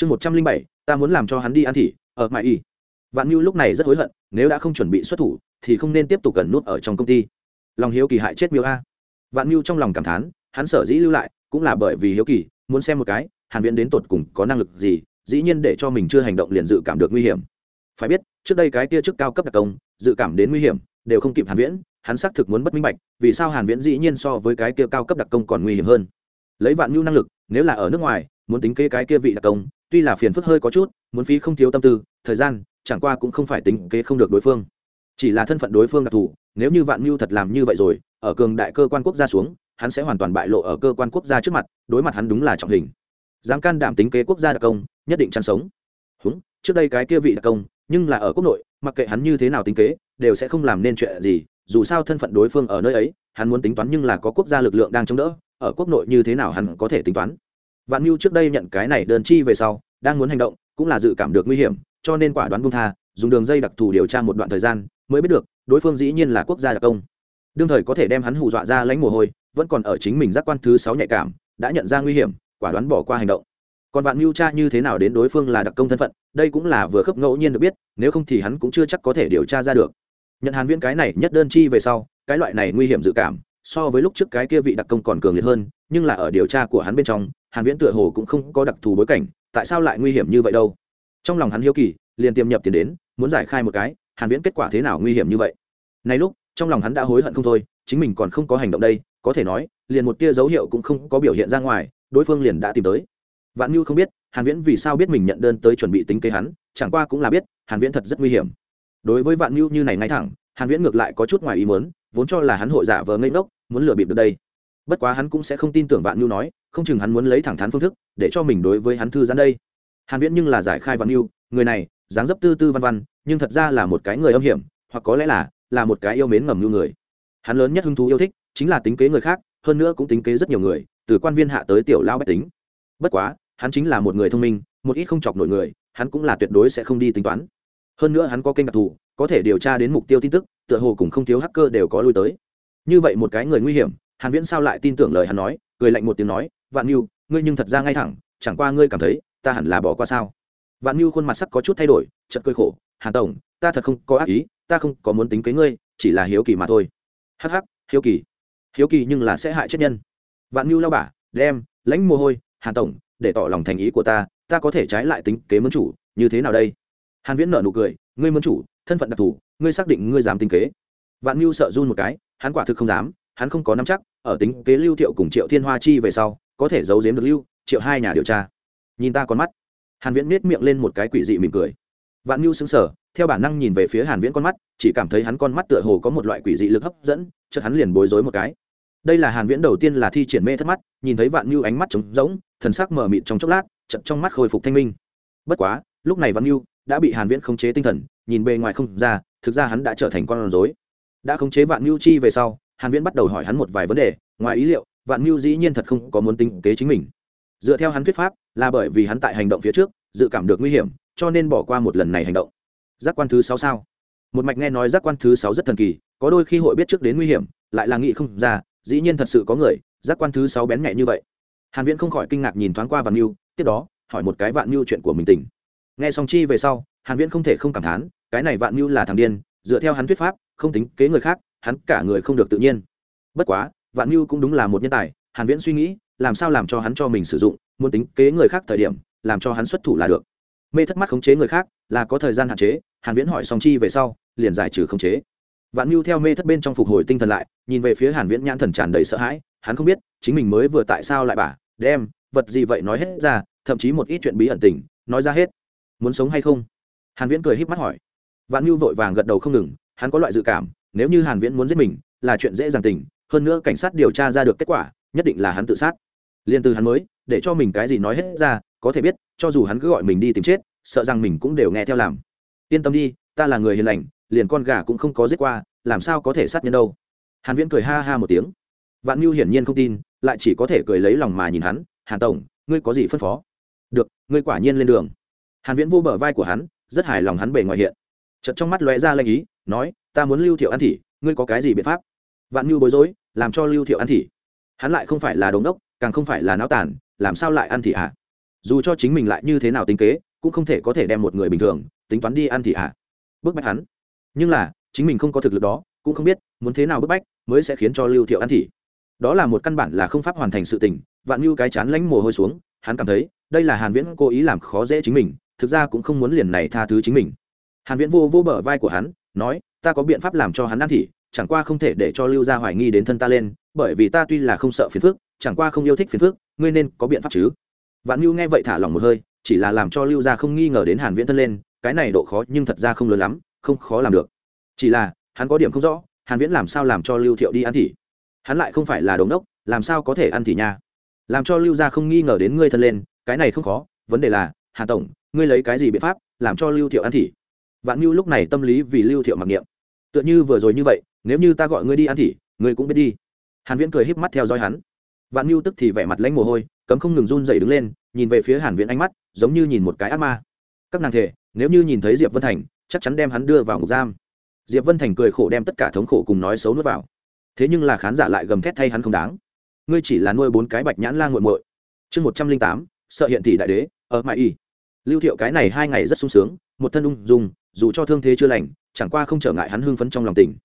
chương một trăm linh bảy, ta muốn làm cho hắn đi ăn thị ở mãi y. Vạn mưu lúc này rất hối hận, nếu đã không chuẩn bị xuất thủ, thì không nên tiếp tục gần nút ở trong công ty. Lòng hiếu kỳ hại chết miêu a. Vạn mưu trong lòng cảm thán, hắn sở dĩ lưu lại, cũng là bởi vì hiếu kỳ, muốn xem một cái, hàn viễn đến tột cùng có năng lực gì, dĩ nhiên để cho mình chưa hành động liền dự cảm được nguy hiểm. Phải biết, trước đây cái kia chức cao cấp đặc công, dự cảm đến nguy hiểm, đều không kịp hàn viễn, hắn xác thực muốn bất minh bạch, vì sao hàn viễn dĩ nhiên so với cái kia cao cấp đặc công còn nguy hiểm hơn. Lấy vạn nhu năng lực, nếu là ở nước ngoài muốn tính kế cái kia vị đặc công, tuy là phiền phức hơi có chút, muốn phí không thiếu tâm tư, thời gian, chẳng qua cũng không phải tính kế không được đối phương. Chỉ là thân phận đối phương đặc thù, nếu như vạn nhu thật làm như vậy rồi, ở cường đại cơ quan quốc gia xuống, hắn sẽ hoàn toàn bại lộ ở cơ quan quốc gia trước mặt, đối mặt hắn đúng là trọng hình. Dám can đảm tính kế quốc gia đặc công, nhất định chăn sống. Húng, trước đây cái kia vị đặc công, nhưng là ở quốc nội, mặc kệ hắn như thế nào tính kế, đều sẽ không làm nên chuyện gì, dù sao thân phận đối phương ở nơi ấy, hắn muốn tính toán nhưng là có quốc gia lực lượng đang chống đỡ, ở quốc nội như thế nào hắn có thể tính toán vạn mưu trước đây nhận cái này đơn chi về sau, đang muốn hành động, cũng là dự cảm được nguy hiểm, cho nên quả đoán bung tha, dùng đường dây đặc thù điều tra một đoạn thời gian, mới biết được, đối phương dĩ nhiên là quốc gia đặc công. Đương thời có thể đem hắn hù dọa ra lãnh mồ hôi, vẫn còn ở chính mình giác quan thứ sáu nhạy cảm, đã nhận ra nguy hiểm, quả đoán bỏ qua hành động. Còn vạn mưu tra như thế nào đến đối phương là đặc công thân phận, đây cũng là vừa khớp ngẫu nhiên được biết, nếu không thì hắn cũng chưa chắc có thể điều tra ra được. Nhận hàn viễn cái này nhất đơn chi về sau, cái loại này nguy hiểm dự cảm, so với lúc trước cái kia vị đặc công còn cường liệt hơn, nhưng là ở điều tra của hắn bên trong hàn viễn tựa hồ cũng không có đặc thù bối cảnh, tại sao lại nguy hiểm như vậy đâu? Trong lòng hắn hiếu kỳ, liền tiêm nhập tiền đến, muốn giải khai một cái, hàn viễn kết quả thế nào nguy hiểm như vậy? Nay lúc, trong lòng hắn đã hối hận không thôi, chính mình còn không có hành động đây, có thể nói, liền một tia dấu hiệu cũng không có biểu hiện ra ngoài, đối phương liền đã tìm tới. Vạn nhu không biết, hàn viễn vì sao biết mình nhận đơn tới chuẩn bị tính kế hắn, chẳng qua cũng là biết, hàn viễn thật rất nguy hiểm. Đối với vạn nhu như này ngay thẳng, hàn viễn ngược lại có chút ngoài ý muốn, vốn cho là hắn hội giả vờ ngây ngốc, muốn lừa bịp được đây. Bất quá hắn cũng sẽ không tin tưởng vạn nhu nói không chừng hắn muốn lấy thẳng thắn phương thức để cho mình đối với hắn thư giãn đây. Hàn viễn nhưng là giải khai văn yêu người này, dáng dấp tư tư văn văn, nhưng thật ra là một cái người âm hiểm, hoặc có lẽ là là một cái yêu mến ngầm nhu người. Hắn lớn nhất hứng thú yêu thích, chính là tính kế người khác, hơn nữa cũng tính kế rất nhiều người, từ quan viên hạ tới tiểu lao bách tính. Bất quá, hắn chính là một người thông minh, một ít không chọc nổi người, hắn cũng là tuyệt đối sẽ không đi tính toán. Hơn nữa hắn có kênh đặc thù, có thể điều tra đến mục tiêu tin tức, tựa hồ cùng không thiếu hacker đều có lui tới. Như vậy một cái người nguy hiểm, hàn viễn sao lại tin tưởng lời hắn nói, cười lạnh một tiếng nói vạn mưu, ngươi nhưng thật ra ngay thẳng, chẳng qua ngươi cảm thấy, ta hẳn là bỏ qua sao? Vạn mưu khuôn mặt sắc có chút thay đổi, chợt cười khổ, hàn tổng, ta thật không có ác ý, ta không có muốn tính kế ngươi, chỉ là hiếu kỳ mà thôi. Hắc hắc, hiếu kỳ. Hiếu kỳ nhưng là sẽ hại chết nhân. Vạn mưu lao bả đem, lãnh mồ hôi, hàn tổng, để tỏ lòng thành ý của ta ta có thể trái lại tính kế mướn chủ, như thế nào đây? Hàn viễn nở nụ cười, ngươi mướn chủ, thân phận đặc thù, ngươi xác định ngươi dám tính kế. Vạn mưu sợ run một cái, hắn quả thực không dám, hắn không có nắm chắc, ở tính kế lưu thiệu cùng triệu thiên hoa chi về sau có thể giấu giếm được lưu, triệu hai nhà điều tra. Nhìn ta con mắt. Hàn viễn nết miệng lên một cái quỷ dị mỉm cười. Vạn lưu sững sờ, theo bản năng nhìn về phía hàn viễn con mắt, chỉ cảm thấy hắn con mắt tựa hồ có một loại quỷ dị lực hấp dẫn, chợt hắn liền bối rối một cái. Đây là hàn viễn đầu tiên là thi triển mê thất mắt, nhìn thấy vạn lưu ánh mắt trống rỗng, thần sắc mờ mịt trong chốc lát, chợt trong mắt khôi phục thanh minh. Bất quá, lúc này vạn lưu đã bị hàn viễn khống chế tinh thần, nhìn bề ngoài không ra, thực ra hắn đã trở thành con rối. Đã khống chế vạn lưu chi về sau, hàn viễn bắt đầu hỏi hắn một vài vấn đề, ngoài ý liệu vạn mưu dĩ nhiên thật không có muốn tính kế chính mình. Dựa theo hắn thuyết pháp, là bởi vì hắn tại hành động phía trước, dự cảm được nguy hiểm, cho nên bỏ qua một lần này hành động. Giác quan thứ sáu sao? Một mạch nghe nói giác quan thứ sáu rất thần kỳ, có đôi khi hội biết trước đến nguy hiểm, lại là nghị không ra, dĩ nhiên thật sự có người, giác quan thứ sáu bén nhạy như vậy. Hàn viễn không khỏi kinh ngạc nhìn thoáng qua vạn mưu tiếp đó, hỏi một cái vạn mưu chuyện của mình tỉnh nghe xong chi về sau, hàn viễn không thể không cảm thán, cái này vạn mưu là thằng điên, dựa theo hắn thuyết pháp, không tính kế người khác, hắn cả người không được tự nhiên. Bất quá vạn mưu cũng đúng là một nhân tài, hàn viễn suy nghĩ, làm sao làm cho hắn cho mình sử dụng, muốn tính kế người khác thời điểm, làm cho hắn xuất thủ là được. Mê thất mắt khống chế người khác, là có thời gian hạn chế, hàn viễn hỏi Song chi về sau, liền giải trừ khống chế. Vạn mưu theo mê thất bên trong phục hồi tinh thần lại, nhìn về phía hàn viễn nhãn thần tràn đầy sợ hãi, hắn không biết, chính mình mới vừa tại sao lại bả, đem, vật gì vậy nói hết ra, thậm chí một ít chuyện bí ẩn tình, nói ra hết. Muốn sống hay không? Hàn viễn cười híp mắt hỏi. Vạn mưu vội vàng gật đầu không ngừng, hắn có loại dự cảm, nếu như hàn viễn muốn giết mình, là chuyện dễ dàng tình hơn nữa cảnh sát điều tra ra được kết quả, nhất định là hắn tự sát. Liên từ hắn mới, để cho mình cái gì nói hết ra, có thể biết, cho dù hắn cứ gọi mình đi tìm chết, sợ rằng mình cũng đều nghe theo làm. Yên tâm đi, ta là người hiền lành, liền con gà cũng không có giết qua, làm sao có thể sát nhân đâu. Hàn viễn cười ha ha một tiếng. Vạn mưu hiển nhiên không tin, lại chỉ có thể cười lấy lòng mà nhìn hắn, hàn tổng, ngươi có gì phân phó? Được, ngươi quả nhiên lên đường. Hàn viễn vô bờ vai của hắn, rất hài lòng hắn bề ngoài hiện. Chợt trong mắt lóe ra lanh ý, nói, ta muốn lưu thiệu ăn thị ngươi có cái gì biện pháp? Vạn mưu bối rối làm cho lưu thiệu ăn thị hắn lại không phải là đống đốc càng không phải là náo tàn, làm sao lại ăn thị à dù cho chính mình lại như thế nào tính kế cũng không thể có thể đem một người bình thường tính toán đi ăn thị ạ à. bức bách hắn. Nhưng là chính mình không có thực lực đó cũng không biết muốn thế nào bức bách mới sẽ khiến cho lưu thiệu ăn thị đó là một căn bản là không pháp hoàn thành sự tình vạn mưu cái chán lánh mồ hôi xuống hắn cảm thấy đây là hàn viễn cố ý làm khó dễ chính mình thực ra cũng không muốn liền này tha thứ chính mình. Hàn viễn vô vô bờ vai của hắn nói ta có biện pháp làm cho hắn ăn thị chẳng qua không thể để cho lưu gia hoài nghi đến thân ta lên, bởi vì ta tuy là không sợ phiền phức, chẳng qua không yêu thích phiền phức, ngươi nên có biện pháp chứ vạn mưu nghe vậy thả lòng một hơi, chỉ là làm cho lưu gia không nghi ngờ đến hàn viễn thân lên, cái này độ khó nhưng thật ra không lớn lắm, không khó làm được chỉ là, hắn có điểm không rõ, hàn viễn làm sao làm cho lưu thiệu đi ăn thỉ? hắn lại không phải là đống đốc, làm sao có thể ăn thỉ nha làm cho lưu gia không nghi ngờ đến ngươi thân lên, cái này không khó, vấn đề là, hàn tổng, ngươi lấy cái gì biện pháp, làm cho lưu thiệu ăn thỉ? vạn mưu lúc này tâm lý vì lưu thiệu mặc niệm tựa như vừa rồi như vậy nếu như ta gọi ngươi đi ăn thì ngươi cũng biết đi. Hàn viễn cười híp mắt theo dõi hắn. Vạn mưu tức thì vẻ mặt lãnh mồ hôi cấm không ngừng run rẩy đứng lên nhìn về phía hàn viễn ánh mắt giống như nhìn một cái ác ma. Các nàng thể nếu như nhìn thấy diệp vân thành chắc chắn đem hắn đưa vào ngục giam. Diệp vân thành cười khổ đem tất cả thống khổ cùng nói xấu nuốt vào. Thế nhưng là khán giả lại gầm thét thay hắn không đáng. Ngươi chỉ là nuôi bốn cái bạch nhãn lang nguội muội. Chương một trăm linh tám sợ hiện tỷ đại đế ở mại y lưu thiệu cái này hai ngày rất sung sướng một thân ung dung, dù cho thương thế chưa lành chẳng qua không trở ngại hắn hưng phấn trong lòng tỉnh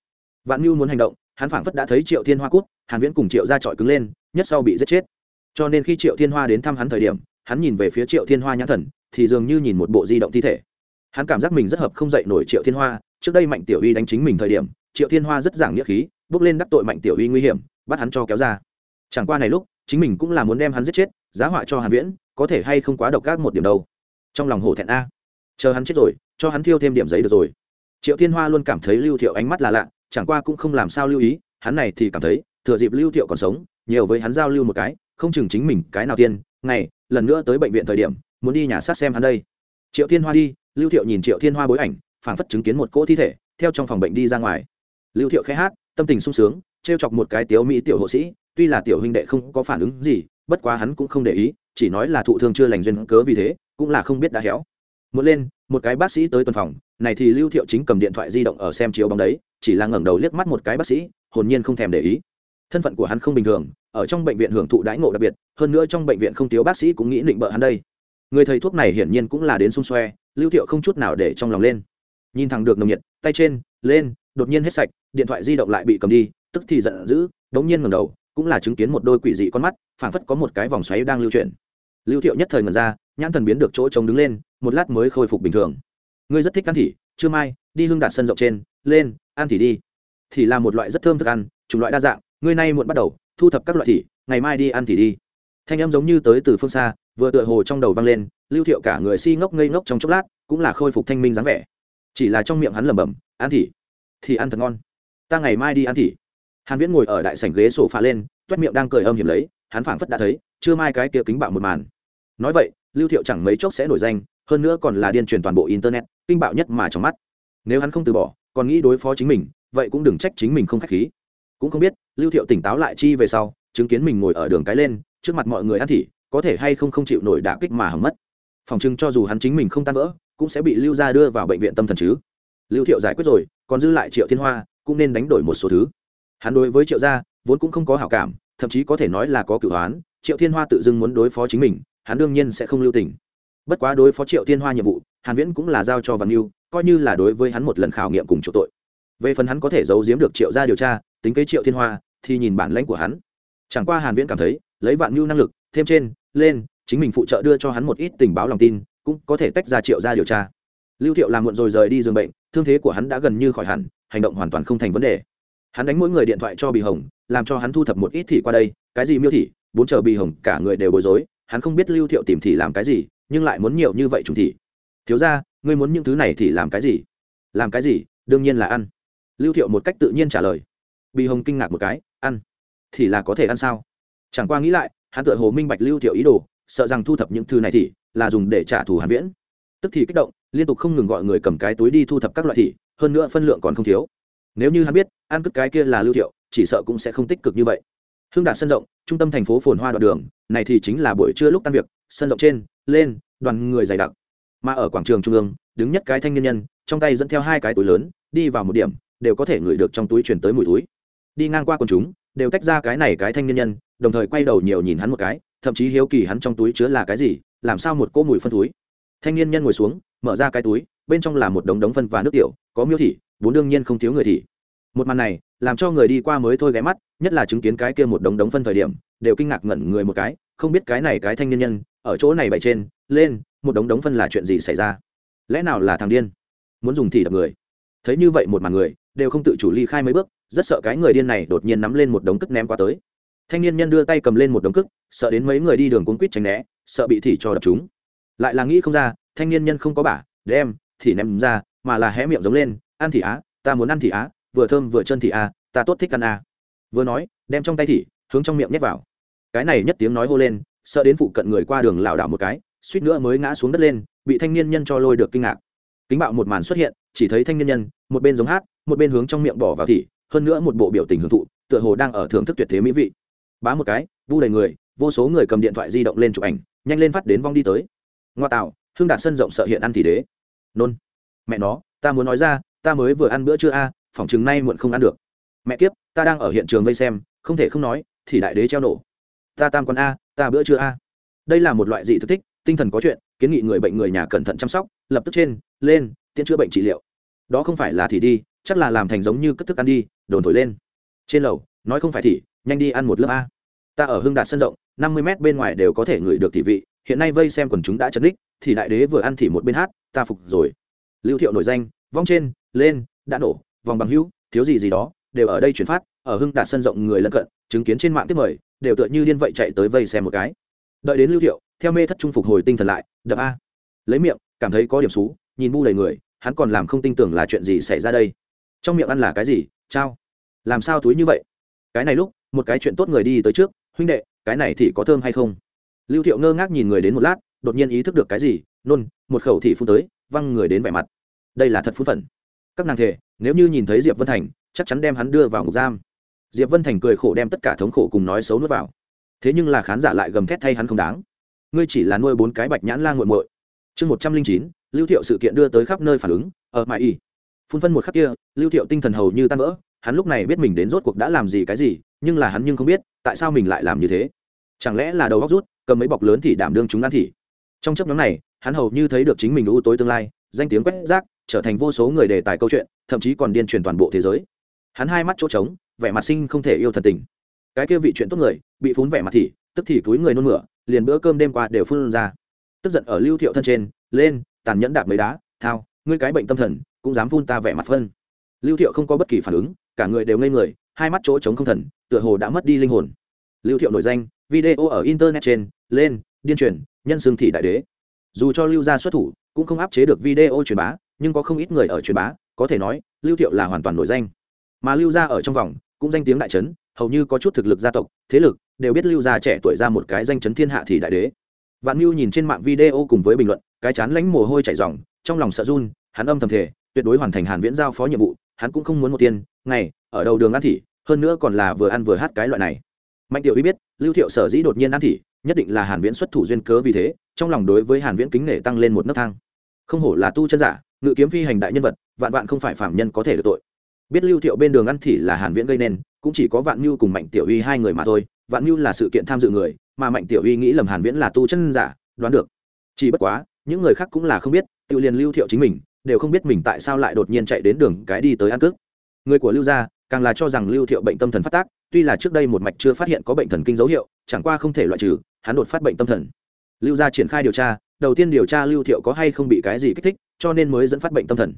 vạn mưu muốn hành động, hắn phảng phất đã thấy triệu thiên hoa cút, hàn viễn cùng triệu ra trọi cứng lên, nhất sau bị giết chết. Cho nên khi triệu thiên hoa đến thăm hắn thời điểm, hắn nhìn về phía triệu thiên hoa nhãn thần, thì dường như nhìn một bộ di động thi thể. Hắn cảm giác mình rất hợp không dậy nổi triệu thiên hoa, trước đây mạnh tiểu uy đánh chính mình thời điểm, triệu thiên hoa rất giảng nghĩa khí, bước lên đắc tội mạnh tiểu uy nguy hiểm, bắt hắn cho kéo ra. Chẳng qua này lúc, chính mình cũng là muốn đem hắn giết chết, giá họa cho hàn viễn, có thể hay không quá độc ác một điểm đâu. Trong lòng hổ thẹn a. Chờ hắn chết rồi, cho hắn thiêu thêm điểm giấy được rồi. Triệu thiên hoa luôn cảm thấy lưu thiệu ánh mắt là lạ chẳng qua cũng không làm sao lưu ý, hắn này thì cảm thấy, thừa dịp lưu thiệu còn sống, nhiều với hắn giao lưu một cái, không chừng chính mình cái nào tiên, ngày, lần nữa tới bệnh viện thời điểm, muốn đi nhà sát xem hắn đây. Triệu thiên hoa đi, lưu thiệu nhìn triệu thiên hoa bối ảnh, phảng phất chứng kiến một cỗ thi thể, theo trong phòng bệnh đi ra ngoài. Lưu thiệu khẽ hát, tâm tình sung sướng, trêu chọc một cái tiếu mỹ tiểu hộ sĩ, tuy là tiểu huynh đệ không có phản ứng gì, bất quá hắn cũng không để ý, chỉ nói là thụ thương chưa lành duyên cớ vì thế, cũng là không biết đã héo. Một lên, một cái bác sĩ tới tuần phòng, này thì lưu thiệu chính cầm điện thoại di động ở xem chiếu bóng đấy chỉ là ngẩng đầu liếc mắt một cái bác sĩ, hồn nhiên không thèm để ý. Thân phận của hắn không bình thường, ở trong bệnh viện hưởng thụ đãi ngộ đặc biệt, hơn nữa trong bệnh viện không thiếu bác sĩ cũng nghĩ định bợ hắn đây. Người thầy thuốc này hiển nhiên cũng là đến xung xoe, lưu thiệu không chút nào để trong lòng lên. Nhìn thẳng được nồng nhiệt, tay trên, lên, đột nhiên hết sạch, điện thoại di động lại bị cầm đi, tức thì giận dữ, đống nhiên ngẩng đầu, cũng là chứng kiến một đôi quỷ dị con mắt, phảng phất có một cái vòng xoáy đang lưu chuyển. Lưu thiệu nhất thời mở ra, nhãn thần biến được chỗ trống đứng lên, một lát mới khôi phục bình thường. Ngươi rất thích ăn thị chưa mai, đi hương đạt sân rộng trên, lên ăn thì đi. Thì là một loại rất thơm thức ăn, chủng loại đa dạng, ngươi nay muộn bắt đầu, thu thập các loại thỉ ngày mai đi ăn thì đi. Thanh âm giống như tới từ phương xa, vừa tựa hồ trong đầu vang lên, lưu thiệu cả người si ngốc ngây ngốc trong chốc lát, cũng là khôi phục thanh minh dáng vẻ. Chỉ là trong miệng hắn lẩm bẩm, ăn thỉ thì ăn thật ngon. Ta ngày mai đi ăn thỉ hàn viễn ngồi ở đại sảnh ghế sổ phá lên, toét miệng đang cười âm hiểm lấy, hắn phảng phất đã thấy chưa mai cái kia kính bạo một màn. Nói vậy, lưu thiệu chẳng mấy chốc sẽ nổi danh, hơn nữa còn là điên truyền toàn bộ internet, kinh bạo nhất mà trong mắt. Nếu hắn không từ bỏ còn nghĩ đối phó chính mình, vậy cũng đừng trách chính mình không khách khí. Cũng không biết, lưu thiệu tỉnh táo lại chi về sau, chứng kiến mình ngồi ở đường cái lên, trước mặt mọi người ăn thỉ có thể hay không không chịu nổi đả kích mà hỏng mất. Phòng chừng cho dù hắn chính mình không tan vỡ, cũng sẽ bị lưu ra đưa vào bệnh viện tâm thần chứ. Lưu thiệu giải quyết rồi, còn dư lại triệu thiên hoa, cũng nên đánh đổi một số thứ. Hắn đối với triệu gia, vốn cũng không có hảo cảm, thậm chí có thể nói là có cửu hoán triệu thiên hoa tự dưng muốn đối phó chính mình, hắn đương nhiên sẽ không lưu tình. Bất quá đối phó triệu thiên hoa nhiệm vụ, hàn viễn cũng là giao cho văn yêu coi như là đối với hắn một lần khảo nghiệm cùng chỗ tội. Về phần hắn có thể giấu giếm được triệu gia điều tra, tính kế triệu thiên hoa, thì nhìn bản lãnh của hắn. Chẳng qua hàn viễn cảm thấy, lấy vạn nhu năng lực, thêm trên, lên, chính mình phụ trợ đưa cho hắn một ít tình báo lòng tin, cũng có thể tách ra triệu gia điều tra. Lưu thiệu làm muộn rồi rời đi giường bệnh, thương thế của hắn đã gần như khỏi hẳn, hành động hoàn toàn không thành vấn đề. Hắn đánh mỗi người điện thoại cho bì hồng, làm cho hắn thu thập một ít thị qua đây, cái gì miêu thị, bốn chờ bì hồng, cả người đều bối rối, hắn không biết lưu thiệu tìm thị làm cái gì, nhưng lại muốn nhiều như vậy trùng thị thiếu ra, ngươi muốn những thứ này thì làm cái gì? Làm cái gì? Đương nhiên là ăn. Lưu thiệu một cách tự nhiên trả lời. Bì hồng kinh ngạc một cái, ăn. Thì là có thể ăn sao? Chẳng qua nghĩ lại, hắn tựa hồ minh bạch lưu thiệu ý đồ, sợ rằng thu thập những thứ này thì là dùng để trả thù hàn viễn. Tức thì kích động, liên tục không ngừng gọi người cầm cái túi đi thu thập các loại thị hơn nữa phân lượng còn không thiếu. Nếu như hắn biết, ăn cất cái kia là lưu thiệu, chỉ sợ cũng sẽ không tích cực như vậy. Hương đạt sân rộng, trung tâm thành phố phồn hoa đoạn đường, này thì chính là buổi trưa lúc tan việc, sân rộng trên, lên, đoàn người dày đặc mà ở quảng trường trung ương, đứng nhất cái thanh niên nhân, trong tay dẫn theo hai cái túi lớn, đi vào một điểm, đều có thể ngửi được trong túi chuyển tới mùi túi. Đi ngang qua quần chúng, đều tách ra cái này cái thanh niên nhân, đồng thời quay đầu nhiều nhìn hắn một cái, thậm chí hiếu kỳ hắn trong túi chứa là cái gì, làm sao một cỗ mùi phân túi. Thanh niên nhân ngồi xuống, mở ra cái túi, bên trong là một đống đống phân và nước tiểu, có miêu thị vốn đương nhiên không thiếu người thị. Một màn này, làm cho người đi qua mới thôi ghé mắt, nhất là chứng kiến cái kia một đống đống phân thời điểm, đều kinh ngạc ngẩn người một cái, không biết cái này cái thanh niên nhân, ở chỗ này bày trên, lên một đống đống phân là chuyện gì xảy ra? Lẽ nào là thằng điên? Muốn dùng thì đập người. Thấy như vậy một màn người, đều không tự chủ ly khai mấy bước, rất sợ cái người điên này đột nhiên nắm lên một đống cức ném qua tới. Thanh niên nhân đưa tay cầm lên một đống cức sợ đến mấy người đi đường cuốn quýt tránh né, sợ bị thì cho đập chúng lại là nghĩ không ra, thanh niên nhân không có bả, đem, thì ném ra, mà là hé miệng giống lên, ăn thì á, ta muốn ăn thì á, vừa thơm vừa chân thì a ta tốt thích ăn a. Vừa nói, đem trong tay thì hướng trong miệng nhét vào. Cái này nhất tiếng nói hô lên, sợ đến phụ cận người qua đường lảo đảo một cái suýt nữa mới ngã xuống đất lên, bị thanh niên nhân cho lôi được kinh ngạc. Kính bạo một màn xuất hiện, chỉ thấy thanh niên nhân, một bên giống hát, một bên hướng trong miệng bỏ vào thị, hơn nữa một bộ biểu tình hưởng thụ, tựa hồ đang ở thưởng thức tuyệt thế mỹ vị. Bá một cái, vu đầy người, vô số người cầm điện thoại di động lên chụp ảnh, nhanh lên phát đến vong đi tới. Ngoa tạo thương đạt sân rộng sợ hiện ăn thì đế. Nôn. Mẹ nó, ta muốn nói ra, ta mới vừa ăn bữa trưa a, phòng chừng nay muộn không ăn được. Mẹ kiếp, ta đang ở hiện trường vây xem, không thể không nói, thì đại đế treo nổ. Ta tam con a, ta bữa trưa a. Đây là một loại dị thực thích tinh thần có chuyện, kiến nghị người bệnh người nhà cẩn thận chăm sóc, lập tức trên, lên, tiễn chữa bệnh trị liệu. Đó không phải là thì đi, chắc là làm thành giống như cất thức ăn đi, đồn thổi lên. Trên lầu, nói không phải thì, nhanh đi ăn một lớp a. Ta ở hưng đạt sân rộng, năm mươi mét bên ngoài đều có thể ngửi được thị vị, hiện nay vây xem quần chúng đã chấn đích thì đại đế vừa ăn thì một bên hát, ta phục rồi. Lưu thiệu nổi danh, vong trên, lên, đã nổ, vòng bằng hữu, thiếu gì gì đó, đều ở đây chuyển phát, ở hưng đạt sân rộng người lân cận, chứng kiến trên mạng tiếp mời, đều tựa như điên vậy chạy tới vây xem một cái. Đợi đến lưu thiệu theo mê thất trung phục hồi tinh thần lại, đập a. Lấy miệng, cảm thấy có điểm xú, nhìn bu đầy người, hắn còn làm không tin tưởng là chuyện gì xảy ra đây. Trong miệng ăn là cái gì trao làm sao túi như vậy? Cái này lúc, một cái chuyện tốt người đi tới trước, huynh đệ, cái này thì có thơm hay không? Lưu thiệu ngơ ngác nhìn người đến một lát, đột nhiên ý thức được cái gì, nôn, một khẩu thị phun tới, văng người đến vẻ mặt. Đây là thật phun phận. Các nàng thể nếu như nhìn thấy diệp vân thành, chắc chắn đem hắn đưa vào ngục giam. Diệp vân thành cười khổ đem tất cả thống khổ cùng nói xấu nuốt vào. Thế nhưng là khán giả lại gầm thét thay hắn không đáng ngươi chỉ là nuôi bốn cái bạch nhãn lan g u muội. Chương một trăm linh chín, lưu thiệu sự kiện đưa tới khắp nơi phản ứng, ở mãi y. Phun phân một khắc kia, lưu thiệu tinh thần hầu như tan vỡ, hắn lúc này biết mình đến rốt cuộc đã làm gì cái gì, nhưng là hắn nhưng không biết, tại sao mình lại làm như thế. Chẳng lẽ là đầu góc rút, cầm mấy bọc lớn thì đảm đương chúng ăn thị trong chấp nhóm này, hắn hầu như thấy được chính mình ưu tối tương lai, danh tiếng quét rác, trở thành vô số người đề tài câu chuyện, thậm chí còn điên truyền toàn bộ thế giới. Hắn hai mắt chỗ trống, vẻ mặt sinh không thể yêu thần tình. Cái kia vị chuyện tốt người, bị phun vẻ mặt thì, tức thì túi người nôn mửa liền bữa cơm đêm qua đều phun ra. Tức giận ở lưu thiệu thân trên, lên, tàn nhẫn đạp mấy đá, thao, ngươi cái bệnh tâm thần, cũng dám phun ta vẻ mặt phân. Lưu thiệu không có bất kỳ phản ứng, cả người đều ngây người, hai mắt chỗ trống không thần, tựa hồ đã mất đi linh hồn. Lưu thiệu nổi danh, video ở internet trên, lên, điên truyền, nhân xương thị đại đế. Dù cho lưu gia xuất thủ, cũng không áp chế được video truyền bá, nhưng có không ít người ở truyền bá, có thể nói, lưu thiệu là hoàn toàn nổi danh. Mà lưu gia ở trong vòng cũng danh tiếng đại trấn, hầu như có chút thực lực gia tộc, thế lực đều biết lưu gia trẻ tuổi ra một cái danh chấn thiên hạ thì đại đế. Vạn mưu nhìn trên mạng video cùng với bình luận, cái chán lánh mồ hôi chảy ròng, trong lòng sợ run, hắn âm thầm thể tuyệt đối hoàn thành hàn viễn giao phó nhiệm vụ, hắn cũng không muốn một tiền ngày, ở đầu đường ăn thị, hơn nữa còn là vừa ăn vừa hát cái loại này. Mạnh tiểu uy biết, lưu thiệu sở dĩ đột nhiên ăn thị, nhất định là hàn viễn xuất thủ duyên cớ vì thế, trong lòng đối với hàn viễn kính nể tăng lên một nấc thang. Không hổ là tu chân giả, ngự kiếm phi hành đại nhân vật, vạn vạn không phải phạm nhân có thể được tội biết lưu thiệu bên đường ăn thị là hàn viễn gây nên, cũng chỉ có vạn mưu cùng mạnh tiểu uy hai người mà thôi. Vạn mưu là sự kiện tham dự người, mà mạnh tiểu uy nghĩ lầm hàn viễn là tu chân giả, đoán được. Chỉ bất quá, những người khác cũng là không biết, tự liền lưu thiệu chính mình, đều không biết mình tại sao lại đột nhiên chạy đến đường cái đi tới ăn cướp người của lưu gia, càng là cho rằng lưu thiệu bệnh tâm thần phát tác, tuy là trước đây một mạch chưa phát hiện có bệnh thần kinh dấu hiệu, chẳng qua không thể loại trừ, hắn đột phát bệnh tâm thần. Lưu gia triển khai điều tra, đầu tiên điều tra lưu thiệu có hay không bị cái gì kích thích, cho nên mới dẫn phát bệnh tâm thần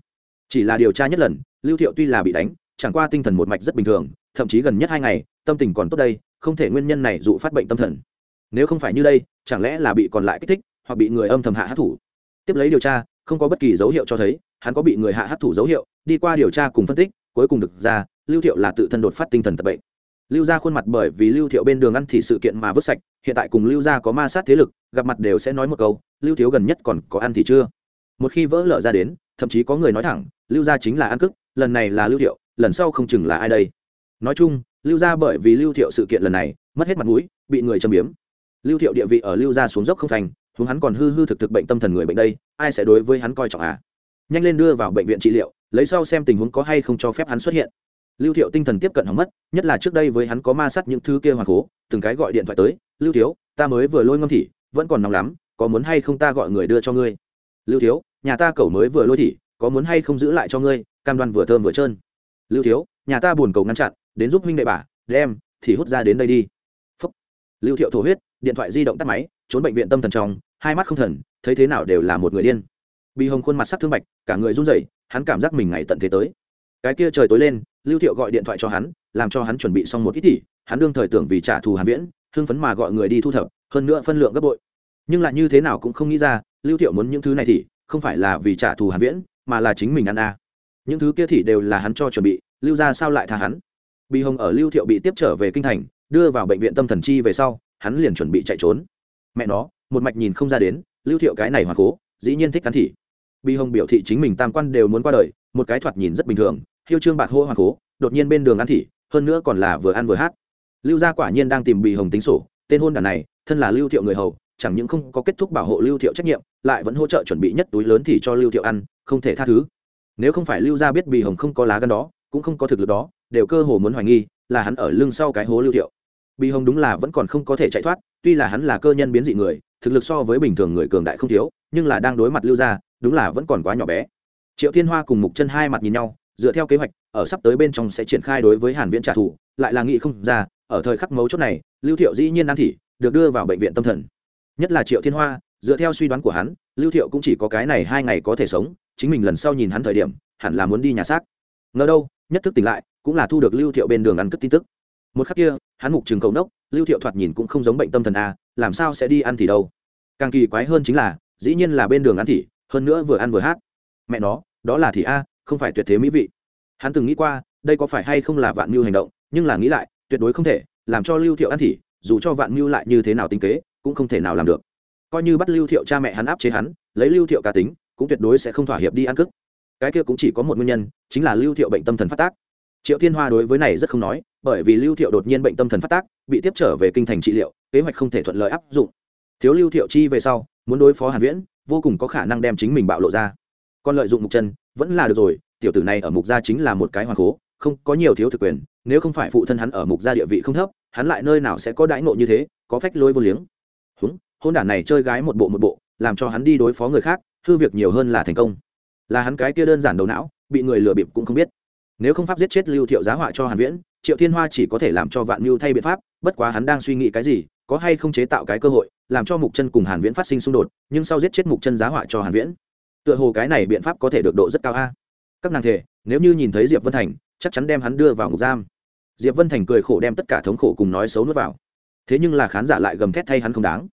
chỉ là điều tra nhất lần, lưu thiệu tuy là bị đánh, chẳng qua tinh thần một mạch rất bình thường, thậm chí gần nhất hai ngày, tâm tình còn tốt đây, không thể nguyên nhân này dụ phát bệnh tâm thần. Nếu không phải như đây, chẳng lẽ là bị còn lại kích thích, hoặc bị người âm thầm hạ hát thủ tiếp lấy điều tra, không có bất kỳ dấu hiệu cho thấy, hắn có bị người hạ hát thủ dấu hiệu, đi qua điều tra cùng phân tích, cuối cùng được ra, lưu thiệu là tự thân đột phát tinh thần tập bệnh. Lưu ra khuôn mặt bởi vì lưu thiệu bên đường ăn thì sự kiện mà vứt sạch, hiện tại cùng lưu ra có ma sát thế lực, gặp mặt đều sẽ nói một câu, lưu thiếu gần nhất còn có ăn thì chưa? Một khi vỡ lở ra đến, thậm chí có người nói thẳng, lưu gia chính là ăn cức, lần này là lưu thiệu, lần sau không chừng là ai đây? Nói chung, lưu gia bởi vì lưu thiệu sự kiện lần này, mất hết mặt mũi, bị người châm biếm. Lưu thiệu địa vị ở lưu gia xuống dốc không thành hướng hắn còn hư hư thực thực bệnh tâm thần người bệnh đây, ai sẽ đối với hắn coi trọng à? Nhanh lên đưa vào bệnh viện trị liệu, lấy sau xem tình huống có hay không cho phép hắn xuất hiện. Lưu thiệu tinh thần tiếp cận hỏng mất, nhất là trước đây với hắn có ma sát những thứ kia hoàng cố, từng cái gọi điện thoại tới, lưu thiếu, ta mới vừa lôi ngâm thị vẫn còn nóng lắm, có muốn hay không ta gọi người đưa cho ngươi? Lưu thiếu, nhà ta cẩu mới vừa lôi thị, có muốn hay không giữ lại cho ngươi, cam đoan vừa thơm vừa trơn. Lưu thiếu, nhà ta buồn cầu ngăn chặn, đến giúp huynh đệ bà, đem, thì hút ra đến đây đi. Phúc. lưu thiệu thổ huyết, điện thoại di động tắt máy, trốn bệnh viện tâm thần trong, hai mắt không thần, thấy thế nào đều là một người điên. Bị hồng khuôn mặt sắc thương bạch, cả người run rẩy, hắn cảm giác mình ngày tận thế tới. Cái kia trời tối lên, lưu thiệu gọi điện thoại cho hắn, làm cho hắn chuẩn bị xong một ít tỷ hắn đương thời tưởng vì trả thù hàn viễn, hưng phấn mà gọi người đi thu thập, hơn nữa phân lượng gấp bội nhưng lại như thế nào cũng không nghĩ ra, lưu thiệu muốn những thứ này thì không phải là vì trả thù hàn viễn, mà là chính mình ăn a à. những thứ kia thì đều là hắn cho chuẩn bị, lưu ra sao lại tha hắn? Bị hồng ở lưu thiệu bị tiếp trở về kinh thành, đưa vào bệnh viện tâm thần chi về sau, hắn liền chuẩn bị chạy trốn. Mẹ nó, một mạch nhìn không ra đến, lưu thiệu cái này hoàn cố, dĩ nhiên thích ăn thị bị hồng biểu thị chính mình tam quan đều muốn qua đời, một cái thoạt nhìn rất bình thường hiêu trương bạc hô hoàn cố, đột nhiên bên đường ăn thị hơn nữa còn là vừa ăn vừa hát. Lưu gia quả nhiên đang tìm bị hồng tính sổ, tên hôn đàn này, thân là lưu thiệu người hầu chẳng những không có kết thúc bảo hộ lưu thiệu trách nhiệm, lại vẫn hỗ trợ chuẩn bị nhất túi lớn thì cho lưu thiệu ăn, không thể tha thứ. Nếu không phải lưu gia biết Bì hồng không có lá gân đó, cũng không có thực lực đó, đều cơ hồ muốn hoài nghi, là hắn ở lưng sau cái hố lưu thiệu. Bì hồng đúng là vẫn còn không có thể chạy thoát, tuy là hắn là cơ nhân biến dị người, thực lực so với bình thường người cường đại không thiếu, nhưng là đang đối mặt lưu gia, đúng là vẫn còn quá nhỏ bé. Triệu thiên hoa cùng mục chân hai mặt nhìn nhau, dựa theo kế hoạch, ở sắp tới bên trong sẽ triển khai đối với hàn viễn trả thù, lại là nghị không ra, ở thời khắc mấu chốt này, lưu thiệu dĩ nhiên ăn thị được đưa vào bệnh viện tâm thần nhất là triệu thiên hoa, dựa theo suy đoán của hắn, lưu thiệu cũng chỉ có cái này hai ngày có thể sống, chính mình lần sau nhìn hắn thời điểm, hẳn là muốn đi nhà xác. Ngờ đâu, nhất thức tỉnh lại, cũng là thu được lưu thiệu bên đường ăn cất tin tức. Một khắc kia, hắn mục trường cầu nốc, lưu thiệu thoạt nhìn cũng không giống bệnh tâm thần a, làm sao sẽ đi ăn thì đâu. Càng kỳ quái hơn chính là, dĩ nhiên là bên đường ăn thì, hơn nữa vừa ăn vừa hát. Mẹ nó, đó là thì a, không phải tuyệt thế mỹ vị. Hắn từng nghĩ qua, đây có phải hay không là vạn mưu hành động, nhưng là nghĩ lại, tuyệt đối không thể, làm cho lưu thiệu ăn thì, dù cho vạn mưu lại như thế nào tinh kế cũng không thể nào làm được. Coi như bắt lưu thiệu cha mẹ hắn áp chế hắn, lấy lưu thiệu cá tính, cũng tuyệt đối sẽ không thỏa hiệp đi ăn cức cái kia cũng chỉ có một nguyên nhân, chính là lưu thiệu bệnh tâm thần phát tác. Triệu thiên hoa đối với này rất không nói, bởi vì lưu thiệu đột nhiên bệnh tâm thần phát tác, bị tiếp trở về kinh thành trị liệu, kế hoạch không thể thuận lợi áp dụng. Thiếu lưu thiệu chi về sau, muốn đối phó hàn viễn, vô cùng có khả năng đem chính mình bạo lộ ra. Còn lợi dụng mục chân, vẫn là được rồi, tiểu tử này ở mục gia chính là một cái hoàn cố không có nhiều thiếu thực quyền, nếu không phải phụ thân hắn ở mục gia địa vị không thấp, hắn lại nơi nào sẽ có đãi ngộ như thế, có phách lôi vô liếng húng, hôn đản này chơi gái một bộ một bộ, làm cho hắn đi đối phó người khác, hư việc nhiều hơn là thành công. Là hắn cái kia đơn giản đầu não, bị người lừa bịp cũng không biết. Nếu không pháp giết chết lưu thiệu giá họa cho hàn viễn, triệu thiên hoa chỉ có thể làm cho vạn mưu thay biện pháp, bất quá hắn đang suy nghĩ cái gì, có hay không chế tạo cái cơ hội, làm cho mục chân cùng hàn viễn phát sinh xung đột, nhưng sau giết chết mục chân giá họa cho hàn viễn, tựa hồ cái này biện pháp có thể được độ rất cao a. Các nàng thể nếu như nhìn thấy diệp vân thành, chắc chắn đem hắn đưa vào ngục giam. Diệp vân thành cười khổ đem tất cả thống khổ cùng nói xấu nuốt vào thế nhưng là khán giả lại gầm thét thay hắn không đáng.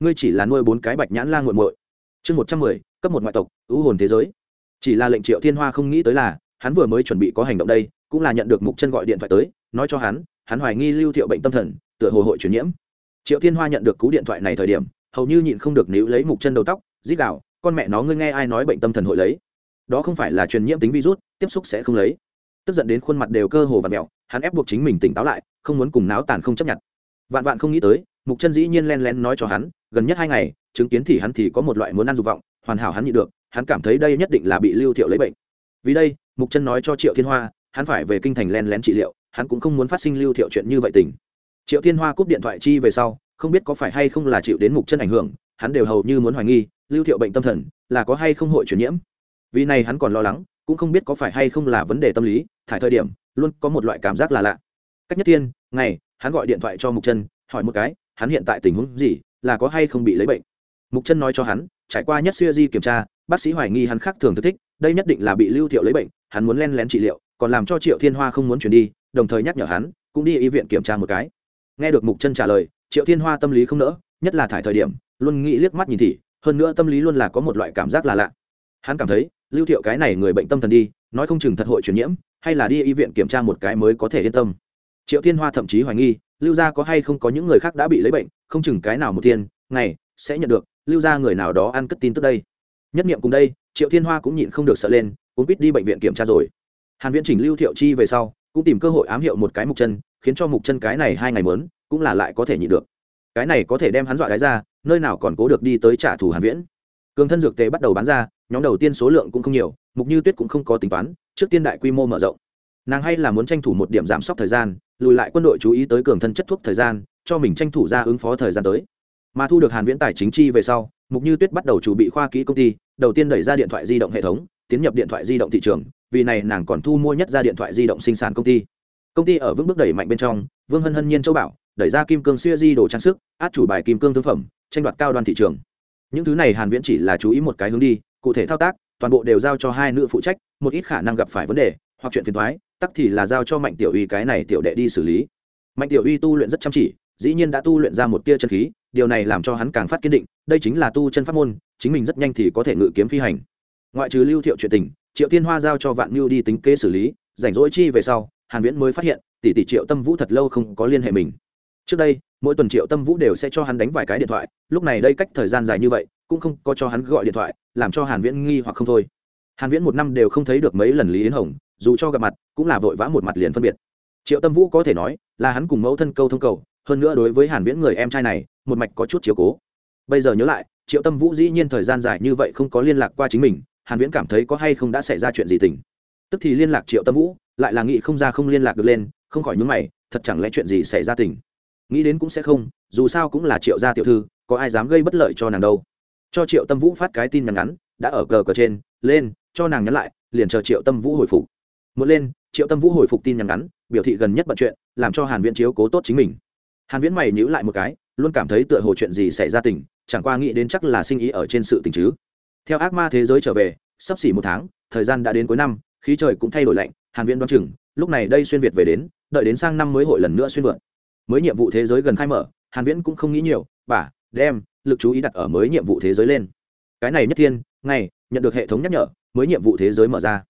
Ngươi chỉ là nuôi bốn cái bạch nhãn la nguội muội. Chương một trăm mười, cấp một ngoại tộc, ưu hồn thế giới. Chỉ là lệnh triệu thiên hoa không nghĩ tới là, hắn vừa mới chuẩn bị có hành động đây, cũng là nhận được mục chân gọi điện thoại tới, nói cho hắn hắn hoài nghi lưu thiệu bệnh tâm thần, tựa hồ hội truyền nhiễm. Triệu thiên hoa nhận được cú điện thoại này thời điểm, hầu như nhịn không được níu lấy mục chân đầu tóc dít đạo con mẹ nó, ngươi nghe ai nói bệnh tâm thần hội lấy? Đó không phải là truyền nhiễm tính virus, tiếp xúc sẽ không lấy. Tức giận đến khuôn mặt đều cơ hồ và mẹo, hắn ép buộc chính mình tỉnh táo lại, không muốn cùng náo tàn không chấp nhận vạn vạn không nghĩ tới, mục chân dĩ nhiên len lén nói cho hắn, gần nhất hai ngày, chứng kiến thì hắn thì có một loại muốn ăn dục vọng, hoàn hảo hắn nhịn được, hắn cảm thấy đây nhất định là bị lưu thiệu lấy bệnh. Vì đây, mục chân nói cho triệu thiên hoa, hắn phải về kinh thành len lén trị liệu, hắn cũng không muốn phát sinh lưu thiệu chuyện như vậy tình. Triệu thiên hoa cúp điện thoại chi về sau, không biết có phải hay không là chịu đến mục chân ảnh hưởng, hắn đều hầu như muốn hoài nghi, lưu thiệu bệnh tâm thần, là có hay không hội truyền nhiễm. Vì này hắn còn lo lắng, cũng không biết có phải hay không là vấn đề tâm lý, thải thời điểm, luôn có một loại cảm giác là lạ. Cách nhất tiên ngày hắn gọi điện thoại cho mục chân, hỏi một cái, hắn hiện tại tình huống gì, là có hay không bị lấy bệnh? Mục chân nói cho hắn, trải qua nhất siêu di kiểm tra, bác sĩ hoài nghi hắn khác thường thực thích, đây nhất định là bị lưu thiệu lấy bệnh, hắn muốn len lén trị liệu, còn làm cho triệu thiên hoa không muốn chuyển đi, đồng thời nhắc nhở hắn, cũng đi y viện kiểm tra một cái. Nghe được mục chân trả lời, triệu thiên hoa tâm lý không nỡ, nhất là thải thời điểm, luôn nghĩ liếc mắt nhìn thị hơn nữa tâm lý luôn là có một loại cảm giác là lạ. Hắn cảm thấy, lưu thiệu cái này người bệnh tâm thần đi, nói không chừng thật hội truyền nhiễm, hay là đi y viện kiểm tra một cái mới có thể yên tâm triệu thiên hoa thậm chí hoài nghi, lưu gia có hay không có những người khác đã bị lấy bệnh, không chừng cái nào một thiên, ngày, sẽ nhận được, lưu gia người nào đó ăn cất tin tức đây. Nhất nghiệm cùng đây, triệu thiên hoa cũng nhịn không được sợ lên cũng biết đi bệnh viện kiểm tra rồi. Hàn viễn chỉnh lưu thiệu chi về sau, cũng tìm cơ hội ám hiệu một cái mục chân, khiến cho mục chân cái này hai ngày mớn, cũng là lại có thể nhịn được. Cái này có thể đem hắn dọa gái ra, nơi nào còn cố được đi tới trả thù hàn viễn. Cường thân dược tế bắt đầu bán ra, nhóm đầu tiên số lượng cũng không nhiều, mục như tuyết cũng không có tính toán, trước tiên đại quy mô mở rộng. Nàng hay là muốn tranh thủ một điểm giảm sốc thời gian lùi lại quân đội chú ý tới cường thân chất thuốc thời gian, cho mình tranh thủ ra ứng phó thời gian tới. Mà thu được hàn viễn tài chính chi về sau, mục như tuyết bắt đầu chủ bị khoa kỹ công ty, đầu tiên đẩy ra điện thoại di động hệ thống, tiến nhập điện thoại di động thị trường, vì này nàng còn thu mua nhất ra điện thoại di động sinh sản công ty. Công ty ở vững bước đẩy mạnh bên trong, vương hân hân nhiên châu bảo, đẩy ra kim cương xuyên di đồ trang sức, át chủ bài kim cương thương phẩm, tranh đoạt cao đoàn thị trường. Những thứ này hàn viễn chỉ là chú ý một cái hướng đi, cụ thể thao tác, toàn bộ đều giao cho hai nữ phụ trách, một ít khả năng gặp phải vấn đề, hoặc chuyện phiền toái tắc thì là giao cho mạnh tiểu uy cái này tiểu đệ đi xử lý. Mạnh tiểu uy tu luyện rất chăm chỉ, dĩ nhiên đã tu luyện ra một tia chân khí, điều này làm cho hắn càng phát kiên định, đây chính là tu chân pháp môn, chính mình rất nhanh thì có thể ngự kiếm phi hành. Ngoại trừ lưu thiệu chuyện tình, triệu tiên hoa giao cho vạn mưu đi tính kế xử lý, rảnh rỗi chi về sau, hàn viễn mới phát hiện, tỷ tỷ triệu tâm vũ thật lâu không có liên hệ mình. Trước đây, mỗi tuần triệu tâm vũ đều sẽ cho hắn đánh vài cái điện thoại, lúc này đây cách thời gian dài như vậy, cũng không có cho hắn gọi điện thoại, làm cho hàn viễn nghi hoặc không thôi. Hàn viễn một năm đều không thấy được mấy lần lý yến hồng dù cho gặp mặt, cũng là vội vã một mặt liền phân biệt. Triệu tâm vũ có thể nói là hắn cùng mẫu thân câu thông cầu, hơn nữa đối với hàn viễn người em trai này, một mạch có chút chiếu cố. Bây giờ nhớ lại, triệu tâm vũ dĩ nhiên thời gian dài như vậy không có liên lạc qua chính mình, hàn viễn cảm thấy có hay không đã xảy ra chuyện gì tình. Tức thì liên lạc triệu tâm vũ, lại là nghĩ không ra không liên lạc được lên, không khỏi nhướng mày, thật chẳng lẽ chuyện gì xảy ra tình? Nghĩ đến cũng sẽ không, dù sao cũng là triệu gia tiểu thư, có ai dám gây bất lợi cho nàng đâu. Cho triệu tâm vũ phát cái tin nhắn ngắn, đã ở cờ cờ trên, lên, cho nàng nhắn lại, liền chờ triệu tâm vũ hồi phục muốn lên, triệu tâm vũ hồi phục tin nhắn ngắn, biểu thị gần nhất bận chuyện, làm cho hàn viễn chiếu cố tốt chính mình. Hàn viễn mày nhíu lại một cái, luôn cảm thấy tựa hồ chuyện gì xảy ra tình, chẳng qua nghĩ đến chắc là sinh ý ở trên sự tình chứ. Theo ác ma thế giới trở về, sắp xỉ một tháng, thời gian đã đến cuối năm, khí trời cũng thay đổi lạnh, hàn viễn đoán chừng, lúc này đây xuyên việt về đến, đợi đến sang năm mới hội lần nữa xuyên vượt mới nhiệm vụ thế giới gần khai mở, hàn viễn cũng không nghĩ nhiều, bà, đem lực chú ý đặt ở mới nhiệm vụ thế giới lên. Cái này nhất thiên, ngày, nhận được hệ thống nhắc nhở, mới nhiệm vụ thế giới mở ra.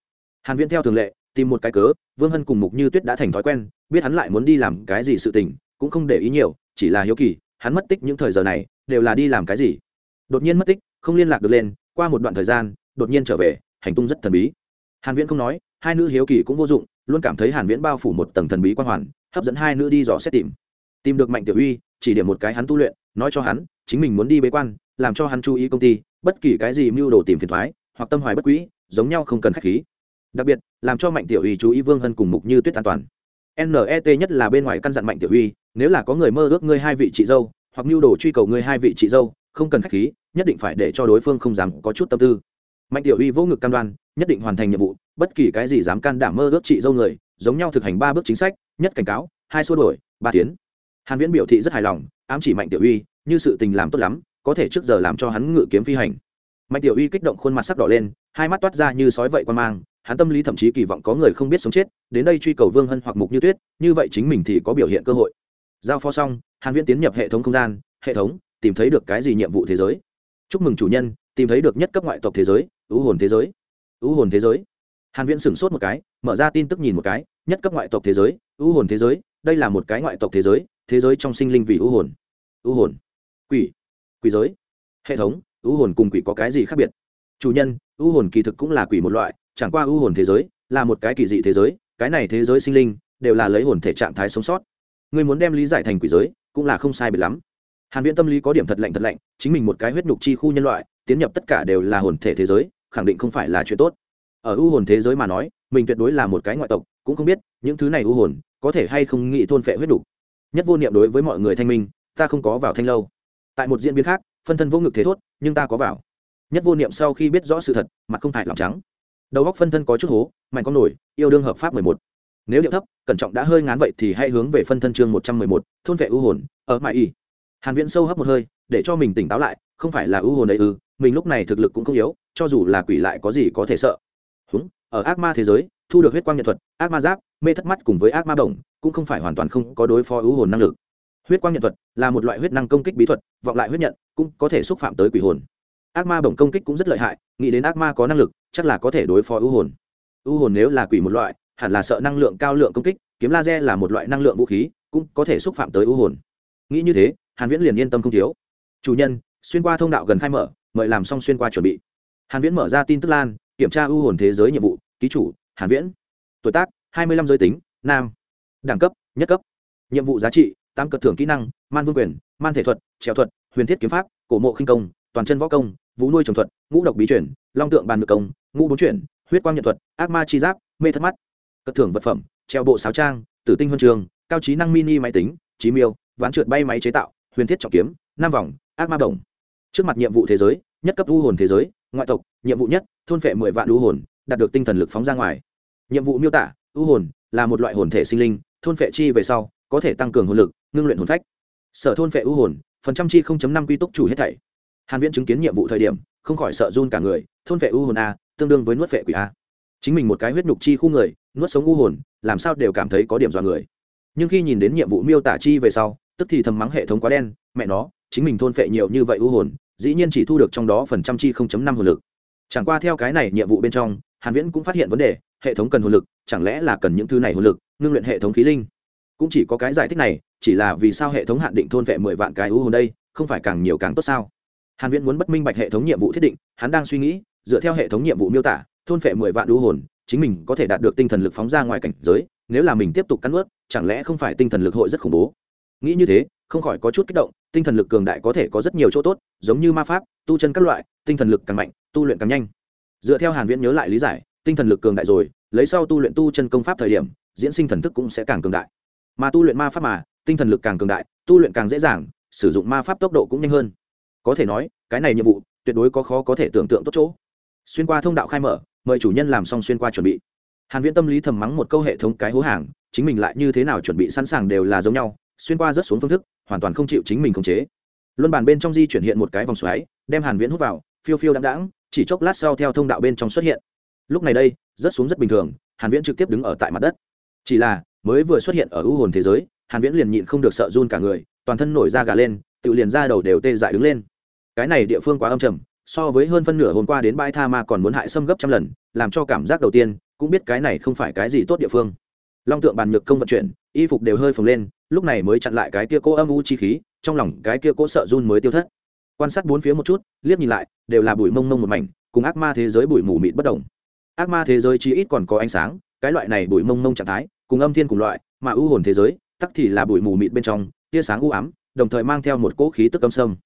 Hàn viễn theo thường lệ tìm một cái cớ vương hân cùng mục như tuyết đã thành thói quen biết hắn lại muốn đi làm cái gì sự tình cũng không để ý nhiều chỉ là hiếu kỳ hắn mất tích những thời giờ này đều là đi làm cái gì? Đột nhiên mất tích không liên lạc được lên qua một đoạn thời gian đột nhiên trở về hành tung rất thần bí. Hàn viễn không nói hai nữ hiếu kỳ cũng vô dụng luôn cảm thấy hàn viễn bao phủ một tầng thần bí quan hoàn hấp dẫn hai nữ đi dò xét tìm. Tìm được mạnh tiểu uy chỉ điểm một cái hắn tu luyện nói cho hắn chính mình muốn đi bế quan làm cho hắn chú ý công ty bất kỳ cái gì mưu đồ tìm phiền thoái hoặc tâm hoài bất quý, giống nhau không cần khách khí đặc biệt, làm cho mạnh tiểu uy chú ý vương hân cùng mục như tuyết an toàn. Net nhất là bên ngoài căn dặn mạnh tiểu uy, nếu là có người mơ ước ngươi hai vị chị dâu, hoặc mưu đồ truy cầu ngươi hai vị chị dâu, không cần khách khí, nhất định phải để cho đối phương không dám có chút tâm tư. Mạnh tiểu uy vô ngực cam đoan, nhất định hoàn thành nhiệm vụ, bất kỳ cái gì dám can đảm mơ ước chị dâu người, giống nhau thực hành ba bước chính sách, nhất cảnh cáo, hai xua đổi ba tiến. Hàn viễn biểu thị rất hài lòng, ám chỉ mạnh tiểu uy, như sự tình làm tốt lắm, có thể trước giờ làm cho hắn ngự kiếm phi hành. Mạnh tiểu uy kích động khuôn mặt sắc đỏ lên, hai mắt toát ra như sói vậy quan mang hắn tâm lý thậm chí kỳ vọng có người không biết sống chết, đến đây truy cầu vương hân hoặc mục như tuyết, như vậy chính mình thì có biểu hiện cơ hội. Giao phó xong, hàn viễn tiến nhập hệ thống không gian, hệ thống, tìm thấy được cái gì nhiệm vụ thế giới. Chúc mừng chủ nhân, tìm thấy được nhất cấp ngoại tộc thế giới, ưu hồn thế giới. Ưu hồn thế giới. Hàn viễn sửng sốt một cái, mở ra tin tức nhìn một cái, nhất cấp ngoại tộc thế giới, ưu hồn thế giới, đây là một cái ngoại tộc thế giới thế giới trong sinh linh vì ưu hồn. Ưu hồn. Quỷ. Quỷ giới. Hệ thống, ưu hồn cùng quỷ có cái gì khác biệt? Chủ nhân ưu hồn kỳ thực cũng là quỷ một loại, chẳng qua ưu hồn thế giới là một cái kỳ dị thế giới, cái này thế giới sinh linh đều là lấy hồn thể trạng thái sống sót. Người muốn đem lý giải thành quỷ giới cũng là không sai biệt lắm. Hàn viễn tâm lý có điểm thật lạnh thật lạnh, chính mình một cái huyết nhục chi khu nhân loại, tiến nhập tất cả đều là hồn thể thế giới, khẳng định không phải là chuyện tốt. Ở ưu hồn thế giới mà nói, mình tuyệt đối là một cái ngoại tộc, cũng không biết những thứ này ưu hồn có thể hay không nghĩ thôn phệ huyết nhục. Nhất vô niệm đối với mọi người thanh minh, ta không có vào thanh lâu. Tại một diễn biến khác, phân thân vô ngực thế thốt, nhưng ta có vào nhất vô niệm sau khi biết rõ sự thật, mặt không hại lòng trắng. Đầu góc phân thân có chút hố, mạnh con nổi, yêu đương hợp pháp mười một. Nếu điệu thấp, cẩn trọng đã hơi ngán vậy thì hãy hướng về phân thân chương một trăm mười một, thôn vệ ưu hồn, ở mãi y. Hàn viễn sâu hấp một hơi, để cho mình tỉnh táo lại, không phải là ưu hồn ấy ư, mình lúc này thực lực cũng không yếu, cho dù là quỷ lại có gì có thể sợ. Húng, ở ác ma thế giới, thu được huyết quang nhận thuật, ác ma giáp, mê thất mắt cùng với ác ma đồng cũng không phải hoàn toàn không có đối phó ưu hồn năng lực. Huyết quang nhận thuật là một loại huyết năng công kích bí thuật, vọng lại huyết nhận, cũng có thể xúc phạm tới quỷ hồn ác ma bổng công kích cũng rất lợi hại, nghĩ đến ác ma có năng lực, chắc là có thể đối phó ưu hồn. Ưu hồn nếu là quỷ một loại, hẳn là sợ năng lượng cao lượng công kích, kiếm laser là một loại năng lượng vũ khí, cũng có thể xúc phạm tới ưu hồn. Nghĩ như thế, hàn viễn liền yên tâm không thiếu. Chủ nhân, xuyên qua thông đạo gần khai mở, mời làm xong xuyên qua chuẩn bị. Hàn viễn mở ra tin tức lan, kiểm tra ưu hồn thế giới nhiệm vụ, ký chủ, hàn viễn. Tuổi tác 25 giới tính, nam. Đẳng cấp, nhất cấp. Nhiệm vụ giá trị tam cật thưởng kỹ năng, man vương quyền, man thể thuật, trèo thuật, huyền thiết kiếm pháp, cổ mộ khinh công, toàn chân võ công vũ nuôi trồng thuật, ngũ độc bí chuyển long tượng bàn ngự công, ngũ bốn chuyển, huyết quang nhận thuật, ác ma chi giáp, mê thất mắt. Cất thưởng vật phẩm, treo bộ sáo trang, tử tinh huân trường, cao trí năng mini máy tính trí miêu, ván trượt bay máy chế tạo, huyền thiết trọng kiếm nam vòng, ác ma đồng. Trước mặt nhiệm vụ thế giới, nhất cấp u hồn thế giới, ngoại tộc, nhiệm vụ nhất, thôn phệ mười vạn u hồn, đạt được tinh thần lực phóng ra ngoài. Nhiệm vụ miêu tả, u hồn là một loại hồn thể sinh linh, thôn phệ chi về sau, có thể tăng cường hồn lực, ngưng luyện hồn phách. Sở thôn phệ u hồn, phần trăm chi năm quy tốc chủ hết thảy hàn viễn chứng kiến nhiệm vụ thời điểm, không khỏi sợ run cả người, thôn vệ u hồn a, tương đương với nuốt vệ quỷ a. Chính mình một cái huyết nhục chi khu người, nuốt sống u hồn, làm sao đều cảm thấy có điểm dọa người. Nhưng khi nhìn đến nhiệm vụ miêu tả chi về sau, tức thì thầm mắng hệ thống quá đen, mẹ nó, chính mình thôn phệ nhiều như vậy u hồn, dĩ nhiên chỉ thu được trong đó phần trăm chi năm hồn lực. Chẳng qua theo cái này nhiệm vụ bên trong, hàn viễn cũng phát hiện vấn đề, hệ thống cần hồn lực, chẳng lẽ là cần những thứ này hồn lực, ngưng luyện hệ thống khí linh? Cũng chỉ có cái giải thích này, chỉ là vì sao hệ thống hạn định thôn vệ mười vạn cái u hồn đây, không phải càng nhiều càng tốt sao? Hàn viễn muốn bất minh bạch hệ thống nhiệm vụ thiết định, hắn đang suy nghĩ, dựa theo hệ thống nhiệm vụ miêu tả, thôn phệ mười vạn đu hồn, chính mình có thể đạt được tinh thần lực phóng ra ngoài cảnh giới, nếu là mình tiếp tục cắn ướt chẳng lẽ không phải tinh thần lực hội rất khủng bố? Nghĩ như thế, không khỏi có chút kích động, tinh thần lực cường đại có thể có rất nhiều chỗ tốt, giống như ma pháp, tu chân các loại, tinh thần lực càng mạnh, tu luyện càng nhanh. Dựa theo hàn viễn nhớ lại lý giải, tinh thần lực cường đại rồi, lấy sau tu luyện tu chân công pháp thời điểm, diễn sinh thần thức cũng sẽ càng cường đại. Mà tu luyện ma pháp mà, tinh thần lực càng cường đại, tu luyện càng dễ dàng, sử dụng ma pháp tốc độ cũng nhanh hơn có thể nói, cái này nhiệm vụ tuyệt đối có khó có thể tưởng tượng tốt chỗ. Xuyên qua thông đạo khai mở, mời chủ nhân làm xong xuyên qua chuẩn bị. Hàn viễn tâm lý thầm mắng một câu hệ thống cái hố hàng, chính mình lại như thế nào chuẩn bị sẵn sàng đều là giống nhau, xuyên qua rất xuống phương thức, hoàn toàn không chịu chính mình khống chế. Luân bàn bên trong di chuyển hiện một cái vòng xoáy, đem hàn viễn hút vào, phiêu phiêu đãng đãng, chỉ chốc lát sau theo thông đạo bên trong xuất hiện. Lúc này đây, rất xuống rất bình thường, hàn viễn trực tiếp đứng ở tại mặt đất. Chỉ là, mới vừa xuất hiện ở ưu hồn thế giới, hàn viễn liền nhịn không được sợ run cả người, toàn thân nổi da gà lên, tự liền ra đầu đều tê dại đứng lên cái này địa phương quá âm trầm, so với hơn phân nửa hôm qua đến bãi tha ma còn muốn hại xâm gấp trăm lần, làm cho cảm giác đầu tiên, cũng biết cái này không phải cái gì tốt địa phương. Long tượng bàn nhược công vận chuyển, y phục đều hơi phồng lên, lúc này mới chặn lại cái kia cố âm u chi khí, trong lòng cái kia cố sợ run mới tiêu thất. Quan sát bốn phía một chút, liếc nhìn lại, đều là bụi mông mông một mảnh, cùng ác ma thế giới bụi mù mịt bất động. Ác ma thế giới chỉ ít còn có ánh sáng, cái loại này bụi mông mông trạng thái, cùng âm thiên cùng loại, mà ưu hồn thế giới, tắc thì là bụi mù mịt bên trong, tia sáng u ám, đồng thời mang theo một cỗ khí tức âm sâm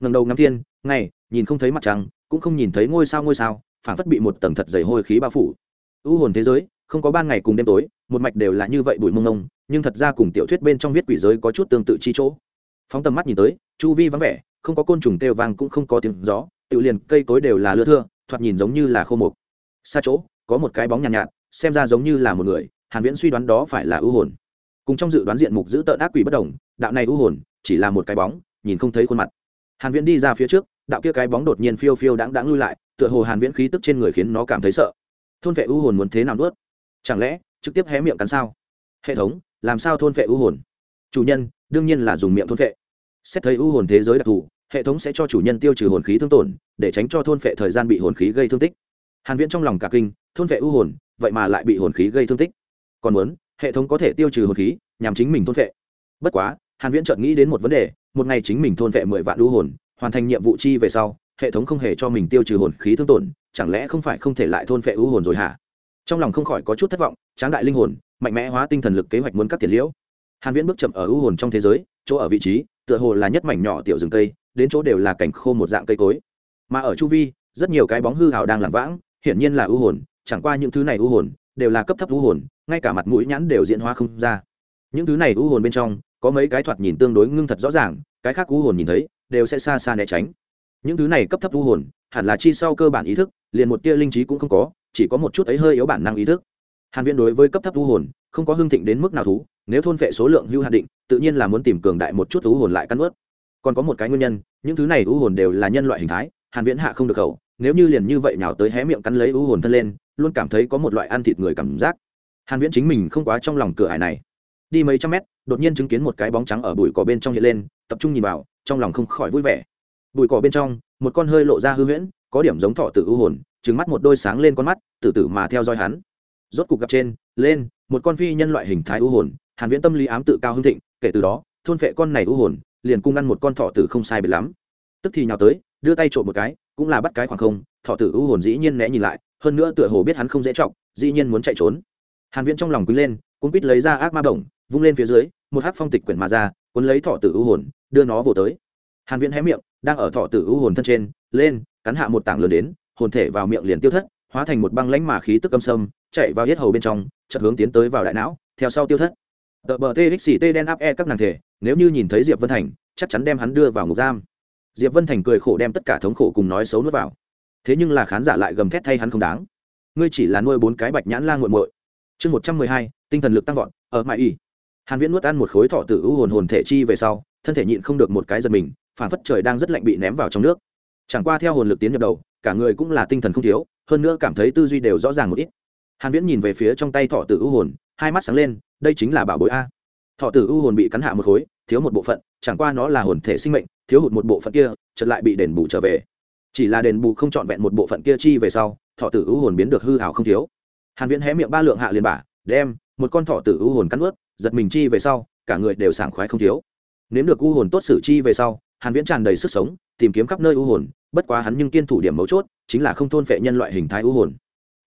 ngầm đầu ngắm thiên ngày nhìn không thấy mặt trăng cũng không nhìn thấy ngôi sao ngôi sao phản phất bị một tầng thật dày hôi khí bao phủ. U hồn thế giới không có ban ngày cùng đêm tối một mạch đều là như vậy bụi mông mông nhưng thật ra cùng tiểu thuyết bên trong viết quỷ giới có chút tương tự chi chỗ. Phóng tầm mắt nhìn tới chu vi vắng vẻ không có côn trùng kêu vang cũng không có tiếng gió tự liền cây cối đều là lưa thưa thoạt nhìn giống như là khô mục. Xa chỗ có một cái bóng nhàn nhạt, nhạt xem ra giống như là một người hàn viễn suy đoán đó phải là ưu hồn. Cùng trong dự đoán diện mục giữ tợn ác quỷ bất đồng đạo này ưu hồn chỉ là một cái bóng nhìn không thấy khuôn mặt hàn viễn đi ra phía trước, đạo kia cái bóng đột nhiên phiêu phiêu đãng đãng lui lại, tựa hồ hàn viễn khí tức trên người khiến nó cảm thấy sợ. Thôn vệ ưu hồn muốn thế nào nuốt? Chẳng lẽ, trực tiếp hé miệng cắn sao? Hệ thống, làm sao thôn vệ ưu hồn? Chủ nhân, đương nhiên là dùng miệng thôn vệ. Xét thấy ưu hồn thế giới đặc thù, hệ thống sẽ cho chủ nhân tiêu trừ hồn khí thương tổn, để tránh cho thôn vệ thời gian bị hồn khí gây thương tích. Hàn viễn trong lòng cả kinh, thôn vệ ưu hồn, vậy mà lại bị hồn khí gây thương tích. Còn muốn, hệ thống có thể tiêu trừ hồn khí, nhằm chính mình thôn vệ. Bất quá, hàn viễn chợt nghĩ đến một vấn đề một ngày chính mình thôn vệ mười vạn ưu hồn, hoàn thành nhiệm vụ chi về sau, hệ thống không hề cho mình tiêu trừ hồn khí thương tổn, chẳng lẽ không phải không thể lại thôn vệ ưu hồn rồi hả? Trong lòng không khỏi có chút thất vọng, tráng đại linh hồn, mạnh mẽ hóa tinh thần lực kế hoạch muốn cắt tiền liễu. Hàn viễn bước chậm ở ưu hồn trong thế giới, chỗ ở vị trí, tựa hồ là nhất mảnh nhỏ tiểu rừng cây, đến chỗ đều là cảnh khô một dạng cây cối. Mà ở chu vi, rất nhiều cái bóng hư hào đang lảng vãng, hiển nhiên là ưu hồn, chẳng qua những thứ này ưu hồn đều là cấp thấp ưu hồn, ngay cả mặt mũi nhãn đều diễn hóa không ra. Những thứ này ưu hồn bên trong có mấy cái thoạt nhìn tương đối ngưng thật rõ ràng, cái khác u hồn nhìn thấy, đều sẽ xa xa né tránh. Những thứ này cấp thấp u hồn, hẳn là chi sau cơ bản ý thức, liền một tia linh trí cũng không có, chỉ có một chút ấy hơi yếu bản năng ý thức. Hàn viễn đối với cấp thấp u hồn, không có hương thịnh đến mức nào thú, nếu thôn vệ số lượng hưu hạn định, tự nhiên là muốn tìm cường đại một chút u hồn lại căn ướt còn có một cái nguyên nhân, những thứ này u hồn đều là nhân loại hình thái, hàn viễn hạ không được khẩu, nếu như liền như vậy nhào tới hé miệng cắn lấy u hồn thân lên, luôn cảm thấy có một loại ăn thịt người cảm giác. Hàn viễn chính mình không quá trong lòng cửa ải này đi mấy trăm mét, đột nhiên chứng kiến một cái bóng trắng ở bụi cỏ bên trong hiện lên, tập trung nhìn vào, trong lòng không khỏi vui vẻ. Bụi cỏ bên trong, một con hơi lộ ra hư huyễn, có điểm giống thọ tử ưu hồn, trừng mắt một đôi sáng lên con mắt, từ từ mà theo dõi hắn. Rốt cục gặp trên, lên, một con phi nhân loại hình thái ưu hồn, hàn viễn tâm lý ám tự cao hưng thịnh, kể từ đó, thôn vệ con này ưu hồn, liền cung ăn một con thọ tử không sai biệt lắm. Tức thì nhào tới, đưa tay trộm một cái, cũng là bắt cái khoảng không, thọ tử ưu hồn dĩ nhiên né nhìn lại, hơn nữa tựa hồ biết hắn không dễ trọng, dĩ nhiên muốn chạy trốn. Hàn viễn trong lòng quý lên cũng quýt lấy ra ác ma bổng vung lên phía dưới, một hắc phong tịch quyển mà ra, cuốn lấy thọ tử ưu hồn, đưa nó vồ tới. Hàn viễn hé miệng, đang ở thọ tử ưu hồn thân trên, lên, cắn hạ một tảng lớn đến, hồn thể vào miệng liền tiêu thất, hóa thành một băng lãnh mà khí tức âm sâm, chạy vào yết hầu bên trong, chợt hướng tiến tới vào đại não, theo sau tiêu thất. Tờ bờ tê xì tê đen áp e các nàng thể, nếu như nhìn thấy diệp vân thành, chắc chắn đem hắn đưa vào ngục giam. Diệp vân thành cười khổ đem tất cả thống khổ cùng nói xấu nuốt vào. Thế nhưng là khán giả lại gầm thét thay hắn không đáng. Ngươi chỉ là nuôi bốn cái bạch nhãn la nguội muội. Chương một trăm mười hai, tinh thần lực tăng vọt, ở mãi ỉ hàn viễn nuốt ăn một khối thọ tử u hồn hồn thể chi về sau, thân thể nhịn không được một cái giật mình, phản phất trời đang rất lạnh bị ném vào trong nước. Chẳng qua theo hồn lực tiến nhập đầu, cả người cũng là tinh thần không thiếu, hơn nữa cảm thấy tư duy đều rõ ràng một ít. Hàn viễn nhìn về phía trong tay thọ tử u hồn, hai mắt sáng lên, đây chính là bảo bối a. Thọ tử u hồn bị cắn hạ một khối, thiếu một bộ phận, chẳng qua nó là hồn thể sinh mệnh, thiếu hụt một bộ phận kia, chợt lại bị đền bù trở về. Chỉ là đền bù không trọn vẹn một bộ phận kia chi về sau thọ tử u hồn biến được hư hảo không thiếu. Hàn viễn hé miệng ba lượng hạ liền bả, đem, một con thọ tử u hồn cắn ướt giật mình chi về sau, cả người đều sảng khoái không thiếu. Nếm được u hồn tốt xử chi về sau, hàn viễn tràn đầy sức sống, tìm kiếm khắp nơi u hồn, bất quá hắn nhưng kiên thủ điểm mấu chốt, chính là không thôn phệ nhân loại hình thái u hồn.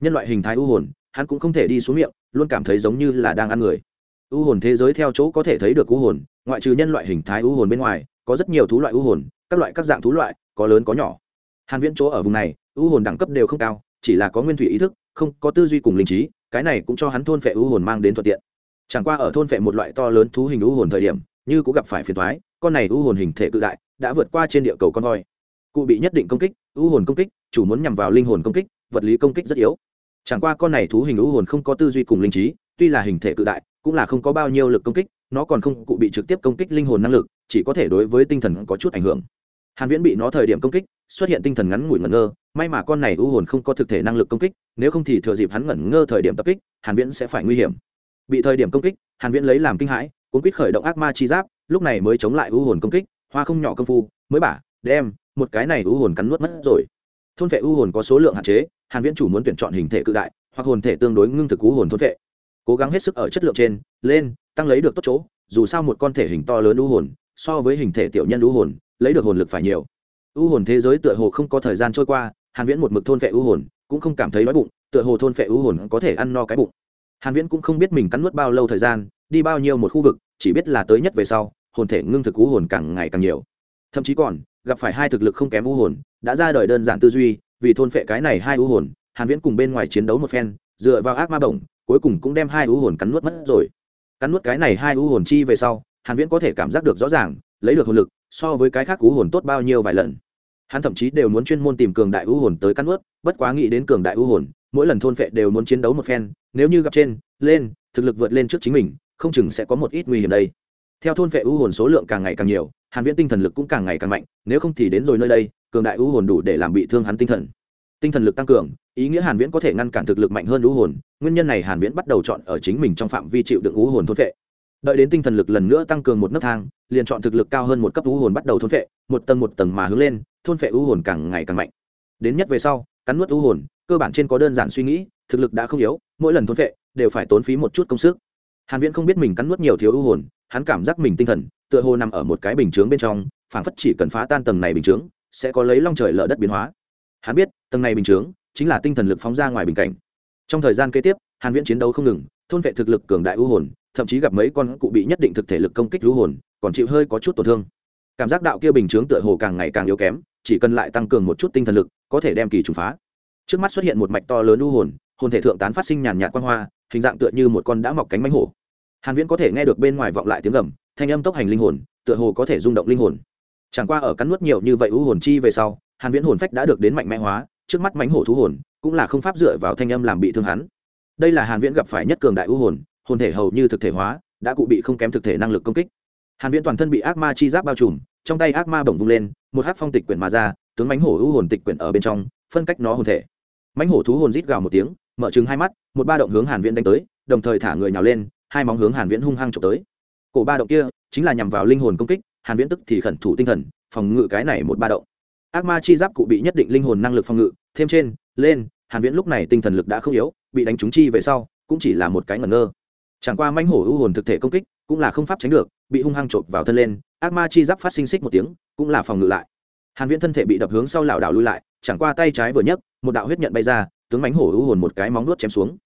Nhân loại hình thái u hồn, hắn cũng không thể đi xuống miệng, luôn cảm thấy giống như là đang ăn người. U hồn thế giới theo chỗ có thể thấy được u hồn, ngoại trừ nhân loại hình thái u hồn bên ngoài, có rất nhiều thú loại u hồn, các loại các dạng thú loại, có lớn có nhỏ. Hàn viễn chỗ ở vùng này, u hồn đẳng cấp đều không cao, chỉ là có nguyên thủy ý thức, không có tư duy cùng linh trí, cái này cũng cho hắn thôn phệ u hồn mang đến thuận tiện chẳng qua ở thôn vệ một loại to lớn thú hình u hồn thời điểm, như cũng gặp phải phiền toái, con này u hồn hình thể cự đại, đã vượt qua trên địa cầu con voi. Cụ bị nhất định công kích, u hồn công kích, chủ muốn nhằm vào linh hồn công kích, vật lý công kích rất yếu. Chẳng qua con này thú hình u hồn không có tư duy cùng linh trí, tuy là hình thể cự đại, cũng là không có bao nhiêu lực công kích, nó còn không cụ bị trực tiếp công kích linh hồn năng lực, chỉ có thể đối với tinh thần có chút ảnh hưởng. Hàn viễn bị nó thời điểm công kích, xuất hiện tinh thần ngắn ngủi ngẩn ngơ, may mà con này u hồn không có thực thể năng lực công kích, nếu không thì thừa dịp hắn ngẩn ngơ thời điểm tập kích, hàn viễn sẽ phải nguy hiểm bị thời điểm công kích, hàn viễn lấy làm kinh hãi, cuốn quýt khởi động ác ma chi giáp, lúc này mới chống lại ưu hồn công kích, hoa không nhỏ công phu, mới bả, đem, một cái này ưu hồn cắn nuốt mất rồi. Thôn vệ ưu hồn có số lượng hạn chế, hàn viễn chủ muốn tuyển chọn hình thể cự đại, hoặc hồn thể tương đối ngưng thực ưu hồn thôn vệ. Cố gắng hết sức ở chất lượng trên, lên, tăng lấy được tốt chỗ, dù sao một con thể hình to lớn ưu hồn, so với hình thể tiểu nhân ưu hồn, lấy được hồn lực phải nhiều. Ưu hồn thế giới tựa hồ không có thời gian trôi qua, hàn viễn một mực thôn vệ ưu hồn, cũng không cảm thấy đói bụng, tựa hồ thôn vệ ưu hồn có thể ăn no cái bụng hàn viễn cũng không biết mình cắn nuốt bao lâu thời gian, đi bao nhiêu một khu vực, chỉ biết là tới nhất về sau, hồn thể ngưng thực cú hồn càng ngày càng nhiều. Thậm chí còn, gặp phải hai thực lực không kém u hồn, đã ra đời đơn giản tư duy, vì thôn phệ cái này hai u hồn, hàn viễn cùng bên ngoài chiến đấu một phen, dựa vào ác ma bổng, cuối cùng cũng đem hai u hồn cắn nuốt mất rồi. Cắn nuốt cái này hai u hồn chi về sau, hàn viễn có thể cảm giác được rõ ràng, lấy được hồn lực, so với cái khác u hồn tốt bao nhiêu vài lần. Hắn thậm chí đều muốn chuyên môn tìm cường đại u hồn tới cắn nuốt, bất quá nghĩ đến cường đại u hồn, mỗi lần thôn phệ đều muốn chiến đấu một phen nếu như gặp trên lên thực lực vượt lên trước chính mình không chừng sẽ có một ít nguy hiểm đây. Theo thôn vệ ưu hồn số lượng càng ngày càng nhiều hàn viễn tinh thần lực cũng càng ngày càng mạnh nếu không thì đến rồi nơi đây cường đại ưu hồn đủ để làm bị thương hắn tinh thần. Tinh thần lực tăng cường ý nghĩa hàn viễn có thể ngăn cản thực lực mạnh hơn ưu hồn nguyên nhân này hàn viễn bắt đầu chọn ở chính mình trong phạm vi chịu đựng ưu hồn thôn vệ, đợi đến tinh thần lực lần nữa tăng cường một nấc thang liền chọn thực lực cao hơn một cấp ưu hồn bắt đầu thôn vệ, một tầng một tầng mà hướng lên thôn vệ ưu hồn càng ngày càng mạnh. Đến nhất về sau cắn nuốt ưu hồn cơ bản trên có đơn giản suy nghĩ thực lực đã không yếu mỗi lần thôn phệ đều phải tốn phí một chút công sức. Hàn viễn không biết mình cắn nuốt nhiều thiếu ưu hồn, hắn cảm giác mình tinh thần tựa hồ nằm ở một cái bình chướng bên trong, phảng phất chỉ cần phá tan tầng này bình chướng, sẽ có lấy long trời lở đất biến hóa. Hắn biết, tầng này bình chướng chính là tinh thần lực phóng ra ngoài bình cảnh. Trong thời gian kế tiếp, hàn viễn chiến đấu không ngừng, thôn vệ thực lực cường đại ưu hồn, thậm chí gặp mấy con cụ bị nhất định thực thể lực công kích ưu hồn, còn chịu hơi có chút tổn thương. Cảm giác đạo kia bình chướng tựa hồ càng ngày càng yếu kém, chỉ cần lại tăng cường một chút tinh thần lực, có thể đem kỳ trùng phá. Trước mắt xuất hiện một mạch to lớn ưu hồn hồn thể thượng tán phát sinh nhàn nhạt quang hoa, hình dạng tựa như một con đã mọc cánh mánh hổ. Hàn viễn có thể nghe được bên ngoài vọng lại tiếng gầm, thanh âm tốc hành linh hồn, tựa hồ có thể rung động linh hồn. Chẳng qua ở cắn nuốt nhiều như vậy ưu hồn chi về sau, hàn viễn hồn phách đã được đến mạnh mẽ hóa, trước mắt mánh hổ thú hồn cũng là không pháp dựa vào thanh âm làm bị thương hắn. Đây là hàn viễn gặp phải nhất cường đại ưu hồn hồn thể hầu như thực thể hóa, đã cụ bị không kém thực thể năng lực công kích. Hàn viễn toàn thân bị ác ma chi giáp bao trùm, trong tay ác ma bổng vung lên, một hắc phong tịch quyển mà ra, tướng mánh hổ ưu hồn tịch quyển ở bên trong, phân cách nó hồn thể. Mánh hổ thú hồn rít gào một tiếng mở trừng hai mắt, một ba động hướng hàn viễn đánh tới, đồng thời thả người nhào lên, hai móng hướng hàn viễn hung hăng chụp tới. Cổ ba động kia chính là nhằm vào linh hồn công kích, hàn viễn tức thì khẩn thủ tinh thần, phòng ngự cái này một ba động. Ác ma chi giáp cụ bị nhất định linh hồn năng lực phòng ngự, thêm trên, lên, hàn viễn lúc này tinh thần lực đã không yếu, bị đánh trúng chi về sau, cũng chỉ là một cái ngẩn ngơ. Chẳng qua manh hổ ưu hồn thực thể công kích cũng là không pháp tránh được, bị hung hăng chộp vào thân lên, ác ma chi giáp phát sinh xích một tiếng, cũng là phòng ngự lại. Hàn viễn thân thể bị đập hướng sau lảo đảo lui lại, chẳng qua tay trái vừa nhấc, một đạo huyết nhận bay ra tướng mánh hổ ưu hồn một cái móng nuốt chém xuống.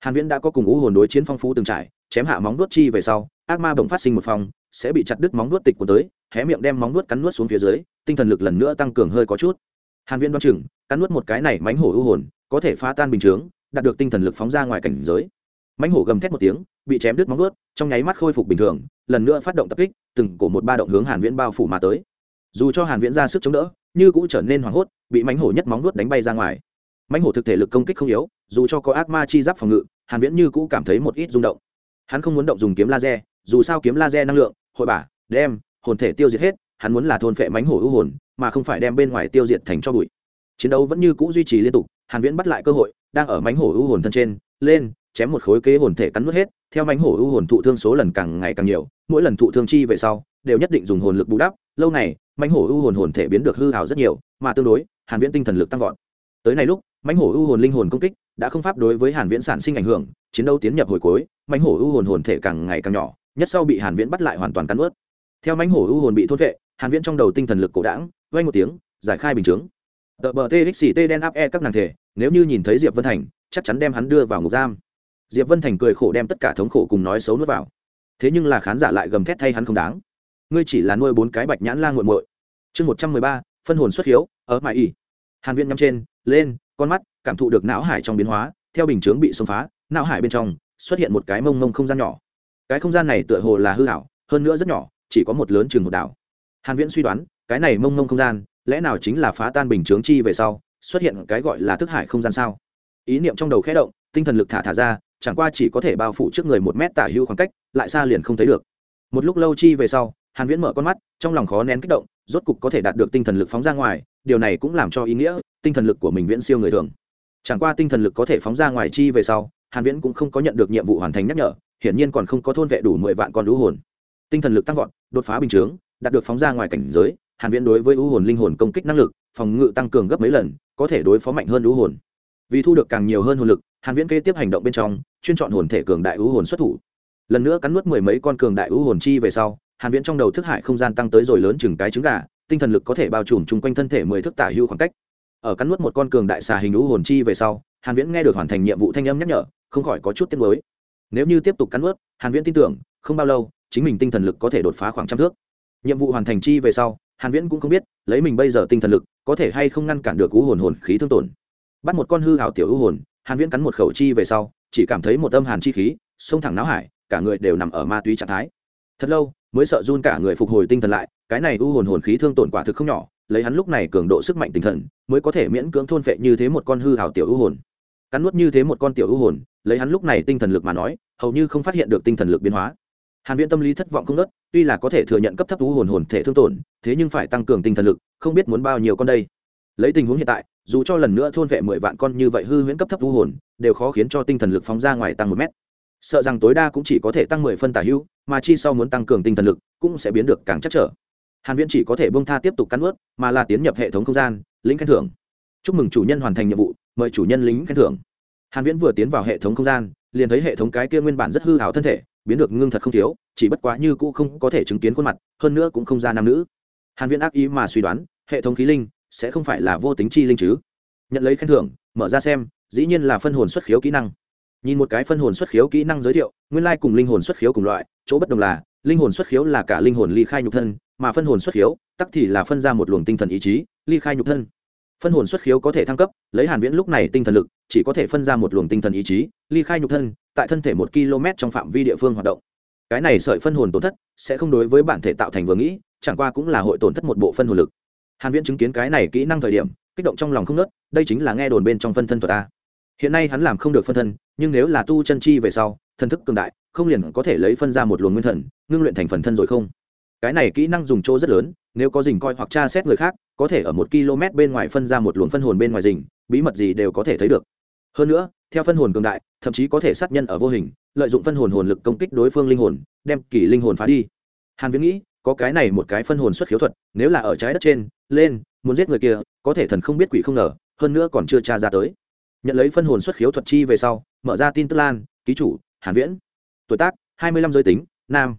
Hàn viễn đã có cùng ưu hồn đối chiến phong phú từng trải chém hạ móng nuốt chi về sau ác ma bỗng phát sinh một phong, sẽ bị chặt đứt móng nuốt tịch của tới hé miệng đem móng nuốt cắn nuốt xuống phía dưới tinh thần lực lần nữa tăng cường hơi có chút. Hàn viễn đoán chừng cắn nuốt một cái này mánh hổ ưu hồn có thể phá tan bình chướng đạt được tinh thần lực phóng ra ngoài cảnh giới. Mánh hổ gầm thét một tiếng bị chém đứt móng nuốt trong nháy mắt khôi phục bình thường lần nữa phát động tập kích từng cổ một ba động hướng hàn viễn bao phủ mà tới. Dù cho hàn viễn ra sức chống đỡ như cũng trở nên hoảng hốt bị mánh hổ nhất móng nuốt đánh bay ra ngoài mãnh hổ thực thể lực công kích không yếu, dù cho có ác ma chi giáp phòng ngự, hàn viễn như cũ cảm thấy một ít rung động. Hắn không muốn động dùng kiếm laser, dù sao kiếm laser năng lượng, hội bả, đem, hồn thể tiêu diệt hết, hắn muốn là thôn phệ mãnh hổ ưu hồn, mà không phải đem bên ngoài tiêu diệt thành cho bụi. Chiến đấu vẫn như cũ duy trì liên tục, hàn viễn bắt lại cơ hội, đang ở mãnh hổ ưu hồn thân trên, lên, chém một khối kế hồn thể cắn nuốt hết, theo mãnh hổ ưu hồn thụ thương số lần càng ngày càng nhiều, mỗi lần thụ thương chi về sau, đều nhất định dùng hồn lực bù đắp, lâu này mãnh hổ ưu hồn hồn thể biến được hư hào rất nhiều, mà tương đối, hàn viễn tinh thần lực tăng vọt. Tới này lúc mãnh hổ ưu hồn linh hồn công kích đã không pháp đối với hàn viễn sản sinh ảnh hưởng chiến đấu tiến nhập hồi cuối mãnh hổ ưu hồn hồn thể càng ngày càng nhỏ nhất sau bị hàn viễn bắt lại hoàn toàn cắn ướt theo mãnh hổ ưu hồn bị thôn vệ hàn viễn trong đầu tinh thần lực cổ đảng vang một tiếng giải khai bình chứng tờ bờ txt đen áp e các nàng thể nếu như nhìn thấy diệp vân thành chắc chắn đem hắn đưa vào ngục giam diệp vân thành cười khổ đem tất cả thống khổ cùng nói xấu nuốt vào thế nhưng là khán giả lại gầm thét thay hắn không đáng ngươi chỉ là nuôi bốn cái bạch nhãn la nguội muội chương một trăm mười ba phân hồn xuất hiếu ở mãi ỉ hàn viễn nhắm trên lên con mắt cảm thụ được não hải trong biến hóa, theo bình chướng bị xông phá, não hải bên trong xuất hiện một cái mông mông không gian nhỏ. Cái không gian này tựa hồ là hư hảo hơn nữa rất nhỏ, chỉ có một lớn trường một đảo. Hàn viễn suy đoán, cái này mông mông không gian lẽ nào chính là phá tan bình chướng chi về sau, xuất hiện cái gọi là thức hải không gian sao? Ý niệm trong đầu khẽ động, tinh thần lực thả thả ra, chẳng qua chỉ có thể bao phủ trước người một mét tả hữu khoảng cách, lại xa liền không thấy được. Một lúc lâu chi về sau, hàn viễn mở con mắt, trong lòng khó nén kích động, rốt cục có thể đạt được tinh thần lực phóng ra ngoài, điều này cũng làm cho ý nghĩa tinh thần lực của mình viễn siêu người thường. Chẳng qua tinh thần lực có thể phóng ra ngoài chi về sau, hàn viễn cũng không có nhận được nhiệm vụ hoàn thành nhắc nhở, hiển nhiên còn không có thôn vệ đủ 10 vạn con lũ hồn. Tinh thần lực tăng vọt, đột phá bình chướng, đạt được phóng ra ngoài cảnh giới, hàn viễn đối với lũ hồn linh hồn công kích năng lực, phòng ngự tăng cường gấp mấy lần, có thể đối phó mạnh hơn lũ hồn. Vì thu được càng nhiều hơn hồn lực, hàn viễn kế tiếp hành động bên trong, chuyên chọn hồn thể cường đại lũ hồn xuất thủ. Lần nữa cắn nuốt mười mấy con cường đại lũ hồn chi về sau, hàn viễn trong đầu thức hải không gian tăng tới rồi lớn chừng cái trứng gà, tinh thần lực có thể bao trùm chung quanh thân thể mười thước tả hưu khoảng cách ở cắn nuốt một con cường đại xà hình lũ hồn chi về sau, hàn viễn nghe được hoàn thành nhiệm vụ thanh âm nhắc nhở, không khỏi có chút tiếc nuối. Nếu như tiếp tục cắn nuốt, hàn viễn tin tưởng, không bao lâu, chính mình tinh thần lực có thể đột phá khoảng trăm thước. Nhiệm vụ hoàn thành chi về sau, hàn viễn cũng không biết, lấy mình bây giờ tinh thần lực, có thể hay không ngăn cản được u hồn hồn khí thương tổn. Bắt một con hư hảo tiểu u hồn, hàn viễn cắn một khẩu chi về sau, chỉ cảm thấy một âm hàn chi khí xông thẳng não hải, cả người đều nằm ở ma túy trạng thái. Thật lâu, mới sợ run cả người phục hồi tinh thần lại, cái này u hồn hồn khí thương tổn quả thực không nhỏ lấy hắn lúc này cường độ sức mạnh tinh thần, mới có thể miễn cưỡng thôn phệ như thế một con hư hảo tiểu u hồn. Cắn nuốt như thế một con tiểu u hồn, lấy hắn lúc này tinh thần lực mà nói, hầu như không phát hiện được tinh thần lực biến hóa. Hàn viễn tâm lý thất vọng không nớt tuy là có thể thừa nhận cấp thấp u hồn hồn thể thương tổn, thế nhưng phải tăng cường tinh thần lực, không biết muốn bao nhiêu con đây. Lấy tình huống hiện tại, dù cho lần nữa thôn vệ mười vạn con như vậy hư huyễn cấp thấp u hồn, đều khó khiến cho tinh thần lực phóng ra ngoài tăng một mét. Sợ rằng tối đa cũng chỉ có thể tăng mười phân tả hữu, mà chi sau muốn tăng cường tinh thần lực, cũng sẽ biến được càng chắc trở hàn viễn chỉ có thể bông tha tiếp tục cắn ướt mà là tiến nhập hệ thống không gian lính khen thưởng. Chúc mừng chủ nhân hoàn thành nhiệm vụ, mời chủ nhân lính khen thưởng. Hàn viễn vừa tiến vào hệ thống không gian, liền thấy hệ thống cái kia nguyên bản rất hư hảo thân thể, biến được ngưng thật không thiếu, chỉ bất quá như cũ không có thể chứng kiến khuôn mặt, hơn nữa cũng không ra nam nữ. Hàn viễn ác ý mà suy đoán, hệ thống khí linh sẽ không phải là vô tính chi linh chứ. Nhận lấy khen thưởng, mở ra xem, dĩ nhiên là phân hồn xuất khiếu kỹ năng. Nhìn một cái phân hồn xuất khiếu kỹ năng giới thiệu, nguyên lai cùng linh hồn xuất khiếu cùng loại, chỗ bất đồng là, linh hồn xuất khiếu là cả linh hồn ly khai nhục thân mà phân hồn xuất khiếu, tắc thì là phân ra một luồng tinh thần ý chí, ly khai nhục thân. Phân hồn xuất khiếu có thể thăng cấp, lấy hàn viễn lúc này tinh thần lực, chỉ có thể phân ra một luồng tinh thần ý chí, ly khai nhục thân, tại thân thể một km trong phạm vi địa phương hoạt động. Cái này sợi phân hồn tổn thất sẽ không đối với bản thể tạo thành vừa nghĩ, chẳng qua cũng là hội tổn thất một bộ phân hồn lực. Hàn viễn chứng kiến cái này kỹ năng thời điểm, kích động trong lòng không nớt đây chính là nghe đồn bên trong phân thân thuật ta. Hiện nay hắn làm không được phân thân, nhưng nếu là tu chân chi về sau, thần thức cường đại, không liền có thể lấy phân ra một luồng nguyên thần, ngưng luyện thành phần thân rồi không? Cái này kỹ năng dùng chỗ rất lớn, nếu có dình coi hoặc tra xét người khác, có thể ở một km bên ngoài phân ra một luồng phân hồn bên ngoài dình bí mật gì đều có thể thấy được. Hơn nữa, theo phân hồn cường đại, thậm chí có thể sát nhân ở vô hình, lợi dụng phân hồn hồn lực công kích đối phương linh hồn, đem kỷ linh hồn phá đi. Hàn viễn nghĩ, có cái này một cái phân hồn xuất khiếu thuật, nếu là ở trái đất trên, lên, muốn giết người kia, có thể thần không biết quỷ không ngờ, hơn nữa còn chưa tra ra tới. Nhận lấy phân hồn xuất khiếu thuật chi về sau, mở ra tin tức lan, ký chủ, hàn viễn. Tuổi tác 25 giới tính, nam.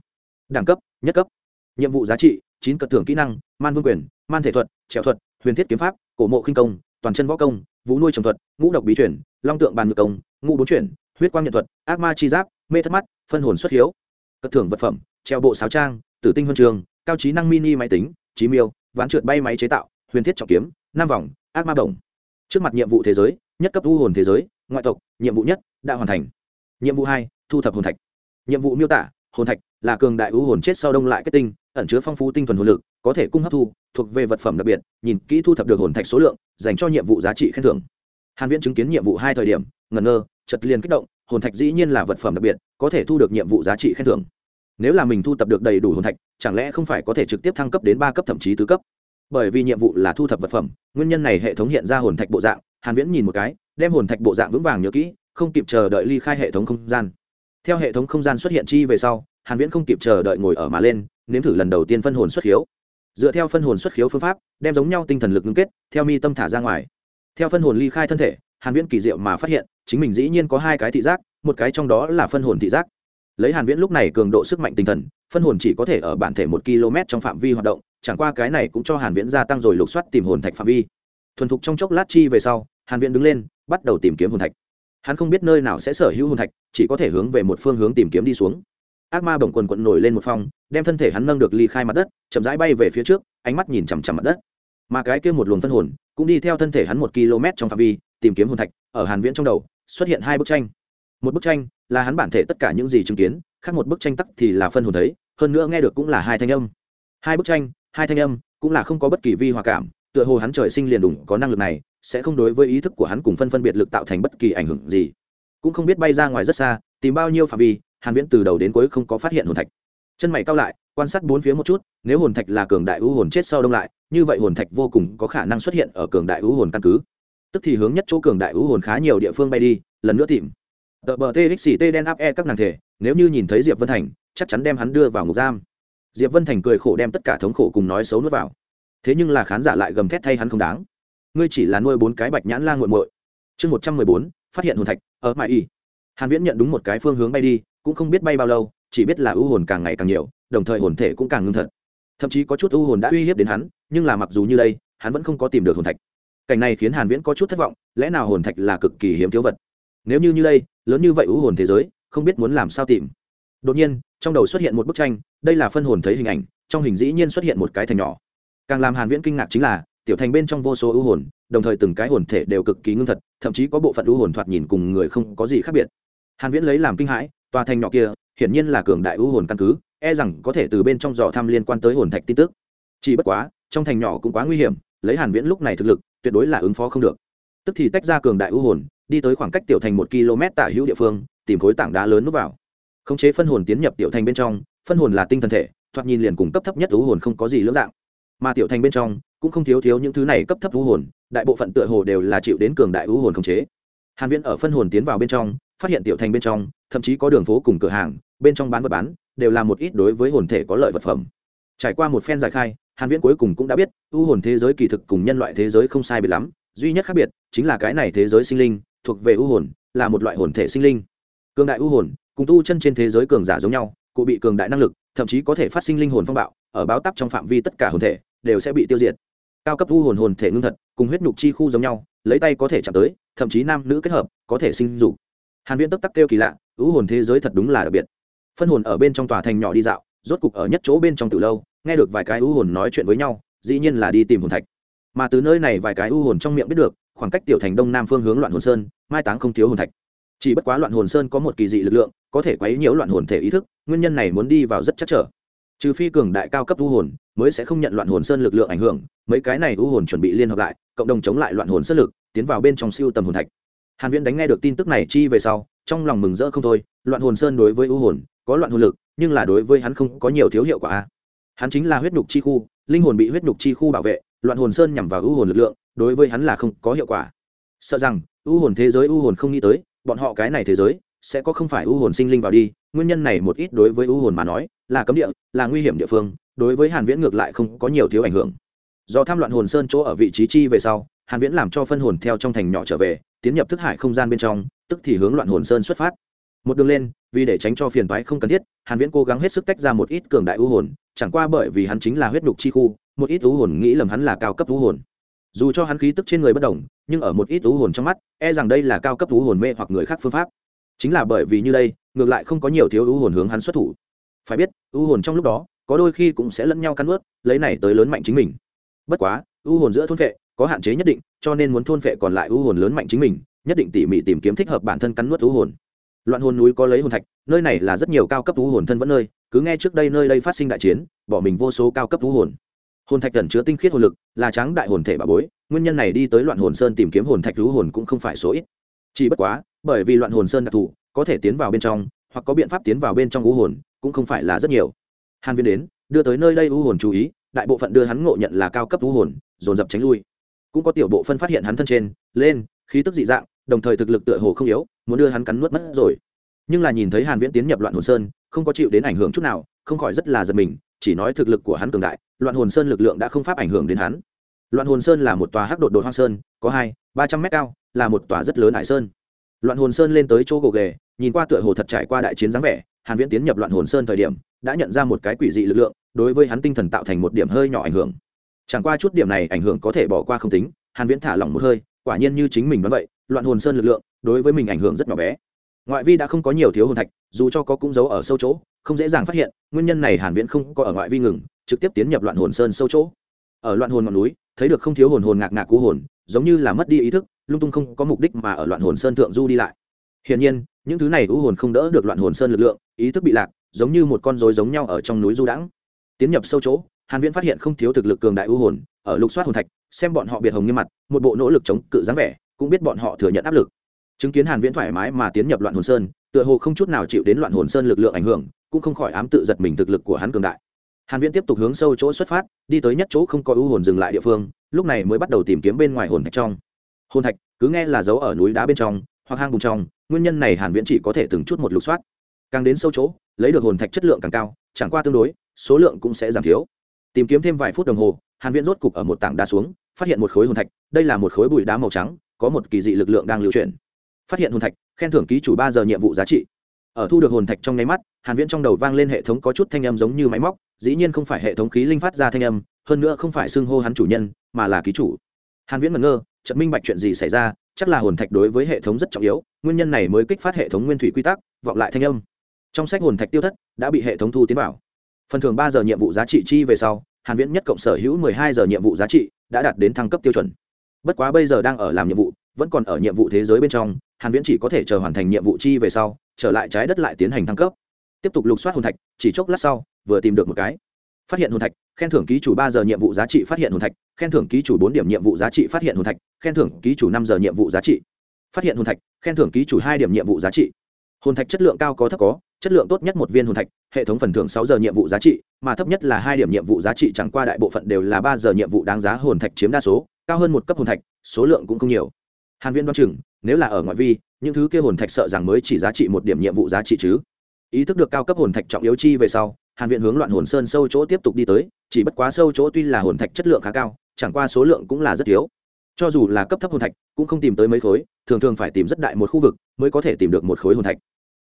Đẳng cấp, nhất cấp nhiệm vụ giá trị, chín cật thưởng kỹ năng, man vương quyền, man thể thuật, trèo thuật, huyền thiết kiếm pháp, cổ mộ khinh công, toàn chân võ công, vũ nuôi trồng thuật, ngũ độc bí chuyển long tượng bàn ngược công, ngũ bốn chuyển, huyết quang nhận thuật, ác ma chi giáp, mê thất mắt, phân hồn xuất hiếu. Cất thưởng vật phẩm, treo bộ sáo trang, tử tinh huân trường, cao trí năng mini máy tính trí miêu, ván trượt bay máy chế tạo, huyền thiết trọng kiếm nam vòng, ác ma đồng trước mặt nhiệm vụ thế giới, nhất cấp u hồn thế giới, ngoại tộc, nhiệm vụ nhất, đã hoàn thành. Nhiệm vụ hai, thu thập hồn thạch. Nhiệm vụ miêu tả, hồn thạch là cường đại u hồn chết sau đông lại kết tinh ẩn chứa phong phú tinh thuần hồn lực, có thể cung hấp thu, thuộc về vật phẩm đặc biệt, nhìn kỹ thu thập được hồn thạch số lượng, dành cho nhiệm vụ giá trị khen thưởng. Hàn viễn chứng kiến nhiệm vụ hai thời điểm, ngẩn ngơ chật liền kích động, hồn thạch dĩ nhiên là vật phẩm đặc biệt, có thể thu được nhiệm vụ giá trị khen thưởng. Nếu là mình thu thập được đầy đủ hồn thạch, chẳng lẽ không phải có thể trực tiếp thăng cấp đến ba cấp thậm chí tứ cấp? Bởi vì nhiệm vụ là thu thập vật phẩm, nguyên nhân này hệ thống hiện ra hồn thạch bộ dạng, hàn viễn nhìn một cái, đem hồn thạch bộ dạng vững vàng nhớ kỹ, không kịp chờ đợi ly khai hệ thống không gian. Theo hệ thống không gian xuất hiện chi về sau, hàn viễn không kịp chờ đợi ngồi ở mà lên nếm thử lần đầu tiên phân hồn xuất khiếu. Dựa theo phân hồn xuất khiếu phương pháp, đem giống nhau tinh thần lực ngưng kết, theo mi tâm thả ra ngoài. Theo phân hồn ly khai thân thể, hàn viễn kỳ diệu mà phát hiện, chính mình dĩ nhiên có hai cái thị giác, một cái trong đó là phân hồn thị giác. Lấy hàn viễn lúc này cường độ sức mạnh tinh thần, phân hồn chỉ có thể ở bản thể một km trong phạm vi hoạt động, chẳng qua cái này cũng cho hàn viễn gia tăng rồi lục soát tìm hồn thạch phạm vi. Thuần thục trong chốc lát chi về sau, hàn viễn đứng lên, bắt đầu tìm kiếm hồn thạch. Hắn không biết nơi nào sẽ sở hữu hồn thạch, chỉ có thể hướng về một phương hướng tìm kiếm đi xuống ác ma bổng quần quận nổi lên một phong, đem thân thể hắn nâng được ly khai mặt đất, chậm rãi bay về phía trước, ánh mắt nhìn chằm chằm mặt đất. Mà cái kia một luồng phân hồn, cũng đi theo thân thể hắn một km trong phạm vi, tìm kiếm hồn thạch, ở hàn viễn trong đầu, xuất hiện hai bức tranh. Một bức tranh là hắn bản thể tất cả những gì chứng kiến, khác một bức tranh tắc thì là phân hồn thấy, hơn nữa nghe được cũng là hai thanh âm. Hai bức tranh, hai thanh âm, cũng là không có bất kỳ vi hòa cảm, tựa hồ hắn trời sinh liền đủ có năng lực này, sẽ không đối với ý thức của hắn cùng phân phân biệt lực tạo thành bất kỳ ảnh hưởng gì. Cũng không biết bay ra ngoài rất xa, tìm bao nhiêu phạm vi hàn viễn từ đầu đến cuối không có phát hiện hồn thạch. Chân mày cao lại, quan sát bốn phía một chút, nếu hồn thạch là cường đại ưu hồn chết sau đông lại, như vậy hồn thạch vô cùng có khả năng xuất hiện ở cường đại ưu hồn căn cứ. Tức thì hướng nhất chỗ cường đại ưu hồn khá nhiều địa phương bay đi, lần nữa tìm. Tờ bờ txt đen áp e các nàng thể, nếu như nhìn thấy diệp vân thành, chắc chắn đem hắn đưa vào ngục giam. Diệp vân thành cười khổ đem tất cả thống khổ cùng nói xấu nuốt vào. Thế nhưng là khán giả lại gầm thét thay hắn không đáng. Ngươi chỉ là nuôi bốn cái bạch nhãn la nguội muội. Chương một trăm mười bốn, phát hiện hồn thạch, ở mãi y. Hàn viễn nhận đúng một cái phương hướng bay đi cũng không biết bay bao lâu, chỉ biết là ưu hồn càng ngày càng nhiều, đồng thời hồn thể cũng càng ngưng thật. Thậm chí có chút ưu hồn đã uy hiếp đến hắn, nhưng là mặc dù như đây, hắn vẫn không có tìm được hồn thạch. Cảnh này khiến hàn viễn có chút thất vọng, lẽ nào hồn thạch là cực kỳ hiếm thiếu vật? Nếu như như đây, lớn như vậy ưu hồn thế giới, không biết muốn làm sao tìm. Đột nhiên, trong đầu xuất hiện một bức tranh, đây là phân hồn thấy hình ảnh, trong hình dĩ nhiên xuất hiện một cái thành nhỏ. Càng làm hàn viễn kinh ngạc chính là, tiểu thành bên trong vô số ưu hồn, đồng thời từng cái hồn thể đều cực kỳ ngưng thật, thậm chí có bộ phận ưu hồn thoạt nhìn cùng người không có gì khác biệt. Hàn viễn lấy làm kinh hãi tòa thành nhỏ kia, hiển nhiên là cường đại ưu hồn căn cứ e rằng có thể từ bên trong dò thăm liên quan tới hồn thạch tin tức. Chỉ bất quá, trong thành nhỏ cũng quá nguy hiểm, lấy hàn viễn lúc này thực lực, tuyệt đối là ứng phó không được. Tức thì tách ra cường đại ưu hồn, đi tới khoảng cách tiểu thành một km tả hữu địa phương, tìm khối tảng đá lớn núp vào. Khống chế phân hồn tiến nhập tiểu thành bên trong, phân hồn là tinh thần thể, thoạt nhìn liền cùng cấp thấp nhất ưu hồn không có gì lưỡng dạng. Mà tiểu thành bên trong, cũng không thiếu thiếu những thứ này cấp thấp ưu hồn, đại bộ phận tựa hồ đều là chịu đến cường đại ưu hồn khống chế. Hàn viễn ở phân hồn tiến vào bên trong phát hiện tiểu thành bên trong, thậm chí có đường phố cùng cửa hàng, bên trong bán vật bán, đều là một ít đối với hồn thể có lợi vật phẩm. Trải qua một phen giải khai, hàn viễn cuối cùng cũng đã biết, u hồn thế giới kỳ thực cùng nhân loại thế giới không sai biệt lắm, duy nhất khác biệt chính là cái này thế giới sinh linh, thuộc về u hồn, là một loại hồn thể sinh linh. Cường đại u hồn, cùng tu chân trên thế giới cường giả giống nhau, cụ bị cường đại năng lực, thậm chí có thể phát sinh linh hồn phong bạo, ở báo tắp trong phạm vi tất cả hồn thể, đều sẽ bị tiêu diệt. Cao cấp u hồn hồn thể ngưng thật, cùng huyết nhục chi khu giống nhau, lấy tay có thể chạm tới, thậm chí nam nữ kết hợp, có thể sinh dục hàn viễn tức tắc kêu kỳ lạ ưu hồn thế giới thật đúng là đặc biệt. Phân hồn ở bên trong tòa thành nhỏ đi dạo, rốt cục ở nhất chỗ bên trong từ lâu, nghe được vài cái ưu hồn nói chuyện với nhau, dĩ nhiên là đi tìm hồn thạch. Mà từ nơi này vài cái ưu hồn trong miệng biết được, khoảng cách tiểu thành đông nam phương hướng loạn hồn sơn, mai táng không thiếu hồn thạch. Chỉ bất quá loạn hồn sơn có một kỳ dị lực lượng, có thể quấy nhiễu loạn hồn thể ý thức, nguyên nhân này muốn đi vào rất chắc trở. Trừ phi cường đại cao cấp u hồn, mới sẽ không nhận loạn hồn sơn lực lượng ảnh hưởng, mấy cái này u hồn chuẩn bị liên hợp lại, cộng đồng chống lại loạn hồn sơn lực, tiến vào bên trong siêu tầm hồn thạch hàn viễn đánh nghe được tin tức này chi về sau, trong lòng mừng rỡ không thôi, loạn hồn sơn đối với ưu hồn, có loạn hồn lực, nhưng là đối với hắn không có nhiều thiếu hiệu quả. A hắn chính là huyết nhục chi khu, linh hồn bị huyết nhục chi khu bảo vệ, loạn hồn sơn nhằm vào ưu hồn lực lượng, đối với hắn là không có hiệu quả. Sợ rằng, ưu hồn thế giới ưu hồn không nghĩ tới, bọn họ cái này thế giới, sẽ có không phải ưu hồn sinh linh vào đi, nguyên nhân này một ít đối với ưu hồn mà nói, là cấm địa, là nguy hiểm địa phương, đối với hàn viễn ngược lại không có nhiều thiếu ảnh hưởng. Do tham loạn hồn sơn chỗ ở vị trí chi về sau hàn viễn làm cho phân hồn theo trong thành nhỏ trở về, tiến nhập thức hải không gian bên trong, tức thì hướng loạn hồn sơn xuất phát. Một đường lên, vì để tránh cho phiền toái không cần thiết, hàn viễn cố gắng hết sức tách ra một ít cường đại ưu hồn, chẳng qua bởi vì hắn chính là huyết đục chi khu, một ít ưu hồn nghĩ lầm hắn là cao cấp ưu hồn. Dù cho hắn khí tức trên người bất đồng nhưng ở một ít ưu hồn trong mắt e rằng đây là cao cấp ưu hồn mê hoặc người khác phương pháp. Chính là bởi vì như đây, ngược lại không có nhiều thiếu ưu hồn hướng hắn xuất thủ. Phải biết ưu hồn trong lúc đó, có đôi khi cũng sẽ lẫn nhau cắn ướt lấy này tới lớn mạnh chính mình. Bất quá ưu hồn giữa thôn vệ có hạn chế nhất định, cho nên muốn thôn vệ còn lại u hồn lớn mạnh chính mình, nhất định tỉ mỉ tìm kiếm thích hợp bản thân cắn nuốt u hồn. Loạn hồn núi có lấy hồn thạch, nơi này là rất nhiều cao cấp u hồn thân vẫn nơi, cứ nghe trước đây nơi đây phát sinh đại chiến, bỏ mình vô số cao cấp u hồn. Hồn thạch cần chứa tinh khiết hồn lực, là tráng đại hồn thể bà bối, nguyên nhân này đi tới loạn hồn sơn tìm kiếm hồn thạch u hồn cũng không phải số ít. Chỉ bất quá, bởi vì loạn hồn sơn đặc thù, có thể tiến vào bên trong, hoặc có biện pháp tiến vào bên trong u hồn, cũng không phải là rất nhiều. Hàn viên đến, đưa tới nơi đây u hồn chú ý, đại bộ phận đưa hắn ngộ nhận là cao cấp u hồn, dồn dập tránh lui cũng có tiểu bộ phân phát hiện hắn thân trên, lên, khí tức dị dạng, đồng thời thực lực tựa hồ không yếu, muốn đưa hắn cắn nuốt mất rồi. Nhưng là nhìn thấy hàn viễn tiến nhập loạn hồn sơn, không có chịu đến ảnh hưởng chút nào, không khỏi rất là giật mình, chỉ nói thực lực của hắn cường đại, loạn hồn sơn lực lượng đã không pháp ảnh hưởng đến hắn. Loạn hồn sơn là một tòa hắc đột đột hoang sơn, có hai, ba trăm mét cao, là một tòa rất lớn hải sơn. Loạn hồn sơn lên tới chỗ gồ ghề, nhìn qua tựa hồ thật trải qua đại chiến dáng vẻ, hàn viễn tiến nhập loạn hồn sơn thời điểm, đã nhận ra một cái quỷ dị lực lượng, đối với hắn tinh thần tạo thành một điểm hơi nhỏ ảnh hưởng chẳng qua chút điểm này ảnh hưởng có thể bỏ qua không tính, hàn viễn thả lỏng một hơi, quả nhiên như chính mình đoán vậy, loạn hồn sơn lực lượng, đối với mình ảnh hưởng rất nhỏ bé. Ngoại vi đã không có nhiều thiếu hồn thạch, dù cho có cũng giấu ở sâu chỗ, không dễ dàng phát hiện, nguyên nhân này hàn viễn không có ở ngoại vi ngừng, trực tiếp tiến nhập loạn hồn sơn sâu chỗ. Ở loạn hồn ngọn núi, thấy được không thiếu hồn hồn ngạc ngạc cú hồn, giống như là mất đi ý thức, lung tung không có mục đích mà ở loạn hồn sơn thượng du đi lại. Hiển nhiên, những thứ này cú hồn không đỡ được loạn hồn sơn lực lượng, ý thức bị lạc, giống như một con rối giống nhau ở trong núi du đãng, tiến nhập sâu chỗ hàn viễn phát hiện không thiếu thực lực cường đại u hồn, ở lục soát hồn thạch, xem bọn họ biệt hồng như mặt, một bộ nỗ lực chống cự dáng vẻ, cũng biết bọn họ thừa nhận áp lực. Chứng kiến hàn viễn thoải mái mà tiến nhập loạn hồn sơn, tựa hồ không chút nào chịu đến loạn hồn sơn lực lượng ảnh hưởng, cũng không khỏi ám tự giật mình thực lực của hắn cường đại. Hàn viễn tiếp tục hướng sâu chỗ xuất phát, đi tới nhất chỗ không có u hồn dừng lại địa phương, lúc này mới bắt đầu tìm kiếm bên ngoài hồn thạch trong. Hồn thạch, cứ nghe là giấu ở núi đá bên trong, hoặc hang bùn trong, nguyên nhân này hàn viễn chỉ có thể từng chút một lục soát. Càng đến sâu chỗ, lấy được hồn thạch chất lượng càng cao, chẳng qua tương đối, số lượng cũng sẽ giảm thiếu tìm kiếm thêm vài phút đồng hồ, hàn viễn rốt cục ở một tảng đá xuống, phát hiện một khối hồn thạch, đây là một khối bụi đá màu trắng, có một kỳ dị lực lượng đang lưu chuyển. Phát hiện hồn thạch, khen thưởng ký chủ ba giờ nhiệm vụ giá trị. Ở thu được hồn thạch trong nháy mắt, hàn viễn trong đầu vang lên hệ thống có chút thanh âm giống như máy móc, dĩ nhiên không phải hệ thống khí linh phát ra thanh âm, hơn nữa không phải xưng hô hắn chủ nhân, mà là ký chủ. Hàn viễn ngẩn ngơ, chợt minh bạch chuyện gì xảy ra, chắc là hồn thạch đối với hệ thống rất trọng yếu, nguyên nhân này mới kích phát hệ thống nguyên thủy quy tắc, vọng lại thanh âm. Trong sách hồn thạch tiêu thất, đã bị hệ thống thu tiến vào phần thưởng ba giờ nhiệm vụ giá trị chi về sau, hàn viễn nhất cộng sở hữu 12 giờ nhiệm vụ giá trị đã đạt đến thăng cấp tiêu chuẩn. Bất quá bây giờ đang ở làm nhiệm vụ, vẫn còn ở nhiệm vụ thế giới bên trong, hàn viễn chỉ có thể chờ hoàn thành nhiệm vụ chi về sau, trở lại trái đất lại tiến hành thăng cấp. Tiếp tục lục soát hồn thạch, chỉ chốc lát sau, vừa tìm được một cái. Phát hiện hồn thạch, khen thưởng ký chủ ba giờ nhiệm vụ giá trị phát hiện hồn thạch, khen thưởng ký chủ bốn điểm nhiệm vụ giá trị phát hiện hồn thạch, khen thưởng ký chủ năm giờ nhiệm vụ giá trị. Phát hiện hồn thạch, khen thưởng ký chủ hai điểm nhiệm vụ giá trị. Hồn thạch chất lượng cao có thấp có chất lượng tốt nhất một viên hồn thạch, hệ thống phần thưởng sáu giờ nhiệm vụ giá trị, mà thấp nhất là hai điểm nhiệm vụ giá trị, chẳng qua đại bộ phận đều là ba giờ nhiệm vụ đáng giá hồn thạch chiếm đa số, cao hơn một cấp hồn thạch, số lượng cũng không nhiều. Hàn viễn đoán chừng, nếu là ở ngoại vi, những thứ kia hồn thạch sợ rằng mới chỉ giá trị một điểm nhiệm vụ giá trị chứ. Ý thức được cao cấp hồn thạch trọng yếu chi về sau, hàn viện hướng loạn hồn sơn sâu chỗ tiếp tục đi tới, chỉ bất quá sâu chỗ tuy là hồn thạch chất lượng khá cao, chẳng qua số lượng cũng là rất thiếu. Cho dù là cấp thấp hồn thạch, cũng không tìm tới mấy khối, thường thường phải tìm rất đại một khu vực mới có thể tìm được một khối hồn thạch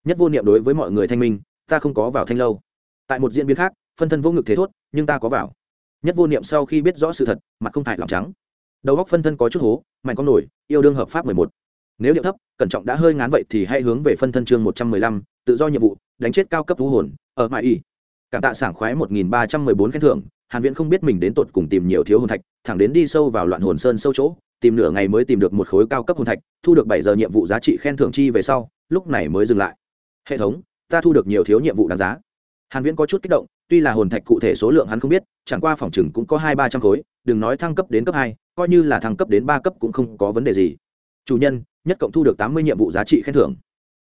nhất vô niệm đối với mọi người thanh minh, ta không có vào thanh lâu. Tại một diễn biến khác, phân thân vô ngực thế thốt, nhưng ta có vào. Nhất vô niệm sau khi biết rõ sự thật, mặt không hại lòng trắng. Đầu góc phân thân có chút hố, mạnh con nổi, yêu đương hợp pháp mười một. Nếu điệu thấp, cẩn trọng đã hơi ngán vậy thì hãy hướng về phân thân chương một trăm mười lăm, tự do nhiệm vụ, đánh chết cao cấp thú hồn, ở mãi y cảm tạ sảng khoái một nghìn ba trăm mười bốn khen thưởng, hàn viễn không biết mình đến tột cùng tìm nhiều thiếu hồn thạch, thẳng đến đi sâu vào loạn hồn sơn sâu chỗ, tìm nửa ngày mới tìm được một khối cao cấp hồn thạch, thu được bảy giờ nhiệm vụ giá trị khen thưởng chi về sau, lúc này mới dừng lại hệ thống, ta thu được nhiều thiếu nhiệm vụ đáng giá. Hàn viễn có chút kích động, tuy là hồn thạch cụ thể số lượng hắn không biết, chẳng qua phòng chừng cũng có hai ba trăm khối, đừng nói thăng cấp đến cấp hai, coi như là thăng cấp đến ba cấp cũng không có vấn đề gì. Chủ nhân, nhất cộng thu được tám mươi nhiệm vụ giá trị khen thưởng.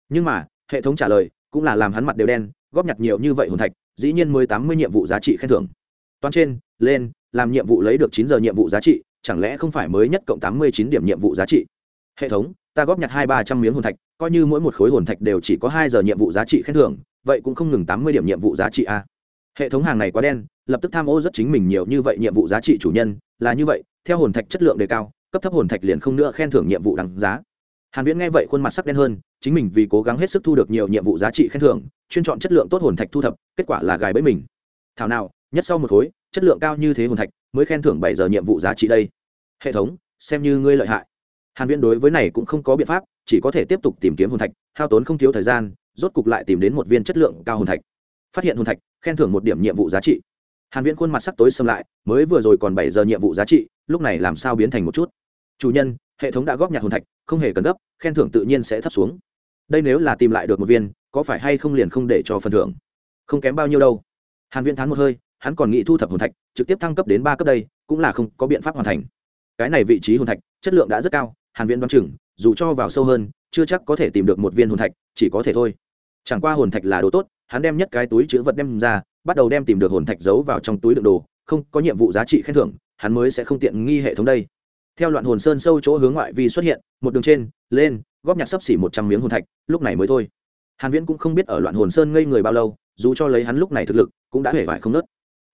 Nhưng mà, hệ thống trả lời, cũng là làm hắn mặt đều đen, góp nhặt nhiều như vậy hồn thạch, dĩ nhiên mới tám mươi nhiệm vụ giá trị khen thưởng. Toán trên, lên, làm nhiệm vụ lấy được chín giờ nhiệm vụ giá trị, chẳng lẽ không phải mới nhất cộng tám mươi chín điểm nhiệm vụ giá trị? Hệ thống, ta góp nhặt hai ba trăm miếng hồn thạch coi như mỗi một khối hồn thạch đều chỉ có hai giờ nhiệm vụ giá trị khen thưởng, vậy cũng không ngừng tám mươi điểm nhiệm vụ giá trị a. Hệ thống hàng này quá đen, lập tức tham ô rất chính mình nhiều như vậy nhiệm vụ giá trị chủ nhân, là như vậy, theo hồn thạch chất lượng đề cao, cấp thấp hồn thạch liền không nữa khen thưởng nhiệm vụ đằng giá. Hàn viễn nghe vậy khuôn mặt sắc đen hơn, chính mình vì cố gắng hết sức thu được nhiều nhiệm vụ giá trị khen thưởng, chuyên chọn chất lượng tốt hồn thạch thu thập, kết quả là gài bẫy mình. Thảo nào, nhất sau một khối, chất lượng cao như thế hồn thạch, mới khen thưởng bảy giờ nhiệm vụ giá trị đây. Hệ thống, xem như ngươi lợi hại hàn viễn đối với này cũng không có biện pháp, chỉ có thể tiếp tục tìm kiếm hồn thạch, hao tốn không thiếu thời gian, rốt cục lại tìm đến một viên chất lượng cao hồn thạch. Phát hiện hồn thạch, khen thưởng một điểm nhiệm vụ giá trị. Hàn viễn khuôn mặt sắc tối xâm lại, mới vừa rồi còn bảy giờ nhiệm vụ giá trị, lúc này làm sao biến thành một chút? Chủ nhân, hệ thống đã góp nhặt hồn thạch, không hề cần gấp, khen thưởng tự nhiên sẽ thấp xuống. Đây nếu là tìm lại được một viên, có phải hay không liền không để cho phần thưởng? Không kém bao nhiêu đâu. Hàn viễn thán một hơi, hắn còn nghĩ thu thập hồn thạch, trực tiếp thăng cấp đến ba cấp đây, cũng là không có biện pháp hoàn thành. Cái này vị trí hồn thạch, chất lượng đã rất cao hàn viễn đoán chừng, dù cho vào sâu hơn, chưa chắc có thể tìm được một viên hồn thạch, chỉ có thể thôi. Chẳng qua hồn thạch là đồ tốt, hắn đem nhất cái túi chứa vật đem ra, bắt đầu đem tìm được hồn thạch giấu vào trong túi đựng đồ, không có nhiệm vụ giá trị khen thưởng, hắn mới sẽ không tiện nghi hệ thống đây. Theo loạn hồn sơn sâu chỗ hướng ngoại vi xuất hiện, một đường trên, lên, góp nhặt sấp xỉ một trăm miếng hồn thạch, lúc này mới thôi. Hàn viễn cũng không biết ở loạn hồn sơn ngây người bao lâu, dù cho lấy hắn lúc này thực lực, cũng đã hể vải không nớt.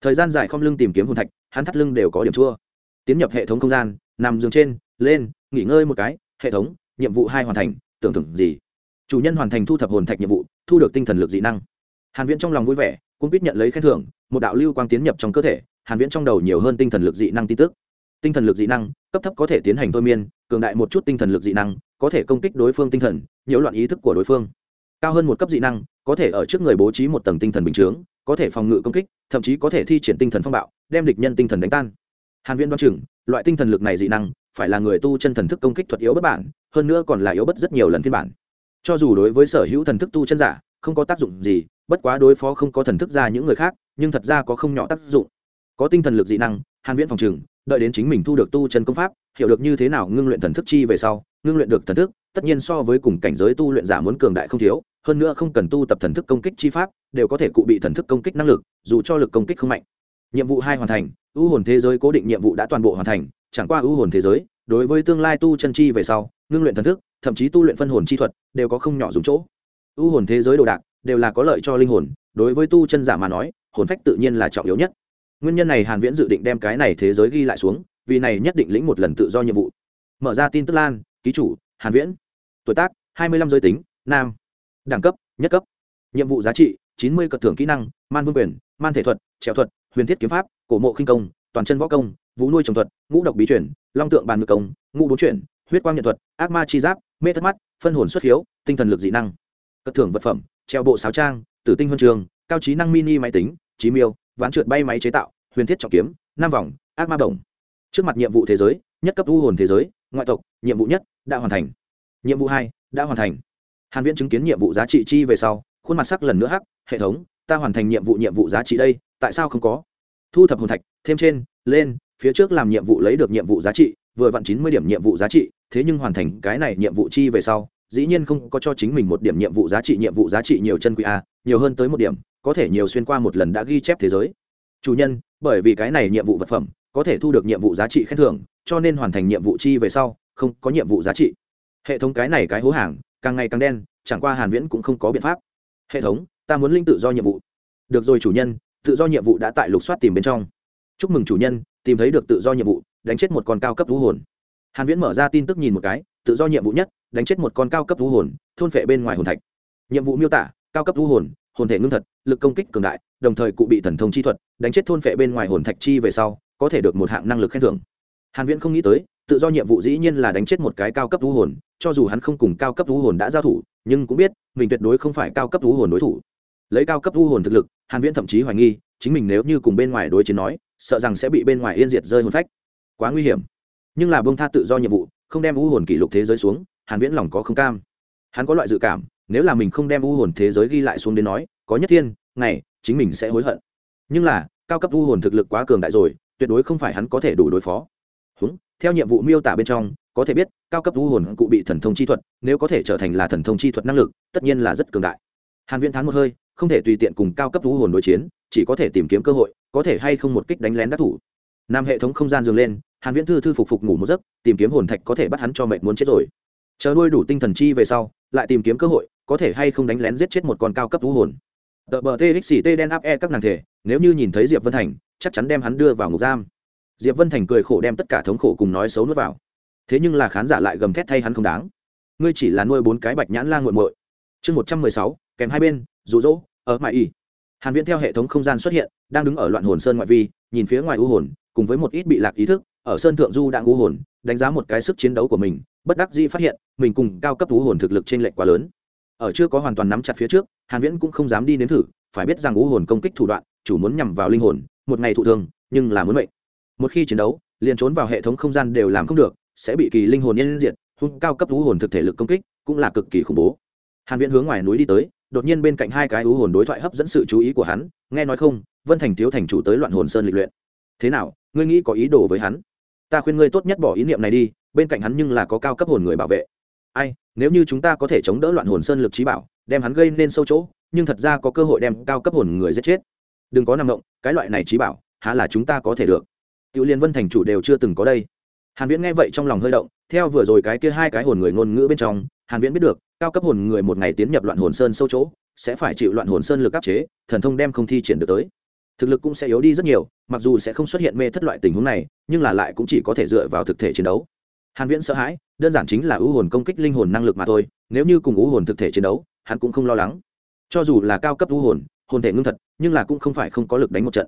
Thời gian dài không lưng tìm kiếm hồn thạch, hắn thắt lưng đều có điểm chua. Tiến nhập hệ thống không gian, nằm giường trên, lên nghỉ ngơi một cái, hệ thống, nhiệm vụ hai hoàn thành, tưởng tượng gì? Chủ nhân hoàn thành thu thập hồn thạch nhiệm vụ, thu được tinh thần lực dị năng. Hàn viễn trong lòng vui vẻ, cũng biết nhận lấy khen thưởng, một đạo lưu quang tiến nhập trong cơ thể, hàn viễn trong đầu nhiều hơn tinh thần lực dị năng tin tức. Tinh thần lực dị năng, cấp thấp có thể tiến hành thôi miên, cường đại một chút tinh thần lực dị năng, có thể công kích đối phương tinh thần, nhiễu loạn ý thức của đối phương. Cao hơn một cấp dị năng, có thể ở trước người bố trí một tầng tinh thần bình chướng, có thể phòng ngự công kích, thậm chí có thể thi triển tinh thần phong bạo, đem địch nhân tinh thần đánh tan. Hàn viễn đoán chừng, loại tinh thần lực này dị năng phải là người tu chân thần thức công kích thuật yếu bất bản, hơn nữa còn là yếu bất rất nhiều lần phiên bản. Cho dù đối với sở hữu thần thức tu chân giả, không có tác dụng gì, bất quá đối phó không có thần thức ra những người khác, nhưng thật ra có không nhỏ tác dụng. Có tinh thần lực dị năng, hàn viễn phòng trường, đợi đến chính mình thu được tu chân công pháp, hiểu được như thế nào ngưng luyện thần thức chi về sau, ngưng luyện được thần thức, tất nhiên so với cùng cảnh giới tu luyện giả muốn cường đại không thiếu, hơn nữa không cần tu tập thần thức công kích chi pháp, đều có thể cụ bị thần thức công kích năng lực, dù cho lực công kích không mạnh. Nhiệm vụ hai hoàn thành, ưu hồn thế giới cố định nhiệm vụ đã toàn bộ hoàn thành chẳng qua ưu hồn thế giới, đối với tương lai tu chân chi về sau, ngưng luyện thần thức, thậm chí tu luyện phân hồn chi thuật, đều có không nhỏ dùng chỗ. Ưu hồn thế giới đồ đạc, đều là có lợi cho linh hồn, đối với tu chân giả mà nói, hồn phách tự nhiên là trọng yếu nhất. Nguyên nhân này hàn viễn dự định đem cái này thế giới ghi lại xuống, vì này nhất định lĩnh một lần tự do nhiệm vụ. Mở ra tin tức lan, ký chủ, hàn viễn. Tuổi tác 25 giới tính, nam. Đẳng cấp, nhất cấp. Nhiệm vụ giá trị 90 cật thưởng kỹ năng, man vương quyền, man thể thuật, trèo thuật, huyền thiết kiếm pháp, cổ mộ khinh công, toàn chân võ công vũ nuôi trồng thuật, ngũ độc bí chuyển long tượng bàn ngự công, ngũ bốn chuyển, huyết quang nhận thuật, ác ma chi giáp, mê thất mắt, phân hồn xuất hiếu, tinh thần lực dị năng. Cất thưởng vật phẩm, treo bộ sáo trang, tử tinh huân trường, cao trí năng mini máy tính trí miêu, ván trượt bay máy chế tạo, huyền thiết trọng kiếm nam vòng, ác ma đồng trước mặt nhiệm vụ thế giới, nhất cấp u hồn thế giới, ngoại tộc, nhiệm vụ nhất đã hoàn thành. Nhiệm vụ hai đã hoàn thành. Hàn viễn chứng kiến nhiệm vụ giá trị chi về sau, khuôn mặt sắc lần nữa hắc, hệ thống, ta hoàn thành nhiệm vụ nhiệm vụ giá trị đây, tại sao không có? Thu thập hồn thạch, thêm trên, lên phía trước làm nhiệm vụ lấy được nhiệm vụ giá trị vừa vặn chín mươi điểm nhiệm vụ giá trị thế nhưng hoàn thành cái này nhiệm vụ chi về sau dĩ nhiên không có cho chính mình một điểm nhiệm vụ giá trị nhiệm vụ giá trị nhiều chân quý a nhiều hơn tới một điểm có thể nhiều xuyên qua một lần đã ghi chép thế giới chủ nhân bởi vì cái này nhiệm vụ vật phẩm có thể thu được nhiệm vụ giá trị khen thưởng cho nên hoàn thành nhiệm vụ chi về sau không có nhiệm vụ giá trị hệ thống cái này cái hố hàng càng ngày càng đen chẳng qua hàn viễn cũng không có biện pháp hệ thống ta muốn linh tự do nhiệm vụ được rồi chủ nhân tự do nhiệm vụ đã tại lục soát tìm bên trong chúc mừng chủ nhân tìm thấy được tự do nhiệm vụ, đánh chết một con cao cấp vũ hồn. Hàn viễn mở ra tin tức nhìn một cái, tự do nhiệm vụ nhất, đánh chết một con cao cấp vũ hồn, thôn phệ bên ngoài hồn thạch. Nhiệm vụ miêu tả, cao cấp vũ hồn hồn thể ngưng thật, lực công kích cường đại, đồng thời cụ bị thần thông chi thuật, đánh chết thôn phệ bên ngoài hồn thạch chi về sau, có thể được một hạng năng lực khen thưởng. Hàn viễn không nghĩ tới, tự do nhiệm vụ dĩ nhiên là đánh chết một cái cao cấp vũ hồn, cho dù hắn không cùng cao cấp vũ hồn đã giao thủ, nhưng cũng biết, mình tuyệt đối không phải cao cấp vũ hồn đối thủ. Lấy cao cấp vũ hồn thực lực, hàn viễn thậm chí hoài nghi, chính mình nếu như cùng bên ngoài đối chiến nói sợ rằng sẽ bị bên ngoài yên diệt rơi hồn phách. Quá nguy hiểm. Nhưng là bông tha tự do nhiệm vụ không đem u hồn kỷ lục thế giới xuống hàn viễn lòng có không cam. Hắn có loại dự cảm nếu là mình không đem u hồn thế giới ghi lại xuống đến nói có nhất thiên ngày chính mình sẽ hối hận. Nhưng là cao cấp u hồn thực lực quá cường đại rồi tuyệt đối không phải hắn có thể đủ đối phó. Húng, theo nhiệm vụ miêu tả bên trong có thể biết cao cấp u hồn cụ bị thần thông chi thuật nếu có thể trở thành là thần thông chi thuật năng lực tất nhiên là rất cường đại. Hàn viễn thán một hơi không thể tùy tiện cùng cao cấp thú hồn đối chiến, chỉ có thể tìm kiếm cơ hội, có thể hay không một kích đánh lén đắc thủ. Nam hệ thống không gian dừng lên, hàn viễn thư thư phục phục ngủ một giấc, tìm kiếm hồn thạch có thể bắt hắn cho mệt muốn chết rồi. Chờ nuôi đủ tinh thần chi về sau, lại tìm kiếm cơ hội, có thể hay không đánh lén giết chết một con cao cấp thú hồn. Tờ bờ txt đen áp e các nàng thể, nếu như nhìn thấy diệp vân thành, chắc chắn đem hắn đưa vào ngục giam. Diệp vân thành cười khổ đem tất cả thống khổ cùng nói xấu nuốt vào. Thế nhưng là khán giả lại gầm thét thay hắn không đáng. Ngươi chỉ là nuôi bốn cái bạch nhãn lang muội muội. Chương một trăm mười sáu, kèm hai bên, rụ rỗ. Ờ, ở mại y. Hàn viễn theo hệ thống không gian xuất hiện, đang đứng ở loạn hồn sơn ngoại vi, nhìn phía ngoài u hồn, cùng với một ít bị lạc ý thức, ở sơn thượng du đang u hồn, đánh giá một cái sức chiến đấu của mình, bất đắc dĩ phát hiện, mình cùng cao cấp u hồn thực lực trên lệch quá lớn. Ở chưa có hoàn toàn nắm chặt phía trước, hàn viễn cũng không dám đi nếm thử, phải biết rằng u hồn công kích thủ đoạn, chủ muốn nhằm vào linh hồn, một ngày thụ thương, nhưng là muốn mệnh. Một khi chiến đấu, liền trốn vào hệ thống không gian đều làm không được, sẽ bị kỳ linh hồn nhân diệt, hung cao cấp u hồn thực thể lực công kích cũng là cực kỳ khủng bố. Hàn viễn hướng ngoài núi đi tới đột nhiên bên cạnh hai cái ưu hồn đối thoại hấp dẫn sự chú ý của hắn, nghe nói không, vân thành thiếu thành chủ tới loạn hồn sơn lịch luyện. Thế nào, ngươi nghĩ có ý đồ với hắn? Ta khuyên ngươi tốt nhất bỏ ý niệm này đi, bên cạnh hắn nhưng là có cao cấp hồn người bảo vệ. Ai, nếu như chúng ta có thể chống đỡ loạn hồn sơn lực trí bảo, đem hắn gây nên sâu chỗ, nhưng thật ra có cơ hội đem cao cấp hồn người giết chết. Đừng có nằm động, cái loại này trí bảo, há là chúng ta có thể được. Tiểu liên vân thành chủ đều chưa từng có đây. Hàn viễn nghe vậy trong lòng hơi động, theo vừa rồi cái kia hai cái hồn người ngôn ngữ bên trong, hàn viễn biết được cao cấp hồn người một ngày tiến nhập loạn hồn sơn sâu chỗ, sẽ phải chịu loạn hồn sơn lực áp chế, thần thông đem không thi triển được tới. Thực lực cũng sẽ yếu đi rất nhiều, mặc dù sẽ không xuất hiện mê thất loại tình huống này, nhưng là lại cũng chỉ có thể dựa vào thực thể chiến đấu. Hàn viễn sợ hãi, đơn giản chính là ưu hồn công kích linh hồn năng lực mà thôi, nếu như cùng ưu hồn thực thể chiến đấu, hắn cũng không lo lắng. Cho dù là cao cấp ưu hồn hồn thể ngưng thật, nhưng là cũng không phải không có lực đánh một trận.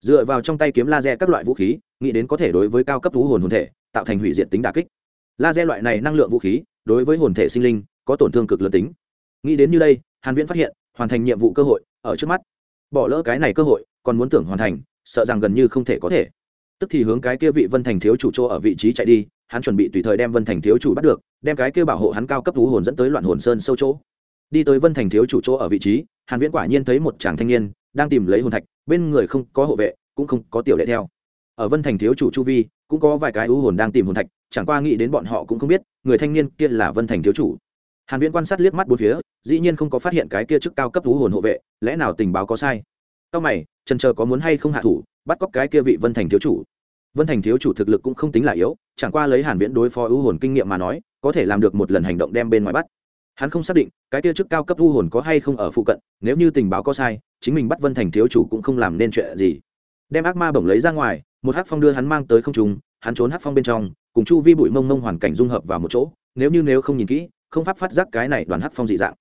Dựa vào trong tay kiếm laser các loại vũ khí, nghĩ đến có thể đối với cao cấp ưu hồn hồn thể tạo thành hủy diệt tính đả kích. Laser loại này năng lượng vũ khí, đối với hồn thể sinh linh có tổn thương cực lớn tính. Nghĩ đến như đây, hàn viễn phát hiện, hoàn thành nhiệm vụ cơ hội, ở trước mắt. Bỏ lỡ cái này cơ hội, còn muốn tưởng hoàn thành, sợ rằng gần như không thể có thể. Tức thì hướng cái kia vị vân thành thiếu chủ chỗ ở vị trí chạy đi, hắn chuẩn bị tùy thời đem vân thành thiếu chủ bắt được, đem cái kia bảo hộ hắn cao cấp thú hồn dẫn tới loạn hồn sơn sâu chỗ. Đi tới vân thành thiếu chủ chỗ ở vị trí, hàn viễn quả nhiên thấy một chàng thanh niên, đang tìm lấy hồn thạch, bên người không có hộ vệ, cũng không có tiểu đệ theo. Ở vân thành thiếu chủ chu vi, cũng có vài cái ưu hồn đang tìm hồn thạch, chẳng qua nghĩ đến bọn họ cũng không biết, người thanh niên kia là vân thành thiếu chủ hàn viễn quan sát liếc mắt bốn phía, dĩ nhiên không có phát hiện cái kia chức cao cấp thú hồn hộ vệ, lẽ nào tình báo có sai? Cao mày, trần chờ có muốn hay không hạ thủ, bắt cóc cái kia vị vân thành thiếu chủ? Vân thành thiếu chủ thực lực cũng không tính là yếu, chẳng qua lấy hàn viễn đối phó ưu hồn kinh nghiệm mà nói, có thể làm được một lần hành động đem bên ngoài bắt. Hắn không xác định, cái kia chức cao cấp ưu hồn có hay không ở phụ cận, nếu như tình báo có sai, chính mình bắt vân thành thiếu chủ cũng không làm nên chuyện gì. Đem ác ma bổng lấy ra ngoài, một hắc phong đưa hắn mang tới không trung, hắn trốn hắc phong bên trong, cùng chu vi bụi mông mông hoàn cảnh dung hợp vào một chỗ, nếu như nếu không nhìn kỹ không pháp phát giác cái này đoàn hắc phong dị dạng.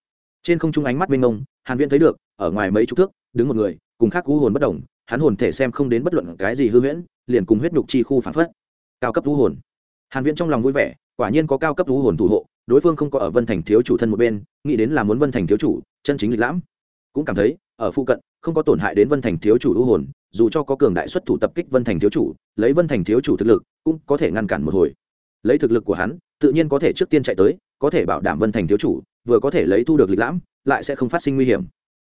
Trên không trung ánh mắt mênh mông hàn viễn thấy được ở ngoài mấy chục thước đứng một người cùng khác cú hồn bất động, hắn hồn thể xem không đến bất luận cái gì hư huyễn liền cùng huyết nhục chi khu phản phất. Cao cấp thú hồn. Hàn viễn trong lòng vui vẻ quả nhiên có cao cấp thú hồn thủ hộ đối phương không có ở vân thành thiếu chủ thân một bên nghĩ đến là muốn vân thành thiếu chủ chân chính lịch lãm. Cũng cảm thấy ở phụ cận không có tổn hại đến vân thành thiếu chủ thú hồn dù cho có cường đại xuất thủ tập kích vân thành thiếu chủ lấy vân thành thiếu chủ thực lực cũng có thể ngăn cản một hồi. Lấy thực lực của hắn tự nhiên có thể trước tiên chạy tới, có thể bảo đảm vân thành thiếu chủ vừa có thể lấy thu được lịch lãm, lại sẽ không phát sinh nguy hiểm.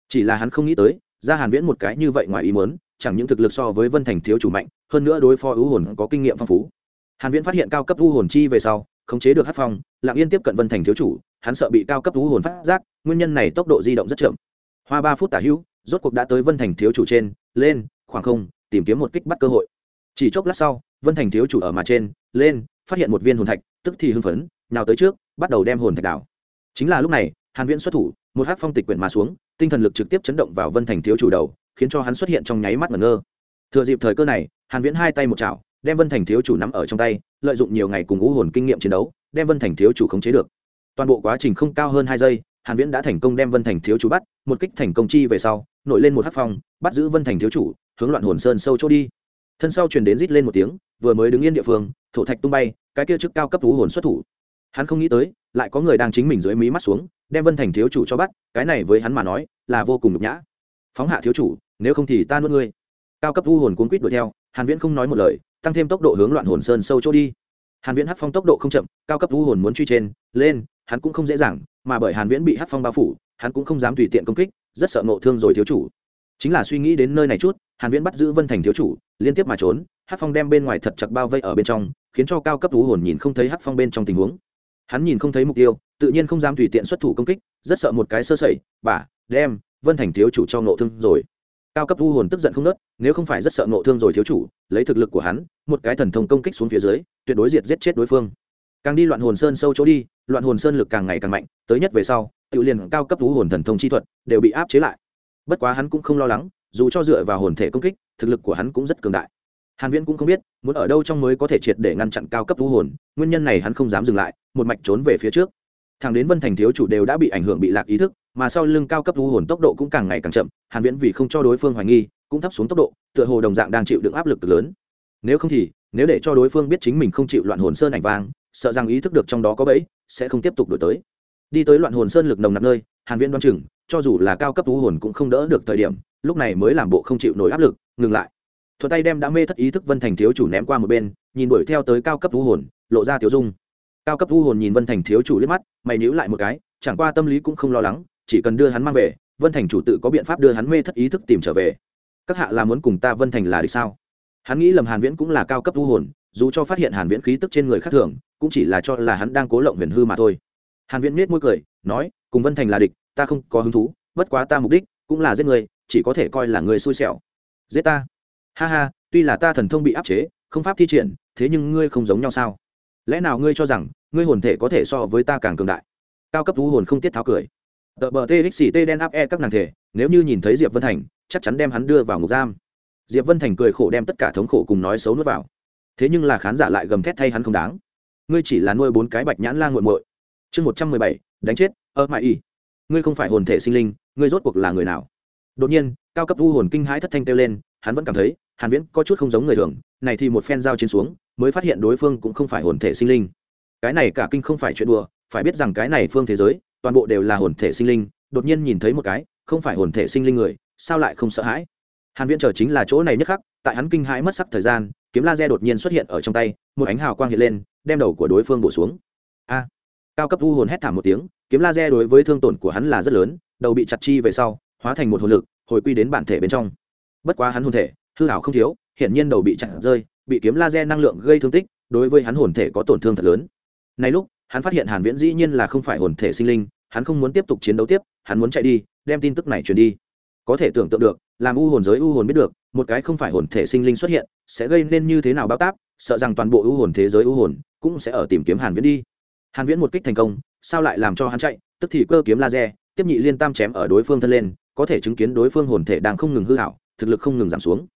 Chỉ là hắn không nghĩ tới, ra hàn viễn một cái như vậy ngoài ý muốn, chẳng những thực lực so với vân thành thiếu chủ mạnh, hơn nữa đối phó ưu hồn có kinh nghiệm phong phú. Hàn viễn phát hiện cao cấp ưu hồn chi về sau, khống chế được hất phong, lặng yên tiếp cận vân thành thiếu chủ, hắn sợ bị cao cấp ưu hồn phát giác, nguyên nhân này tốc độ di động rất chậm. Hoa ba phút tả hữu, rốt cuộc đã tới vân thành thiếu chủ trên, lên, khoảng không, tìm kiếm một kích bắt cơ hội. Chỉ chốc lát sau, vân thành thiếu chủ ở mà trên, lên, phát hiện một viên hồn thạch tức thì hưng phấn nào tới trước, bắt đầu đem hồn thạch đảo. Chính là lúc này, hàn viễn xuất thủ, một hắc phong tịch quyển mà xuống, tinh thần lực trực tiếp chấn động vào vân thành thiếu chủ đầu, khiến cho hắn xuất hiện trong nháy mắt ngẩn ngơ. Thừa dịp thời cơ này, hàn viễn hai tay một chảo, đem vân thành thiếu chủ nắm ở trong tay, lợi dụng nhiều ngày cùng ngũ hồn kinh nghiệm chiến đấu, đem vân thành thiếu chủ khống chế được. Toàn bộ quá trình không cao hơn hai giây, hàn viễn đã thành công đem vân thành thiếu chủ bắt, một kích thành công chi về sau, nổi lên một hắc phong, bắt giữ vân thành thiếu chủ, hướng loạn hồn sơn sâu chỗ đi thân sau truyền đến rít lên một tiếng, vừa mới đứng yên địa phương, thổ thạch tung bay, cái kia chức cao cấp thú hồn xuất thủ. Hắn không nghĩ tới, lại có người đang chính mình dưới mí mắt xuống, đem vân thành thiếu chủ cho bắt, cái này với hắn mà nói, là vô cùng nhục nhã. Phóng hạ thiếu chủ, nếu không thì ta nuốt ngươi. Cao cấp vu hồn cuốn quýt đuổi theo, hàn viễn không nói một lời, tăng thêm tốc độ hướng loạn hồn sơn sâu chỗ đi. Hàn viễn hắc phong tốc độ không chậm, cao cấp vu hồn muốn truy trên, lên, hắn cũng không dễ dàng, mà bởi hàn viễn bị hắc phong bao phủ, hắn cũng không dám tùy tiện công kích, rất sợ nộ thương rồi thiếu chủ. Chính là suy nghĩ đến nơi này chút hàn viễn bắt giữ vân thành thiếu chủ, liên tiếp mà trốn, hắc phong đem bên ngoài thật chặt bao vây ở bên trong, khiến cho cao cấp thú hồn nhìn không thấy hắc phong bên trong tình huống. Hắn nhìn không thấy mục tiêu, tự nhiên không dám tùy tiện xuất thủ công kích, rất sợ một cái sơ sẩy, bà, đem vân thành thiếu chủ cho nộ thương rồi. Cao cấp thú hồn tức giận không nớt, nếu không phải rất sợ nộ thương rồi thiếu chủ, lấy thực lực của hắn, một cái thần thông công kích xuống phía dưới, tuyệt đối diệt giết chết đối phương. Càng đi loạn hồn sơn sâu chỗ đi, loạn hồn sơn lực càng ngày càng mạnh, tới nhất về sau tự liền cao cấp thú hồn thần thông chi thuật đều bị áp chế lại. Bất quá hắn cũng không lo lắng dù cho dựa vào hồn thể công kích, thực lực của hắn cũng rất cường đại. Hàn viễn cũng không biết, muốn ở đâu trong mới có thể triệt để ngăn chặn cao cấp thú hồn, nguyên nhân này hắn không dám dừng lại, một mạch trốn về phía trước. Thằng đến vân thành thiếu chủ đều đã bị ảnh hưởng bị lạc ý thức, mà sau lưng cao cấp thú hồn tốc độ cũng càng ngày càng chậm, hàn viễn vì không cho đối phương hoài nghi, cũng thấp xuống tốc độ, tựa hồ đồng dạng đang chịu đựng áp lực lớn. Nếu không thì, nếu để cho đối phương biết chính mình không chịu loạn hồn sơn ảnh vang, sợ rằng ý thức được trong đó có bẫy, sẽ không tiếp tục đổi tới. Đi tới loạn hồn sơn lực nồng nặc nơi, hàn viễn đoán chừng, cho dù là cao cấp thú hồn cũng không đỡ được thời điểm lúc này mới làm bộ không chịu nổi áp lực, ngừng lại. Thuật tay đem đã mê thất ý thức vân thành thiếu chủ ném qua một bên, nhìn đuổi theo tới cao cấp vũ hồn, lộ ra tiểu dung. Cao cấp vũ hồn nhìn vân thành thiếu chủ liếc mắt, mày nhíu lại một cái, chẳng qua tâm lý cũng không lo lắng, chỉ cần đưa hắn mang về, vân thành chủ tự có biện pháp đưa hắn mê thất ý thức tìm trở về. Các hạ là muốn cùng ta vân thành là địch sao? Hắn nghĩ lầm hàn viễn cũng là cao cấp vũ hồn, dù cho phát hiện hàn viễn khí tức trên người khác thường, cũng chỉ là cho là hắn đang cố lộng huyền hư mà thôi. Hàn viễn nét môi cười, nói, cùng vân thành là địch, ta không có hứng thú, bất quá ta mục đích cũng là giết người chỉ có thể coi là người xui xẻo. Giết ta. Ha ha, tuy là ta thần thông bị áp chế, không pháp thi triển, thế nhưng ngươi không giống nhau sao? Lẽ nào ngươi cho rằng, ngươi hồn thể có thể so với ta càng cường đại? Cao cấp thú hồn không tiết tháo cười. Tờ bờ txt đen áp e các nàng thể, nếu như nhìn thấy diệp vân thành, chắc chắn đem hắn đưa vào ngục giam. Diệp vân thành cười khổ đem tất cả thống khổ cùng nói xấu nuốt vào. Thế nhưng là khán giả lại gầm thét thay hắn không đáng. Ngươi chỉ là nuôi bốn cái bạch nhãn la nguội muội. Chương một trăm mười bảy, đánh chết, ơ mãi y ngươi không phải hồn thể sinh linh, ngươi rốt cuộc là người nào? Đột nhiên, cao cấp vu hồn kinh hãi thất thanh kêu lên, hắn vẫn cảm thấy, hàn viễn có chút không giống người thường, này thì một phen giao chiến xuống, mới phát hiện đối phương cũng không phải hồn thể sinh linh. Cái này cả kinh không phải chuyện đùa, phải biết rằng cái này phương thế giới, toàn bộ đều là hồn thể sinh linh, đột nhiên nhìn thấy một cái, không phải hồn thể sinh linh người, sao lại không sợ hãi? Hàn viễn chờ chính là chỗ này nhất khắc, tại hắn kinh hãi mất sắc thời gian, kiếm laser đột nhiên xuất hiện ở trong tay, một ánh hào quang hiện lên, đem đầu của đối phương bổ xuống. A! Cao cấp vu hồn hét thảm một tiếng, kiếm laser đối với thương tổn của hắn là rất lớn, đầu bị chặt chi về sau hóa thành một hồn lực, hồi quy đến bản thể bên trong. Bất quá hắn hồn thể, hư hảo không thiếu hiện nhiên đầu bị chặn rơi, bị kiếm laser năng lượng gây thương tích, đối với hắn hồn thể có tổn thương thật lớn. Nay lúc, hắn phát hiện hàn viễn dĩ nhiên là không phải hồn thể sinh linh, hắn không muốn tiếp tục chiến đấu tiếp, hắn muốn chạy đi, đem tin tức này truyền đi. Có thể tưởng tượng được, làm u hồn giới u hồn biết được, một cái không phải hồn thể sinh linh xuất hiện, sẽ gây nên như thế nào báo táp, sợ rằng toàn bộ u hồn thế giới u hồn cũng sẽ ở tìm kiếm hàn viễn đi. Hàn viễn một kích thành công, sao lại làm cho hắn chạy, tức thì cơ kiếm laser, tiếp nhị liên tam chém ở đối phương thân lên có thể chứng kiến đối phương hồn thể đang không ngừng hư hảo, thực lực không ngừng giảm xuống.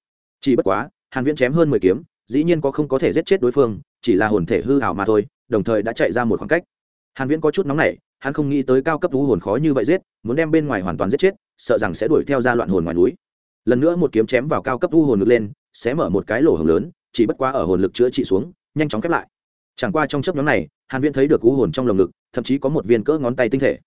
Chỉ bất quá, hàn viễn chém hơn 10 kiếm, dĩ nhiên có không có thể giết chết đối phương, chỉ là hồn thể hư hảo mà thôi, đồng thời đã chạy ra một khoảng cách. Hàn viễn có chút nóng nảy, hắn không nghĩ tới cao cấp u hồn khó như vậy giết, muốn đem bên ngoài hoàn toàn giết chết, sợ rằng sẽ đuổi theo ra loạn hồn ngoài núi. Lần nữa một kiếm chém vào cao cấp u hồn ngược lên, sẽ mở một cái lỗ hồng lớn, chỉ bất quá ở hồn lực chữa trị xuống, nhanh chóng khép lại. Chẳng qua trong chấp nhóm này, hàn viễn thấy được u hồn trong lồng ngực, thậm chí có một viên cỡ ngón tay tinh thể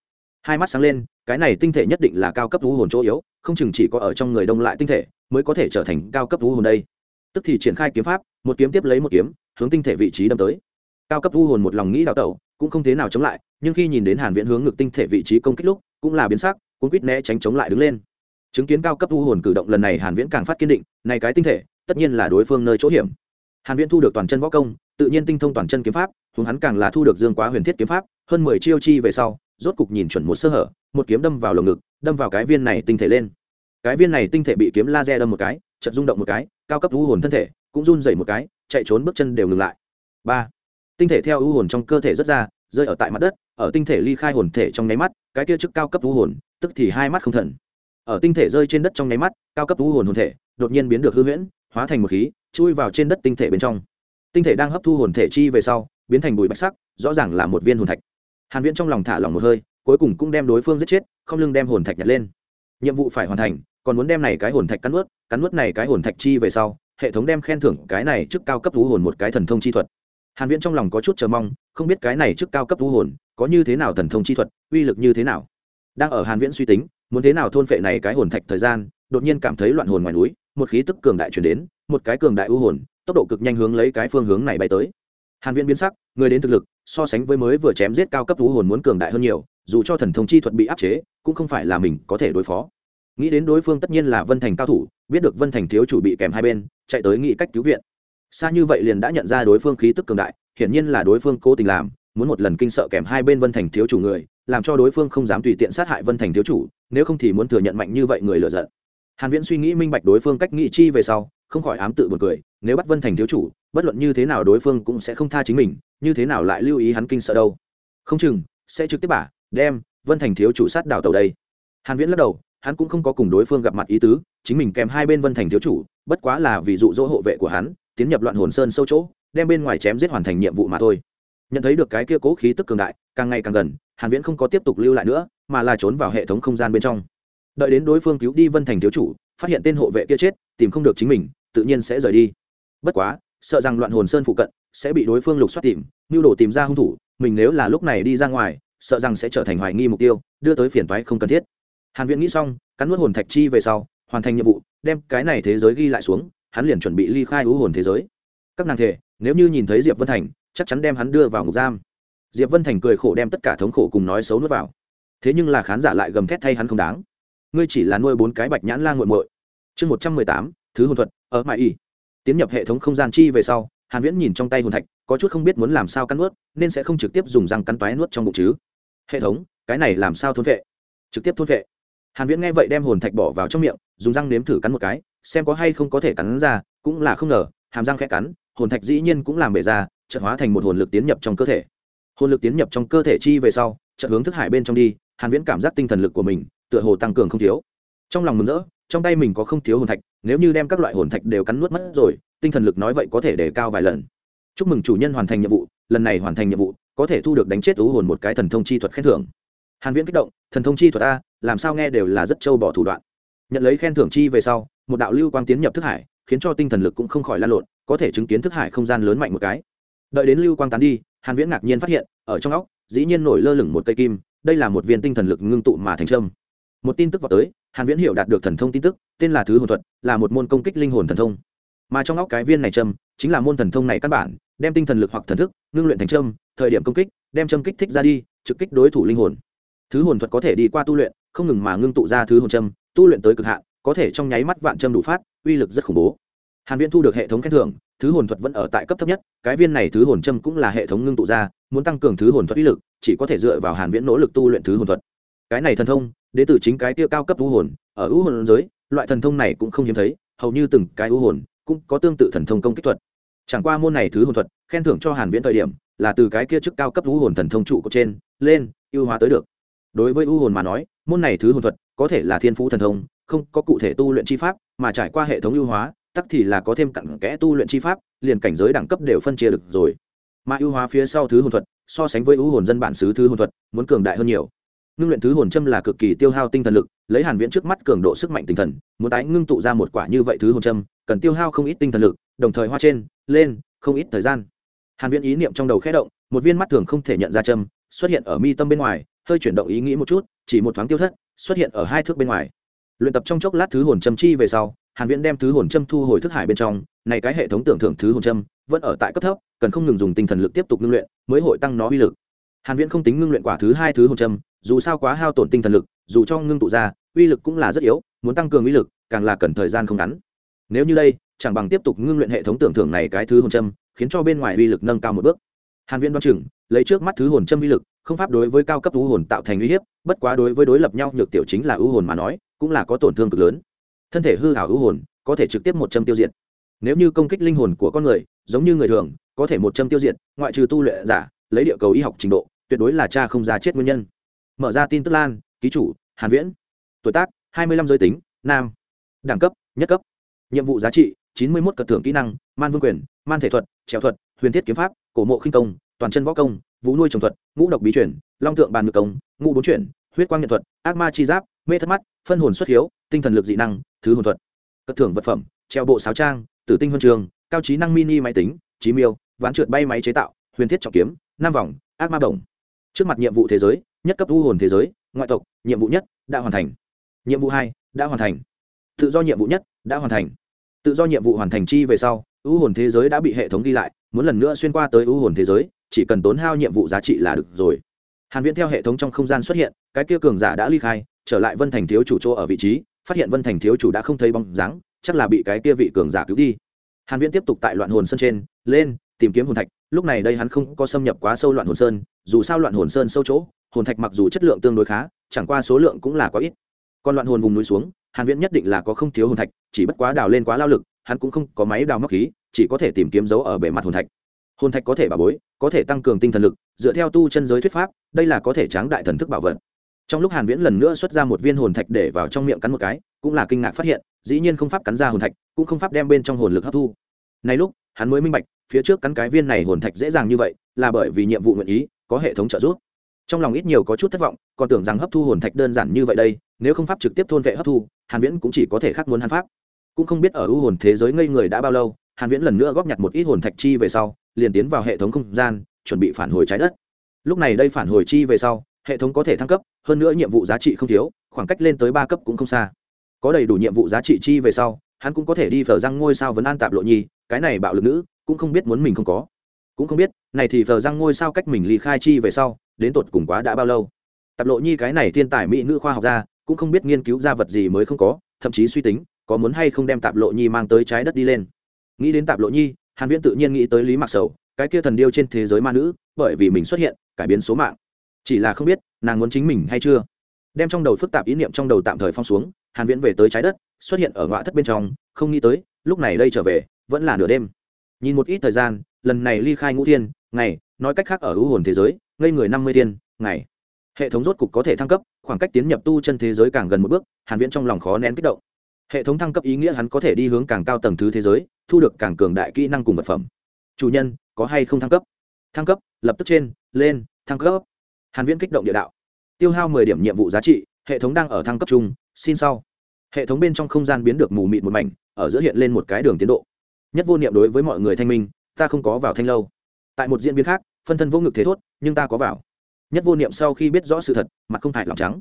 hai mắt sáng lên, cái này tinh thể nhất định là cao cấp u hồn chỗ yếu, không chừng chỉ có ở trong người đông lại tinh thể mới có thể trở thành cao cấp u hồn đây. Tức thì triển khai kiếm pháp, một kiếm tiếp lấy một kiếm, hướng tinh thể vị trí đâm tới. Cao cấp u hồn một lòng nghĩ đào tẩu, cũng không thế nào chống lại, nhưng khi nhìn đến hàn viễn hướng ngực tinh thể vị trí công kích lúc, cũng là biến sắc cũng quýt né tránh chống lại đứng lên. Chứng kiến cao cấp u hồn cử động lần này hàn viễn càng phát kiên định, này cái tinh thể, tất nhiên là đối phương nơi chỗ hiểm. Hàn viễn thu được toàn chân võ công, tự nhiên tinh thông toàn chân kiếm pháp chúng hắn càng là thu được dương quá huyền thiết kiếm pháp, hơn 10 chiêu chi về sau rốt cục nhìn chuẩn một sơ hở, một kiếm đâm vào lồng ngực, đâm vào cái viên này tinh thể lên. Cái viên này tinh thể bị kiếm laser đâm một cái, chợt rung động một cái, cao cấp u hồn thân thể cũng run dày một cái, chạy trốn bước chân đều ngừng lại. Ba. Tinh thể theo u hồn trong cơ thể rất ra, rơi ở tại mặt đất, ở tinh thể ly khai hồn thể trong nháy mắt, cái kia chức cao cấp u hồn, tức thì hai mắt không thần. Ở tinh thể rơi trên đất trong nháy mắt, cao cấp u hồn hồn thể đột nhiên biến được hư huyễn, hóa thành một khí, chui vào trên đất tinh thể bên trong. Tinh thể đang hấp thu hồn thể chi về sau, biến thành bụi bạch sắc, rõ ràng là một viên hồn thạch hàn viễn trong lòng thả lỏng một hơi, cuối cùng cũng đem đối phương giết chết, không lưng đem hồn thạch nhặt lên. Nhiệm vụ phải hoàn thành, còn muốn đem này cái hồn thạch cắn nuốt cắn nuốt này cái hồn thạch chi về sau, hệ thống đem khen thưởng cái này trước cao cấp thú hồn một cái thần thông chi thuật. Hàn viễn trong lòng có chút chờ mong, không biết cái này trước cao cấp thú hồn có như thế nào thần thông chi thuật, uy lực như thế nào. Đang ở hàn viễn suy tính, muốn thế nào thôn phệ này cái hồn thạch thời gian, đột nhiên cảm thấy loạn hồn ngoài núi, một khí tức cường đại truyền đến, một cái cường đại u hồn, tốc độ cực nhanh hướng lấy cái phương hướng này bay tới. Hàn viễn biến sắc, người đến thực lực so sánh với mới vừa chém giết cao cấp thú hồn muốn cường đại hơn nhiều, dù cho thần thông chi thuật bị áp chế, cũng không phải là mình có thể đối phó. Nghĩ đến đối phương tất nhiên là vân thành cao thủ, biết được vân thành thiếu chủ bị kèm hai bên, chạy tới nghĩ cách cứu viện. Xa như vậy liền đã nhận ra đối phương khí tức cường đại, hiển nhiên là đối phương cố tình làm, muốn một lần kinh sợ kèm hai bên vân thành thiếu chủ người, làm cho đối phương không dám tùy tiện sát hại vân thành thiếu chủ, nếu không thì muốn thừa nhận mạnh như vậy người lựa giận hàn viễn suy nghĩ minh bạch đối phương cách nghĩ chi về sau, không khỏi ám tự buồn cười, nếu bắt vân thành thiếu chủ, bất luận như thế nào đối phương cũng sẽ không tha chính mình, như thế nào lại lưu ý hắn kinh sợ đâu. Không chừng, sẽ trực tiếp bả, đem vân thành thiếu chủ sát đảo tàu đây. Hàn viễn lắc đầu, hắn cũng không có cùng đối phương gặp mặt ý tứ, chính mình kèm hai bên vân thành thiếu chủ, bất quá là vì dụ dỗ hộ vệ của hắn, tiến nhập loạn hồn sơn sâu chỗ, đem bên ngoài chém giết hoàn thành nhiệm vụ mà thôi. Nhận thấy được cái kia cố khí tức cường đại, càng ngày càng gần, hàn viễn không có tiếp tục lưu lại nữa, mà là trốn vào hệ thống không gian bên trong đợi đến đối phương cứu đi vân thành thiếu chủ, phát hiện tên hộ vệ kia chết, tìm không được chính mình, tự nhiên sẽ rời đi. Bất quá, sợ rằng loạn hồn sơn phụ cận sẽ bị đối phương lục soát tìm nhu đồ tìm ra hung thủ, mình nếu là lúc này đi ra ngoài, sợ rằng sẽ trở thành hoài nghi mục tiêu, đưa tới phiền toái không cần thiết. Hàn viễn nghĩ xong, cắn nuốt hồn thạch chi về sau, hoàn thành nhiệm vụ, đem cái này thế giới ghi lại xuống, hắn liền chuẩn bị ly khai ưu hồn thế giới. Các nàng thể, nếu như nhìn thấy diệp vân thành, chắc chắn đem hắn đưa vào ngục giam. Diệp vân thành cười khổ đem tất cả thống khổ cùng nói xấu nuốt vào. Thế nhưng là khán giả lại gầm thét thay hắn không đáng ngươi chỉ là nuôi bốn cái bạch nhãn la muội muội. Chương một trăm mười tám, thứ hồn thuật, ở mãi y tiến nhập hệ thống không gian chi về sau, hàn viễn nhìn trong tay hồn thạch, có chút không biết muốn làm sao cắn nuốt, nên sẽ không trực tiếp dùng răng cắn toái nuốt trong bụng chứ. Hệ thống, cái này làm sao thôn vệ? Trực tiếp thôn vệ. Hàn viễn nghe vậy đem hồn thạch bỏ vào trong miệng, dùng răng nếm thử cắn một cái, xem có hay không có thể cắn ra, cũng là không ngờ, hàm răng khẽ cắn, hồn thạch dĩ nhiên cũng làm bể ra, chợt hóa thành một hồn lực tiến nhập trong cơ thể. Hồn lực tiến nhập trong cơ thể chi về sau, chợt hướng thức hải bên trong đi, hàn viễn cảm giác tinh thần lực của mình tựa hồ tăng cường không thiếu. Trong lòng mừng rỡ, trong tay mình có không thiếu hồn thạch, nếu như đem các loại hồn thạch đều cắn nuốt mất rồi, tinh thần lực nói vậy có thể đề cao vài lần. Chúc mừng chủ nhân hoàn thành nhiệm vụ, lần này hoàn thành nhiệm vụ, có thể thu được đánh chết ú hồn một cái thần thông chi thuật khen thưởng. Hàn viễn kích động, thần thông chi thuật a, làm sao nghe đều là rất trâu bỏ thủ đoạn. Nhận lấy khen thưởng chi về sau, một đạo lưu quang tiến nhập thức hải, khiến cho tinh thần lực cũng không khỏi lan lộn, có thể chứng kiến thức hải không gian lớn mạnh một cái. Đợi đến lưu quang tán đi, hàn viễn ngạc nhiên phát hiện, ở trong óc, dĩ nhiên nổi lơ lửng một cây kim, đây là một viên tinh thần lực ngưng tụ mà thành trâm một tin tức vào tới, hàn viễn hiểu đạt được thần thông tin tức, tên là thứ hồn thuật, là một môn công kích linh hồn thần thông. Mà trong óc cái viên này trâm chính là môn thần thông này căn bản, đem tinh thần lực hoặc thần thức ngưng luyện thành trâm thời điểm công kích, đem trâm kích thích ra đi, trực kích đối thủ linh hồn. Thứ hồn thuật có thể đi qua tu luyện, không ngừng mà ngưng tụ ra thứ hồn trâm tu luyện tới cực hạn, có thể trong nháy mắt vạn trâm đủ phát, uy lực rất khủng bố. Hàn viễn thu được hệ thống khen thưởng, thứ hồn thuật vẫn ở tại cấp thấp nhất, cái viên này thứ hồn trâm cũng là hệ thống ngưng tụ ra, muốn tăng cường thứ hồn thuật uy lực, chỉ có thể dựa vào hàn viễn nỗ lực tu luyện thứ hồn thuật cái này thần thông đến từ chính cái tia cao cấp u hồn, ở u hồn giới, loại thần thông này cũng không hiếm thấy, hầu như từng cái u hồn cũng có tương tự thần thông công kích thuật. Chẳng qua môn này thứ hồn thuật, khen thưởng cho hàn viễn thời điểm, là từ cái kia chức cao cấp u hồn thần thông trụ của trên, lên, ưu hóa tới được. Đối với u hồn mà nói, môn này thứ hồn thuật có thể là thiên phú thần thông, không có cụ thể tu luyện chi pháp, mà trải qua hệ thống ưu hóa, tắc thì là có thêm cặn kẽ tu luyện chi pháp, liền cảnh giới đẳng cấp đều phân chia được rồi. Mà ưu hóa phía sau thứ hồn thuật, so sánh với ưu hồn dân bản xứ thứ hồn thuật, muốn cường đại hơn nhiều ngưng luyện thứ hồn châm là cực kỳ tiêu hao tinh thần lực, lấy hàn viễn trước mắt cường độ sức mạnh tinh thần, muốn tái ngưng tụ ra một quả như vậy thứ hồn châm, cần tiêu hao không ít tinh thần lực, đồng thời hoa trên, lên, không ít thời gian. Hàn viễn ý niệm trong đầu khẽ động, một viên mắt thường không thể nhận ra châm, xuất hiện ở mi tâm bên ngoài, hơi chuyển động ý nghĩ một chút, chỉ một thoáng tiêu thất, xuất hiện ở hai thước bên ngoài. Luyện tập trong chốc lát thứ hồn châm chi về sau, hàn viễn đem thứ hồn châm thu hồi thức hải bên trong, này cái hệ thống tưởng thưởng thứ hồn châm, vẫn ở tại cấp thấp, cần không ngừng dùng tinh thần lực tiếp tục ngưng luyện, mới hội tăng nó uy lực. Hàn viễn không tính ngưng luyện quả thứ hai thứ hồn châm dù sao quá hao tổn tinh thần lực, dù cho ngưng tụ ra, uy lực cũng là rất yếu, muốn tăng cường uy lực, càng là cần thời gian không ngắn. Nếu như đây, chẳng bằng tiếp tục ngưng luyện hệ thống tưởng thưởng này cái thứ hồn châm, khiến cho bên ngoài uy lực nâng cao một bước. Hàn viễn Đoan chừng, lấy trước mắt thứ hồn châm uy lực, không pháp đối với cao cấp u hồn tạo thành uy hiếp, bất quá đối với đối lập nhau nhược tiểu chính là u hồn mà nói, cũng là có tổn thương cực lớn. Thân thể hư hảo u hồn, có thể trực tiếp một châm tiêu diệt. Nếu như công kích linh hồn của con người, giống như người thường, có thể một châm tiêu diệt, ngoại trừ tu luyện giả, lấy địa cầu y học trình độ, tuyệt đối là cha không ra chết nguyên nhân mở ra tin tức lan, ký chủ, hàn viễn. Tuổi tác 25 giới tính, nam. Đẳng cấp, nhất cấp. Nhiệm vụ giá trị 91 cật thưởng kỹ năng, man vương quyền, man thể thuật, trèo thuật, huyền thiết kiếm pháp, cổ mộ khinh công, toàn chân võ công, vũ nuôi trồng thuật, ngũ độc bí chuyển long tượng bàn ngự công, ngũ bốn chuyển, huyết quang nhận thuật, ác ma chi giáp, mê thất mắt, phân hồn xuất hiếu, tinh thần lực dị năng, thứ hồn thuật. Cất thưởng vật phẩm, treo bộ sáo trang, tử tinh huân trường, cao trí năng mini máy tính trí miêu, ván trượt bay máy chế tạo, huyền thiết trọng kiếm, năm vòng, ác ma đồng trước mặt nhiệm vụ thế giới nhất cấp u hồn thế giới, ngoại tộc, nhiệm vụ nhất, đã hoàn thành. Nhiệm vụ hai, đã hoàn thành. Tự do nhiệm vụ nhất, đã hoàn thành. Tự do nhiệm vụ hoàn thành chi về sau, u hồn thế giới đã bị hệ thống ghi lại, muốn lần nữa xuyên qua tới u hồn thế giới, chỉ cần tốn hao nhiệm vụ giá trị là được rồi. Hàn viễn theo hệ thống trong không gian xuất hiện, cái kia cường giả đã ly khai, trở lại vân thành thiếu chủ chỗ ở vị trí, phát hiện vân thành thiếu chủ đã không thấy bóng dáng, chắc là bị cái kia vị cường giả cứu đi. Hàn viễn tiếp tục tại loạn hồn sơn trên, lên, tìm kiếm hồn thạch, lúc này đây hắn không có xâm nhập quá sâu loạn hồn sơn, dù sao loạn hồn sơn sâu chỗ hồn thạch mặc dù chất lượng tương đối khá, chẳng qua số lượng cũng là quá ít. Còn loạn hồn vùng núi xuống, hàn viễn nhất định là có không thiếu hồn thạch, chỉ bất quá đào lên quá lao lực, hắn cũng không có máy đào móc khí, chỉ có thể tìm kiếm dấu ở bề mặt hồn thạch. Hồn thạch có thể bảo bối, có thể tăng cường tinh thần lực, dựa theo tu chân giới thuyết pháp, đây là có thể tráng đại thần thức bảo vật. Trong lúc hàn viễn lần nữa xuất ra một viên hồn thạch để vào trong miệng cắn một cái, cũng là kinh ngạc phát hiện, dĩ nhiên không pháp cắn ra hồn thạch, cũng không pháp đem bên trong hồn lực hấp thu. Này lúc, hắn mới minh bạch, phía trước cắn cái viên này hồn thạch dễ dàng như vậy, là bởi vì nhiệm vụ nguyện ý, có hệ thống trợ giúp trong lòng ít nhiều có chút thất vọng, còn tưởng rằng hấp thu hồn thạch đơn giản như vậy đây, nếu không pháp trực tiếp thôn vệ hấp thu, hàn viễn cũng chỉ có thể khắc muốn hắn pháp. Cũng không biết ở ưu hồn thế giới ngây người đã bao lâu, hàn viễn lần nữa góp nhặt một ít hồn thạch chi về sau, liền tiến vào hệ thống không gian, chuẩn bị phản hồi trái đất. Lúc này đây phản hồi chi về sau, hệ thống có thể thăng cấp, hơn nữa nhiệm vụ giá trị không thiếu, khoảng cách lên tới ba cấp cũng không xa. Có đầy đủ nhiệm vụ giá trị chi về sau, hắn cũng có thể đi phở răng ngôi sao vấn an tạp lộ nhi, cái này bạo lực nữ, cũng không biết muốn mình không có. Cũng không biết, này thì phở răng ngôi sao cách mình ly khai chi về sau đến tột cùng quá đã bao lâu. Tạp lộ nhi cái này thiên tài mỹ nữ khoa học gia, cũng không biết nghiên cứu ra vật gì mới không có, thậm chí suy tính, có muốn hay không đem tạp lộ nhi mang tới trái đất đi lên. Nghĩ đến tạp lộ nhi, hàn viễn tự nhiên nghĩ tới lý mạc sầu, cái kia thần điêu trên thế giới ma nữ, bởi vì mình xuất hiện, cải biến số mạng. Chỉ là không biết, nàng muốn chính mình hay chưa. Đem trong đầu phức tạp ý niệm trong đầu tạm thời phong xuống, hàn viễn về tới trái đất, xuất hiện ở ngõ thất bên trong, không nghĩ tới, lúc này đây trở về, vẫn là nửa đêm. Nhìn một ít thời gian, lần này ly khai ngũ thiên, ngày, nói cách khác ở hữu hồn thế giới ngây người năm mươi thiên ngày. Hệ thống rốt cục có thể thăng cấp, khoảng cách tiến nhập tu chân thế giới càng gần một bước, hàn viễn trong lòng khó nén kích động. Hệ thống thăng cấp ý nghĩa hắn có thể đi hướng càng cao tầng thứ thế giới, thu được càng cường đại kỹ năng cùng vật phẩm. Chủ nhân, có hay không thăng cấp? Thăng cấp, lập tức trên, lên, thăng cấp. Hàn viễn kích động địa đạo. Tiêu hao 10 điểm nhiệm vụ giá trị, hệ thống đang ở thăng cấp chung, xin sau. Hệ thống bên trong không gian biến được mù mịt một mảnh, ở giữa hiện lên một cái đường tiến độ. Nhất vô niệm đối với mọi người thanh minh, ta không có vào thanh lâu. Tại một diễn biến khác phân thân vô ngực thế thốt, nhưng ta có vào. Nhất vô niệm sau khi biết rõ sự thật, mặt không hại lòng trắng.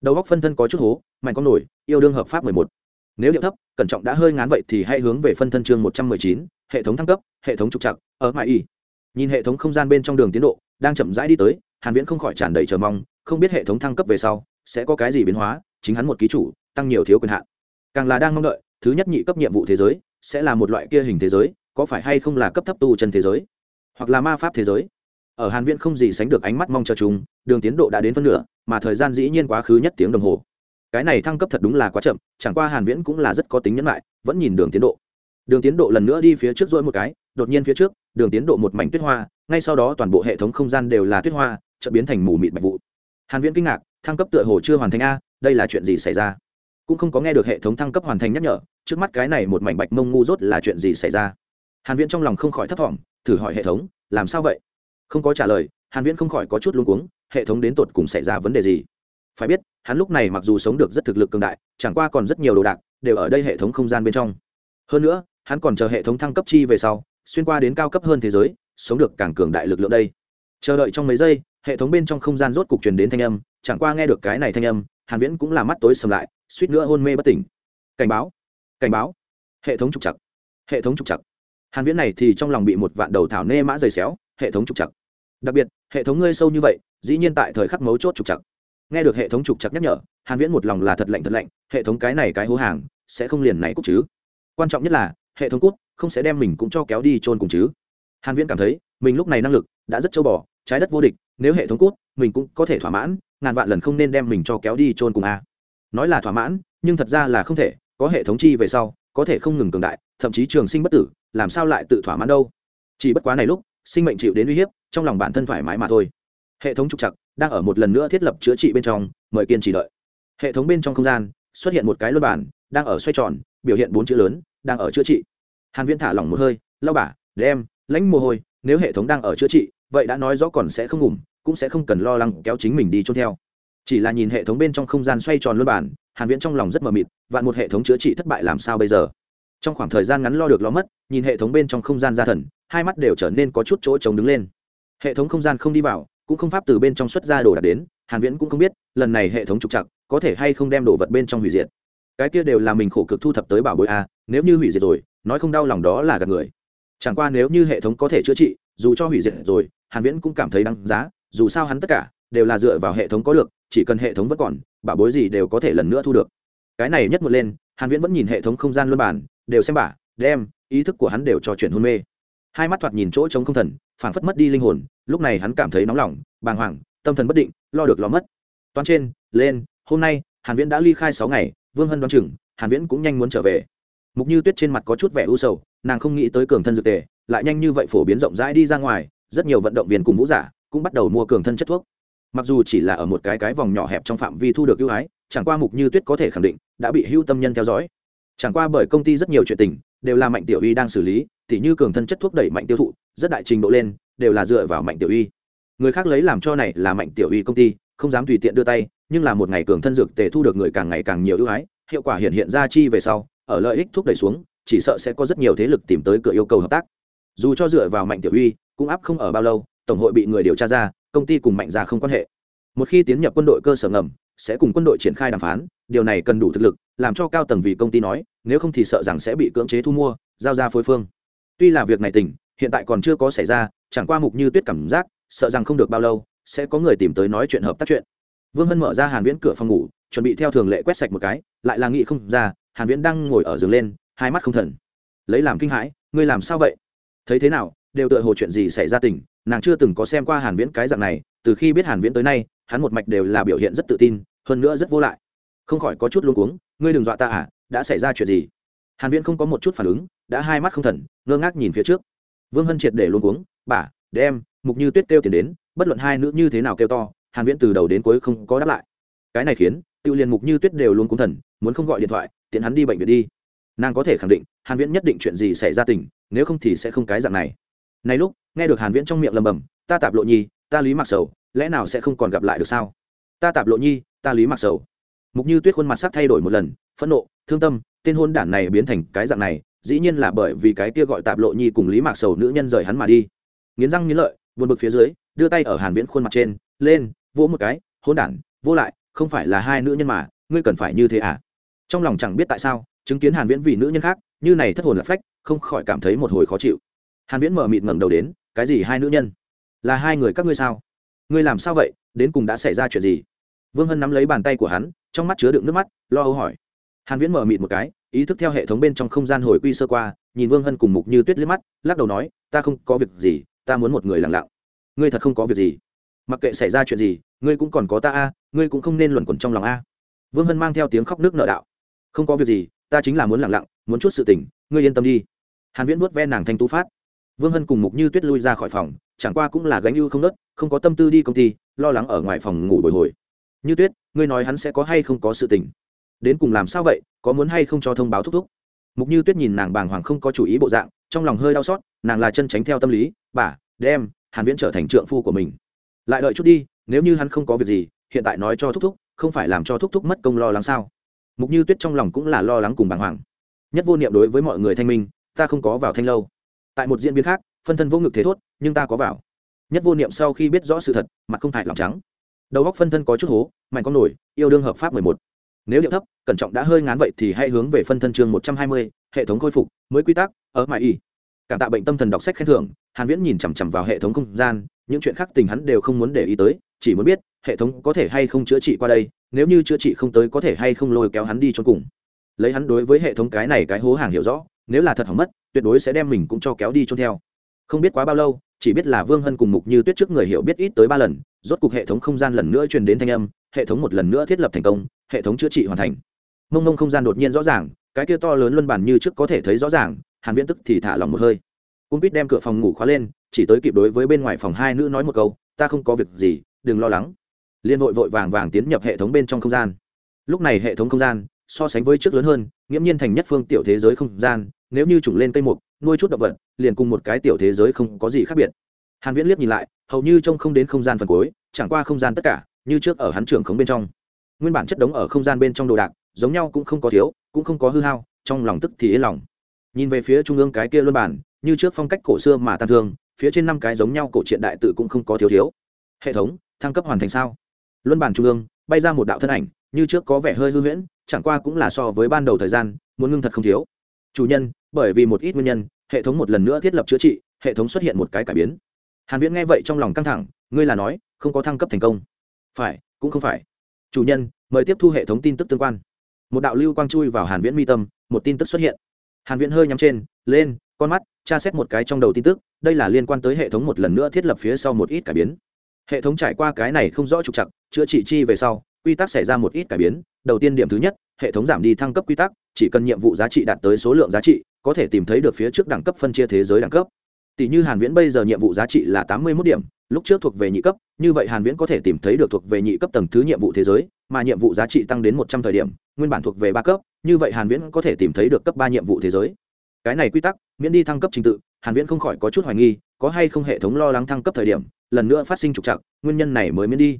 Đầu góc phân thân có chút hố, mạnh con nổi, yêu đương hợp pháp mười một. Nếu điệu thấp, cẩn trọng đã hơi ngán vậy thì hãy hướng về phân thân chương một trăm mười chín, hệ thống thăng cấp, hệ thống trục chặt ở mãi y. Nhìn hệ thống không gian bên trong đường tiến độ, đang chậm rãi đi tới, hàn viễn không khỏi tràn đầy chờ mong, không biết hệ thống thăng cấp về sau, sẽ có cái gì biến hóa, chính hắn một ký chủ, tăng nhiều thiếu quyền hạn. Càng là đang mong đợi, thứ nhất nhị cấp nhiệm vụ thế giới, sẽ là một loại kia hình thế giới, có phải hay không là cấp thấp tu chân thế giới, hoặc là ma pháp thế giới ở hàn viễn không gì sánh được ánh mắt mong chờ chúng, đường tiến độ đã đến phân nửa, mà thời gian dĩ nhiên quá khứ nhất tiếng đồng hồ. Cái này thăng cấp thật đúng là quá chậm, chẳng qua hàn viễn cũng là rất có tính nhẫn lại, vẫn nhìn đường tiến độ. Đường tiến độ lần nữa đi phía trước rồi một cái, đột nhiên phía trước, đường tiến độ một mảnh tuyết hoa, ngay sau đó toàn bộ hệ thống không gian đều là tuyết hoa, chợt biến thành mù mịt bạch vụ. Hàn viễn kinh ngạc, thăng cấp tựa hồ chưa hoàn thành a, đây là chuyện gì xảy ra? Cũng không có nghe được hệ thống thăng cấp hoàn thành nhắc nhở, trước mắt cái này một mảnh bạch mông ngu rốt là chuyện gì xảy ra? Hàn viễn trong lòng không khỏi thất vọng thử hỏi hệ thống, làm sao vậy? Không có trả lời, hàn viễn không khỏi có chút luống cuống, hệ thống đến tột cùng xảy ra vấn đề gì? Phải biết, hắn lúc này mặc dù sống được rất thực lực cường đại, chẳng qua còn rất nhiều đồ đạc đều ở đây hệ thống không gian bên trong. Hơn nữa, hắn còn chờ hệ thống thăng cấp chi về sau, xuyên qua đến cao cấp hơn thế giới, sống được càng cường đại lực lượng đây. Chờ đợi trong mấy giây, hệ thống bên trong không gian rốt cục truyền đến thanh âm, chẳng qua nghe được cái này thanh âm, hàn viễn cũng là mắt tối sầm lại, suýt nữa hôn mê bất tỉnh. Cảnh báo cảnh báo. Hệ thống trục chặt hệ thống trục chặt hàn viễn này thì trong lòng bị một vạn đầu thảo nê mã dày xéo hệ thống trục chặt đặc biệt, hệ thống ngươi sâu như vậy, dĩ nhiên tại thời khắc mấu chốt trục chặt nghe được hệ thống trục chặt nhắc nhở, hàn viễn một lòng là thật lạnh thật lạnh, hệ thống cái này cái hố hàng, sẽ không liền này cúc chứ? Quan trọng nhất là, hệ thống cút không sẽ đem mình cũng cho kéo đi trôn cùng chứ. Hàn viễn cảm thấy, mình lúc này năng lực đã rất châu bò, trái đất vô địch, nếu hệ thống cút, mình cũng có thể thỏa mãn, ngàn vạn lần không nên đem mình cho kéo đi trôn cùng a. Nói là thỏa mãn, nhưng thật ra là không thể, có hệ thống chi về sau, có thể không ngừng cường đại, thậm chí trường sinh bất tử, làm sao lại tự thỏa mãn đâu? Chỉ bất quá này lúc sinh mệnh chịu đến uy hiếp, trong lòng bản thân thoải mái mà thôi. Hệ thống trục chặt đang ở một lần nữa thiết lập chữa trị bên trong, mời kiên trì đợi. Hệ thống bên trong không gian xuất hiện một cái luân bản, đang ở xoay tròn, biểu hiện bốn chữ lớn, đang ở chữa trị. Hàn viễn thả lỏng một hơi lau bả đem, lãnh mồ hôi, nếu hệ thống đang ở chữa trị, vậy đã nói rõ còn sẽ không ngủm, cũng sẽ không cần lo lắng kéo chính mình đi chôn theo. Chỉ là nhìn hệ thống bên trong không gian xoay tròn luân bản, hàn viễn trong lòng rất mờ mịt, vạn một hệ thống chữa trị thất bại làm sao bây giờ? Trong khoảng thời gian ngắn lo được lo mất, nhìn hệ thống bên trong không gian gia thần hai mắt đều trở nên có chút chỗ trống đứng lên. Hệ thống không gian không đi vào, cũng không pháp từ bên trong xuất ra đồ đạc đến, hàn viễn cũng không biết, lần này hệ thống trục trặc, có thể hay không đem đồ vật bên trong hủy diệt. Cái kia đều là mình khổ cực thu thập tới bảo bối a nếu như hủy diệt rồi, nói không đau lòng đó là gạt người. Chẳng qua nếu như hệ thống có thể chữa trị, dù cho hủy diệt rồi, hàn viễn cũng cảm thấy đáng giá, dù sao hắn tất cả đều là dựa vào hệ thống có được, chỉ cần hệ thống vẫn còn, bảo bối gì đều có thể lần nữa thu được. Cái này nhất một lên, hàn viễn vẫn nhìn hệ thống không gian luân bản đều xem bả, đem ý thức của hắn đều cho chuyển hôn mê hai mắt thoạt nhìn chỗ trống không thần, phảng phất mất đi linh hồn, lúc này hắn cảm thấy nóng lòng, bàng hoàng, tâm thần bất định, lo được lo mất. Toán trên, lên, hôm nay, hàn viễn đã ly khai sáu ngày, vương hân đoán chừng, hàn viễn cũng nhanh muốn trở về. Mục như tuyết trên mặt có chút vẻ u sầu, nàng không nghĩ tới cường thân dược tề, lại nhanh như vậy phổ biến rộng rãi đi ra ngoài, rất nhiều vận động viên cùng vũ giả cũng bắt đầu mua cường thân chất thuốc. Mặc dù chỉ là ở một cái cái vòng nhỏ hẹp trong phạm vi thu được ưu ái, chẳng qua mục như tuyết có thể khẳng định, đã bị hưu tâm nhân theo dõi. Chẳng qua bởi công ty rất nhiều chuyện tình đều là mạnh tiểu uy đang xử lý, tỉ như cường thân chất thuốc đẩy mạnh tiêu thụ, rất đại trình độ lên, đều là dựa vào mạnh tiểu uy. người khác lấy làm cho này là mạnh tiểu uy công ty, không dám tùy tiện đưa tay, nhưng là một ngày cường thân dược tề thu được người càng ngày càng nhiều ưu ái, hiệu quả hiện hiện ra chi về sau, ở lợi ích thúc đẩy xuống, chỉ sợ sẽ có rất nhiều thế lực tìm tới cửa yêu cầu hợp tác dù cho dựa vào mạnh tiểu uy cũng áp không ở bao lâu, tổng hội bị người điều tra ra, công ty cùng mạnh ra không quan hệ một khi tiến nhập quân đội cơ sở ngầm sẽ cùng quân đội triển khai đàm phán điều này cần đủ thực lực làm cho cao tầng vì công ty nói nếu không thì sợ rằng sẽ bị cưỡng chế thu mua giao ra phối phương. Tuy là việc này tỉnh hiện tại còn chưa có xảy ra chẳng qua mục như tuyết cảm giác sợ rằng không được bao lâu sẽ có người tìm tới nói chuyện hợp tác chuyện. Vương hân mở ra hàn viễn cửa phòng ngủ chuẩn bị theo thường lệ quét sạch một cái lại là nghĩ không ra hàn viễn đang ngồi ở giường lên hai mắt không thần. Lấy làm kinh hãi ngươi làm sao vậy? Thấy thế nào đều tựa hồ chuyện gì xảy ra tỉnh, nàng chưa từng có xem qua hàn viễn cái dạng này từ khi biết hàn viễn tới nay hắn một mạch đều là biểu hiện rất tự tin, hơn nữa rất vô lại. Không khỏi có chút luống cuống, ngươi đừng dọa ta à đã xảy ra chuyện gì? Hàn viễn không có một chút phản ứng, đã hai mắt không thần, ngơ ngác nhìn phía trước. Vương hân triệt để luống cuống, bà, đem, mục như tuyết kêu tiền đến, bất luận hai nữ như thế nào kêu to, hàn viễn từ đầu đến cuối không có đáp lại. Cái này khiến, tiêu liên mục như tuyết đều luôn cuống thần, muốn không gọi điện thoại, tiện hắn đi bệnh viện đi. Nàng có thể khẳng định, hàn viễn nhất định chuyện gì xảy ra tình, nếu không thì sẽ không cái dạng này. Này lúc, nghe được hàn viễn trong miệng lầm bầm, ta tạp lộ nhi, ta lý mặc sầu lẽ nào sẽ không còn gặp lại được sao? Ta tạp lộ nhi, ta lý mặc sầu. Mục như tuyết khuôn mặt sắc thay đổi một lần, phẫn nộ, thương tâm, tên hôn đản này biến thành cái dạng này, dĩ nhiên là bởi vì cái kia gọi tạp lộ nhi cùng lý mạc sầu nữ nhân rời hắn mà đi. Nghiến răng nghiến lợi, buồn bực phía dưới, đưa tay ở hàn viễn khuôn mặt trên, lên, vỗ một cái, hôn đản, vô lại, không phải là hai nữ nhân mà, ngươi cần phải như thế à? Trong lòng chẳng biết tại sao, chứng kiến hàn viễn vì nữ nhân khác, như này thất hồn lạc phách, không khỏi cảm thấy một hồi khó chịu. Hàn viễn mở mịt ngẩng đầu đến, cái gì hai nữ nhân? Là hai người các ngươi sao? Ngươi làm sao vậy? Đến cùng đã xảy ra chuyện gì? Vương hân nắm lấy bàn tay của hắn, trong mắt chứa đựng nước mắt, lo âu hỏi. Hàn viễn mở mịt một cái, ý thức theo hệ thống bên trong không gian hồi quy sơ qua, nhìn vương hân cùng mục như tuyết liếc mắt, lắc đầu nói, ta không có việc gì, ta muốn một người lặng lặng. Ngươi thật không có việc gì? Mặc kệ xảy ra chuyện gì, ngươi cũng còn có ta a, ngươi cũng không nên luẩn quẩn trong lòng a. Vương hân mang theo tiếng khóc nước nợ đạo. Không có việc gì, ta chính là muốn lặng lặng, muốn chút sự tình, ngươi yên tâm đi. Hàn viễn vuốt ve nàng thanh tú phát. Vương hân cùng mục như tuyết lui ra khỏi phòng chẳng qua cũng là gánh ưu không nớt, không có tâm tư đi công ty, lo lắng ở ngoài phòng ngủ bồi hồi. Như tuyết, ngươi nói hắn sẽ có hay không có sự tình? Đến cùng làm sao vậy, có muốn hay không cho thông báo thúc thúc? Mục như tuyết nhìn nàng bàng hoàng không có chủ ý bộ dạng, trong lòng hơi đau xót, nàng là chân tránh theo tâm lý, bà, đem hàn viễn trở thành trượng phu của mình. Lại đợi chút đi, nếu như hắn không có việc gì, hiện tại nói cho thúc thúc, không phải làm cho thúc thúc mất công lo lắng sao? Mục như tuyết trong lòng cũng là lo lắng cùng bàng hoàng. Nhất vô niệm đối với mọi người thanh minh, ta không có vào thanh lâu. Tại một diễn biến khác, phân thân vô ngực thế thốt nhưng ta có vào. Nhất vô niệm sau khi biết rõ sự thật, mặt không hại lòng trắng. Đầu góc phân thân có chút hố, mạnh con nổi, yêu đương hợp pháp mười một. Nếu điệu thấp, cẩn trọng đã hơi ngán vậy thì hãy hướng về phân thân chương một trăm hai mươi, hệ thống khôi phục, mới quy tắc, ở mãi y. Cảm tạ bệnh tâm thần đọc sách khen thưởng, hàn viễn nhìn chằm chằm vào hệ thống không gian, những chuyện khác tình hắn đều không muốn để ý tới, chỉ muốn biết, hệ thống có thể hay không chữa trị qua đây, nếu như chữa trị không tới có thể hay không lôi kéo hắn đi cho cùng. Lấy hắn đối với hệ thống cái này cái hố hàng hiểu rõ, nếu là thật hỏng mất, tuyệt đối sẽ đem mình cũng cho kéo đi cho theo. Không biết quá bao lâu chỉ biết là vương hân cùng mục như tuyết trước người hiểu biết ít tới ba lần, rốt cục hệ thống không gian lần nữa truyền đến thanh âm, hệ thống một lần nữa thiết lập thành công, hệ thống chữa trị hoàn thành. Mông mông không gian đột nhiên rõ ràng, cái kia to lớn luân bản như trước có thể thấy rõ ràng, hàn viễn tức thì thả lòng một hơi. Cung pít đem cửa phòng ngủ khóa lên, chỉ tới kịp đối với bên ngoài phòng hai nữ nói một câu, ta không có việc gì, đừng lo lắng. Liên vội vội vàng vàng tiến nhập hệ thống bên trong không gian. Lúc này hệ thống không gian so sánh với trước lớn hơn, nghiễm nhiên thành nhất phương tiểu thế giới không gian, nếu như trùng lên cây mục nuôi chút động vật, liền cùng một cái tiểu thế giới không có gì khác biệt. Hàn viễn liếc nhìn lại, hầu như trông không đến không gian phần cuối, chẳng qua không gian tất cả, như trước ở hắn trưởng khống bên trong. Nguyên bản chất đống ở không gian bên trong đồ đạc, giống nhau cũng không có thiếu, cũng không có hư hao, trong lòng tức thì yên lòng. Nhìn về phía trung ương cái kia luân bản, như trước phong cách cổ xưa mà tăng thương, phía trên năm cái giống nhau cổ truyện đại tự cũng không có thiếu thiếu. Hệ thống, thăng cấp hoàn thành sao? Luân bản trung ương, bay ra một đạo thân ảnh, như trước có vẻ hơi hư huyễn, chẳng qua cũng là so với ban đầu thời gian, muốn ngưng thật không thiếu chủ nhân, bởi vì một ít nguyên nhân, hệ thống một lần nữa thiết lập chữa trị, hệ thống xuất hiện một cái cải biến. Hàn viễn nghe vậy trong lòng căng thẳng, ngươi là nói, không có thăng cấp thành công. Phải, cũng không phải. Chủ nhân, mời tiếp thu hệ thống tin tức tương quan. Một đạo lưu quang chui vào hàn viễn mi tâm, một tin tức xuất hiện. Hàn viễn hơi nhắm trên, lên, con mắt, tra xét một cái trong đầu tin tức, đây là liên quan tới hệ thống một lần nữa thiết lập phía sau một ít cải biến. Hệ thống trải qua cái này không rõ trục trặc, chữa trị chi về sau, quy tắc xảy ra một ít cải biến đầu tiên điểm thứ nhất, hệ thống giảm đi thăng cấp quy tắc, chỉ cần nhiệm vụ giá trị đạt tới số lượng giá trị, có thể tìm thấy được phía trước đẳng cấp phân chia thế giới đẳng cấp. Tỷ như hàn viễn bây giờ nhiệm vụ giá trị là tám mươi 81 điểm, lúc trước thuộc về nhị cấp, như vậy hàn viễn có thể tìm thấy được thuộc về nhị cấp tầng thứ nhiệm vụ thế giới, mà nhiệm vụ giá trị tăng đến một trăm thời điểm, nguyên bản thuộc về ba cấp, như vậy hàn viễn có thể tìm thấy được cấp ba nhiệm vụ thế giới. Cái này quy tắc, miễn đi thăng cấp trình tự, hàn viễn không khỏi có chút hoài nghi, có hay không hệ thống lo lắng thăng cấp thời điểm, lần nữa phát sinh trục trặc, nguyên nhân này mới miễn đi.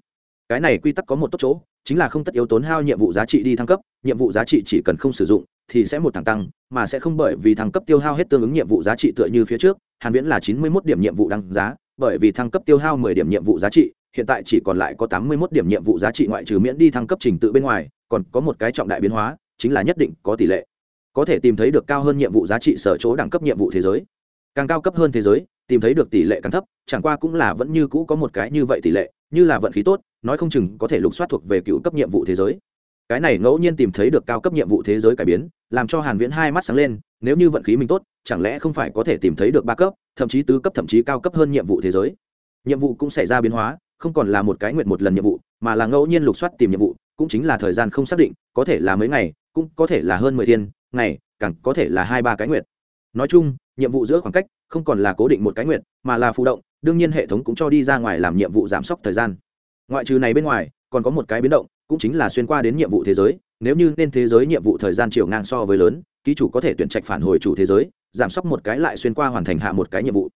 Cái này quy tắc có một tốt chỗ chính là không tất yếu tốn hao nhiệm vụ giá trị đi thăng cấp, nhiệm vụ giá trị chỉ cần không sử dụng thì sẽ một thẳng tăng, mà sẽ không bởi vì thăng cấp tiêu hao hết tương ứng nhiệm vụ giá trị tựa như phía trước, hàn viễn là 91 điểm nhiệm vụ đăng giá, bởi vì thăng cấp tiêu hao 10 điểm nhiệm vụ giá trị, hiện tại chỉ còn lại có 81 điểm nhiệm vụ giá trị ngoại trừ miễn đi thăng cấp trình tự bên ngoài, còn có một cái trọng đại biến hóa, chính là nhất định có tỷ lệ. Có thể tìm thấy được cao hơn nhiệm vụ giá trị sở chỗ đẳng cấp nhiệm vụ thế giới. Càng cao cấp hơn thế giới, tìm thấy được tỷ lệ càng thấp, chẳng qua cũng là vẫn như cũ có một cái như vậy tỷ lệ như là vận khí tốt, nói không chừng có thể lục soát thuộc về cựu cấp nhiệm vụ thế giới. Cái này ngẫu nhiên tìm thấy được cao cấp nhiệm vụ thế giới cải biến, làm cho hàn viễn hai mắt sáng lên, nếu như vận khí mình tốt, chẳng lẽ không phải có thể tìm thấy được ba cấp, thậm chí tứ cấp, thậm chí cao cấp hơn nhiệm vụ thế giới? Nhiệm vụ cũng xảy ra biến hóa, không còn là một cái nguyện một lần nhiệm vụ, mà là ngẫu nhiên lục soát tìm nhiệm vụ, cũng chính là thời gian không xác định, có thể là mấy ngày, cũng có thể là hơn mười thiên, ngày, càng có thể là hai ba cái nguyện. Nói chung nhiệm vụ giữa khoảng cách không còn là cố định một cái nguyện, mà là phụ động, đương nhiên hệ thống cũng cho đi ra ngoài làm nhiệm vụ giảm sốc thời gian. Ngoại trừ này bên ngoài, còn có một cái biến động, cũng chính là xuyên qua đến nhiệm vụ thế giới, nếu như nên thế giới nhiệm vụ thời gian chiều ngang so với lớn, ký chủ có thể tuyển trạch phản hồi chủ thế giới, giảm sốc một cái lại xuyên qua hoàn thành hạ một cái nhiệm vụ.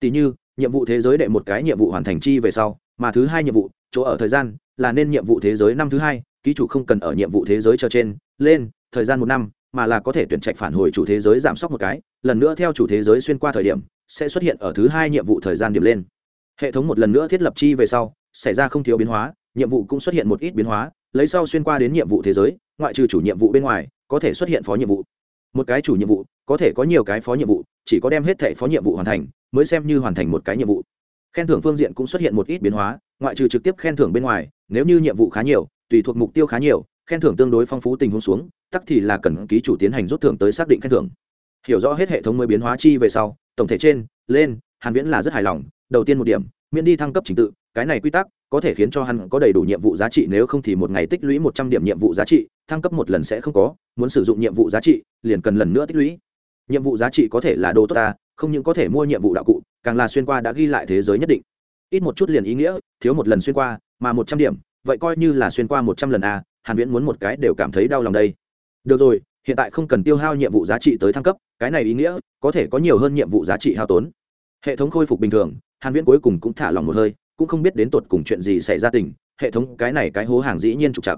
Tỷ như, nhiệm vụ thế giới đệ một cái nhiệm vụ hoàn thành chi về sau, mà thứ hai nhiệm vụ, chỗ ở thời gian, là nên nhiệm vụ thế giới năm thứ hai, ký chủ không cần ở nhiệm vụ thế giới chờ trên, lên, thời gian một năm mà là có thể tuyển trạch phản hồi chủ thế giới giảm sốc một cái, lần nữa theo chủ thế giới xuyên qua thời điểm, sẽ xuất hiện ở thứ hai nhiệm vụ thời gian điểm lên. Hệ thống một lần nữa thiết lập chi về sau, xảy ra không thiếu biến hóa, nhiệm vụ cũng xuất hiện một ít biến hóa, lấy sau xuyên qua đến nhiệm vụ thế giới, ngoại trừ chủ nhiệm vụ bên ngoài, có thể xuất hiện phó nhiệm vụ. Một cái chủ nhiệm vụ, có thể có nhiều cái phó nhiệm vụ, chỉ có đem hết thẻ phó nhiệm vụ hoàn thành, mới xem như hoàn thành một cái nhiệm vụ. Khen thưởng phương diện cũng xuất hiện một ít biến hóa, ngoại trừ trực tiếp khen thưởng bên ngoài, nếu như nhiệm vụ khá nhiều, tùy thuộc mục tiêu khá nhiều khen thưởng tương đối phong phú tình huống xuống, tắc thì là cần ký chủ tiến hành rút thưởng tới xác định khen thưởng. Hiểu rõ hết hệ thống mới biến hóa chi về sau, tổng thể trên, lên, hàn viễn là rất hài lòng, đầu tiên một điểm, miễn đi thăng cấp trình tự, cái này quy tắc có thể khiến cho hắn có đầy đủ nhiệm vụ giá trị, nếu không thì một ngày tích lũy 100 điểm nhiệm vụ giá trị, thăng cấp một lần sẽ không có, muốn sử dụng nhiệm vụ giá trị, liền cần lần nữa tích lũy. Nhiệm vụ giá trị có thể là đồ tốt ta, không những có thể mua nhiệm vụ đạo cụ, càng là xuyên qua đã ghi lại thế giới nhất định. Ít một chút liền ý nghĩa, thiếu một lần xuyên qua, mà một trăm điểm vậy coi như là xuyên qua một trăm lần a, hàn viễn muốn một cái đều cảm thấy đau lòng đây. Được rồi, hiện tại không cần tiêu hao nhiệm vụ giá trị tới thăng cấp, cái này ý nghĩa, có thể có nhiều hơn nhiệm vụ giá trị hao tốn. Hệ thống khôi phục bình thường, hàn viễn cuối cùng cũng thả lòng một hơi, cũng không biết đến tột cùng chuyện gì xảy ra tình, hệ thống cái này cái hố hàng dĩ nhiên trục chặt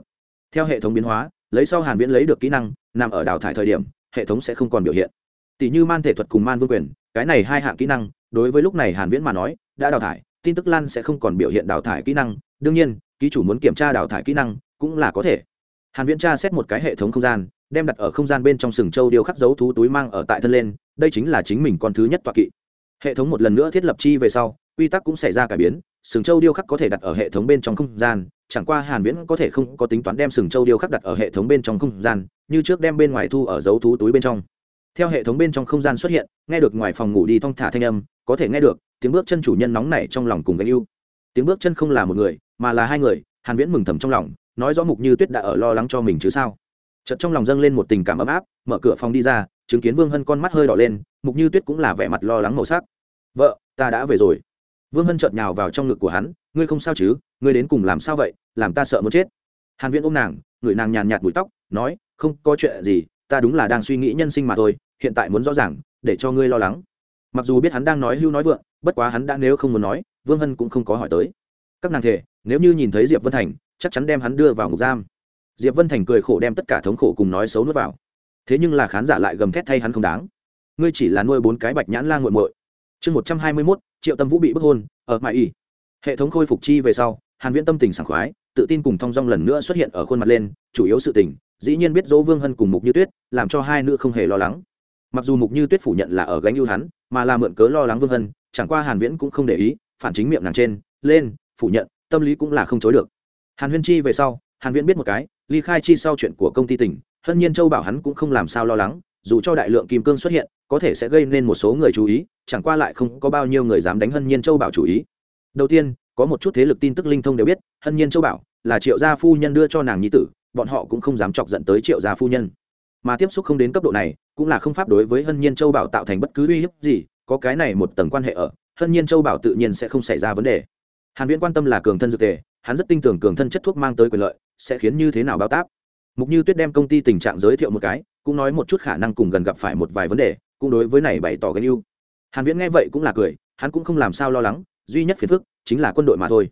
theo hệ thống biến hóa, lấy sau hàn viễn lấy được kỹ năng, nằm ở đào thải thời điểm, hệ thống sẽ không còn biểu hiện. Tỷ như man thể thuật cùng man vương quyền, cái này hai hạng kỹ năng, đối với lúc này hàn viễn mà nói, đã đào thải, tin tức lan sẽ không còn biểu hiện đào thải kỹ năng, đương nhiên ký chủ muốn kiểm tra đào thải kỹ năng, cũng là có thể. Hàn viễn tra xét một cái hệ thống không gian, đem đặt ở không gian bên trong sừng châu điêu khắc dấu thú túi mang ở tại thân lên, đây chính là chính mình con thứ nhất tọa kỵ. Hệ thống một lần nữa thiết lập chi về sau, quy tắc cũng xảy ra cải biến, sừng châu điêu khắc có thể đặt ở hệ thống bên trong không gian, chẳng qua hàn viễn có thể không có tính toán đem sừng châu điêu khắc đặt ở hệ thống bên trong không gian, như trước đem bên ngoài thu ở dấu thú túi bên trong. Theo hệ thống bên trong không gian xuất hiện, nghe được ngoài phòng ngủ đi thong thả thanh âm, có thể nghe được, tiếng bước chân chủ nhân nóng nảy trong lòng cùng gánh yêu tiếng bước chân không là một người, mà là hai người, hàn viễn mừng thầm trong lòng, nói rõ mục như tuyết đã ở lo lắng cho mình chứ sao. Chợt trong lòng dâng lên một tình cảm ấm áp, mở cửa phòng đi ra, chứng kiến vương hân con mắt hơi đỏ lên, mục như tuyết cũng là vẻ mặt lo lắng màu sắc. Vợ, ta đã về rồi. Vương hân chợt nhào vào trong ngực của hắn, ngươi không sao chứ? Ngươi đến cùng làm sao vậy? Làm ta sợ muốn chết. Hàn viễn ôm nàng, người nàng nhàn nhạt bụi tóc, nói, không có chuyện gì, ta đúng là đang suy nghĩ nhân sinh mà thôi, hiện tại muốn rõ ràng, để cho ngươi lo lắng. Mặc dù biết hắn đang nói hưu nói vượng, bất quá hắn đã nếu không muốn nói vương hân cũng không có hỏi tới. Các nàng thể, nếu như nhìn thấy diệp vân thành, chắc chắn đem hắn đưa vào ngục giam. Diệp vân thành cười khổ đem tất cả thống khổ cùng nói xấu nuốt vào. Thế nhưng là khán giả lại gầm thét thay hắn không đáng. Ngươi chỉ là nuôi bốn cái bạch nhãn la nguội muội. Chương một trăm hai mươi mốt, triệu tâm vũ bị bức hôn, ở mãi y hệ thống khôi phục chi về sau, hàn viễn tâm tình sảng khoái, tự tin cùng thong dong lần nữa xuất hiện ở khuôn mặt lên, chủ yếu sự tình, dĩ nhiên biết dỗ vương hân cùng mục như tuyết, làm cho hai nữ không hề lo lắng. Mặc dù mục như tuyết phủ nhận là ở gánh ưu hắn, mà là mượn cớ lo lắng vương hân, chẳng qua hàn viễn cũng không để ý phản chính miệng nàng trên, lên, phủ nhận, tâm lý cũng là không chối được. Hàn huyên chi về sau, hàn viễn biết một cái, ly khai chi sau chuyện của công ty tỉnh hân nhiên châu bảo hắn cũng không làm sao lo lắng, dù cho đại lượng kim cương xuất hiện, có thể sẽ gây nên một số người chú ý, chẳng qua lại không có bao nhiêu người dám đánh hân nhiên châu bảo chủ ý. Đầu tiên, có một chút thế lực tin tức linh thông đều biết, hân nhiên châu bảo là triệu gia phu nhân đưa cho nàng nhi tử, bọn họ cũng không dám chọc giận tới triệu gia phu nhân. Mà tiếp xúc không đến cấp độ này, cũng là không pháp đối với hân nhiên châu bảo tạo thành bất cứ uy hiếp gì, có cái này một tầng quan hệ ở hân nhiên châu bảo tự nhiên sẽ không xảy ra vấn đề. Hàn viễn quan tâm là cường thân dược tề, hắn rất tin tưởng cường thân chất thuốc mang tới quyền lợi, sẽ khiến như thế nào báo táp. Mục như tuyết đem công ty tình trạng giới thiệu một cái, cũng nói một chút khả năng cùng gần gặp phải một vài vấn đề, cũng đối với này bày tỏ gánh yêu hàn viễn nghe vậy cũng là cười, hắn cũng không làm sao lo lắng, duy nhất phiền phức chính là quân đội mà thôi.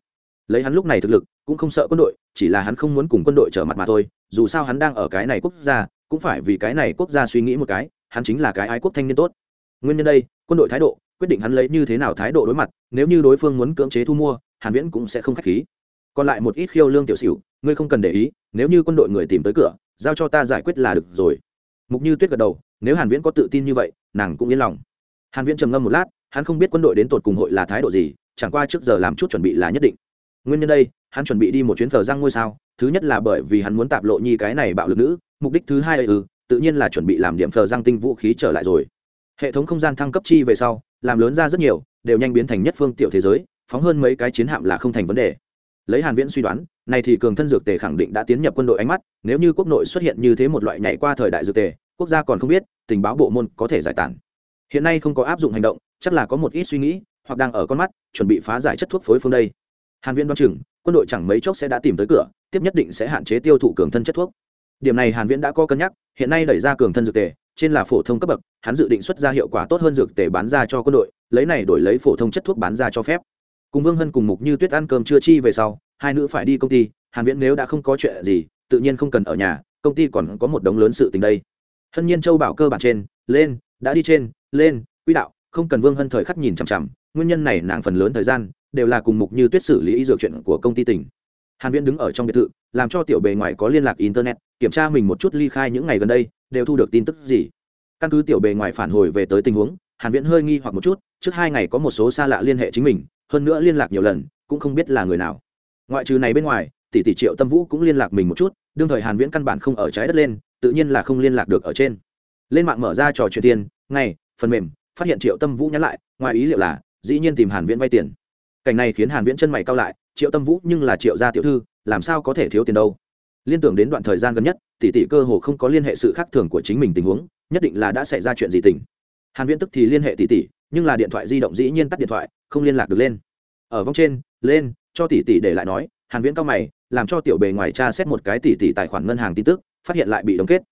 Lấy hắn lúc này thực lực, cũng không sợ quân đội, chỉ là hắn không muốn cùng quân đội trở mặt mà thôi, dù sao hắn đang ở cái này quốc gia, cũng phải vì cái này quốc gia suy nghĩ một cái, hắn chính là cái ái quốc thanh niên tốt nguyên nhân đây, quân đội thái độ, quyết định hắn lấy như thế nào thái độ đối mặt, nếu như đối phương muốn cưỡng chế thu mua, hàn viễn cũng sẽ không khách khí. Còn lại một ít khiêu lương tiểu xỉu, ngươi không cần để ý, nếu như quân đội người tìm tới cửa, giao cho ta giải quyết là được rồi. Mục như tuyết gật đầu, nếu hàn viễn có tự tin như vậy, nàng cũng yên lòng. Hàn viễn trầm ngâm một lát, hắn không biết quân đội đến tột cùng hội là thái độ gì, chẳng qua trước giờ làm chút chuẩn bị là nhất định. Nguyên nhân đây, hắn chuẩn bị đi một chuyến phờ răng ngôi sao, thứ nhất là bởi vì hắn muốn tạp lộ nhi cái này bạo lực nữ, mục đích thứ hai ừ tự nhiên là chuẩn bị làm điểm phờ răng tinh vũ khí trở lại rồi hệ thống không gian thăng cấp chi về sau, làm lớn ra rất nhiều, đều nhanh biến thành nhất phương tiểu thế giới, phóng hơn mấy cái chiến hạm là không thành vấn đề. Lấy hàn viễn suy đoán này thì cường thân dược tề khẳng định đã tiến nhập quân đội ánh mắt, nếu như quốc nội xuất hiện như thế một loại nhảy qua thời đại dược tề, quốc gia còn không biết, tình báo bộ môn có thể giải tản hiện nay không có áp dụng hành động, chắc là có một ít suy nghĩ, hoặc đang ở con mắt, chuẩn bị phá giải chất thuốc phối phương đây. Hàn viễn đoán chừng, quân đội chẳng mấy chốc sẽ đã tìm tới cửa, tiếp nhất định sẽ hạn chế tiêu thụ cường thân chất thuốc. Điểm này hàn viễn đã có cân nhắc, hiện nay đẩy ra cường thân dược tề trên là phổ thông cấp bậc, hắn dự định xuất ra hiệu quả tốt hơn dược tề bán ra cho quân đội, lấy này đổi lấy phổ thông chất thuốc bán ra cho phép. Cùng vương hân cùng mục như tuyết ăn cơm trưa chi về sau, hai nữ phải đi công ty, hàn viễn nếu đã không có chuyện gì, tự nhiên không cần ở nhà, công ty còn có một đống lớn sự tình đây. Hân nhiên châu bảo cơ bản trên, lên, đã đi trên, lên, quỹ đạo, không cần vương hân thời khắc nhìn chằm chằm, nguyên nhân này nàng phần lớn thời gian, đều là cùng mục như tuyết xử lý y dược chuyện của công ty tỉnh hàn viễn đứng ở trong biệt thự, làm cho tiểu bề ngoài có liên lạc internet, kiểm tra mình một chút ly khai những ngày gần đây, đều thu được tin tức gì. Căn cứ tiểu bề ngoài phản hồi về tới tình huống, hàn viễn hơi nghi hoặc một chút, trước hai ngày có một số xa lạ liên hệ chính mình, hơn nữa liên lạc nhiều lần, cũng không biết là người nào. Ngoại trừ này bên ngoài, tỷ tỷ triệu tâm vũ cũng liên lạc mình một chút, đương thời hàn viễn căn bản không ở trái đất lên, tự nhiên là không liên lạc được ở trên. Lên mạng mở ra trò chuyện tiền ngay phần mềm, phát hiện triệu tâm vũ nhắn lại, ngoài ý liệu là, dĩ nhiên tìm hàn viễn vay tiền cảnh này khiến hàn viễn chân mày cau lại, triệu tâm vũ nhưng là triệu gia tiểu thư, làm sao có thể thiếu tiền đâu? Liên tưởng đến đoạn thời gian gần nhất, tỷ tỷ cơ hồ không có liên hệ sự khác thường của chính mình tình huống, nhất định là đã xảy ra chuyện gì tình. Hàn viễn tức thì liên hệ tỷ tỷ, nhưng là điện thoại di động dĩ nhiên tắt điện thoại, không liên lạc được lên. Ở vòng trên, lên, cho tỷ tỷ để lại nói, hàn viễn cao mày, làm cho tiểu bề ngoài tra xét một cái tỷ tỷ tài khoản ngân hàng tin tức, phát hiện lại bị đóng kết.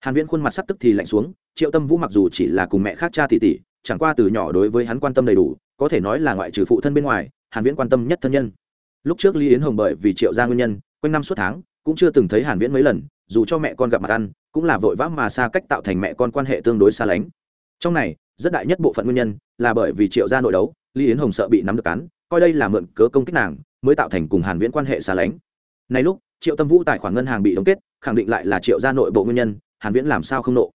Hàn viễn khuôn mặt sắc tức thì lạnh xuống, triệu tâm vũ mặc dù chỉ là cùng mẹ khác cha tỷ tỷ, chẳng qua từ nhỏ đối với hắn quan tâm đầy đủ, có thể nói là ngoại trừ phụ thân bên ngoài hàn viễn quan tâm nhất thân nhân. Lúc trước lý yến hồng bởi vì triệu gia nguyên nhân, quanh năm suốt tháng, cũng chưa từng thấy hàn viễn mấy lần, dù cho mẹ con gặp mặt ăn, cũng là vội vã mà xa cách tạo thành mẹ con quan hệ tương đối xa lánh. Trong này, rất đại nhất bộ phận nguyên nhân là bởi vì triệu gia nội đấu, lý yến hồng sợ bị nắm được cán coi đây là mượn cớ công kích nàng, mới tạo thành cùng hàn viễn quan hệ xa lánh. Này lúc, triệu tâm vũ tài khoản ngân hàng bị đóng kết, khẳng định lại là triệu gia nội bộ nguyên nhân, hàn viễn làm sao không nộ?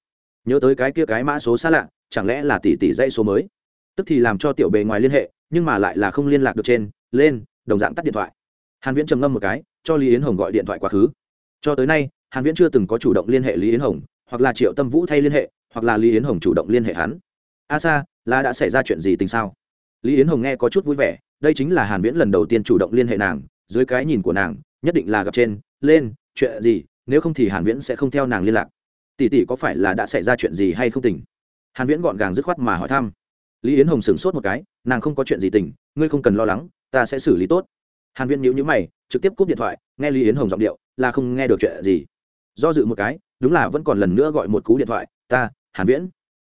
Nhớ tới cái kia cái mã số xa lạ, chẳng lẽ là tỷ tỷ dây số mới? Tức thì làm cho tiểu bề ngoài liên hệ, nhưng mà lại là không liên lạc được trên, lên, đồng dạng tắt điện thoại. Hàn viễn trầm ngâm một cái, cho lý yến hồng gọi điện thoại quá khứ. Cho tới nay, hàn viễn chưa từng có chủ động liên hệ lý yến hồng, hoặc là triệu tâm vũ thay liên hệ, hoặc là lý yến hồng chủ động liên hệ hắn. A sa, là đã xảy ra chuyện gì tình sao? Lý yến hồng nghe có chút vui vẻ, đây chính là hàn viễn lần đầu tiên chủ động liên hệ nàng, dưới cái nhìn của nàng, nhất định là gặp trên, lên, chuyện gì, nếu không thì hàn viễn sẽ không theo nàng liên lạc. Tỷ tỷ có phải là đã xảy ra chuyện gì hay không tỉnh hàn viễn gọn gàng dứt khoát mà hỏi thăm lý yến hồng sửng sốt một cái nàng không có chuyện gì tình, ngươi không cần lo lắng ta sẽ xử lý tốt. Hàn viễn nhíu nhíu mày trực tiếp cúp điện thoại nghe lý yến hồng giọng điệu là không nghe được chuyện gì. Do dự một cái đúng là vẫn còn lần nữa gọi một cú điện thoại ta hàn viễn.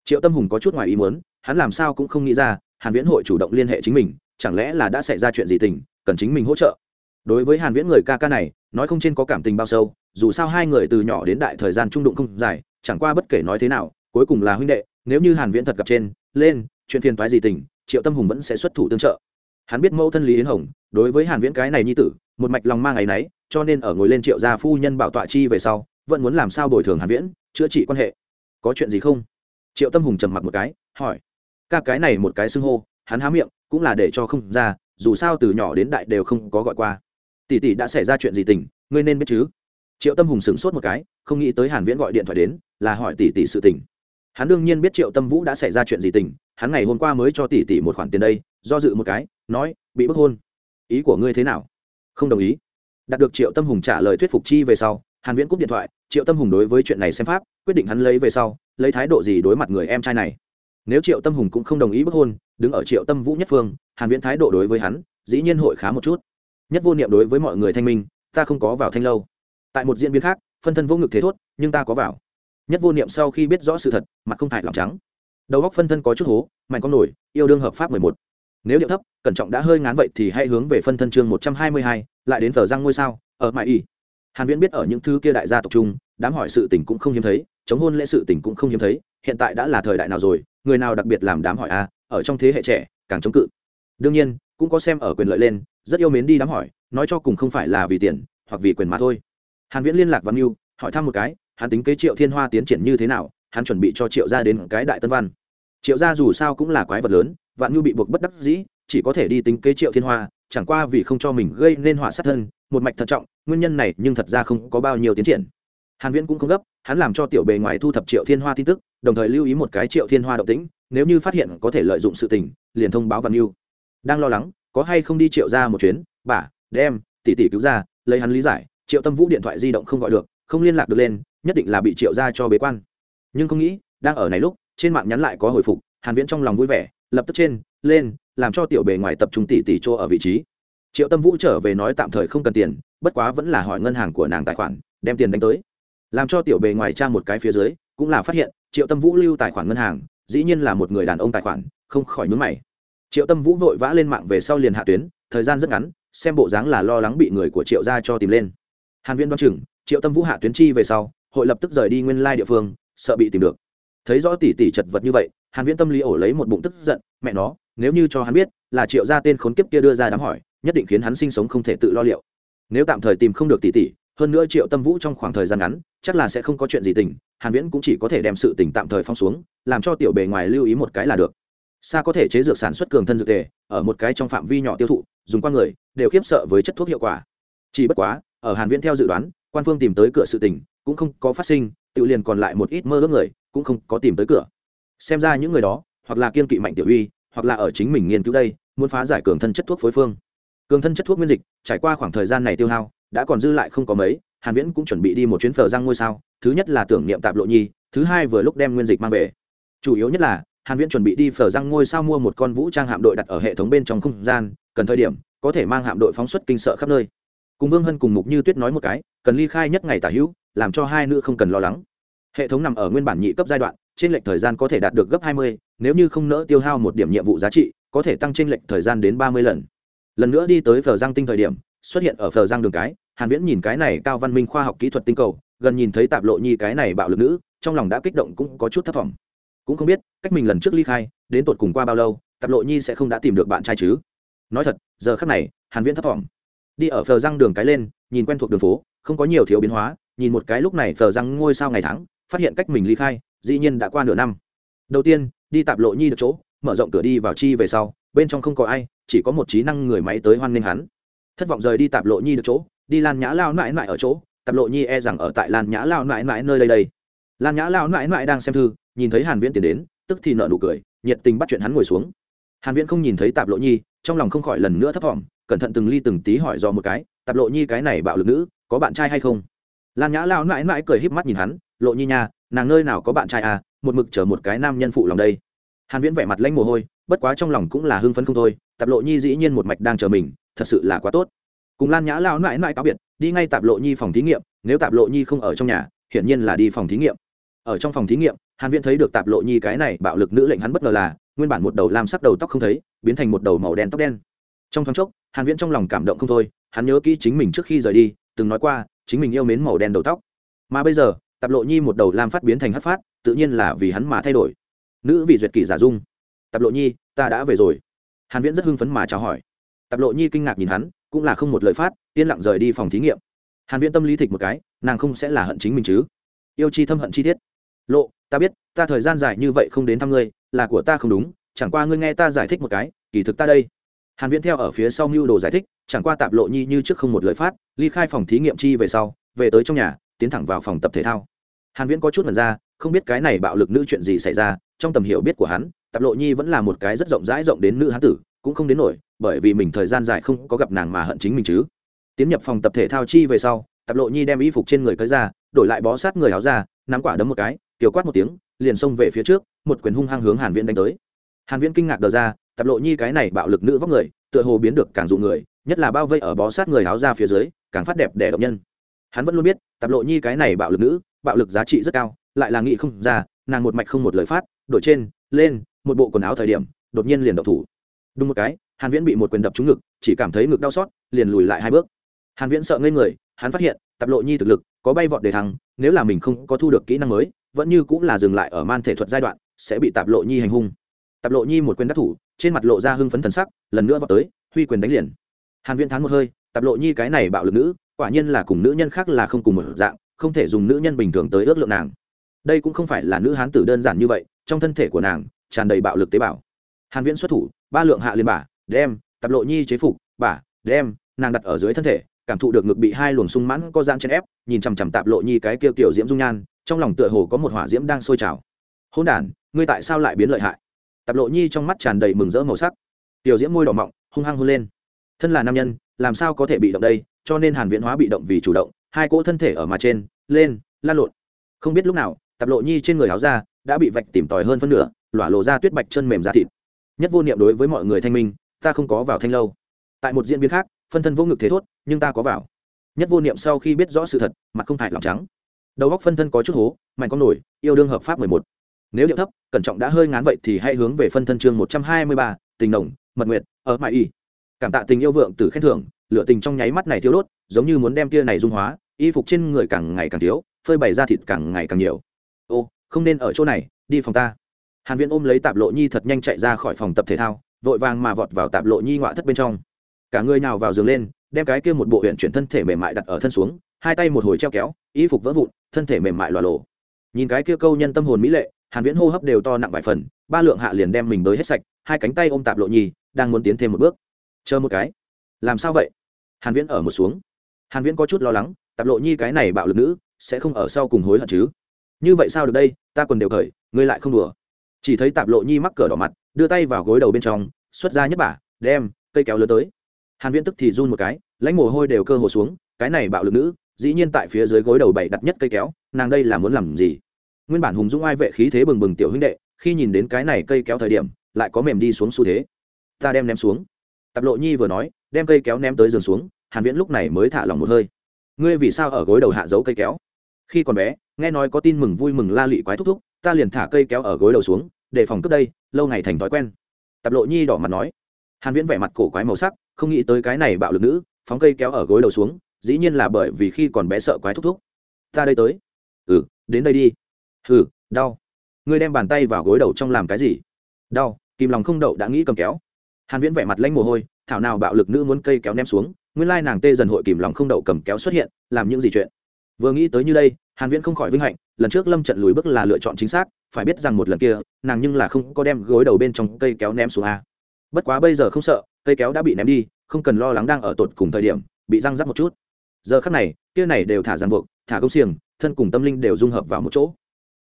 Triệu tâm hùng có chút ngoài ý muốn hắn làm sao cũng không nghĩ ra hàn viễn hội chủ động liên hệ chính mình chẳng lẽ là đã xảy ra chuyện gì tình cần chính mình hỗ trợ. Đối với hàn viễn người ca ca này nói không trên có cảm tình bao sâu dù sao hai người từ nhỏ đến đại thời gian trung đụng không dài chẳng qua bất kể nói thế nào cuối cùng là huynh đệ nếu như hàn viễn thật gặp trên lên chuyện phiền toái gì tình, triệu tâm hùng vẫn sẽ xuất thủ tương trợ. Hắn biết mẫu thân lý yến hồng, đối với hàn viễn cái này nhi tử, một mạch lòng mang ấy nấy, cho nên ở ngồi lên triệu gia phu nhân bảo tọa chi về sau, vẫn muốn làm sao bồi thường hàn viễn, chữa trị quan hệ. Có chuyện gì không? Triệu tâm hùng trầm mặc một cái, hỏi. Ca cái này một cái xưng hô, hắn há miệng, cũng là để cho không ra, dù sao từ nhỏ đến đại đều không có gọi qua. Tỷ tỷ đã xảy ra chuyện gì tình, ngươi nên biết chứ? Triệu tâm hùng sửng sốt một cái, không nghĩ tới hàn viễn gọi điện thoại đến, là hỏi tỷ tỷ sự tình. Hắn đương nhiên biết triệu tâm vũ đã xảy ra chuyện gì tình hắn ngày hôm qua mới cho tỷ tỷ một khoản tiền đây, do dự một cái, nói, bị bức hôn. Ý của ngươi thế nào? Không đồng ý. Đạt được triệu tâm hùng trả lời thuyết phục chi về sau, hàn viễn cúp điện thoại, triệu tâm hùng đối với chuyện này xem pháp, quyết định hắn lấy về sau, lấy thái độ gì đối mặt người em trai này. Nếu triệu tâm hùng cũng không đồng ý bức hôn, đứng ở triệu tâm vũ nhất phương, hàn viễn thái độ đối với hắn, dĩ nhiên hội khá một chút. Nhất vô niệm đối với mọi người thanh minh, ta không có vào thanh lâu. Tại một diễn biến khác, phân thân vô ngực thế thốt, nhưng ta có vào. Nhất vô niệm sau khi biết rõ sự thật, mặt không hại lòng trắng đầu góc phân thân có chút hố mạnh con nổi yêu đương hợp pháp 11. nếu điệu thấp cẩn trọng đã hơi ngán vậy thì hãy hướng về phân thân chương 122, lại đến thờ răng ngôi sao ở mãi y hàn viễn biết ở những thứ kia đại gia tộc trung đám hỏi sự tình cũng không hiếm thấy chống hôn lễ sự tình cũng không hiếm thấy hiện tại đã là thời đại nào rồi người nào đặc biệt làm đám hỏi a ở trong thế hệ trẻ càng chống cự. Đương nhiên cũng có xem ở quyền lợi lên rất yêu mến đi đám hỏi nói cho cùng không phải là vì tiền hoặc vì quyền mà thôi. Hàn viễn liên lạc văn mưu hỏi thăm một cái hắn tính kế triệu thiên hoa tiến triển như thế nào hắn chuẩn bị cho triệu gia đến cái đại tân văn. Triệu gia dù sao cũng là quái vật lớn, vạn nhu bị buộc bất đắc dĩ, chỉ có thể đi tính kế triệu thiên hoa, chẳng qua vì không cho mình gây nên hỏa sát thân, một mạch thận trọng, nguyên nhân này nhưng thật ra không có bao nhiêu tiến triển. Hàn viễn cũng không gấp, hắn làm cho tiểu bề ngoài thu thập triệu thiên hoa tin tức, đồng thời lưu ý một cái triệu thiên hoa động tĩnh, nếu như phát hiện có thể lợi dụng sự tình, liền thông báo vạn nhu. Đang lo lắng, có hay không đi triệu ra một chuyến, bà, đem, tỷ tỷ cứu ra, lấy hắn lý giải, triệu tâm vũ điện thoại di động không gọi được, không liên lạc được lên, nhất định là bị triệu ra cho bế quan nhưng không nghĩ, đang ở này lúc, trên mạng nhắn lại có hồi phục, hàn viễn trong lòng vui vẻ, lập tức trên, lên, làm cho tiểu bề ngoài tập trung tỷ tỷ chỗ ở vị trí. Triệu tâm vũ trở về nói tạm thời không cần tiền, bất quá vẫn là hỏi ngân hàng của nàng tài khoản, đem tiền đánh tới. Làm cho tiểu bề ngoài tra một cái phía dưới, cũng là phát hiện, triệu tâm vũ lưu tài khoản ngân hàng, dĩ nhiên là một người đàn ông tài khoản, không khỏi nhướng mày. Triệu tâm vũ vội vã lên mạng về sau liền hạ tuyến, thời gian rất ngắn, xem bộ dáng là lo lắng bị người của triệu gia cho tìm lên. Hàn viên đoán chừng, triệu tâm vũ hạ tuyến chi về sau, hội lập tức rời đi nguyên lai địa phương sợ bị tìm được. Thấy rõ tỷ tỷ chật vật như vậy, hàn viễn tâm lý ổ lấy một bụng tức giận, mẹ nó, nếu như cho hắn biết, là triệu gia tên khốn kiếp kia đưa ra đám hỏi, nhất định khiến hắn sinh sống không thể tự lo liệu. Nếu tạm thời tìm không được tỷ tỷ, hơn nữa triệu tâm vũ trong khoảng thời gian ngắn, chắc là sẽ không có chuyện gì tình, hàn viễn cũng chỉ có thể đem sự tình tạm thời phong xuống, làm cho tiểu bề ngoài lưu ý một cái là được. Xa có thể chế dược sản xuất cường thân dược tề, ở một cái trong phạm vi nhỏ tiêu thụ, dùng qua người, đều khiếp sợ với chất thuốc hiệu quả. Chỉ bất quá, ở hàn viễn theo dự đoán, quan phương tìm tới cửa sự tình, cũng không có phát sinh tự liền còn lại một ít mơ ước người, cũng không có tìm tới cửa. Xem ra những người đó, hoặc là kiên kỵ mạnh tiểu uy, hoặc là ở chính mình nghiên cứu đây, muốn phá giải cường thân chất thuốc phối phương. Cường thân chất thuốc nguyên dịch, trải qua khoảng thời gian này tiêu hao, đã còn dư lại không có mấy, hàn viễn cũng chuẩn bị đi một chuyến phở răng ngôi sao, thứ nhất là tưởng niệm tạp lộ nhi, thứ hai vừa lúc đem nguyên dịch mang về. Chủ yếu nhất là, hàn viễn chuẩn bị đi phở răng ngôi sao mua một con vũ trang hạm đội đặt ở hệ thống bên trong không gian, cần thời điểm, có thể mang hạm đội phóng xuất kinh sợ khắp nơi. Cùng vương hân cùng mục như tuyết nói một cái, cần ly khai nhất ngày tả hữu làm cho hai nữ không cần lo lắng. Hệ thống nằm ở nguyên bản nhị cấp giai đoạn trên lệch thời gian có thể đạt được gấp 20, nếu như không nỡ tiêu hao một điểm nhiệm vụ giá trị có thể tăng trên lệch thời gian đến 30 lần. Lần nữa đi tới phờ giang tinh thời điểm xuất hiện ở phờ giang đường cái hàn viễn nhìn cái này cao văn minh khoa học kỹ thuật tinh cầu gần nhìn thấy tạp lộ nhi cái này bạo lực nữ trong lòng đã kích động cũng có chút thất vọng cũng không biết cách mình lần trước ly khai đến tột cùng qua bao lâu tạp lộ nhi sẽ không đã tìm được bạn trai chứ? Nói thật giờ khắc này hàn viễn thất vọng đi ở phờ răng đường cái lên nhìn quen thuộc đường phố không có nhiều thiếu biến hóa nhìn một cái lúc này thờ răng ngôi sao ngày tháng, phát hiện cách mình ly khai, dĩ nhiên đã qua nửa năm. Đầu tiên, đi tạp lộ nhi được chỗ, mở rộng cửa đi vào chi về sau, bên trong không có ai, chỉ có một trí năng người máy tới hoan nghênh hắn. Thất vọng rời đi tạp lộ nhi được chỗ, đi lan nhã lao mãi mãi ở chỗ, tạp lộ nhi e rằng ở tại lan nhã lao mãi mãi nơi đây đây. Lan nhã lao mãi mãi đang xem thư, nhìn thấy hàn viễn tiến đến, tức thì nở nụ cười, nhiệt tình bắt chuyện hắn ngồi xuống. Hàn viễn không nhìn thấy tạp lộ nhi, trong lòng không khỏi lần nữa thấp thỏm, cẩn thận từng ly từng tí hỏi do một cái, tạp lộ nhi cái này bạo lực nữ, có bạn trai hay không? Lan nhã lao mãi mãi cười híp mắt nhìn hắn lộ nhi nha nàng nơi nào có bạn trai à một mực chờ một cái nam nhân phụ lòng đây hàn viễn vẻ mặt lãnh mồ hôi bất quá trong lòng cũng là hưng phấn không thôi tạp lộ nhi dĩ nhiên một mạch đang chờ mình thật sự là quá tốt cùng lan nhã lao mãi mãi cáo biệt đi ngay tạp lộ nhi phòng thí nghiệm nếu tạp lộ nhi không ở trong nhà hiển nhiên là đi phòng thí nghiệm ở trong phòng thí nghiệm hàn viễn thấy được tạp lộ nhi cái này bạo lực nữ lệnh hắn bất ngờ là nguyên bản một đầu lam sắc đầu tóc không thấy biến thành một đầu màu đen tóc đen trong thoáng chốc hàn viễn trong lòng cảm động không thôi hắn nhớ kỹ chính mình trước khi rời đi từng nói qua chính mình yêu mến màu đen đầu tóc. Mà bây giờ, tạp lộ nhi một đầu lam phát biến thành hắc phát, tự nhiên là vì hắn mà thay đổi. Nữ vị duyệt kỷ giả dung. Tạp lộ nhi, ta đã về rồi. Hàn viễn rất hưng phấn mà chào hỏi. Tạp lộ nhi kinh ngạc nhìn hắn, cũng là không một lời phát, yên lặng rời đi phòng thí nghiệm. Hàn viễn tâm lý thịch một cái, nàng không sẽ là hận chính mình chứ. Yêu chi thâm hận chi tiết. Lộ, ta biết, ta thời gian dài như vậy không đến thăm ngươi, là của ta không đúng, chẳng qua ngươi nghe ta giải thích một cái, kỳ thực ta đây hàn viễn theo ở phía sau mưu đồ giải thích, chẳng qua tạp lộ nhi như trước không một lời phát, ly khai phòng thí nghiệm chi về sau, về tới trong nhà, tiến thẳng vào phòng tập thể thao. Hàn viễn có chút mẩn ra, không biết cái này bạo lực nữ chuyện gì xảy ra, trong tầm hiểu biết của hắn, tạp lộ nhi vẫn là một cái rất rộng rãi rộng đến nữ hán tử, cũng không đến nổi, bởi vì mình thời gian dài không có gặp nàng mà hận chính mình chứ. Tiến nhập phòng tập thể thao chi về sau, tạp lộ nhi đem y phục trên người cởi ra, đổi lại bó sát người áo ra, nắm quả đấm một cái tiểu quát một tiếng, liền xông về phía trước, một quyền hung hăng hướng hàn viễn đánh tới hàn viễn kinh ngạc đờ ra, tập lộ nhi cái này bạo lực nữ vóc người, tựa hồ biến được càng dụ người, nhất là bao vây ở bó sát người áo ra phía dưới, càng phát đẹp để động nhân. Hắn vẫn luôn biết, tập lộ nhi cái này bạo lực nữ, bạo lực giá trị rất cao, lại là nghị không ra, nàng một mạch không một lời phát, đổi trên, lên, một bộ quần áo thời điểm, đột nhiên liền động thủ. Đúng một cái, hàn viễn bị một quyền đập trúng ngực, chỉ cảm thấy ngực đau xót, liền lùi lại hai bước. Hàn viễn sợ ngây người, hắn phát hiện, tập lộ nhi thực lực, có bay vọt để thắng nếu là mình không có thu được kỹ năng mới, vẫn như cũng là dừng lại ở man thể thuật giai đoạn, sẽ bị tạp lộ nhi hành hung tạp lộ nhi một quyền đắc thủ, trên mặt lộ ra hưng phấn thần sắc, lần nữa vào tới, huy quyền đánh liền. Hàn viễn thán một hơi, tạp lộ nhi cái này bạo lực nữ, quả nhiên là cùng nữ nhân khác là không cùng một dạng, không thể dùng nữ nhân bình thường tới ước lượng nàng. Đây cũng không phải là nữ hán tử đơn giản như vậy, trong thân thể của nàng, tràn đầy bạo lực tế bào. Hàn viễn xuất thủ, ba lượng hạ liền bả, đem, tạp lộ nhi chế phục, bả, đem, nàng đặt ở dưới thân thể, cảm thụ được ngực bị hai luồng sung mãn có gian trên ép, nhìn chằm chằm tạp lộ nhi cái kia kiểu diễm dung nhan, trong lòng tựa hồ có một hỏa diễm đang sôi trào. Hỗn đản, ngươi tại sao lại biến lợi hại? Tạp lộ nhi trong mắt tràn đầy mừng rỡ màu sắc. Tiểu diễm môi đỏ mọng, hung hăng hôn lên. Thân là nam nhân, làm sao có thể bị động đây? Cho nên hàn viễn hóa bị động vì chủ động, hai cỗ thân thể ở mà trên, lên, lan lộn. Không biết lúc nào, tạp lộ nhi trên người áo ra đã bị vạch tìm tòi hơn phân nửa, lỏa lộ ra tuyết bạch chân mềm ra thịt. Nhất vô niệm đối với mọi người thanh minh, ta không có vào thanh lâu. Tại một diễn biến khác, phân thân vô ngực thế thốt, nhưng ta có vào. Nhất vô niệm sau khi biết rõ sự thật, mặt không hại lòng trắng. Đầu góc phân thân có chút hố mạnh con nổi, yêu đương hợp pháp mười một nếu điệu thấp, cẩn trọng đã hơi ngán vậy thì hãy hướng về phân thân chương một trăm hai mươi ba, tình nồng, mật nguyệt, ở mãi y. Cảm tạ tình yêu vượng từ khen thưởng lựa tình trong nháy mắt này thiếu đốt, giống như muốn đem tia này dung hóa, y phục trên người càng ngày càng thiếu, phơi bày ra thịt càng ngày càng nhiều. Ô, không nên ở chỗ này, đi phòng ta. Hàn viễn ôm lấy tạp lộ nhi thật nhanh chạy ra khỏi phòng tập thể thao, vội vàng mà vọt vào tạp lộ nhi ngoại thất bên trong. Cả người nào vào giường lên, đem cái kia một bộ huyện chuyển thân thể mềm mại đặt ở thân xuống, hai tay một hồi treo kéo, y phục vỡ vụn, thân thể mềm mại lòa lộ nhìn cái kia câu nhân tâm hồn mỹ lệ hàn viễn hô hấp đều to nặng vài phần, ba lượng hạ liền đem mình bới hết sạch, hai cánh tay ôm tạp lộ nhi đang muốn tiến thêm một bước. Chờ một cái. Làm sao vậy? Hàn viễn ở một xuống. Hàn viễn có chút lo lắng, tạp lộ nhi cái này bạo lực nữ, sẽ không ở sau cùng hối hận chứ? Như vậy sao được đây, ta quần đều cởi, ngươi lại không đùa. Chỉ thấy tạp lộ nhi mắc cửa đỏ mặt, đưa tay vào gối đầu bên trong, xuất ra nhất bả, đem cây kéo lớn tới. Hàn viễn tức thì run một cái, lãnh mồ hôi đều cơ hồ xuống, cái này bạo lực nữ, dĩ nhiên tại phía dưới gối đầu bảy đặt nhất cây kéo, nàng đây là muốn làm gì? Nguyên bản hùng dũng ai vệ khí thế bừng bừng tiểu huynh đệ, khi nhìn đến cái này cây kéo thời điểm, lại có mềm đi xuống xu thế. Ta đem ném xuống. Tạp lộ nhi vừa nói, đem cây kéo ném tới giường xuống, hàn viễn lúc này mới thả lòng một hơi. Ngươi vì sao ở gối đầu hạ giấu cây kéo? Khi còn bé, nghe nói có tin mừng vui mừng la lị quái thúc thúc, ta liền thả cây kéo ở gối đầu xuống, để phòng cướp đây, lâu ngày thành thói quen. Tạp lộ nhi đỏ mặt nói. Hàn viễn vẻ mặt cổ quái màu sắc, không nghĩ tới cái này bạo lực nữ, phóng cây kéo ở gối đầu xuống, dĩ nhiên là bởi vì khi còn bé sợ quái thúc thúc. Ta đây tới. Ừ đến đây đi ừ đau. Ngươi đem bàn tay vào gối đầu trong làm cái gì? Đau, kìm lòng không đậu đã nghĩ cầm kéo. Hàn viễn vẻ mặt lanh mồ hôi, thảo nào bạo lực nữ muốn cây kéo ném xuống, nguyên lai nàng tê dần hội kìm lòng không đậu cầm kéo xuất hiện, làm những gì chuyện? Vừa nghĩ tới như đây, hàn viễn không khỏi vinh hạnh, lần trước lâm trận lùi bước là lựa chọn chính xác, phải biết rằng một lần kia, nàng nhưng là không có đem gối đầu bên trong cây kéo ném xuống a. Bất quá bây giờ không sợ, cây kéo đã bị ném đi, không cần lo lắng đang ở tột cùng thời điểm, bị răng rắc một chút. Giờ khắc này, kia này đều thả ràng buộc, thả công xiềng, thân cùng tâm linh đều dung hợp vào một chỗ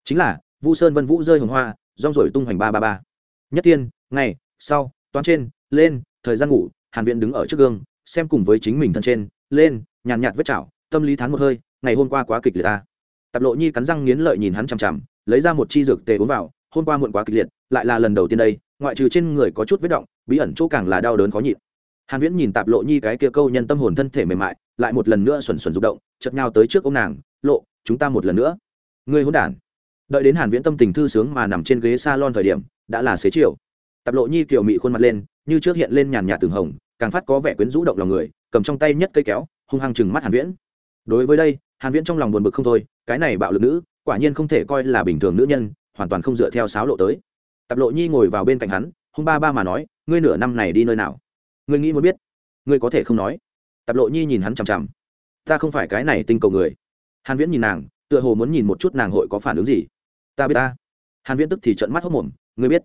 chính là vu sơn vân vũ rơi hồng hoa, rong rổi tung hoành ba ba ba. Nhất tiên ngày, sau, toán trên, lên, thời gian ngủ, hàn viện đứng ở trước gương, xem cùng với chính mình thân trên, lên, nhàn nhạt vết chảo, tâm lý thán một hơi, ngày hôm qua quá kịch liệt ta. Tạp lộ nhi cắn răng nghiến lợi nhìn hắn chằm chằm, lấy ra một chi dược tề uống vào, hôm qua muộn quá kịch liệt, lại là lần đầu tiên đây, ngoại trừ trên người có chút vết động, bí ẩn chỗ càng là đau đớn khó nhịn. Hàn viễn nhìn tạp lộ nhi cái kia câu nhân tâm hồn thân thể mềm mại, lại một lần nữa xuẩn xuẩn rụng động, chợt nhau tới trước ông nàng, lộ, chúng ta một lần nữa. Ngươi hỗn đản đợi đến hàn viễn tâm tình thư sướng mà nằm trên ghế salon thời điểm, đã là xế chiều. Tạp lộ nhi kiểu mị khuôn mặt lên, như trước hiện lên nhàn nhạt từng hồng, càng phát có vẻ quyến rũ động lòng người, cầm trong tay nhất cây kéo, hung hăng chừng mắt hàn viễn. Đối với đây, hàn viễn trong lòng buồn bực không thôi, cái này bạo lực nữ, quả nhiên không thể coi là bình thường nữ nhân, hoàn toàn không dựa theo sáo lộ tới. Tạp lộ nhi ngồi vào bên cạnh hắn, hung ba ba mà nói, ngươi nửa năm này đi nơi nào? Ngươi nghĩ muốn biết? Ngươi có thể không nói. Tạp lộ nhi nhìn hắn chằm chằm. Ta không phải cái này tinh cầu người. Hàn viễn nhìn nàng, tựa hồ muốn nhìn một chút nàng hội có phản ứng gì ta biết ta. Hàn viễn tức thì trợn mắt hốt mồm, ngươi biết.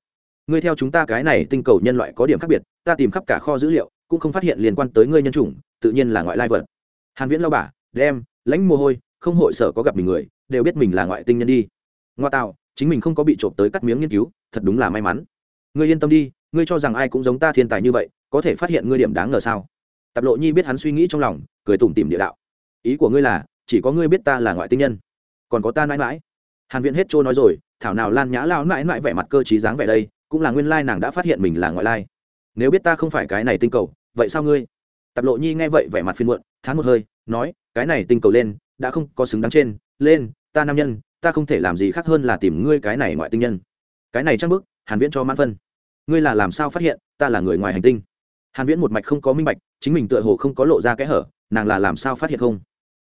Ngươi theo chúng ta cái này tinh cầu nhân loại có điểm khác biệt, ta tìm khắp cả kho dữ liệu, cũng không phát hiện liên quan tới ngươi nhân chủng, tự nhiên là ngoại lai vật. Hàn viễn lao bả đem, lãnh mồ hôi, không hội sở có gặp mình người, đều biết mình là ngoại tinh nhân đi. Ngoa tạo, chính mình không có bị trộm tới cắt miếng nghiên cứu, thật đúng là may mắn. Ngươi yên tâm đi, ngươi cho rằng ai cũng giống ta thiên tài như vậy, có thể phát hiện ngươi điểm đáng ngờ sao? Tạp lộ nhi biết hắn suy nghĩ trong lòng, cười tủm tỉm địa đạo. Ý của ngươi là, chỉ có ngươi biết ta là ngoại tinh nhân, còn có ta mãi mãi hàn Viễn hết trôi nói rồi, thảo nào lan nhã lao mãi mãi vẻ mặt cơ trí dáng vẻ đây, cũng là nguyên lai nàng đã phát hiện mình là ngoại lai. Nếu biết ta không phải cái này tinh cầu, vậy sao ngươi? Tạp lộ nhi nghe vậy vẻ mặt phiền muộn, thán một hơi, nói, cái này tinh cầu lên, đã không có xứng đáng trên, lên, ta nam nhân, ta không thể làm gì khác hơn là tìm ngươi cái này ngoại tinh nhân. Cái này trang bức, hàn viễn cho mãn phân. Ngươi là làm sao phát hiện, ta là người ngoài hành tinh? Hàn viễn một mạch không có minh bạch, chính mình tựa hồ không có lộ ra kẽ hở, nàng là làm sao phát hiện không?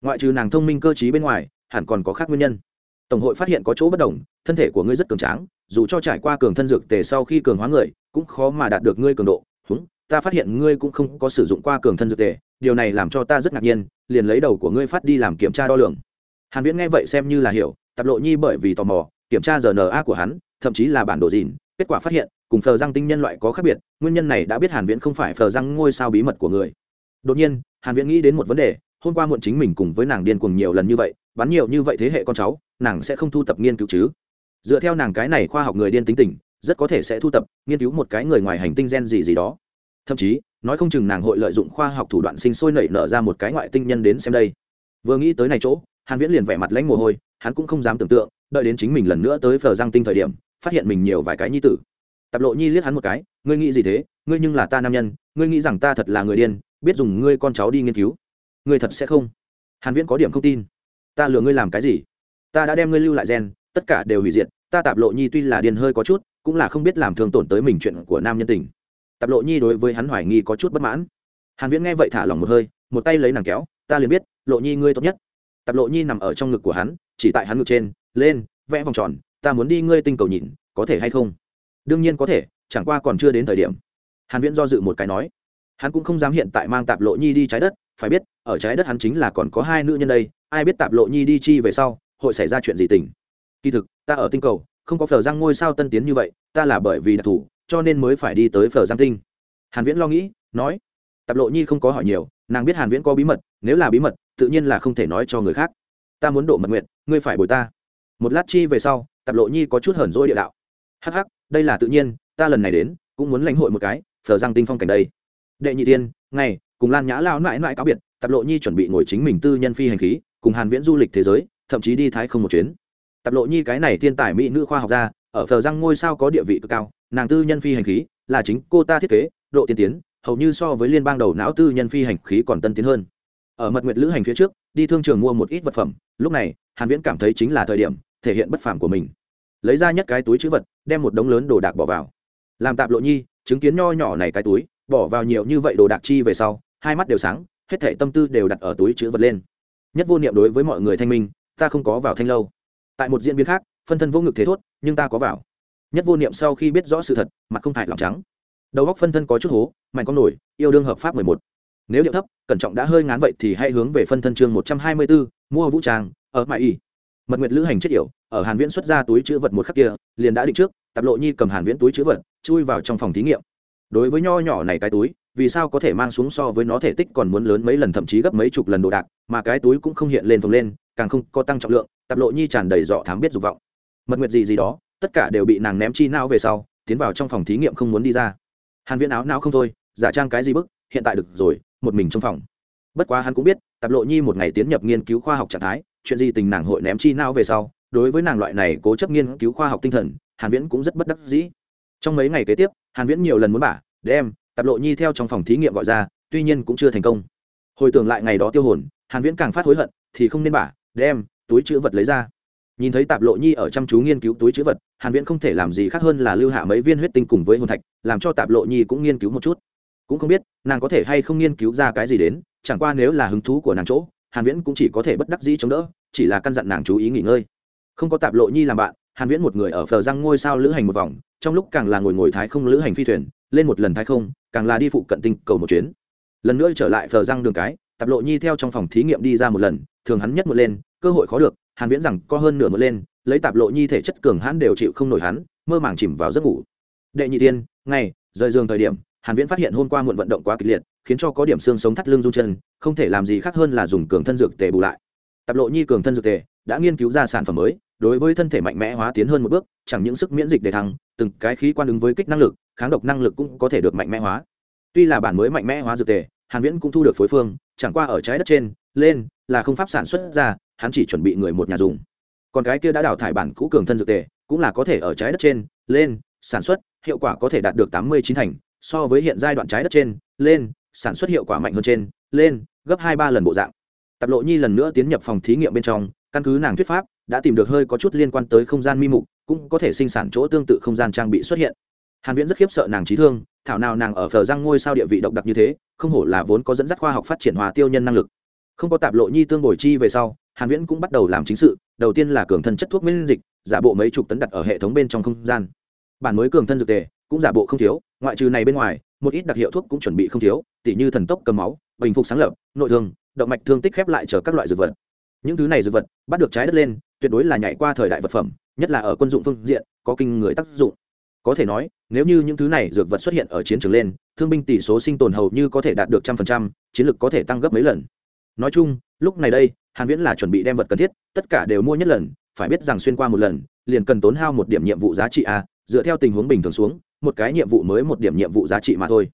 Ngoại trừ nàng thông minh cơ trí bên ngoài, hẳn còn có khác nguyên nhân tổng hội phát hiện có chỗ bất đồng, thân thể của ngươi rất cường tráng, dù cho trải qua cường thân dược tề sau khi cường hóa người, cũng khó mà đạt được ngươi cường độ. Húng, ta phát hiện ngươi cũng không có sử dụng qua cường thân dược tề, điều này làm cho ta rất ngạc nhiên, liền lấy đầu của ngươi phát đi làm kiểm tra đo lường. Hàn viễn nghe vậy xem như là hiểu, tạp lộ nhi bởi vì tò mò, kiểm tra rna của hắn, thậm chí là bản đồ dìn kết quả phát hiện, cùng phờ răng tinh nhân loại có khác biệt, nguyên nhân này đã biết hàn viễn không phải phờ răng ngôi sao bí mật của người. Đột nhiên, hàn viễn nghĩ đến một vấn đề, hôm qua muộn chính mình cùng với nàng điên cuồng nhiều lần như vậy bắn nhiều như vậy thế hệ con cháu, nàng sẽ không thu tập nghiên cứu chứ. Dựa theo nàng cái này khoa học người điên tính tình, rất có thể sẽ thu tập, nghiên cứu một cái người ngoài hành tinh gen gì gì đó. Thậm chí, nói không chừng nàng hội lợi dụng khoa học thủ đoạn sinh sôi nảy nở ra một cái ngoại tinh nhân đến xem đây. Vừa nghĩ tới này chỗ, hàn viễn liền vẻ mặt lãnh mồ hôi, hắn cũng không dám tưởng tượng, đợi đến chính mình lần nữa tới phờ giang tinh thời điểm, phát hiện mình nhiều vài cái nhi tử. Tập lộ nhi liếc hắn một cái, ngươi nghĩ gì thế? Ngươi nhưng là ta nam nhân, ngươi nghĩ rằng ta thật là người điên, biết dùng ngươi con cháu đi nghiên cứu. Ngươi thật sẽ không? Hàn viễn có điểm không tin ta lừa ngươi làm cái gì? Ta đã đem ngươi lưu lại gen, tất cả đều hủy diệt. Ta tạp lộ nhi tuy là điên hơi có chút, cũng là không biết làm thương tổn tới mình chuyện của nam nhân tình. Tạp lộ nhi đối với hắn hoài nghi có chút bất mãn. Hàn viễn nghe vậy thả lỏng một hơi, một tay lấy nàng kéo, ta liền biết, lộ nhi ngươi tốt nhất. Tạp lộ nhi nằm ở trong ngực của hắn, chỉ tại hắn ngực trên, lên, vẽ vòng tròn, ta muốn đi ngươi tinh cầu nhìn, có thể hay không? Đương nhiên có thể, chẳng qua còn chưa đến thời điểm. Hàn viễn do dự một cái nói hắn cũng không dám hiện tại mang tạp lộ nhi đi trái đất, phải biết, ở trái đất hắn chính là còn có hai nữ nhân đây, ai biết tạp lộ nhi đi chi về sau, hội xảy ra chuyện gì tình. Kỳ thực, ta ở tinh cầu, không có phở Giang ngôi sao tân tiến như vậy, ta là bởi vì đặc thù, cho nên mới phải đi tới phở giang tinh. Hàn viễn lo nghĩ, nói, tạp lộ nhi không có hỏi nhiều, nàng biết hàn viễn có bí mật, nếu là bí mật, tự nhiên là không thể nói cho người khác. Ta muốn độ mật nguyện ngươi phải bồi ta. Một lát chi về sau, tạp lộ nhi có chút hờn dỗi địa đạo. Hắc hắc, đây là tự nhiên, ta lần này đến, cũng muốn lãnh hội một cái, phở giang tinh phong cảnh đây đệ nhị tiên, ngày, cùng lan nhã lao mãi mãi cáo biệt, tạp lộ nhi chuẩn bị ngồi chính mình tư nhân phi hành khí, cùng hàn viễn du lịch thế giới, thậm chí đi thái không một chuyến. Tạp lộ nhi cái này thiên tài mỹ nữ khoa học gia, ở phờ răng ngôi sao có địa vị cực cao, nàng tư nhân phi hành khí là chính cô ta thiết kế, độ tiên tiến, hầu như so với liên bang đầu não tư nhân phi hành khí còn tân tiến hơn. Ở mật nguyệt lữ hành phía trước, đi thương trường mua một ít vật phẩm, lúc này, hàn viễn cảm thấy chính là thời điểm, thể hiện bất phàm của mình. Lấy ra nhất cái túi chữ vật, đem một đống lớn đồ đạc bỏ vào. Làm tạp lộ nhi, chứng kiến nho nhỏ này cái túi bỏ vào nhiều như vậy đồ đạc chi về sau, hai mắt đều sáng, hết thảy tâm tư đều đặt ở túi chữ vật lên. Nhất vô niệm đối với mọi người thanh minh, ta không có vào thanh lâu. Tại một diễn biến khác, phân thân vô ngực thế thốt, nhưng ta có vào. Nhất vô niệm sau khi biết rõ sự thật, mặt không hại lòng trắng. Đầu góc phân thân có chút hố, mạnh con nổi, yêu đương hợp pháp mười một. Nếu điệu thấp, cẩn trọng đã hơi ngán vậy thì hãy hướng về phân thân chương một trăm hai mươi bốn, mua vũ trang, ở mãi y. Mật nguyệt lữ hành chết yểu, ở hàn viễn xuất ra túi chữ vật một khắc kia, liền đã định trước, tạp lộ nhi cầm hàn viễn túi chữ vật, chui vào trong phòng thí nghiệm đối với nho nhỏ này cái túi, vì sao có thể mang xuống so với nó thể tích còn muốn lớn mấy lần, thậm chí gấp mấy chục lần đồ đạc, mà cái túi cũng không hiện lên phồng lên, càng không có tăng trọng lượng, tạp lộ nhi tràn đầy dọ thám biết dục vọng. Mật nguyệt gì gì đó, tất cả đều bị nàng ném chi não về sau, tiến vào trong phòng thí nghiệm không muốn đi ra. Hàn viễn áo não không thôi, giả trang cái gì bức, hiện tại được rồi, một mình trong phòng. Bất quá hắn cũng biết, tạp lộ nhi một ngày tiến nhập nghiên cứu khoa học trạng thái, chuyện gì tình nàng hội ném chi não về sau, đối với nàng loại này cố chấp nghiên cứu khoa học tinh thần, hàn viễn cũng rất bất đắc dĩ. Trong mấy ngày kế tiếp hàn viễn nhiều lần muốn bả, đem tạp lộ nhi theo trong phòng thí nghiệm gọi ra, tuy nhiên cũng chưa thành công. Hồi tưởng lại ngày đó tiêu hồn, hàn viễn càng phát hối hận, thì không nên bả, đem, túi chữ vật lấy ra. Nhìn thấy tạp lộ nhi ở chăm chú nghiên cứu túi chữ vật, hàn viễn không thể làm gì khác hơn là lưu hạ mấy viên huyết tinh cùng với hồn thạch, làm cho tạp lộ nhi cũng nghiên cứu một chút. Cũng không biết, nàng có thể hay không nghiên cứu ra cái gì đến, chẳng qua nếu là hứng thú của nàng chỗ, hàn viễn cũng chỉ có thể bất đắc dĩ chống đỡ, chỉ là căn dặn nàng chú ý nghỉ ngơi. Không có tạp lộ nhi làm bạn hàn viễn một người ở phờ răng ngôi sao lữ hành một vòng, trong lúc càng là ngồi ngồi thái không lữ hành phi thuyền, lên một lần thái không, càng là đi phụ cận tinh cầu một chuyến. Lần nữa trở lại phờ răng đường cái, tạp lộ nhi theo trong phòng thí nghiệm đi ra một lần, thường hắn nhất một lên, cơ hội khó được, hàn viễn rằng có hơn nửa một lên, lấy tạp lộ nhi thể chất cường hãn đều chịu không nổi hắn, mơ màng chìm vào giấc ngủ. Đệ nhị tiên, ngày, rời giường thời điểm, hàn viễn phát hiện hôm qua muộn vận động quá kịch liệt, khiến cho có điểm xương sống thắt lưng run chân, không thể làm gì khác hơn là dùng cường thân dược tề bù lại. Tạp lộ nhi cường thân dược tề, đã nghiên cứu ra sản phẩm mới đối với thân thể mạnh mẽ hóa tiến hơn một bước, chẳng những sức miễn dịch để thăng, từng cái khí quan ứng với kích năng lực, kháng độc năng lực cũng có thể được mạnh mẽ hóa. Tuy là bản mới mạnh mẽ hóa dược tề, hàn viễn cũng thu được phối phương, chẳng qua ở trái đất trên, lên, là không pháp sản xuất ra, hắn chỉ chuẩn bị người một nhà dùng. Còn cái kia đã đào thải bản cũ cường thân dược tề, cũng là có thể ở trái đất trên, lên, sản xuất, hiệu quả có thể đạt được tám mươi chín thành, so với hiện giai đoạn trái đất trên, lên, sản xuất hiệu quả mạnh hơn trên, lên, gấp hai ba lần bộ dạng. Tạp lộ nhi lần nữa tiến nhập phòng thí nghiệm bên trong, căn cứ nàng thuyết pháp đã tìm được hơi có chút liên quan tới không gian mi mục, cũng có thể sinh sản chỗ tương tự không gian trang bị xuất hiện. Hàn viễn rất khiếp sợ nàng trí thương, thảo nào nàng ở phờ răng ngôi sao địa vị độc đặc như thế, không hổ là vốn có dẫn dắt khoa học phát triển hòa tiêu nhân năng lực. Không có tạp lộ nhi tương bồi chi về sau, hàn viễn cũng bắt đầu làm chính sự, đầu tiên là cường thân chất thuốc miễn dịch, giả bộ mấy chục tấn đặt ở hệ thống bên trong không gian. Bản mới cường thân dược tề, cũng giả bộ không thiếu, ngoại trừ này bên ngoài, một ít đặc hiệu thuốc cũng chuẩn bị không thiếu, tỉ như thần tốc cầm máu, bình phục sáng lập, nội thương, động mạch thương tích khép lại chờ các loại dược vật những thứ này dược vật, bắt được trái đất lên, tuyệt đối là nhảy qua thời đại vật phẩm, nhất là ở quân dụng phương diện, có kinh người tác dụng. Có thể nói, nếu như những thứ này dược vật xuất hiện ở chiến trường lên, thương binh tỷ số sinh tồn hầu như có thể đạt được trăm phần trăm, chiến lược có thể tăng gấp mấy lần. Nói chung, lúc này đây, hàn viễn là chuẩn bị đem vật cần thiết, tất cả đều mua nhất lần, phải biết rằng xuyên qua một lần, liền cần tốn hao một điểm nhiệm vụ giá trị a dựa theo tình huống bình thường xuống, một cái nhiệm vụ mới một điểm nhiệm vụ giá trị mà thôi.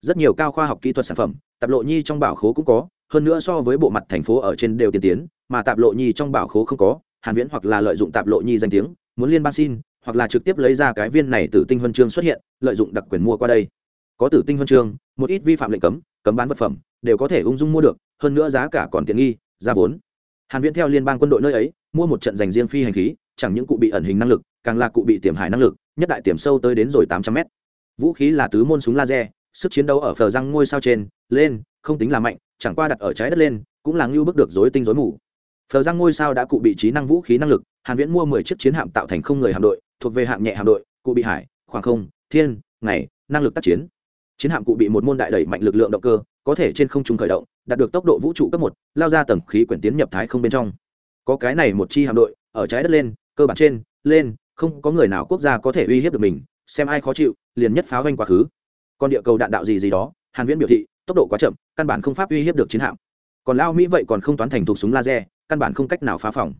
Rất nhiều cao khoa học kỹ thuật sản phẩm, tạp lộ nhi trong bảo khố cũng có, hơn nữa so với bộ mặt thành phố ở trên đều tiên tiến mà tạp lộ nhi trong bảo khố không có, hàn viễn hoặc là lợi dụng tạp lộ nhi danh tiếng, muốn liên bang xin, hoặc là trực tiếp lấy ra cái viên này từ tinh huân chương xuất hiện, lợi dụng đặc quyền mua qua đây. Có tử tinh huân chương, một ít vi phạm lệnh cấm cấm bán vật phẩm, đều có thể ung dung mua được, hơn nữa giá cả còn tiện nghi ra vốn. Hàn viễn theo liên bang quân đội nơi ấy, mua một trận dành riêng phi hành khí, chẳng những cụ bị ẩn hình năng lực, càng là cụ bị tiềm hải năng lực, nhất đại tiềm sâu tới đến rồi 800 mét. Vũ khí là tứ môn súng laser, sức chiến đấu ở phờ răng ngôi sao trên, lên, không tính là mạnh, chẳng qua đặt ở trái đất lên, cũng là ngưu bức được rối tinh rối mù phờ răng ngôi sao đã cụ bị trí năng vũ khí năng lực, hàn viễn mua 10 chiếc chiến hạm tạo thành không người hạm đội, thuộc về hạng nhẹ hạm đội, cụ bị hải, khoảng không, thiên, ngày, năng lực tác chiến. Chiến hạm cụ bị một môn đại đẩy mạnh lực lượng động cơ, có thể trên không trung khởi động, đạt được tốc độ vũ trụ cấp một, lao ra tầng khí quyển tiến nhập thái không bên trong. Có cái này một chi hạm đội, ở trái đất lên, cơ bản trên, lên, không có người nào quốc gia có thể uy hiếp được mình, xem ai khó chịu, liền nhất pháo vanh quá khứ. Còn địa cầu đạn đạo gì gì đó, hàn viễn biểu thị, tốc độ quá chậm, căn bản không pháp uy hiếp được chiến hạm. Còn lao mỹ vậy còn không toán thành thuộc súng laser căn bản không cách nào phá phòng.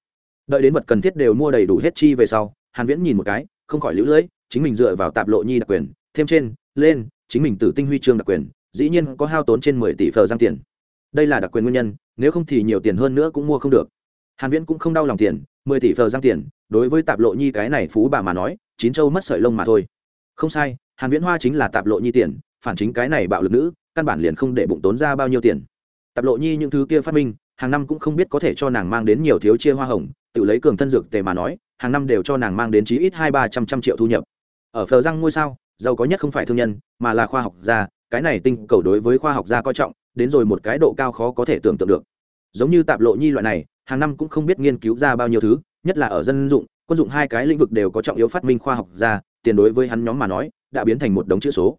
Đợi đến vật cần thiết đều mua đầy đủ hết chi về sau, hàn viễn nhìn một cái, không khỏi lũ lưỡi chính mình dựa vào tạp lộ nhi đặc quyền, thêm trên, lên, chính mình tử tinh huy chương đặc quyền, dĩ nhiên có hao tốn trên 10 tỷ phờ giang tiền. Đây là đặc quyền nguyên nhân, nếu không thì nhiều tiền hơn nữa cũng mua không được. Hàn viễn cũng không đau lòng tiền 10 tỷ phờ giang tiền, đối với tạp lộ nhi cái này phú bà mà nói, chín châu mất sợi lông mà thôi. Không sai, hàn viễn hoa chính là tạp lộ nhi tiền, phản chính cái này bạo lực nữ, căn bản liền không để bụng tốn ra bao nhiêu tiền. Tạp lộ nhi những thứ kia phát minh hàng năm cũng không biết có thể cho nàng mang đến nhiều thiếu chia hoa hồng, tự lấy cường thân dược tề mà nói, hàng năm đều cho nàng mang đến chí ít hai ba trăm trăm triệu thu nhập. Ở phờ răng ngôi sao, giàu có nhất không phải thương nhân, mà là khoa học gia, cái này tinh cầu đối với khoa học gia coi trọng, đến rồi một cái độ cao khó có thể tưởng tượng được. Giống như tạp lộ nhi loại này, hàng năm cũng không biết nghiên cứu ra bao nhiêu thứ, nhất là ở dân dụng, quân dụng hai cái lĩnh vực đều có trọng yếu phát minh khoa học gia, tiền đối với hắn nhóm mà nói, đã biến thành một đống chữ số.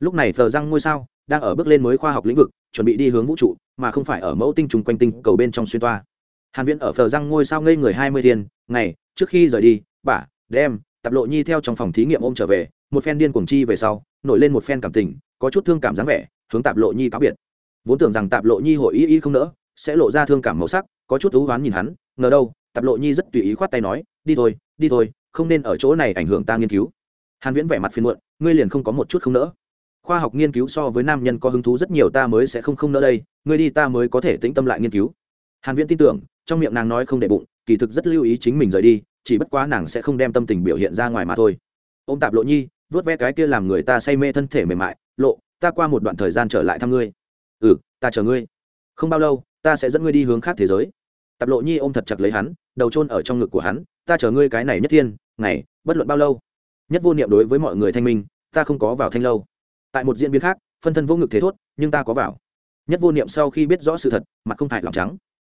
Lúc này phờ răng ngôi sao đang ở bước lên mới khoa học lĩnh vực, chuẩn bị đi hướng vũ trụ, mà không phải ở mẫu tinh trùng quanh tinh cầu bên trong xuyên toa. Hàn viễn ở phờ răng ngôi sao ngây người hai mươi thiên, ngày, trước khi rời đi, bà, đem tập lộ nhi theo trong phòng thí nghiệm ôm trở về, một phen điên cuồng chi về sau, nổi lên một phen cảm tình, có chút thương cảm dáng vẻ, hướng tạp lộ nhi cáo biệt. Vốn tưởng rằng tạp lộ nhi hội ý ý không nỡ, sẽ lộ ra thương cảm màu sắc, có chút thú hoán nhìn hắn, ngờ đâu, tạp lộ nhi rất tùy ý khoát tay nói, đi thôi đi thôi, không nên ở chỗ này ảnh hưởng ta nghiên cứu. Hàn viễn vẻ mặt phiền muộn, ngươi liền không có một chút không nỡ khoa học nghiên cứu so với nam nhân có hứng thú rất nhiều, ta mới sẽ không không nỡ đây, ngươi đi, ta mới có thể tĩnh tâm lại nghiên cứu. Hàn viễn tin tưởng, trong miệng nàng nói không để bụng, kỳ thực rất lưu ý chính mình rời đi, chỉ bất quá nàng sẽ không đem tâm tình biểu hiện ra ngoài mà thôi. Ông tạp lộ nhi, vớt ve cái kia làm người ta say mê thân thể mềm mại, lộ, ta qua một đoạn thời gian trở lại thăm ngươi. Ừ ta chờ ngươi. Không bao lâu, ta sẽ dẫn ngươi đi hướng khác thế giới. Tạp lộ nhi ôm thật chặt lấy hắn, đầu trôn ở trong ngực của hắn, ta chờ ngươi cái này nhất thiên, ngày, bất luận bao lâu. Nhất vô niệm đối với mọi người thanh minh, ta không có vào thanh lâu tại một diễn biến khác, phân thân vô ngực thế thốt, nhưng ta có vào. Nhất vô niệm sau khi biết rõ sự thật, mặt không hại lòng trắng.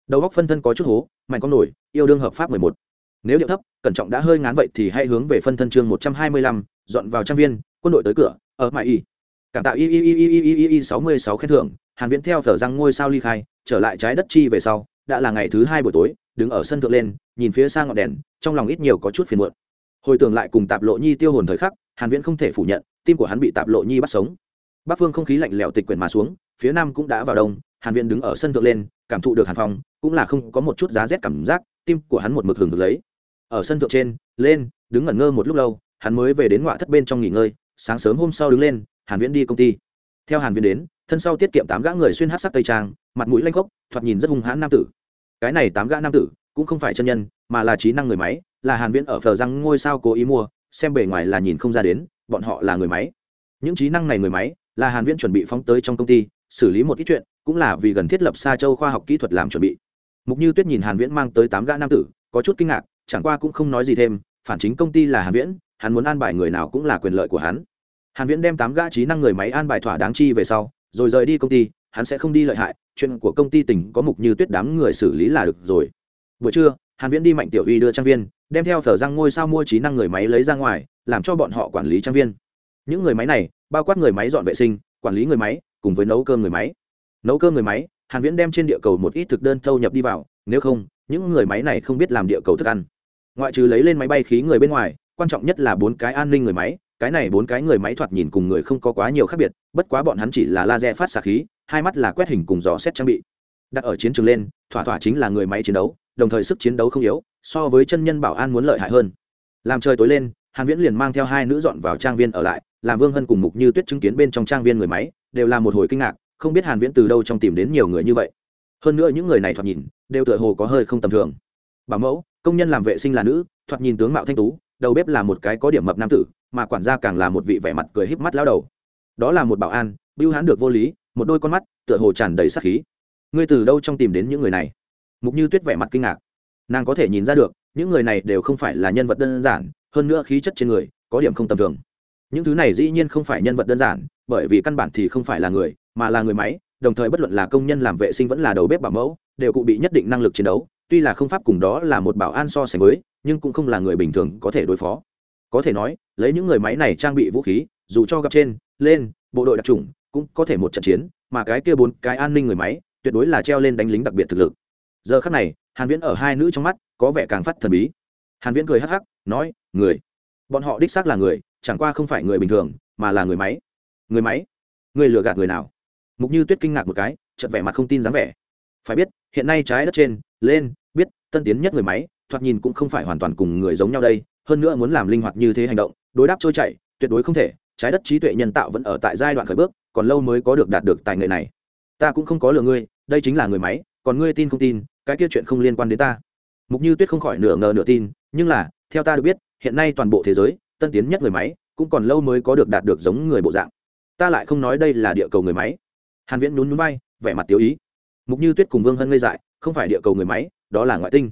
Đầu góc phân thân có chút hố, mạnh con nổi, yêu đương hợp pháp mười một. Nếu điệu thấp, cẩn trọng đã hơi ngán vậy thì hãy hướng về phân thân chương một trăm hai mươi lăm, dọn vào trang viên, quân đội tới cửa, ở mãi y. Cảm tạo y y y y y y y sáu mươi sáu khen thưởng, hàn viễn theo thở răng ngôi sao ly khai, trở lại trái đất chi về sau, đã là ngày thứ hai buổi tối, đứng ở sân thượng lên, nhìn phía xa ngọn đèn, trong lòng ít nhiều có chút phiền muộn. Hồi tưởng lại cùng tạp lộ nhi tiêu hồn thời khắc hàn viễn không thể phủ nhận, tim của hắn bị tạp lộ nhi bắt sống. Bắc phương không khí lạnh lẽo tịch quyển mà xuống, phía nam cũng đã vào đông, hàn viễn đứng ở sân thượng lên, cảm thụ được hàn phong, cũng là không có một chút giá rét cảm giác, tim của hắn một mực hưởng được lấy. Ở sân thượng trên, lên, đứng ngẩn ngơ một lúc lâu, hắn mới về đến ngoại thất bên trong nghỉ ngơi, sáng sớm hôm sau đứng lên, hàn viễn đi công ty. Theo hàn viễn đến, thân sau tiết kiệm tám gã người xuyên hát sắc tây trang, mặt mũi lanh khốc, thoạt nhìn rất hung hãn nam tử. Cái này tám gã nam tử, cũng không phải chân nhân, mà là trí năng người máy, là hàn viễn ở phờ răng ngôi sao cố ý mua xem bề ngoài là nhìn không ra đến, bọn họ là người máy. Những trí năng này người máy, là hàn viễn chuẩn bị phóng tới trong công ty, xử lý một ít chuyện, cũng là vì gần thiết lập xa châu khoa học kỹ thuật làm chuẩn bị. Mục như tuyết nhìn hàn viễn mang tới tám gã nam tử, có chút kinh ngạc, chẳng qua cũng không nói gì thêm, phản chính công ty là hàn viễn, hắn muốn an bài người nào cũng là quyền lợi của hắn. Hàn viễn đem tám gã trí năng người máy an bài thỏa đáng chi về sau, rồi rời đi công ty, hắn sẽ không đi lợi hại, chuyện của công ty tỉnh có mục như tuyết đám người xử lý là được rồi. Buổi trưa, hàn viễn đi mạnh tiểu uy đưa trang viên đem theo thở răng ngôi sao mua trí năng người máy lấy ra ngoài, làm cho bọn họ quản lý trang viên. Những người máy này, bao quát người máy dọn vệ sinh, quản lý người máy, cùng với nấu cơm người máy. Nấu cơm người máy, hàn viễn đem trên địa cầu một ít thực đơn thâu nhập đi vào, nếu không, những người máy này không biết làm địa cầu thức ăn. Ngoại trừ lấy lên máy bay khí người bên ngoài, quan trọng nhất là bốn cái an ninh người máy, cái này bốn cái người máy thoạt nhìn cùng người không có quá nhiều khác biệt, bất quá bọn hắn chỉ là laser phát xạ khí, hai mắt là quét hình cùng dò xét trang bị. Đặt ở chiến trường lên, thỏa thỏa chính là người máy chiến đấu đồng thời sức chiến đấu không yếu, so với chân nhân bảo an muốn lợi hại hơn. Làm trời tối lên, hàn viễn liền mang theo hai nữ dọn vào trang viên ở lại, làm vương hân cùng mục như tuyết chứng kiến bên trong trang viên người máy, đều là một hồi kinh ngạc, không biết hàn viễn từ đâu trong tìm đến nhiều người như vậy. Hơn nữa những người này thoạt nhìn, đều tựa hồ có hơi không tầm thường. Bảo mẫu, công nhân làm vệ sinh là nữ, thoạt nhìn tướng mạo thanh tú, đầu bếp là một cái có điểm mập nam tử, mà quản gia càng là một vị vẻ mặt cười híp mắt lão đầu. Đó là một bảo an, bưu hán được vô lý, một đôi con mắt, tựa hồ tràn đầy sát khí. Ngươi từ đâu trong tìm đến những người này? Mục như tuyết vẻ mặt kinh ngạc. Nàng có thể nhìn ra được, những người này đều không phải là nhân vật đơn giản, hơn nữa khí chất trên người, có điểm không tầm thường. Những thứ này dĩ nhiên không phải nhân vật đơn giản, bởi vì căn bản thì không phải là người, mà là người máy, đồng thời bất luận là công nhân làm vệ sinh vẫn là đầu bếp bảo mẫu, đều cụ bị nhất định năng lực chiến đấu. Tuy là không pháp cùng đó là một bảo an so sánh với, nhưng cũng không là người bình thường có thể đối phó. Có thể nói, lấy những người máy này trang bị vũ khí, dù cho gặp trên, lên, bộ đội đặc trùng cũng có thể một trận chiến, mà cái kia bốn cái an ninh người máy, tuyệt đối là treo lên đánh lính đặc biệt thực lực giờ khắc này, hàn viễn ở hai nữ trong mắt có vẻ càng phát thần bí. Hàn viễn cười hắc hắc, nói, người. Bọn họ đích xác là người, chẳng qua không phải người bình thường, mà là người máy. Người máy? Người lừa gạt người nào? Mục như tuyết kinh ngạc một cái, chợt vẻ mặt không tin dáng vẻ. Phải biết, hiện nay trái đất trên, lên, biết, tân tiến nhất người máy, thoạt nhìn cũng không phải hoàn toàn cùng người giống nhau đây, hơn nữa muốn làm linh hoạt như thế hành động, đối đáp trôi chảy, tuyệt đối không thể. Trái đất trí tuệ nhân tạo vẫn ở tại giai đoạn khởi bước, còn lâu mới có được đạt được tài nghệ này. Ta cũng không có lừa ngươi đây chính là người máy, còn ngươi tin không tin, cái kia chuyện không liên quan đến ta. Mục như tuyết không khỏi nửa ngờ nửa tin, nhưng là, theo ta được biết, hiện nay toàn bộ thế giới, tân tiến nhất người máy, cũng còn lâu mới có được đạt được giống người bộ dạng. Ta lại không nói đây là địa cầu người máy. Hàn viễn nhún nhún vai, vẻ mặt tiêu ý. Mục như tuyết cùng vương hân ngây dại, không phải địa cầu người máy, đó là ngoại tinh.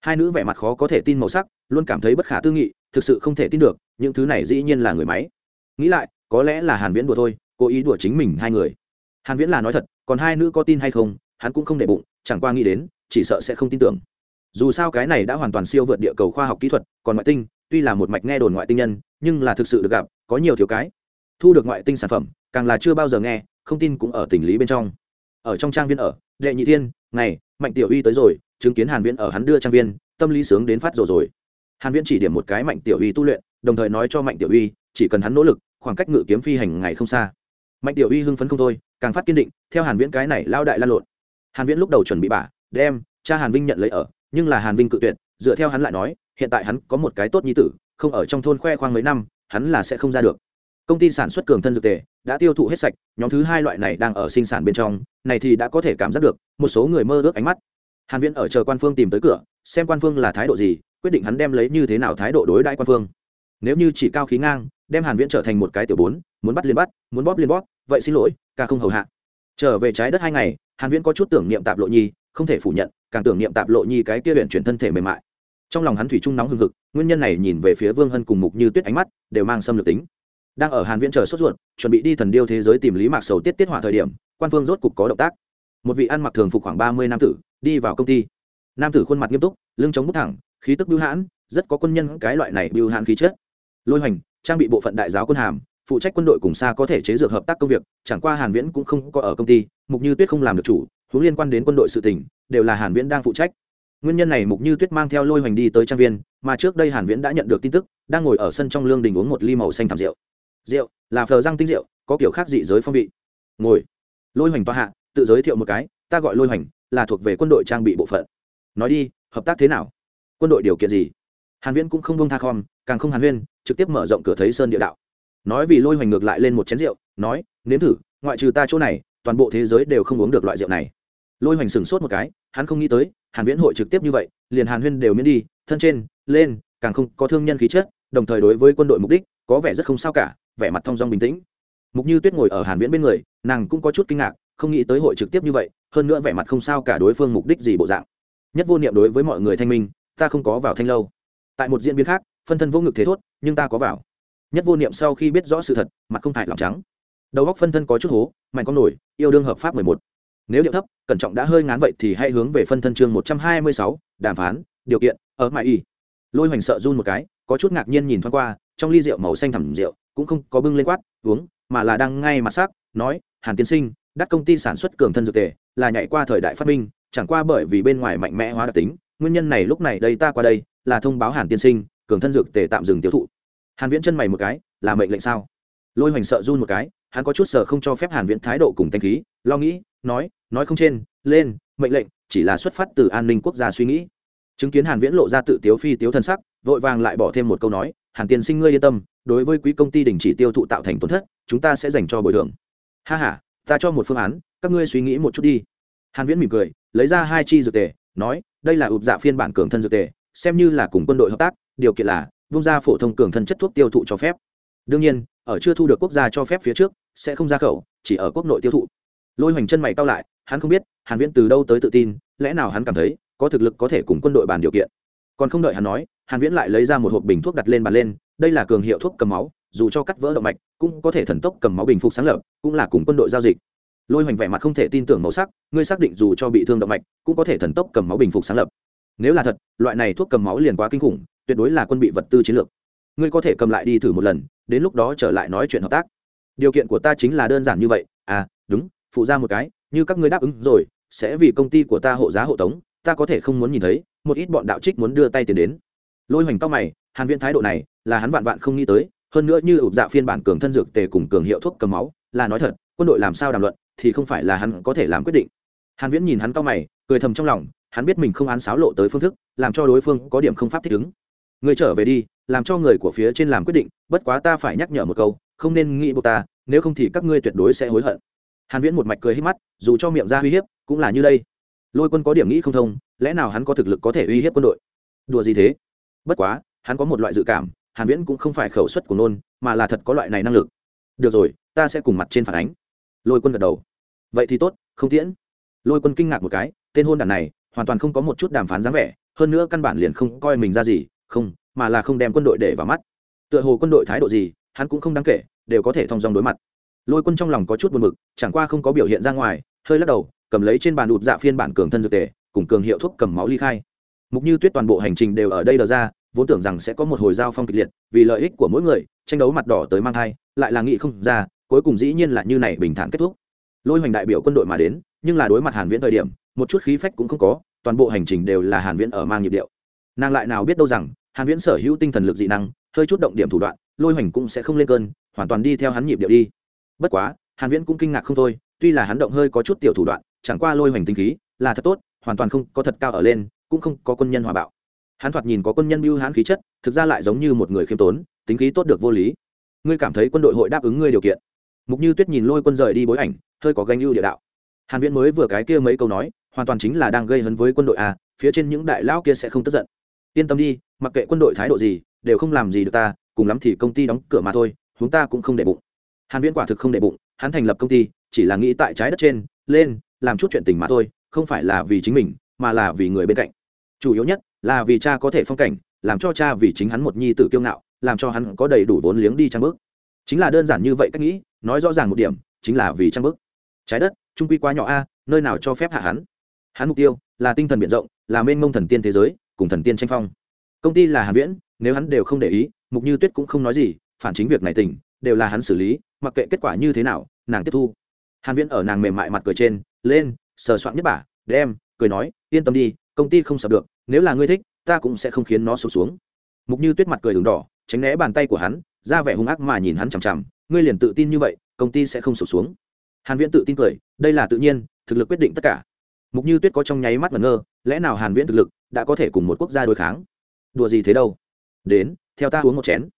Hai nữ vẻ mặt khó có thể tin màu sắc, luôn cảm thấy bất khả tư nghị, thực sự không thể tin được, những thứ này dĩ nhiên là người máy. Nghĩ lại, có lẽ là hàn viễn đùa thôi, cố ý đùa chính mình hai người hàn viễn là nói thật, còn hai nữ có tin hay không, hắn cũng không để bụng, chẳng qua nghĩ đến, chỉ sợ sẽ không tin tưởng. Dù sao cái này đã hoàn toàn siêu vượt địa cầu khoa học kỹ thuật, còn ngoại tinh, tuy là một mạch nghe đồn ngoại tinh nhân, nhưng là thực sự được gặp, có nhiều thiếu cái. Thu được ngoại tinh sản phẩm, càng là chưa bao giờ nghe, không tin cũng ở tình lý bên trong. Ở trong trang viên ở đệ nhị thiên, ngày, mạnh tiểu uy tới rồi, chứng kiến hàn viễn ở hắn đưa trang viên, tâm lý sướng đến phát rồi rồi. Hàn viễn chỉ điểm một cái mạnh tiểu uy tu luyện, đồng thời nói cho mạnh tiểu uy, chỉ cần hắn nỗ lực, khoảng cách ngự kiếm phi hành ngày không xa. Mạnh tiểu uy hưng phấn không thôi càng phát kiên định, theo hàn viễn cái này lao đại lan lộn. Hàn viễn lúc đầu chuẩn bị bả đem cha hàn vinh nhận lấy ở, nhưng là hàn vinh cự tuyệt, dựa theo hắn lại nói, hiện tại hắn có một cái tốt như tử, không ở trong thôn khoe khoang mấy năm, hắn là sẽ không ra được. Công ty sản xuất cường thân dược tề, đã tiêu thụ hết sạch, nhóm thứ hai loại này đang ở sinh sản bên trong, này thì đã có thể cảm giác được, một số người mơ ước ánh mắt. Hàn viễn ở chờ quan phương tìm tới cửa, xem quan phương là thái độ gì, quyết định hắn đem lấy như thế nào thái độ đối đãi quan phương. Nếu như chỉ cao khí ngang, đem hàn viễn trở thành một cái tiểu bốn, muốn bắt liền bắt, muốn bóp liền bóp, vậy xin lỗi ca không hầu hạ. Trở về trái đất hai ngày, hàn viễn có chút tưởng niệm tạp lộ nhi, không thể phủ nhận, càng tưởng niệm tạp lộ nhi cái kia luyện chuyển thân thể mềm mại. Trong lòng hắn thủy trung nóng hừng hực, nguyên nhân này nhìn về phía vương hân cùng mục như tuyết ánh mắt đều mang xâm lược tính. Đang ở hàn viễn chờ sốt ruột, chuẩn bị đi thần điêu thế giới tìm lý mạc sầu tiết tiết hỏa thời điểm, quan phương rốt cục có động tác. Một vị ăn mặc thường phục khoảng 30 nam tử, đi vào công ty. Nam tử khuôn mặt nghiêm túc, lưng chống bút thẳng, khí tức bưu hãn, rất có quân nhân cái loại này bưu hãn khí chất. Lôi hoành, trang bị bộ phận đại giáo quân hàm phụ trách quân đội cùng xa có thể chế dược hợp tác công việc, chẳng qua hàn viễn cũng không có ở công ty, mục như tuyết không làm được chủ hướng liên quan đến quân đội sự tình, đều là hàn viễn đang phụ trách. Nguyên nhân này mục như tuyết mang theo lôi hoành đi tới trang viên, mà trước đây hàn viễn đã nhận được tin tức, đang ngồi ở sân trong lương đình uống một ly màu xanh thảm rượu. Rượu, là phờ răng tinh rượu, có kiểu khác dị giới phong vị. Ngồi. Lôi hoành toa hạ, tự giới thiệu một cái, ta gọi lôi hoành, là thuộc về quân đội trang bị bộ phận. Nói đi, hợp tác thế nào? Quân đội điều kiện gì? Hàn viễn cũng không buông tha khom, càng không hàn huyên, trực tiếp mở rộng cửa thấy sơn địa đạo nói vì lôi hoành ngược lại lên một chén rượu, nói, nếm thử, ngoại trừ ta chỗ này, toàn bộ thế giới đều không uống được loại rượu này. Lôi hoành sửng sốt một cái, hắn không nghĩ tới, hàn viễn hội trực tiếp như vậy, liền hàn huyên đều miễn đi, thân trên, lên, càng không có thương nhân khí chất, đồng thời đối với quân đội mục đích, có vẻ rất không sao cả, vẻ mặt thong dong bình tĩnh. Mục như tuyết ngồi ở hàn viễn bên người, nàng cũng có chút kinh ngạc, không nghĩ tới hội trực tiếp như vậy, hơn nữa vẻ mặt không sao cả đối phương mục đích gì bộ dạng. Nhất vô niệm đối với mọi người thanh minh, ta không có vào thanh lâu. Tại một diễn biến khác, phân thân vô ngực thế thốt, nhưng ta có vào nhất vô niệm sau khi biết rõ sự thật, mặt không hại lòng trắng. Đầu góc phân thân có chút hố, mạnh con nổi, yêu đương hợp pháp mười một. Nếu điệu thấp, cẩn trọng đã hơi ngán vậy thì hãy hướng về phân thân chương một trăm hai mươi sáu, đàm phán, điều kiện, ở mãi y. Lôi hoành sợ run một cái, có chút ngạc nhiên nhìn thoáng qua, trong ly rượu màu xanh thẳm rượu, cũng không có bưng lên quát, uống, mà là đang ngay mặt sắc, nói, hàn tiên sinh đắt công ty sản xuất cường thân dược tề, là nhảy qua thời đại phát minh, chẳng qua bởi vì bên ngoài mạnh mẽ hóa đặc tính, nguyên nhân này lúc này đây ta qua đây, là thông báo hàn tiên sinh, cường thân dược tề tạm dừng tiêu thụ hàn viễn chân mày một cái, là mệnh lệnh sao? Lôi hoành sợ run một cái, hắn có chút sợ không cho phép hàn viễn thái độ cùng thanh khí, lo nghĩ, nói nói không trên, lên, mệnh lệnh, chỉ là xuất phát từ an ninh quốc gia suy nghĩ. Chứng kiến hàn viễn lộ ra tự tiếu phi tiếu thân sắc, vội vàng lại bỏ thêm một câu nói, hàn tiên sinh ngươi yên tâm, đối với quý công ty đình chỉ tiêu thụ tạo thành tổn thất, chúng ta sẽ dành cho bồi thường. Ha ha, ta cho một phương án, các ngươi suy nghĩ một chút đi. Hàn viễn mỉm cười, lấy ra hai chi dược tề, nói, đây là ụp dạ phiên bản cường thân dược tề, xem như là cùng quân đội hợp tác, điều kiện là vung ra phổ thông cường thân chất thuốc tiêu thụ cho phép. Đương nhiên, ở chưa thu được quốc gia cho phép phía trước, sẽ không ra khẩu, chỉ ở quốc nội tiêu thụ. Lôi hoành chân mày cao lại, hắn không biết, hàn viễn từ đâu tới tự tin, lẽ nào hắn cảm thấy, có thực lực có thể cùng quân đội bàn điều kiện. Còn không đợi hắn nói, hàn viễn lại lấy ra một hộp bình thuốc đặt lên bàn lên, đây là cường hiệu thuốc cầm máu, dù cho cắt vỡ động mạch, cũng có thể thần tốc cầm máu bình phục sáng lập, cũng là cùng quân đội giao dịch. Lôi hoành vẻ mặt không thể tin tưởng màu sắc, ngươi xác định dù cho bị thương động mạch, cũng có thể thần tốc cầm máu bình phục sáng lập. Nếu là thật, loại này thuốc cầm máu liền quá kinh khủng tuyệt đối là quân bị vật tư chiến lược. Ngươi có thể cầm lại đi thử một lần, đến lúc đó trở lại nói chuyện hợp tác. Điều kiện của ta chính là đơn giản như vậy. À đúng, phụ ra một cái, như các ngươi đáp ứng rồi, sẽ vì công ty của ta hộ giá hộ tống, ta có thể không muốn nhìn thấy, một ít bọn đạo trích muốn đưa tay tiền đến. Lôi hoành tóc mày, hàn viễn thái độ này, là hắn vạn vạn không nghĩ tới, hơn nữa như ụp dạ phiên bản cường thân dược tề cùng cường hiệu thuốc cầm máu, là nói thật, quân đội làm sao đàm luận, thì không phải là hắn có thể làm quyết định. Hàn viễn nhìn hắn cao mày, cười thầm trong lòng, hắn biết mình không án sáo lộ tới phương thức, làm cho đối phương có điểm không pháp thích ứng người trở về đi, làm cho người của phía trên làm quyết định, bất quá ta phải nhắc nhở một câu, không nên nghĩ buộc ta, nếu không thì các ngươi tuyệt đối sẽ hối hận. Hàn viễn một mạch cười hết mắt, dù cho miệng ra uy hiếp, cũng là như đây. Lôi quân có điểm nghĩ không thông, lẽ nào hắn có thực lực có thể uy hiếp quân đội? Đùa gì thế? Bất quá, hắn có một loại dự cảm, hàn viễn cũng không phải khẩu suất của nôn, mà là thật có loại này năng lực. Được rồi, ta sẽ cùng mặt trên phản ánh. Lôi quân gật đầu. Vậy thì tốt, không tiễn. Lôi quân kinh ngạc một cái, tên hôn đàn này, hoàn toàn không có một chút đàm phán dáng vẻ, hơn nữa căn bản liền không coi mình ra gì không, mà là không đem quân đội để vào mắt. Tựa hồ quân đội thái độ gì, hắn cũng không đáng kể, đều có thể thông dong đối mặt. Lôi quân trong lòng có chút buồn bực, chẳng qua không có biểu hiện ra ngoài, hơi lắc đầu, cầm lấy trên bàn đụt dạ phiên bản cường thân dược tề, cùng cường hiệu thuốc cầm máu ly khai. Mục như tuyết toàn bộ hành trình đều ở đây đờ ra, vốn tưởng rằng sẽ có một hồi giao phong kịch liệt, vì lợi ích của mỗi người, tranh đấu mặt đỏ tới mang thai, lại là nghị không ra, cuối cùng dĩ nhiên là như này bình thản kết thúc. Lôi hoành đại biểu quân đội mà đến, nhưng là đối mặt hàn viễn thời điểm, một chút khí phách cũng không có, toàn bộ hành trình đều là hàn viễn ở mang nhịp điệu. Nàng lại nào biết đâu rằng hàn viễn sở hữu tinh thần lực dị năng, hơi chút động điểm thủ đoạn, lôi hoành cũng sẽ không lên cơn, hoàn toàn đi theo hắn nhịp điệu đi. Bất quá, hàn viễn cũng kinh ngạc không thôi, tuy là hắn động hơi có chút tiểu thủ đoạn, chẳng qua lôi hoành tinh khí là thật tốt, hoàn toàn không có thật cao ở lên, cũng không có quân nhân hòa bạo. Hắn thoạt nhìn có quân nhân bưu hán khí chất, thực ra lại giống như một người khiêm tốn, tính khí tốt được vô lý. Ngươi cảm thấy quân đội hội đáp ứng ngươi điều kiện? Mục như tuyết nhìn lôi quân rời đi bối ảnh, hơi có ganh ưu địa đạo. Hàn viễn mới vừa cái kia mấy câu nói, hoàn toàn chính là đang gây hấn với quân đội à phía trên những đại lão kia sẽ không tức giận yên tâm đi, mặc kệ quân đội thái độ gì, đều không làm gì được ta, cùng lắm thì công ty đóng cửa mà thôi, chúng ta cũng không để bụng. Hàn viễn quả thực không để bụng, hắn thành lập công ty, chỉ là nghĩ tại trái đất trên, lên, làm chút chuyện tình mà thôi, không phải là vì chính mình, mà là vì người bên cạnh. Chủ yếu nhất là vì cha có thể phong cảnh, làm cho cha vì chính hắn một nhi tử kiêu ngạo, làm cho hắn có đầy đủ vốn liếng đi trang bước. Chính là đơn giản như vậy cách nghĩ, nói rõ ràng một điểm, chính là vì trang bước. Trái đất, trung quy quá nhỏ a, nơi nào cho phép hạ hắn? Hắn mục tiêu là tinh thần biển rộng, là mênh mông thần tiên thế giới cùng thần tiên tranh phong. Công ty là hàn viễn, nếu hắn đều không để ý, mục như tuyết cũng không nói gì, phản chính việc này tỉnh, đều là hắn xử lý, mặc kệ kết quả như thế nào, nàng tiếp thu. Hàn viễn ở nàng mềm mại mặt cười trên, lên, sờ soạn nhất bả, đem, cười nói, yên tâm đi, công ty không sập được, nếu là ngươi thích, ta cũng sẽ không khiến nó sụp xuống. Mục như tuyết mặt cười đường đỏ, tránh né bàn tay của hắn, ra vẻ hung ác mà nhìn hắn chằm chằm, ngươi liền tự tin như vậy, công ty sẽ không sụp xuống. Hàn viễn tự tin cười, đây là tự nhiên, thực lực quyết định tất cả. Mục như tuyết có trong nháy mắt ngẩn ngơ, lẽ nào hàn viễn thực lực đã có thể cùng một quốc gia đối kháng. Đùa gì thế đâu? Đến, theo ta uống một chén.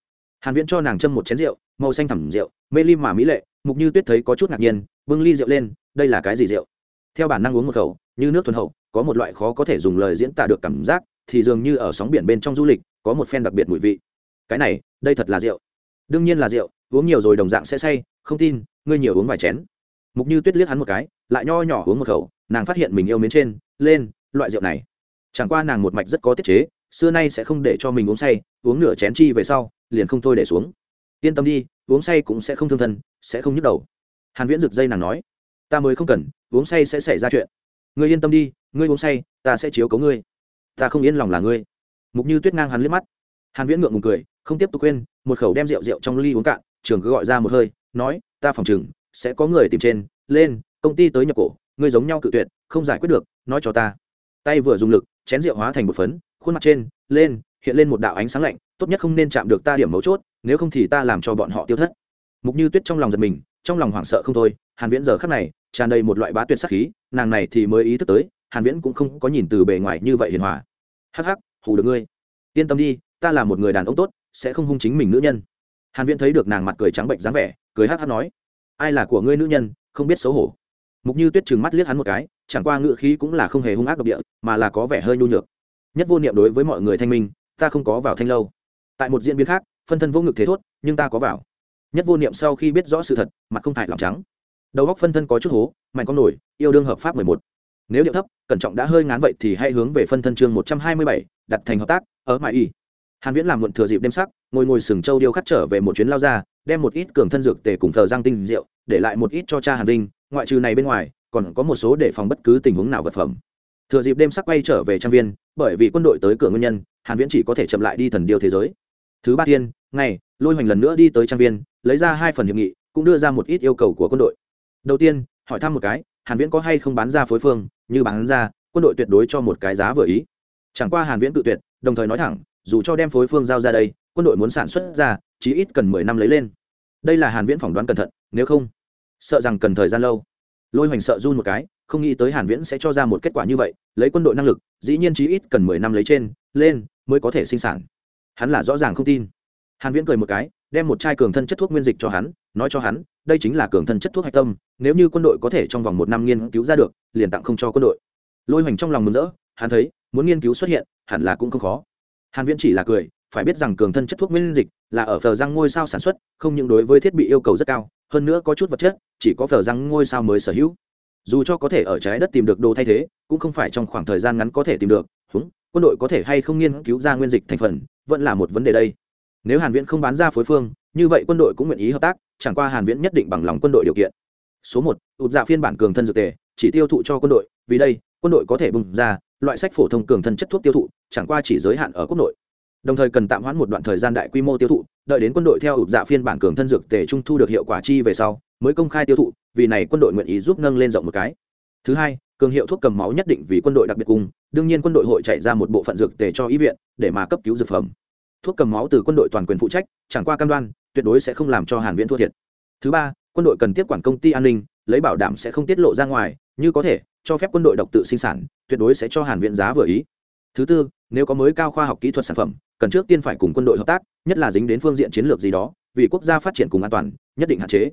Hàn viễn cho nàng châm một chén rượu, màu xanh thẳm rượu, mê lim mà mỹ lệ, mục như tuyết thấy có chút ngạc nhiên, bưng ly rượu lên, đây là cái gì rượu? Theo bản năng uống một khẩu, như nước thuần hậu, có một loại khó có thể dùng lời diễn tả được cảm giác, thì dường như ở sóng biển bên trong du lịch, có một phen đặc biệt mùi vị. Cái này, đây thật là rượu. Đương nhiên là rượu, uống nhiều rồi đồng dạng sẽ say, không tin, ngươi nhiều uống vài chén. Mục như tuyết liếc hắn một cái, lại nho nhỏ uống một khẩu, nàng phát hiện mình yêu mến trên, lên, loại rượu này chẳng qua nàng một mạch rất có tiết chế, xưa nay sẽ không để cho mình uống say, uống nửa chén chi về sau, liền không thôi để xuống. Yên tâm đi, uống say cũng sẽ không thương thân, sẽ không nhức đầu. Hàn viễn rực dây nàng nói, ta mới không cần, uống say sẽ xảy ra chuyện. Ngươi yên tâm đi, ngươi uống say, ta sẽ chiếu cố ngươi. Ta không yên lòng là ngươi. Mục như tuyết ngang hắn liếc mắt. Hàn viễn ngượng ngùng cười, không tiếp tục quên một khẩu đem rượu rượu trong ly uống cạn trường cứ gọi ra một hơi, nói, ta phòng chừng sẽ có người tìm trên, lên, công ty tới nhập cổ, ngươi giống nhau cự tuyệt, không giải quyết được, nói cho ta tay vừa dùng lực, chén rượu hóa thành một phấn, khuôn mặt trên, lên, hiện lên một đạo ánh sáng lạnh, tốt nhất không nên chạm được ta điểm mấu chốt, nếu không thì ta làm cho bọn họ tiêu thất. Mục như tuyết trong lòng giật mình, trong lòng hoảng sợ không thôi, hàn viễn giờ khắc này, tràn đầy một loại bá tuyệt sắc khí, nàng này thì mới ý thức tới, hàn viễn cũng không có nhìn từ bề ngoài như vậy hiền hòa. Hắc hắc, hù được ngươi. Yên tâm đi, ta là một người đàn ông tốt, sẽ không hung chính mình nữ nhân. Hàn viễn thấy được nàng mặt cười trắng bệnh dáng vẻ, cười hắc hắc nói, ai là của ngươi nữ nhân, không biết xấu hổ. Mục như tuyết trừng mắt liếc hắn một cái chẳng qua ngựa khí cũng là không hề hung ác độc địa, mà là có vẻ hơi nhu nhược. Nhất vô niệm đối với mọi người thanh minh, ta không có vào thanh lâu. Tại một diễn biến khác, phân thân vô ngực thế thốt, nhưng ta có vào. Nhất vô niệm sau khi biết rõ sự thật, mặt không hại lòng trắng. Đầu góc phân thân có chút hố, mạnh con nổi, yêu đương hợp pháp mười một. Nếu điệu thấp, cẩn trọng đã hơi ngán vậy thì hãy hướng về phân thân chương một trăm hai mươi bảy, đặt thành hợp tác, ở mãi y. Hàn viễn làm muộn thừa dịp đêm sắc, ngồi ngồi sừng châu điêu khắc trở về một chuyến lao ra, đem một ít cường thân dược tề cùng thờ giang tinh rượu để lại một ít cho cha hàn vinh, ngoại trừ này bên ngoài còn có một số để phòng bất cứ tình huống nào vật phẩm. Thừa dịp đêm sắc quay trở về trang viên, bởi vì quân đội tới cửa nguyên nhân, hàn viễn chỉ có thể chậm lại đi thần điêu thế giới. Thứ ba thiên, ngày, lôi hoành lần nữa đi tới trang viên, lấy ra hai phần hiệp nghị, cũng đưa ra một ít yêu cầu của quân đội. Đầu tiên, hỏi thăm một cái, hàn viễn có hay không bán ra phối phương, như bán ra, quân đội tuyệt đối cho một cái giá vừa ý. Chẳng qua hàn viễn tự tuyệt, đồng thời nói thẳng, dù cho đem phối phương giao ra đây, quân đội muốn sản xuất ra, chí ít cần 10 năm lấy lên. Đây là hàn viễn phỏng đoán cẩn thận, nếu không, sợ rằng cần thời gian lâu lôi hoành sợ run một cái, không nghĩ tới hàn viễn sẽ cho ra một kết quả như vậy, lấy quân đội năng lực, dĩ nhiên chí ít cần 10 năm lấy trên, lên, mới có thể sinh sản. Hắn là rõ ràng không tin. Hàn viễn cười một cái, đem một chai cường thân chất thuốc nguyên dịch cho hắn, nói cho hắn, đây chính là cường thân chất thuốc hạch tâm, nếu như quân đội có thể trong vòng một năm nghiên cứu ra được, liền tặng không cho quân đội. Lôi hoành trong lòng mừng rỡ, hắn thấy, muốn nghiên cứu xuất hiện, hẳn là cũng không khó. Hàn viễn chỉ là cười, phải biết rằng cường thân chất thuốc nguyên dịch là ở phờ răng ngôi sao sản xuất, không những đối với thiết bị yêu cầu rất cao, hơn nữa có chút vật chất chỉ có phờ răng ngôi sao mới sở hữu. Dù cho có thể ở trái đất tìm được đồ thay thế, cũng không phải trong khoảng thời gian ngắn có thể tìm được. Húng, quân đội có thể hay không nghiên cứu ra nguyên dịch thành phần, vẫn là một vấn đề đây. Nếu hàn viễn không bán ra phối phương, như vậy quân đội cũng nguyện ý hợp tác, chẳng qua hàn viễn nhất định bằng lòng quân đội điều kiện. Số một, ụt dạ phiên bản cường thân dược tề, chỉ tiêu thụ cho quân đội, vì đây, quân đội có thể bùng ra loại sách phổ thông cường thân chất thuốc tiêu thụ, chẳng qua chỉ giới hạn ở quốc nội. Đồng thời cần tạm hoãn một đoạn thời gian đại quy mô tiêu thụ, đợi đến quân đội theo ụt dạ phiên bản cường thân dược tề trung thu được hiệu quả chi về sau mới công khai tiêu thụ, vì này quân đội nguyện ý giúp nâng lên rộng một cái. Thứ hai, cường hiệu thuốc cầm máu nhất định vì quân đội đặc biệt cùng, đương nhiên quân đội hội chạy ra một bộ phận dược tề cho y viện, để mà cấp cứu dược phẩm. Thuốc cầm máu từ quân đội toàn quyền phụ trách, chẳng qua cam đoan, tuyệt đối sẽ không làm cho hàn viễn thua thiệt. Thứ ba, quân đội cần tiếp quản công ty an ninh, lấy bảo đảm sẽ không tiết lộ ra ngoài, như có thể, cho phép quân đội độc tự sinh sản, tuyệt đối sẽ cho hàn viễn giá vừa ý. Thứ tư, nếu có mới cao khoa học kỹ thuật sản phẩm, cần trước tiên phải cùng quân đội hợp tác, nhất là dính đến phương diện chiến lược gì đó, vì quốc gia phát triển cùng an toàn, nhất định hạn chế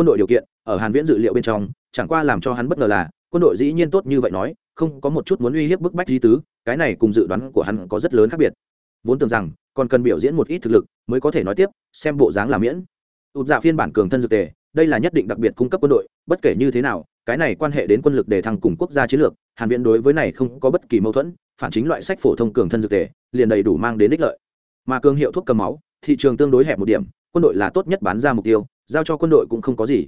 quân đội điều kiện, ở hàn viễn dự liệu bên trong, chẳng qua làm cho hắn bất ngờ là, quân đội dĩ nhiên tốt như vậy nói, không có một chút muốn uy hiếp bức bách di tứ, cái này cùng dự đoán của hắn có rất lớn khác biệt. Vốn tưởng rằng, còn cần biểu diễn một ít thực lực mới có thể nói tiếp, xem bộ dáng là miễn. Tụt dạ phiên bản cường thân dược tề, đây là nhất định đặc biệt cung cấp quân đội, bất kể như thế nào, cái này quan hệ đến quân lực để thăng cùng quốc gia chiến lược, hàn viễn đối với này không có bất kỳ mâu thuẫn, phản chính loại sách phổ thông cường thân dược tề, liền đầy đủ mang đến ích lợi. Mà cường hiệu thuốc cầm máu, thị trường tương đối hẹp một điểm, quân đội là tốt nhất bán ra mục tiêu giao cho quân đội cũng không có gì.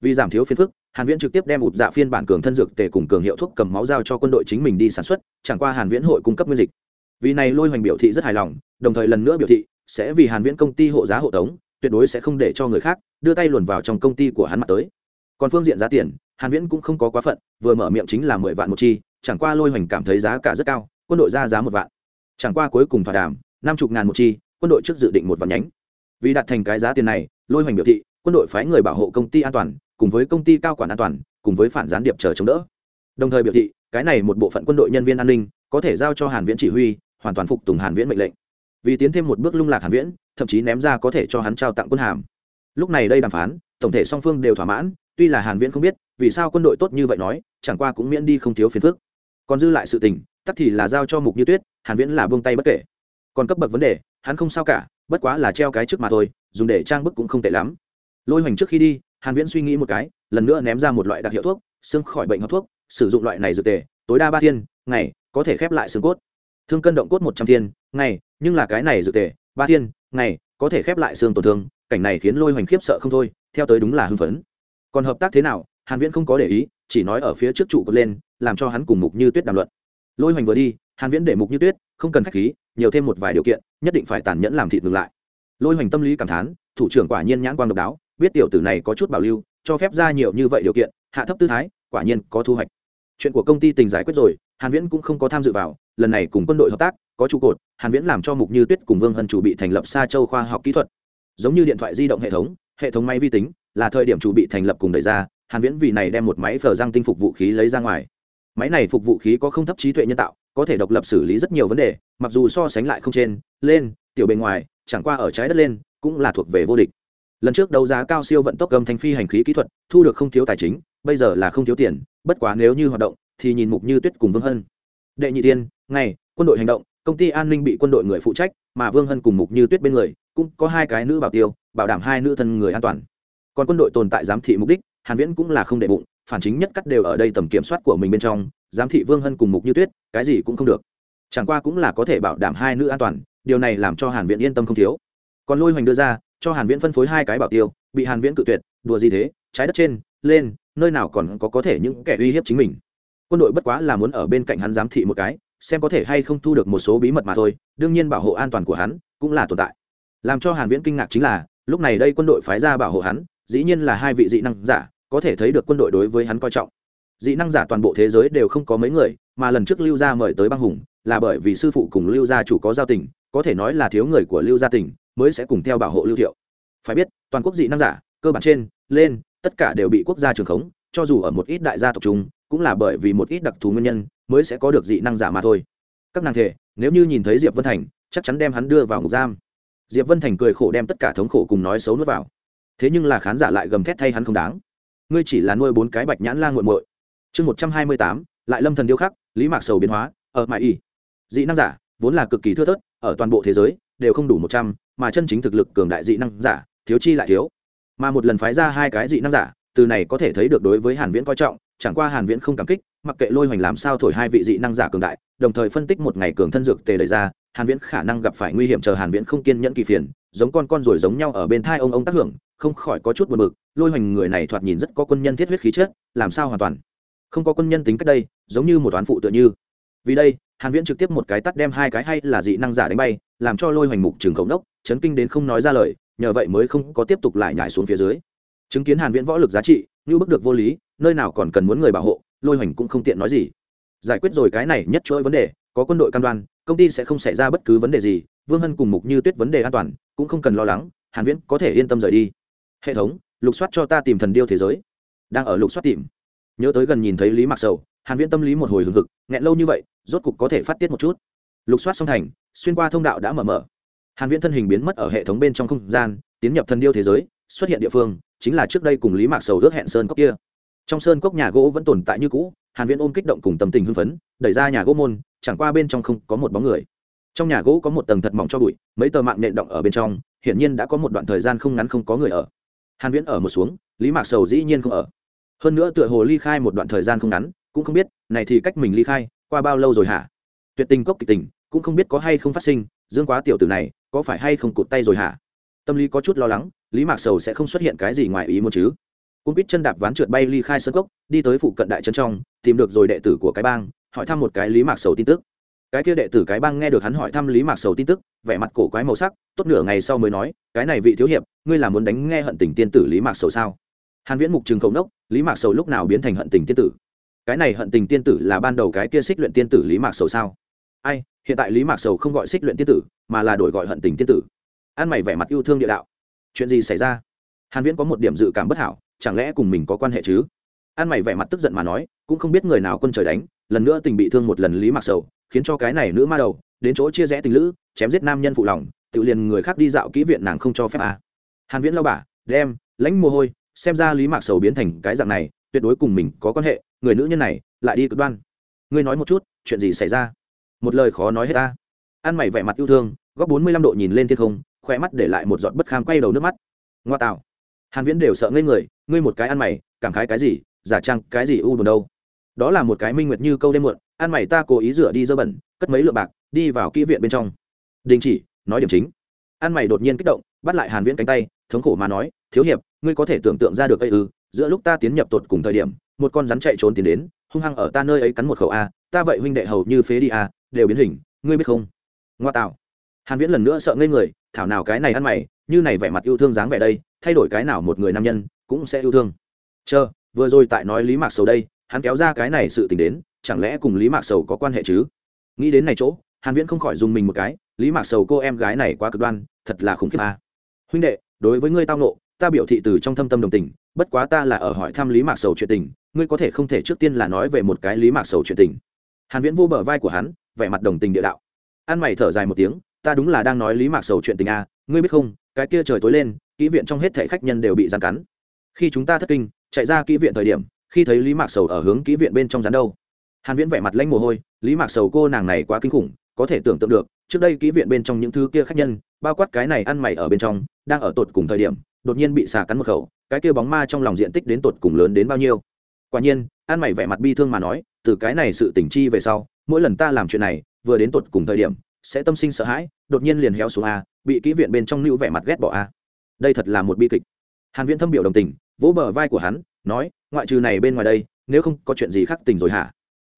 Vì giảm thiếu phiền phức, hàn viễn trực tiếp đem ụt dạ phiên bản cường thân dược tề cùng cường hiệu thuốc cầm máu giao cho quân đội chính mình đi sản xuất, chẳng qua hàn viễn hội cung cấp nguyên dịch. Vì này lôi hoành biểu thị rất hài lòng, đồng thời lần nữa biểu thị, sẽ vì hàn viễn công ty hộ giá hộ tống, tuyệt đối sẽ không để cho người khác đưa tay luồn vào trong công ty của hắn mặt tới. Còn phương diện giá tiền, hàn viễn cũng không có quá phận, vừa mở miệng chính là 10 vạn một chi, chẳng qua lôi hoành cảm thấy giá cả rất cao, quân đội ra giá một vạn. Chẳng qua cuối cùng thỏa đàm, năm chục ngàn một chi, quân đội trước dự định một vạn nhánh. Vì đạt thành cái giá tiền này, lôi hoành biểu thị quân đội phái người bảo hộ công ty an toàn, cùng với công ty cao quản an toàn, cùng với phản gián điệp chờ chống đỡ. Đồng thời biểu thị, cái này một bộ phận quân đội nhân viên an ninh, có thể giao cho hàn viễn chỉ huy, hoàn toàn phục tùng hàn viễn mệnh lệnh. Vì tiến thêm một bước lung lạc hàn viễn, thậm chí ném ra có thể cho hắn trao tặng quân hàm. Lúc này đây đàm phán, tổng thể song phương đều thỏa mãn, tuy là hàn viễn không biết, vì sao quân đội tốt như vậy nói, chẳng qua cũng miễn đi không thiếu phiền phức. Còn dư lại sự tình, tắc thì là giao cho mục như tuyết, hàn viễn là buông tay bất kể. Còn cấp bậc vấn đề, hắn không sao cả, bất quá là treo cái trước mà thôi, dùng để trang bức cũng không tệ lắm lôi hoành trước khi đi, hàn viễn suy nghĩ một cái, lần nữa ném ra một loại đặc hiệu thuốc, xương khỏi bệnh hợp thuốc, sử dụng loại này dược tề, tối đa ba thiên, ngày, có thể khép lại xương cốt. Thương cân động cốt một trăm thiên, ngày, nhưng là cái này dược tề, ba thiên, ngày, có thể khép lại xương tổn thương, cảnh này khiến lôi hoành khiếp sợ không thôi, theo tới đúng là hưng phấn. Còn hợp tác thế nào, hàn viễn không có để ý, chỉ nói ở phía trước trụ cột lên, làm cho hắn cùng mục như tuyết đàm luận. Lôi hoành vừa đi, hàn viễn để mục như tuyết, không cần khách khí, nhiều thêm một vài điều kiện, nhất định phải tàn nhẫn làm thịt ngừng lại. Lôi hoành tâm lý cảm thán, thủ trưởng quả nhiên nhãn quang độc đáo biết tiểu tử này có chút bảo lưu, cho phép ra nhiều như vậy điều kiện, hạ thấp tư thái, quả nhiên có thu hoạch. Chuyện của công ty tình giải quyết rồi, hàn viễn cũng không có tham dự vào, lần này cùng quân đội hợp tác, có trụ cột, hàn viễn làm cho mục như tuyết cùng vương hân chủ bị thành lập sa châu khoa học kỹ thuật. Giống như điện thoại di động hệ thống hệ thống máy vi tính, là thời điểm chủ bị thành lập cùng đẩy ra, hàn viễn vì này đem một máy phở răng tinh phục vũ khí lấy ra ngoài. Máy này phục vũ khí có không thấp trí tuệ nhân tạo, có thể độc lập xử lý rất nhiều vấn đề, mặc dù so sánh lại không trên, lên, tiểu bề ngoài, chẳng qua ở trái đất lên, cũng là thuộc về vô địch lần trước đấu giá cao siêu vận tốc gầm thành phi hành khí kỹ thuật, thu được không thiếu tài chính, bây giờ là không thiếu tiền, bất quá nếu như hoạt động, thì nhìn mục như tuyết cùng vương hân. Đệ nhị tiên, ngày, quân đội hành động, công ty an ninh bị quân đội người phụ trách, mà vương hân cùng mục như tuyết bên người, cũng có hai cái nữ bảo tiêu, bảo đảm hai nữ thân người an toàn. Còn quân đội tồn tại giám thị mục đích, hàn viễn cũng là không đệ bụng, phản chính nhất cắt đều ở đây tầm kiểm soát của mình bên trong, giám thị vương hân cùng mục như tuyết, cái gì cũng không được. Chẳng qua cũng là có thể bảo đảm hai nữ an toàn, điều này làm cho hàn viễn yên tâm không thiếu. Còn lôi hoành đưa ra cho hàn viễn phân phối hai cái bảo tiêu, bị hàn viễn cự tuyệt, đùa gì thế, trái đất trên, lên, nơi nào còn có có thể những kẻ uy hiếp chính mình. Quân đội bất quá là muốn ở bên cạnh hắn giám thị một cái, xem có thể hay không thu được một số bí mật mà thôi, đương nhiên bảo hộ an toàn của hắn cũng là tồn tại. Làm cho hàn viễn kinh ngạc chính là, lúc này đây quân đội phái ra bảo hộ hắn, dĩ nhiên là hai vị dị năng giả, có thể thấy được quân đội đối với hắn coi trọng. Dị năng giả toàn bộ thế giới đều không có mấy người, mà lần trước lưu gia mời tới băng hùng, là bởi vì sư phụ cùng lưu gia chủ có giao tình, có thể nói là thiếu người của lưu gia tỉnh mới sẽ cùng theo bảo hộ lưu thiệu. Phải biết, toàn quốc dị năng giả, cơ bản trên, lên, tất cả đều bị quốc gia trường khống, cho dù ở một ít đại gia tộc chúng, cũng là bởi vì một ít đặc thù nguyên nhân, mới sẽ có được dị năng giả mà thôi. Các nàng thể, nếu như nhìn thấy diệp vân thành, chắc chắn đem hắn đưa vào ngục giam. Diệp vân thành cười khổ đem tất cả thống khổ cùng nói xấu nuốt vào. Thế nhưng là khán giả lại gầm thét thay hắn không đáng. Ngươi chỉ là nuôi bốn cái bạch nhãn la nguội muội. Chương một trăm hai mươi tám, lại lâm thần điêu khắc, lý mạc sầu biến hóa, ở mãi y dị năng giả, vốn là cực kỳ thưa thớt, ở toàn bộ thế giới, đều không đủ một trăm mà chân chính thực lực cường đại dị năng giả, thiếu chi lại thiếu. Mà một lần phái ra hai cái dị năng giả, từ này có thể thấy được đối với hàn viễn coi trọng, chẳng qua hàn viễn không cảm kích, mặc kệ lôi hoành làm sao thổi hai vị dị năng giả cường đại, đồng thời phân tích một ngày cường thân dược tề đẩy ra, hàn viễn khả năng gặp phải nguy hiểm chờ hàn viễn không kiên nhẫn kỳ phiền, giống con con rồi giống nhau ở bên thai ông ông tác hưởng, không khỏi có chút buồn bực, lôi hoành người này thoạt nhìn rất có quân nhân thiết huyết khí chất, làm sao hoàn toàn không có quân nhân tính cách đây, giống như một toán phụ tựa như. Vì đây, hàn viễn trực tiếp một cái tắt đem hai cái hay là dị năng giả đánh bay làm cho lôi hoành mục trường khổng đốc, chấn kinh đến không nói ra lời, nhờ vậy mới không có tiếp tục lại nhảy xuống phía dưới. Chứng kiến hàn viễn võ lực giá trị, như bức được vô lý, nơi nào còn cần muốn người bảo hộ, lôi hoành cũng không tiện nói gì. Giải quyết rồi cái này nhất chuỗi vấn đề, có quân đội cam đoan, công ty sẽ không xảy ra bất cứ vấn đề gì, vương hân cùng mục như tuyết vấn đề an toàn, cũng không cần lo lắng, hàn viễn có thể yên tâm rời đi. Hệ thống, lục soát cho ta tìm thần điêu thế giới. Đang ở lục soát tìm. Nhớ tới gần nhìn thấy lý mặc sầu, hàn viễn tâm lý một hồi hừng hực, nghẹn lâu như vậy, rốt cục có thể phát tiết một chút. Lục soát xong thành xuyên qua thông đạo đã mở mở. Hàn viễn thân hình biến mất ở hệ thống bên trong không gian, tiến nhập thần điêu thế giới, xuất hiện địa phương, chính là trước đây cùng lý mạc sầu ước hẹn sơn cốc kia. Trong sơn cốc nhà gỗ vẫn tồn tại như cũ, hàn viễn ôm kích động cùng tâm tình hưng phấn, đẩy ra nhà gỗ môn, chẳng qua bên trong không có một bóng người. Trong nhà gỗ có một tầng thật mỏng cho bụi, mấy tờ mạng nện động ở bên trong, hiển nhiên đã có một đoạn thời gian không ngắn không có người ở. Hàn viễn ở một xuống, lý mạc sầu dĩ nhiên không ở. Hơn nữa tựa hồ ly khai một đoạn thời gian không ngắn, cũng không biết, này thì cách mình ly khai, qua bao lâu rồi hả? Tuyệt tình cốc kịch tình cũng không biết có hay không phát sinh, dương quá tiểu tử này, có phải hay không cụt tay rồi hả? Tâm lý có chút lo lắng, lý mạc sầu sẽ không xuất hiện cái gì ngoài ý muốn chứ? Cung quýt chân đạp ván trượt bay ly khai sân cốc, đi tới phụ cận đại trấn trong, tìm được rồi đệ tử của cái bang, hỏi thăm một cái lý mạc sầu tin tức. Cái kia đệ tử cái bang nghe được hắn hỏi thăm lý mạc sầu tin tức, vẻ mặt cổ quái màu sắc, tốt nửa ngày sau mới nói, cái này vị thiếu hiệp, ngươi là muốn đánh nghe hận tình tiên tử lý mạc sầu sao? Hàn viễn mục trừng khẩu nốc, lý mạc sầu lúc nào biến thành hận tình tiên tử? Cái này hận tình tiên tử là ban đầu cái kia xích luyện tiên tử lý mạc sầu sao? Ai hiện tại lý mạc sầu không gọi xích luyện tiên tử, mà là đổi gọi hận tình tiên tử. An mày vẻ mặt yêu thương địa đạo. Chuyện gì xảy ra? Hàn viễn có một điểm dự cảm bất hảo, chẳng lẽ cùng mình có quan hệ chứ? An mày vẻ mặt tức giận mà nói, cũng không biết người nào quân trời đánh, lần nữa tình bị thương một lần lý mạc sầu, khiến cho cái này nữ ma đầu, đến chỗ chia rẽ tình lữ, chém giết nam nhân phụ lòng, tự liền người khác đi dạo kỹ viện nàng không cho phép à. hàn viễn lao bả, đem, lãnh mồ hôi, xem ra lý mạc sầu biến thành cái dạng này, tuyệt đối cùng mình có quan hệ, người nữ nhân này, lại đi cực đoan. Ngươi nói một chút, chuyện gì xảy ra? Một lời khó nói hết ta. An mày vẻ mặt yêu thương, góc bốn mươi lăm độ nhìn lên thiên không khoe mắt để lại một giọt bất kham quay đầu nước mắt. Ngoa tạo. Hàn viễn đều sợ ngây người, ngươi một cái ăn mày, cảm khái cái gì, giả trang cái gì u buồn đâu. Đó là một cái minh nguyệt như câu đêm muộn, ăn mày ta cố ý rửa đi dơ bẩn, cất mấy lượng bạc, đi vào kỹ viện bên trong. Đình chỉ, nói điểm chính. Ăn mày đột nhiên kích động, bắt lại hàn viễn cánh tay, thống khổ mà nói, thiếu hiệp, ngươi có thể tưởng tượng ra được ấy ư, giữa lúc ta tiến nhập tột cùng thời điểm, một con rắn chạy trốn tiến đến, hung hăng ở ta nơi ấy cắn một khẩu a, ta vậy huynh đệ hầu như phế đi a đều biến hình, ngươi biết không? Ngoa tạo hàn viễn lần nữa sợ ngây người, thảo nào cái này ăn mày, như này vẻ mặt yêu thương dáng vẻ đây, thay đổi cái nào một người nam nhân, cũng sẽ yêu thương. Chờ vừa rồi tại nói lý mạc sầu đây, hắn kéo ra cái này sự tình đến, chẳng lẽ cùng lý mạc sầu có quan hệ chứ? Nghĩ đến này chỗ, hàn viễn không khỏi dùng mình một cái, lý mạc sầu cô em gái này quá cực đoan, thật là khủng khiếp à? huynh đệ, đối với ngươi tao nộ ta biểu thị từ trong thâm tâm đồng tình, bất quá ta là ở hỏi thăm lý mạc sầu chuyện tình, ngươi có thể không thể trước tiên là nói về một cái lý mạc sầu chuyện tình. Hàn viễn vô bờ vai của hắn vẻ mặt đồng tình địa đạo. An mày thở dài một tiếng ta đúng là đang nói lý mạc sầu chuyện tình a à, ngươi biết không cái kia trời tối lên kỹ viện trong hết thảy khách nhân đều bị gian cắn. Khi chúng ta thất kinh chạy ra kỹ viện thời điểm khi thấy lý mạc sầu ở hướng kỹ viện bên trong rắn đâu. Hàn viễn vẻ mặt lanh mồ hôi lý mạc sầu cô nàng này quá kinh khủng có thể tưởng tượng được trước đây kỹ viện bên trong những thứ kia khách nhân bao quát cái này ăn mày ở bên trong đang ở tột cùng thời điểm đột nhiên bị xà cắn một khẩu cái kia bóng ma trong lòng diện tích đến tột cùng lớn đến bao nhiêu. Quả nhiên ăn mày vẻ mặt bi thương mà nói từ cái này sự tỉnh chi về sau mỗi lần ta làm chuyện này, vừa đến tột cùng thời điểm, sẽ tâm sinh sợ hãi, đột nhiên liền héo xuống a, bị kỹ viện bên trong lưu vẻ mặt ghét bỏ a. Đây thật là một bi kịch. Hàn viễn thâm biểu đồng tình, vỗ bờ vai của hắn, nói, ngoại trừ này bên ngoài đây, nếu không có chuyện gì khác tình rồi hả?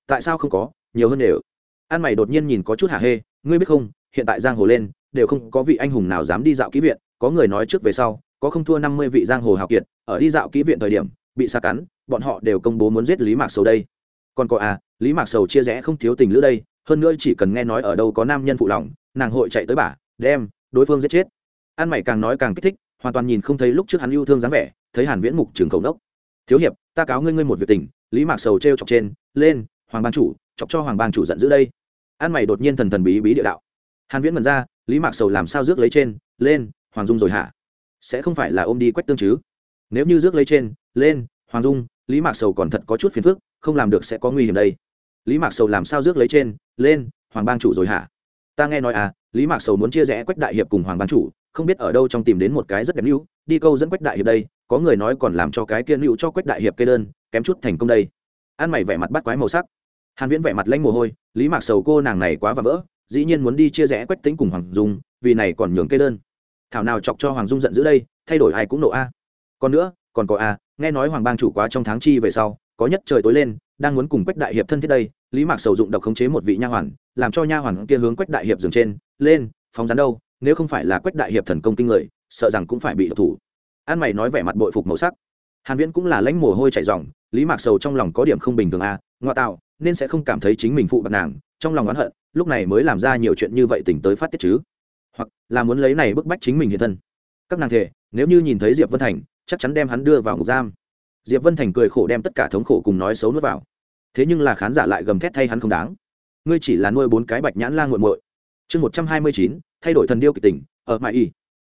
Tại sao không có? Nhiều hơn đều. An mày đột nhiên nhìn có chút hả hê, ngươi biết không, hiện tại giang hồ lên, đều không có vị anh hùng nào dám đi dạo kỹ viện, có người nói trước về sau, có không thua năm mươi vị giang hồ hào kiệt, ở đi dạo kỹ viện thời điểm, bị xa cắn, bọn họ đều công bố muốn giết lý mạc sầu đây. Còn có à lý mạc sầu chia rẽ không thiếu tình lữ đây, hơn nữa chỉ cần nghe nói ở đâu có nam nhân phụ lòng, nàng hội chạy tới bà. đem, đối phương giết chết. An mày càng nói càng kích thích, hoàn toàn nhìn không thấy lúc trước hắn yêu thương dáng vẻ, thấy hàn viễn mục trường khẩu đốc. Thiếu hiệp, ta cáo ngươi ngươi một việc tình. Lý mạc sầu treo chọc trên, lên, hoàng bang chủ, chọc cho hoàng bang chủ giận dữ đây. An mày đột nhiên thần thần bí bí địa đạo. Hàn viễn mần ra, lý mạc sầu làm sao rước lấy trên, lên, hoàng dung rồi hả? Sẽ không phải là ôm đi quách tương chứ? Nếu như rước lấy trên, lên, hoàng dung. Lý mạc sầu còn thật có chút phiền phức không làm được sẽ có nguy hiểm đây. Lý mạc sầu làm sao rước lấy trên, lên, hoàng bang chủ rồi hả? Ta nghe nói à lý mạc sầu muốn chia rẽ quách đại hiệp cùng hoàng bang chủ, không biết ở đâu trong tìm đến một cái rất đẹp lưu đi câu dẫn quách đại hiệp đây, có người nói còn làm cho cái kiên lưu cho quách đại hiệp kê đơn, kém chút thành công đây. Ăn mày vẻ mặt bắt quái màu sắc. Hàn viễn vẻ mặt lanh mồ hôi, lý mạc sầu cô nàng này quá và vỡ, dĩ nhiên muốn đi chia rẽ quách tính cùng hoàng dung, vì này còn nhường kê đơn. Thảo nào chọc cho hoàng dung giận dữ đây, thay đổi ai cũng nộ a. Còn nữa, còn có a, nghe nói hoàng bang chủ quá trong tháng chi về sau có nhất trời tối lên, đang muốn cùng quách đại hiệp thân thiết đây, lý mạc sầu dụng độc khống chế một vị nha hoàn, làm cho nha hoàn kia hướng quách đại hiệp dừng trên, lên, phóng rắn đâu, nếu không phải là quách đại hiệp thần công kinh người, sợ rằng cũng phải bị độc thủ. An mày nói vẻ mặt bội phục màu sắc. Hàn viễn cũng là lãnh mồ hôi chảy ròng, lý mạc sầu trong lòng có điểm không bình thường à, a ngoại tạo, nên sẽ không cảm thấy chính mình phụ bạc nàng, trong lòng oán hận, lúc này mới làm ra nhiều chuyện như vậy tỉnh tới phát tiết chứ. Hoặc là muốn lấy này bức bách chính mình hiện thân. Các nàng thể nếu như nhìn thấy diệp vân thành, chắc chắn đem hắn đưa vào ngục giam diệp vân thành cười khổ đem tất cả thống khổ cùng nói xấu nuốt vào. Thế nhưng là khán giả lại gầm thét thay hắn không đáng. Ngươi chỉ là nuôi bốn cái bạch nhãn lan g u muội. Chương một trăm hai mươi chín, thay đổi thần điêu kịch tình, ở mãi y.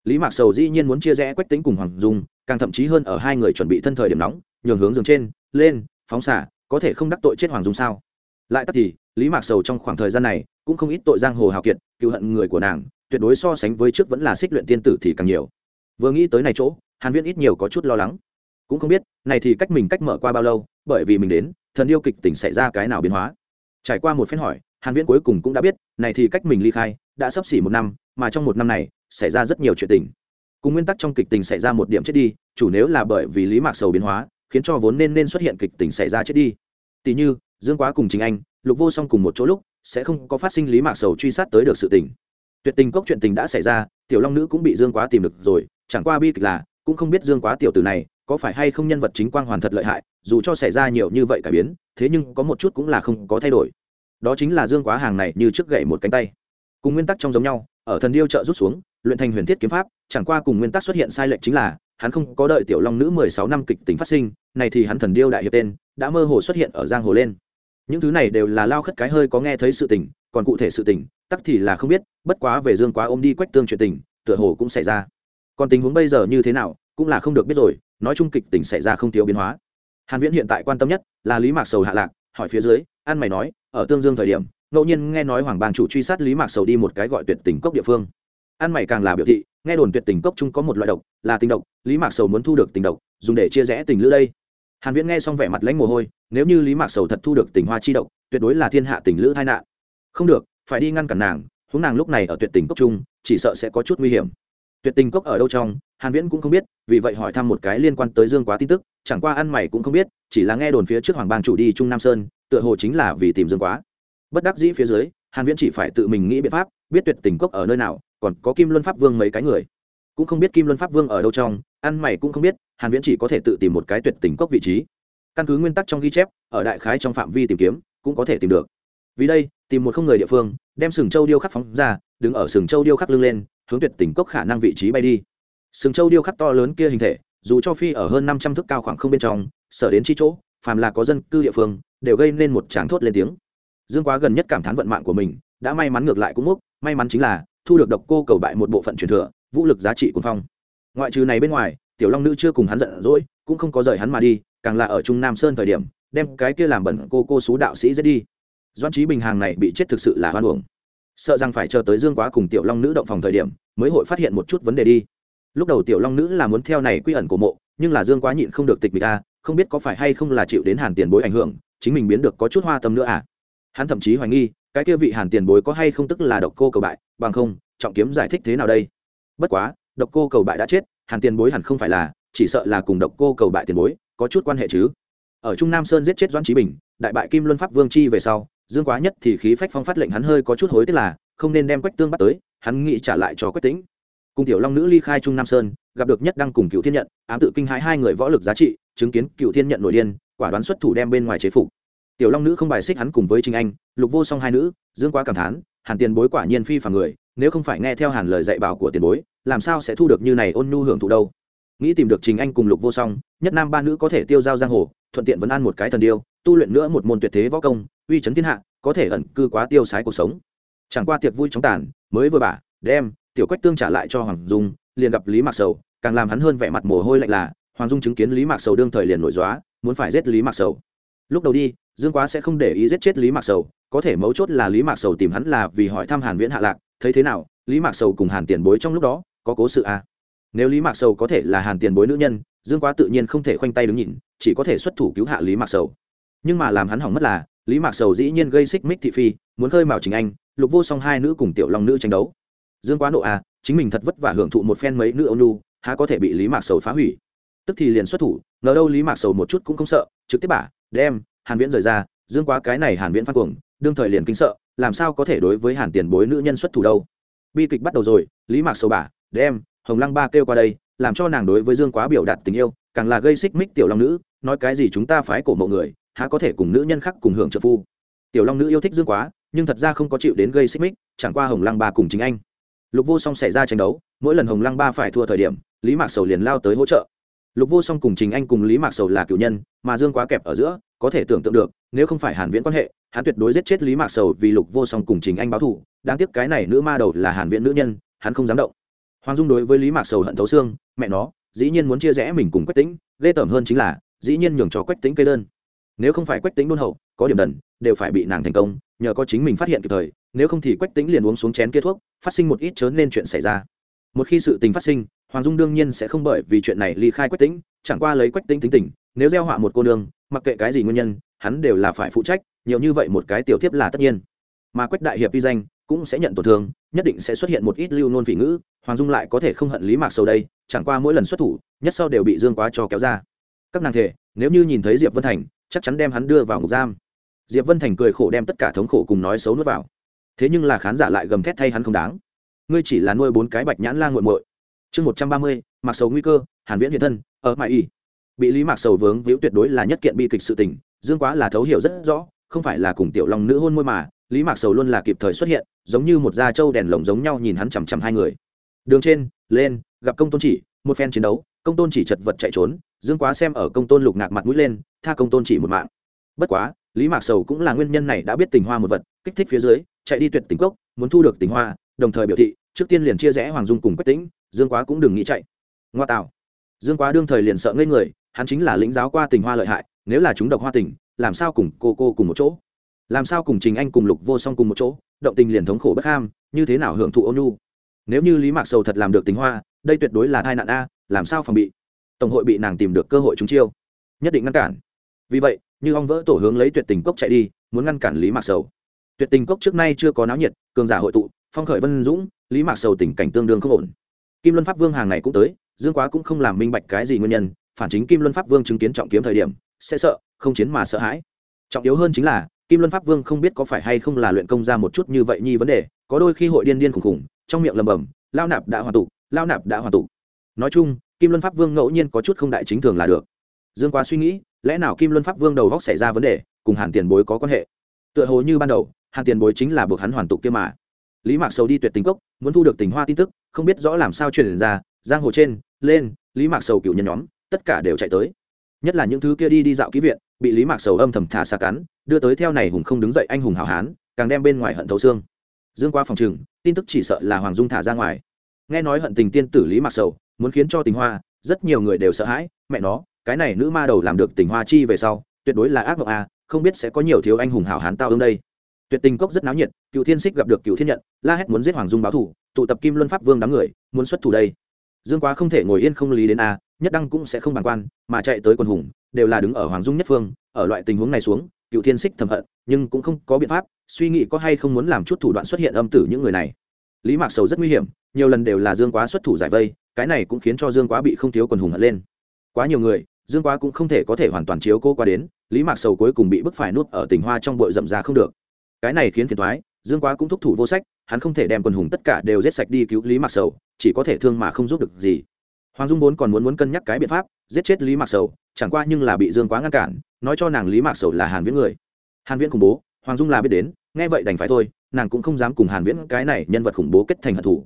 Lý mạc sầu dĩ nhiên muốn chia rẽ quách tính cùng hoàng dung, càng thậm chí hơn ở hai người chuẩn bị thân thời điểm nóng, nhường hướng giường trên, lên, phóng xả có thể không đắc tội chết hoàng dung sao? Lại tắt thì, lý mạc sầu trong khoảng thời gian này, cũng không ít tội giang hồ hào kiệt, cựu hận người của nàng, tuyệt đối so sánh với trước vẫn là xích luyện tiên tử thì càng nhiều. Vừa nghĩ tới này chỗ, hàn viễn ít nhiều có chút lo lắng cũng không biết, này thì cách mình cách mở qua bao lâu, bởi vì mình đến, thần yêu kịch tỉnh xảy ra cái nào biến hóa. Trải qua một phen hỏi, hàn viễn cuối cùng cũng đã biết, này thì cách mình ly khai, đã sắp xỉ một năm, mà trong một năm này, xảy ra rất nhiều chuyện tình. Cùng nguyên tắc trong kịch tình xảy ra một điểm chết đi, chủ nếu là bởi vì lý mạc sầu biến hóa, khiến cho vốn nên nên xuất hiện kịch tình xảy ra chết đi. Tỷ như, dương quá cùng chính anh, lục vô song cùng một chỗ lúc, sẽ không có phát sinh lý mạc sầu truy sát tới được sự tình. Tuyệt tình cốc chuyện tình đã xảy ra, tiểu long nữ cũng bị dương quá tìm được rồi, chẳng qua bi kịch là, cũng không biết dương quá tiểu tử này có phải hay không nhân vật chính quang hoàn thật lợi hại, dù cho xảy ra nhiều như vậy cải biến, thế nhưng có một chút cũng là không có thay đổi. Đó chính là dương quá hàng này như trước gậy một cánh tay. Cùng nguyên tắc trong giống nhau, ở thần điêu trợ rút xuống, luyện thành huyền thiết kiếm pháp, chẳng qua cùng nguyên tắc xuất hiện sai lệch chính là, hắn không có đợi tiểu long nữ mười sáu năm kịch tính phát sinh, này thì hắn thần điêu đại hiệp tên, đã mơ hồ xuất hiện ở giang hồ lên. Những thứ này đều là lao khất cái hơi có nghe thấy sự tình, còn cụ thể sự tình, tắc thì là không biết, bất quá về dương quá ôm đi quách tương chuyện tình, tựa hồ cũng xảy ra. Còn tình huống bây giờ như thế nào, cũng là không được biết rồi nói chung kịch tình xảy ra không thiếu biến hóa. Hàn viễn hiện tại quan tâm nhất là lý mạc sầu hạ lạc, hỏi phía dưới an mày nói, ở tương dương thời điểm, ngẫu nhiên nghe nói hoàng bang chủ truy sát lý mạc sầu đi một cái gọi tuyệt tình cốc địa phương. An mày càng là biểu thị, nghe đồn tuyệt tình cốc chung có một loại độc, là tình độc, lý mạc sầu muốn thu được tình độc, dùng để chia rẽ tình lữ đây. Hàn viễn nghe xong vẻ mặt lãnh mồ hôi, nếu như lý mạc sầu thật thu được tình hoa chi độc, tuyệt đối là thiên hạ tình lữ tai nạn. Không được, phải đi ngăn cản nàng, huống nàng lúc này ở tuyệt tình cốc chung, chỉ sợ sẽ có chút nguy hiểm. Tuyệt tình cốc ở đâu trong, hàn viễn cũng không biết vì vậy hỏi thăm một cái liên quan tới dương quá tin tức, chẳng qua ăn mày cũng không biết, chỉ là nghe đồn phía trước hoàng bang chủ đi trung nam sơn, tựa hồ chính là vì tìm dương quá. Bất đắc dĩ phía dưới, hàn viễn chỉ phải tự mình nghĩ biện pháp, biết tuyệt tình cốc ở nơi nào, còn có kim luân pháp vương mấy cái người. Cũng không biết kim luân pháp vương ở đâu trong, ăn mày cũng không biết, hàn viễn chỉ có thể tự tìm một cái tuyệt tình cốc vị trí. Căn cứ nguyên tắc trong ghi chép, ở đại khái trong phạm vi tìm kiếm, cũng có thể tìm được. Vì đây, tìm một không người địa phương, đem sừng châu điêu khắc phóng ra, đứng ở sừng châu điêu khắc lưng lên, hướng tuyệt tình cốc khả năng vị trí bay đi sừng châu điêu khắc to lớn kia hình thể, dù cho phi ở hơn năm trăm thước cao khoảng không bên trong, sở đến chi chỗ, phàm là có dân cư địa phương, đều gây nên một tráng thốt lên tiếng. Dương quá gần nhất cảm thán vận mạng của mình, đã may mắn ngược lại cũng múc may mắn chính là thu được độc cô cầu bại một bộ phận truyền thừa, vũ lực giá trị của phong. Ngoại trừ này bên ngoài, tiểu long nữ chưa cùng hắn giận dỗi, cũng không có rời hắn mà đi, càng là ở trung nam sơn thời điểm, đem cái kia làm bẩn cô cô xú đạo sĩ dễ đi. Doan trí bình hàng này bị chết thực sự là hoan uổng. Sợ rằng phải chờ tới dương quá cùng tiểu long nữ động phòng thời điểm, mới hội phát hiện một chút vấn đề đi lúc đầu tiểu long nữ là muốn theo này quy ẩn của mộ, nhưng là dương quá nhịn không được tịch mịch ta không biết có phải hay không là chịu đến hàn tiền bối ảnh hưởng, chính mình biến được có chút hoa tâm nữa à? Hắn thậm chí hoài nghi, cái kia vị hàn tiền bối có hay không tức là độc cô cầu bại, bằng không, trọng kiếm giải thích thế nào đây? Bất quá, độc cô cầu bại đã chết, hàn tiền bối hẳn không phải là, chỉ sợ là cùng độc cô cầu bại tiền bối, có chút quan hệ chứ. Ở trung nam sơn giết chết doãn trí bình, đại bại kim luân pháp vương chi về sau, dương quá nhất thì khí phách phong phát lệnh hắn hơi có chút hối tiếc là, không nên đem quách tương bắt tới, hắn nghĩ trả lại cho quách tĩnh cùng tiểu long nữ ly khai trung nam sơn, gặp được nhất đăng cùng cựu thiên nhận, ám tự kinh hãi hai người võ lực giá trị, chứng kiến cựu thiên nhận nổi điên, quả đoán xuất thủ đem bên ngoài chế phục. Tiểu long nữ không bài xích hắn cùng với trinh anh, lục vô song hai nữ, dương quá cảm thán, hàn tiền bối quả nhiên phi phàm người, nếu không phải nghe theo hàn lời dạy bảo của tiền bối, làm sao sẽ thu được như này ôn nhu hưởng thụ đâu. Nghĩ tìm được trình anh cùng lục vô song, nhất nam ba nữ có thể tiêu giao giang hồ, thuận tiện vẫn ăn một cái thần điêu, tu luyện nữa một môn tuyệt thế võ công, uy chấn thiên hạ, có thể ẩn cư quá tiêu sái cuộc sống. Chẳng qua tiệc vui chóng tàn, mới vừa bả, đem tiểu quách tương trả lại cho hoàng dung, liền gặp lý mạc sầu, càng làm hắn hơn vẻ mặt mồ hôi lạnh là, hoàng dung chứng kiến lý mạc sầu đương thời liền nổi dóa muốn phải giết lý mạc sầu. Lúc đầu đi, dương quá sẽ không để ý giết chết lý mạc sầu, có thể mấu chốt là lý mạc sầu tìm hắn là vì hỏi thăm hàn viễn hạ lạc, thấy thế nào, lý mạc sầu cùng hàn tiền bối trong lúc đó, có cố sự à? nếu lý mạc sầu có thể là hàn tiền bối nữ nhân, dương quá tự nhiên không thể khoanh tay đứng nhìn, chỉ có thể xuất thủ cứu hạ lý mạc sầu. Nhưng mà làm hắn hỏng mất là, lý mạc sầu dĩ nhiên gây xích mích thị phi, muốn khơi mào chính anh, lục vô song hai nữ cùng tiểu long nữ tranh đấu dương quá nộ à chính mình thật vất vả hưởng thụ một phen mấy nữ ôn nhu, há có thể bị lý mạc sầu phá hủy? Tức thì liền xuất thủ, ngờ đâu lý mạc sầu một chút cũng không sợ, trực tiếp bả đem, hàn viễn rời ra, dương quá cái này hàn viễn phát cuồng, đương thời liền kinh sợ, làm sao có thể đối với hàn tiền bối nữ nhân xuất thủ đâu? Bi kịch bắt đầu rồi, lý mạc sầu bả đem, hồng lăng ba kêu qua đây, làm cho nàng đối với dương quá biểu đạt tình yêu, càng là gây xích mích tiểu long nữ, nói cái gì chúng ta phái cổ mộ người, há có thể cùng nữ nhân khác cùng hưởng trợ phu? Tiểu long nữ yêu thích dương quá, nhưng thật ra không có chịu đến gây xích mích, chẳng qua hồng lăng ba cùng chính anh lục vô song xảy ra tranh đấu, mỗi lần hồng lăng ba phải thua thời điểm, lý mạc sầu liền lao tới hỗ trợ. Lục vô song cùng trình anh cùng lý mạc sầu là cựu nhân, mà dương quá kẹp ở giữa, có thể tưởng tượng được, nếu không phải hàn viễn quan hệ, hắn tuyệt đối giết chết lý mạc sầu vì lục vô song cùng trình anh báo thù. Đáng tiếc cái này nữ ma đầu là hàn viễn nữ nhân, hắn không dám động. Hoàng dung đối với lý mạc sầu hận thấu xương, mẹ nó, dĩ nhiên muốn chia rẽ mình cùng quách tĩnh, ghê tởm hơn chính là, dĩ nhiên nhường cho quách tĩnh cây đơn. Nếu không phải quách tĩnh đôn hậu, có điểm đần, đều phải bị nàng thành công, nhờ có chính mình phát hiện kịp thời nếu không thì quách tĩnh liền uống xuống chén kia thuốc, phát sinh một ít chớ nên chuyện xảy ra. Một khi sự tình phát sinh, hoàng dung đương nhiên sẽ không bởi vì chuyện này ly khai quách tĩnh, chẳng qua lấy quách tĩnh tính tình, nếu gieo họa một cô nương, mặc kệ cái gì nguyên nhân, hắn đều là phải phụ trách, nhiều như vậy một cái tiểu tiếp là tất nhiên. Mà quách đại hiệp vi danh cũng sẽ nhận tổn thương, nhất định sẽ xuất hiện một ít lưu nôn vị ngữ, hoàng dung lại có thể không hận lý mạc sâu đây, chẳng qua mỗi lần xuất thủ, nhất sau đều bị dương quá cho kéo ra. Các nàng thể, nếu như nhìn thấy diệp vân thành, chắc chắn đem hắn đưa vào ngục giam. Diệp vân thành cười khổ đem tất cả thống khổ cùng nói xấu nuốt vào thế nhưng là khán giả lại gầm thét thay hắn không đáng. Ngươi chỉ là nuôi bốn cái bạch nhãn lan g u muội. Chương một trăm ba mươi mặc sầu nguy cơ, hàn viễn hiện thân, ở mãi y bị lý mạc sầu vướng víu tuyệt đối là nhất kiện bi kịch sự tình, dương quá là thấu hiểu rất rõ, không phải là cùng tiểu long nữ hôn môi mà, lý mạc sầu luôn là kịp thời xuất hiện, giống như một da trâu đèn lồng giống nhau nhìn hắn chằm chằm hai người. Đường trên, lên, gặp công tôn chỉ, một phen chiến đấu, công tôn chỉ chật vật chạy trốn, dương quá xem ở công tôn lục ngạc mặt mũi lên, tha công tôn chỉ một mạng. Bất quá, lý mạc sầu cũng là nguyên nhân này đã biết tình hoa một vật, kích thích phía dưới chạy đi tuyệt tình cốc, muốn thu được tình hoa, đồng thời biểu thị, trước tiên liền chia rẽ hoàng dung cùng quách tĩnh, dương quá cũng đừng nghĩ chạy. Ngoa tạo. Dương quá đương thời liền sợ ngây người, hắn chính là lĩnh giáo qua tình hoa lợi hại, nếu là chúng độc hoa tình, làm sao cùng cô cô cùng một chỗ? Làm sao cùng trình anh cùng lục vô song cùng một chỗ, động tình liền thống khổ bất ham, như thế nào hưởng thụ ôn nhu? Nếu như lý mạc sầu thật làm được tình hoa, đây tuyệt đối là tai nạn a, làm sao phòng bị? Tổng hội bị nàng tìm được cơ hội trúng chiêu. Nhất định ngăn cản. Vì vậy, như ong vỡ tổ hướng lấy tuyệt tình cốc chạy đi, muốn ngăn cản lý mạc sầu tuyệt tình cốc trước nay chưa có náo nhiệt, cường giả hội tụ, phong khởi vân dũng, lý mạc sầu tình cảnh tương đương không ổn. Kim luân pháp vương hàng này cũng tới, dương quá cũng không làm minh bạch cái gì nguyên nhân, phản chính kim luân pháp vương chứng kiến trọng kiếm thời điểm, sẽ sợ, không chiến mà sợ hãi. Trọng yếu hơn chính là, kim luân pháp vương không biết có phải hay không là luyện công ra một chút như vậy nhi vấn đề, có đôi khi hội điên điên khủng khủng, trong miệng lầm bầm, lao nạp đã hoàn tụ, lao nạp đã hoàn tụ. Nói chung, kim luân pháp vương ngẫu nhiên có chút không đại chính thường là được. Dương quá suy nghĩ, lẽ nào kim luân pháp vương đầu góc xảy ra vấn đề, cùng hàn tiền bối có quan hệ? Tựa hồ như ban đầu hàn tiền bối chính là buộc hắn hoàn tục kia mà. Lý mạc sầu đi tuyệt tình cốc, muốn thu được tình hoa tin tức, không biết rõ làm sao truyền ra, giang hồ trên, lên, lý mạc sầu cựu nhân nhóm, tất cả đều chạy tới. Nhất là những thứ kia đi đi dạo ký viện, bị lý mạc sầu âm thầm thả xa cắn, đưa tới theo này hùng không đứng dậy anh hùng hảo hán, càng đem bên ngoài hận thấu xương. Dương qua phòng trừng tin tức chỉ sợ là hoàng dung thả ra ngoài. Nghe nói hận tình tiên tử lý mạc sầu, muốn khiến cho tình hoa, rất nhiều người đều sợ hãi, mẹ nó, cái này nữ ma đầu làm được tình hoa chi về sau, tuyệt đối là ác mộng a không biết sẽ có nhiều thiếu anh hùng hảo hán tao ương đây tuyệt tình cốc rất náo nhiệt cựu thiên xích gặp được cựu thiên nhận, la hét muốn giết hoàng dung báo thủ, tụ tập kim luân pháp vương đám người, muốn xuất thủ đây. Dương quá không thể ngồi yên không lý đến a, nhất đăng cũng sẽ không bàn quan, mà chạy tới Quần hùng, đều là đứng ở hoàng dung nhất phương, ở loại tình huống này xuống cựu thiên xích thầm hận, nhưng cũng không có biện pháp, suy nghĩ có hay không muốn làm chút thủ đoạn xuất hiện âm tử những người này. Lý mạc sầu rất nguy hiểm, nhiều lần đều là dương quá xuất thủ giải vây, cái này cũng khiến cho dương quá bị không thiếu quần hùng hận lên. Quá nhiều người, dương quá cũng không thể có thể hoàn toàn chiếu cô qua đến, lý mạc sầu cuối cùng bị bức phải nuốt ở Tỉnh hoa trong bội rậm ra không được cái này khiến phiền thoái dương quá cũng thúc thủ vô sách, hắn không thể đem quần hùng tất cả đều giết sạch đi cứu lý mạc sầu, chỉ có thể thương mà không giúp được gì. Hoàng dung vốn còn muốn muốn cân nhắc cái biện pháp, giết chết lý mạc sầu, chẳng qua nhưng là bị dương quá ngăn cản, nói cho nàng lý mạc sầu là hàn viễn người. Hàn viễn khủng bố, hoàng dung là biết đến, nghe vậy đành phải thôi, nàng cũng không dám cùng hàn viễn cái này nhân vật khủng bố kết thành hận thủ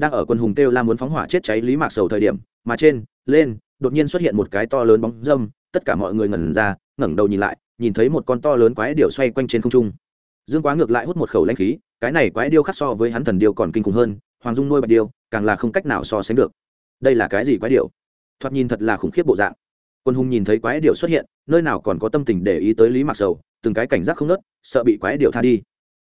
đang ở quân hùng kêu la muốn phóng hỏa chết cháy lý mạc sầu thời điểm, mà trên, lên, đột nhiên xuất hiện một cái to lớn bóng dâm, tất cả mọi người ngẩn ra, ngẩng đầu nhìn lại, nhìn thấy một con to lớn quái điểu xoay quanh trên không trung dương quá ngược lại hút một khẩu lãnh khí, cái này quái điêu khác so với hắn thần điêu còn kinh khủng hơn, hoàng dung nuôi bạch điêu, càng là không cách nào so sánh được. Đây là cái gì quái điểu thoạt nhìn thật là khủng khiếp bộ dạng. Quân hùng nhìn thấy quái điểu xuất hiện, nơi nào còn có tâm tình để ý tới lý mạc sầu, từng cái cảnh giác không nớt, sợ bị quái điểu tha đi.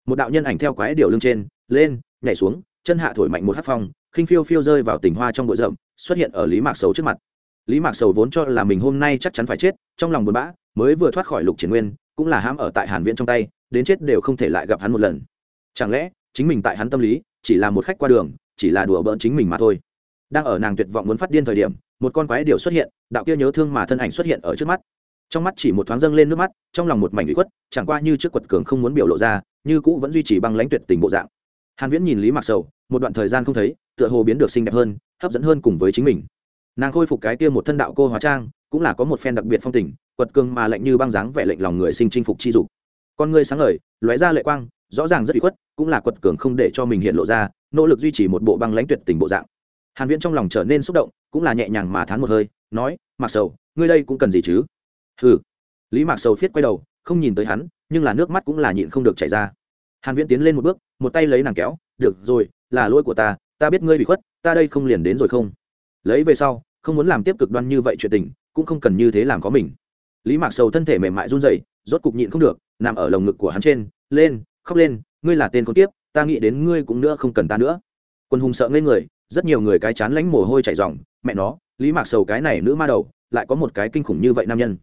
Một đạo nhân ảnh theo quái điểu lưng trên, lên, nhảy xuống, chân hạ thổi mạnh một hát phong, khinh phiêu phiêu rơi vào tỉnh hoa trong bụi rậm, xuất hiện ở lý mạc sầu trước mặt. Lý mạc sầu vốn cho là mình hôm nay chắc chắn phải chết, trong lòng buồn bã, mới vừa thoát khỏi lục triển nguyên, cũng là hãm ở tại hàn viễn trong tay đến chết đều không thể lại gặp hắn một lần. Chẳng lẽ, chính mình tại hắn tâm lý, chỉ là một khách qua đường, chỉ là đùa bỡn chính mình mà thôi? Đang ở nàng tuyệt vọng muốn phát điên thời điểm, một con quái điều xuất hiện, đạo kia nhớ thương mà thân ảnh xuất hiện ở trước mắt. Trong mắt chỉ một thoáng dâng lên nước mắt, trong lòng một mảnh bị khuất, chẳng qua như trước quật cường không muốn biểu lộ ra, như cũ vẫn duy trì băng lãnh tuyệt tình bộ dạng. Hàn viễn nhìn lý Mặc sầu, một đoạn thời gian không thấy, tựa hồ biến được xinh đẹp hơn, hấp dẫn hơn cùng với chính mình. Nàng khôi phục cái kia một thân đạo cô hóa trang, cũng là có một phen đặc biệt phong tình, quật cường mà lạnh như băng dáng vẻ lệnh lòng người sinh chinh phục chi dục con ngươi sáng ngời, lóe ra lệ quang, rõ ràng rất bị khuất, cũng là quật cường không để cho mình hiện lộ ra, nỗ lực duy trì một bộ băng lãnh tuyệt tình bộ dạng. Hàn viễn trong lòng trở nên xúc động, cũng là nhẹ nhàng mà thán một hơi, nói Mặc sầu, ngươi đây cũng cần gì chứ? Hừ. Lý mạc sầu phiết quay đầu, không nhìn tới hắn, nhưng là nước mắt cũng là nhịn không được chảy ra. Hàn viễn tiến lên một bước, một tay lấy nàng kéo, được rồi, là lỗi của ta ta biết ngươi bị khuất, ta đây không liền đến rồi không? Lấy về sau, không muốn làm tiếp cực đoan như vậy chuyện tình, cũng không cần như thế làm có mình. Lý mạc sầu thân thể mềm mại run rẩy, rốt cục nhịn không được nằm ở lồng ngực của hắn trên, lên, khóc lên, ngươi là tên con tiếp ta nghĩ đến ngươi cũng nữa không cần ta nữa. Quân hùng sợ ngây người, rất nhiều người cái chán lánh mồ hôi chảy ròng, mẹ nó, lý mạc sầu cái này nữ ma đầu, lại có một cái kinh khủng như vậy nam nhân.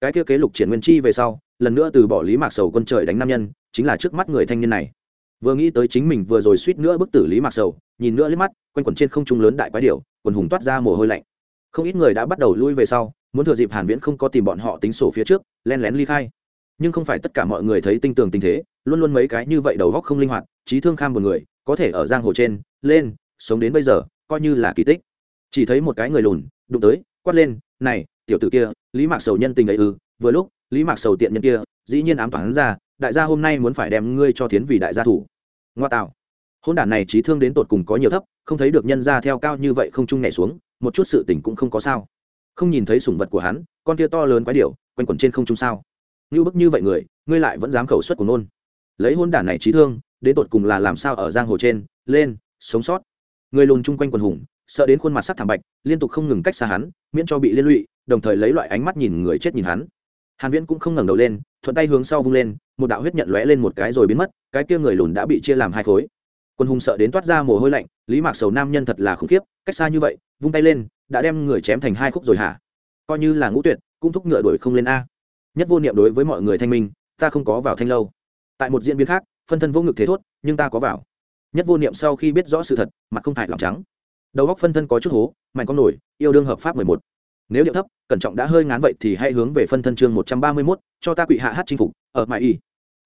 Cái kia kế lục triển nguyên chi về sau, lần nữa từ bỏ lý mạc sầu quân trời đánh nam nhân, chính là trước mắt người thanh niên này. Vừa nghĩ tới chính mình vừa rồi suýt nữa bức tử lý mạc sầu, nhìn nữa liếc mắt, quanh quẩn trên không trung lớn đại quái điệu quần hùng toát ra mồ hôi lạnh. Không ít người đã bắt đầu lui về sau, muốn thừa dịp hàn viễn không có tìm bọn họ tính sổ phía trước, len lén ly khai nhưng không phải tất cả mọi người thấy tinh tường tình thế, luôn luôn mấy cái như vậy đầu góc không linh hoạt, trí thương kham một người, có thể ở giang hồ trên, lên, sống đến bây giờ, coi như là kỳ tích. Chỉ thấy một cái người lùn, đụng tới, quát lên, này, tiểu tử kia, lý mạc sầu nhân tình ấy ư? Vừa lúc, lý mạc sầu tiện nhân kia, dĩ nhiên ám toán ra, đại gia hôm nay muốn phải đem ngươi cho tiến vì đại gia thủ. Ngoa tạo. Hôn đản này trí thương đến tột cùng có nhiều thấp, không thấy được nhân ra theo cao như vậy không trung nhảy xuống, một chút sự tình cũng không có sao. Không nhìn thấy sủng vật của hắn, con kia to lớn quái điệu quanh quẩn trên không trung sao như bức như vậy người, ngươi lại vẫn dám khẩu xuất của nôn lấy hôn đản này trí thương, đến tột cùng là làm sao ở giang hồ trên, lên, sống sót. Người lùn chung quanh quần hùng, sợ đến khuôn mặt sắc thảm bạch, liên tục không ngừng cách xa hắn, miễn cho bị liên lụy, đồng thời lấy loại ánh mắt nhìn người chết nhìn hắn. Hàn viễn cũng không ngẩng đầu lên, thuận tay hướng sau vung lên, một đạo huyết nhận lóe lên một cái rồi biến mất, cái kia người lùn đã bị chia làm hai khối. Quân hùng sợ đến toát ra mồ hôi lạnh, lý mạc sầu nam nhân thật là khủng khiếp, cách xa như vậy, vung tay lên, đã đem người chém thành hai khúc rồi hả? Coi như là ngũ tuyệt, cũng thúc ngựa đuổi không lên a nhất vô niệm đối với mọi người thanh minh, ta không có vào thanh lâu. Tại một diễn biến khác, phân thân vô ngực thế thốt, nhưng ta có vào. Nhất vô niệm sau khi biết rõ sự thật, mặt không hại lòng trắng. Đầu góc phân thân có chút hố, mạnh con nổi, yêu đương hợp pháp mười một. Nếu điệu thấp, cẩn trọng đã hơi ngán vậy thì hãy hướng về phân thân chương một trăm ba mươi mốt, cho ta quỵ hạ hát chinh phục, ở mãi y.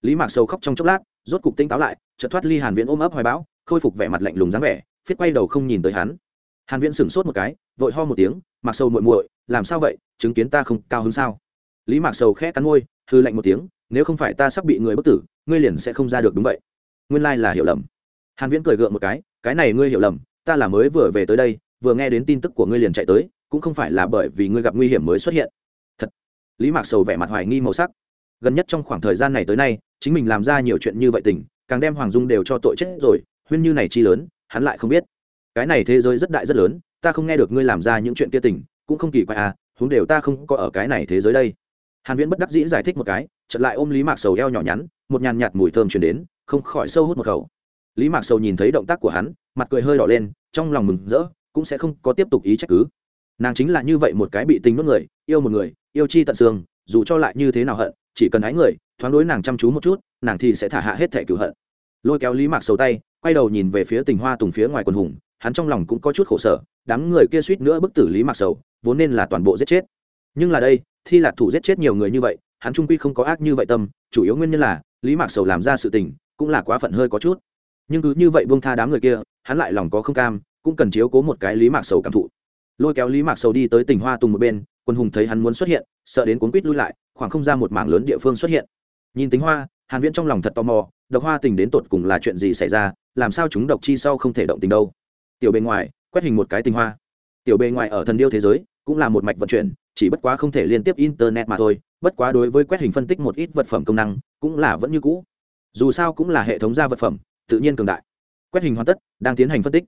Lý mạc sầu khóc trong chốc lát, rốt cục tinh táo lại, chợt thoát ly hàn viễn ôm ấp hoài bão, khôi phục vẻ mặt lạnh lùng dáng vẻ, phiết quay đầu không nhìn tới hắn. Hàn viễn sửng sốt một cái, vội ho một tiếng Mặc Sâu muội muội, làm sao vậy? Chứng kiến ta không cao hứng sao? Lý mạc sầu khẽ cắn môi hư lạnh một tiếng, nếu không phải ta sắp bị người bất tử, ngươi liền sẽ không ra được đúng vậy. Nguyên lai là hiểu lầm. Hàn viễn cười gượng một cái cái này ngươi hiểu lầm, ta là mới vừa về tới đây, vừa nghe đến tin tức của ngươi liền chạy tới, cũng không phải là bởi vì ngươi gặp nguy hiểm mới xuất hiện. Thật. Lý mạc sầu vẻ mặt hoài nghi màu sắc. Gần nhất trong khoảng thời gian này tới nay, chính mình làm ra nhiều chuyện như vậy tình, càng đem hoàng dung đều cho tội chết rồi, huyên như này chi lớn, hắn lại không biết. Cái này thế giới rất đại rất lớn, ta không nghe được ngươi làm ra những chuyện kia tình, cũng không kỳ quái à huống đều ta không có ở cái này thế giới đây hàn viễn bất đắc dĩ giải thích một cái, chợt lại ôm lý mạc sầu eo nhỏ nhắn, một nhàn nhạt mùi thơm truyền đến, không khỏi sâu hút một khẩu. Lý mạc sầu nhìn thấy động tác của hắn, mặt cười hơi đỏ lên, trong lòng mừng rỡ, cũng sẽ không có tiếp tục ý trách cứ. Nàng chính là như vậy một cái bị tình nuốt người, yêu một người, yêu chi tận xương, dù cho lại như thế nào hận, chỉ cần ái người, thoáng đối nàng chăm chú một chút, nàng thì sẽ thả hạ hết thẻ cửu hận. Lôi kéo lý mạc sầu tay, quay đầu nhìn về phía tình hoa tùng phía ngoài quần hùng, hắn trong lòng cũng có chút khổ sở, đám người kia suýt nữa bức tử lý mạc sầu, vốn nên là toàn bộ giết chết. Nhưng là đây thi lạc thủ giết chết nhiều người như vậy, hắn trung quy không có ác như vậy tâm, chủ yếu nguyên nhân là, lý mạc sầu làm ra sự tình, cũng là quá phận hơi có chút. Nhưng cứ như vậy buông tha đám người kia, hắn lại lòng có không cam, cũng cần chiếu cố một cái lý mạc sầu cảm thụ. Lôi kéo lý mạc sầu đi tới tỉnh hoa tùng một bên, quân hùng thấy hắn muốn xuất hiện, sợ đến cuốn quýt lui lại, khoảng không ra một mảng lớn địa phương xuất hiện. Nhìn tính hoa, hàn viễn trong lòng thật tò mò, độc hoa tình đến tột cùng là chuyện gì xảy ra, làm sao chúng độc chi sau không thể động tình đâu. Tiểu bề ngoài, quét hình một cái tình hoa. Tiểu bề ngoài ở thần điêu thế giới cũng là một mạch vận chuyển, chỉ bất quá không thể liên tiếp internet mà thôi, bất quá đối với quét hình phân tích một ít vật phẩm công năng, cũng là vẫn như cũ. Dù sao cũng là hệ thống ra vật phẩm, tự nhiên cường đại. Quét hình hoàn tất, đang tiến hành phân tích.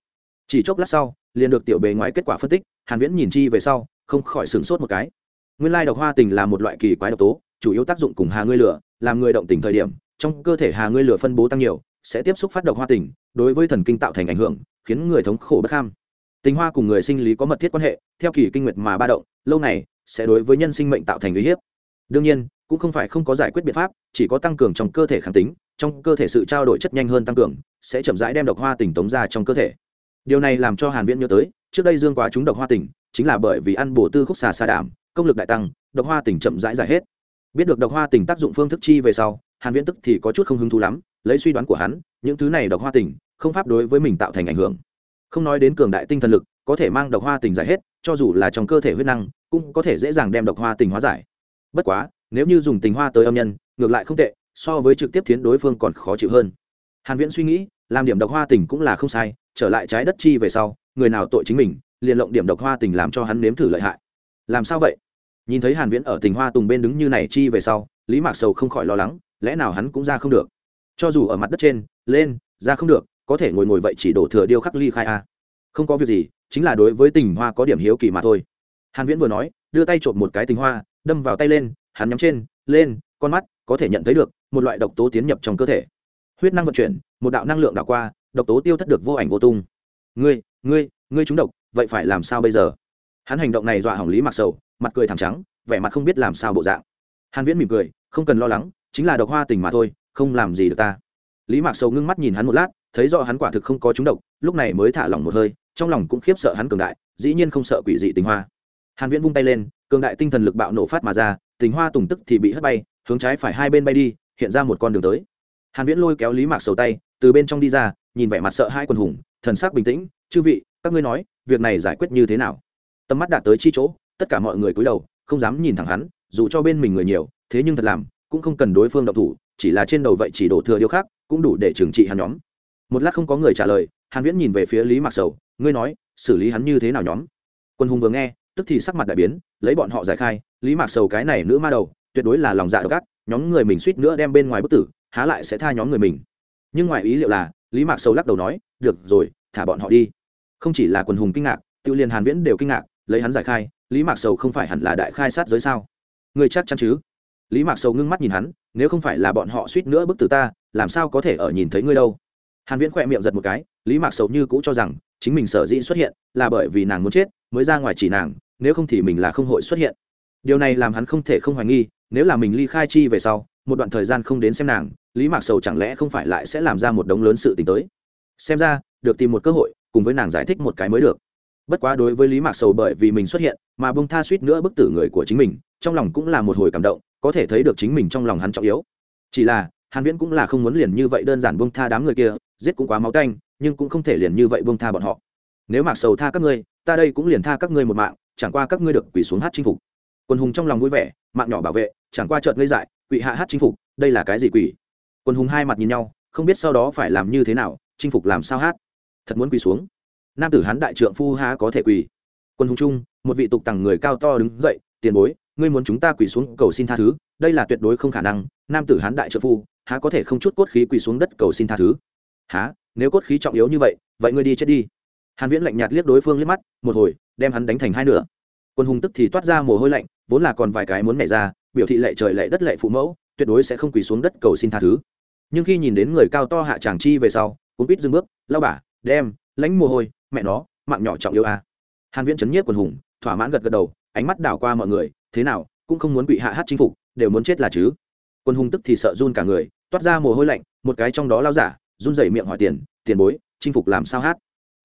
Chỉ chốc lát sau, liền được tiểu bề ngoài kết quả phân tích, hàn viễn nhìn chi về sau, không khỏi sửng sốt một cái. Nguyên lai độc hoa tình là một loại kỳ quái độc tố, chủ yếu tác dụng cùng hà ngươi lửa, làm người động tình thời điểm, trong cơ thể hà ngươi lửa phân bố tăng nhiều, sẽ tiếp xúc phát độc hoa tình, đối với thần kinh tạo thành ảnh hưởng, khiến người thống khổ bất ham tình hoa cùng người sinh lý có mật thiết quan hệ, theo kỳ kinh nguyệt mà ba động, lâu này sẽ đối với nhân sinh mệnh tạo thành uy hiếp. Đương nhiên, cũng không phải không có giải quyết biện pháp, chỉ có tăng cường trong cơ thể kháng tính, trong cơ thể sự trao đổi chất nhanh hơn tăng cường, sẽ chậm rãi đem độc hoa tỉnh tống ra trong cơ thể. Điều này làm cho hàn viễn nhớ tới, trước đây dương quá chúng độc hoa tỉnh, chính là bởi vì ăn bổ tư khúc xà xà đảm, công lực đại tăng, độc hoa tỉnh chậm rãi giải hết. Biết được độc hoa tỉnh tác dụng phương thức chi về sau, hàn viễn tức thì có chút không hứng thú lắm, lấy suy đoán của hắn, những thứ này độc hoa tỉnh không pháp đối với mình tạo thành ảnh hưởng không nói đến cường đại tinh thần lực, có thể mang độc hoa tình giải hết, cho dù là trong cơ thể huyết năng, cũng có thể dễ dàng đem độc hoa tình hóa giải. Bất quá, nếu như dùng tình hoa tới âm nhân, ngược lại không tệ, so với trực tiếp thiến đối phương còn khó chịu hơn. Hàn viễn suy nghĩ, làm điểm độc hoa tình cũng là không sai, trở lại trái đất chi về sau, người nào tội chính mình, liền lộng điểm độc hoa tình làm cho hắn nếm thử lợi hại. Làm sao vậy? Nhìn thấy hàn viễn ở tình hoa tùng bên đứng như này chi về sau, lý mạc sầu không khỏi lo lắng, lẽ nào hắn cũng ra không được? Cho dù ở mặt đất trên, lên, ra không được có thể ngồi ngồi vậy chỉ đổ thừa điêu khắc ly khai a. Không có việc gì, chính là đối với tình hoa có điểm hiếu kỳ mà thôi. Hàn viễn vừa nói, đưa tay trộm một cái tình hoa, đâm vào tay lên, hắn nhắm trên, lên, con mắt, có thể nhận thấy được, một loại độc tố tiến nhập trong cơ thể. Huyết năng vận chuyển, một đạo năng lượng đảo qua, độc tố tiêu thất được vô ảnh vô tung. Ngươi ngươi ngươi trúng độc, vậy phải làm sao bây giờ? Hắn hành động này dọa hỏng lý mặc sầu, mặt cười thẳng trắng, vẻ mặt không biết làm sao bộ dạng. Hàn viễn mỉm cười, không cần lo lắng, chính là độc hoa tình mà thôi, không làm gì được ta. Lý mạc sầu ngưng mắt nhìn hắn một lát thấy rõ hắn quả thực không có trúng độc, lúc này mới thả lỏng một hơi, trong lòng cũng khiếp sợ hắn cường đại, dĩ nhiên không sợ quỷ dị tình hoa. Hàn viễn vung tay lên, cường đại tinh thần lực bạo nổ phát mà ra, tình hoa tùng tức thì bị hất bay, hướng trái phải hai bên bay đi, hiện ra một con đường tới. Hàn viễn lôi kéo lý mạc sầu tay, từ bên trong đi ra, nhìn vẻ mặt sợ hai quần hùng, thần sắc bình tĩnh, chư vị, các ngươi nói, việc này giải quyết như thế nào? Tầm mắt đạt tới chi chỗ, tất cả mọi người cúi đầu, không dám nhìn thẳng hắn, dù cho bên mình người nhiều, thế nhưng thật làm, cũng không cần đối phương động thủ, chỉ là trên đầu vậy chỉ đổ thừa điều khác cũng đủ để trừng trị hắn nhóm một lát không có người trả lời, hàn viễn nhìn về phía lý mạc sầu, ngươi nói, xử lý hắn như thế nào nhóm? Quân hùng vừa nghe, tức thì sắc mặt đại biến, lấy bọn họ giải khai, lý mạc sầu cái này nữ ma đầu, tuyệt đối là lòng dạ độc ác, nhóm người mình suýt nữa đem bên ngoài bức tử, há lại sẽ tha nhóm người mình. Nhưng ngoài ý liệu là, lý mạc sầu lắc đầu nói, được rồi, thả bọn họ đi. Không chỉ là quần hùng kinh ngạc, Tiêu liền hàn viễn đều kinh ngạc, lấy hắn giải khai, lý mạc sầu không phải hẳn là đại khai sát giới sao? Người chắc chắn chứ? Lý mạc sầu ngưng mắt nhìn hắn, nếu không phải là bọn họ suýt nữa bức tử ta, làm sao có thể ở nhìn thấy ngươi đâu? Hàn viễn khỏe miệng giật một cái, lý mạc sầu như cũ cho rằng, chính mình sở dĩ xuất hiện là bởi vì nàng muốn chết, mới ra ngoài chỉ nàng, nếu không thì mình là không hội xuất hiện. Điều này làm hắn không thể không hoài nghi, nếu là mình ly khai chi về sau, một đoạn thời gian không đến xem nàng, lý mạc sầu chẳng lẽ không phải lại sẽ làm ra một đống lớn sự t ì n h tới? Xem ra, được tìm một cơ hội, cùng với nàng giải thích một cái mới được. Bất quá đối với lý mạc sầu bởi vì mình xuất hiện, mà bông tha suýt nữa bức tử người của chính mình, trong lòng cũng là một hồi cảm động, có thể thấy được chính mình trong lòng hắn trọng yếu. Chỉ là, hàn viễn cũng là không muốn liền như vậy đơn giản bông tha đám người kia giết cũng quá máu tanh, nhưng cũng không thể liền như vậy bông tha bọn họ. Nếu mạc sầu tha các ngươi, ta đây cũng liền tha các ngươi một mạng, chẳng qua các ngươi được quỳ xuống hát chinh phục. Quân hùng trong lòng vui vẻ, mạng nhỏ bảo vệ, chẳng qua chợt ngây dại, quỵ hạ hát chinh phục, đây là cái gì quỷ? Quân hùng hai mặt nhìn nhau, không biết sau đó phải làm như thế nào, chinh phục làm sao hát? Thật muốn quỳ xuống. Nam tử hán đại trượng phu há có thể quỳ? Quân hùng trung, một vị tục tằng người cao to đứng dậy, tiền bối, ngươi muốn chúng ta quỳ xuống cầu xin tha thứ, đây là tuyệt đối không khả năng, nam tử hán đại trượng phu há có thể không chút cốt khí quỳ xuống đất cầu xin tha thứ há, nếu cốt khí trọng yếu như vậy vậy ngươi đi chết đi. Hàn viễn lạnh nhạt liếc đối phương liếc mắt, một hồi, đem hắn đánh thành hai nửa. Quân hùng tức thì toát ra mồ hôi lạnh, vốn là còn vài cái muốn nhảy ra, biểu thị lệ trời lệ đất lệ phụ mẫu, tuyệt đối sẽ không quỳ xuống đất cầu xin tha thứ. Nhưng khi nhìn đến người cao to hạ tràng chi về sau cũng biết dừng bước lao bả đem, lãnh mồ hôi, mẹ nó, mạng nhỏ trọng yêu a à. hàn viễn chấn nhiếp quần hùng, thỏa mãn gật gật đầu, ánh mắt đảo qua mọi người, thế nào, cũng không muốn bị hạ hát chính phục, đều muốn chết là chứ. Quân hùng tức thì sợ run cả người, toát ra mồ hôi lạnh, một cái trong đó lao giả run rẩy miệng hỏi tiền tiền bối, chinh phục làm sao hát?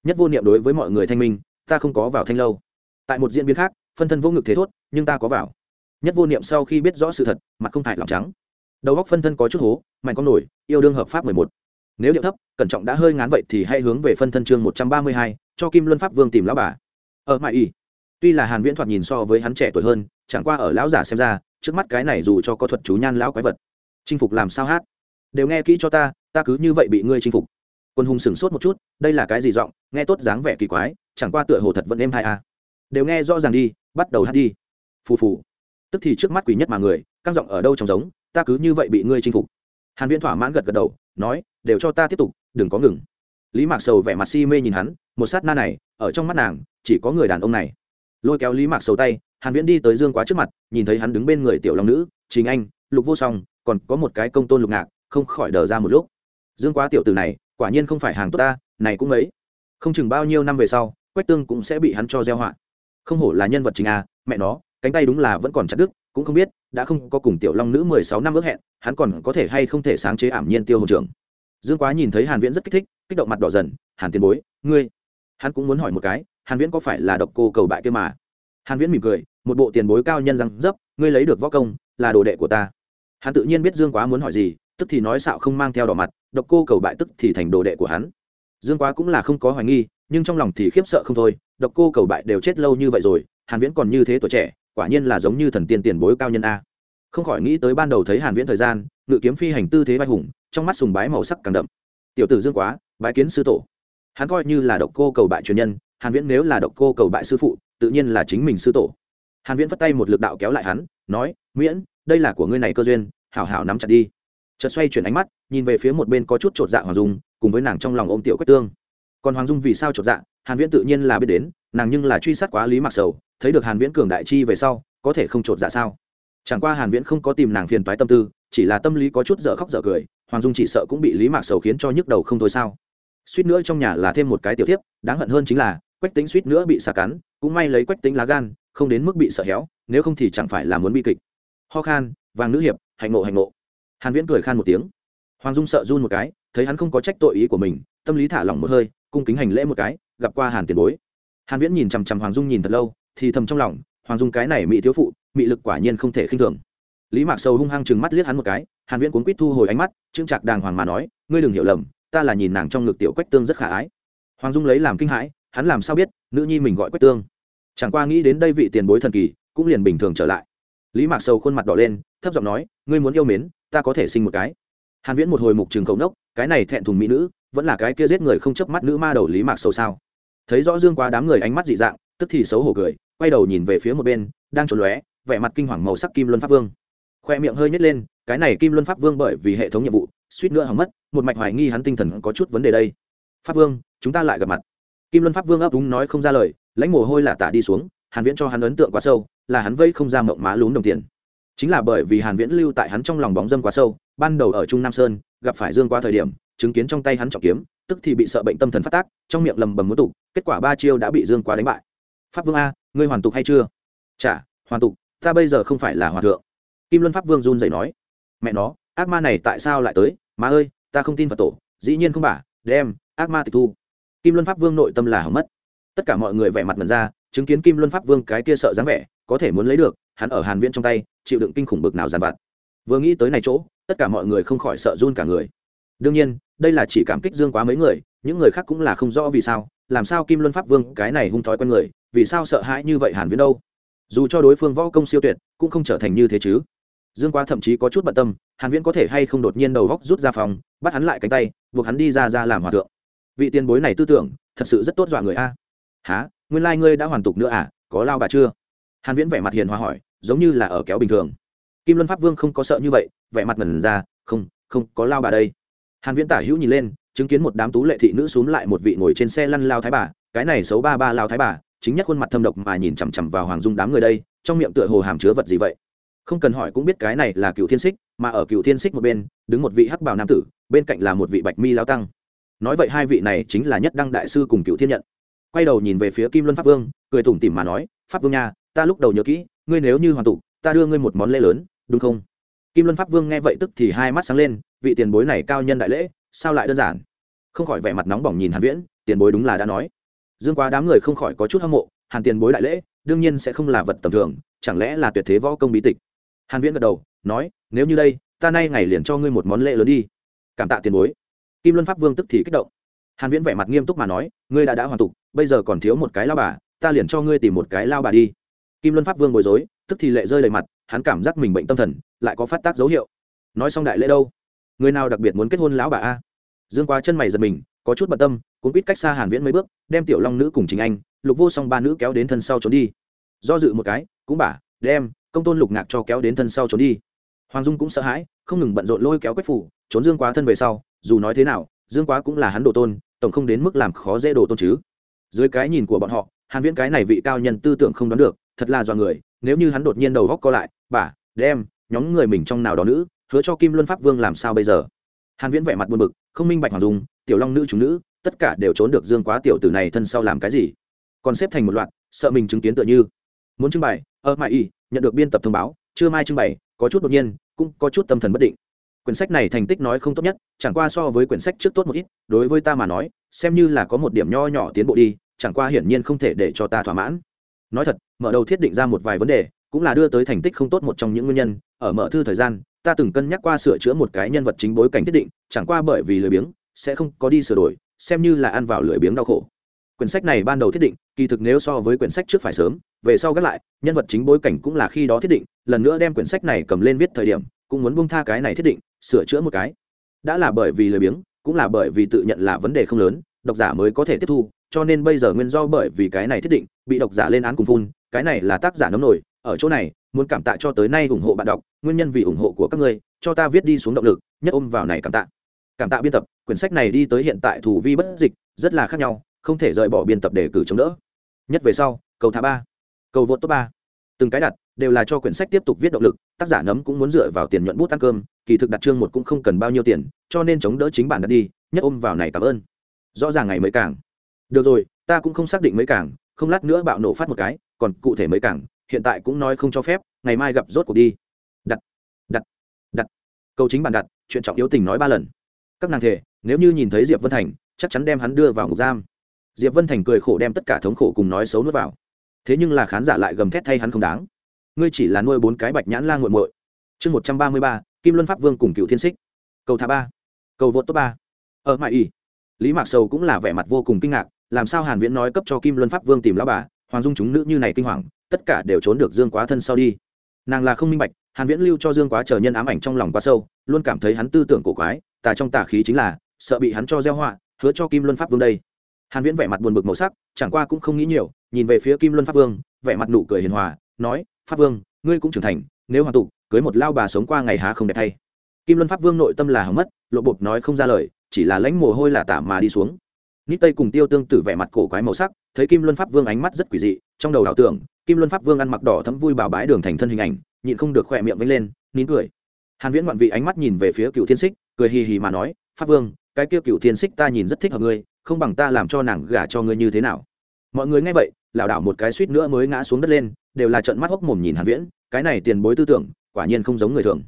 Nhất vô niệm đối với mọi người thanh minh, ta không có vào thanh lâu. Tại một diễn biến khác, phân thân vô ngực thế thốt, nhưng ta có vào. Nhất vô niệm sau khi biết rõ sự thật, mặt không hại lòng trắng. Đầu góc phân thân có chút hố, mạnh con nổi, yêu đương hợp pháp mười một. Nếu điệu thấp, cẩn trọng đã hơi ngán vậy thì hãy hướng về phân thân chương một trăm ba mươi hai, cho kim luân pháp vương tìm lão bà. Ờ, ở mãi y. Tuy là hàn viễn thoạt nhìn so với hắn trẻ tuổi hơn, chẳng qua ở lão giả xem ra, trước mắt cái này dù cho có thuật chú nhan lão quái vật. Chinh phục làm sao hát? Đều nghe kỹ cho ta ta cứ như vậy bị ngươi chinh phục. Quân hùng sửng sốt một chút, đây là cái gì giọng, nghe tốt dáng vẻ kỳ quái, chẳng qua tựa hồ thật vẫn êm hai a à. đều nghe rõ ràng đi, bắt đầu hát đi. Phù phù. Tức thì trước mắt quỷ nhất mà người, căng giọng ở đâu trong giống, ta cứ như vậy bị ngươi chinh phục. Hàn viễn thỏa mãn gật gật đầu, nói, đều cho ta tiếp tục, đừng có ngừng. Lý mạc sầu vẻ mặt si mê nhìn hắn, một sát na này, ở trong mắt nàng, chỉ có người đàn ông này. Lôi kéo lý mạc sầu tay, hàn viễn đi tới dương quá trước mặt, nhìn thấy hắn đứng bên người tiểu long nữ chính anh, lục vô song, còn có một cái công tôn lục ngạc không khỏi đờ ra một lúc. Dương quá tiểu tử này quả nhiên không phải hàng tốt ta này cũng mấy không chừng bao nhiêu năm về sau quách tương cũng sẽ bị hắn cho gieo họa. Không hổ là nhân vật chính à, mẹ nó cánh tay đúng là vẫn còn chặt đứt cũng không biết đã không có cùng tiểu long nữ mười sáu năm ước hẹn hắn còn có thể hay không thể sáng chế ảm nhiên tiêu hồn trưởng. Dương quá nhìn thấy hàn viễn rất kích thích kích động mặt đỏ dần hàn tiền bối ngươi. Hắn cũng muốn hỏi một cái hàn viễn có phải là độc cô cầu bại kia mà? Hàn viễn mỉm cười một bộ tiền bối cao nhân răng dấp ngươi lấy được võ công là đồ đệ của ta. Hắn tự nhiên biết dương quá muốn hỏi gì tức thì nói xạo không mang theo đỏ mặt, độc cô cầu bại tức thì thành đồ đệ của hắn. Dương quá cũng là không có hoài nghi, nhưng trong lòng thì khiếp sợ không thôi, độc cô cầu bại đều chết lâu như vậy rồi, hàn viễn còn như thế tuổi trẻ, quả nhiên là giống như thần tiên tiền bối cao nhân a. Không khỏi nghĩ tới ban đầu thấy hàn viễn thời gian, ngự kiếm phi hành tư thế vai hùng, trong mắt sùng bái màu sắc càng đậm. Tiểu tử dương quá, bái kiến sư tổ. Hắn coi như là độc cô cầu bại truyền nhân, hàn viễn nếu là độc cô cầu bại sư phụ, tự nhiên là chính mình sư tổ. Hàn viễn vất tay một lực đạo kéo lại hắn, nói, miễn, đây là của ngươi này cơ duyên, hảo hảo nắm chặt đi chợt xoay chuyển ánh mắt nhìn về phía một bên có chút trột dạ hoàng dung cùng với nàng trong lòng ôm tiểu quách tương. Còn hoàng dung vì sao trột dạ? Hàn viễn tự nhiên là biết đến nàng nhưng là truy sát quá lý mặc sầu thấy được hàn viễn cường đại chi về sau có thể không trột dạ sao? Chẳng qua hàn viễn không có tìm nàng phiền toái tâm tư chỉ là tâm lý có chút dở khóc dở cười hoàng dung chỉ sợ cũng bị lý mạc sầu khiến cho nhức đầu không thôi sao? Suýt nữa trong nhà là thêm một cái tiểu tiếp, đáng hận hơn chính là quách tính suýt nữa bị xà cắn cũng may lấy quách tính lá gan không đến mức bị sợ héo nếu không thì chẳng phải là muốn bi kịch. Ho khan vàng nữ hiệp hạnh nộ hạnh nộ hàn viễn cười khan một tiếng. Hoàng dung sợ run một cái, thấy hắn không có trách tội ý của mình, tâm lý thả lỏng một hơi, cung kính hành lễ một cái, gặp qua hàn tiền bối. Hàn viễn nhìn chằm chằm hoàng dung nhìn thật lâu, thì thầm trong lòng, hoàng dung cái này mỹ thiếu phụ, mỹ lực quả nhiên không thể khinh thường. Lý mạc sầu hung hăng chừng mắt liếc hắn một cái, hàn viễn cuốn quýt thu hồi ánh mắt trương trạc đàng hoàng mà nói, ngươi đừng hiểu lầm, ta là nhìn nàng trong ngực tiểu quách tương rất khả ái. Hoàng dung lấy làm kinh hãi, hắn làm sao biết, nữ nhi mình gọi quách tương? Chẳng qua nghĩ đến đây vị tiền bối thần kỳ, cũng liền bình thường trở lại. Lý mạc sầu khuôn mặt đỏ lên, thấp giọng nói, ngươi muốn yêu mến ta có thể sinh một cái. Hàn viễn một hồi mục trường khẩu nốc, cái này thẹn thùng mỹ nữ, vẫn là cái kia giết người không chớp mắt nữ ma đầu lý mạc sầu sao? Thấy rõ dương quá đám người ánh mắt dị dạng, tức thì xấu hổ cười, quay đầu nhìn về phía một bên, đang trốn lóe, vẻ mặt kinh hoàng màu sắc kim luân pháp vương. Khoe miệng hơi nhếch lên, cái này kim luân pháp vương bởi vì hệ thống nhiệm vụ, suýt nữa hỏng mất, một mạch hoài nghi hắn tinh thần có chút vấn đề đây. Pháp vương, chúng ta lại gặp mặt. Kim luân pháp vương ấp úng nói không ra lời, lãnh mồ hôi là tả đi xuống, hàn viễn cho hắn ấn tượng quá sâu, là hắn vây không ra mộng má lún đồng tiền chính là bởi vì hàn viễn lưu tại hắn trong lòng bóng dâm quá sâu, ban đầu ở trung nam sơn, gặp phải dương qua thời điểm, chứng kiến trong tay hắn trọng kiếm, tức thì bị sợ bệnh tâm thần phát tác, trong miệng lầm bầm muốn tục kết quả ba chiêu đã bị dương quá đánh bại. Pháp vương a, ngươi hoàn tục hay chưa? Chả, hoàn tục, ta bây giờ không phải là hòa thượng. Kim luân pháp vương run rẩy nói. Mẹ nó, ác ma này tại sao lại tới? Má ơi, ta không tin phật tổ, dĩ nhiên không bả đem, ác ma tịch thu. Kim luân pháp vương nội tâm là hỏng mất. Tất cả mọi người vẻ mặt mần ra, chứng kiến kim luân pháp vương cái kia sợ dáng vẻ, có thể muốn lấy được, hắn ở hàn viễn trong tay chịu đựng kinh khủng bực nào giàn vặt. Vừa nghĩ tới này chỗ, tất cả mọi người không khỏi sợ run cả người. Đương nhiên, đây là chỉ cảm kích dương quá mấy người, những người khác cũng là không rõ vì sao, làm sao kim luân pháp vương, cái này hung thói quen người, vì sao sợ hãi như vậy hàn viễn đâu? Dù cho đối phương võ công siêu tuyệt, cũng không trở thành như thế chứ. Dương quá thậm chí có chút bận tâm, hàn viễn có thể hay không đột nhiên đầu góc rút ra phòng, bắt hắn lại cánh tay, buộc hắn đi ra ra làm hòa thượng. Vị tiền bối này tư tưởng, thật sự rất tốt dọa người a. Há nguyên lai ngươi đã hoàn tục nữa à? Có lao bà chưa? Hàn viễn vẻ mặt hiền hòa hỏi giống như là ở kéo bình thường. Kim luân pháp vương không có sợ như vậy, vẻ mặt ngần ra, không không, có lao bà đây. Hàn viễn tả hữu nhìn lên, chứng kiến một đám tú lệ thị nữ xuống lại một vị ngồi trên xe lăn lao thái bà, cái này xấu ba ba lao thái bà, chính nhất khuôn mặt thâm độc mà nhìn chằm chằm vào hoàng dung đám người đây, trong miệng tựa hồ hàm chứa vật gì vậy? Không cần hỏi cũng biết cái này là cựu thiên xích mà ở cựu thiên xích một bên, đứng một vị hắc bào nam tử, bên cạnh là một vị bạch mi lao tăng. Nói vậy hai vị này chính là nhất đăng đại sư cùng cựu thiên nhận. Quay đầu nhìn về phía kim luân pháp vương, cười tủm tỉm mà nói, pháp vương nha ta lúc đầu nhớ kỹ, ngươi nếu như hoàn tụ ta đưa ngươi một món lễ lớn, đúng không? Kim luân pháp vương nghe vậy tức thì hai mắt sáng lên, vị tiền bối này cao nhân đại lễ, sao lại đơn giản? Không khỏi vẻ mặt nóng bỏng nhìn hàn viễn, tiền bối đúng là đã nói. Dương quá đám người không khỏi có chút hâm mộ, hàn tiền bối đại lễ, đương nhiên sẽ không là vật tầm thường, chẳng lẽ là tuyệt thế võ công bí tịch? Hàn viễn gật đầu, nói, nếu như đây, ta nay ngày liền cho ngươi một món lễ lớn đi. Cảm tạ tiền bối. Kim luân pháp vương tức thì kích động. Hàn viễn vẻ mặt nghiêm túc mà nói, ngươi đã đã hoàn tục, bây giờ còn thiếu một cái lao bà, ta liền cho ngươi tìm một cái lao bà đi kim luân pháp vương bối rối, tức thì lệ rơi đầy mặt, hắn cảm giác mình bệnh tâm thần, lại có phát tác dấu hiệu. Nói xong đại lễ đâu? Người nào đặc biệt muốn kết hôn lão bà a? Dương quá chân mày giật mình, có chút bận tâm cũng biết cách xa hàn viễn mấy bước, đem tiểu long nữ cùng chính anh, lục vô song ba nữ kéo đến thân sau trốn đi. Do dự một cái, cũng bả đem, công tôn lục ngạc cho kéo đến thân sau trốn đi. Hoàng dung cũng sợ hãi, không ngừng bận rộn lôi kéo quách phủ, trốn dương quá thân về sau, dù nói thế nào, dương quá cũng là hắn đồ tôn, tổng không đến mức làm khó dễ đồ tôn chứ. Dưới cái nhìn của bọn họ, hàn viễn cái này vị cao nhân tư tưởng không đoán được thật là do người nếu như hắn đột nhiên đầu góc co lại bà, đem nhóm người mình trong nào đó nữ hứa cho kim luân pháp vương làm sao bây giờ? Hàn viễn vẻ mặt buồn bực không minh bạch hoàng dung tiểu long nữ chúng nữ tất cả đều trốn được dương quá tiểu tử này thân sau làm cái gì? Còn xếp thành một loạt sợ mình chứng kiến tựa như. Muốn trưng bày ờ, ở mại y nhận được biên tập thông báo chưa mai trưng bày có chút đột nhiên cũng có chút tâm thần bất định. Quyển sách này thành tích nói không tốt nhất chẳng qua so với quyển sách trước tốt một ít đối với ta mà nói xem như là có một điểm nho nhỏ tiến bộ đi chẳng qua hiển nhiên không thể để cho ta thỏa mãn. Nói thật mở đầu thiết định ra một vài vấn đề, cũng là đưa tới thành tích không tốt một trong những nguyên nhân. Ở mở thư thời gian, ta từng cân nhắc qua sửa chữa một cái nhân vật chính bối cảnh thiết định, chẳng qua bởi vì lười biếng, sẽ không có đi sửa đổi, xem như là ăn vào lười biếng đau khổ. Quyển sách này ban đầu thiết định, kỳ thực nếu so với quyển sách trước phải sớm, về sau gác lại, nhân vật chính bối cảnh cũng là khi đó thiết định, lần nữa đem quyển sách này cầm lên viết thời điểm, cũng muốn bung tha cái này thiết định, sửa chữa một cái. Đã là bởi vì lười biếng, cũng là bởi vì tự nhận là vấn đề không lớn, độc giả mới có thể tiếp thu, cho nên bây giờ nguyên do bởi vì cái này thiết định, bị độc giả lên án cùng phun cái này là tác giả nấm nổi ở chỗ này, muốn cảm tạ cho tới nay ủng hộ bạn đọc, nguyên nhân vì ủng hộ của các ngươi, cho ta viết đi xuống động lực, nhất ôm vào này cảm tạ. Cảm tạ biên tập, quyển sách này đi tới hiện tại thủ vi bất dịch, rất là khác nhau, không thể rời bỏ biên tập để cử chống đỡ. Nhất về sau, cầu thả ba, cầu vượt top ba. Từng cái đặt, đều là cho quyển sách tiếp tục viết động lực, tác giả nấm cũng muốn dựa vào tiền nhuận bút ăn cơm, kỳ thực đặt chương một cũng không cần bao nhiêu tiền, cho nên chống đỡ chính bản đặt đi, nhất ôm vào này cảm ơn. Rõ ràng ngày mới càng. Được rồi, ta cũng không xác định mấy càng không lát nữa bạo nổ phát một cái, còn cụ thể mấy càng hiện tại cũng nói không cho phép, ngày mai gặp rốt cuộc đi. Đặt đặt đặt. Câu chính bản đặt, chuyện trọng yếu tình nói ba lần. Các nàng thể nếu như nhìn thấy diệp vân thành, chắc chắn đem hắn đưa vào ngục giam. Diệp vân thành cười khổ đem tất cả thống khổ cùng nói xấu nuốt vào. Thế nhưng là khán giả lại gầm thét thay hắn không đáng. Ngươi chỉ là nuôi bốn cái bạch nhãn la nguội muội. Chương một trăm ba mươi ba, kim luân pháp vương cùng cựu thiên xích cầu thả ba. Cầu vượt top ba. Ờ, Ở mại ỉ. Lý mạc sầu cũng là vẻ mặt vô cùng kinh ngạc làm sao hàn viễn nói cấp cho kim luân pháp vương tìm lão bà, hoàng dung chúng nữ như này kinh hoàng, tất cả đều trốn được dương quá thân sau đi. Nàng là không minh bạch, hàn viễn lưu cho dương quá chờ nhân ám ảnh trong lòng quá sâu, luôn cảm thấy hắn tư tưởng cổ quái, tà trong tà khí chính là, sợ bị hắn cho gieo họa, hứa cho kim luân pháp vương đây. Hàn viễn vẻ mặt buồn bực màu sắc, chẳng qua cũng không nghĩ nhiều, nhìn về phía kim luân pháp vương, vẻ mặt nụ cười hiền hòa, nói, pháp vương, ngươi cũng trưởng thành, nếu hoàng tụ cưới một lao bà sống qua ngày há không đẹp thay. Kim luân pháp vương nội tâm là hỏng mất, lộ bột nói không ra lời, chỉ là lãnh mồ hôi là tả mà đi xuống nít tây cùng tiêu tương tử vẻ mặt cổ quái màu sắc, thấy kim luân pháp vương ánh mắt rất quỷ dị, trong đầu ảo tưởng, kim luân pháp vương ăn mặc đỏ thấm vui bảo bái đường thành thân hình ảnh, nhịn không được khỏe miệng vẫy lên, nín cười. Hàn viễn ngoạn vị ánh mắt nhìn về phía cựu thiên xích cười hì hì mà nói, pháp vương, cái kia cựu thiên xích ta nhìn rất thích hợp ngươi, không bằng ta làm cho nàng gả cho ngươi như thế nào. Mọi người nghe vậy, lảo đảo một cái suýt nữa mới ngã xuống đất lên, đều là trợn mắt hốc mồm nhìn hàn viễn, cái này tiền bối tư tưởng, quả nhiên không giống người thường.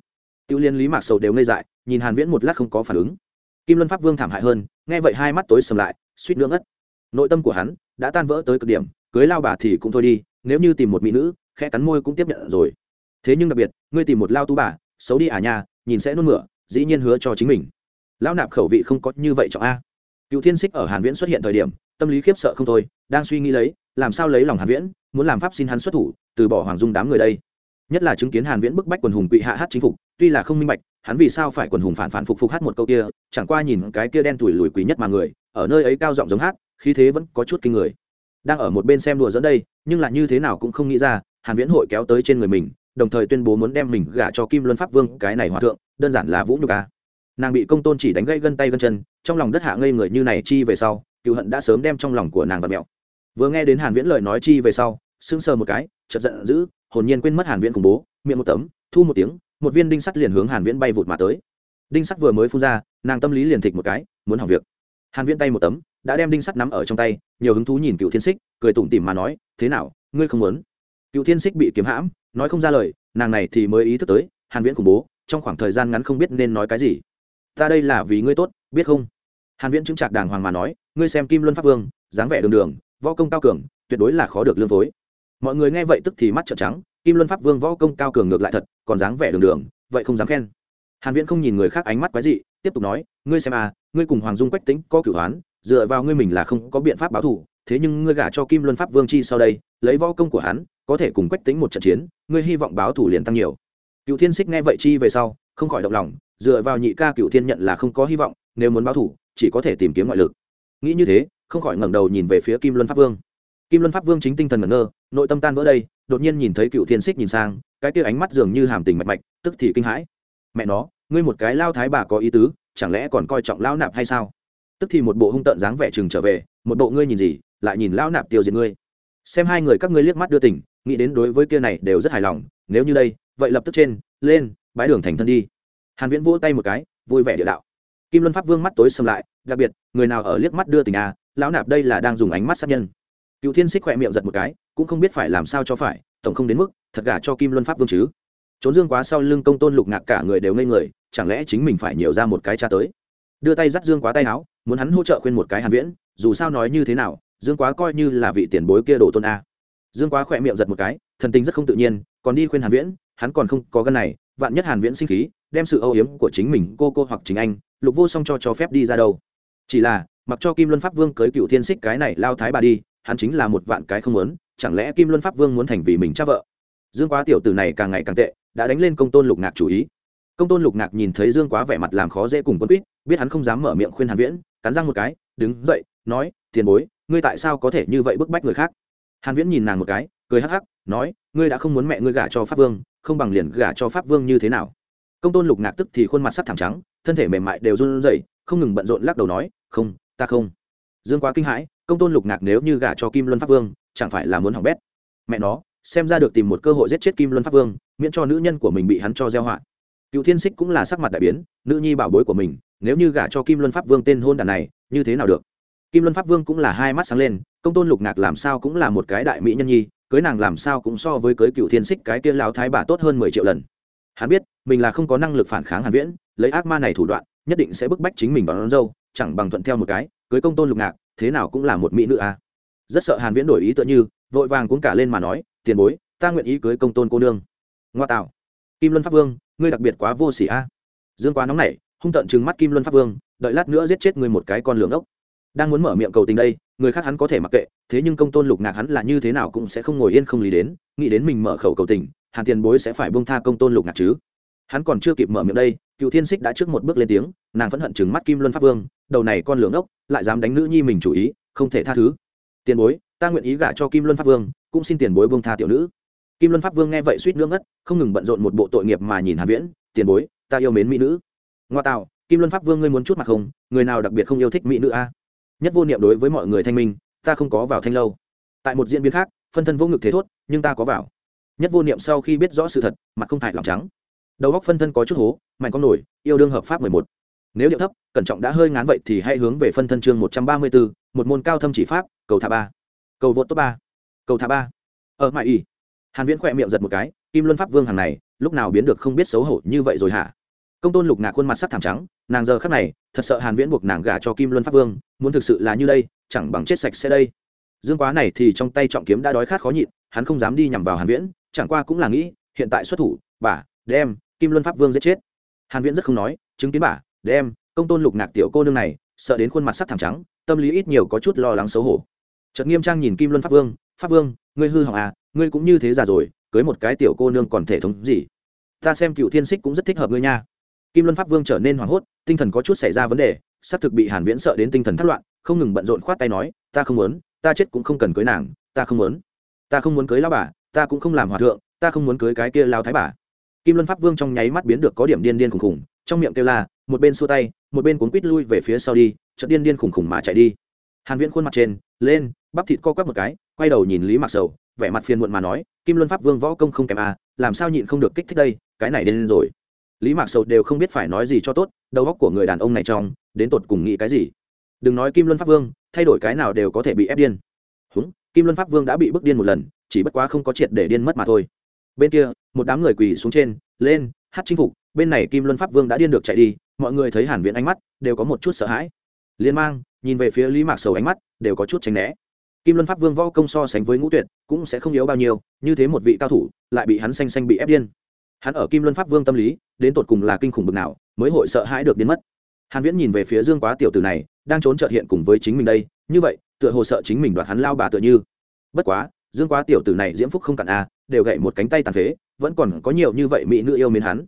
Tiêu liên lý mạc sầu đều ngây dại, nhìn hàn viễn một lát không có phản ứng. Kim luân pháp vương thảm hại hơn, nghe vậy hai mắt tối sầm lại suýt nữa ngất. Nội tâm của hắn đã tan vỡ tới cực điểm, cưới lao bà thì cũng thôi đi, nếu như tìm một mỹ nữ, khẽ cắn môi cũng tiếp nhận rồi. Thế nhưng đặc biệt, ngươi tìm một lao tú bà, xấu đi à nha, nhìn sẽ nôn mửa, dĩ nhiên hứa cho chính mình. Lão nạp khẩu vị không có như vậy trọng a. Cựu thiên xích ở hàn viễn xuất hiện thời điểm, tâm lý khiếp sợ không thôi, đang suy nghĩ lấy, làm sao lấy lòng hàn viễn, muốn làm pháp xin hắn xuất thủ, từ bỏ hoàng dung đám người đây. Nhất là chứng kiến hàn viễn bức bách quần hùng quỵ hạ hát chính phục, tuy là không minh bạch, hắn vì sao phải quần hùng phản phản phục phục hát một câu kia, chẳng qua nhìn cái kia đen tuổi lùi quý nhất mà người ở nơi ấy cao giọng giống hát, khí thế vẫn có chút kinh người. Đang ở một bên xem đùa dẫn đây, nhưng là như thế nào cũng không nghĩ ra, hàn viễn hội kéo tới trên người mình, đồng thời tuyên bố muốn đem mình gả cho kim luân pháp vương, cái này hòa thượng, đơn giản là vũ nhục a. Nàng bị công tôn chỉ đánh gãy gân tay gân chân, trong lòng đất hạ ngây người như này chi về sau, cựu hận đã sớm đem trong lòng của nàng vật mẹo vừa nghe đến hàn viễn lời nói chi về sau, sững sờ một cái, chợt giận dữ, hồn nhiên quên mất hàn viễn cùng bố, miệng một tấm, thu một tiếng, một viên đinh sắt liền hướng hàn viễn bay vụt mà tới. Đinh sắt vừa mới phun ra, nàng tâm lý liền thịch một cái, muốn hỏng việc hàn viễn tay một tấm, đã đem đinh sắt nắm ở trong tay, nhiều hứng thú nhìn cựu thiên xích cười tủm tỉm mà nói, thế nào, ngươi không muốn? Cựu thiên xích bị kiếm hãm, nói không ra lời, nàng này thì mới ý thức tới, hàn viễn khủng bố, trong khoảng thời gian ngắn không biết nên nói cái gì. Ta đây là vì ngươi tốt, biết không? Hàn viễn chứng trạc đàng hoàng mà nói, ngươi xem kim luân pháp vương, dáng vẻ đường đường, võ công cao cường, tuyệt đối là khó được lương phối. Mọi người nghe vậy tức thì mắt trợn trắng, kim luân pháp vương võ công cao cường ngược lại thật, còn dáng vẻ đường đường, vậy không dám khen. Hàn viễn không nhìn người khác ánh mắt quái dị tiếp tục nói, ngươi xem à ngươi cùng hoàng dung quách tính có cửu hoán dựa vào ngươi mình là không có biện pháp báo thù, thế nhưng ngươi gả cho kim luân pháp vương chi sau đây, lấy võ công của hắn, có thể cùng quách tính một trận chiến, ngươi hy vọng báo thù liền tăng nhiều. Cựu thiên xích nghe vậy chi về sau, không khỏi động lòng, dựa vào nhị ca cựu thiên nhận là không có hy vọng, nếu muốn báo thù, chỉ có thể tìm kiếm ngoại lực. Nghĩ như thế, không khỏi ngẩng đầu nhìn về phía kim luân pháp vương. Kim luân pháp vương chính tinh thần ngẩn ngơ, nội tâm tan vỡ đây, đột nhiên nhìn thấy cựu thiên xích nhìn sang, cái kia ánh mắt dường như hàm tình mạch mạch, tức thì kinh hãi mẹ nó, ngươi một cái lao thái bà có ý tứ, chẳng lẽ còn coi trọng lao nạp hay sao? Tức thì một bộ hung tợn dáng vẻ chừng trở về, một bộ ngươi nhìn gì, lại nhìn lao nạp tiêu diệt ngươi. Xem hai người các ngươi liếc mắt đưa tình, nghĩ đến đối với kia này đều rất hài lòng, nếu như đây, vậy lập tức trên, lên bãi đường thành thân đi. Hàn viễn vỗ tay một cái, vui vẻ địa đạo. Kim luân pháp vương mắt tối sầm lại, đặc biệt, người nào ở liếc mắt đưa tình à lão nạp đây là đang dùng ánh mắt sát nhân. Cựu thiên xích khỏe miệng giật một cái, cũng không biết phải làm sao cho phải, tổng không đến mức, thật gả cho kim luân pháp vương chứ trốn dương quá sau lưng công tôn lục ngạc cả người đều ngây người, chẳng lẽ chính mình phải nhiều ra một cái cha tới? Đưa tay dắt dương quá tay áo, muốn hắn hỗ trợ khuyên một cái hàn viễn, dù sao nói như thế nào, dương quá coi như là vị tiền bối kia đổ tôn a. Dương quá khỏe miệng giật một cái, thần tình rất không tự nhiên, còn đi khuyên hàn viễn, hắn còn không có gân này, vạn nhất hàn viễn sinh khí, đem sự âu yếm của chính mình cô cô hoặc chính anh, lục vô song cho cho phép đi ra đâu. Chỉ là, mặc cho kim luân pháp vương cưới cựu thiên xích cái này lao thái bà đi, hắn chính là một vạn cái không muốn, chẳng lẽ kim luân pháp vương muốn thành vì mình cha vợ? Dương quá tiểu tử này càng ngày càng tệ đã đánh lên công tôn lục ngạc chủ ý. Công tôn lục ngạc nhìn thấy dương quá vẻ mặt làm khó dễ cùng quân quýt, biết hắn không dám mở miệng khuyên hàn viễn, cắn răng một cái, đứng dậy, nói, tiền bối, ngươi tại sao có thể như vậy bức bách người khác? Hàn viễn nhìn nàng một cái, cười hắc hắc, nói, ngươi đã không muốn mẹ ngươi gả cho pháp vương, không bằng liền gả cho pháp vương như thế nào? Công tôn lục ngạc tức thì khuôn mặt sắc thẳng trắng, thân thể mềm mại đều run rẩy, không ngừng bận rộn lắc đầu nói, không, ta không. Dương quá kinh hãi, công tôn lục ngạc nếu như gả cho kim luân pháp vương, chẳng phải là muốn hỏng bét. Mẹ nó, xem ra được tìm một cơ hội giết chết kim luân pháp vương miễn cho nữ nhân của mình bị hắn cho gieo họa. Cựu thiên xích cũng là sắc mặt đại biến, nữ nhi bảo bối của mình, nếu như gả cho kim luân pháp vương tên hôn đàn này, như thế nào được? Kim luân pháp vương cũng là hai mắt sáng lên, công tôn lục ngạc làm sao cũng là một cái đại mỹ nhân nhi, cưới nàng làm sao cũng so với cưới cựu thiên xích cái kia lão thái bà tốt hơn mười triệu lần. Hắn biết, mình là không có năng lực phản kháng hàn viễn, lấy ác ma này thủ đoạn, nhất định sẽ bức bách chính mình bằng đón dâu, chẳng bằng thuận theo một cái, cưới công tôn lục ngạc, thế nào cũng là một mỹ nữ a à. rất sợ hàn viễn đổi ý tựa như, vội vàng cuống cả lên mà nói, tiền bối, ta nguyện ý cưới công tôn cô nương ngoa tạo kim luân pháp vương, ngươi đặc biệt quá vô sỉ a. Dương quá nóng nảy, hung tận trừng mắt kim luân pháp vương, đợi lát nữa giết chết ngươi một cái con lường ốc. Đang muốn mở miệng cầu tình đây, người khác hắn có thể mặc kệ, thế nhưng công tôn lục ngạc hắn là như thế nào cũng sẽ không ngồi yên không lý đến, nghĩ đến mình mở khẩu cầu tình, hàn tiền bối sẽ phải bông tha công tôn lục ngạc chứ. Hắn còn chưa kịp mở miệng đây, cựu thiên xích đã trước một bước lên tiếng, nàng phẫn hận chừng mắt kim luân pháp vương, đầu này con lường ốc, lại dám đánh nữ nhi mình chủ ý, không thể tha thứ. Tiền bối, ta nguyện ý gả cho kim luân pháp vương, cũng xin tiền bối bông tha tiểu nữ kim luân pháp vương nghe vậy suýt nữa ngất, không ngừng bận rộn một bộ tội nghiệp mà nhìn hàn viễn, tiền bối, ta yêu mến mỹ nữ. Ngoa tạo, kim luân pháp vương ngươi muốn chút mặt không? Người nào đặc biệt không yêu thích mỹ nữ a? Nhất vô niệm đối với mọi người thanh minh, ta không có vào thanh lâu. Tại một diễn biến khác, phân thân vô ngực thế thốt, nhưng ta có vào. Nhất vô niệm sau khi biết rõ sự thật, mặt không hại lòng trắng. Đầu góc phân thân có chút hố, mạnh con nổi, yêu đương hợp pháp mười một. Nếu điệu thấp, cẩn trọng đã hơi ngán vậy thì hãy hướng về phân thân chương một trăm ba mươi bốn một môn cao thâm chỉ pháp, cầu thả ba. Cầu vượt top ba. Cầu thả ba. Ở mại ỉ hàn viễn khỏe miệng giật một cái, kim luân pháp vương hàng này, lúc nào biến được không biết xấu hổ như vậy rồi hả? Công tôn lục ngạc khuôn mặt sắc thảm trắng, nàng giờ khắc này, thật sợ hàn viễn buộc nàng gả cho kim luân pháp vương, muốn thực sự là như đây, chẳng bằng chết sạch sẽ đây. Dương quá này thì trong tay trọng kiếm đã đói khát khó nhịn, hắn không dám đi nhằm vào hàn viễn, chẳng qua cũng là nghĩ, hiện tại xuất thủ, bà, đem, kim luân pháp vương giết chết. Hàn viễn rất không nói, chứng kiến bà, đem, công tôn lục ngạc tiểu cô nương này, sợ đến khuôn mặt sắc thảm trắng, tâm lý ít nhiều có chút lo lắng xấu hổ. Chợt nghiêm trang nhìn kim luân pháp vương pháp vương, ngươi hư hỏng à ngươi cũng như thế già rồi cưới một cái tiểu cô nương còn thể thống gì? Ta xem cựu thiên xích cũng rất thích hợp ngươi nha. Kim luân pháp vương trở nên hoảng hốt tinh thần có chút xảy ra vấn đề sắp thực bị hàn viễn sợ đến tinh thần thất loạn không ngừng bận rộn khoát tay nói ta không muốn ta chết cũng không cần cưới nàng ta không muốn. Ta không muốn cưới lão bà ta cũng không làm hòa thượng ta không muốn cưới cái kia lao thái bà. Kim luân pháp vương trong nháy mắt biến được có điểm điên điên khủng khủng, trong miệng kêu la một bên xua tay một bên cuốn quít lui về phía sau đi chợt điên điên khủng khủng mà chạy đi. Hàn viễn khuôn mặt trên lên bắp thịt co quắp một cái quay đầu nhìn lý mặc sầu vẻ mặt phiền muộn mà nói, kim luân pháp vương võ công không kém à làm sao nhịn không được kích thích đây, cái này điên rồi. Lý mạc sầu đều không biết phải nói gì cho tốt, đầu óc của người đàn ông này trong, đến tột cùng nghĩ cái gì. Đừng nói kim luân pháp vương, thay đổi cái nào đều có thể bị ép điên. Húng, kim luân pháp vương đã bị bức điên một lần, chỉ bất quá không có triệt để điên mất mà thôi. Bên kia, một đám người quỳ xuống trên, lên, hát chinh phục, bên này kim luân pháp vương đã điên được chạy đi, mọi người thấy hàn viễn ánh mắt, đều có một chút sợ hãi. Liên mang, nhìn về phía lý mạc sầu ánh mắt, đều có chút tránh né kim luân pháp vương võ công so sánh với ngũ tuyệt, cũng sẽ không yếu bao nhiêu, như thế một vị cao thủ, lại bị hắn xanh xanh bị ép điên. Hắn ở kim luân pháp vương tâm lý, đến tột cùng là kinh khủng bực nào, mới hội sợ hãi được đến mất. Hàn viễn nhìn về phía dương quá tiểu tử này, đang trốn trợt hiện cùng với chính mình đây, như vậy, tựa hồ sợ chính mình đoạt hắn lao bà tựa như. Bất quá, dương quá tiểu tử này diễm phúc không cản a, đều gậy một cánh tay tàn phế, vẫn còn có nhiều như vậy mỹ nữ yêu mến hắn.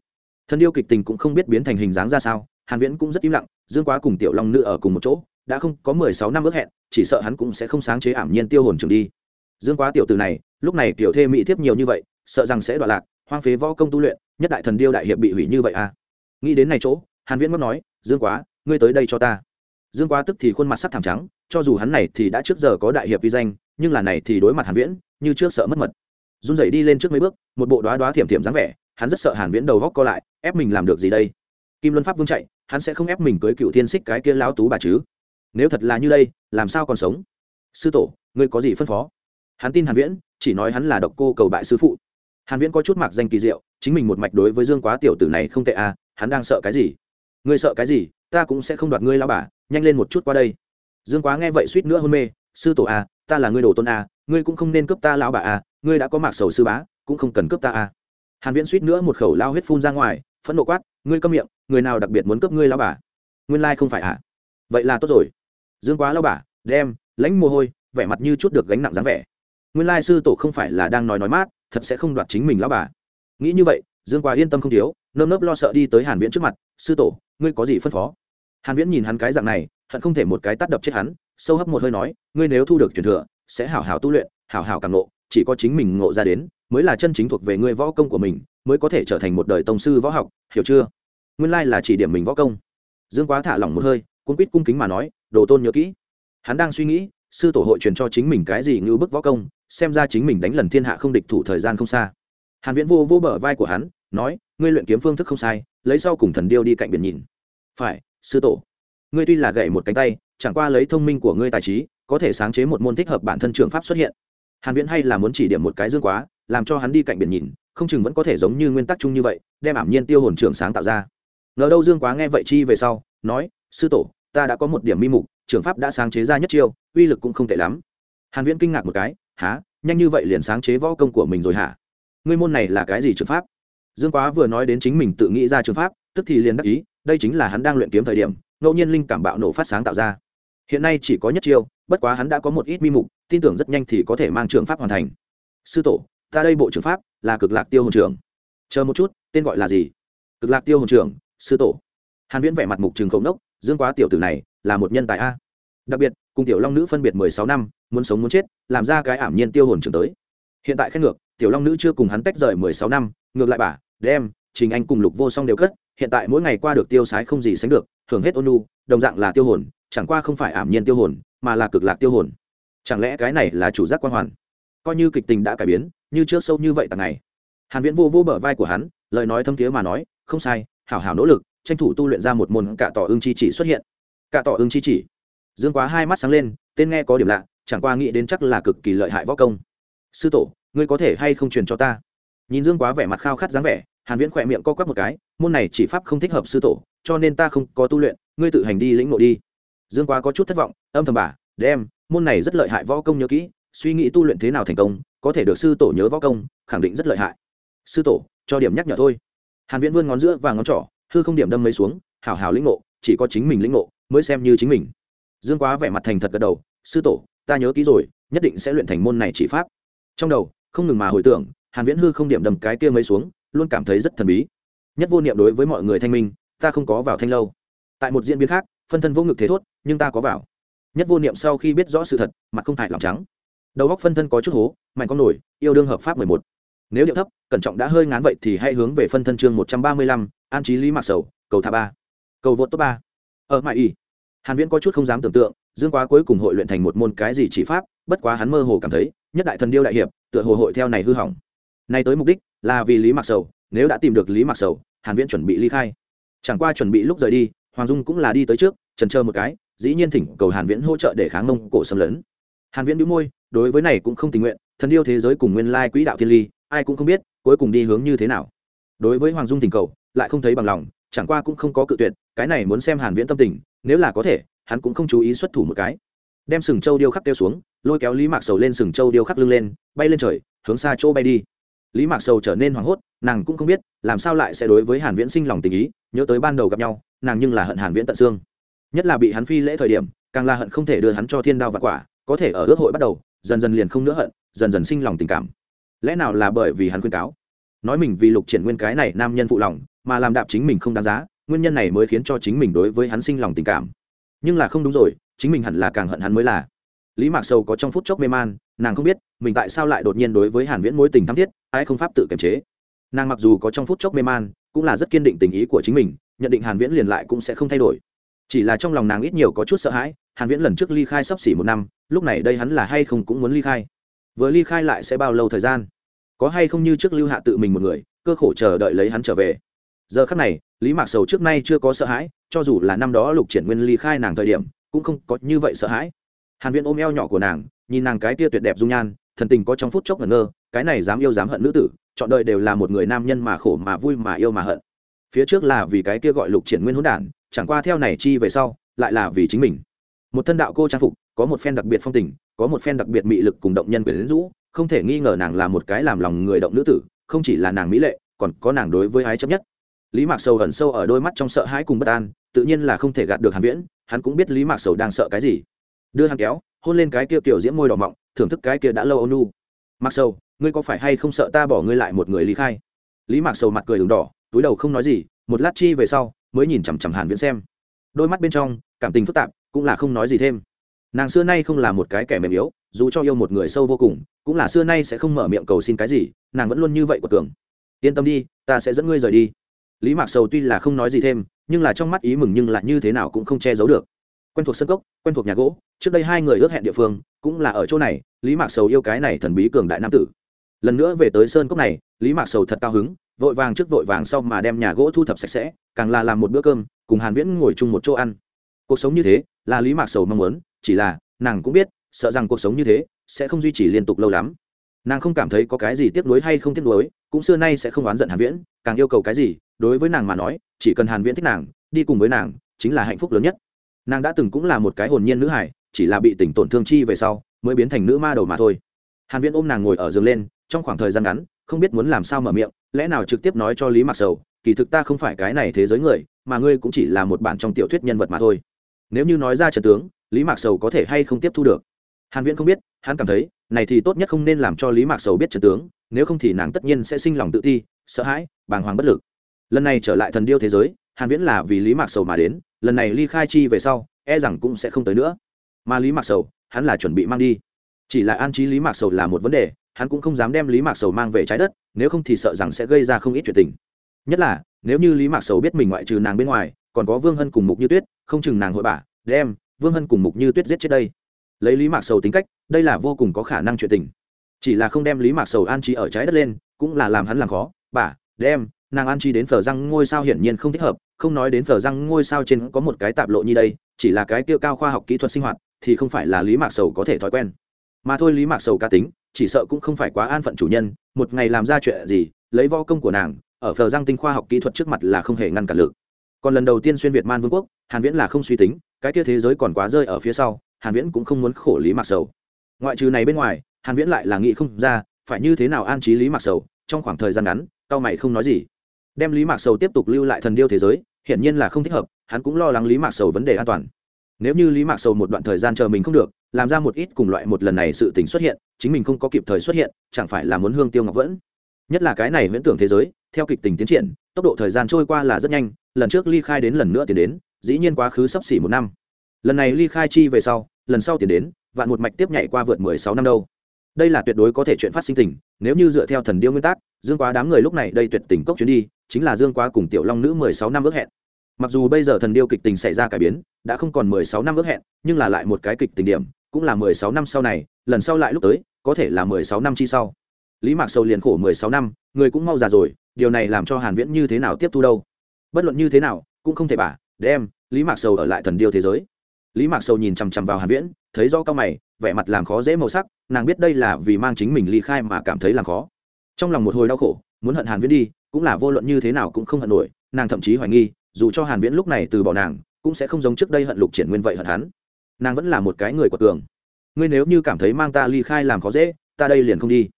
Thân yêu kịch tình cũng không biết biến thành hình dáng ra sao, hàn viễn cũng rất im lặng, dương quá cùng tiểu long nữ ở cùng một chỗ đã không có 16 năm ước hẹn, chỉ sợ hắn cũng sẽ không sáng chế ảm nhiên tiêu hồn trường đi. Dương quá tiểu tử này, lúc này tiểu thê mỹ thiếp nhiều như vậy, sợ rằng sẽ đoạn lạc, hoang phế võ công tu luyện, nhất đại thần điêu đại hiệp bị hủy như vậy à? Nghĩ đến này chỗ, hàn viễn mất nói, dương quá, ngươi tới đây cho ta. Dương quá tức thì khuôn mặt sắc thảm trắng, cho dù hắn này thì đã trước giờ có đại hiệp vi danh, nhưng là này thì đối mặt hàn viễn, như trước sợ mất mật. Run rẩy đi lên trước mấy bước, một bộ đóa đóa thiểm thiểm dáng vẻ, hắn rất sợ hàn viễn đầu góc co lại, ép mình làm được gì đây? Kim luân pháp vương chạy, hắn sẽ không ép mình cưới cựu thiên xích cái kia lão tú bà chứ? Nếu thật là như đây, làm sao còn sống? Sư tổ, ngươi có gì phân phó? Hắn tin hàn viễn, chỉ nói hắn là độc cô cầu bại sư phụ. Hàn viễn có chút mạc danh kỳ diệu, chính mình một mạch đối với dương quá tiểu tử này không tệ à hắn đang sợ cái gì? Ngươi sợ cái gì? Ta cũng sẽ không đoạt ngươi lão bà, nhanh lên một chút qua đây. Dương quá nghe vậy suýt nữa hôn mê, sư tổ à ta là ngươi đồ tôn à ngươi cũng không nên cướp ta lão bà à ngươi đã có mạc sầu sư bá, cũng không cần cướp ta à. Hàn viễn suýt nữa một khẩu lao huyết phun ra ngoài, phẫn nộ quát, ngươi câm miệng, người nào đặc biệt muốn cướp ngươi lão bà? Nguyên lai like không phải à? Vậy là tốt rồi dương quá lão bà, đem, lãnh mồ hôi, vẻ mặt như chút được gánh nặng dáng vẻ. Nguyên lai sư tổ không phải là đang nói nói mát, thật sẽ không đoạt chính mình lão bà. Nghĩ như vậy, dương quá yên tâm không thiếu, nơm nớp lo sợ đi tới hàn viễn trước mặt, sư tổ, ngươi có gì phân phó? Hàn viễn nhìn hắn cái dạng này, hận không thể một cái tát đập chết hắn, sâu hấp một hơi nói, ngươi nếu thu được truyền thừa, sẽ hảo hảo tu luyện, hảo hảo càng ngộ, chỉ có chính mình ngộ ra đến, mới là chân chính thuộc về ngươi võ công của mình, mới có thể trở thành một đời tông sư võ học, hiểu chưa? Nguyên lai là chỉ điểm mình võ công. Dương quá thả lỏng một hơi cung quýt cung kính mà nói đồ tôn nhớ kỹ. Hắn đang suy nghĩ, sư tổ hội truyền cho chính mình cái gì như bức võ công, xem ra chính mình đánh lần thiên hạ không địch thủ thời gian không xa. Hàn viễn vô vô bờ vai của hắn, nói, ngươi luyện kiếm phương thức không sai, lấy sau cùng thần điêu đi cạnh biển nhìn. Phải, sư tổ. Ngươi tuy là gậy một cánh tay, chẳng qua lấy thông minh của ngươi tài trí, có thể sáng chế một môn thích hợp bản thân trường pháp xuất hiện. Hàn viễn hay là muốn chỉ điểm một cái dương quá, làm cho hắn đi cạnh biển nhìn, không chừng vẫn có thể giống như nguyên tắc chung như vậy, đem ảm nhiên tiêu hồn trường sáng tạo ra. Ngờ đâu dương quá nghe vậy chi về sau, nói, sư tổ ta đã có một điểm mi mục, trường pháp đã sáng chế ra nhất chiêu, uy lực cũng không tệ lắm. Hàn viễn kinh ngạc một cái há nhanh như vậy liền sáng chế võ công của mình rồi hả? Ngươi môn này là cái gì trường pháp? Dương quá vừa nói đến chính mình tự nghĩ ra trường pháp, tức thì liền đắc ý, đây chính là hắn đang luyện kiếm thời điểm, ngẫu nhiên linh cảm bạo nổ phát sáng tạo ra. Hiện nay chỉ có nhất chiêu, bất quá hắn đã có một ít mi mục, tin tưởng rất nhanh thì có thể mang trường pháp hoàn thành. Sư tổ, ta đây bộ trường pháp là cực lạc tiêu hồn trưởng chờ một chút, tên gọi là gì? Cực lạc tiêu hồn trưởng sư tổ. Hàn viễn vẻ mặt mục trường khổng nốc dương quá tiểu tử này là một nhân tài a. Đặc biệt, cùng tiểu long nữ phân biệt 16 năm, muốn sống muốn chết, làm ra cái ảm nhiên tiêu hồn trường tới. Hiện tại khen ngược, tiểu long nữ chưa cùng hắn tách rời 16 năm, ngược lại bà, đem, trình anh cùng lục vô song đều cất, hiện tại mỗi ngày qua được tiêu sái không gì sánh được thường hết ôn nu đồng dạng là tiêu hồn, chẳng qua không phải ảm nhiên tiêu hồn, mà là cực lạc tiêu hồn. Chẳng lẽ cái này là chủ giác quan hoàn? Coi như kịch tình đã cải biến, như trước sâu như vậy tầng này. Hàn viễn vô vô bờ vai của hắn, lời nói thâm thiế mà nói, không sai, hảo hảo nỗ lực tranh thủ tu luyện ra một môn cả tỏ ương chi chỉ xuất hiện. Cả tỏ ương chi chỉ. Dương quá hai mắt sáng lên, tên nghe có điểm lạ, chẳng qua nghĩ đến chắc là cực kỳ lợi hại võ công. Sư tổ, ngươi có thể hay không truyền cho ta? Nhìn dương quá vẻ mặt khao khát dáng vẻ, hàn viễn khỏe miệng co quắp một cái, môn này chỉ pháp không thích hợp sư tổ, cho nên ta không có tu luyện, ngươi tự hành đi lĩnh ngộ đi. Dương quá có chút thất vọng, âm thầm bà, đem, môn này rất lợi hại võ công nhớ kỹ, suy nghĩ tu luyện thế nào thành công, có thể được sư tổ nhớ võ công, khẳng định rất lợi hại. Sư tổ, cho điểm nhắc nhở thôi. Hàn viễn vươn ngón giữa và ngón trỏ hư không điểm đâm mấy xuống hảo hảo lĩnh ngộ chỉ có chính mình lĩnh ngộ mới xem như chính mình. Dương quá vẻ mặt thành thật gật đầu sư tổ ta nhớ kỹ rồi nhất định sẽ luyện thành môn này chỉ pháp. Trong đầu không ngừng mà hồi tưởng hàn viễn hư không điểm đầm cái kia mấy xuống luôn cảm thấy rất thần bí. Nhất vô niệm đối với mọi người thanh minh ta không có vào thanh lâu. Tại một diễn biến khác phân thân vô ngực thế thốt nhưng ta có vào. Nhất vô niệm sau khi biết rõ sự thật mặt không hại lòng trắng. Đầu góc phân thân có chút hố mạnh con nổi yêu đương hợp pháp 11. nếu điệu thấp cẩn trọng đã hơi ngán vậy thì hãy hướng về phân thân chương 135, an trí lý mạc sầu, cầu thả ba, cầu vượt top ba. Ở mãi y hàn viễn có chút không dám tưởng tượng, dương quá cuối cùng hội luyện thành một môn cái gì chỉ pháp, bất quá hắn mơ hồ cảm thấy, nhất đại thần điêu đại hiệp, tựa hồ hội theo này hư hỏng. Nay tới mục đích là vì lý mạc sầu, nếu đã tìm được lý mạc sầu, hàn viễn chuẩn bị ly khai. Chẳng qua chuẩn bị lúc rời đi, hoàng dung cũng là đi tới trước, trần chờ một cái, dĩ nhiên thỉnh cầu hàn viễn hỗ trợ để kháng mông cổ xâm lấn. Hàn viễn đĩu môi, đối với này cũng không tình nguyện, thần điêu thế giới cùng nguyên lai quỹ đạo thiên ly, ai cũng không biết, cuối cùng đi hướng như thế nào. Đối với hoàng dung thỉnh cầu lại không thấy bằng lòng, chẳng qua cũng không có cự tuyệt, cái này muốn xem hàn viễn tâm tình, nếu là có thể, hắn cũng không chú ý xuất thủ một cái. Đem sừng châu điêu khắc tiêu xuống, lôi kéo lý mạc sầu lên sừng châu điêu khắc lưng lên, bay lên trời, hướng xa chỗ bay đi. Lý mạc sầu trở nên hoảng hốt, nàng cũng không biết, làm sao lại sẽ đối với hàn viễn sinh lòng tình ý, nhớ tới ban đầu gặp nhau, nàng nhưng là hận hàn viễn tận xương. Nhất là bị hắn phi lễ thời điểm, càng là hận không thể đưa hắn cho thiên đao vạn quả, có thể ở ước hội bắt đầu, dần dần liền không nữa hận, dần dần sinh lòng tình cảm. Lẽ nào là bởi vì hắn khuyên cáo? Nói mình vì lục triển nguyên cái này nam nhân phụ lòng mà làm đạp chính mình không đáng giá, nguyên nhân này mới khiến cho chính mình đối với hắn sinh lòng tình cảm. Nhưng là không đúng rồi, chính mình hẳn là càng hận hắn mới là. Lý mạc sầu có trong phút chốc mê man, nàng không biết, mình tại sao lại đột nhiên đối với hàn viễn mối tình thắm thiết, ai không pháp tự kiềm chế. Nàng mặc dù có trong phút chốc mê man, cũng là rất kiên định tình ý của chính mình, nhận định hàn viễn liền lại cũng sẽ không thay đổi. Chỉ là trong lòng nàng ít nhiều có chút sợ hãi, hàn viễn lần trước ly khai sắp xỉ một năm, lúc này đây hắn là hay không cũng muốn ly khai. Vừa ly khai lại sẽ bao lâu thời gian? Có hay không như trước lưu hạ tự mình một người, cơ khổ chờ đợi lấy hắn trở về? Giờ khắc này, lý mạc sầu trước nay chưa có sợ hãi, cho dù là năm đó lục triển nguyên ly khai nàng thời điểm, cũng không có như vậy sợ hãi. Hàn viễn ôm eo nhỏ của nàng, nhìn nàng cái tia tuyệt đẹp dung nhan, thần tình có trong phút chốc ngẩn ngơ, cái này dám yêu dám hận nữ tử, chọn đời đều là một người nam nhân mà khổ mà vui mà yêu mà hận. Phía trước là vì cái kia gọi lục triển nguyên hỗn đản, chẳng qua theo này chi về sau, lại là vì chính mình. Một thân đạo cô trang phục, có một phen đặc biệt phong tình, có một phen đặc biệt mị lực cùng động nhân quyển rũ, không thể nghi ngờ nàng là một cái làm lòng người động nữ tử, không chỉ là nàng mỹ lệ, còn có nàng đối với ái chấp nhất lý mạc sầu ẩn sâu ở đôi mắt trong sợ hãi cùng bất an, tự nhiên là không thể gạt được hàn viễn, hắn cũng biết lý mạc sầu đang sợ cái gì. Đưa hắn kéo, hôn lên cái kia tiểu diễm môi đỏ mọng, thưởng thức cái kia đã lâu ônu mặc sầu, ngươi có phải hay không sợ ta bỏ ngươi lại một người lý khai? Lý mạc sầu mặt cười đường đỏ, túi đầu không nói gì, một lát chi về sau, mới nhìn chằm chằm hàn viễn xem. Đôi mắt bên trong, cảm tình phức tạp, cũng là không nói gì thêm. Nàng xưa nay không là một cái kẻ mềm yếu, dù cho yêu một người sâu vô cùng, cũng là xưa nay sẽ không mở miệng cầu xin cái gì, nàng vẫn luôn như vậy của tưởng. Yên tâm đi, ta sẽ dẫn ngươi rời đi lý mạc sầu tuy là không nói gì thêm, nhưng là trong mắt ý mừng nhưng lại như thế nào cũng không che giấu được. Quen thuộc sân cốc, quen thuộc nhà gỗ, trước đây hai người ước hẹn địa phương, cũng là ở chỗ này, lý mạc sầu yêu cái này thần bí cường đại nam tử. Lần nữa về tới sơn cốc này, lý mạc sầu thật cao hứng, vội vàng trước vội vàng sau mà đem nhà gỗ thu thập sạch sẽ, càng là làm một bữa cơm, cùng hàn viễn ngồi chung một chỗ ăn. Cuộc sống như thế, là lý mạc sầu mong muốn, chỉ là, nàng cũng biết, sợ rằng cuộc sống như thế, sẽ không duy trì liên tục lâu lắm. Nàng không cảm thấy có cái gì tiếc nuối hay không tiếc nuối, cũng xưa nay sẽ không oán giận hàn viễn, càng yêu cầu cái gì đối với nàng mà nói, chỉ cần hàn viễn thích nàng, đi cùng với nàng, chính là hạnh phúc lớn nhất. Nàng đã từng cũng là một cái hồn nhiên nữ hải chỉ là bị tỉnh tổn thương chi về sau, mới biến thành nữ ma đầu mà thôi. Hàn viễn ôm nàng ngồi ở giường lên, trong khoảng thời gian ngắn, không biết muốn làm sao mở miệng, lẽ nào trực tiếp nói cho lý mặc sầu, kỳ thực ta không phải cái này thế giới người, mà ngươi cũng chỉ là một bản trong tiểu thuyết nhân vật mà thôi. Nếu như nói ra trận tướng, lý mạc sầu có thể hay không tiếp thu được? Hàn viễn không biết, hắn cảm thấy, này thì tốt nhất không nên làm cho lý mạc sầu biết trận tướng, nếu không thì nàng tất nhiên sẽ sinh lòng tự ti, sợ hãi, bàng hoàng bất lực lần này trở lại thần điêu thế giới, hàn viễn là vì lý mạc sầu mà đến, lần này ly khai chi về sau e rằng cũng sẽ không tới nữa. Mà lý mạc sầu, hắn là chuẩn bị mang đi. Chỉ là an trí lý mạc sầu là một vấn đề, hắn cũng không dám đem lý mạc sầu mang về trái đất, nếu không thì sợ rằng sẽ gây ra không ít chuyện tình. Nhất là, nếu như lý mạc sầu biết mình ngoại trừ nàng bên ngoài, còn có vương hân cùng mục như tuyết, không chừng nàng hội bả, đem vương hân cùng mục như tuyết giết chết đây. Lấy lý mạc sầu tính cách, đây là vô cùng có khả năng chuyện tình. Chỉ là không đem lý mạc sầu an trí ở trái đất lên, cũng là làm hắn làm khó, bả, đem nàng an Chi đến phở răng ngôi sao hiển nhiên không thích hợp, không nói đến phở răng ngôi sao trên có một cái tạp lộ như đây, chỉ là cái tiêu cao khoa học kỹ thuật sinh hoạt, thì không phải là lý mạc sầu có thể thói quen. Mà thôi lý mạc sầu cá tính, chỉ sợ cũng không phải quá an phận chủ nhân, một ngày làm ra chuyện gì, lấy vo công của nàng, ở phờ giang tinh khoa học kỹ thuật trước mặt là không hề ngăn cản lực. Còn lần đầu tiên xuyên việt man vương quốc, hàn viễn là không suy tính, cái kia thế giới còn quá rơi ở phía sau, hàn viễn cũng không muốn khổ lý mạc sầu. Ngoại trừ này bên ngoài, hàn viễn lại là nghĩ không ra, phải như thế nào an trí lý mạc sầu, trong khoảng thời gian ngắn cao mày không nói gì đem lý mạc sầu tiếp tục lưu lại thần điêu thế giới, hiển nhiên là không thích hợp, hắn cũng lo lắng lý mạc sầu vấn đề an toàn. Nếu như lý mạc sầu một đoạn thời gian chờ mình không được, làm ra một ít cùng loại một lần này sự tình xuất hiện, chính mình không có kịp thời xuất hiện, chẳng phải là muốn hương tiêu ngọc vẫn. Nhất là cái này viễn tưởng thế giới, theo kịch tình tiến triển, tốc độ thời gian trôi qua là rất nhanh, lần trước ly khai đến lần nữa tiến đến, dĩ nhiên quá khứ sắp xỉ một năm. Lần này ly khai chi về sau, lần sau tiền đến, vạn một mạch tiếp nhảy qua vượt mười sáu năm đâu đây là tuyệt đối có thể chuyện phát sinh tình, nếu như dựa theo thần điêu nguyên tắc, dương quá đám người lúc này đây tuyệt tình cốc chuyến đi, chính là dương quá cùng tiểu long nữ mười sáu năm ước hẹn. Mặc dù bây giờ thần điêu kịch tình xảy ra cải biến, đã không còn mười sáu năm ước hẹn, nhưng là lại một cái kịch tình điểm, cũng là mười sáu năm sau này, lần sau lại lúc tới, có thể là mười sáu năm chi sau. Lý mạc sầu liền khổ mười sáu năm, người cũng mau già rồi, điều này làm cho hàn viễn như thế nào tiếp thu đâu? Bất luận như thế nào, cũng không thể bả, đem lý mạc sầu ở lại thần điêu thế giới lý mạc sầu nhìn chằm chằm vào hàn viễn, thấy do cao mày, vẻ mặt làm khó dễ màu sắc, nàng biết đây là vì mang chính mình ly khai mà cảm thấy làm khó. Trong lòng một hồi đau khổ, muốn hận hàn viễn đi, cũng là vô luận như thế nào cũng không hận nổi, nàng thậm chí hoài nghi, dù cho hàn viễn lúc này từ bỏ nàng, cũng sẽ không giống trước đây hận lục triển nguyên vậy hận hắn. Nàng vẫn là một cái người của tường. Ngươi nếu như cảm thấy mang ta ly khai làm khó dễ, ta đây liền không đi.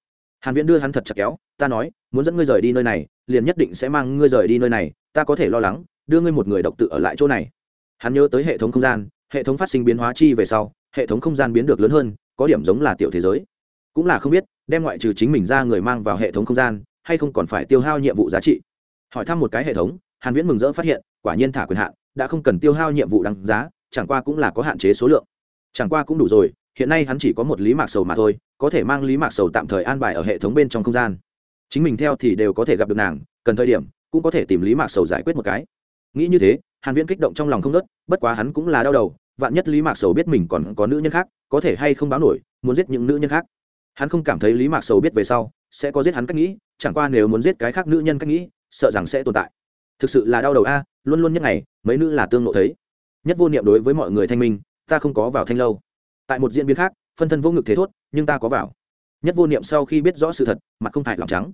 Hàn viễn đưa hắn thật chặt kéo, ta nói, muốn dẫn ngươi rời đi nơi này, liền nhất định sẽ mang ngươi rời đi nơi này, ta có thể lo lắng, đưa ngươi một người độc tự ở lại chỗ này. Hắn nhớ tới hệ thống không gian hệ thống phát sinh biến hóa chi về sau, hệ thống không gian biến được lớn hơn, có điểm giống là tiểu thế giới. Cũng là không biết, đem ngoại trừ chính mình ra người mang vào hệ thống không gian, hay không còn phải tiêu hao nhiệm vụ giá trị. Hỏi thăm một cái hệ thống, hàn viễn mừng rỡ phát hiện, quả nhiên thả quyền hạn, đã không cần tiêu hao nhiệm vụ đăng giá, chẳng qua cũng là có hạn chế số lượng. Chẳng qua cũng đủ rồi, hiện nay hắn chỉ có một lý mạc sầu mà thôi, có thể mang lý mạc sầu tạm thời an bài ở hệ thống bên trong không gian. Chính mình theo thì đều có thể gặp được nàng, cần thời điểm, cũng có thể tìm lý mạc sầu giải quyết một cái. Nghĩ như thế, hàn viễn kích động trong lòng không nớt bất quá hắn cũng là đau đầu vạn nhất lý mạc sầu biết mình còn có nữ nhân khác, có thể hay không báo nổi, muốn giết những nữ nhân khác. Hắn không cảm thấy lý mạc sầu biết về sau, sẽ có giết hắn cách nghĩ, chẳng qua nếu muốn giết cái khác nữ nhân cách nghĩ, sợ rằng sẽ tồn tại. Thực sự là đau đầu a, luôn luôn nhất ngày, mấy nữ là tương nộ thấy. Nhất vô niệm đối với mọi người thanh minh, ta không có vào thanh lâu. Tại một diễn biến khác, phân thân vô ngực thế thốt, nhưng ta có vào. Nhất vô niệm sau khi biết rõ sự thật, mặt không hại lòng trắng.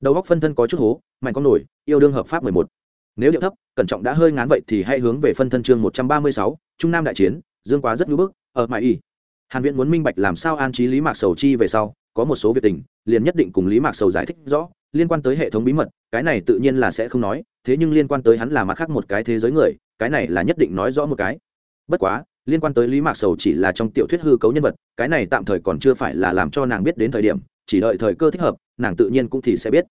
Đầu góc phân thân có chút hố mạnh con nổi, yêu đương hợp pháp mười một nếu điệu thấp, cẩn trọng đã hơi ngán vậy thì hãy hướng về phân thân chương một trăm ba mươi sáu, trung nam đại chiến, dương quá rất ngưỡng bức, ở mãi y hàn viễn muốn minh bạch làm sao an trí lý mạc sầu chi về sau, có một số việc tình, liền nhất định cùng lý mạc sầu giải thích rõ, liên quan tới hệ thống bí mật, cái này tự nhiên là sẽ không nói, thế nhưng liên quan tới hắn là mặt khác một cái thế giới người, cái này là nhất định nói rõ một cái. Bất quá, liên quan tới lý mạc sầu chỉ là trong tiểu thuyết hư cấu nhân vật, cái này tạm thời còn chưa phải là làm cho nàng biết đến thời điểm, chỉ đợi thời cơ thích hợp, nàng tự nhiên cũng thì sẽ biết.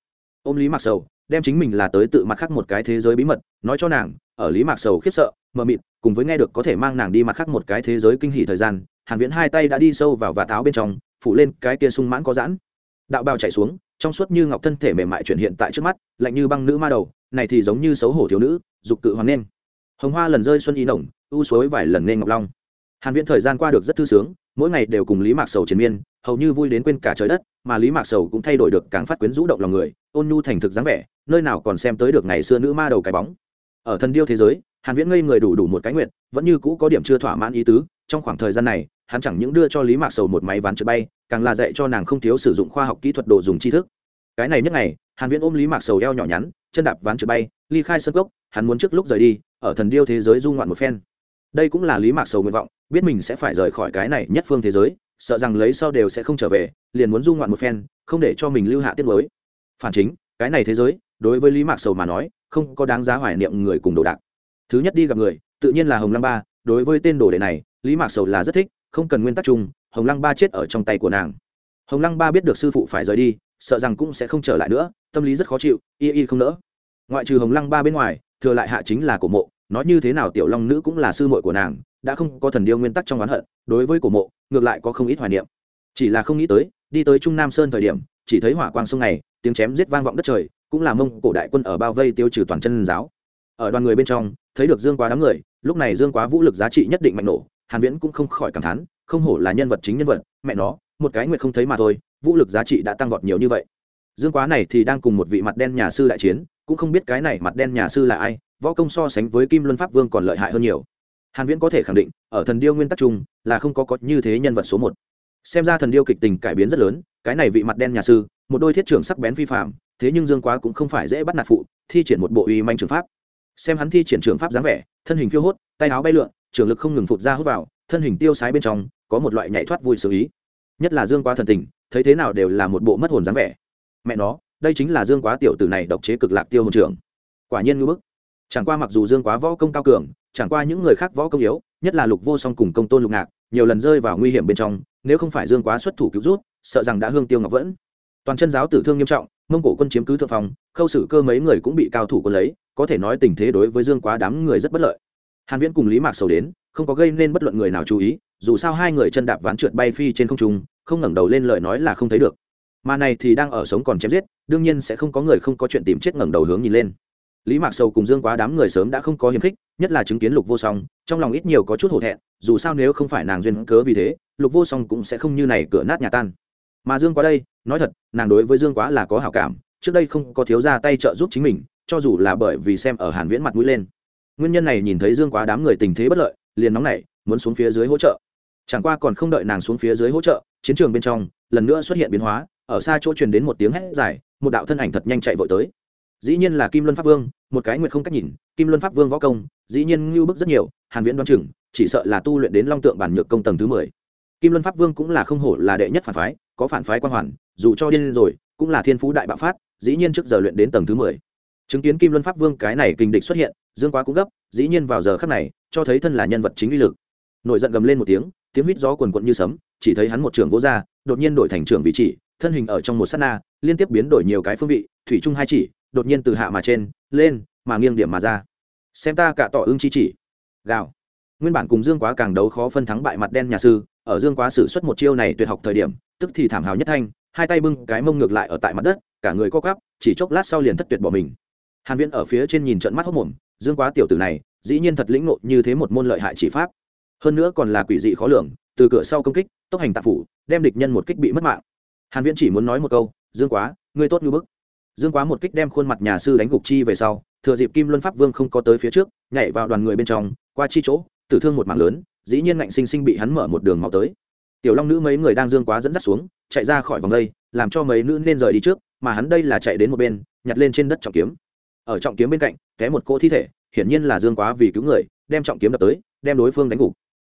Ôm lý mạc sầu đem chính mình là tới tự mặt khác một cái thế giới bí mật, nói cho nàng, ở lý mạc sầu khiếp sợ, mờ mịt, cùng với nghe được có thể mang nàng đi mặt khác một cái thế giới kinh hỉ thời gian, hàn viễn hai tay đã đi sâu vào và tháo bên trong, phủ lên cái kia sung mãn có giãn. Đạo bào chảy xuống, trong suốt như ngọc thân thể mềm mại chuyển hiện tại trước mắt, lạnh như băng nữ ma đầu, này thì giống như xấu hổ thiếu nữ, dục cự hoàng nên. Hồng hoa lần rơi xuân ý nồng, u suối vài lần nên ngọc long. Hàn viễn thời gian qua được rất thư sướng mỗi ngày đều cùng lý mạc sầu chiến miên, hầu như vui đến quên cả trời đất, mà lý mạc sầu cũng thay đổi được càng phát quyến rũ động lòng người, ôn nhu thành thực dáng vẻ, nơi nào còn xem tới được ngày xưa nữ ma đầu cái bóng. Ở thần điêu thế giới, hàn viễn ngây người đủ đủ một cái nguyện vẫn như cũ có điểm chưa thỏa mãn ý tứ, trong khoảng thời gian này, hắn chẳng những đưa cho lý mạc sầu một máy ván trượt bay, càng là dạy cho nàng không thiếu sử dụng khoa học kỹ thuật đồ dùng tri thức. Cái này nhất ngày, hàn viễn ôm lý mạc sầu eo nhỏ nhắn, chân đạp ván trượt bay, ly khai sân cốc, hắn muốn trước lúc rời đi, ở thần điêu thế giới du ngoạn một phen đây cũng là lý mạc sầu nguyện vọng, biết mình sẽ phải rời khỏi cái này nhất phương thế giới, sợ rằng lấy sau đều sẽ không trở về, liền muốn du ngoạn một phen, không để cho mình lưu hạ tiết mới phản chính, cái này thế giới, đối với lý mạc sầu mà nói, không có đáng giá hoài niệm người cùng đồ đạc. Thứ nhất đi gặp người, tự nhiên là hồng lăng ba, đối với tên đồ đệ này, lý mạc sầu là rất thích, không cần nguyên tắc chung, hồng lăng ba chết ở trong tay của nàng. Hồng lăng ba biết được sư phụ phải rời đi, sợ rằng cũng sẽ không trở lại nữa, tâm lý rất khó chịu, y y không nỡ. Ngoại trừ hồng lăng ba bên ngoài, thừa lại hạ chính là cổ mộ nói như thế nào tiểu long nữ cũng là sư muội của nàng, đã không có thần điêu nguyên tắc trong oán hận, đối với cổ mộ, ngược lại có không ít hoài niệm. Chỉ là không nghĩ tới, đi tới trung nam sơn thời điểm, chỉ thấy hỏa quang sông này, tiếng chém giết vang vọng đất trời, cũng là mông cổ đại quân ở bao vây tiêu trừ toàn chân giáo. Ở đoàn người bên trong, thấy được dương quá đám người, lúc này dương quá vũ lực giá trị nhất định mạnh nổ, hàn viễn cũng không khỏi cảm thán, không hổ là nhân vật chính nhân vật, mẹ nó, một cái nguyệt không thấy mà thôi, vũ lực giá trị đã tăng vọt nhiều như vậy. Dương quá này thì đang cùng một vị mặt đen nhà sư đại chiến, cũng không biết cái này mặt đen nhà sư là ai võ công so sánh với kim luân pháp vương còn lợi hại hơn nhiều. Hàn viễn có thể khẳng định, ở thần điêu nguyên tắc chung, là không có có như thế nhân vật số một. Xem ra thần điêu kịch tình cải biến rất lớn, cái này vị mặt đen nhà sư, một đôi thiết trưởng sắc bén phi phạm thế nhưng dương quá cũng không phải dễ bắt nạt phụ, thi triển một bộ uy manh trường pháp. Xem hắn thi triển trường pháp dáng vẻ, thân hình phiêu hốt, tay áo bay lượn, trường lực không ngừng phụt ra hút vào, thân hình tiêu sái bên trong, có một loại nhảy thoát vui xử ý. Nhất là dương quá thần tình, thấy thế nào đều là một bộ mất hồn dáng vẻ. Mẹ nó, đây chính là dương quá tiểu tử này độc chế cực lạc tiêu hồn trưởng. Quả nhiên ngưỡng bức chẳng qua mặc dù dương quá võ công cao cường, chẳng qua những người khác võ công yếu, nhất là lục vô song cùng công tôn lục ngạc, nhiều lần rơi vào nguy hiểm bên trong, nếu không phải dương quá xuất thủ cứu rút, sợ rằng đã hương tiêu ngọc vẫn. Toàn chân giáo tử thương nghiêm trọng, mông cổ quân chiếm cứ thượng phòng, khâu xử cơ mấy người cũng bị cao thủ quân lấy, có thể nói tình thế đối với dương quá đám người rất bất lợi. Hàn viễn cùng lý mạc sầu đến, không có gây nên bất luận người nào chú ý, dù sao hai người chân đạp ván trượt bay phi trên không trung, không ngẩng đầu lên lời nói là không thấy được. Mà này thì đang ở sống còn chém giết, đương nhiên sẽ không có người không có chuyện tìm chết ngẩng đầu hướng nhìn lên lý mạc sầu cùng dương quá đám người sớm đã không có hiềm khích, nhất là chứng kiến lục vô song, trong lòng ít nhiều có chút hổ thẹn, dù sao nếu không phải nàng duyên cớ vì thế, lục vô song cũng sẽ không như này cửa nát nhà tan. Mà dương quá đây, nói thật, nàng đối với dương quá là có hảo cảm, trước đây không có thiếu ra tay trợ giúp chính mình, cho dù là bởi vì xem ở hàn viễn mặt mũi lên. Nguyên nhân này nhìn thấy dương quá đám người tình thế bất lợi, liền nóng nảy, muốn xuống phía dưới hỗ trợ. Chẳng qua còn không đợi nàng xuống phía dưới hỗ trợ, chiến trường bên trong, lần nữa xuất hiện biến hóa, ở xa chỗ truyền đến một tiếng hét dài, một đạo thân ảnh thật nhanh chạy vội tới dĩ nhiên là kim luân pháp vương, một cái nguyện không cách nhìn, kim luân pháp vương võ công, dĩ nhiên ngưu bức rất nhiều, hàn viễn đoan chừng, chỉ sợ là tu luyện đến long tượng bản nhược công tầng thứ 10. kim luân pháp vương cũng là không hổ là đệ nhất phản phái, có phản phái quan hoàn, dù cho điên rồi, cũng là thiên phú đại bạo phát, dĩ nhiên trước giờ luyện đến tầng thứ 10. chứng kiến kim luân pháp vương cái này kinh địch xuất hiện, dương quá cũng gấp, dĩ nhiên vào giờ khắc này, cho thấy thân là nhân vật chính uy lực nổi giận gầm lên một tiếng tiếng huýt gió quần quận như sấm, chỉ thấy hắn một trường vỗ ra, đột nhiên đổi thành trường vị chỉ, thân hình ở trong một sát na, liên tiếp biến đổi nhiều cái phương vị, thủy trung hai chỉ đột nhiên từ hạ mà trên, lên, mà nghiêng điểm mà ra. Xem ta cả tỏ ưng chi chỉ. Gào. Nguyên bản cùng dương quá càng đấu khó phân thắng bại mặt đen nhà sư, ở dương quá sử xuất một chiêu này tuyệt học thời điểm, tức thì thảm hào nhất thanh, hai tay bưng cái mông ngược lại ở tại mặt đất, cả người co cắp chỉ chốc lát sau liền thất tuyệt bỏ mình. Hàn viễn ở phía trên nhìn trận mắt hốc mồm, dương quá tiểu tử này, dĩ nhiên thật lĩnh nộ như thế một môn lợi hại chỉ pháp. Hơn nữa còn là quỷ dị khó lường, từ cửa sau công kích, tốc hành tạp phủ, đem địch nhân một kích bị mất mạng. Hàn viễn chỉ muốn nói một câu, dương quá, ngươi tốt như bức dương quá một kích đem khuôn mặt nhà sư đánh gục chi về sau, thừa dịp kim luân pháp vương không có tới phía trước, nhảy vào đoàn người bên trong, qua chi chỗ, tử thương một mạng lớn, dĩ nhiên ngạnh sinh sinh bị hắn mở một đường máu tới. Tiểu long nữ mấy người đang dương quá dẫn dắt xuống, chạy ra khỏi vòng đây, làm cho mấy nữ nên rời đi trước, mà hắn đây là chạy đến một bên, nhặt lên trên đất trọng kiếm. Ở trọng kiếm bên cạnh, té một cỗ thi thể, hiển nhiên là dương quá vì cứu người, đem trọng kiếm đập tới, đem đối phương đánh gục.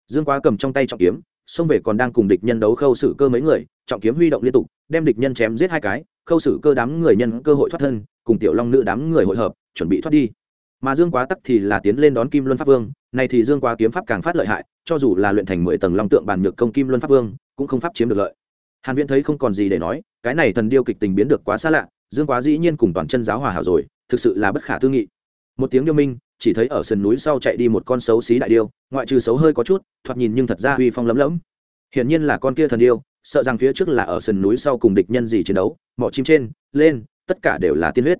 Dương quá cầm trong tay trọng kiếm xông về còn đang cùng địch nhân đấu khâu xử cơ mấy người, trọng kiếm huy động liên tục, đem địch nhân chém giết hai cái, khâu xử cơ đám người nhân cơ hội thoát thân, cùng tiểu long nữ đám người hội hợp, chuẩn bị thoát đi. Mà dương quá tắc thì là tiến lên đón kim luân pháp vương này thì dương quá kiếm pháp càng phát lợi hại, cho dù là luyện thành mười tầng long tượng bàn nhược công kim luân pháp vương, cũng không pháp chiếm được lợi. Hàn viễn thấy không còn gì để nói, cái này thần điêu kịch tình biến được quá xa lạ, dương quá dĩ nhiên cùng toàn chân giáo hòa hảo rồi, thực sự là bất khả tư nghị. Một tiếng điêu minh chỉ thấy ở sườn núi sau chạy đi một con xấu xí đại điêu, ngoại trừ xấu hơi có chút, thoạt nhìn nhưng thật ra uy phong lấm lẫm. Hiển nhiên là con kia thần điêu, sợ rằng phía trước là ở sườn núi sau cùng địch nhân gì chiến đấu, mỏ chim trên, lên, tất cả đều là tiên huyết.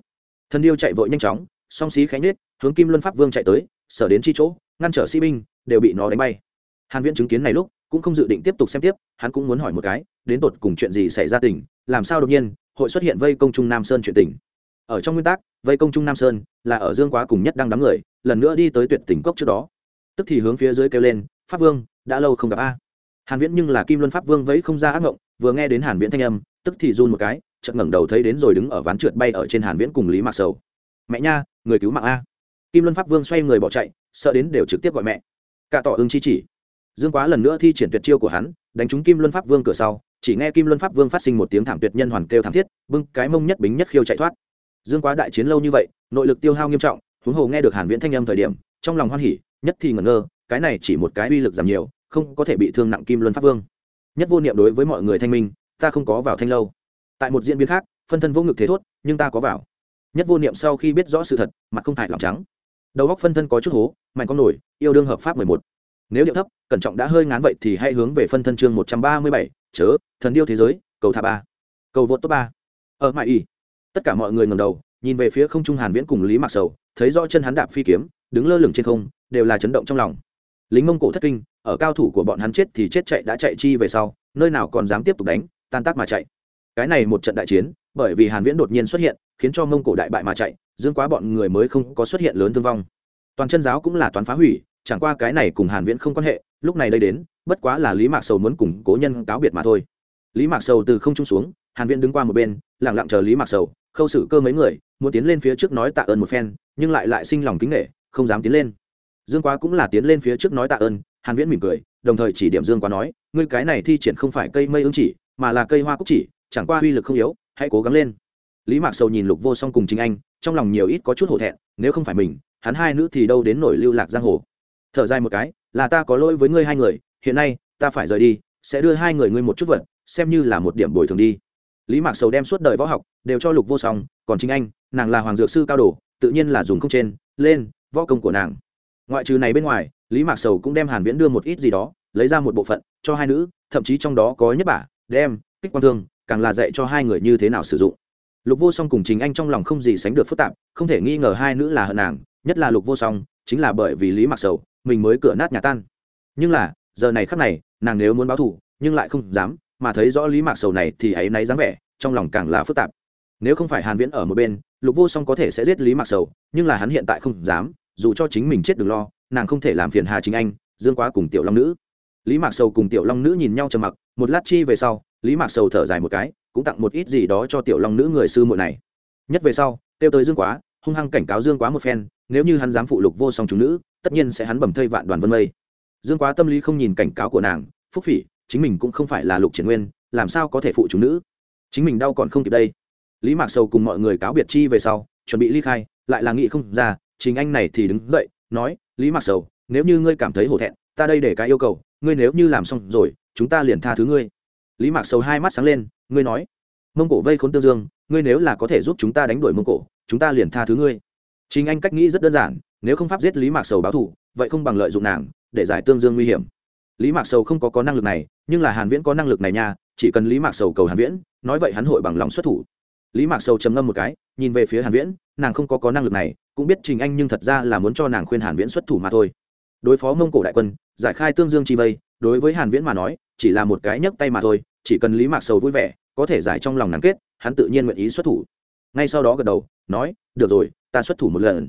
Thần điêu chạy vội nhanh chóng, song xí khánh nết hướng kim luân pháp vương chạy tới, sở đến chi chỗ, ngăn trở sĩ binh, đều bị nó đánh bay. Hàn viễn chứng kiến này lúc, cũng không dự định tiếp tục xem tiếp, hắn cũng muốn hỏi một cái, đến tột cùng chuyện gì xảy ra tỉnh làm sao đột nhiên, hội xuất hiện vây công trung nam sơn chuyện tỉnh ở trong nguyên tắc, vây công trung nam sơn là ở dương quá cùng nhất đang đám người lần nữa đi tới tuyệt tỉnh cốc trước đó. Tức thì hướng phía dưới kêu lên, pháp vương, đã lâu không gặp a. Hàn viễn nhưng là kim luân pháp vương vẫy không ra ác ngộng, vừa nghe đến hàn viễn thanh âm, tức thì run một cái, chợt ngẩng đầu thấy đến rồi đứng ở ván trượt bay ở trên hàn viễn cùng lý mạc sầu. Mẹ nha, người cứu mạng a. Kim luân pháp vương xoay người bỏ chạy, sợ đến đều trực tiếp gọi mẹ. Cả tỏ ưng chi chỉ. Dương quá lần nữa thi triển tuyệt chiêu của hắn, đánh trúng kim luân pháp vương cửa sau, chỉ nghe kim luân pháp vương phát sinh một tiếng thảm tuyệt nhân hoàn kêu thảm thiết, bưng cái mông nhất bính nhất khiêu chạy thoát. Dương quá đại chiến lâu như vậy, nội lực tiêu hao nghiêm trọng huống hồ nghe được hàn viễn thanh âm thời điểm, trong lòng hoan hỉ, nhất thì ngẩn ngơ, cái này chỉ một cái uy lực giảm nhiều, không có thể bị thương nặng kim luân pháp vương. Nhất vô niệm đối với mọi người thanh minh, ta không có vào thanh lâu. Tại một diễn biến khác, phân thân vô ngực thế thốt, nhưng ta có vào. Nhất vô niệm sau khi biết rõ sự thật, mặt không hại lòng trắng. Đầu góc phân thân có chút hố, mạnh con nổi, yêu đương hợp pháp mười một. Nếu điệu thấp, cẩn trọng đã hơi ngán vậy thì hãy hướng về phân thân chương một trăm ba mươi bảy, chớ, thần điêu thế giới, cầu thả ba, cầu vượt top ba. Ờ, Ở mãi y tất cả mọi người ngầm đầu, nhìn về phía không trung hàn viễn cùng lý mạc sầu thấy rõ chân hắn đạp phi kiếm, đứng lơ lửng trên không, đều là chấn động trong lòng. Lính mông cổ thất kinh, ở cao thủ của bọn hắn chết thì chết chạy đã chạy chi về sau, nơi nào còn dám tiếp tục đánh, tan tác mà chạy. Cái này một trận đại chiến, bởi vì hàn viễn đột nhiên xuất hiện, khiến cho mông cổ đại bại mà chạy, dương quá bọn người mới không có xuất hiện lớn thương vong. Toàn chân giáo cũng là toán phá hủy, chẳng qua cái này cùng hàn viễn không quan hệ, lúc này đây đến, bất quá là lý mạc sầu muốn cùng cố nhân cáo biệt mà thôi. Lý mạc sầu từ không trung xuống, hàn viễn đứng qua một bên, lặng lặng chờ lý mạc sầu khâu xử cơ mấy người, muốn tiến lên phía trước nói tạ ơn một phen, nhưng lại lại sinh lòng kính nể, không dám tiến lên. Dương quá cũng là tiến lên phía trước nói tạ ơn, hàn viễn mỉm cười, đồng thời chỉ điểm dương quá nói, ngươi cái này thi triển không phải cây mây ứng chỉ, mà là cây hoa cúc chỉ, chẳng qua uy lực không yếu, hãy cố gắng lên. Lý mạc sầu nhìn lục vô song cùng chính anh, trong lòng nhiều ít có chút hổ thẹn, nếu không phải mình, hắn hai nữ thì đâu đến nổi lưu lạc giang hồ. Thở dài một cái, là ta có lỗi với ngươi hai người, hiện nay ta phải rời đi, sẽ đưa hai người ngươi một chút vật, xem như là một điểm bồi thường đi lý mạc sầu đem suốt đời võ học đều cho lục vô song, còn chính anh, nàng là hoàng dược sư cao đồ, tự nhiên là dùng không trên, lên, võ công của nàng. Ngoại trừ này bên ngoài, lý mạc sầu cũng đem hàn viễn đưa một ít gì đó, lấy ra một bộ phận, cho hai nữ, thậm chí trong đó có nhất bả, đem, kích quan thương, càng là dạy cho hai người như thế nào sử dụng. Lục vô song cùng chính anh trong lòng không gì sánh được phức tạp, không thể nghi ngờ hai nữ là hận nàng, nhất là lục vô song, chính là bởi vì lý mạc sầu, mình mới cửa nát nhà tan. Nhưng là, giờ này khắc này, nàng nếu muốn báo thù, nhưng lại không dám mà thấy rõ lý mạc sầu này thì ấy náy dáng vẻ, trong lòng càng là phức tạp. Nếu không phải hàn viễn ở một bên, lục vô song có thể sẽ giết lý mạc sầu, nhưng là hắn hiện tại không dám, dù cho chính mình chết đừng lo, nàng không thể làm phiền hà chính anh, dương quá cùng tiểu long nữ. Lý mạc sầu cùng tiểu long nữ nhìn nhau trầm mặc, một lát chi về sau, lý mạc sầu thở dài một cái, cũng tặng một ít gì đó cho tiểu long nữ người sư muội này. Nhất về sau, tiêu tới dương quá, hung hăng cảnh cáo dương quá một phen, nếu như hắn dám phụ lục vô song chúng nữ, tất nhiên sẽ hắn bầm thây vạn đoàn vân mây. Dương quá tâm lý không nhìn cảnh cáo của nàng, phúc phỉ chính mình cũng không phải là lục triển nguyên, làm sao có thể phụ chúng nữ? Chính mình đau còn không kịp đây. Lý mạc sầu cùng mọi người cáo biệt chi về sau, chuẩn bị ly khai, lại là nghị không ra chính anh này thì đứng dậy, nói, lý mạc sầu, nếu như ngươi cảm thấy hổ thẹn, ta đây để cái yêu cầu, ngươi nếu như làm xong rồi, chúng ta liền tha thứ ngươi. Lý mạc sầu hai mắt sáng lên, ngươi nói, mông cổ vây khốn tương dương, ngươi nếu là có thể giúp chúng ta đánh đuổi mông cổ, chúng ta liền tha thứ ngươi. Chính anh cách nghĩ rất đơn giản, nếu không pháp giết lý mạc sầu báo thù, vậy không bằng lợi dụng nàng, để giải tương dương nguy hiểm lý mạc sầu không có có năng lực này, nhưng là hàn viễn có năng lực này nha, chỉ cần lý mạc sầu cầu hàn viễn, nói vậy hắn hội bằng lòng xuất thủ. Lý mạc sầu trầm ngâm một cái, nhìn về phía hàn viễn, nàng không có có năng lực này, cũng biết trình anh nhưng thật ra là muốn cho nàng khuyên hàn viễn xuất thủ mà thôi. Đối phó mông cổ đại quân, giải khai tương dương chi vây, đối với hàn viễn mà nói, chỉ là một cái nhấc tay mà thôi, chỉ cần lý mạc sầu vui vẻ, có thể giải trong lòng nàng kết, hắn tự nhiên nguyện ý xuất thủ. Ngay sau đó gật đầu, nói, được rồi, ta xuất thủ một lần.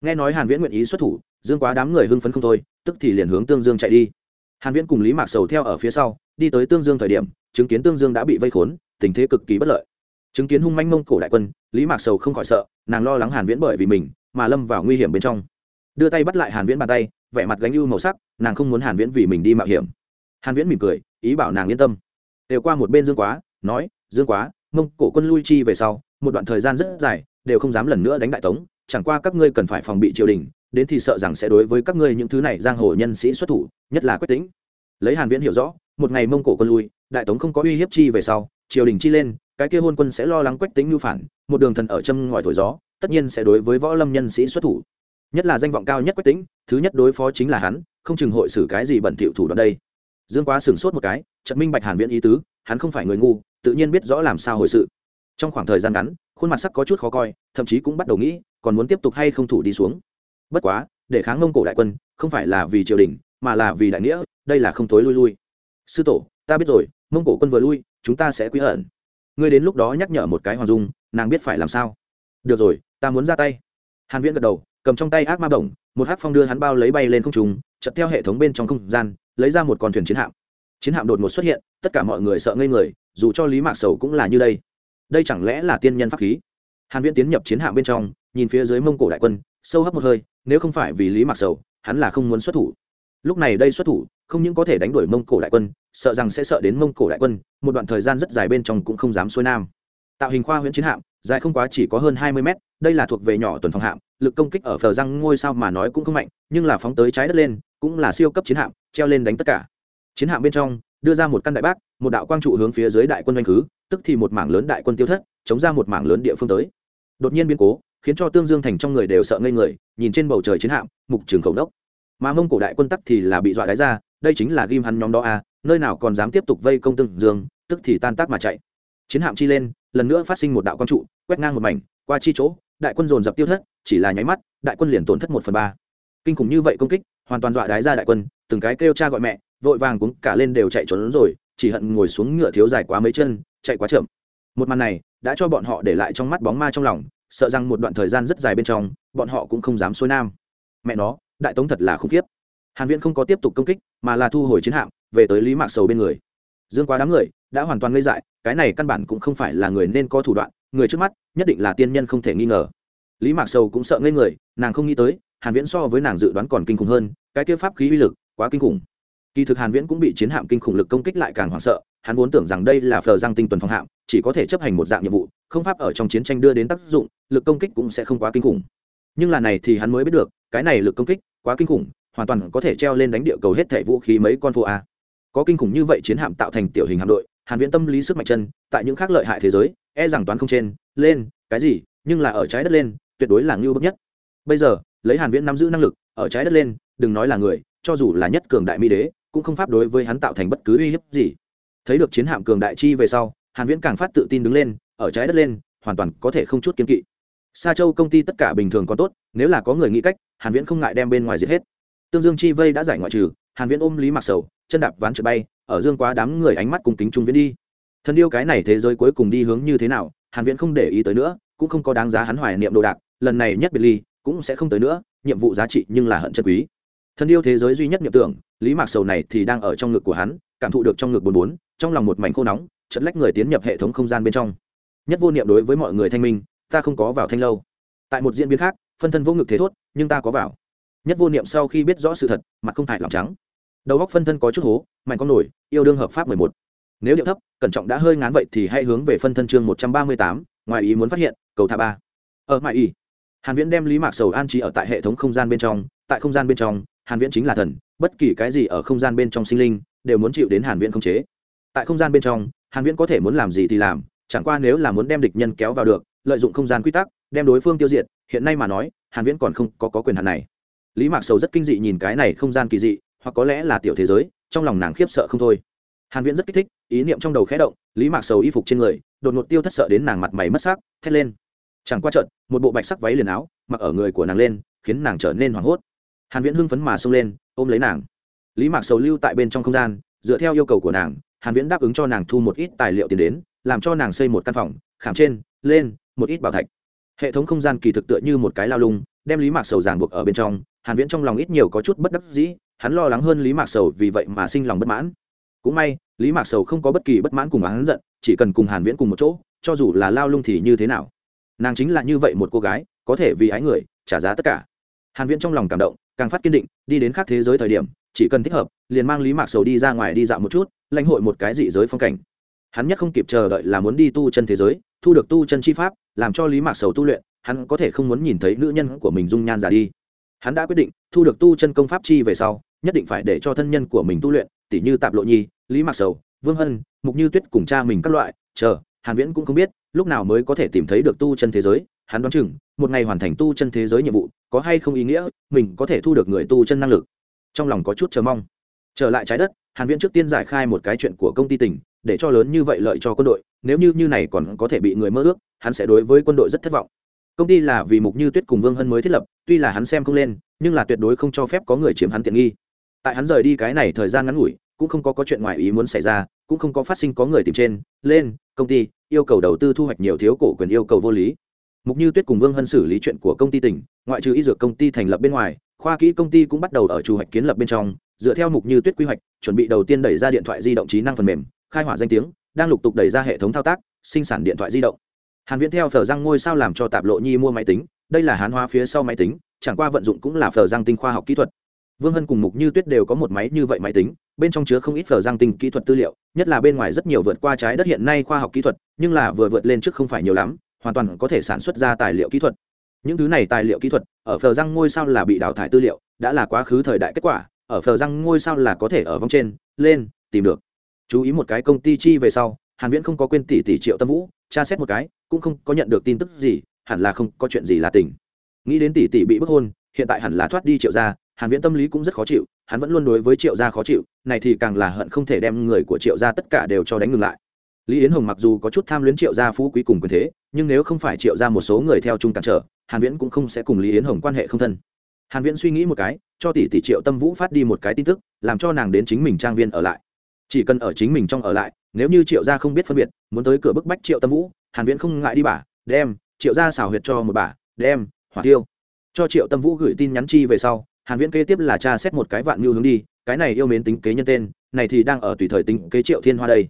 Nghe nói hàn viễn nguyện ý xuất thủ, dương quá đám người hưng phấn không thôi, tức thì liền hướng tương dương chạy đi hàn viễn cùng lý mạc sầu theo ở phía sau, đi tới tương dương thời điểm, chứng kiến tương dương đã bị vây khốn, tình thế cực kỳ bất lợi. Chứng kiến hung manh mông cổ đại quân, lý mạc sầu không khỏi sợ, nàng lo lắng hàn viễn bởi vì mình mà lâm vào nguy hiểm bên trong. Đưa tay bắt lại hàn viễn bàn tay, vẻ mặt gánh ưu màu sắc, nàng không muốn hàn viễn vì mình đi mạo hiểm. Hàn viễn mỉm cười, ý bảo nàng yên tâm. Đều qua một bên dương quá, nói, dương quá, mông cổ quân lui chi về sau, một đoạn thời gian rất dài, đều không dám lần nữa đánh đại tống, chẳng qua các ngươi cần phải phòng bị triều đình đến thì sợ rằng sẽ đối với các ngươi những thứ này giang hồ nhân sĩ xuất thủ, nhất là quyết tĩnh. Lấy hàn viễn hiểu rõ, một ngày mông cổ quân lui, đại tống không có uy hiếp chi về sau, triều đình chi lên, cái kia hôn quân sẽ lo lắng quách tính nhu phản, một đường thần ở châm ngòi thổi gió, tất nhiên sẽ đối với võ lâm nhân sĩ xuất thủ. Nhất là danh vọng cao nhất quách tính thứ nhất đối phó chính là hắn, không chừng hội xử cái gì bẩn thỉu thủ đoạn đây. Dương quá sửng sốt một cái trận minh bạch hàn viễn ý tứ, hắn không phải người ngu, tự nhiên biết rõ làm sao hồi sự. Trong khoảng thời gian ngắn, khuôn mặt sắc có chút khó coi, thậm chí cũng bắt đầu nghĩ, còn muốn tiếp tục hay không thủ đi xuống bất quá, để kháng mông cổ đại quân, không phải là vì triều đình, mà là vì đại nghĩa, đây là không tối lui lui. Sư tổ, ta biết rồi, mông cổ quân vừa lui, chúng ta sẽ quý ẩn. Ngươi đến lúc đó nhắc nhở một cái hoàng dung, nàng biết phải làm sao. Được rồi, ta muốn ra tay. Hàn viễn gật đầu, cầm trong tay ác ma bổng, một hát phong đưa hắn bao lấy bay lên không trung, chợt theo hệ thống bên trong không gian, lấy ra một con thuyền chiến hạm. Chiến hạm đột ngột xuất hiện, tất cả mọi người sợ ngây người, dù cho lý mạc sầu cũng là như đây. Đây chẳng lẽ là tiên nhân pháp khí? Hàn viễn tiến nhập chiến hạm bên trong, nhìn phía dưới mông cổ đại quân sâu hấp một hơi, nếu không phải vì lý mạc sầu, hắn là không muốn xuất thủ. Lúc này đây xuất thủ, không những có thể đánh đuổi mông cổ đại quân, sợ rằng sẽ sợ đến mông cổ đại quân, một đoạn thời gian rất dài bên trong cũng không dám xuôi nam. Tạo hình khoa huyễn chiến hạm, dài không quá chỉ có hơn hai mươi mét, đây là thuộc về nhỏ tuần phòng hạm, lực công kích ở phờ răng ngôi sao mà nói cũng không mạnh, nhưng là phóng tới trái đất lên, cũng là siêu cấp chiến hạm, treo lên đánh tất cả. Chiến hạm bên trong, đưa ra một căn đại bác, một đạo quang trụ hướng phía dưới đại quân doanh khứ, tức thì một mảng lớn đại quân tiêu thất, chống ra một mảng lớn địa phương tới. Đột nhiên biến cố khiến cho tương dương thành trong người đều sợ ngây người, nhìn trên bầu trời chiến hạm, mục trường khẩu đốc mà mông cổ đại quân tắc thì là bị dọa đáy ra, đây chính là ghim hắn nhóm đó à nơi nào còn dám tiếp tục vây công tương dương, tức thì tan tác mà chạy. Chiến hạm chi lên, lần nữa phát sinh một đạo quang trụ, quét ngang một mảnh, qua chi chỗ, đại quân dồn dập tiêu thất, chỉ là nháy mắt, đại quân liền tổn thất một phần ba. Kinh khủng như vậy công kích, hoàn toàn dọa đái ra đại quân, từng cái kêu cha gọi mẹ, vội vàng cuống cả lên đều chạy trốn rồi, chỉ hận ngồi xuống ngựa thiếu dài quá mấy chân, chạy quá chậm. Một màn này, đã cho bọn họ để lại trong mắt bóng ma trong lòng sợ rằng một đoạn thời gian rất dài bên trong, bọn họ cũng không dám xuôi nam. Mẹ nó, đại tống thật là khủng khiếp. Hàn viễn không có tiếp tục công kích, mà là thu hồi chiến hạm, về tới lý mạc sầu bên người. Dương quá đám người đã hoàn toàn ngây dại, cái này căn bản cũng không phải là người nên có thủ đoạn, người trước mắt, nhất định là tiên nhân không thể nghi ngờ. Lý mạc sầu cũng sợ ngây người, nàng không nghĩ tới, hàn viễn so với nàng dự đoán còn kinh khủng hơn, cái kia pháp khí uy lực quá kinh khủng. Kỳ thực hàn viễn cũng bị chiến hạm kinh khủng lực công kích lại càng hoảng sợ, hắn vốn tưởng rằng đây là phờ giang tinh tuần phòng hạm, chỉ có thể chấp hành một dạng nhiệm vụ không pháp ở trong chiến tranh đưa đến tác dụng, lực công kích cũng sẽ không quá kinh khủng. Nhưng là này thì hắn mới biết được, cái này lực công kích quá kinh khủng, hoàn toàn có thể treo lên đánh địa cầu hết thẻ vũ khí mấy con phụ a. Có kinh khủng như vậy chiến hạm tạo thành tiểu hình hạm đội, hàn viễn tâm lý sức mạnh chân, tại những khác lợi hại thế giới e rằng toán không trên, lên, cái gì, nhưng là ở trái đất lên, tuyệt đối là ngưu bức nhất. Bây giờ, lấy hàn viễn nắm giữ năng lực, ở trái đất lên, đừng nói là người, cho dù là nhất cường đại mỹ đế, cũng không pháp đối với hắn tạo thành bất cứ uy hiếp gì. Thấy được chiến hạm cường đại chi về sau, hàn viễn càng phát tự tin đứng lên ở trái đất lên, hoàn toàn có thể không chút kiên kỵ. Sa châu công ty tất cả bình thường còn tốt, nếu là có người nghĩ cách, hàn viễn không ngại đem bên ngoài giết hết. Tương dương chi vây đã giải ngoại trừ, hàn viễn ôm lý mặc sầu, chân đạp ván trượt bay, ở dương quá đám người ánh mắt cùng kính trung viễn đi. Thần điêu cái này thế giới cuối cùng đi hướng như thế nào, hàn viễn không để ý tới nữa, cũng không có đáng giá hắn hoài niệm đồ đạc, lần này nhất biệt ly, cũng sẽ không tới nữa, nhiệm vụ giá trị nhưng là hận chân quý. Thần điêu thế giới duy nhất niệm tưởng, lý Mặc sầu này thì đang ở trong ngực của hắn, cảm thụ được trong ngực bốn bốn trong lòng một mảnh khô nóng, chợt lách người tiến nhập hệ thống không gian bên trong nhất vô niệm đối với mọi người thanh minh, ta không có vào thanh lâu. Tại một diễn biến khác, phân thân vô ngực thế thốt, nhưng ta có vào. Nhất vô niệm sau khi biết rõ sự thật, mặt không hại lòng trắng. Đầu góc phân thân có chút hố, mạnh con nổi, yêu đương hợp pháp mười một. Nếu điệu thấp, cẩn trọng đã hơi ngán vậy thì hãy hướng về phân thân chương một trăm ba mươi tám, ngoài ý muốn phát hiện, cầu thả ba. Ờ, ở mãi ý. Hàn viễn đem lý mạc sầu an trí ở tại hệ thống không gian bên trong, tại không gian bên trong, hàn viễn chính là thần, bất kỳ cái gì ở không gian bên trong sinh linh, đều muốn chịu đến hàn viễn không chế. Tại không gian bên trong, hàn viễn có thể muốn làm gì thì làm chẳng qua nếu là muốn đem địch nhân kéo vào được lợi dụng không gian quy tắc đem đối phương tiêu diệt hiện nay mà nói hàn viễn còn không có, có quyền hạn này. Lý mạc sầu rất kinh dị nhìn cái này không gian kỳ dị hoặc có lẽ là tiểu thế giới trong lòng nàng khiếp sợ không thôi. Hàn viễn rất kích thích ý niệm trong đầu khẽ động lý mạc sầu y phục trên người đột ngột tiêu thất sợ đến nàng mặt mày mất sắc thét lên. Chẳng qua trận một bộ bạch sắc váy liền áo mặc ở người của nàng lên khiến nàng trở nên hoảng hốt. Hàn viễn hưng phấn mà xông lên ôm lấy nàng. Lý mạc sầu lưu tại bên trong không gian dựa theo yêu cầu của nàng hàn viễn đáp ứng cho nàng thu một ít tài liệu tiền đến làm cho nàng xây một căn phòng, khảm trên, lên, một ít bảo thạch. Hệ thống không gian kỳ thực tựa như một cái lao lung, đem lý mạc sầu ràng buộc ở bên trong, hàn viễn trong lòng ít nhiều có chút bất đắc dĩ, hắn lo lắng hơn lý mạc sầu vì vậy mà sinh lòng bất mãn. Cũng may, lý mạc sầu không có bất kỳ bất mãn cùng hắn giận, chỉ cần cùng hàn viễn cùng một chỗ, cho dù là lao lung thì như thế nào. Nàng chính là như vậy một cô gái, có thể vì ái người, trả giá tất cả. Hàn viễn trong lòng cảm động, càng phát kiên định, đi đến khác thế giới thời điểm, chỉ cần thích hợp, liền mang lý mạc sầu đi ra ngoài đi dạo một chút, lãnh hội một cái dị giới phong cảnh hắn nhất không kịp chờ đợi là muốn đi tu chân thế giới, thu được tu chân chi pháp, làm cho lý mạc sầu tu luyện, hắn có thể không muốn nhìn thấy nữ nhân của mình dung nhan già đi. Hắn đã quyết định thu được tu chân công pháp chi về sau, nhất định phải để cho thân nhân của mình tu luyện, tỉ như tạp lộ nhi, lý mạc sầu, vương hân, mục như tuyết cùng cha mình các loại, chờ, hàn viễn cũng không biết, lúc nào mới có thể tìm thấy được tu chân thế giới, hắn đoán chừng, một ngày hoàn thành tu chân thế giới nhiệm vụ, có hay không ý nghĩa, mình có thể thu được người tu chân năng lực. Trong lòng có chút chờ mong. Trở lại trái đất, hàn viễn trước tiên giải khai một cái chuyện của công ty tỉnh để cho lớn như vậy lợi cho quân đội, nếu như như này còn có thể bị người mơ ước, hắn sẽ đối với quân đội rất thất vọng. Công ty là vì mục như tuyết cùng vương hân mới thiết lập, tuy là hắn xem không lên, nhưng là tuyệt đối không cho phép có người chiếm hắn tiện nghi. Tại hắn rời đi cái này thời gian ngắn ngủi, cũng không có có chuyện ngoài ý muốn xảy ra, cũng không có phát sinh có người tìm trên, lên, công ty, yêu cầu đầu tư thu hoạch nhiều thiếu cổ quyền yêu cầu vô lý. Mục như tuyết cùng vương hân xử lý chuyện của công ty tỉnh, ngoại trừ y dược công ty thành lập bên ngoài, khoa kỹ công ty cũng bắt đầu ở chủ hoạch kiến lập bên trong, dựa theo mục như tuyết quy hoạch, chuẩn bị đầu tiên đẩy ra điện thoại di động trí năng phần mềm khai hỏa danh tiếng, đang lục tục đẩy ra hệ thống thao tác, sinh sản điện thoại di động. Hàn viễn theo phở răng ngôi sao làm cho tạp lộ nhi mua máy tính, đây là hán hóa phía sau máy tính, chẳng qua vận dụng cũng là phở răng tinh khoa học kỹ thuật. Vương hân cùng mục như tuyết đều có một máy như vậy máy tính, bên trong chứa không ít phở răng tinh kỹ thuật tư liệu, nhất là bên ngoài rất nhiều vượt qua trái đất hiện nay khoa học kỹ thuật, nhưng là vừa vượt lên trước không phải nhiều lắm, hoàn toàn có thể sản xuất ra tài liệu kỹ thuật. Những thứ này tài liệu kỹ thuật, ở phở răng ngôi sao là bị đào thải tư liệu, đã là quá khứ thời đại kết quả, ở phở răng ngôi sao là có thể ở vòng trên, lên, tìm được chú ý một cái công ty chi về sau, hàn viễn không có quên tỷ tỷ triệu tâm vũ, tra xét một cái, cũng không có nhận được tin tức gì, hẳn là không có chuyện gì là tình. Nghĩ đến tỷ tỷ bị bức hôn, hiện tại hẳn là thoát đi triệu gia, hàn viễn tâm lý cũng rất khó chịu, hắn vẫn luôn đối với triệu gia khó chịu, này thì càng là hận không thể đem người của triệu gia tất cả đều cho đánh ngừng lại. Lý yến hồng mặc dù có chút tham luyến triệu gia phú quý cùng quyền thế, nhưng nếu không phải triệu gia một số người theo chung cản trở, hàn viễn cũng không sẽ cùng lý yến hồng quan hệ không thân. Hàn viễn suy nghĩ một cái, cho tỷ tỷ triệu tâm vũ phát đi một cái tin tức, làm cho nàng đến chính mình trang viên ở lại chỉ cần ở chính mình trong ở lại, nếu như triệu gia không biết phân biệt, muốn tới cửa bức bách triệu tâm vũ, hàn viễn không ngại đi bà, đem, triệu gia xảo huyệt cho một bà, đem, hỏa tiêu. Cho triệu tâm vũ gửi tin nhắn chi về sau, hàn viễn kế tiếp là tra xét một cái vạn mưu hướng đi, cái này yêu mến tính kế nhân tên, này thì đang ở tùy thời tính kế triệu thiên hoa đây.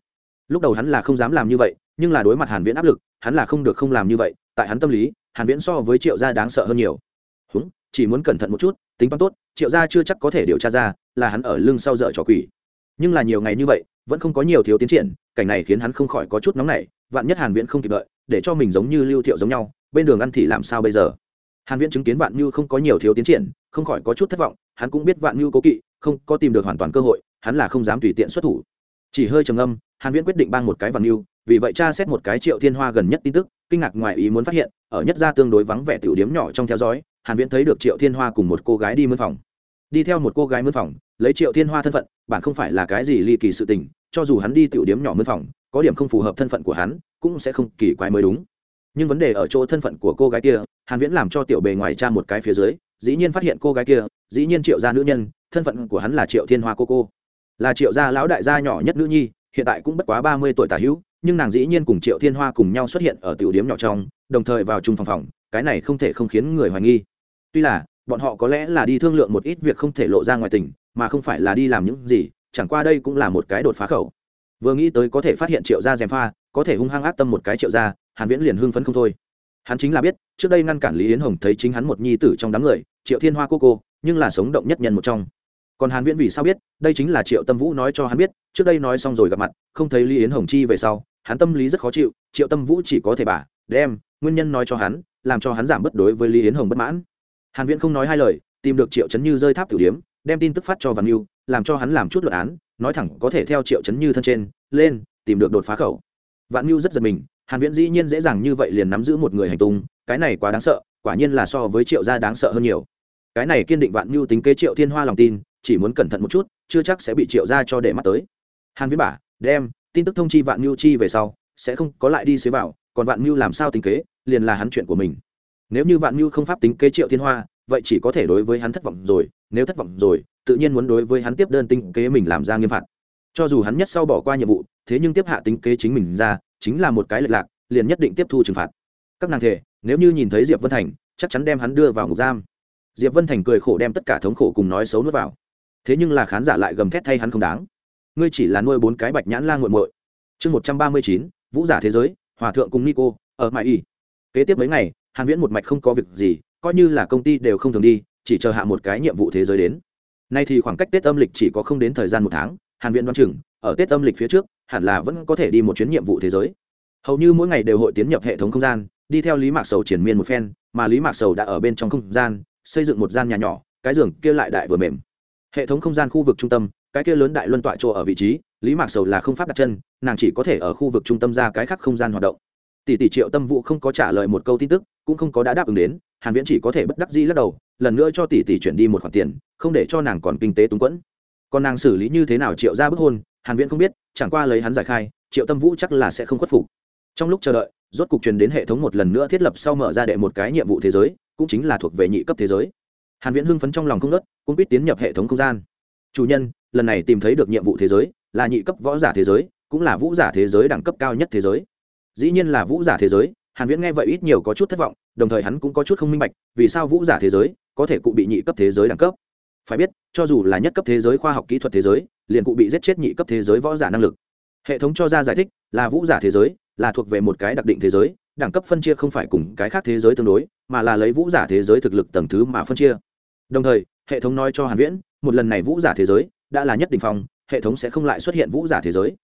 Lúc đầu hắn là không dám làm như vậy, nhưng là đối mặt hàn viễn áp lực, hắn là không được không làm như vậy, tại hắn tâm lý, hàn viễn so với triệu gia đáng sợ hơn nhiều. Húng, chỉ muốn cẩn thận một chút, tính toán tốt, triệu gia chưa chắc có thể điều tra ra, là hắn ở lưng sau dở trò quỷ nhưng là nhiều ngày như vậy, vẫn không có nhiều thiếu tiến triển, cảnh này khiến hắn không khỏi có chút nóng nảy, vạn nhất hàn viễn không kịp đợi, để cho mình giống như lưu thiệu giống nhau, bên đường ăn thì làm sao bây giờ? Hàn viễn chứng kiến vạn như không có nhiều thiếu tiến triển, không khỏi có chút thất vọng, hắn cũng biết vạn như cố kỵ, không có tìm được hoàn toàn cơ hội, hắn là không dám tùy tiện xuất thủ. Chỉ hơi trầm âm hàn viễn quyết định bang một cái vạn như vì vậy tra xét một cái triệu thiên hoa gần nhất tin tức, kinh ngạc ngoài ý muốn phát hiện, ở nhất gia tương đối vắng vẻ tiểu điếm nhỏ trong theo dõi, hàn viễn thấy được triệu thiên hoa cùng một cô gái đi mướn phòng. Đi theo một cô gái mướn phòng lấy triệu thiên hoa thân phận bạn không phải là cái gì ly kỳ sự tình, cho dù hắn đi tiểu điếm nhỏ mân phòng, có điểm không phù hợp thân phận của hắn, cũng sẽ không kỳ quái mới đúng. Nhưng vấn đề ở chỗ thân phận của cô gái kia, hàn viễn làm cho tiểu bề ngoài cha một cái phía dưới, dĩ nhiên phát hiện cô gái kia, dĩ nhiên triệu gia nữ nhân, thân phận của hắn là triệu thiên hoa cô cô. Là triệu gia lão đại gia nhỏ nhất nữ nhi, hiện tại cũng bất quá ba mươi tuổi tả hữu, nhưng nàng dĩ nhiên cùng triệu thiên hoa cùng nhau xuất hiện ở tiểu điếm nhỏ trong, đồng thời vào chung phòng phòng, cái này không thể không khiến người hoài nghi. Tuy là, bọn họ có lẽ là đi thương lượng một ít việc không thể lộ ra ngoài tỉnh mà không phải là đi làm những gì, chẳng qua đây cũng là một cái đột phá khẩu. Vừa nghĩ tới có thể phát hiện triệu gia gièm pha, có thể hung hăng ác tâm một cái triệu gia, hàn viễn liền hưng phấn không thôi. Hắn chính là biết, trước đây ngăn cản lý yến hồng thấy chính hắn một nhi tử trong đám người, triệu thiên hoa cô cô, nhưng là sống động nhất nhân một trong. Còn hàn viễn vì sao biết, đây chính là triệu tâm vũ nói cho hắn biết, trước đây nói xong rồi gặp mặt, không thấy lý yến hồng chi về sau, hắn tâm lý rất khó chịu, triệu tâm vũ chỉ có thể bà đem, nguyên nhân nói cho hắn, làm cho hắn giảm bất đối với lý yến hồng bất mãn. Hàn viễn không nói hai lời, tìm được triệu chấn như rơi tháp tiểu điếm đem tin tức phát cho văn mưu làm cho hắn làm chút luận án, nói thẳng có thể theo triệu chấn như thân trên, lên, tìm được đột phá khẩu. Vạn mưu rất giật mình, hàn viễn dĩ nhiên dễ dàng như vậy liền nắm giữ một người hành tung, cái này quá đáng sợ, quả nhiên là so với triệu gia đáng sợ hơn nhiều. Cái này kiên định vạn mưu tính kế triệu thiên hoa lòng tin, chỉ muốn cẩn thận một chút, chưa chắc sẽ bị triệu gia cho để mắt tới. Hàn viễn bả, đem, tin tức thông chi vạn mưu chi về sau, sẽ không có lại đi xế vào, còn vạn mưu làm sao tính kế, liền là hắn chuyện của mình. Nếu như vạn mưu không pháp tính kế triệu thiên hoa, vậy chỉ có thể đối với hắn thất vọng rồi nếu thất vọng rồi, tự nhiên muốn đối với hắn tiếp đơn tinh kế mình làm ra nghiêm phạt. Cho dù hắn nhất sau bỏ qua nhiệm vụ, thế nhưng tiếp hạ tính kế chính mình ra, chính là một cái lệch lạc, liền nhất định tiếp thu trừng phạt. Các nàng thể, nếu như nhìn thấy diệp vân thành, chắc chắn đem hắn đưa vào ngục giam. Diệp vân thành cười khổ đem tất cả thống khổ cùng nói xấu nuốt vào. Thế nhưng là khán giả lại gầm thét thay hắn không đáng. Ngươi chỉ là nuôi bốn cái bạch nhãn lan g u muội. Chương một trăm ba mươi chín, vũ giả thế giới, hòa thượng cùng nico, ở mãi y. Kế tiếp mấy ngày, hàn viễn một mạch không có việc gì, coi như là công ty đều không thường đi chỉ chờ hạ một cái nhiệm vụ thế giới đến. Nay thì khoảng cách tết âm lịch chỉ có không đến thời gian một tháng, hàn viễn đoán chừng, ở tết âm lịch phía trước, hẳn là vẫn có thể đi một chuyến nhiệm vụ thế giới. Hầu như mỗi ngày đều hội tiến nhập hệ thống không gian, đi theo lý mạc sầu triển miên một phen, mà lý mạc sầu đã ở bên trong không gian, xây dựng một gian nhà nhỏ, cái giường kia lại đại vừa mềm. Hệ thống không gian khu vực trung tâm, cái kia lớn đại luân tọa chỗ ở vị trí, lý mạc sầu là không pháp đặt chân, nàng chỉ có thể ở khu vực trung tâm ra cái khác không gian hoạt động. Tỷ tỷ triệu tâm vụ không có trả lời một câu tin tức, cũng không có đã đáp ứng đến, hàn viễn chỉ có thể bất đắc dĩ lắc đầu lần nữa cho tỷ tỷ chuyển đi một khoản tiền, không để cho nàng còn kinh tế túng quẫn. Còn nàng xử lý như thế nào triệu ra bức hôn, hàn viễn không biết, chẳng qua lấy hắn giải khai, triệu tâm vũ chắc là sẽ không khuất phục. Trong lúc chờ đợi, rốt cục truyền đến hệ thống một lần nữa thiết lập sau mở ra đệ một cái nhiệm vụ thế giới, cũng chính là thuộc về nhị cấp thế giới. Hàn viễn hưng phấn trong lòng không nớt cũng biết tiến nhập hệ thống không gian. Chủ nhân, lần này tìm thấy được nhiệm vụ thế giới, là nhị cấp võ giả thế giới, cũng là vũ giả thế giới đẳng cấp cao nhất thế giới. Dĩ nhiên là vũ giả thế giới, hàn viễn nghe vậy ít nhiều có chút thất vọng, đồng thời hắn cũng có chút không minh bạch, vì sao vũ giả thế giới có thể cụ bị nhị cấp thế giới đẳng cấp. Phải biết, cho dù là nhất cấp thế giới khoa học kỹ thuật thế giới, liền cụ bị giết chết nhị cấp thế giới võ giả năng lực. Hệ thống cho ra giải thích, là vũ giả thế giới, là thuộc về một cái đặc định thế giới, đẳng cấp phân chia không phải cùng cái khác thế giới tương đối, mà là lấy vũ giả thế giới thực lực tầng thứ mà phân chia. Đồng thời, hệ thống nói cho hàn viễn, một lần này vũ giả thế giới đã là nhất định phòng hệ thống sẽ không lại xuất hiện vũ giả thế giới.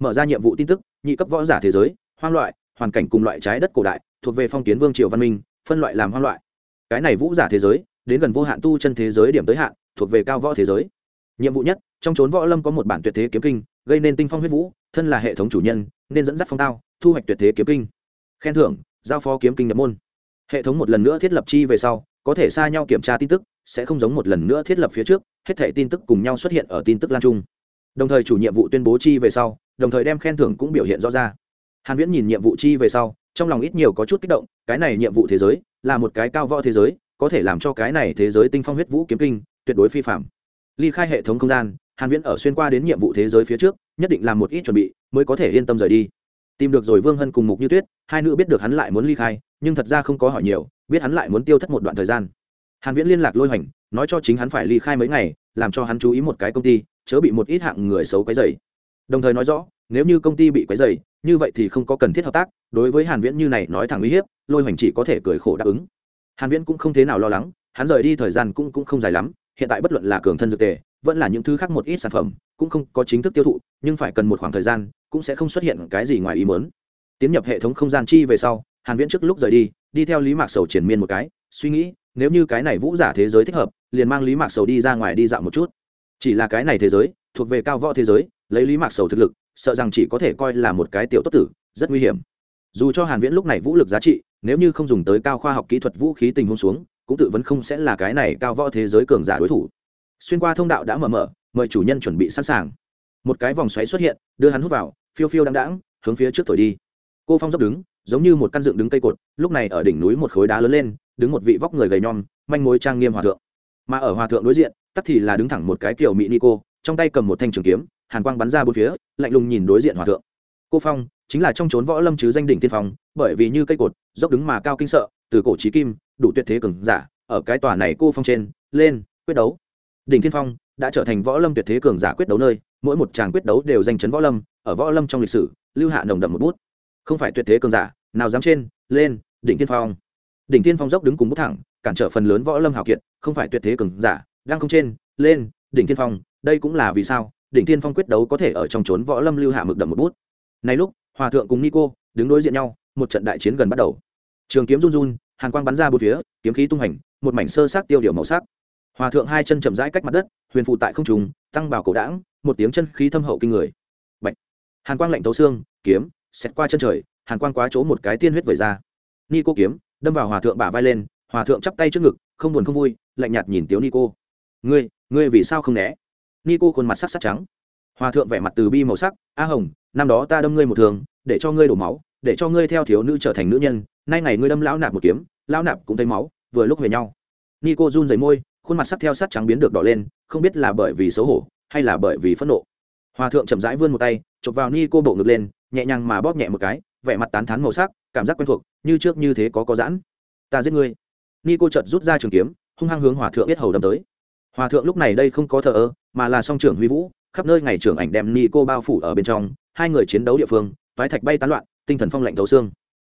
Mở ra nhiệm vụ tin tức, nhị cấp võ giả thế giới, hoang loại, hoàn cảnh cùng loại trái đất cổ đại, thuộc về phong kiến vương triều văn minh, phân loại làm hoang loại. Cái này vũ giả thế giới đến gần vô hạn tu chân thế giới điểm tới hạn, thuộc về cao võ thế giới. Nhiệm vụ nhất, trong chốn võ lâm có một bản tuyệt thế kiếm kinh, gây nên tinh phong huyết vũ, thân là hệ thống chủ nhân, nên dẫn dắt phong tao, thu hoạch tuyệt thế kiếm kinh. Khen thưởng, giao phó kiếm kinh nhập môn. Hệ thống một lần nữa thiết lập chi về sau, có thể xa nhau kiểm tra tin tức, sẽ không giống một lần nữa thiết lập phía trước, hết thể tin tức cùng nhau xuất hiện ở tin tức lan trung. Đồng thời chủ nhiệm vụ tuyên bố chi về sau, đồng thời đem khen thưởng cũng biểu hiện rõ ra. Hàn viễn nhìn nhiệm vụ chi về sau, trong lòng ít nhiều có chút kích động, cái này nhiệm vụ thế giới, là một cái cao võ thế giới có thể làm cho cái này thế giới tinh phong huyết vũ kiếm kinh tuyệt đối phi phạm. Ly khai hệ thống không gian, hàn viễn ở xuyên qua đến nhiệm vụ thế giới phía trước, nhất định làm một ít chuẩn bị mới có thể yên tâm rời đi. Tìm được rồi vương hân cùng mục như tuyết, hai nữ biết được hắn lại muốn ly khai, nhưng thật ra không có hỏi nhiều, biết hắn lại muốn tiêu thất một đoạn thời gian. Hàn viễn liên lạc lôi hoành, nói cho chính hắn phải ly khai mấy ngày, làm cho hắn chú ý một cái công ty, chớ bị một ít hạng người xấu quấy rầy. Đồng thời nói rõ, nếu như công ty bị quấy rầy, như vậy thì không có cần thiết hợp tác, đối với hàn viễn như này nói thẳng uy hiếp, lôi hoành chỉ có thể cười khổ đáp ứng hàn viễn cũng không thế nào lo lắng, hắn rời đi thời gian cũng cũng không dài lắm, hiện tại bất luận là cường thân dược tề, vẫn là những thứ khác một ít sản phẩm, cũng không có chính thức tiêu thụ, nhưng phải cần một khoảng thời gian, cũng sẽ không xuất hiện cái gì ngoài ý muốn. Tiến nhập hệ thống không gian chi về sau, hàn viễn trước lúc rời đi đi theo lý mạc sầu triển miên một cái, suy nghĩ, nếu như cái này vũ giả thế giới thích hợp, liền mang lý mạc sầu đi ra ngoài đi dạo một chút. Chỉ là cái này thế giới, thuộc về cao võ thế giới, lấy lý mạc sầu thực lực, sợ rằng chỉ có thể coi là một cái tiểu tốt tử, rất nguy hiểm. Dù cho hàn viễn lúc này vũ lực giá trị nếu như không dùng tới cao khoa học kỹ thuật vũ khí tình huống xuống, cũng tự vấn không sẽ là cái này cao võ thế giới cường giả đối thủ. Xuyên qua thông đạo đã mở mở, mời chủ nhân chuẩn bị sẵn sàng. Một cái vòng xoáy xuất hiện, đưa hắn hút vào, phiêu phiêu đăng đãng, hướng phía trước thổi đi. Cô phong dốc đứng, giống như một căn dựng đứng cây cột, lúc này ở đỉnh núi một khối đá lớn lên, đứng một vị vóc người gầy nhom, manh mối trang nghiêm hòa thượng. Mà ở hòa thượng đối diện, tắc thì là đứng thẳng một cái kiểu mỹ ni cô, trong tay cầm một thanh trường kiếm, hàn quang bắn ra bốn phía, lạnh lùng nhìn đối diện hòa thượng cô phong, chính là trong trốn võ lâm chứ danh đỉnh tiên phong, bởi vì như cây cột, dốc đứng mà cao kinh sợ, từ cổ trí kim, đủ tuyệt thế cường giả, ở cái tòa này cô phong trên, lên, quyết đấu. Đỉnh thiên phong đã trở thành võ lâm tuyệt thế cường giả quyết đấu nơi, mỗi một tràng quyết đấu đều danh chấn võ lâm, ở võ lâm trong lịch sử, lưu hạ nồng đậm một bút. Không phải tuyệt thế cường giả, nào dám trên, lên, đỉnh thiên phong. Đỉnh thiên phong dốc đứng cùng bút thẳng, cản trở phần lớn võ lâm hào kiệt, không phải tuyệt thế cường giả, đang không trên, lên, đỉnh thiên phong, đây cũng là vì sao, đỉnh thiên phong quyết đấu có thể ở trong trốn võ lâm lưu hạ mực đậm một bút này lúc, hòa thượng cùng nico đứng đối diện nhau, một trận đại chiến gần bắt đầu. Trường kiếm run run, hàn quang bắn ra bốn phía, kiếm khí tung hành, một mảnh sơ sát tiêu điều màu sắc. Hòa thượng hai chân chậm rãi cách mặt đất, huyền phụ tại không trùng tăng bảo cổ đảng một tiếng chân khí thâm hậu kinh người. Bạch. hàn quang lạnh tấu xương, kiếm, xẹt qua chân trời, hàn quang quá chỗ một cái tiên huyết vẩy ra. Ni cô kiếm, đâm vào hòa thượng bả vai lên, hòa thượng chắp tay trước ngực, không buồn không vui, lạnh nhạt nhìn tiếu ni cô ngươi ngươi vì sao không né? Ni cô khuôn mặt sắc sắc trắng. Hòa thượng vẻ mặt từ bi màu sắc, a hồng năm đó ta đâm ngươi một thường để cho ngươi đổ máu, để cho ngươi theo thiếu nữ trở thành nữ nhân, nay ngày ngươi đâm lão nạp một kiếm, lão nạp cũng thấy máu, vừa lúc về nhau. Ni cô run rẩy môi, khuôn mặt sắc theo sắt trắng biến được đỏ lên, không biết là bởi vì xấu hổ, hay là bởi vì phẫn nộ. Hòa thượng chậm rãi vươn một tay, chụp vào ni cô bộ ngực lên, nhẹ nhàng mà bóp nhẹ một cái, vẻ mặt tán thán màu sắc, cảm giác quen thuộc, như trước như thế có có giãn. Ta giết ngươi. Ni cô chợt rút ra trường kiếm, hung hăng hướng hòa thượng biết hầu đâm tới. Hòa thượng lúc này đây không có thờ ơ, mà là song trưởng huy vũ, khắp nơi ngày trưởng ảnh đem ni cô bao phủ ở bên trong hai người chiến đấu địa phương, toái thạch bay tán loạn, tinh thần phong lạnh thấu xương.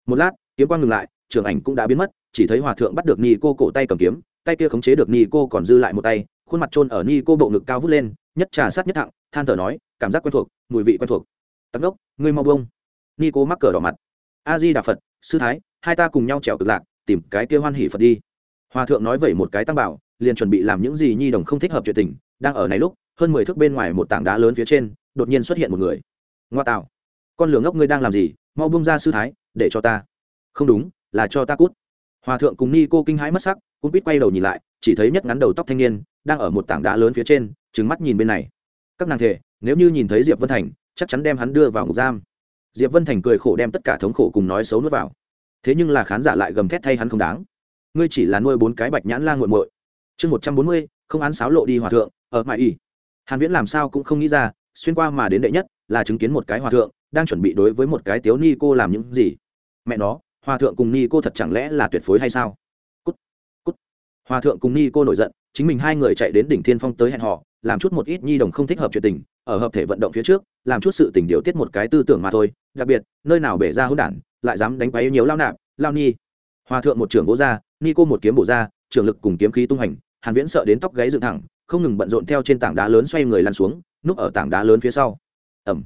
Một lát, kiếm quang ngừng lại, trưởng ảnh cũng đã biến mất, chỉ thấy hòa thượng bắt được ni cô cổ tay cầm kiếm, tay kia khống chế được ni cô còn dư lại một tay, khuôn mặt trôn ở ni cô bộ ngực cao vút lên, nhất trà sát nhất thẳng, than thở nói, cảm giác quen thuộc, mùi vị quen thuộc. Tắc đốc, ngươi mau bông ni cô mắc cờ đỏ mặt. A di đà phật, sư thái, hai ta cùng nhau trèo cực lạc, tìm cái kia hoan hỉ phật đi. Hòa thượng nói vậy một cái tăng bảo, liền chuẩn bị làm những gì nhi đồng không thích hợp chuyện tình, đang ở này lúc, hơn mười thước bên ngoài một tảng đá lớn phía trên, đột nhiên xuất hiện một người ngoa tạo. Con lửa ngốc ngươi đang làm gì? Mau bung ra sư thái, để cho ta. Không đúng, là cho ta cút. Hòa thượng cùng ni cô kinh hãi mất sắc, cũng biết quay đầu nhìn lại, chỉ thấy nhất ngắn đầu tóc thanh niên đang ở một tảng đá lớn phía trên trứng mắt nhìn bên này. Các nàng thể, nếu như nhìn thấy diệp vân thành, chắc chắn đem hắn đưa vào ngục giam. Diệp vân thành cười khổ đem tất cả thống khổ cùng nói xấu nuốt vào. Thế nhưng là khán giả lại gầm thét thay hắn không đáng. Ngươi chỉ là nuôi bốn cái bạch nhãn lan g u muội. Chương một trăm bốn mươi, không án sáo lộ đi hòa thượng, ở mãi y hàn viễn làm sao cũng không nghĩ ra, xuyên qua mà đến đệ nhất là chứng kiến một cái hòa thượng đang chuẩn bị đối với một cái tiếu ni cô làm những gì. Mẹ nó, hòa thượng cùng ni cô thật chẳng lẽ là tuyệt phối hay sao? Cút cút. Hòa thượng cùng ni cô nổi giận, chính mình hai người chạy đến đỉnh thiên phong tới hẹn họ làm chút một ít nhi đồng không thích hợp chuyện tình, ở hợp thể vận động phía trước, làm chút sự tình điều tiết một cái tư tưởng mà thôi. Đặc biệt, nơi nào bể ra hỗn đản, lại dám đánh quấy nhiều lao nạp, lao ni. Hòa thượng một trưởng gỗ ra, ni cô một kiếm bổ ra trường lực cùng kiếm khí tung hành, hàn viễn sợ đến tóc gáy dựng thẳng, không ngừng bận rộn theo trên tảng đá lớn xoay người lăn xuống, núp ở tảng đá lớn phía sau ẩm.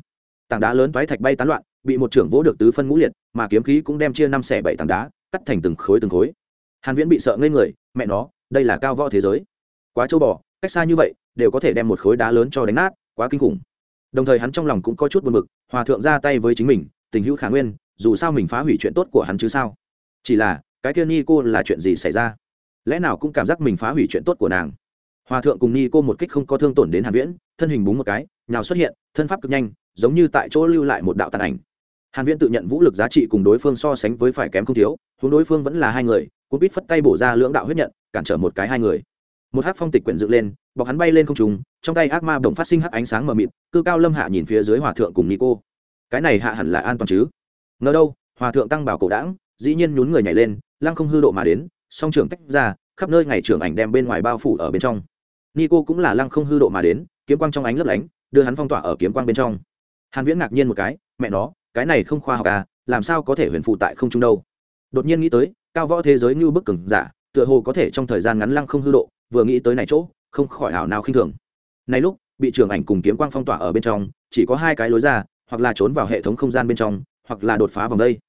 Tảng đá lớn toái thạch bay tán loạn, bị một trưởng vỗ được tứ phân ngũ liệt, mà kiếm khí cũng đem chia năm xẻ bảy tảng đá, cắt thành từng khối từng khối. Hàn viễn bị sợ ngây người, mẹ nó, đây là cao võ thế giới. Quá châu bò, cách xa như vậy, đều có thể đem một khối đá lớn cho đánh nát, quá kinh khủng. Đồng thời hắn trong lòng cũng có chút buồn bực, hòa thượng ra tay với chính mình, tình hữu khả nguyên, dù sao mình phá hủy chuyện tốt của hắn chứ sao? Chỉ là, cái kia ni cô là chuyện gì xảy ra? Lẽ nào cũng cảm giác mình phá hủy chuyện tốt của nàng? Hòa thượng cùng ni cô một kích không có thương tổn đến hàn viễn, thân hình búng một cái nào xuất hiện, thân pháp cực nhanh, giống như tại chỗ lưu lại một đạo tàn ảnh. Hàn viễn tự nhận vũ lực giá trị cùng đối phương so sánh với phải kém không thiếu, huống đối phương vẫn là hai người, cuốn bít phất tay bổ ra lưỡng đạo huyết nhận, cản trở một cái hai người. Một hắc phong tịch quyển dựng lên, bọc hắn bay lên không trung, trong tay ác ma bỗng phát sinh hắc ánh sáng mờ mịt, cư cao lâm hạ nhìn phía dưới hòa thượng cùng nico. Cái này hạ hẳn là an toàn chứ? Ngờ đâu, hòa thượng tăng bảo cổ đãng, dĩ nhiên nhún người nhảy lên, lăng không hư độ mà đến, song trưởng tách ra, khắp nơi ngày trưởng ảnh đem bên ngoài bao phủ ở bên trong. Nico cũng là lăng không hư độ mà đến, kiếm quang trong ánh lấp lánh đưa hắn phong tỏa ở kiếm quang bên trong. Hàn viễn ngạc nhiên một cái, mẹ nó, cái này không khoa học à làm sao có thể huyền phụ tại không trung đâu? Đột nhiên nghĩ tới, cao võ thế giới như bức cường giả, tựa hồ có thể trong thời gian ngắn lăng không hư độ, vừa nghĩ tới này chỗ, không khỏi ảo nào khinh thường. Này lúc, bị trưởng ảnh cùng kiếm quang phong tỏa ở bên trong, chỉ có hai cái lối ra, hoặc là trốn vào hệ thống không gian bên trong, hoặc là đột phá vòng vây.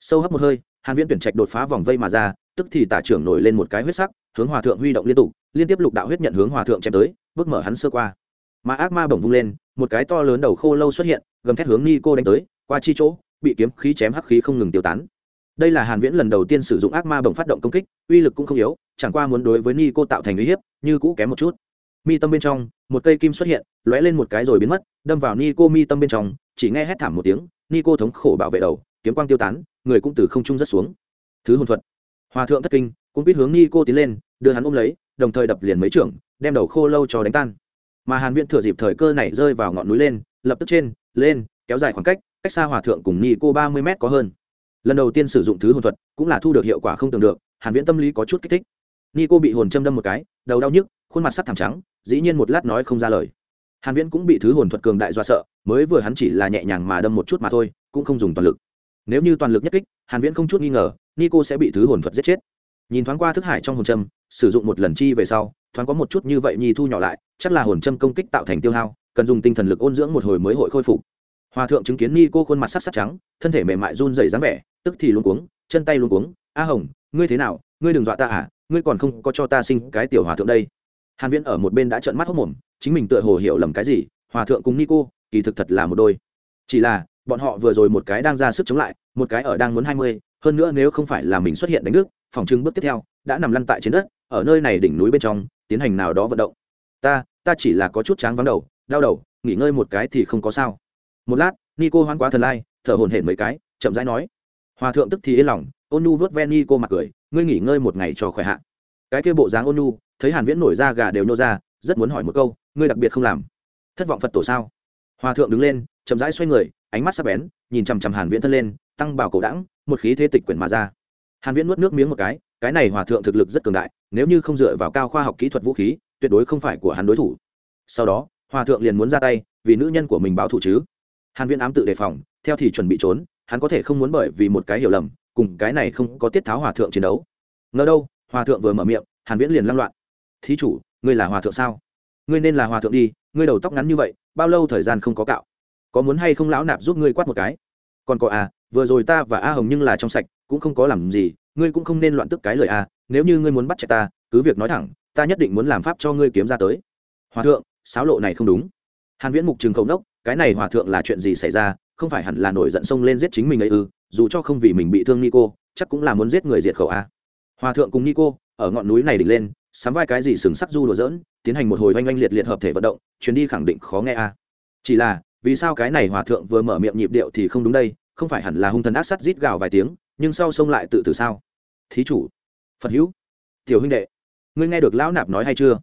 Sâu hấp một hơi, hàn viễn tuyển trạch đột phá vòng vây mà ra, tức thì tả trưởng nổi lên một cái huyết sắc, hướng hòa thượng huy động liên tục, liên tiếp lục đạo huyết nhận hướng hòa thượng chém tới, bước mở hắn sơ qua mà ác ma bổng vung lên, một cái to lớn đầu khô lâu xuất hiện, gầm thét hướng ni cô đánh tới, qua chi chỗ, bị kiếm khí chém hắc khí không ngừng tiêu tán. Đây là hàn viễn lần đầu tiên sử dụng ác ma bồng phát động công kích, uy lực cũng không yếu, chẳng qua muốn đối với ni cô tạo thành uy hiếp, như cũ kém một chút. Mi tâm bên trong, một cây kim xuất hiện, lóe lên một cái rồi biến mất, đâm vào ni cô mi tâm bên trong, chỉ nghe hét thảm một tiếng ni cô thống khổ bảo vệ đầu, kiếm quang tiêu tán, người cũng từ không trung rất xuống. Thứ hồn thuật. Hòa thượng thất kinh cũng biết hướng ni cô tiến lên, đưa hắn ôm lấy, đồng thời đập liền mấy trưởng, đem đầu khô lâu cho đánh tan mà hàn viễn thừa dịp thời cơ này rơi vào ngọn núi lên, lập tức trên, lên, kéo dài khoảng cách cách xa hòa thượng cùng ni cô ba mươi mét có hơn. Lần đầu tiên sử dụng thứ hồn thuật, cũng là thu được hiệu quả không tưởng được, hàn viễn tâm lý có chút kích thích. Ni cô bị hồn châm đâm một cái, đầu đau nhức, khuôn mặt sắc thảm trắng, dĩ nhiên một lát nói không ra lời. Hàn viễn cũng bị thứ hồn thuật cường đại do sợ, mới vừa hắn chỉ là nhẹ nhàng mà đâm một chút mà thôi, cũng không dùng toàn lực. Nếu như toàn lực nhất kích, hàn viễn không chút nghi ngờ nico sẽ bị thứ hồn thuật giết chết. Nhìn thoáng qua thức hải trong hồn châm, sử dụng một lần chi về sau, thoáng có một chút như vậy nhi thu nhỏ lại chắc là hồn châm công kích tạo thành tiêu hao, cần dùng tinh thần lực ôn dưỡng một hồi mới hội khôi phục. Hòa thượng chứng kiến Ni cô khuôn mặt sắc sắc trắng, thân thể mềm mại run rẩy dáng vẻ, tức thì luôn cuống, chân tay luôn cuống, a hồng, ngươi thế nào? Ngươi đừng dọa ta à ngươi còn không có cho ta sinh cái tiểu hòa thượng đây. Hàn viễn ở một bên đã trợn mắt hốt mồm, chính mình tựa hồ hiểu lầm cái gì, hòa thượng cùng Ni cô, kỳ thực thật là một đôi. Chỉ là, bọn họ vừa rồi một cái đang ra sức chống lại, một cái ở đang muốn hai mươi, hơn nữa nếu không phải là mình xuất hiện đánh nước, phòng trưng bước tiếp theo, đã nằm lăn tại trên đất, ở nơi này đỉnh núi bên trong, tiến hành nào đó vận động ta ta chỉ là có chút tráng vắng đầu, đau đầu, nghỉ ngơi một cái thì không có sao. Một lát, nico hoan quá thần lai, thở hổn hển mấy cái, chậm rãi nói. Hòa thượng tức thì yên lòng ôn nu vớt ven nico mặt cười, ngươi nghỉ ngơi một ngày cho khỏe hạ. Cái kia bộ dáng ôn nu thấy hàn viễn nổi ra gà đều nô ra, rất muốn hỏi một câu, ngươi đặc biệt không làm. Thất vọng phật tổ sao? Hòa thượng đứng lên, chậm rãi xoay người, ánh mắt sắc bén, nhìn chằm chằm hàn viễn thân lên, tăng bảo cổ đẳng, một khí thế tịch quyển mà ra. Hàn viễn nuốt nước miếng một cái cái này hòa thượng thực lực rất cường đại, nếu như không dựa vào cao khoa học kỹ thuật vũ khí tuyệt đối không phải của hắn đối thủ. Sau đó, hòa thượng liền muốn ra tay, vì nữ nhân của mình báo thù chứ. Hàn viễn ám tự đề phòng, theo thì chuẩn bị trốn, hắn có thể không muốn bởi vì một cái hiểu lầm, cùng cái này không có tiết tháo hòa thượng chiến đấu. Ngờ đâu, hòa thượng vừa mở miệng, hàn viễn liền lăng loạn. Thí chủ, ngươi là hòa thượng sao? Ngươi nên là hòa thượng đi, ngươi đầu tóc ngắn như vậy, bao lâu thời gian không có cạo? Có muốn hay không lão nạp giúp ngươi quát một cái? Còn có à vừa rồi ta và a hồng nhưng là trong sạch, cũng không có làm gì, ngươi cũng không nên loạn tức cái lời a nếu như ngươi muốn bắt chạy ta, cứ việc nói thẳng ta nhất định muốn làm pháp cho ngươi kiếm ra tới. Hòa thượng sáo lộ này không đúng. Hàn viễn mục Trừng khẩu nốc, cái này hòa thượng là chuyện gì xảy ra? Không phải hẳn là nổi giận xông lên giết chính mình ấy ư? Dù cho không vì mình bị thương nico chắc cũng là muốn giết người diệt khẩu a hòa thượng cùng nico ở ngọn núi này đỉnh lên, sắm vai cái gì sừng sắc du đùa dỡn tiến hành một hồi oanh oanh liệt liệt hợp thể vận động, chuyến đi khẳng định khó nghe a chỉ là, vì sao cái này hòa thượng vừa mở miệng nhịp điệu thì không đúng đây? Không phải hẳn là hung thần ác sắt rít gào vài tiếng, nhưng sau xông lại tự tử sao? Thí chủ, phật hữu, tiểu huynh đệ ngươi nghe được lão nạp nói hay chưa?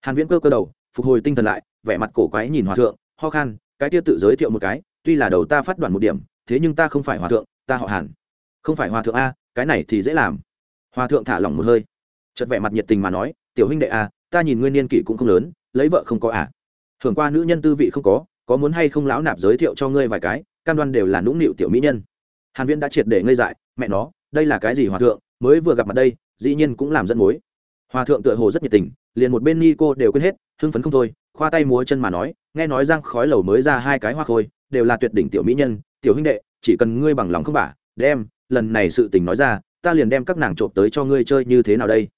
Hàn viễn cơ cơ đầu, phục hồi tinh thần lại, vẻ mặt cổ quái nhìn hòa thượng, ho khan, cái kia tự giới thiệu một cái, tuy là đầu ta phát đoạn một điểm, thế nhưng ta không phải hòa thượng, ta họ hàn. Không phải hòa thượng a, cái này thì dễ làm. Hòa thượng thả lỏng một hơi. Chợt vẻ mặt nhiệt tình mà nói, tiểu huynh đệ a, ta nhìn nguyên niên kỷ cũng không lớn, lấy vợ không có à? Thường qua nữ nhân tư vị không có có muốn hay không lão nạp giới thiệu cho ngươi vài cái, cam đoan đều là nũng nịu tiểu mỹ nhân. Hàn viễn đã triệt để ngây dại, mẹ nó, đây là cái gì hòa thượng, mới vừa gặp mặt đây, dĩ nhiên cũng làm dẫn mối hòa thượng tựa hồ rất nhiệt tình, liền một bên ni cô đều quên hết, hưng phấn không thôi, khoa tay múa chân mà nói, nghe nói giang khói lầu mới ra hai cái hoa khôi, đều là tuyệt đỉnh tiểu mỹ nhân, tiểu huynh đệ, chỉ cần ngươi bằng lòng không bả, đem, lần này sự tình nói ra, ta liền đem các nàng trộm tới cho ngươi chơi như thế nào đây?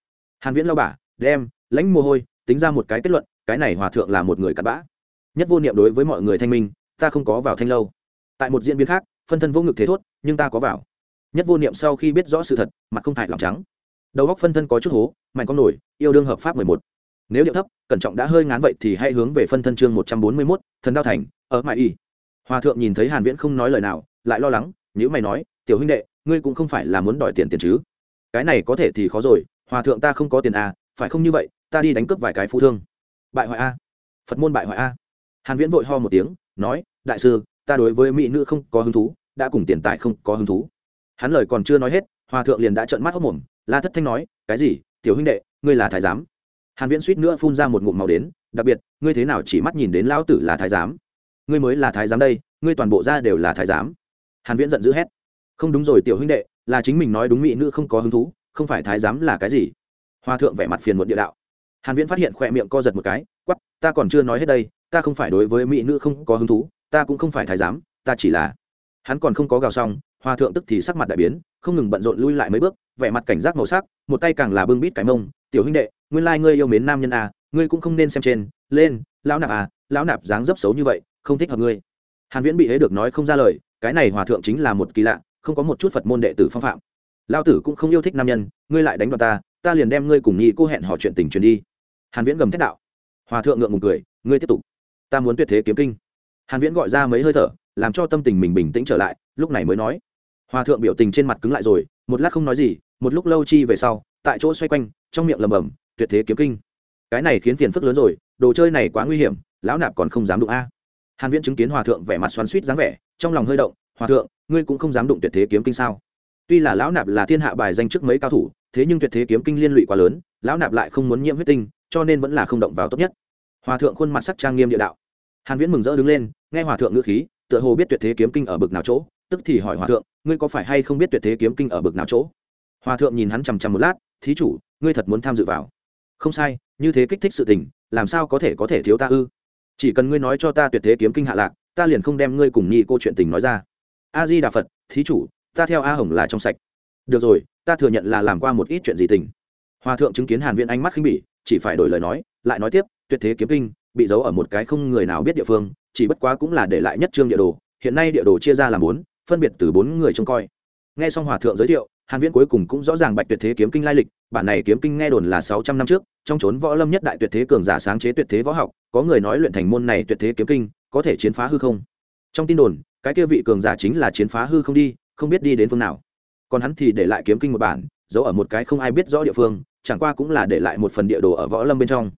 Hàn viễn lao bả, đem, lãnh mồ hôi, tính ra một cái kết luận, cái này hòa thượng là một người cặn bã. Nhất vô niệm đối với mọi người thanh minh, ta không có vào thanh lâu. Tại một diễn biến khác, phân thân vô ngực thế thốt, nhưng ta có vào. Nhất vô niệm sau khi biết rõ sự thật, mặt không hại lòng trắng đầu góc phân thân có chút hố, mạnh con nổi, yêu đương hợp pháp mười một. Nếu điệu thấp, cẩn trọng đã hơi ngán vậy thì hãy hướng về phân thân chương một trăm bốn mươi mốt, thần đao thành, ở mãi y. Hòa thượng nhìn thấy hàn viễn không nói lời nào, lại lo lắng nếu mày nói, tiểu huynh đệ, ngươi cũng không phải là muốn đòi tiền tiền chứ? Cái này có thể thì khó rồi, hòa thượng ta không có tiền à phải không như vậy, ta đi đánh cướp vài cái phụ thương. Bại hoại a. Phật môn bại hoại a. Hàn viễn vội ho một tiếng, nói, đại sư, ta đối với mỹ nữ không có hứng thú, đã cùng tiền tài không có hứng thú. Hắn lời còn chưa nói hết, hòa thượng liền đã trợn mắt hốc mồm la thất thanh nói, cái gì? Tiểu huynh đệ, ngươi là thái giám? Hàn viễn suýt nữa phun ra một ngụm màu đến, đặc biệt, ngươi thế nào chỉ mắt nhìn đến lão tử là thái giám? Ngươi mới là thái giám đây, ngươi toàn bộ ra đều là thái giám. Hàn viễn giận dữ hét, không đúng rồi, tiểu huynh đệ, là chính mình nói đúng mỹ nữ không có hứng thú, không phải thái giám là cái gì? Hoa thượng vẻ mặt phiền muộn địa đạo. Hàn viễn phát hiện khỏe miệng co giật một cái, quắc, ta còn chưa nói hết đây, ta không phải đối với mỹ nữ không có hứng thú, ta cũng không phải thái giám, ta chỉ là hắn còn không có gào xong hòa thượng tức thì sắc mặt đại biến, không ngừng bận rộn lui lại mấy bước, vẻ mặt cảnh giác màu sắc, một tay càng là bưng bít cái mông, tiểu huynh đệ, nguyên lai ngươi yêu mến nam nhân à ngươi cũng không nên xem trên, lên, lão nạp à lão nạp dáng dấp xấu như vậy, không thích hợp ngươi. Hàn viễn bị hế được nói không ra lời, cái này hòa thượng chính là một kỳ lạ, không có một chút phật môn đệ tử phong phạm. Lao tử cũng không yêu thích nam nhân, ngươi lại đánh vào ta ta liền đem ngươi cùng nhi cô hẹn họ chuyện tình truyền đi. Hàn viễn gầm thét đạo. Hòa thượng ngượng ngùng cười, ngươi tiếp tục, ta muốn tuyệt thế kiếm kinh. Hàn viễn gọi ra mấy hơi thở, làm cho tâm tình mình bình tĩnh trở lại, lúc này mới nói hòa thượng biểu tình trên mặt cứng lại rồi, một lát không nói gì, một lúc lâu chi về sau, tại chỗ xoay quanh, trong miệng lầm bầm tuyệt thế kiếm kinh. Cái này khiến phiền phức lớn rồi, đồ chơi này quá nguy hiểm, lão nạp còn không dám đụng a. Hàn viễn chứng kiến hòa thượng vẻ mặt xoắn xuýt dáng vẻ, trong lòng hơi động, hòa thượng, ngươi cũng không dám đụng tuyệt thế kiếm kinh sao? Tuy là lão nạp là thiên hạ bài danh trước mấy cao thủ, thế nhưng tuyệt thế kiếm kinh liên lụy quá lớn, lão nạp lại không muốn nhiễm huyết tinh, cho nên vẫn là không động vào tốt nhất. Hòa thượng khuôn mặt sắc trang nghiêm địa đạo. Hàn viễn mừng rỡ đứng lên, nghe hòa thượng ngữ khí, tựa hồ biết tuyệt thế kiếm kinh ở bực nào chỗ tức thì hỏi hòa thượng, ngươi có phải hay không biết tuyệt thế kiếm kinh ở bực nào chỗ? Hòa thượng nhìn hắn chằm chằm một lát, thí chủ, ngươi thật muốn tham dự vào. Không sai, như thế kích thích sự tình, làm sao có thể có thể thiếu ta ư? Chỉ cần ngươi nói cho ta tuyệt thế kiếm kinh hạ lạc, ta liền không đem ngươi cùng nhi cô chuyện tình nói ra. A di đà phật, thí chủ, ta theo a hồng là trong sạch. Được rồi, ta thừa nhận là làm qua một ít chuyện gì tình. Hòa thượng chứng kiến hàn viễn ánh mắt khinh bỉ, chỉ phải đổi lời nói, lại nói tiếp, tuyệt thế kiếm kinh, bị giấu ở một cái không người nào biết địa phương, chỉ bất quá cũng là để lại nhất trương địa đồ, hiện nay địa đồ chia ra làm bốn phân biệt từ bốn người trông coi. Nghe xong hòa thượng giới thiệu, hàn viễn cuối cùng cũng rõ ràng bạch tuyệt thế kiếm kinh lai lịch, bản này kiếm kinh nghe đồn là 600 năm trước, trong chốn võ lâm nhất đại tuyệt thế cường giả sáng chế tuyệt thế võ học, có người nói luyện thành môn này tuyệt thế kiếm kinh, có thể chiến phá hư không? Trong tin đồn, cái kia vị cường giả chính là chiến phá hư không đi, không biết đi đến phương nào. Còn hắn thì để lại kiếm kinh một bản, giấu ở một cái không ai biết rõ địa phương, chẳng qua cũng là để lại một phần địa đồ ở võ lâm bên trong.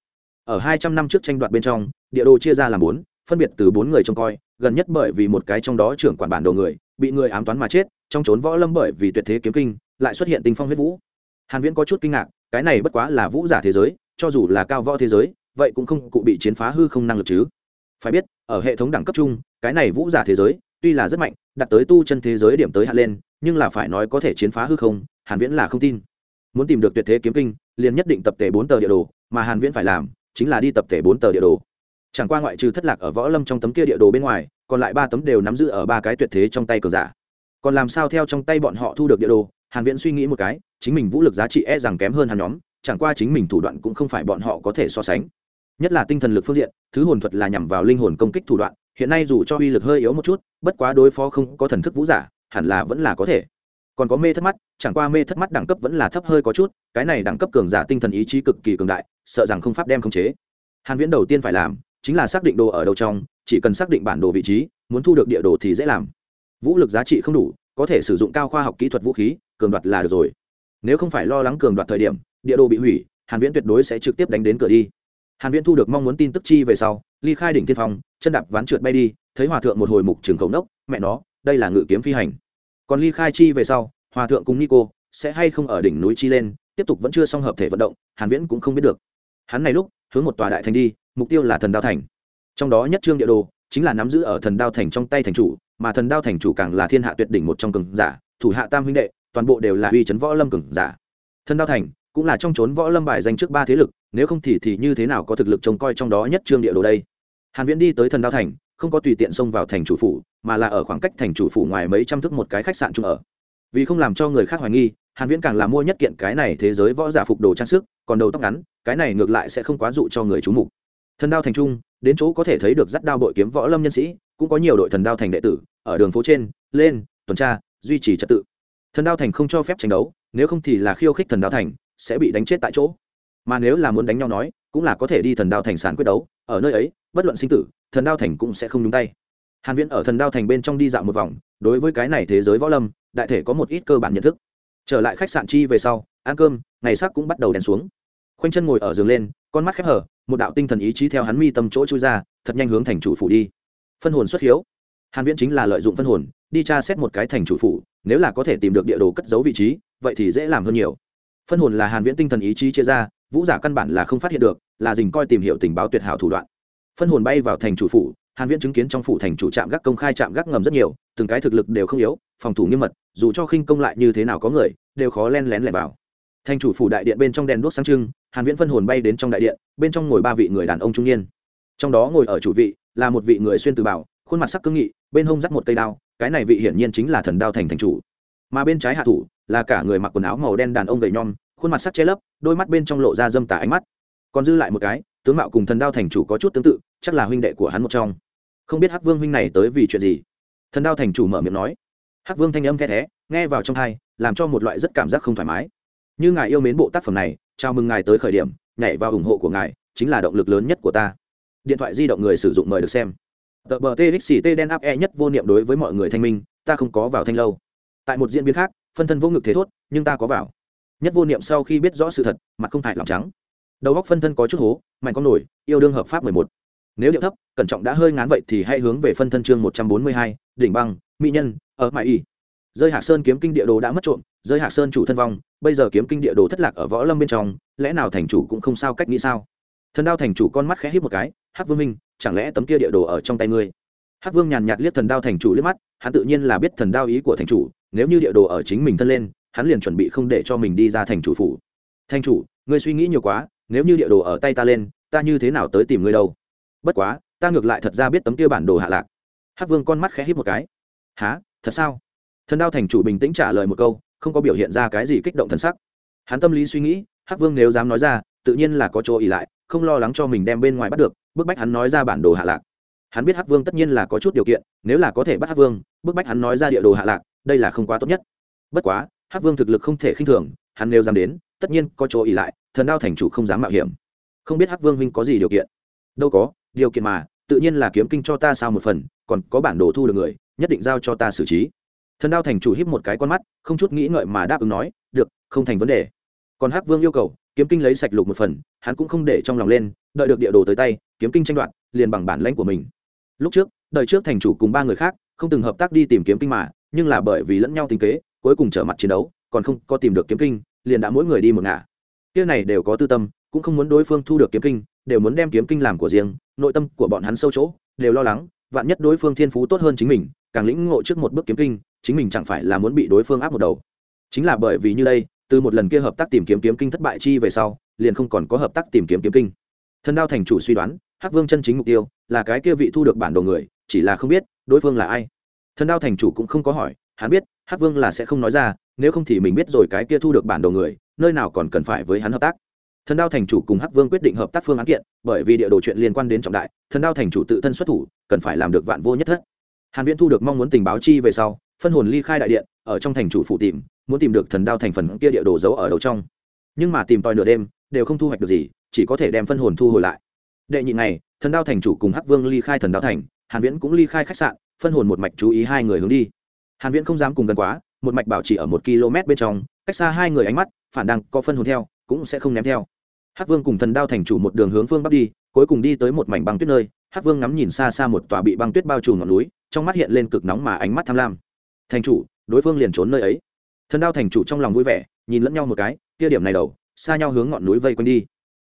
Ở 200 năm trước tranh đoạt bên trong, địa đồ chia ra làm bốn, phân biệt từ bốn người trông coi, gần nhất bởi vì một cái trong đó trưởng quản bản đồ người bị người ám toán mà chết, trong trốn võ lâm bởi vì tuyệt thế kiếm kinh, lại xuất hiện tình phong huyết vũ. Hàn viễn có chút kinh ngạc, cái này bất quá là vũ giả thế giới, cho dù là cao võ thế giới, vậy cũng không cụ bị chiến phá hư không năng lực chứ. Phải biết, ở hệ thống đẳng cấp chung, cái này vũ giả thế giới, tuy là rất mạnh đặt tới tu chân thế giới điểm tới hạ lên, nhưng là phải nói có thể chiến phá hư không, hàn viễn là không tin. Muốn tìm được tuyệt thế kiếm kinh, liền nhất định tập thể bốn tờ địa đồ, mà hàn viễn phải làm, chính là đi tập thể bốn tờ địa đồ chẳng qua ngoại trừ thất lạc ở võ lâm trong tấm kia địa đồ bên ngoài, còn lại ba tấm đều nắm giữ ở ba cái tuyệt thế trong tay cờ giả. Còn làm sao theo trong tay bọn họ thu được địa đồ, hàn viễn suy nghĩ một cái, chính mình vũ lực giá trị e rằng kém hơn hàn nhóm, chẳng qua chính mình thủ đoạn cũng không phải bọn họ có thể so sánh. Nhất là tinh thần lực phương diện, thứ hồn thuật là nhằm vào linh hồn công kích thủ đoạn, hiện nay dù cho uy lực hơi yếu một chút, bất quá đối phó không có thần thức vũ giả, hẳn là vẫn là có thể. Còn có mê thất mắt, chẳng qua mê thất mắt đẳng cấp vẫn là thấp hơi có chút, cái này đẳng cấp cường giả tinh thần ý chí cực kỳ cường đại, sợ rằng không pháp đem khống chế. Hàn viễn đầu tiên phải làm chính là xác định đồ ở đâu trong, chỉ cần xác định bản đồ vị trí, muốn thu được địa đồ thì dễ làm. Vũ lực giá trị không đủ, có thể sử dụng cao khoa học kỹ thuật vũ khí, cường đoạt là được rồi. Nếu không phải lo lắng cường đoạt thời điểm, địa đồ bị hủy, hàn viễn tuyệt đối sẽ trực tiếp đánh đến cửa đi. Hàn viễn thu được mong muốn tin tức chi về sau, ly khai đỉnh thiên phong, chân đạp ván trượt bay đi, thấy hòa thượng một hồi mục trường khẩu nốc, mẹ nó, đây là ngự kiếm phi hành. Còn ly khai chi về sau, hòa thượng cùng nico sẽ hay không ở đỉnh núi chi lên, tiếp tục vẫn chưa xong hợp thể vận động, hàn viễn cũng không biết được. Hắn này lúc, hướng một tòa đại thành đi mục tiêu là thần đao thành. Trong đó nhất trương địa đồ chính là nắm giữ ở thần đao thành trong tay thành chủ, mà thần đao thành chủ càng là thiên hạ tuyệt đỉnh một trong cường giả, thủ hạ tam huynh đệ, toàn bộ đều là uy chấn võ lâm cường giả. Thần đao thành cũng là trong trốn võ lâm bài danh trước ba thế lực, nếu không thì thì như thế nào có thực lực trông coi trong đó nhất trương địa đồ đây? Hàn viễn đi tới thần đao thành, không có tùy tiện xông vào thành chủ phủ, mà là ở khoảng cách thành chủ phủ ngoài mấy trăm thước một cái khách sạn chung ở. Vì không làm cho người khác hoài nghi, hàn viễn càng là mua nhất kiện cái này thế giới võ giả phục đồ trang sức, còn đầu tóc ngắn, cái này ngược lại sẽ không quá dụ cho người chú mục thần đao thành trung, đến chỗ có thể thấy được dắt đao đội kiếm võ lâm nhân sĩ, cũng có nhiều đội thần đao thành đệ tử, ở đường phố trên, lên, tuần tra, duy trì trật tự. Thần đao thành không cho phép tranh đấu, nếu không thì là khiêu khích thần đao thành, sẽ bị đánh chết tại chỗ. Mà nếu là muốn đánh nhau nói, cũng là có thể đi thần đao thành sàn quyết đấu, ở nơi ấy, bất luận sinh tử, thần đao thành cũng sẽ không nhúng tay. Hàn viễn ở thần đao thành bên trong đi dạo một vòng, đối với cái này thế giới võ lâm, đại thể có một ít cơ bản nhận thức. Trở lại khách sạn chi về sau, ăn cơm, ngày sắc cũng bắt đầu đèn xuống. Khoanh chân ngồi ở giường lên con mắt khép hở, một đạo tinh thần ý chí theo hắn mi tâm chỗ chui ra, thật nhanh hướng thành chủ phủ đi. Phân hồn xuất hiếu. Hàn viễn chính là lợi dụng phân hồn, đi tra xét một cái thành chủ phủ, nếu là có thể tìm được địa đồ cất giấu vị trí, vậy thì dễ làm hơn nhiều. Phân hồn là hàn viễn tinh thần ý chí chia ra, vũ giả căn bản là không phát hiện được, là dình coi tìm hiểu tình báo tuyệt hảo thủ đoạn. Phân hồn bay vào thành chủ phủ, hàn viễn chứng kiến trong phủ thành chủ trạm gác công khai trạm gác ngầm rất nhiều, từng cái thực lực đều không yếu, phòng thủ nghiêm mật, dù cho khinh công lại như thế nào có người, đều khó len lén lẻn vào. Thành chủ phủ đại điện bên trong đèn đuốc sáng trưng hàn viễn phân hồn bay đến trong đại điện, bên trong ngồi ba vị người đàn ông trung niên. Trong đó ngồi ở chủ vị là một vị người xuyên từ bảo, khuôn mặt sắc cương nghị, bên hông dắt một cây đao, cái này vị hiển nhiên chính là thần đao thành thành chủ. Mà bên trái hạ thủ là cả người mặc quần áo màu đen đàn ông gầy nhom, khuôn mặt sắc che lấp, đôi mắt bên trong lộ ra dâm tà ánh mắt. Còn dư lại một cái, tướng mạo cùng thần đao thành chủ có chút tương tự, chắc là huynh đệ của hắn một trong. Không biết hắc vương huynh này tới vì chuyện gì? Thần đao thành chủ mở miệng nói. Hắc vương thanh âm the thé, nghe vào trong thai làm cho một loại rất cảm giác không thoải mái. Như ngài yêu mến bộ tác phẩm này chào mừng ngài tới khởi điểm, nhảy vào ủng hộ của ngài, chính là động lực lớn nhất của ta. Điện thoại di động người sử dụng mời được xem. Tờ bờ txt đen áp e nhất vô niệm đối với mọi người thanh minh, ta không có vào thanh lâu. Tại một diễn biến khác, phân thân vô ngực thế thốt, nhưng ta có vào. Nhất vô niệm sau khi biết rõ sự thật, mặt không hại lòng trắng. Đầu góc phân thân có chút hố, mạnh con nổi, yêu đương hợp pháp mười một. Nếu điệu thấp, cẩn trọng đã hơi ngán vậy thì hãy hướng về phân thân chương một trăm bốn mươi hai, đỉnh băng, mỹ nhân, ở mãi y rơi hạc sơn kiếm kinh địa đồ đã mất trộm, rơi hạc sơn chủ thân vong, bây giờ kiếm kinh địa đồ thất lạc ở võ lâm bên trong, lẽ nào thành chủ cũng không sao cách nghĩ sao? Thần đao thành chủ con mắt khẽ hít một cái, hắc vương minh, chẳng lẽ tấm kia địa đồ ở trong tay ngươi? Hắc vương nhàn nhạt liếc thần đao thành chủ liếc mắt, hắn tự nhiên là biết thần đao ý của thành chủ, nếu như địa đồ ở chính mình thân lên, hắn liền chuẩn bị không để cho mình đi ra thành chủ phủ. Thành chủ, ngươi suy nghĩ nhiều quá, nếu như địa đồ ở tay ta lên, ta như thế nào tới tìm ngươi đâu? Bất quá, ta ngược lại thật ra biết tấm kia bản đồ hạ lạc. Hắc vương con mắt khẽ hít một cái. Há thật sao? Thần đao thành chủ bình tĩnh trả lời một câu, không có biểu hiện ra cái gì kích động thần sắc. Hắn tâm lý suy nghĩ, hắc vương nếu dám nói ra, tự nhiên là có chỗ ỉ lại, không lo lắng cho mình đem bên ngoài bắt được, bức bách hắn nói ra bản đồ hạ lạc. Hắn biết hắc vương tất nhiên là có chút điều kiện, nếu là có thể bắt hắc vương, bức bách hắn nói ra địa đồ hạ lạc, đây là không quá tốt nhất. Bất quá, hắc vương thực lực không thể khinh thường, hắn nếu dám đến, tất nhiên có chỗ ỉ lại, thần đao thành chủ không dám mạo hiểm. Không biết hắc vương huynh có gì điều kiện? Đâu có, điều kiện mà, tự nhiên là kiếm kinh cho ta sao một phần, còn có bản đồ thu được người, nhất định giao cho ta xử trí thần đao thành chủ híp một cái con mắt, không chút nghĩ ngợi mà đáp ứng nói, được, không thành vấn đề. Còn hắc vương yêu cầu, kiếm kinh lấy sạch lục một phần, hắn cũng không để trong lòng lên, đợi được địa đồ tới tay, kiếm kinh tranh đoạt, liền bằng bản lãnh của mình. Lúc trước đợi trước thành chủ cùng ba người khác, không từng hợp tác đi tìm kiếm kinh mà, nhưng là bởi vì lẫn nhau tính kế, cuối cùng trở mặt chiến đấu, còn không có tìm được kiếm kinh, liền đã mỗi người đi một ngả. Kia này đều có tư tâm, cũng không muốn đối phương thu được kiếm kinh, đều muốn đem kiếm kinh làm của riêng, nội tâm của bọn hắn sâu chỗ, đều lo lắng, vạn nhất đối phương thiên phú tốt hơn chính mình, càng lĩnh ngộ trước một bước kiếm kinh chính mình chẳng phải là muốn bị đối phương áp một đầu. Chính là bởi vì như đây, từ một lần kia hợp tác tìm kiếm kiếm kinh thất bại chi về sau, liền không còn có hợp tác tìm kiếm kiếm kinh. Thần đao thành chủ suy đoán, hắc vương chân chính mục tiêu là cái kia vị thu được bản đồ người, chỉ là không biết đối phương là ai. Thần đao thành chủ cũng không có hỏi, hắn biết, hắc vương là sẽ không nói ra, nếu không thì mình biết rồi cái kia thu được bản đồ người, nơi nào còn cần phải với hắn hợp tác. Thần đao thành chủ cùng hắc vương quyết định hợp tác phương án kiện, bởi vì địa đồ chuyện liên quan đến trọng đại, thần đao thành chủ tự thân xuất thủ, cần phải làm được vạn vô nhất thất. Hàn viễn thu được mong muốn tình báo chi về sau phân hồn ly khai đại điện, ở trong thành chủ phụ tìm, muốn tìm được thần đao thành phần kia địa đồ giấu ở đầu trong. Nhưng mà tìm tòi nửa đêm, đều không thu hoạch được gì, chỉ có thể đem phân hồn thu hồi lại. Đệ nhị ngày, thần đao thành chủ cùng hắc vương ly khai thần đao thành, hàn viễn cũng ly khai khách sạn, phân hồn một mạch chú ý hai người hướng đi. Hàn viễn không dám cùng gần quá, một mạch bảo chỉ ở một km bên trong, cách xa hai người ánh mắt, phản đang có phân hồn theo, cũng sẽ không ném theo. Hắc vương cùng thần đao thành chủ một đường hướng phương bắc đi, cuối cùng đi tới một mảnh băng tuyết nơi, hắc vương ngắm nhìn xa xa một tòa bị băng tuyết bao trùm ngọn núi, trong mắt hiện lên cực nóng mà ánh mắt tham lam thành chủ, đối phương liền trốn nơi ấy. Thần đao thành chủ trong lòng vui vẻ, nhìn lẫn nhau một cái, kia điểm này đầu, xa nhau hướng ngọn núi vây quanh đi.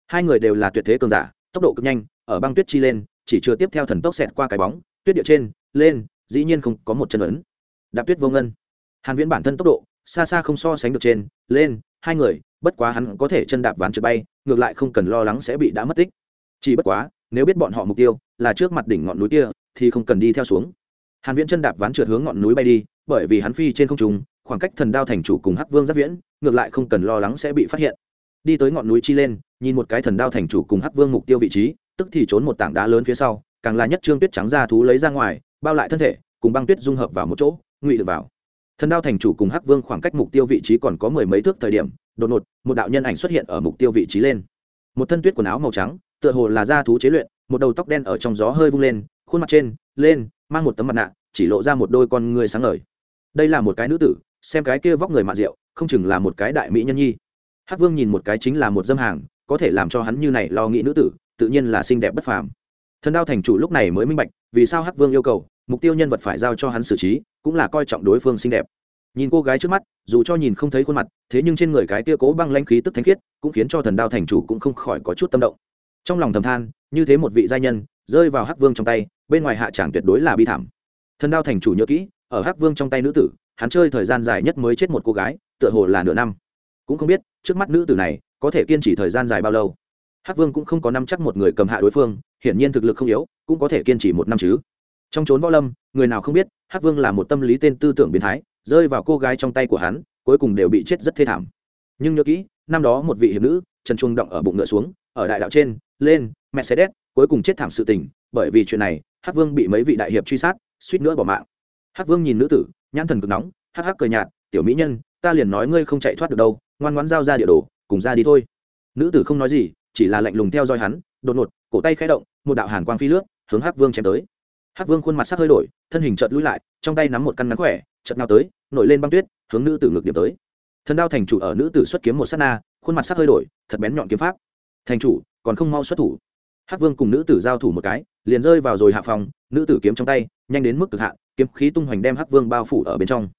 Hai người đều là tuyệt thế cường giả, tốc độ cực nhanh, ở băng tuyết chi lên, chỉ chưa tiếp theo thần tốc xẹt qua cái bóng, tuyết địa trên, lên, dĩ nhiên không có một chân ấn. Đạp tuyết vô ngân. Hàn viễn bản thân tốc độ, xa xa không so sánh được trên, lên, hai người, bất quá hắn có thể chân đạp ván trượt bay, ngược lại không cần lo lắng sẽ bị đã mất tích. Chỉ bất quá, nếu biết bọn họ mục tiêu, là trước mặt đỉnh ngọn núi kia, thì không cần đi theo xuống. Hàn viễn chân đạp ván trượt hướng ngọn núi bay đi bởi vì hắn phi trên không trung, khoảng cách thần đao thành chủ cùng hắc vương giáp viễn, ngược lại không cần lo lắng sẽ bị phát hiện. Đi tới ngọn núi chi lên, nhìn một cái thần đao thành chủ cùng hắc vương mục tiêu vị trí, tức thì trốn một tảng đá lớn phía sau, càng là nhất trương tuyết trắng ra thú lấy ra ngoài, bao lại thân thể, cùng băng tuyết dung hợp vào một chỗ, ngụy được vào. Thần đao thành chủ cùng hắc vương khoảng cách mục tiêu vị trí còn có mười mấy thước thời điểm, đột ngột, một đạo nhân ảnh xuất hiện ở mục tiêu vị trí lên. Một thân tuyết quần áo màu trắng, tựa hồ là da thú chế luyện, một đầu tóc đen ở trong gió hơi vung lên, khuôn mặt trên, lên, mang một tấm mặt nạ, chỉ lộ ra một đôi con người sáng ngời đây là một cái nữ tử, xem cái kia vóc người mạ rượu, không chừng là một cái đại mỹ nhân nhi. Hắc vương nhìn một cái chính là một dâm hàng, có thể làm cho hắn như này lo nghĩ nữ tử, tự nhiên là xinh đẹp bất phàm. Thần đao thành chủ lúc này mới minh bạch, vì sao hắc vương yêu cầu, mục tiêu nhân vật phải giao cho hắn xử trí, cũng là coi trọng đối phương xinh đẹp. Nhìn cô gái trước mắt, dù cho nhìn không thấy khuôn mặt, thế nhưng trên người cái tia cố băng lanh khí tức thánh khiết, cũng khiến cho thần đao thành chủ cũng không khỏi có chút tâm động. Trong lòng thầm than, như thế một vị giai nhân, rơi vào hắc vương trong tay, bên ngoài hạ tràng tuyệt đối là bi thảm. Thần đao thành chủ nhớ kỹ ở hắc vương trong tay nữ tử, hắn chơi thời gian dài nhất mới chết một cô gái, tựa hồ là nửa năm. Cũng không biết, trước mắt nữ tử này, có thể kiên trì thời gian dài bao lâu. Hắc vương cũng không có năm chắc một người cầm hạ đối phương, hiển nhiên thực lực không yếu, cũng có thể kiên trì một năm chứ. Trong trốn võ lâm, người nào không biết, hắc vương là một tâm lý tên tư tưởng biến thái, rơi vào cô gái trong tay của hắn, cuối cùng đều bị chết rất thê thảm. Nhưng nhớ kỹ, năm đó một vị hiệp nữ, trần chuông động ở bụng ngựa xuống, ở đại đạo trên, lên mercedes cuối cùng chết thảm sự tình, bởi vì chuyện này, hắc vương bị mấy vị đại hiệp truy sát, suýt nữa bỏ mạng hắc vương nhìn nữ tử, nhãn thần cực nóng, hắc hắc cười nhạt, tiểu mỹ nhân, ta liền nói ngươi không chạy thoát được đâu, ngoan ngoãn giao ra địa đồ, cùng ra đi thôi. Nữ tử không nói gì, chỉ là lạnh lùng theo dõi hắn, đột ngột, cổ tay khẽ động, một đạo hàn quang phi lướt, hướng hắc vương chém tới. Hắc vương khuôn mặt sắc hơi đổi, thân hình chợt lùi lại, trong tay nắm một căn ngắn khỏe, chợt nào tới, nổi lên băng tuyết, hướng nữ tử ngược điểm tới. Thần đao thành chủ ở nữ tử xuất kiếm một sát na, khuôn mặt sắc hơi đổi, thật bén nhọn kiếm pháp. Thành chủ, còn không mau xuất thủ. Hắc vương cùng nữ tử giao thủ một cái, liền rơi vào rồi hạ phòng, nữ tử kiếm trong tay, nhanh đến mức cực hạn kiếm khí tung hoành đem hắc vương bao phủ ở bên trong.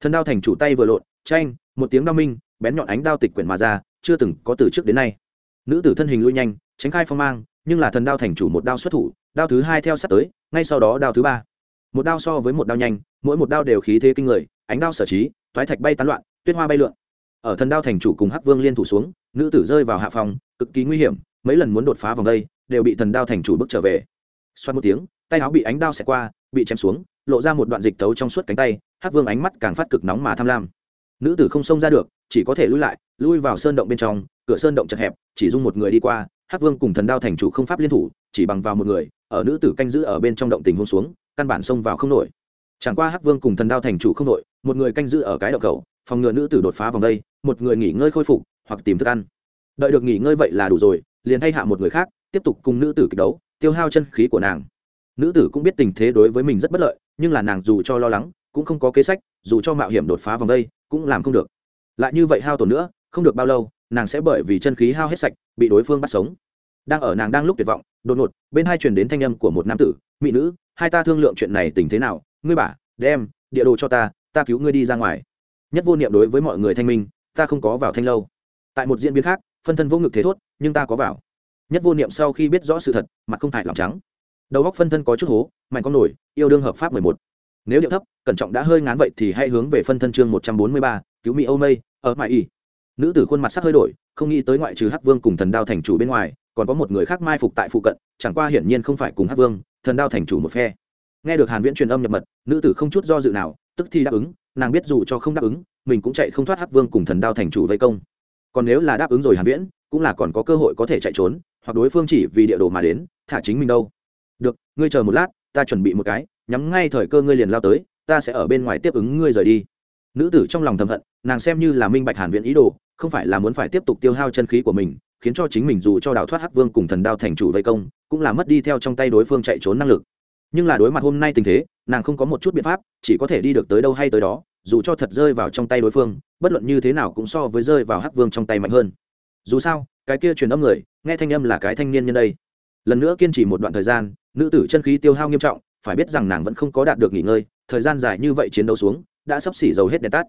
Thần đao thành chủ tay vừa lộn tranh một tiếng đao minh, bén nhọn ánh đao tịch quyển mà ra, chưa từng có từ trước đến nay. Nữ tử thân hình lui nhanh, tránh khai phong mang, nhưng là thần đao thành chủ một đao xuất thủ, đao thứ hai theo sát tới, ngay sau đó đao thứ ba. Một đao so với một đao nhanh, mỗi một đao đều khí thế kinh người, ánh đao sở trí thoái thạch bay tán loạn, tuyết hoa bay lượn. Ở thần đao thành chủ cùng hắc vương liên thủ xuống, nữ tử rơi vào hạ phòng, cực kỳ nguy hiểm, mấy lần muốn đột phá vòng đây, đều bị thần đao thành chủ bước trở về. Xoát một tiếng, tay áo bị ánh đao xẹt qua, bị chém xuống lộ ra một đoạn dịch tấu trong suốt cánh tay, hắc vương ánh mắt càng phát cực nóng mà tham lam. Nữ tử không xông ra được, chỉ có thể lui lại, lui vào sơn động bên trong, cửa sơn động chật hẹp, chỉ dung một người đi qua, hắc vương cùng thần đao thành chủ không pháp liên thủ, chỉ bằng vào một người, ở nữ tử canh giữ ở bên trong động tình hôn xuống, căn bản xông vào không nổi. Chẳng qua hắc vương cùng thần đao thành chủ không nổi, một người canh giữ ở cái động cầu, phòng ngừa nữ tử đột phá vòng đây, một người nghỉ ngơi khôi phục, hoặc tìm thức ăn. Đợi được nghỉ ngơi vậy là đủ rồi, liền thay hạ một người khác, tiếp tục cùng nữ tử kịch đấu, tiêu hao chân khí của nàng. Nữ tử cũng biết tình thế đối với mình rất bất lợi nhưng là nàng dù cho lo lắng, cũng không có kế sách, dù cho mạo hiểm đột phá vòng đây, cũng làm không được. Lại như vậy hao tổn nữa, không được bao lâu, nàng sẽ bởi vì chân khí hao hết sạch, bị đối phương bắt sống. Đang ở nàng đang lúc tuyệt vọng, đột ngột, bên hai truyền đến thanh âm của một nam tử, mỹ nữ, hai ta thương lượng chuyện này tình thế nào? Ngươi bả đem, địa đồ cho ta ta cứu ngươi đi ra ngoài. Nhất vô niệm đối với mọi người thanh minh, ta không có vào thanh lâu. Tại một diễn biến khác, phân thân vô ngực thế thốt, nhưng ta có vào. Nhất vô niệm sau khi biết rõ sự thật, mặt không hại lòng trắng đầu góc phân thân có chút hố, mạnh con nổi, yêu đương hợp pháp mười một. Nếu điệu thấp, cẩn trọng đã hơi ngán vậy thì hãy hướng về phân thân chương một trăm bốn mươi ba, cứu mỹ âu mây, ở mãi y nữ tử khuôn mặt sắc hơi đổi, không nghĩ tới ngoại trừ hắc vương cùng thần đao thành chủ bên ngoài, còn có một người khác mai phục tại phụ cận, chẳng qua hiển nhiên không phải cùng hắc vương, thần đao thành chủ một phe. Nghe được hàn viễn truyền âm nhập mật, nữ tử không chút do dự nào, tức thì đáp ứng, nàng biết dù cho không đáp ứng, mình cũng chạy không thoát hắc vương cùng thần đao thành chủ vây công. Còn nếu là đáp ứng rồi hàn viễn, cũng là còn có cơ hội có thể chạy trốn, hoặc đối phương chỉ vì địa đồ mà đến, thả chính mình đâu được, ngươi chờ một lát, ta chuẩn bị một cái, nhắm ngay thời cơ ngươi liền lao tới, ta sẽ ở bên ngoài tiếp ứng ngươi rời đi. Nữ tử trong lòng thầm hận, nàng xem như là minh bạch hàn viện ý đồ, không phải là muốn phải tiếp tục tiêu hao chân khí của mình, khiến cho chính mình dù cho đào thoát hắc vương cùng thần đao thành chủ vây công, cũng là mất đi theo trong tay đối phương chạy trốn năng lực. Nhưng là đối mặt hôm nay tình thế, nàng không có một chút biện pháp, chỉ có thể đi được tới đâu hay tới đó, dù cho thật rơi vào trong tay đối phương, bất luận như thế nào cũng so với rơi vào hắc vương trong tay mạnh hơn. Dù sao, cái kia truyền âm người, nghe thanh âm là cái thanh niên nhân đây lần nữa kiên trì một đoạn thời gian, nữ tử chân khí tiêu hao nghiêm trọng, phải biết rằng nàng vẫn không có đạt được nghỉ ngơi, thời gian dài như vậy chiến đấu xuống, đã sắp xỉ dầu hết đèn tắt.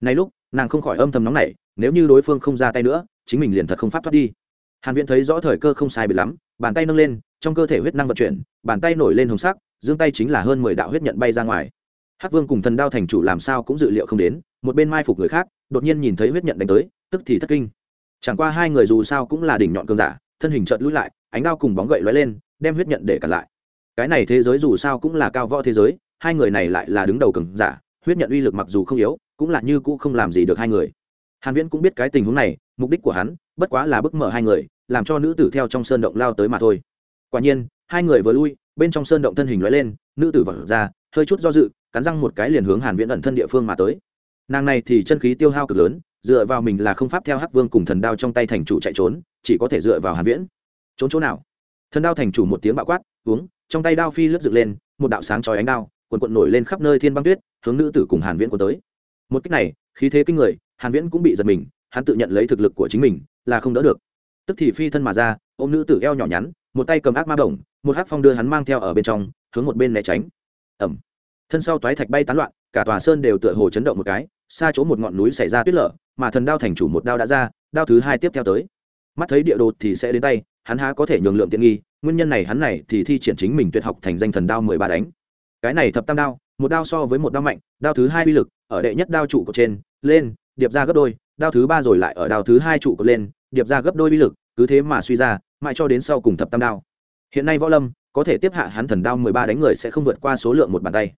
Này lúc, nàng không khỏi âm thầm nóng nảy, nếu như đối phương không ra tay nữa, chính mình liền thật không pháp thoát đi. Hàn viễn thấy rõ thời cơ không sai bị lắm, bàn tay nâng lên, trong cơ thể huyết năng vận chuyển, bàn tay nổi lên hồng sắc, dương tay chính là hơn 10 đạo huyết nhận bay ra ngoài. Hắc vương cùng thần đao thành chủ làm sao cũng dự liệu không đến, một bên mai phục người khác, đột nhiên nhìn thấy huyết nhận đánh tới, tức thì thất kinh. Chẳng qua hai người dù sao cũng là đỉnh nhọn cường giả, thân hình chợt lùi lại ánh đao cùng bóng gậy lóe lên, đem huyết nhận để cản lại. Cái này thế giới dù sao cũng là cao võ thế giới, hai người này lại là đứng đầu cường giả, huyết nhận uy lực mặc dù không yếu, cũng là như cũ không làm gì được hai người. Hàn viễn cũng biết cái tình huống này, mục đích của hắn, bất quá là bức mở hai người, làm cho nữ tử theo trong sơn động lao tới mà thôi. Quả nhiên, hai người vừa lui, bên trong sơn động thân hình lóe lên, nữ tử vọt ra, hơi chút do dự, cắn răng một cái liền hướng hàn viễn ẩn thân địa phương mà tới. Nàng này thì chân khí tiêu hao cực lớn, dựa vào mình là không pháp theo hắc vương cùng thần đao trong tay thành chủ chạy trốn, chỉ có thể dựa vào hàn viễn trốn chỗ nào? Thần đao thành chủ một tiếng bạo quát, uống, trong tay đao phi lướt dựng lên, một đạo sáng chói ánh đao quần quận nổi lên khắp nơi thiên băng tuyết, hướng nữ tử cùng hàn viễn cuốn tới. Một cách này, khí thế kinh người, hàn viễn cũng bị giật mình, hắn tự nhận lấy thực lực của chính mình, là không đỡ được. Tức thì phi thân mà ra, ôm nữ tử eo nhỏ nhắn, một tay cầm ác ma bổng, một hắc phong đưa hắn mang theo ở bên trong, hướng một bên né tránh. Ẩm thân sau toái thạch bay tán loạn, cả tòa sơn đều tựa hồ chấn động một cái, xa chỗ một ngọn núi xảy ra tuyết lở, mà thần đao thành chủ một đao đã ra, đao thứ hai tiếp theo tới. Mắt thấy địa đồ thì sẽ đến tay hắn há có thể nhường lượng tiện nghi, nguyên nhân này hắn này thì thi triển chính mình tuyệt học thành danh thần đao mười ba đánh. Cái này thập tam đao, một đao so với một đao mạnh, đao thứ hai uy lực, ở đệ nhất đao trụ của trên, lên, điệp ra gấp đôi, đao thứ ba rồi lại ở đao thứ hai trụ của lên, điệp ra gấp đôi uy lực, cứ thế mà suy ra, mãi cho đến sau cùng thập tam đao. Hiện nay võ lâm, có thể tiếp hạ hắn thần đao mười ba đánh người sẽ không vượt qua số lượng một bàn tay.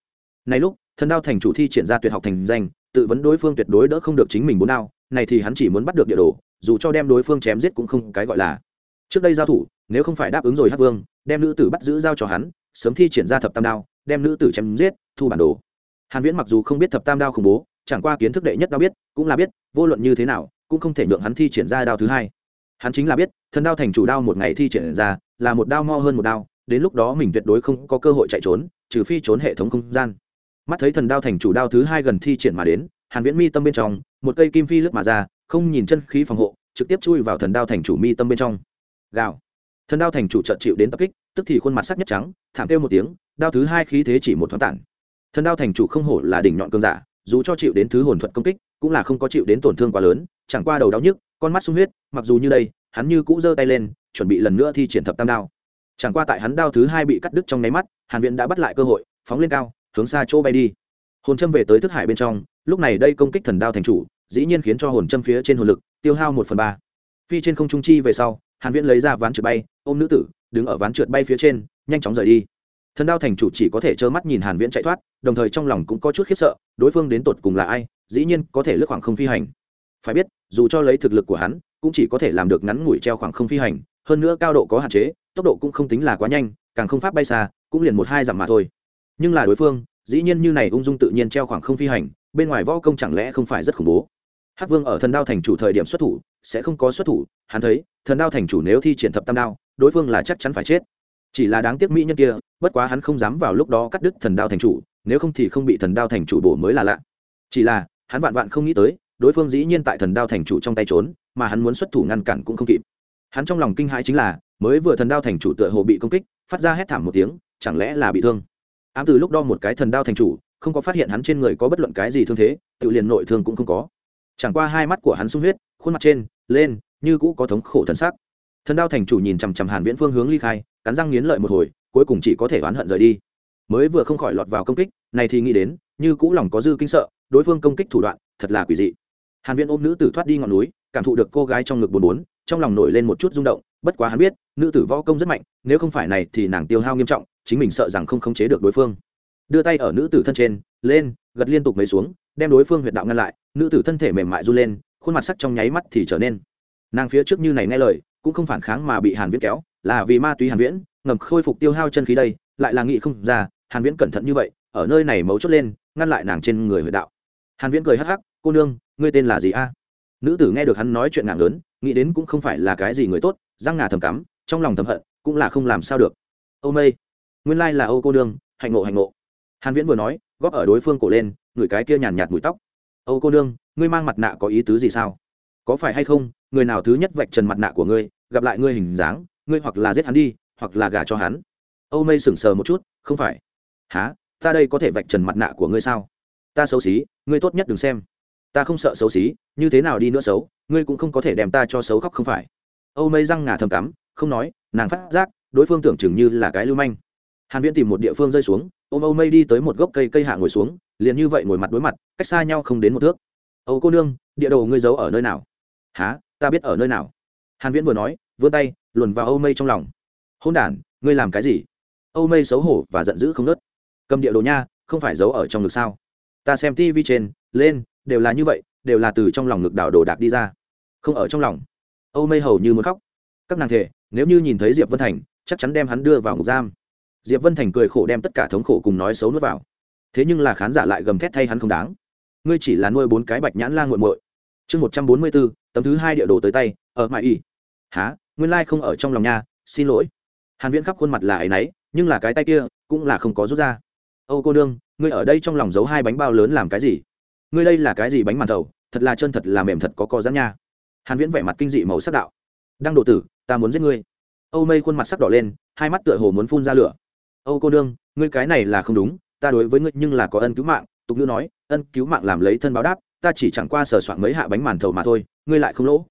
Này lúc, thần đao thành chủ thi triển ra tuyệt học thành danh, tự vấn đối phương tuyệt đối đỡ không được chính mình bốn đao, này thì hắn chỉ muốn bắt được địa đồ, dù cho đem đối phương chém giết cũng không cái gọi là trước đây giao thủ, nếu không phải đáp ứng rồi hát vương, đem nữ tử bắt giữ giao cho hắn, sớm thi triển ra thập tam đao, đem nữ tử chém giết, thu bản đồ. Hàn viễn mặc dù không biết thập tam đao khủng bố, chẳng qua kiến thức đệ nhất đao biết, cũng là biết, vô luận như thế nào, cũng không thể nhượng hắn thi triển ra đao thứ hai. Hắn chính là biết, thần đao thành chủ đao một ngày thi triển ra, là một đao mo hơn một đao, đến lúc đó mình tuyệt đối không có cơ hội chạy trốn, trừ phi trốn hệ thống không gian. Mắt thấy thần đao thành chủ đao thứ hai gần thi triển mà đến, hàn viễn mi tâm bên trong, một cây kim phi lướt mà ra, không nhìn chân khí phòng hộ, trực tiếp chui vào thần đao thành chủ mi tâm bên trong gào. Thần đao thành chủ trận chịu đến tập kích, tức thì khuôn mặt sắc nhất trắng, thảm kêu một tiếng, đao thứ hai khí thế chỉ một thoáng tản. Thần đao thành chủ không hổ là đỉnh nhọn cơn giả, dù cho chịu đến thứ hồn thuật công kích, cũng là không có chịu đến tổn thương quá lớn, chẳng qua đầu đau nhức, con mắt sung huyết, mặc dù như đây, hắn như cũ giơ tay lên, chuẩn bị lần nữa thi triển thập tam đao. Chẳng qua tại hắn đao thứ hai bị cắt đứt trong nháy mắt, hàn viện đã bắt lại cơ hội, phóng lên cao, hướng xa chỗ bay đi. Hồn châm về tới thức hải bên trong, lúc này đây công kích thần đao thành chủ, dĩ nhiên khiến cho hồn châm phía trên hồn lực tiêu hao một phần ba. Phi trên không trung chi về sau hàn viễn lấy ra ván trượt bay, ôm nữ tử, đứng ở ván trượt bay phía trên, nhanh chóng rời đi. Thần đao thành chủ chỉ có thể trơ mắt nhìn hàn viễn chạy thoát, đồng thời trong lòng cũng có chút khiếp sợ, đối phương đến tột cùng là ai, dĩ nhiên có thể lướt khoảng không phi hành. Phải biết, dù cho lấy thực lực của hắn, cũng chỉ có thể làm được ngắn ngủi treo khoảng không phi hành, hơn nữa cao độ có hạn chế, tốc độ cũng không tính là quá nhanh, càng không pháp bay xa, cũng liền một hai dặm mà thôi. Nhưng là đối phương, dĩ nhiên như này ung dung tự nhiên treo khoảng không phi hành, bên ngoài võ công chẳng lẽ không phải rất khủng bố? Hắc vương ở thần đao thành chủ thời điểm xuất thủ, sẽ không có xuất thủ, hắn thấy, thần đao thành chủ nếu thi triển thập tam đao, đối phương là chắc chắn phải chết. Chỉ là đáng tiếc mỹ nhân kia, bất quá hắn không dám vào lúc đó cắt đứt thần đao thành chủ, nếu không thì không bị thần đao thành chủ bổ mới là lạ. Chỉ là, hắn vạn vạn không nghĩ tới, đối phương dĩ nhiên tại thần đao thành chủ trong tay trốn, mà hắn muốn xuất thủ ngăn cản cũng không kịp. Hắn trong lòng kinh hãi chính là, mới vừa thần đao thành chủ tựa hồ bị công kích, phát ra hét thảm một tiếng, chẳng lẽ là bị thương? Ám từ lúc đo một cái thần đao thành chủ, không có phát hiện hắn trên người có bất luận cái gì thương thế, tự liền nội thương cũng không có chẳng qua hai mắt của hắn sung huyết, khuôn mặt trên, lên, như cũ có thống khổ thần sắc. Thần đao thành chủ nhìn chằm chằm hàn viễn phương hướng ly khai, cắn răng nghiến lợi một hồi, cuối cùng chỉ có thể oán hận rời đi. Mới vừa không khỏi lọt vào công kích, này thì nghĩ đến, như cũ lòng có dư kinh sợ, đối phương công kích thủ đoạn, thật là quỷ dị. Hàn viễn ôm nữ tử thoát đi ngọn núi, cảm thụ được cô gái trong ngực buồn buồn, trong lòng nổi lên một chút rung động, bất quá hắn biết, nữ tử võ công rất mạnh, nếu không phải này thì nàng tiêu hao nghiêm trọng, chính mình sợ rằng không khống chế được đối phương. Đưa tay ở nữ tử thân trên lên, gật liên tục mấy xuống, đem đối phương huyệt đạo ngăn lại, nữ tử thân thể mềm mại run lên, khuôn mặt sắc trong nháy mắt thì trở nên. Nàng phía trước như này nghe lời, cũng không phản kháng mà bị hàn viễn kéo, là vì ma túy hàn viễn, ngầm khôi phục tiêu hao chân khí đây, lại là nghĩ không ra, hàn viễn cẩn thận như vậy, ở nơi này mấu chốt lên, ngăn lại nàng trên người huyệt đạo. Hàn viễn cười hắc hắc, cô nương, ngươi tên là gì a? Nữ tử nghe được hắn nói chuyện ngạng lớn, nghĩ đến cũng không phải là cái gì người tốt, răng ngà thầm cắm, trong lòng thầm hận, cũng là không làm sao được. Âu mây, nguyên lai là âu cô nương, hạnh ngộ hạnh ngộ. Hàn viễn vừa nói góp ở đối phương cổ lên người cái kia nhàn nhạt, mũi tóc. Âu cô nương ngươi mang mặt nạ có ý tứ gì sao? Có phải hay không người nào thứ nhất vạch trần mặt nạ của ngươi gặp lại ngươi hình dáng ngươi hoặc là giết hắn đi hoặc là gả cho hắn? Âu mây sững sờ một chút không phải. Há ta đây có thể vạch trần mặt nạ của ngươi sao? Ta xấu xí ngươi tốt nhất đừng xem. Ta không sợ xấu xí như thế nào đi nữa xấu ngươi cũng không có thể đem ta cho xấu khóc không phải. Âu mây răng ngà thầm cắm không nói nàng phát giác đối phương tưởng chừng như là cái lưu manh. Hàn viễn tìm một địa phương rơi xuống ôm âu mây đi tới một gốc cây cây hạ ngồi xuống, liền như vậy ngồi mặt đối mặt, cách xa nhau không đến một thước. Âu cô nương, địa đồ ngươi giấu ở nơi nào? Há ta biết ở nơi nào. Hàn viễn vừa nói, vươn tay, luồn vào âu mây trong lòng. Hôn đản, ngươi làm cái gì? Âu mây xấu hổ và giận dữ không nớt cầm địa đồ nha, không phải giấu ở trong ngực sao? Ta xem tivi trên, lên, đều là như vậy, đều là từ trong lòng ngực đảo đồ đạc đi ra, không ở trong lòng. Âu mây hầu như muốn khóc. Các nàng thể, nếu như nhìn thấy diệp vân thành, chắc chắn đem hắn đưa vào ngục giam diệp vân thành cười khổ đem tất cả thống khổ cùng nói xấu nuốt vào. Thế nhưng là khán giả lại gầm thét thay hắn không đáng. Ngươi chỉ là nuôi bốn cái bạch nhãn la g u muội. Chương một trăm bốn mươi bốn tấm thứ hai địa đồ tới tay, ở mãi y há nguyên lai、like、không ở trong lòng nha, xin lỗi. Hàn viễn khắp khuôn mặt là ấ y n ấ y nhưng là cái tay kia cũng là không có rút ra. Âu cô nương, ngươi ở đây trong lòng giấu hai bánh bao lớn làm cái gì? Ngươi đây là cái gì bánh màn thầu? Thật là chân thật là mềm thật có co giãn nha. Hàn viễn vẻ mặt kinh dị màu sắc đạo. Đang độ tử, ta muốn giết ngươi. Âu mây khuôn mặt sắc đỏ lên, hai mắt tựa hồ muốn phun ra lửa âu cô nương, ngươi cái này là không đúng, ta đối với ngươi nhưng là có ân cứu mạng. Tục ngữ nói, ân cứu mạng làm lấy thân báo đáp, ta chỉ chẳng qua sờ soạn mấy hạ bánh màn thầu mà thôi, ngươi lại không lỗ.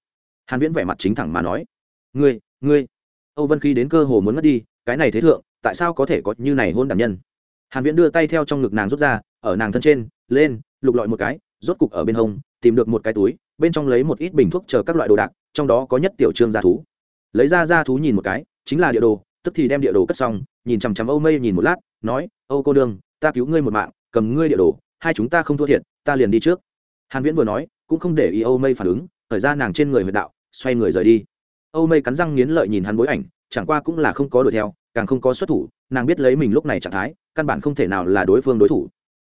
Hàn viễn vẻ mặt chính thẳng mà nói, ngươi ngươi. Âu vân khi đến cơ hồ muốn mất đi, cái này thế thượng, tại sao có thể có như này hôn đảm nhân? Hàn viễn đưa tay theo trong ngực nàng rút ra, ở nàng thân trên, lên, lục lọi một cái, rốt cục ở bên hông, tìm được một cái túi, bên trong lấy một ít bình thuốc chờ các loại đồ đạc, trong đó có nhất tiểu trương gia thú. Lấy ra gia thú nhìn một cái, chính là địa đồ, tức thì đem địa đồ cất xong nhìn chằm chằm âu mây nhìn một lát, nói, âu cô đương ta cứu ngươi một mạng, cầm ngươi địa đồ, hai chúng ta không thua thiệt, ta liền đi trước. Hàn viễn vừa nói, cũng không để ý âu mây phản ứng, thời ra nàng trên người huyệt đạo, xoay người rời đi. Âu mây cắn răng nghiến lợi nhìn hắn bối ảnh, chẳng qua cũng là không có đuổi theo, càng không có xuất thủ, nàng biết lấy mình lúc này trạng thái, căn bản không thể nào là đối phương đối thủ.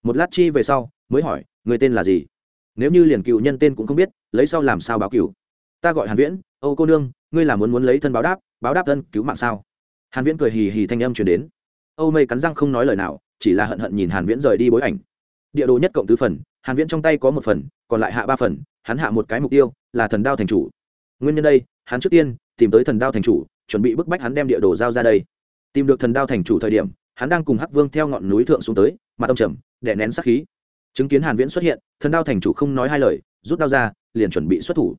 Một lát chi về sau, mới hỏi người tên là gì? Nếu như liền cựu nhân tên cũng không biết, lấy sau làm sao báo cựu ta gọi hàn viễn, âu cô nương, ngươi là muốn muốn lấy thân báo đáp báo đáp thân, cứu mạng sao? Hàn viễn cười hì hì thanh âm truyền đến. Âu mây cắn răng không nói lời nào, chỉ là hận hận nhìn hàn viễn rời đi bối ảnh. Địa đồ nhất cộng tứ phần, hàn viễn trong tay có một phần, còn lại hạ ba phần, hắn hạ một cái mục tiêu, là thần đao thành chủ. Nguyên nhân đây, hắn trước tiên tìm tới thần đao thành chủ, chuẩn bị bức bách hắn đem địa đồ giao ra đây. Tìm được thần đao thành chủ thời điểm, hắn đang cùng hắc vương theo ngọn núi thượng xuống tới, mặt tâm trầm, đè nén sát khí. Chứng kiến hàn viễn xuất hiện, thần đao thành chủ không nói hai lời, rút đao ra, liền chuẩn bị xuất thủ.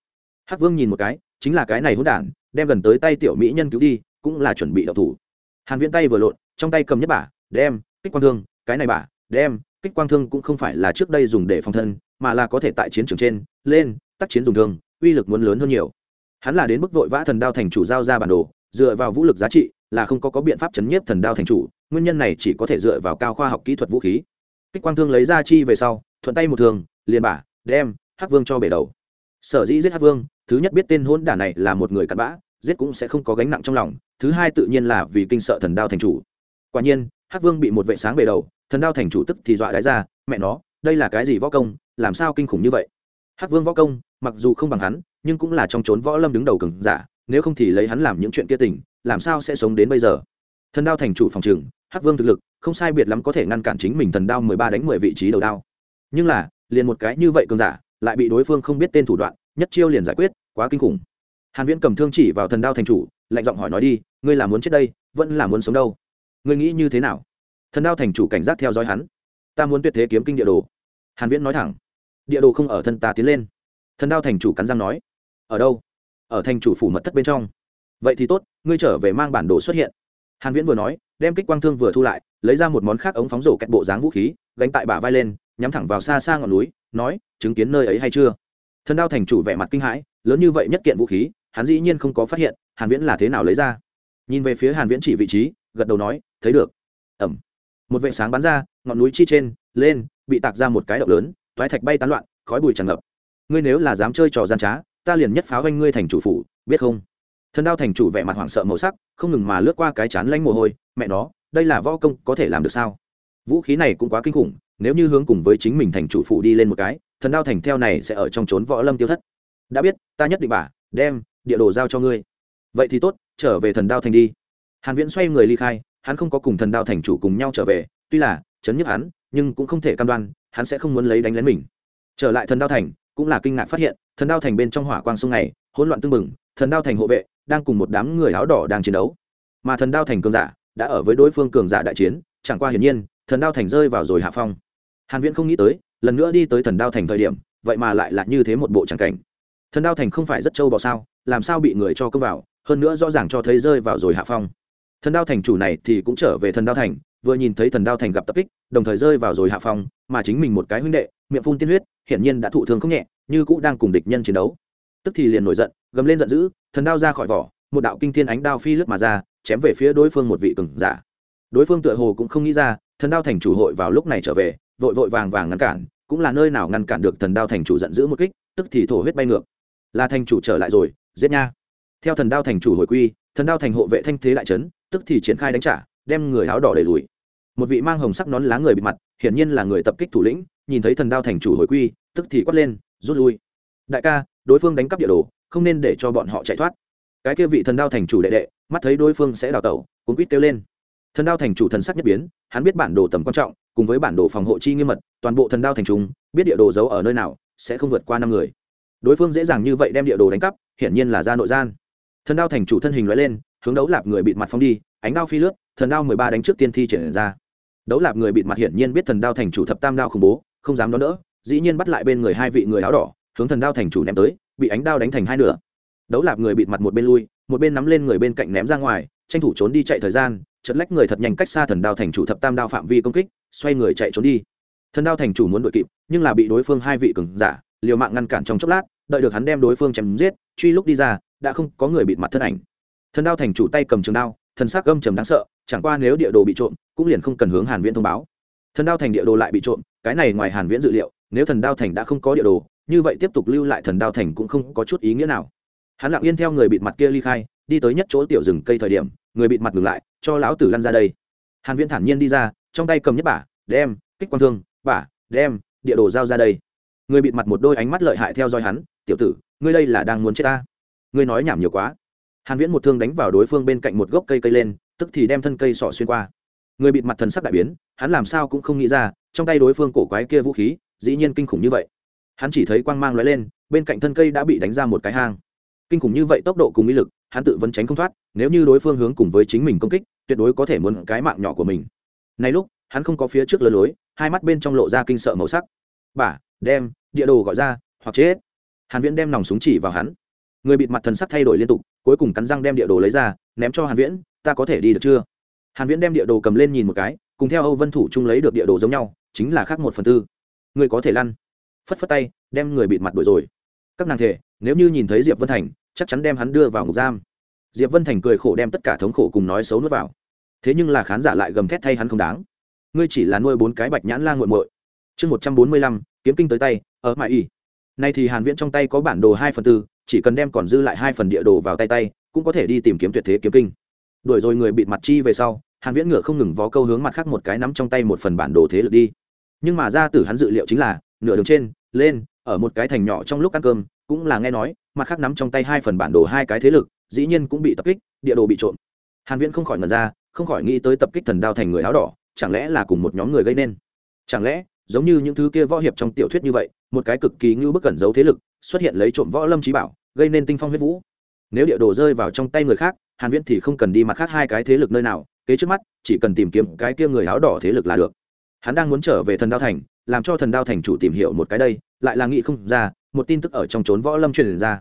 Hắc vương nhìn một cái, chính là cái này hỗn đản, đem gần tới tay tiểu mỹ nhân cứu đi cũng là chuẩn bị đậu thủ. Hàn viễn tay vừa lộn, trong tay cầm nhất bả, đem, kích quang thương, cái này bả, đem, kích quang thương cũng không phải là trước đây dùng để phòng thân, mà là có thể tại chiến trường trên, lên, tác chiến dùng thương, uy lực muốn lớn hơn nhiều. Hắn là đến mức vội vã thần đao thành chủ giao ra bản đồ, dựa vào vũ lực giá trị, là không có có biện pháp chấn nhiếp thần đao thành chủ, nguyên nhân này chỉ có thể dựa vào cao khoa học kỹ thuật vũ khí. Kích quang thương lấy ra chi về sau, thuận tay một thường liền bả, đem, hắc vương cho bể đầu. Sở dĩ giết hắc vương, thứ nhất biết tên hôn đả này là một người cặn bã giết cũng sẽ không có gánh nặng trong lòng, thứ hai tự nhiên là vì kinh sợ thần đao thành chủ. Quả nhiên, hắc vương bị một vệ sáng bể đầu, thần đao thành chủ tức thì dọa đái ra, mẹ nó, đây là cái gì võ công, làm sao kinh khủng như vậy? Hắc vương võ công, mặc dù không bằng hắn, nhưng cũng là trong trốn võ lâm đứng đầu cường giả, nếu không thì lấy hắn làm những chuyện kia tình, làm sao sẽ sống đến bây giờ? Thần đao thành chủ phòng trừng hắc vương thực lực, không sai biệt lắm có thể ngăn cản chính mình thần đao mười ba đánh mười vị trí đầu đao. Nhưng là, liền một cái như vậy cường giả, lại bị đối phương không biết tên thủ đoạn, nhất chiêu liền giải quyết, quá kinh khủng hàn viễn cầm thương chỉ vào thần đao thành chủ, lạnh giọng hỏi nói đi, ngươi là muốn chết đây, vẫn là muốn sống đâu? Ngươi nghĩ như thế nào? Thần đao thành chủ cảnh giác theo dõi hắn. Ta muốn tuyệt thế kiếm kinh địa đồ. Hàn viễn nói thẳng. Địa đồ không ở thân ta tiến lên. Thần đao thành chủ cắn răng nói. Ở đâu? Ở thành chủ phủ mật thất bên trong. Vậy thì tốt, ngươi trở về mang bản đồ xuất hiện. Hàn viễn vừa nói, đem kích quang thương vừa thu lại, lấy ra một món khác ống phóng rổ kẹt bộ dáng vũ khí, gánh tại bả vai lên, nhắm thẳng vào xa xa ngọn núi, nói, chứng kiến nơi ấy hay chưa? Thần đao thành chủ vẻ mặt kinh hãi, lớn như vậy nhất kiện vũ khí hắn dĩ nhiên không có phát hiện, hàn viễn là thế nào lấy ra. Nhìn về phía hàn viễn chỉ vị trí, gật đầu nói, thấy được. Ẩm. Một vệ sáng bắn ra, ngọn núi chi trên, lên, bị tạc ra một cái động lớn, toái thạch bay tán loạn, khói bụi tràn ngập. Ngươi nếu là dám chơi trò gian trá, ta liền nhất pháo anh ngươi thành chủ phủ, biết không? Thần đao thành chủ vẻ mặt hoảng sợ màu sắc, không ngừng mà lướt qua cái chán lanh mồ hôi, mẹ nó, đây là võ công có thể làm được sao? Vũ khí này cũng quá kinh khủng, nếu như hướng cùng với chính mình thành chủ phủ đi lên một cái, thần đao thành theo này sẽ ở trong trốn võ lâm tiêu thất. Đã biết, ta nhất định bà đem địa đồ giao cho ngươi. Vậy thì tốt, trở về thần đao thành đi. Hàn viễn xoay người ly khai, hắn không có cùng thần đao thành chủ cùng nhau trở về, tuy là, chấn nhức hắn, nhưng cũng không thể cam đoan, hắn sẽ không muốn lấy đánh lén mình. Trở lại thần đao thành, cũng là kinh ngạc phát hiện, thần đao thành bên trong hỏa quang sông này, hỗn loạn tương mừng thần đao thành hộ vệ, đang cùng một đám người áo đỏ đang chiến đấu. Mà thần đao thành cường giả, đã ở với đối phương cường giả đại chiến, chẳng qua hiển nhiên, thần đao thành rơi vào rồi hạ phong. Hàn viễn không nghĩ tới, lần nữa đi tới thần đao thành thời điểm, vậy mà lại là như thế một bộ tràng cảnh. Thần đao thành không phải rất châu bò sao? Làm sao bị người cho công vào, hơn nữa rõ ràng cho thấy rơi vào rồi hạ phong. Thần đao thành chủ này thì cũng trở về thần đao thành, vừa nhìn thấy thần đao thành gặp tập kích, đồng thời rơi vào rồi hạ phong, mà chính mình một cái huynh đệ, miệng phun tiên huyết, hiển nhiên đã thụ thương không nhẹ, như cũ đang cùng địch nhân chiến đấu. Tức thì liền nổi giận, gầm lên giận dữ, thần đao ra khỏi vỏ, một đạo kinh thiên ánh đao phi lướt mà ra, chém về phía đối phương một vị cường giả. Đối phương tựa hồ cũng không nghĩ ra, thần đao thành chủ hội vào lúc này trở về, vội vội vàng vàng ngăn cản, cũng là nơi nào ngăn cản được thần đao thành chủ giận dữ một kích, tức thì thổ huyết bay ngược. Là thành chủ trở lại rồi giết nha. Theo thần đao thành chủ hồi quy, thần đao thành hộ vệ thanh thế đại trấn tức thì triển khai đánh trả, đem người áo đỏ đẩy lùi. Một vị mang hồng sắc nón lá người bị mặt, hiển nhiên là người tập kích thủ lĩnh, nhìn thấy thần đao thành chủ hồi quy, tức thì quát lên, rút lui. Đại ca, đối phương đánh cắp địa đồ, không nên để cho bọn họ chạy thoát. Cái kia vị thần đao thành chủ đệ đệ, mắt thấy đối phương sẽ đào tẩu cũng quýt kêu lên. Thần đao thành chủ thần sắc nhất biến, hắn biết bản đồ tầm quan trọng, cùng với bản đồ phòng hộ chi nghiêm mật, toàn bộ thần đao thành trung biết địa đồ giấu ở nơi nào, sẽ không vượt qua năm người đối phương dễ dàng như vậy đem địa đồ đánh cắp, hiển nhiên là ra nội gian. Thần đao thành chủ thân hình loại lên, hướng đấu lạp người bịt mặt phóng đi, ánh đao phi lướt, thần đao mười ba đánh trước tiên thi triển ra. Đấu lạp người bịt mặt hiển nhiên biết thần đao thành chủ thập tam đao khủng bố, không dám đón đỡ, dĩ nhiên bắt lại bên người hai vị người áo đỏ, hướng thần đao thành chủ ném tới, bị ánh đao đánh thành hai nửa. Đấu lạp người bịt mặt một bên lui, một bên nắm lên người bên cạnh ném ra ngoài, tranh thủ trốn đi chạy thời gian, chật lách người thật nhanh cách xa thần đao thành chủ thập tam đao phạm vi công kích, xoay người chạy trốn đi. Thần đao thành chủ muốn đội kịp, nhưng là bị đối phương hai vị cường giả, liều mạng ngăn cản trong chốc lát đợi được hắn đem đối phương chém giết, truy lúc đi ra, đã không có người bịt mặt thân ảnh. Thần đao thành chủ tay cầm trường đao, thần sắc gâm trầm đáng sợ, chẳng qua nếu địa đồ bị trộm, cũng liền không cần hướng hàn viễn thông báo. Thần đao thành địa đồ lại bị trộm, cái này ngoài hàn viễn dự liệu, nếu thần đao thành đã không có địa đồ, như vậy tiếp tục lưu lại thần đao thành cũng không có chút ý nghĩa nào. Hắn lặng yên theo người bịt mặt kia ly khai, đi tới nhất chỗ tiểu rừng cây thời điểm, người bịt mặt ngừng lại, cho lão tử lăn ra đây. Hàn viễn thản nhiên đi ra, trong tay cầm nhất bả, đem, kích quang thương, bả, đem, địa đồ giao ra đây. Người bịt mặt một đôi ánh mắt lợi hại theo dõi hắn tiểu tử, ngươi đây là đang muốn chết ta? Ngươi nói nhảm nhiều quá. Hàn viễn một thương đánh vào đối phương bên cạnh một gốc cây cây lên, tức thì đem thân cây sọ xuyên qua. Người bịt mặt thần sắc đại biến, hắn làm sao cũng không nghĩ ra, trong tay đối phương cổ quái kia vũ khí, dĩ nhiên kinh khủng như vậy. Hắn chỉ thấy quang mang lóe lên, bên cạnh thân cây đã bị đánh ra một cái hang. Kinh khủng như vậy tốc độ cùng ý lực, hắn tự vẫn tránh không thoát, nếu như đối phương hướng cùng với chính mình công kích, tuyệt đối có thể muốn cái mạng nhỏ của mình. Này lúc, hắn không có phía trước lơ lối, hai mắt bên trong lộ ra kinh sợ màu sắc. Bả đem, địa đồ gọi ra, hoặc chết hàn viễn đem nòng súng chỉ vào hắn. Người bịt mặt thần sắc thay đổi liên tục, cuối cùng cắn răng đem địa đồ lấy ra, ném cho hàn viễn, ta có thể đi được chưa? Hàn viễn đem địa đồ cầm lên nhìn một cái, cùng theo âu vân thủ chung lấy được địa đồ giống nhau, chính là khác một phần tư. Người có thể lăn. Phất phất tay, đem người bịt mặt đuổi rồi. Các nàng thể, nếu như nhìn thấy diệp vân thành, chắc chắn đem hắn đưa vào ngục giam. Diệp vân thành cười khổ đem tất cả thống khổ cùng nói xấu nuốt vào. Thế nhưng là khán giả lại gầm thét thay hắn không đáng. Ngươi chỉ là nuôi bốn cái bạch nhãn la nguội muội. Chương một trăm bốn mươi lăm, kiếm kinh tới tay, ở mại y nay thì hàn viễn trong tay có bản đồ hai phần tư, chỉ cần đem còn dư lại hai phần địa đồ vào tay tay, cũng có thể đi tìm kiếm tuyệt thế kiếm kinh. Đuổi rồi người bịt mặt chi về sau, hàn viễn ngựa không ngừng vó câu hướng mặt khác một cái nắm trong tay một phần bản đồ thế lực đi. Nhưng mà ra từ hắn dự liệu chính là, nửa đường trên, lên, ở một cái thành nhỏ trong lúc ăn cơm, cũng là nghe nói, mặt khác nắm trong tay hai phần bản đồ hai cái thế lực, dĩ nhiên cũng bị tập kích, địa đồ bị trộm. Hàn viễn không khỏi ngẩn ra, không khỏi nghĩ tới tập kích thần đao thành người áo đỏ, chẳng lẽ là cùng một nhóm người gây nên? Chẳng lẽ giống như những thứ kia võ hiệp trong tiểu thuyết như vậy, một cái cực kỳ ngưu bức cẩn giấu thế lực, xuất hiện lấy trộm võ lâm trí bảo, gây nên tinh phong huyết vũ. Nếu địa đồ rơi vào trong tay người khác, hàn viễn thì không cần đi mặt khác hai cái thế lực nơi nào, kế trước mắt, chỉ cần tìm kiếm cái kia người áo đỏ thế lực là được. Hắn đang muốn trở về thần đao thành, làm cho thần đao thành chủ tìm hiểu một cái đây, lại là nghĩ không ra, một tin tức ở trong trốn võ lâm truyền ra.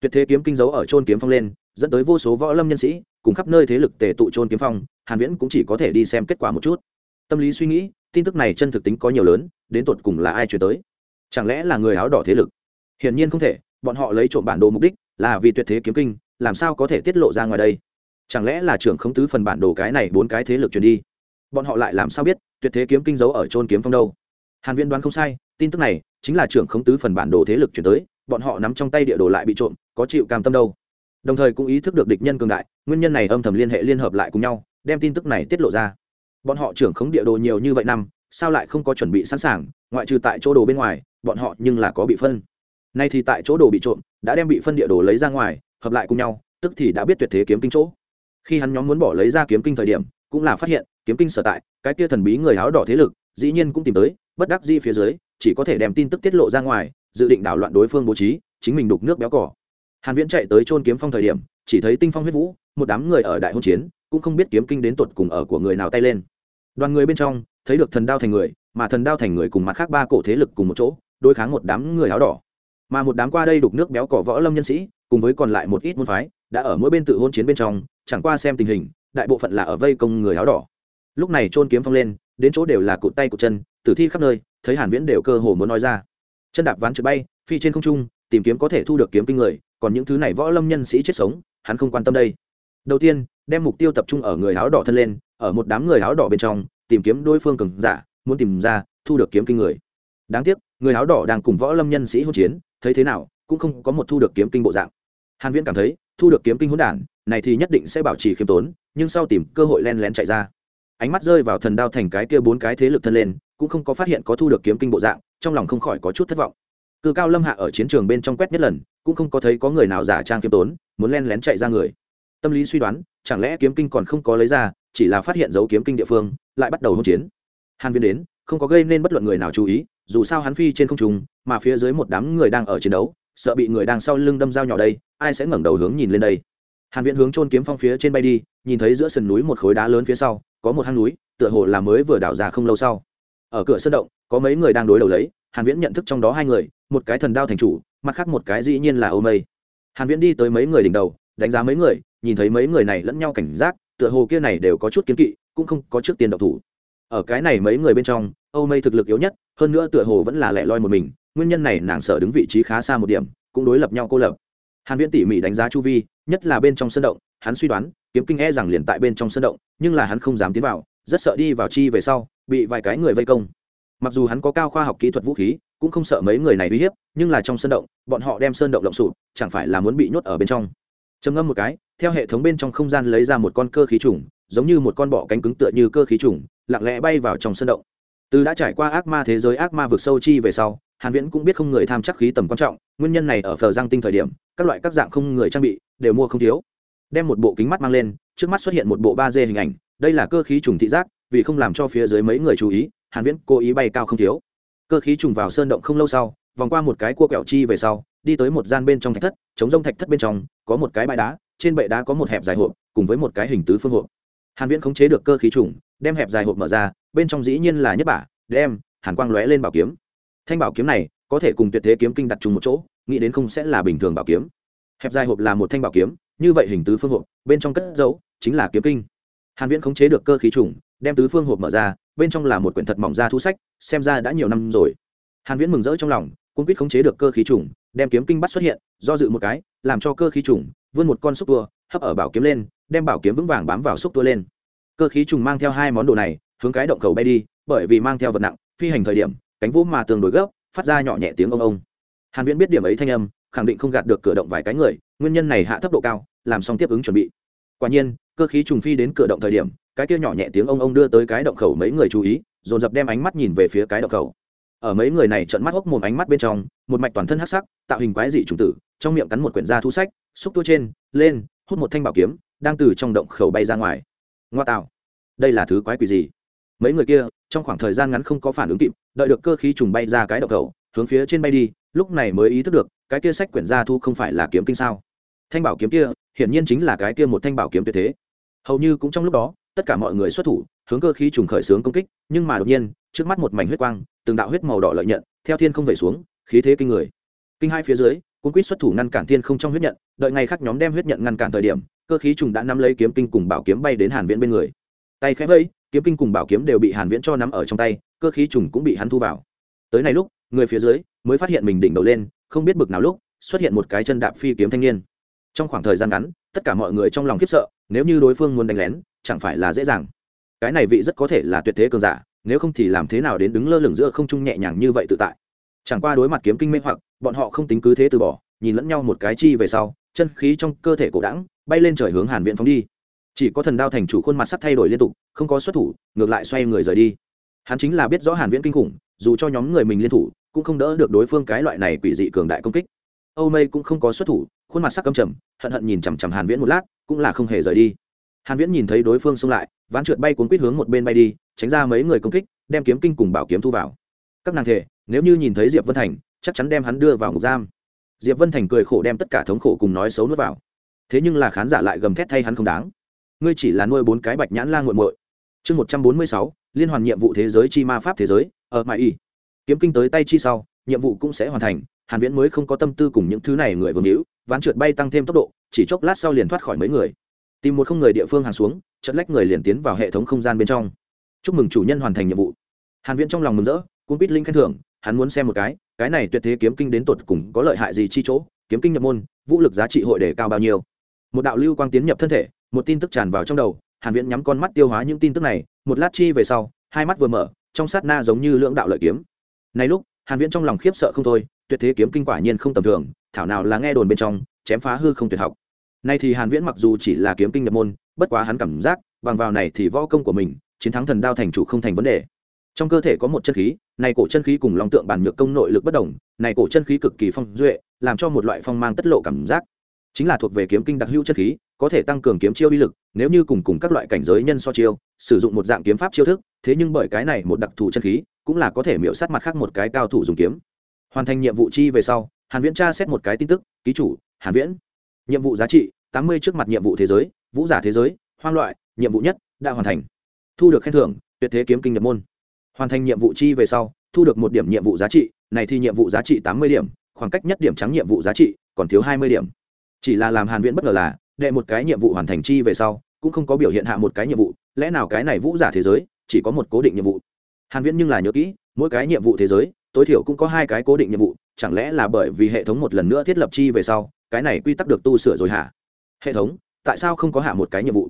Tuyệt thế kiếm kinh dấu ở trôn kiếm phong lên, dẫn tới vô số võ lâm nhân sĩ, cùng khắp nơi thế lực tề tụ trôn kiếm phong, hàn viễn cũng chỉ có thể đi xem kết quả một chút. Tâm lý suy nghĩ tin tức này chân thực tính có nhiều lớn, đến tột cùng là ai truyền tới? Chẳng lẽ là người áo đỏ thế lực? Hiển nhiên không thể, bọn họ lấy trộm bản đồ mục đích là vì tuyệt thế kiếm kinh, làm sao có thể tiết lộ ra ngoài đây? Chẳng lẽ là trưởng không tứ phần bản đồ cái này bốn cái thế lực truyền đi? Bọn họ lại làm sao biết tuyệt thế kiếm kinh giấu ở trôn kiếm phong đâu? Hàn Viên đoán không sai, tin tức này chính là trưởng không tứ phần bản đồ thế lực chuyển tới, bọn họ nắm trong tay địa đồ lại bị trộm, có chịu cam tâm đâu? Đồng thời cũng ý thức được địch nhân cường đại, nguyên nhân này âm thầm liên hệ liên hợp lại cùng nhau, đem tin tức này tiết lộ ra bọn họ trưởng khống địa đồ nhiều như vậy năm, sao lại không có chuẩn bị sẵn sàng, ngoại trừ tại chỗ đồ bên ngoài, bọn họ nhưng là có bị phân. Nay thì tại chỗ đồ bị trộm, đã đem bị phân địa đồ lấy ra ngoài, hợp lại cùng nhau, tức thì đã biết tuyệt thế kiếm kinh chỗ. Khi hắn nhóm muốn bỏ lấy ra kiếm kinh thời điểm, cũng là phát hiện, kiếm kinh sở tại, cái kia thần bí người áo đỏ thế lực, dĩ nhiên cũng tìm tới, bất đắc di phía dưới, chỉ có thể đem tin tức tiết lộ ra ngoài, dự định đảo loạn đối phương bố trí, chính mình đục nước béo cỏ. Hàn viễn chạy tới trôn kiếm phong thời điểm, chỉ thấy tinh phong huyết vũ, một đám người ở đại hôn chiến, cũng không biết kiếm kinh đến tuột cùng ở của người nào tay lên đoàn người bên trong, thấy được thần đao thành người, mà thần đao thành người cùng mặt khác ba cổ thế lực cùng một chỗ, đối kháng một đám người áo đỏ. Mà một đám qua đây đục nước béo cỏ võ lâm nhân sĩ, cùng với còn lại một ít môn phái, đã ở mỗi bên tự hôn chiến bên trong, chẳng qua xem tình hình, đại bộ phận là ở vây công người áo đỏ. Lúc này trôn kiếm phong lên, đến chỗ đều là cụt tay cụt chân, tử thi khắp nơi, thấy hàn viễn đều cơ hồ muốn nói ra. Chân đạp ván trượt bay, phi trên không trung, tìm kiếm có thể thu được kiếm kinh người, còn những thứ này võ lâm nhân sĩ chết sống, hắn không quan tâm đây. Đầu tiên, đem mục tiêu tập trung ở người áo đỏ thân lên ở một đám người áo đỏ bên trong, tìm kiếm đối phương cường giả, muốn tìm ra, thu được kiếm kinh người. Đáng tiếc, người áo đỏ đang cùng võ lâm nhân sĩ hỗn chiến, thấy thế nào, cũng không có một thu được kiếm kinh bộ dạng. Hàn viễn cảm thấy, thu được kiếm kinh hỗn đản, này thì nhất định sẽ bảo trì khiêm tốn, nhưng sau tìm cơ hội len lén chạy ra. Ánh mắt rơi vào thần đao thành cái kia bốn cái thế lực thân lên, cũng không có phát hiện có thu được kiếm kinh bộ dạng, trong lòng không khỏi có chút thất vọng. Cự cao lâm hạ ở chiến trường bên trong quét nhất lần, cũng không có thấy có người nào giả trang kiếm tốn, muốn len lén chạy ra người. Tâm lý suy đoán, chẳng lẽ kiếm kinh còn không có lấy ra chỉ là phát hiện dấu kiếm kinh địa phương, lại bắt đầu hỗn chiến. Hàn viên đến, không có gây nên bất luận người nào chú ý, dù sao hắn phi trên không trung, mà phía dưới một đám người đang ở chiến đấu, sợ bị người đang sau lưng đâm dao nhỏ đây, ai sẽ ngẩng đầu hướng nhìn lên đây? Hàn viễn hướng trôn kiếm phong phía trên bay đi, nhìn thấy giữa sườn núi một khối đá lớn phía sau, có một hang núi, tựa hồ là mới vừa đào ra không lâu sau. Ở cửa sân động, có mấy người đang đối đầu lấy, hàn viễn nhận thức trong đó hai người, một cái thần đao thành chủ, mặt khác một cái dĩ nhiên là ô mây. Hàn viễn đi tới mấy người đỉnh đầu, đánh giá mấy người, nhìn thấy mấy người này lẫn nhau cảnh giác tựa hồ kia này đều có chút kiến kỵ, cũng không có trước tiền độc thủ. Ở cái này mấy người bên trong, âu mây thực lực yếu nhất, hơn nữa tựa hồ vẫn là lẻ loi một mình, nguyên nhân này nàng sợ đứng vị trí khá xa một điểm, cũng đối lập nhau cô lập. Hàn viễn tỉ mỉ đánh giá chu vi, nhất là bên trong sân động, hắn suy đoán, kiếm kinh e rằng liền tại bên trong sân động, nhưng là hắn không dám tiến vào, rất sợ đi vào chi về sau, bị vài cái người vây công. Mặc dù hắn có cao khoa học kỹ thuật vũ khí, cũng không sợ mấy người này uy hiếp, nhưng là trong sân động, bọn họ đem sơn động động sụp, chẳng phải là muốn bị nhốt ở bên trong. Trầm ngâm một cái theo hệ thống bên trong không gian lấy ra một con cơ khí trùng, giống như một con bọ cánh cứng tựa như cơ khí trùng, lặng lẽ bay vào trong sân động. Từ đã trải qua ác ma thế giới, ác ma vực sâu chi về sau, hàn viễn cũng biết không người tham chắc khí tầm quan trọng, nguyên nhân này ở phờ giang tinh thời điểm, các loại các dạng không người trang bị đều mua không thiếu. Đem một bộ kính mắt mang lên, trước mắt xuất hiện một bộ ba d hình ảnh, đây là cơ khí trùng thị giác, vì không làm cho phía dưới mấy người chú ý, hàn viễn cố ý bay cao không thiếu. Cơ khí trùng vào sơn động không lâu sau, vòng qua một cái cua kẹo chi về sau, đi tới một gian bên trong thạch thất, chống rông thạch thất bên trong, có một cái bãi đá trên bệ đá có một hẹp dài hộp, cùng với một cái hình tứ phương hộp. Hàn viễn khống chế được cơ khí trùng, đem hẹp dài hộp mở ra, bên trong dĩ nhiên là nhất bả, đem hàn quang lóe lên bảo kiếm. Thanh bảo kiếm này có thể cùng tuyệt thế kiếm kinh đặt chung một chỗ, nghĩ đến không sẽ là bình thường bảo kiếm. Hẹp dài hộp là một thanh bảo kiếm, như vậy hình tứ phương hộp, bên trong cất dấu chính là kiếm kinh. Hàn viễn khống chế được cơ khí trùng, đem tứ phương hộp mở ra, bên trong là một quyển thật mỏng ra thu sách, xem ra đã nhiều năm rồi. Hàn viễn mừng rỡ trong lòng cũng quyết khống chế được cơ khí trùng, đem kiếm kinh bắt xuất hiện, do dự một cái, làm cho cơ khí trùng vươn một con xúc tua, hấp ở bảo kiếm lên, đem bảo kiếm vững vàng bám vào xúc tua lên. Cơ khí trùng mang theo hai món đồ này, hướng cái động cầu bay đi, bởi vì mang theo vật nặng, phi hành thời điểm, cánh vũ mà tường đối gấp, phát ra nhỏ nhẹ tiếng ông ông. Hàn viễn biết điểm ấy thanh âm, khẳng định không gạt được cửa động vài cái người, nguyên nhân này hạ thấp độ cao, làm xong tiếp ứng chuẩn bị. Quả nhiên, cơ khí trùng phi đến cửa động thời điểm, cái kia nhỏ nhẹ tiếng ông ông đưa tới cái động khẩu mấy người chú ý, dồn dập đem ánh mắt nhìn về phía cái động khẩu. Ở mấy người này trợn mắt hốc mồm ánh mắt bên trong, một mạch toàn thân hắc sắc, tạo hình quái dị trùng tử, trong miệng cắn một quyển da thu sách xúc tua trên, lên, hút một thanh bảo kiếm, đang từ trong động khẩu bay ra ngoài. Ngoa tạo. Đây là thứ quái quỷ gì? Mấy người kia, trong khoảng thời gian ngắn không có phản ứng kịp, đợi được cơ khí trùng bay ra cái động khẩu, hướng phía trên bay đi, lúc này mới ý thức được, cái kia sách quyển gia thu không phải là kiếm kinh sao. Thanh bảo kiếm kia, hiển nhiên chính là cái kia một thanh bảo kiếm tuyệt thế. Hầu như cũng trong lúc đó, tất cả mọi người xuất thủ, hướng cơ khí trùng khởi xướng công kích, nhưng mà đột nhiên, trước mắt một mảnh huyết quang, từng đạo huyết màu đỏ lợi nhận, theo thiên không về xuống, khí thế kinh người. Kinh hai phía dưới cuốn quýt xuất thủ ngăn cản thiên không trong huyết nhận, đợi ngày khác nhóm đem huyết nhận ngăn cản thời điểm, cơ khí trùng đã nắm lấy kiếm kinh cùng bảo kiếm bay đến hàn viễn bên người. Tay khẽ vẫy, kiếm kinh cùng bảo kiếm đều bị hàn viễn cho nắm ở trong tay, cơ khí trùng cũng bị hắn thu vào. Tới này lúc, người phía dưới mới phát hiện mình đỉnh đầu lên, không biết bực nào lúc, xuất hiện một cái chân đạp phi kiếm thanh niên. Trong khoảng thời gian ngắn, tất cả mọi người trong lòng khiếp sợ, nếu như đối phương muốn đánh lén, chẳng phải là dễ dàng. Cái này vị rất có thể là tuyệt thế cường giả, nếu không thì làm thế nào đến đứng lơ lửng giữa không trung nhẹ nhàng như vậy tự tại? Chẳng qua đối mặt kiếm kinh mê hoặc, bọn họ không tính cứ thế từ bỏ, nhìn lẫn nhau một cái chi về sau, chân khí trong cơ thể cổ đẳng, bay lên trời hướng hàn viện phóng đi. Chỉ có thần đao thành chủ khuôn mặt sắt thay đổi liên tục, không có xuất thủ, ngược lại xoay người rời đi. Hắn chính là biết rõ hàn viễn kinh khủng, dù cho nhóm người mình liên thủ, cũng không đỡ được đối phương cái loại này quỷ dị cường đại công kích. Âu mây cũng không có xuất thủ, khuôn mặt sắc căm trầm, hận hận nhìn chằm chằm hàn viễn một lát, cũng là không hề rời đi. Hàn viễn nhìn thấy đối phương xông lại, ván trượt bay cuốn quýt hướng một bên bay đi, tránh ra mấy người công kích, đem kiếm kinh cùng bảo kiếm thu vào. Các nàng thể nếu như nhìn thấy diệp vân thành, chắc chắn đem hắn đưa vào ngục giam. Diệp vân thành cười khổ đem tất cả thống khổ cùng nói xấu nuốt vào. Thế nhưng là khán giả lại gầm thét thay hắn không đáng. Ngươi chỉ là nuôi bốn cái bạch nhãn la nguội muội. Chương một trăm bốn mươi sáu, liên hoàn nhiệm vụ thế giới chi ma pháp thế giới, ở mãi y. Kiếm kinh tới tay chi sau, nhiệm vụ cũng sẽ hoàn thành, hàn viễn mới không có tâm tư cùng những thứ này người vương hữu, ván trượt bay tăng thêm tốc độ, chỉ chốc lát sau liền thoát khỏi mấy người. Tìm một không người địa phương hàng xuống, chật lách người liền tiến vào hệ thống không gian bên trong. Chúc mừng chủ nhân hoàn thành nhiệm vụ. Hàn viễn trong lòng mừng rỡ cũng biết linh khen thưởng hắn muốn xem một cái cái này tuyệt thế kiếm kinh đến tột cùng có lợi hại gì chi chỗ, kiếm kinh nhập môn, vũ lực giá trị hội đề cao bao nhiêu. Một đạo lưu quang tiến nhập thân thể, một tin tức tràn vào trong đầu, hàn viễn nhắm con mắt tiêu hóa những tin tức này, một lát chi về sau, hai mắt vừa mở, trong sát na giống như lưỡng đạo lợi kiếm. Này lúc, hàn viễn trong lòng khiếp sợ không thôi, tuyệt thế kiếm kinh quả nhiên không tầm thường, thảo nào là nghe đồn bên trong, chém phá hư không tuyệt học. Nay thì hàn viễn mặc dù chỉ là kiếm kinh nhập môn, bất quá hắn cảm giác, bằng vào này thì võ công của mình, chiến thắng thần đao thành chủ không thành vấn đề trong cơ thể có một chân khí, này cổ chân khí cùng long tượng bản nhược công nội lực bất đồng, này cổ chân khí cực kỳ phong duệ, làm cho một loại phong mang tất lộ cảm giác. Chính là thuộc về kiếm kinh đặc hữu chân khí, có thể tăng cường kiếm chiêu uy lực, nếu như cùng cùng các loại cảnh giới nhân so chiêu, sử dụng một dạng kiếm pháp chiêu thức, thế nhưng bởi cái này một đặc thù chân khí, cũng là có thể miễu sát mặt khác một cái cao thủ dùng kiếm. Hoàn thành nhiệm vụ chi về sau, hàn viễn tra xét một cái tin tức, ký chủ, hàn viễn, nhiệm vụ giá trị 80 trước mặt nhiệm vụ thế giới, vũ giả thế giới, hoang loại, nhiệm vụ nhất, đã hoàn thành. Thu được khen thưởng, tuyệt thế kiếm kinh nhập môn hoàn thành nhiệm vụ chi về sau, thu được một điểm nhiệm vụ giá trị, này thì nhiệm vụ giá trị 80 điểm, khoảng cách nhất điểm trắng nhiệm vụ giá trị còn thiếu 20 điểm. Chỉ là làm hàn viễn bất ngờ là, đệ một cái nhiệm vụ hoàn thành chi về sau, cũng không có biểu hiện hạ một cái nhiệm vụ, lẽ nào cái này vũ giả thế giới chỉ có một cố định nhiệm vụ? Hàn viễn nhưng là nhớ kỹ, mỗi cái nhiệm vụ thế giới, tối thiểu cũng có hai cái cố định nhiệm vụ, chẳng lẽ là bởi vì hệ thống một lần nữa thiết lập chi về sau, cái này quy tắc được tu sửa rồi hả? Hệ thống, tại sao không có hạ một cái nhiệm vụ?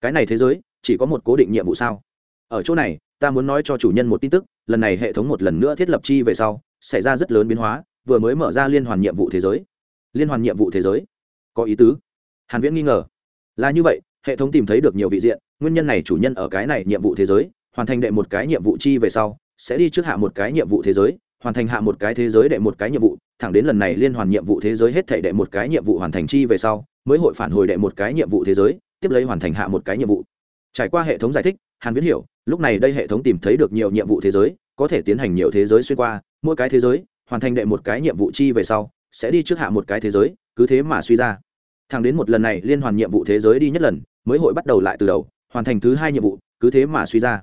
Cái này thế giới, chỉ có một cố định nhiệm vụ sao? Ở chỗ này ta muốn nói cho chủ nhân một tin tức, lần này hệ thống một lần nữa thiết lập chi về sau, xảy ra rất lớn biến hóa, vừa mới mở ra liên hoàn nhiệm vụ thế giới. Liên hoàn nhiệm vụ thế giới? Có ý tứ. Hàn viễn nghi ngờ. Là như vậy, hệ thống tìm thấy được nhiều vị diện, nguyên nhân này chủ nhân ở cái này nhiệm vụ thế giới, hoàn thành đệ một cái nhiệm vụ chi về sau, sẽ đi trước hạ một cái nhiệm vụ thế giới, hoàn thành hạ một cái thế giới đệ một cái nhiệm vụ, thẳng đến lần này liên hoàn nhiệm vụ thế giới hết thể đệ một cái nhiệm vụ hoàn thành chi về sau, mới hội phản hồi đệ một cái nhiệm vụ thế giới, tiếp lấy hoàn thành hạ một cái nhiệm vụ. Trải qua hệ thống giải thích hàn viễn hiểu, lúc này đây hệ thống tìm thấy được nhiều nhiệm vụ thế giới, có thể tiến hành nhiều thế giới xuyên qua, mỗi cái thế giới, hoàn thành đệ một cái nhiệm vụ chi về sau, sẽ đi trước hạ một cái thế giới, cứ thế mà suy ra. Thẳng đến một lần này, liên hoàn nhiệm vụ thế giới đi nhất lần, mới hội bắt đầu lại từ đầu, hoàn thành thứ hai nhiệm vụ, cứ thế mà suy ra.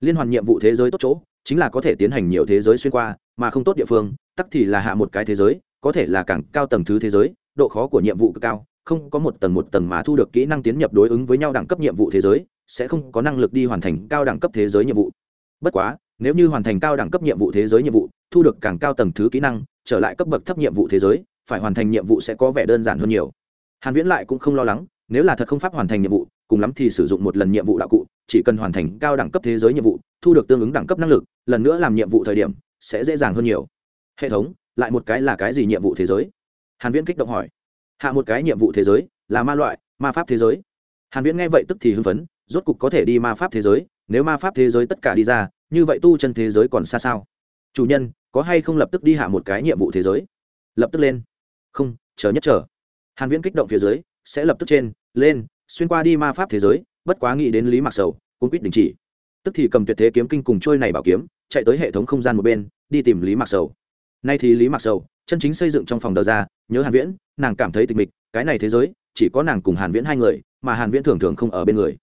Liên hoàn nhiệm vụ thế giới tốt chỗ, chính là có thể tiến hành nhiều thế giới xuyên qua, mà không tốt địa phương, tắc thì là hạ một cái thế giới, có thể là càng cao tầng thứ thế giới, độ khó của nhiệm vụ cực cao, không có một tầng một tầng mà thu được kỹ năng tiến nhập đối ứng với nhau đẳng cấp nhiệm vụ thế giới sẽ không có năng lực đi hoàn thành cao đẳng cấp thế giới nhiệm vụ. Bất quá, nếu như hoàn thành cao đẳng cấp nhiệm vụ thế giới nhiệm vụ, thu được càng cao tầng thứ kỹ năng, trở lại cấp bậc thấp nhiệm vụ thế giới, phải hoàn thành nhiệm vụ sẽ có vẻ đơn giản hơn nhiều. Hàn viễn lại cũng không lo lắng, nếu là thật không pháp hoàn thành nhiệm vụ, cùng lắm thì sử dụng một lần nhiệm vụ đạo cụ, chỉ cần hoàn thành cao đẳng cấp thế giới nhiệm vụ, thu được tương ứng đẳng cấp năng lực, lần nữa làm nhiệm vụ thời điểm, sẽ dễ dàng hơn nhiều. Hệ thống, lại một cái là cái gì nhiệm vụ thế giới? Hàn viễn kích động hỏi. Hạ một cái nhiệm vụ thế giới, là ma loại, ma pháp thế giới. Hàn viễn nghe vậy tức thì hưng phấn rốt cục có thể đi ma pháp thế giới, nếu ma pháp thế giới tất cả đi ra, như vậy tu chân thế giới còn xa sao? Chủ nhân, có hay không lập tức đi hạ một cái nhiệm vụ thế giới? Lập tức lên. Không, chờ nhất chờ. Hàn viễn kích động phía dưới, sẽ lập tức trên, lên, xuyên qua đi ma pháp thế giới, bất quá nghĩ đến lý mạc sầu, cũng quyết đình chỉ. Tức thì cầm tuyệt thế kiếm kinh cùng trôi này bảo kiếm, chạy tới hệ thống không gian một bên, đi tìm lý mạc sầu. Nay thì lý mạc sầu, chân chính xây dựng trong phòng đờ ra, nhớ hàn viễn, nàng cảm thấy tịch mịch, cái này thế giới, chỉ có nàng cùng hàn viễn hai người, mà hàn viễn thường thường không ở bên người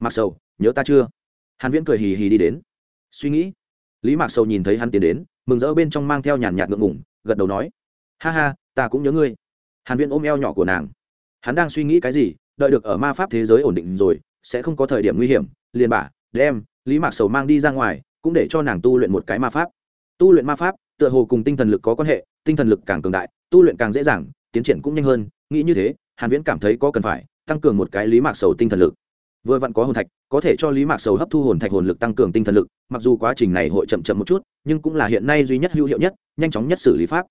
mạc sầu, nhớ ta chưa? Hàn viễn cười hì hì đi đến. Suy nghĩ. Lý mạc sầu nhìn thấy hắn tiến đến, mừng rỡ bên trong mang theo nhàn nhạt ngượng ngùng, gật đầu nói, ha ha, ta cũng nhớ ngươi. Hàn viễn ôm eo nhỏ của nàng. Hắn đang suy nghĩ cái gì, đợi được ở ma pháp thế giới ổn định rồi, sẽ không có thời điểm nguy hiểm, liền bả đem, lý mạc sầu mang đi ra ngoài, cũng để cho nàng tu luyện một cái ma pháp. Tu luyện ma pháp, tựa hồ cùng tinh thần lực có quan hệ, tinh thần lực càng cường đại, tu luyện càng dễ dàng, tiến triển cũng nhanh hơn, nghĩ như thế, hàn viễn cảm thấy có cần phải, tăng cường một cái lý mạc sầu tinh thần lực vừa vặn có hồn thạch, có thể cho lý mạc sầu hấp thu hồn thạch hồn lực tăng cường tinh thần lực, mặc dù quá trình này hội chậm chậm một chút, nhưng cũng là hiện nay duy nhất hữu hiệu nhất, nhanh chóng nhất xử lý pháp.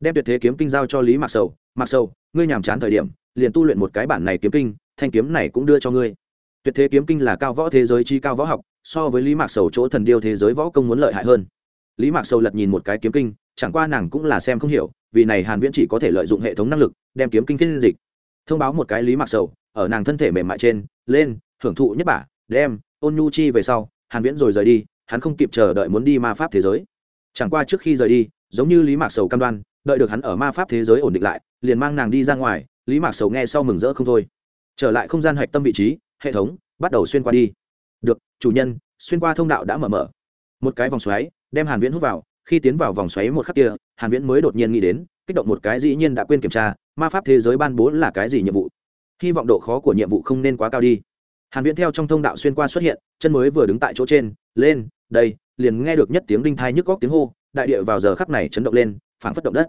Đem tuyệt thế kiếm kinh giao cho lý mạc sầu mạc sầu, ngươi nhàm chán thời điểm, liền tu luyện một cái bản này kiếm kinh, thanh kiếm này cũng đưa cho ngươi. Tuyệt thế kiếm kinh là cao võ thế giới chi cao võ học, so với lý mạc sầu chỗ thần điêu thế giới võ công muốn lợi hại hơn. Lý mạc sầu lật nhìn một cái kiếm kinh, chẳng qua nàng cũng là xem không hiểu, vì này hàn viễn chỉ có thể lợi dụng hệ thống năng lực, đem kiếm kinh phiên dịch. Thông báo một cái lý mạc sầu, ở nàng thân thể mềm mại trên, lên hưởng thụ nhất bả đem, ôn nhu chi về sau, hàn viễn rồi rời đi, hắn không kịp chờ đợi muốn đi ma pháp thế giới. Chẳng qua trước khi rời đi, giống như lý mạc sầu cam đoan, đợi được hắn ở ma pháp thế giới ổn định lại, liền mang nàng đi ra ngoài, lý mạc sầu nghe sau mừng rỡ không thôi. Trở lại không gian hạch tâm vị trí, hệ thống bắt đầu xuyên qua đi. Được, chủ nhân, xuyên qua thông đạo đã mở mở. Một cái vòng xoáy, đem hàn viễn hút vào, khi tiến vào vòng xoáy một khắc kia, hàn viễn mới đột nhiên nghĩ đến, kích động một cái dĩ nhiên đã quên kiểm tra, ma pháp thế giới ban bố là cái gì nhiệm vụ? Hy vọng độ khó của nhiệm vụ không nên quá cao đi hàn viễn theo trong thông đạo xuyên qua xuất hiện, chân mới vừa đứng tại chỗ trên, lên, đây, liền nghe được nhất tiếng đinh thai nhức góc tiếng hô, đại địa vào giờ khắc này chấn động lên, phảng phất động đất.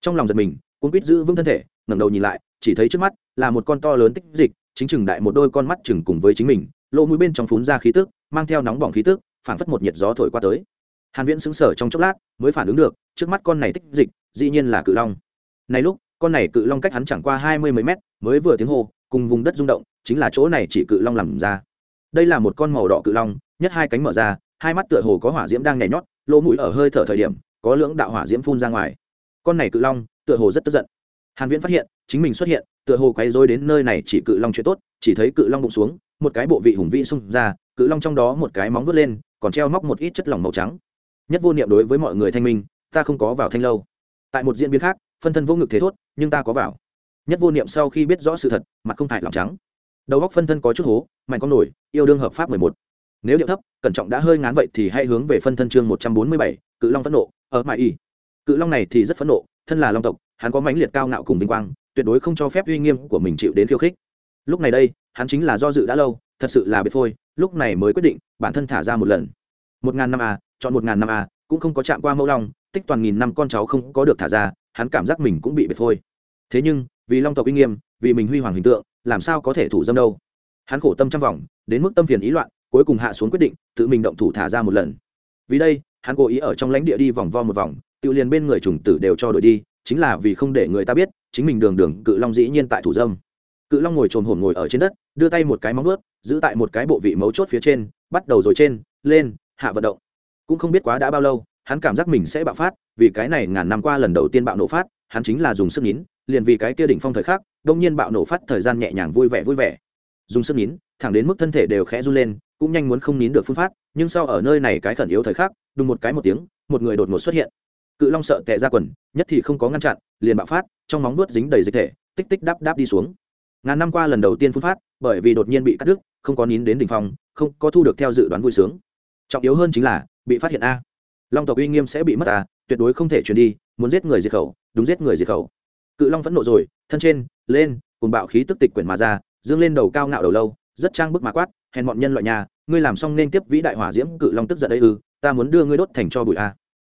Trong lòng giật mình, cuốn quýt giữ vững thân thể, ngẩng đầu nhìn lại, chỉ thấy trước mắt là một con to lớn tích dịch, chính chừng đại một đôi con mắt chừng cùng với chính mình, lỗ mũi bên trong phún ra khí tức, mang theo nóng bỏng khí tức, phảng phất một nhiệt gió thổi qua tới. Hàn viễn sững sờ trong chốc lát, mới phản ứng được, trước mắt con này tích dịch, dĩ nhiên là cự long. Này lúc, con này cự long cách hắn chẳng qua hai mươi mấy mét, mới vừa tiếng hô, cùng vùng đất rung động chính là chỗ này chỉ cự long làm ra. Đây là một con màu đỏ cự long, nhất hai cánh mở ra, hai mắt tựa hồ có hỏa diễm đang nhảy nhót, lỗ mũi ở hơi thở thời điểm, có lưỡng đạo hỏa diễm phun ra ngoài. Con này cự long, tựa hồ rất tức giận. Hàn viễn phát hiện, chính mình xuất hiện, tựa hồ quấy rối đến nơi này chỉ cự long chuyện tốt, chỉ thấy cự long bụng xuống, một cái bộ vị hùng vĩ xung ra, cự long trong đó một cái móng vuốt lên, còn treo móc một ít chất lỏng màu trắng. Nhất vô niệm đối với mọi người thanh minh, ta không có vào thanh lâu. Tại một diễn biến khác, phân thân vô ngực thế thốt, nhưng ta có vào. Nhất vô niệm sau khi biết rõ sự thật, mặt không hại lòng trắng đầu góc phân thân có chút hố mạnh con nổi, yêu đương hợp pháp mười một. Nếu điệu thấp, cẩn trọng đã hơi ngán vậy thì hãy hướng về phân thân chương một trăm bốn mươi bảy, cự long phẫn nộ, ở mãi y cự long này thì rất phẫn nộ, thân là long tộc, hắn có mãnh liệt cao ngạo cùng vinh quang, tuyệt đối không cho phép uy nghiêm của mình chịu đến khiêu khích. Lúc này đây, hắn chính là do dự đã lâu, thật sự là biệt phôi, lúc này mới quyết định, bản thân thả ra một lần. Một ngàn năm a chọn một ngàn năm a cũng không có chạm qua mẫu long, tích toàn nghìn năm con cháu không có được thả ra, hắn cảm giác mình cũng bị biệt phôi. Thế nhưng, vì long tộc uy nghiêm, vì mình huy hoàng hình tượng làm sao có thể thủ dâm đâu. Hắn khổ tâm trăm vòng, đến mức tâm phiền ý loạn, cuối cùng hạ xuống quyết định, tự mình động thủ thả ra một lần. Vì đây, hắn cố ý ở trong lãnh địa đi vòng vo một vòng, tự liền bên người trùng tử đều cho đổi đi, chính là vì không để người ta biết, chính mình đường đường cự long dĩ nhiên tại thủ dâm. Cự long ngồi trồn hồn ngồi ở trên đất, đưa tay một cái móng ướt giữ tại một cái bộ vị mấu chốt phía trên, bắt đầu rồi trên, lên, hạ vận động. Cũng không biết quá đã bao lâu, hắn cảm giác mình sẽ bạo phát, vì cái này ngàn năm qua lần đầu tiên bạo nổ phát, hắn chính là dùng sức nín liền vì cái kia đỉnh phong thời khắc đông nhiên bạo nổ phát thời gian nhẹ nhàng vui vẻ vui vẻ. Dùng sức nín, thẳng đến mức thân thể đều khẽ run lên, cũng nhanh muốn không nín được phun phát, nhưng sau ở nơi này cái khẩn yếu thời khắc, đùng một cái một tiếng, một người đột ngột xuất hiện. Cự long sợ tệ ra quần, nhất thì không có ngăn chặn, liền bạo phát, trong móng nuốt dính đầy dịch thể, tích tích đáp đáp đi xuống. Ngàn năm qua lần đầu tiên phun phát, bởi vì đột nhiên bị cắt đứt, không có nín đến đỉnh phong, không có thu được theo dự đoán vui sướng. Trọng yếu hơn chính là, bị phát hiện a. Long tộc uy nghiêm sẽ bị mất a, tuyệt đối không thể truyền đi, muốn giết người diệt khẩu, đúng giết người diệt khẩu cự long phẫn nộ rồi, thân trên, lên cùng bạo khí tức tịch quyển mà ra, dương lên đầu cao ngạo đầu lâu, rất trang bức mà quát, hèn bọn nhân loại nhà, ngươi làm xong nên tiếp vĩ đại hỏa diễm cự long tức giận đây ư, ta muốn đưa ngươi đốt thành cho bụi a.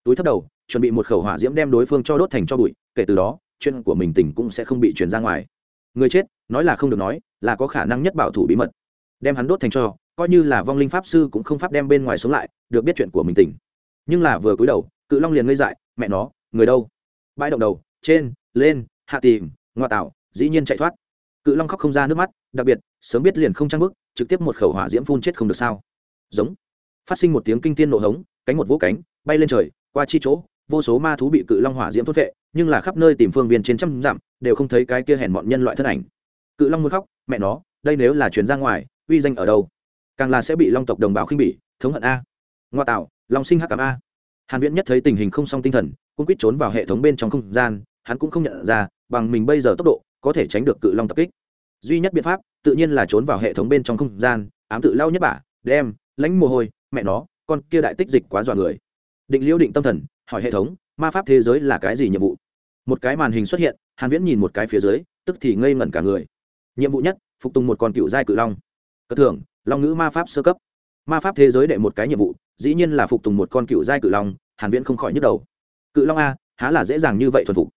Túi thấp đầu, chuẩn bị một khẩu hỏa diễm đem đối phương cho đốt thành cho bụi, kể từ đó, chuyện của mình tỉnh cũng sẽ không bị truyền ra ngoài. Người chết, nói là không được nói, là có khả năng nhất bảo thủ bí mật. Đem hắn đốt thành cho, coi như là vong linh pháp sư cũng không pháp đem bên ngoài sống lại, được biết chuyện của mình tỉnh nhưng là vừa cúi đầu, cự long liền ngây dại, mẹ nó, người đâu? Bãi động đầu, trên lên, hạ tìm, ngoa tạo, dĩ nhiên chạy thoát. Cự long khóc không ra nước mắt, đặc biệt, sớm biết liền không trang bức trực tiếp một khẩu hỏa diễm phun chết không được sao. Giống. Phát sinh một tiếng kinh tiên nổ hống, cánh một vỗ cánh, bay lên trời, qua chi chỗ, vô số ma thú bị cự long hỏa diễm thốt vệ nhưng là khắp nơi tìm phương viên trên trăm dặm, đều không thấy cái kia hèn bọn nhân loại thân ảnh. Cự long muốn khóc, mẹ nó, đây nếu là chuyển ra ngoài, uy danh ở đâu? Càng là sẽ bị long tộc đồng bào khinh bỉ, thống hận a. Ngoa tạo, long sinh hắc cảm a. Hàn viễn nhất thấy tình hình không song tinh thần cũng quyết trốn vào hệ thống bên trong không gian hắn cũng không nhận ra, bằng mình bây giờ tốc độ, có thể tránh được cự long tập kích. Duy nhất biện pháp, tự nhiên là trốn vào hệ thống bên trong không gian, ám tự lao nhất bả, đem, lãnh mồ hôi, mẹ nó, con kia đại tích dịch quá dọa người. Định liễu định tâm thần, hỏi hệ thống, ma pháp thế giới là cái gì nhiệm vụ? Một cái màn hình xuất hiện, hàn viễn nhìn một cái phía dưới, tức thì ngây ngẩn cả người. Nhiệm vụ nhất, phục tùng một con cựu giai cự long. Cất thưởng, long ngữ ma pháp sơ cấp. Ma pháp thế giới đệ một cái nhiệm vụ, dĩ nhiên là phục tùng một con cựu giai cự long, hàn viễn không khỏi nhức đầu. Cự long a, há là dễ dàng như vậy thuần phục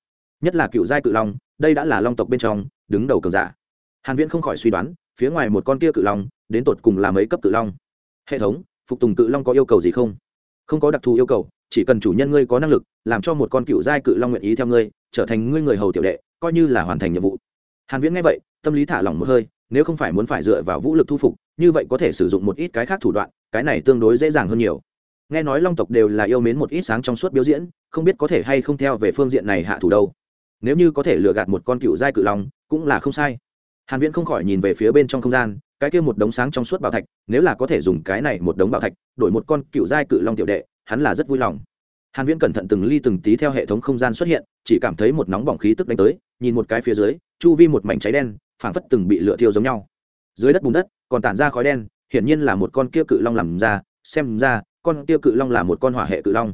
nhất là cựu giai cự long, đây đã là long tộc bên trong, đứng đầu cường giả. Hàn viễn không khỏi suy đoán, phía ngoài một con kia cự long, đến tột cùng là mấy cấp cự long? Hệ thống, phục tùng cự long có yêu cầu gì không? Không có đặc thù yêu cầu, chỉ cần chủ nhân ngươi có năng lực, làm cho một con cựu giai cự long nguyện ý theo ngươi, trở thành ngươi người hầu tiểu đệ, coi như là hoàn thành nhiệm vụ. Hàn viễn nghe vậy, tâm lý thả lỏng một hơi, nếu không phải muốn phải dựa vào vũ lực thu phục, như vậy có thể sử dụng một ít cái khác thủ đoạn, cái này tương đối dễ dàng hơn nhiều. Nghe nói long tộc đều là yêu mến một ít sáng trong suốt biểu diễn, không biết có thể hay không theo về phương diện này hạ thủ đâu nếu như có thể lừa gạt một con cựu giai cự long, cũng là không sai. Hàn viễn không khỏi nhìn về phía bên trong không gian, cái kia một đống sáng trong suốt bảo thạch, nếu là có thể dùng cái này một đống bảo thạch đổi một con cựu giai cự long tiểu đệ, hắn là rất vui lòng. Hàn viễn cẩn thận từng ly từng tí theo hệ thống không gian xuất hiện, chỉ cảm thấy một nóng bỏng khí tức đánh tới, nhìn một cái phía dưới, chu vi một mảnh cháy đen, phảng phất từng bị lửa thiêu giống nhau. Dưới đất bùn đất, còn tản ra khói đen, hiển nhiên là một con kia cự long làm ra, xem ra, con kia cự long là một con hỏa hệ cự long.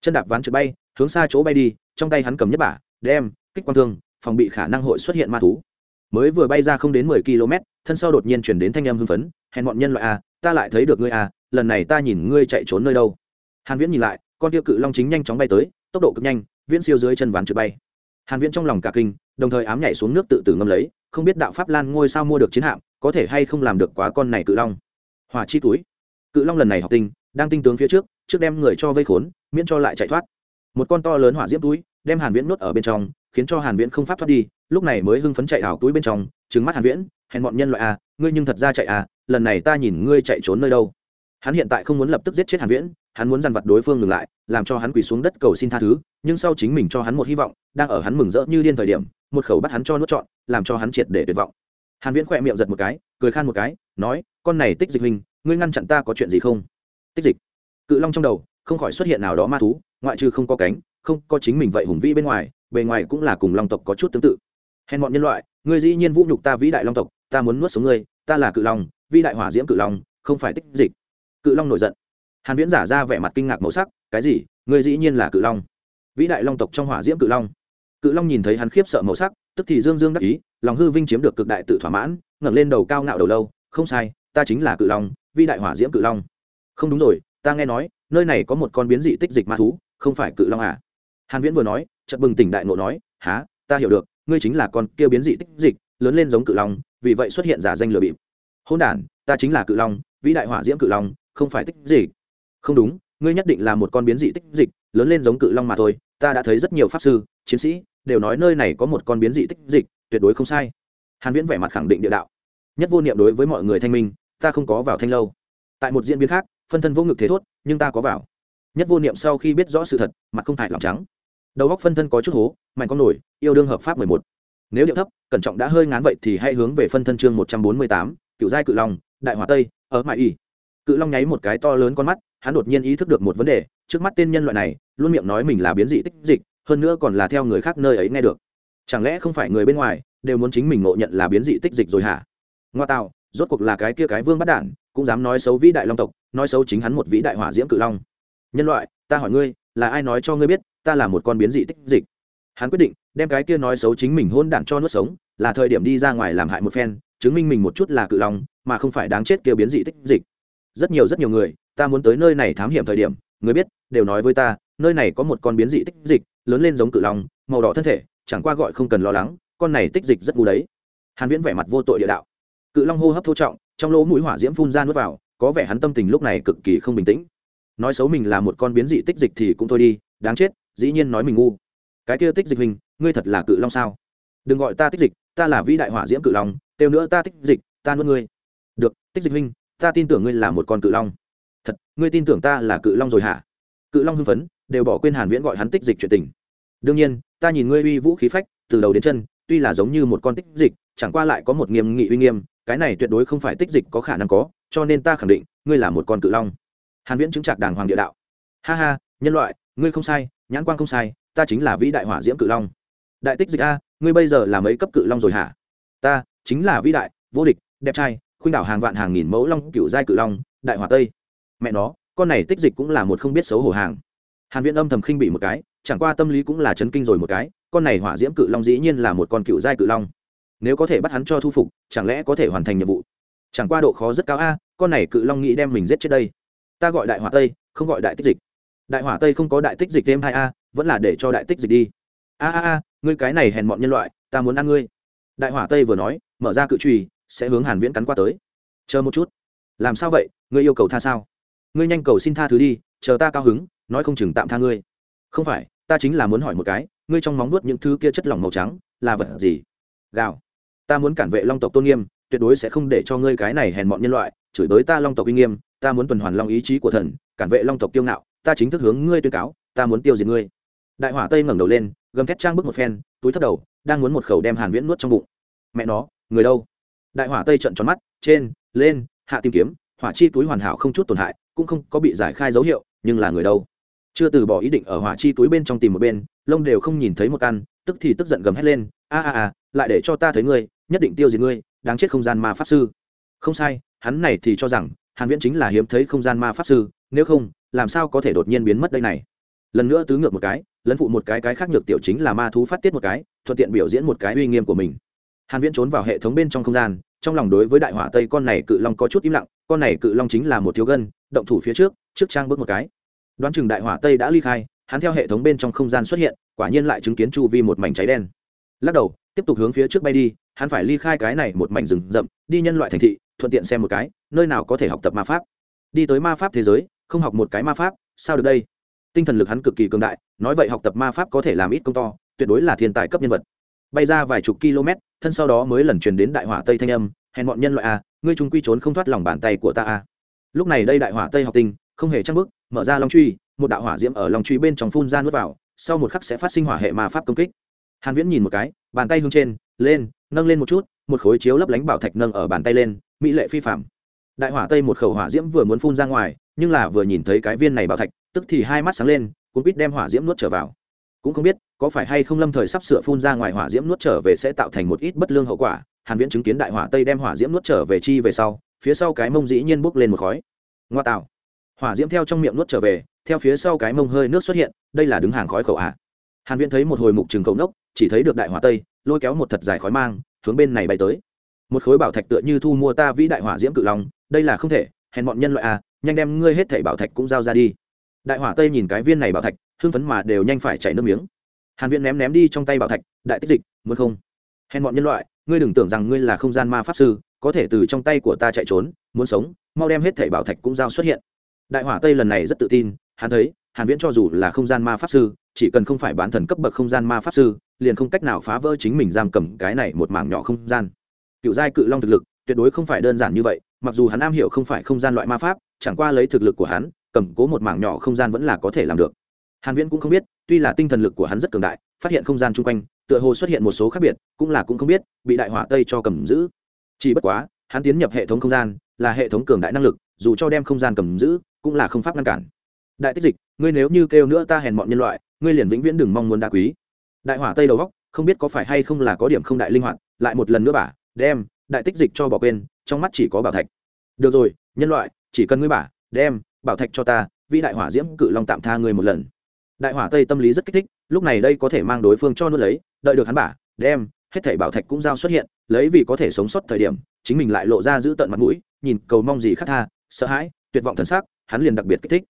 Chân đạp ván trượt bay, hướng xa chỗ bay đi, trong tay hắn cầm nhất bả, đem kích quang thương phòng bị khả năng hội xuất hiện ma thú. Mới vừa bay ra không đến mười km thân sau đột nhiên chuyển đến thanh âm hưng phấn hẹn bọn nhân loại a à, ta lại thấy được ngươi a à, lần này ta nhìn ngươi chạy trốn nơi đâu. Hàn viễn nhìn lại con tiêu cự long chính nhanh chóng bay tới tốc độ cực nhanh viễn siêu dưới chân ván trượt bay. Hàn viễn trong lòng cả kinh đồng thời ám nhảy xuống nước tự tử ngâm lấy không biết đạo pháp lan ngôi sao mua được chiến hạm có thể hay không làm được quá con này cự long. Hỏa chi túi. Cự long lần này học tinh đang tinh tướng phía trước trước đem người cho vây khốn miễn cho lại chạy thoát. Một con to lớn hỏa diễm túi đem hàn viễn nuốt ở bên trong khiến cho hàn viễn không pháp thoát đi, lúc này mới hưng phấn chạy ảo túi bên trong, trừng mắt hàn viễn, hèn bọn nhân loại à ngươi nhưng thật ra chạy à lần này ta nhìn ngươi chạy trốn nơi đâu. Hắn hiện tại không muốn lập tức giết chết hàn viễn, hắn muốn dằn vặt đối phương ngừng lại, làm cho hắn quỳ xuống đất cầu xin tha thứ, nhưng sau chính mình cho hắn một hy vọng, đang ở hắn mừng rỡ như điên thời điểm, một khẩu bắt hắn cho nuốt trọn, làm cho hắn triệt để tuyệt vọng. Hàn viễn khỏe miệng giật một cái, cười khan một cái, nói, con này tích dịch hình ngươi ngăn chặn ta có chuyện gì không? Tích dịch, cự long trong đầu, không khỏi xuất hiện nào đó ma thú, ngoại trừ không có cánh, không có chính mình vậy hùng vĩ bên ngoài bề ngoài cũng là cùng long tộc có chút tương tự. Hèn bọn nhân loại, ngươi dĩ nhiên vũ nhục ta vĩ đại long tộc, ta muốn nuốt sống ngươi, ta là cự long, vĩ đại hỏa diễm cự long, không phải tích dịch. Cự long nổi giận. Hàn viễn giả ra vẻ mặt kinh ngạc màu sắc, cái gì? Ngươi dĩ nhiên là cự long. Vĩ đại long tộc trong hỏa diễm cự long. Cự long nhìn thấy hắn khiếp sợ màu sắc, tức thì dương dương đắc ý, lòng hư vinh chiếm được cực đại tự thỏa mãn, ngẩng lên đầu cao ngạo đầu lâu, không sai, ta chính là cự long, vĩ đại hỏa diễm cự long. Không đúng rồi, ta nghe nói, nơi này có một con biến dị tích dịch ma thú, không phải cự long à? Hàn viễn vừa nói chợt bừng tỉnh đại ngộ nói há ta hiểu được, ngươi chính là con kia biến dị tích dịch, lớn lên giống cự long, vì vậy xuất hiện giả danh lừa bịp. Hôn đản, ta chính là cự long, vĩ đại hỏa diễm cự long, không phải tích dịch. Không đúng, ngươi nhất định là một con biến dị tích dịch, lớn lên giống cự long mà thôi, ta đã thấy rất nhiều pháp sư, chiến sĩ, đều nói nơi này có một con biến dị tích dịch, tuyệt đối không sai. Hàn viễn vẻ mặt khẳng định địa đạo. Nhất vô niệm đối với mọi người thanh minh, ta không có vào thanh lâu. Tại một diễn biến khác, phân thân vô ngực thế thốt, nhưng ta có vào. Nhất vô niệm sau khi biết rõ sự thật, mặt không hại lòng trắng đầu góc phân thân có chút hố, mạnh con nổi, yêu đương hợp pháp mười một. Nếu điệu thấp, cẩn trọng đã hơi ngán vậy thì hãy hướng về phân thân chương một trăm bốn mươi tám, cựu giai cự long, đại hòa tây, ở mãi y cự long nháy một cái to lớn con mắt, hắn đột nhiên ý thức được một vấn đề, trước mắt tên nhân loại này, luôn miệng nói mình là biến dị tích dịch, hơn nữa còn là theo người khác nơi ấy nghe được. Chẳng lẽ không phải người bên ngoài, đều muốn chính mình ngộ nhận là biến dị tích dịch rồi hả? Ngoa tạo, rốt cuộc là cái kia cái vương bắt đản, cũng dám nói xấu vĩ đại long tộc, nói xấu chính hắn một vĩ đại hỏa diễm cự long. Nhân loại, ta hỏi ngươi, là ai nói cho ngươi biết ta là một con biến dị tích dịch. Hắn quyết định, đem cái kia nói xấu chính mình hôn đản cho nuốt sống, là thời điểm đi ra ngoài làm hại một phen, chứng minh mình một chút là cự long, mà không phải đáng chết kia biến dị tích dịch. Rất nhiều rất nhiều người, ta muốn tới nơi này thám hiểm thời điểm, người biết, đều nói với ta, nơi này có một con biến dị tích dịch, lớn lên giống cự long, màu đỏ thân thể, chẳng qua gọi không cần lo lắng, con này tích dịch rất ngu đấy. Hàn viễn vẻ mặt vô tội địa đạo. Cự long hô hấp thô trọng, trong lỗ mũi hỏa diễm phun ra nuốt vào, có vẻ hắn tâm tình lúc này cực kỳ không bình tĩnh. Nói xấu mình là một con biến dị tích dịch thì cũng thôi đi, đáng chết dĩ nhiên nói mình ngu. Cái kia tích dịch hình ngươi thật là cự long sao? Đừng gọi ta tích dịch, ta là vĩ đại hỏa diễm cự long, kêu nữa ta tích dịch, ta nuốt ngươi. Được, tích dịch hình ta tin tưởng ngươi là một con cự long. Thật, ngươi tin tưởng ta là cự long rồi hả? Cự long hưng phấn, đều bỏ quên hàn viễn gọi hắn tích dịch chuyện tình. Đương nhiên, ta nhìn ngươi uy vũ khí phách, từ đầu đến chân, tuy là giống như một con tích dịch, chẳng qua lại có một nghiêm nghị uy nghiêm, cái này tuyệt đối không phải tích dịch có khả năng có, cho nên ta khẳng định, ngươi là một con cự long. Hàn viễn chứng trạc đàng hoàng địa đạo. Ha ha, nhân loại ngươi không sai, nhãn quang không sai, ta chính là vĩ đại hỏa diễm cự long. Đại tích dịch a, ngươi bây giờ là mấy cấp cự long rồi hả? Ta, chính là vĩ đại, vô địch, đẹp trai, khuynh đảo hàng vạn hàng nghìn mẫu long cựu giai cự long, đại hỏa tây. Mẹ nó, con này tích dịch cũng là một không biết xấu hổ hàng. Hàn viễn âm thầm khinh bị một cái, chẳng qua tâm lý cũng là chấn kinh rồi một cái, con này hỏa diễm cự long dĩ nhiên là một con cựu giai cự long. Nếu có thể bắt hắn cho thu phục, chẳng lẽ có thể hoàn thành nhiệm vụ? Chẳng qua độ khó rất cao a, con này cự long nghĩ đem mình giết chết đây. Ta gọi đại hỏa tây, không gọi đại tích dịch đại hỏa tây không có đại tích dịch thêm hai a, vẫn là để cho đại tích dịch đi. A a a, ngươi cái này hèn mọn nhân loại, ta muốn ăn ngươi. Đại hỏa tây vừa nói, mở ra cự trùy, sẽ hướng hàn viễn cắn qua tới. Chờ một chút. Làm sao vậy? Ngươi yêu cầu tha sao? Ngươi nhanh cầu xin tha thứ đi, chờ ta cao hứng, nói không chừng tạm tha ngươi. Không phải, ta chính là muốn hỏi một cái, ngươi trong móng nuốt những thứ kia chất lỏng màu trắng, là vật gì? Gạo. Ta muốn cản vệ long tộc tôn nghiêm, tuyệt đối sẽ không để cho ngươi cái này hèn mọn nhân loại chửi bới ta long tộc uy nghiêm, ta muốn tuần hoàn long ý chí của thần, cản vệ long tộc tiêu ngạo ta chính thức hướng ngươi tuyên cáo, ta muốn tiêu diệt ngươi. Đại hỏa tây ngẩng đầu lên, gầm thét trang bước một phen, túi thấp đầu, đang muốn một khẩu đem hàn viễn nuốt trong bụng. Mẹ nó, người đâu? Đại hỏa tây trận tròn mắt, trên, lên, hạ tìm kiếm, hỏa chi túi hoàn hảo không chút tổn hại, cũng không có bị giải khai dấu hiệu, nhưng là người đâu? Chưa từ bỏ ý định ở hỏa chi túi bên trong tìm một bên, lông đều không nhìn thấy một căn, tức thì tức giận gầm hét lên, a a a, lại để cho ta thấy ngươi, nhất định tiêu diệt ngươi, đáng chết không gian ma pháp sư. Không sai, hắn này thì cho rằng, hàn viễn chính là hiếm thấy không gian ma pháp sư, nếu không làm sao có thể đột nhiên biến mất đây này? Lần nữa tứ ngược một cái, lấn phụ một cái cái khác nhược tiểu chính là ma thú phát tiết một cái, thuận tiện biểu diễn một cái uy nghiêm của mình. Hàn viễn trốn vào hệ thống bên trong không gian, trong lòng đối với đại hỏa tây con này cự long có chút im lặng, con này cự long chính là một thiếu gân, động thủ phía trước trước trang bước một cái. Đoán chừng đại hỏa tây đã ly khai, hắn theo hệ thống bên trong không gian xuất hiện, quả nhiên lại chứng kiến chu vi một mảnh cháy đen. Lắc đầu, tiếp tục hướng phía trước bay đi, hắn phải ly khai cái này một mảnh rừng rậm, đi nhân loại thành thị, thuận tiện xem một cái, nơi nào có thể học tập ma pháp. Đi tới ma pháp thế giới không học một cái ma pháp, sao được đây? Tinh thần lực hắn cực kỳ cường đại, nói vậy học tập ma pháp có thể làm ít công to, tuyệt đối là thiên tài cấp nhân vật. Bay ra vài chục km, thân sau đó mới lần truyền đến đại hỏa tây thanh âm, hèn bọn nhân loại a ngươi chúng quy trốn không thoát lòng bàn tay của ta a lúc này đây đại hỏa tây học tinh, không hề trăng bức mở ra long truy, một đạo hỏa diễm ở long truy bên trong phun ra nuốt vào, sau một khắc sẽ phát sinh hỏa hệ ma pháp công kích. Hàn viễn nhìn một cái, bàn tay hướng trên, lên, nâng lên một chút, một khối chiếu lấp lánh bảo thạch nâng ở bàn tay lên, mỹ lệ phi phạm đại hỏa tây một khẩu hỏa diễm vừa muốn phun ra ngoài nhưng là vừa nhìn thấy cái viên này bảo thạch, tức thì hai mắt sáng lên, cuốn quýt đem hỏa diễm nuốt trở vào. Cũng không biết, có phải hay không lâm thời sắp sửa phun ra ngoài hỏa diễm nuốt trở về sẽ tạo thành một ít bất lương hậu quả, hàn viễn chứng kiến đại hỏa tây đem hỏa diễm nuốt trở về chi về sau, phía sau cái mông dĩ nhiên bốc lên một khói. Ngoa tạo. Hỏa diễm theo trong miệng nuốt trở về, theo phía sau cái mông hơi nước xuất hiện, đây là đứng hàng khói khẩu ạ. Hàn viễn thấy một hồi mục trường cầu nốc, chỉ thấy được đại hỏa tây, lôi kéo một thật dài khói mang, hướng bên này bay tới. Một khối bảo thạch tựa như thu mua ta vĩ đại hỏa diễm cự long, đây là không thể hèn bọn nhân loại à nhanh đem ngươi hết thảy bảo thạch cũng giao ra đi. Đại hỏa tây nhìn cái viên này bảo thạch, hưng phấn mà đều nhanh phải chảy nước miếng. Hàn viễn ném ném đi trong tay bảo thạch, đại tích dịch, muốn không? Hèn bọn nhân loại, ngươi đừng tưởng rằng ngươi là không gian ma pháp sư, có thể từ trong tay của ta chạy trốn, muốn sống, mau đem hết thảy bảo thạch cũng giao xuất hiện. Đại hỏa tây lần này rất tự tin, hắn thấy, hàn viễn cho dù là không gian ma pháp sư, chỉ cần không phải bán thần cấp bậc không gian ma pháp sư, liền không cách nào phá vỡ chính mình giam cầm cái này một mảng nhỏ không gian. Cựu giai cự long thực lực, tuyệt đối không phải đơn giản như vậy mặc dù hắn am hiểu không phải không gian loại ma pháp, chẳng qua lấy thực lực của hắn, cầm cố một mảng nhỏ không gian vẫn là có thể làm được. Hàn viễn cũng không biết, tuy là tinh thần lực của hắn rất cường đại, phát hiện không gian chung quanh, tựa hồ xuất hiện một số khác biệt, cũng là cũng không biết, bị đại hỏa tây cho cầm giữ. Chỉ bất quá, hắn tiến nhập hệ thống không gian, là hệ thống cường đại năng lực, dù cho đem không gian cầm giữ, cũng là không pháp ngăn cản. Đại tích dịch, ngươi nếu như kêu nữa ta hèn mọn nhân loại, ngươi liền vĩnh viễn đừng mong muốn đa quý. Đại hỏa tây đầu góc, không biết có phải hay không là có điểm không đại linh hoạt, lại một lần nữa bà, đem, đại tích dịch cho bỏ quên, trong mắt chỉ có bảo thạch được rồi, nhân loại, chỉ cần ngươi bả, đem, bảo thạch cho ta, vĩ đại hỏa diễm cự long tạm tha ngươi một lần. Đại hỏa tây tâm lý rất kích thích, lúc này đây có thể mang đối phương cho nuốt lấy, đợi được hắn bả, đem, hết thảy bảo thạch cũng giao xuất hiện, lấy vì có thể sống sót thời điểm, chính mình lại lộ ra giữ tận mặt mũi, nhìn cầu mong gì khác tha, sợ hãi, tuyệt vọng thần sắc, hắn liền đặc biệt kích thích.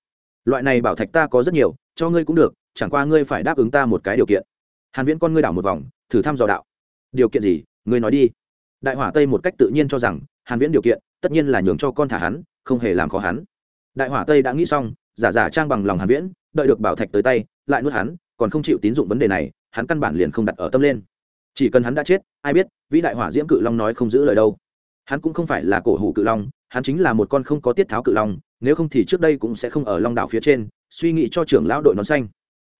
Loại này bảo thạch ta có rất nhiều, cho ngươi cũng được, chẳng qua ngươi phải đáp ứng ta một cái điều kiện. Hàn viễn con ngươi đảo một vòng, thử thăm dò đạo. Điều kiện gì? Ngươi nói đi. Đại hỏa tây một cách tự nhiên cho rằng, hàn viễn điều kiện tất nhiên là nhường cho con thả hắn, không hề làm khó hắn. Đại hỏa tây đã nghĩ xong, giả giả trang bằng lòng hàn viễn, đợi được bảo thạch tới tay, lại nuốt hắn, còn không chịu tín dụng vấn đề này, hắn căn bản liền không đặt ở tâm lên. Chỉ cần hắn đã chết, ai biết, vĩ đại hỏa diễm cự long nói không giữ lời đâu. Hắn cũng không phải là cổ hủ cự long, hắn chính là một con không có tiết tháo cự long, nếu không thì trước đây cũng sẽ không ở long đảo phía trên, suy nghĩ cho trưởng lão đội nón xanh.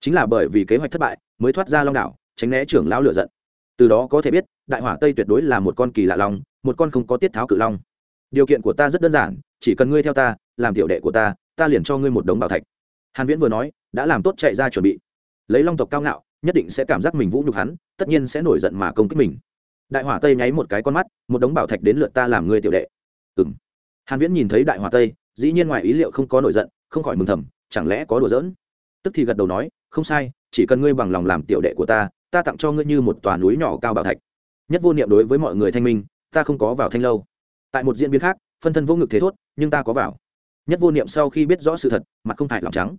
Chính là bởi vì kế hoạch thất bại, mới thoát ra long đảo, tránh né trưởng lão lựa giận. Từ đó có thể biết, đại hỏa tây tuyệt đối là một con kỳ lạ long, một con không có tiết tháo cự long điều kiện của ta rất đơn giản, chỉ cần ngươi theo ta, làm tiểu đệ của ta ta liền cho ngươi một đống bảo thạch. Hàn viễn vừa nói, đã làm tốt chạy ra chuẩn bị. Lấy long tộc cao ngạo, nhất định sẽ cảm giác mình vũ nhục hắn, tất nhiên sẽ nổi giận mà công kích mình. Đại hỏa tây nháy một cái con mắt, một đống bảo thạch đến lượt ta làm ngươi tiểu đệ. Ừm. Hàn viễn nhìn thấy đại hỏa tây, dĩ nhiên ngoài ý liệu không có nổi giận, không khỏi mừng thầm, chẳng lẽ có đùa giỡn? Tức thì gật đầu nói, không sai, chỉ cần ngươi bằng lòng làm tiểu đệ của ta ta tặng cho ngươi như một tòa núi nhỏ cao bảo thạch. Nhất vô niệm đối với mọi người thanh minh, ta không có vào thanh lâu tại một diễn biến khác, phân thân vô ngực thế thốt, nhưng ta có vào. Nhất vô niệm sau khi biết rõ sự thật, mặt không hại lòng trắng.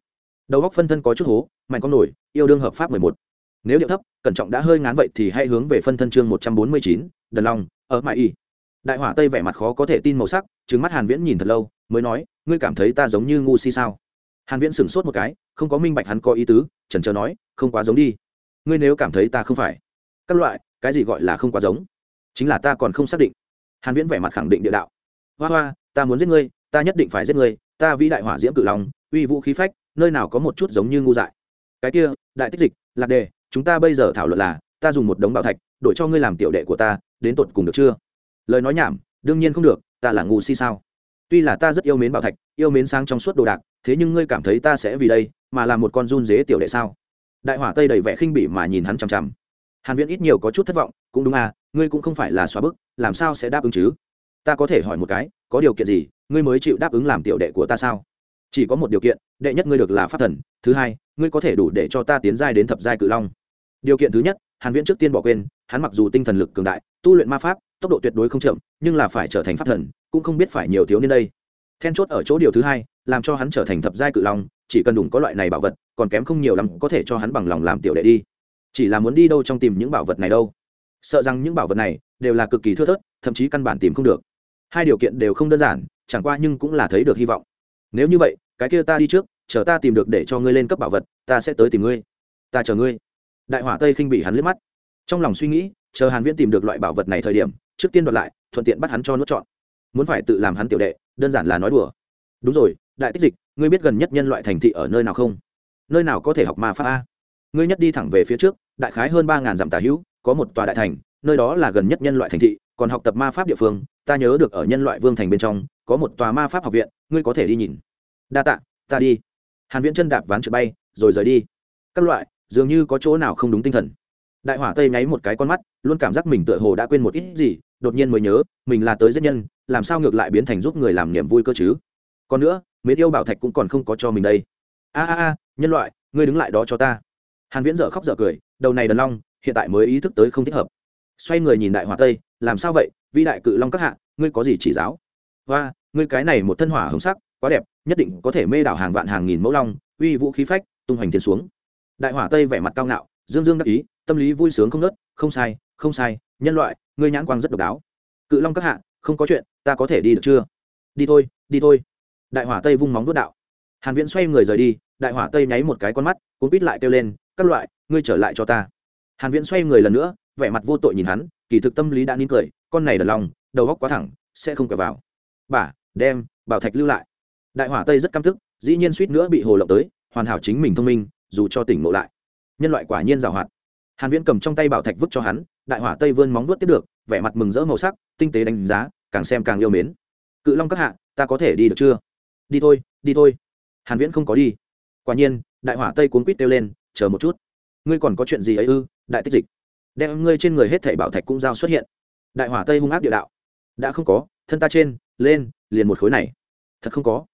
Đầu góc phân thân có chút hố, mạnh con nổi, yêu đương hợp pháp mười một. Nếu điệu thấp, cẩn trọng đã hơi ngán vậy thì hãy hướng về phân thân chương một trăm bốn mươi chín, đần long, ở mãi y. Đại hỏa tây vẻ mặt khó có thể tin màu sắc trứng mắt hàn viễn nhìn thật lâu, mới nói, ngươi cảm thấy ta giống như ngu si sao? Hàn viễn sửng sốt một cái, không có minh bạch hắn có ý tứ trần trờ nói, không quá giống đi. Ngươi nếu cảm thấy ta không phải. Các loại, cái gì gọi là không quá giống? Chính là ta còn không xác định hàn viễn vẻ mặt khẳng định địa đạo. Hoa hoa, ta muốn giết ngươi, ta nhất định phải giết ngươi, ta vĩ đại hỏa diễm cự long, uy vũ khí phách, nơi nào có một chút giống như ngu dại. Cái kia, đại tích dịch, lạc đề, chúng ta bây giờ thảo luận là, ta dùng một đống bảo thạch, đổi cho ngươi làm tiểu đệ của ta, đến tột cùng được chưa? Lời nói nhảm, đương nhiên không được, ta là ngu si sao? Tuy là ta rất yêu mến bảo thạch, yêu mến sáng trong suốt đồ đạc, thế nhưng ngươi cảm thấy ta sẽ vì đây, mà là một con run dế tiểu đệ sao? Đại hỏa tây đầy vẻ khinh bỉ mà nhìn hắn chằm chằm hàn viễn ít nhiều có chút thất vọng, cũng đúng à ngươi cũng không phải là xóa bức, làm sao sẽ đáp ứng chứ? Ta có thể hỏi một cái, có điều kiện gì, ngươi mới chịu đáp ứng làm tiểu đệ của ta sao? Chỉ có một điều kiện, đệ nhất ngươi được là pháp thần, thứ hai, ngươi có thể đủ để cho ta tiến giai đến thập giai cự long. Điều kiện thứ nhất, hàn viễn trước tiên bỏ quên, hắn mặc dù tinh thần lực cường đại, tu luyện ma pháp, tốc độ tuyệt đối không chậm, nhưng là phải trở thành pháp thần, cũng không biết phải nhiều thiếu niên đây. Then chốt ở chỗ điều thứ hai, làm cho hắn trở thành thập giai cự long, chỉ cần đủ có loại này bảo vật, còn kém không nhiều lắm có thể cho hắn bằng lòng làm tiểu đệ đi chỉ là muốn đi đâu trong tìm những bảo vật này đâu. Sợ rằng những bảo vật này đều là cực kỳ thưa thớt, thậm chí căn bản tìm không được. Hai điều kiện đều không đơn giản, chẳng qua nhưng cũng là thấy được hy vọng. Nếu như vậy, cái kia ta đi trước, chờ ta tìm được để cho ngươi lên cấp bảo vật, ta sẽ tới tìm ngươi. Ta chờ ngươi. Đại hỏa tây khinh bị hắn liếc mắt. Trong lòng suy nghĩ, chờ hàn viễn tìm được loại bảo vật này thời điểm, trước tiên đoạt lại, thuận tiện bắt hắn cho nuốt chọn muốn phải tự làm hắn tiểu đệ, đơn giản là nói đùa. Đúng rồi, đại tích dịch, ngươi biết gần nhất nhân loại thành thị ở nơi nào không? Nơi nào có thể học ma pháp a? Ngươi nhất đi thẳng về phía trước, đại khái hơn ba ngàn dặm tà hữu, có một tòa đại thành, nơi đó là gần nhất nhân loại thành thị, còn học tập ma pháp địa phương, ta nhớ được ở nhân loại vương thành bên trong, có một tòa ma pháp học viện, ngươi có thể đi nhìn. Đa tạ, ta đi. Hàn viễn chân đạp ván trượt bay, rồi rời đi. Các loại, dường như có chỗ nào không đúng tinh thần. Đại hỏa tây nháy một cái con mắt, luôn cảm giác mình tựa hồ đã quên một ít gì, đột nhiên mới nhớ, mình là tới giết nhân, làm sao ngược lại biến thành giúp người làm niềm vui cơ chứ? Còn nữa mến yêu bảo thạch cũng còn không có cho mình đây. A a a, nhân loại, ngươi đứng lại đó cho ta hàn viễn dở khóc dở cười, đầu này đần long, hiện tại mới ý thức tới không thích hợp. Xoay người nhìn đại hỏa tây, làm sao vậy, vĩ đại cự long các hạ, ngươi có gì chỉ giáo? Và ngươi cái này một thân hỏa hồng sắc, quá đẹp, nhất định có thể mê đảo hàng vạn hàng nghìn mẫu long, uy vũ khí phách, tung hoành thiên xuống. Đại hỏa tây vẻ mặt cao ngạo, dương dương đắc ý, tâm lý vui sướng không nớt không sai không sai, nhân loại, ngươi nhãn quang rất độc đáo. Cự long các hạ, không có chuyện, ta có thể đi được chưa? Đi thôi đi thôi. Đại hỏa tây vung móng vuốt đạo. Hàn viễn xoay người rời đi, đại hỏa tây nháy một cái con mắt cũng bít lại kêu lên các loại, ngươi trở lại cho ta. Hàn viễn xoay người lần nữa, vẻ mặt vô tội nhìn hắn, kỳ thực tâm lý đã nín cười, con này đần lòng, đầu góc quá thẳng, sẽ không cởi vào. Bà, đem, bảo thạch lưu lại. Đại hỏa tây rất căm tức, dĩ nhiên suýt nữa bị hồ lộng tới, hoàn hảo chính mình thông minh, dù cho tỉnh ngộ lại. Nhân loại quả nhiên giàu hoạt. Hàn viễn cầm trong tay bảo thạch vứt cho hắn, đại hỏa tây vươn móng vuốt tiếp được, vẻ mặt mừng rỡ màu sắc, tinh tế đánh giá, càng xem càng yêu mến. Cự long các hạ, ta có thể đi được chưa? Đi thôi đi thôi. Hàn viễn không có đi. Quả nhiên, đại hỏa tây cuốn quýt kêu lên chờ một chút. Ngươi còn có chuyện gì ấy ư, đại tích dịch? Đem ngươi trên người hết thảy bảo thạch cũng giao xuất hiện. Đại hỏa tây hung ác địa đạo. Đã không có, thân ta trên, lên, liền một khối này. Thật không có,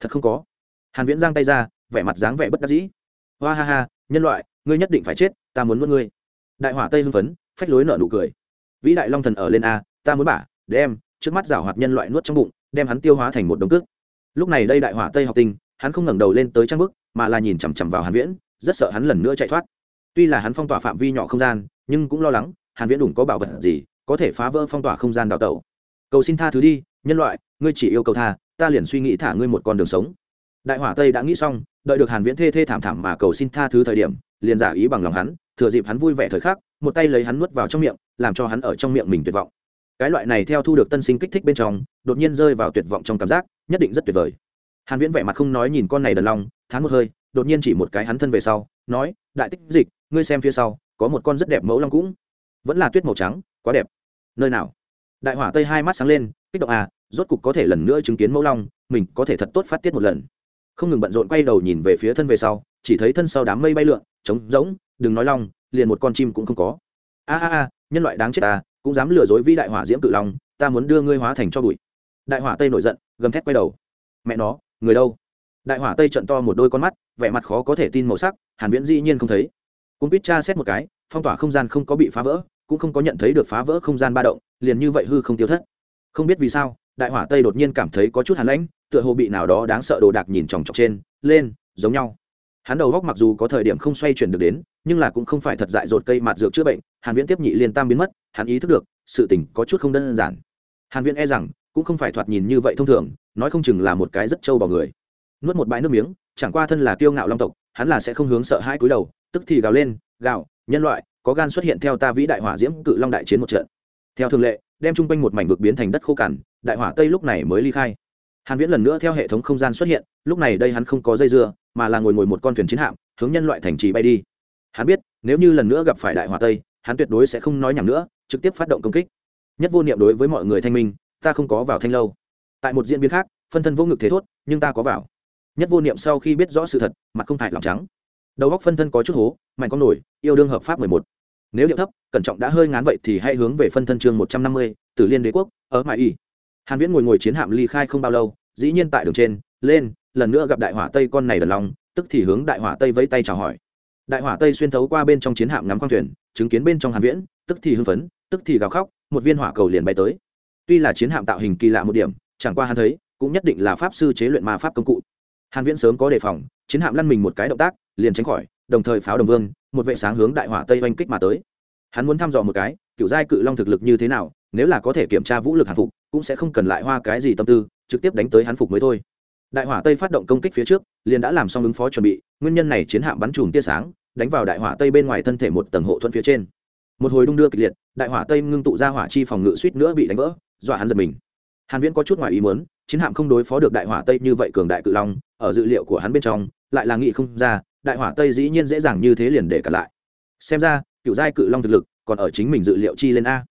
thật không có. Hàn viễn giang tay ra, vẻ mặt dáng vẻ bất đắc dĩ. Hoa ha ha, nhân loại, ngươi nhất định phải chết, ta muốn nuốt ngươi. Đại hỏa tây hưng phấn, phách lối nở nụ cười. Vĩ đại long thần ở lên a, ta muốn bả, đem, trước mắt rảo hoạt nhân loại nuốt trong bụng, đem hắn tiêu hóa thành một đống cước. Lúc này đây đại hỏa tây học tinh, hắn không ngẩng đầu lên tới trang bức, mà là nhìn chằm chằm vào hàn viễn rất sợ hắn lần nữa chạy thoát. Tuy là hắn phong tỏa phạm vi nhỏ không gian, nhưng cũng lo lắng, hàn viễn đủng có bảo vật gì có thể phá vỡ phong tỏa không gian đào tẩu. Cầu xin tha thứ đi, nhân loại, ngươi chỉ yêu cầu tha, ta liền suy nghĩ thả ngươi một con đường sống. Đại hỏa tây đã nghĩ xong, đợi được hàn viễn thê thê thảm thảm mà cầu xin tha thứ thời điểm, liền giả ý bằng lòng hắn, thừa dịp hắn vui vẻ thời khắc, một tay lấy hắn nuốt vào trong miệng, làm cho hắn ở trong miệng mình tuyệt vọng. Cái loại này theo thu được tân sinh kích thích bên trong, đột nhiên rơi vào tuyệt vọng trong cảm giác, nhất định rất tuyệt vời. Hàn viễn vẻ mặt không nói nhìn con này đần long, thán một hơi đột nhiên chỉ một cái hắn thân về sau, nói, đại tích dịch, ngươi xem phía sau, có một con rất đẹp mẫu long cũng vẫn là tuyết màu trắng, quá đẹp. Nơi nào? Đại hỏa tây hai mắt sáng lên, kích động à rốt cục có thể lần nữa chứng kiến mẫu long, mình có thể thật tốt phát tiết một lần. Không ngừng bận rộn quay đầu nhìn về phía thân về sau, chỉ thấy thân sau đám mây bay lượn, trống rỗng, đừng nói long, liền một con chim cũng không có. A a a, nhân loại đáng chết ta cũng dám lừa dối vĩ đại hỏa diễm cự long, ta muốn đưa ngươi hóa thành cho bụi. Đại hỏa tây nổi giận, gầm thét quay đầu. Mẹ nó, người đâu? Đại hỏa tây trận to một đôi con mắt, vẻ mặt khó có thể tin màu sắc, hàn viễn dĩ nhiên không thấy. Cũng biết tra xét một cái, phong tỏa không gian không có bị phá vỡ, cũng không có nhận thấy được phá vỡ không gian ba động, liền như vậy hư không tiêu thất. Không biết vì sao, đại hỏa tây đột nhiên cảm thấy có chút hàn lãnh, tựa hồ bị nào đó đáng sợ đồ đạc nhìn chòng chọc trên, lên, giống nhau. Hắn đầu góc mặc dù có thời điểm không xoay chuyển được đến, nhưng là cũng không phải thật dại dột cây mạt dược chữa bệnh, hàn viễn tiếp nhị liên tam biến mất, hắn ý thức được, sự tình có chút không đơn giản. Hàn viễn e rằng, cũng không phải thoạt nhìn như vậy thông thường, nói không chừng là một cái rất trâu vào người nuốt một bãi nước miếng, chẳng qua thân là kiêu ngạo long tộc, hắn là sẽ không hướng sợ hai cúi đầu, tức thì gào lên, gào, nhân loại, có gan xuất hiện theo ta vĩ đại hỏa diễm cự long đại chiến một trận. Theo thường lệ, đem chung quanh một mảnh vực biến thành đất khô cằn, đại hỏa tây lúc này mới ly khai. Hàn viễn lần nữa theo hệ thống không gian xuất hiện, lúc này đây hắn không có dây dưa, mà là ngồi ngồi một con thuyền chiến hạm, hướng nhân loại thành trì bay đi. Hắn biết, nếu như lần nữa gặp phải đại hỏa tây, hắn tuyệt đối sẽ không nói nhảm nữa, trực tiếp phát động công kích. Nhất vô niệm đối với mọi người thanh minh, ta không có vào thanh lâu. Tại một diễn biến khác, phân thân vô ngực thế thốt, nhưng ta có vào nhất vô niệm sau khi biết rõ sự thật, mặt không hại lòng trắng. Đầu góc phân thân có chút hố, mạnh con nổi, yêu đương hợp pháp mười một. Nếu điệu thấp, cẩn trọng đã hơi ngán vậy thì hãy hướng về phân thân chương một trăm năm mươi từ liên đế quốc, ở mãi y. Hàn viễn ngồi ngồi chiến hạm ly khai không bao lâu, dĩ nhiên tại đường trên, lên, lần nữa gặp đại hỏa tây con này đần lòng, tức thì hướng đại hỏa tây vẫy tay chào hỏi. Đại hỏa tây xuyên thấu qua bên trong chiến hạm ngắm khoang thuyền, chứng kiến bên trong hàn viễn, tức thì hưng phấn, tức thì gào khóc, một viên hỏa cầu liền bay tới. Tuy là chiến hạm tạo hình kỳ lạ một điểm, chẳng qua hắn thấy, cũng nhất định là pháp sư chế luyện ma pháp công cụ hàn viễn sớm có đề phòng, chiến hạm lăn mình một cái động tác, liền tránh khỏi, đồng thời pháo đồng vương, một vệ sáng hướng đại hỏa tây oanh kích mà tới. Hắn muốn thăm dò một cái cựu giai cự long thực lực như thế nào, nếu là có thể kiểm tra vũ lực hàn phục, cũng sẽ không cần lại hoa cái gì tâm tư, trực tiếp đánh tới hắn phục mới thôi. Đại hỏa tây phát động công kích phía trước, liền đã làm xong ứng phó chuẩn bị, nguyên nhân này chiến hạm bắn chùm tia sáng, đánh vào đại hỏa tây bên ngoài thân thể một tầng hộ thuẫn phía trên. Một hồi đung đưa kịch liệt, đại hỏa tây ngưng tụ ra hỏa chi phòng ngự suýt nữa bị đánh vỡ, dọa hắn giật mình hàn viễn có chút ngoài ý muốn, chiến hạm không đối phó được đại hỏa tây như vậy cường đại cự long, ở dự liệu của hắn bên trong, lại là nghị không ra, đại hỏa tây dĩ nhiên dễ dàng như thế liền để cả lại. Xem ra, cựu giai cự long thực lực còn ở chính mình dự liệu chi lên a.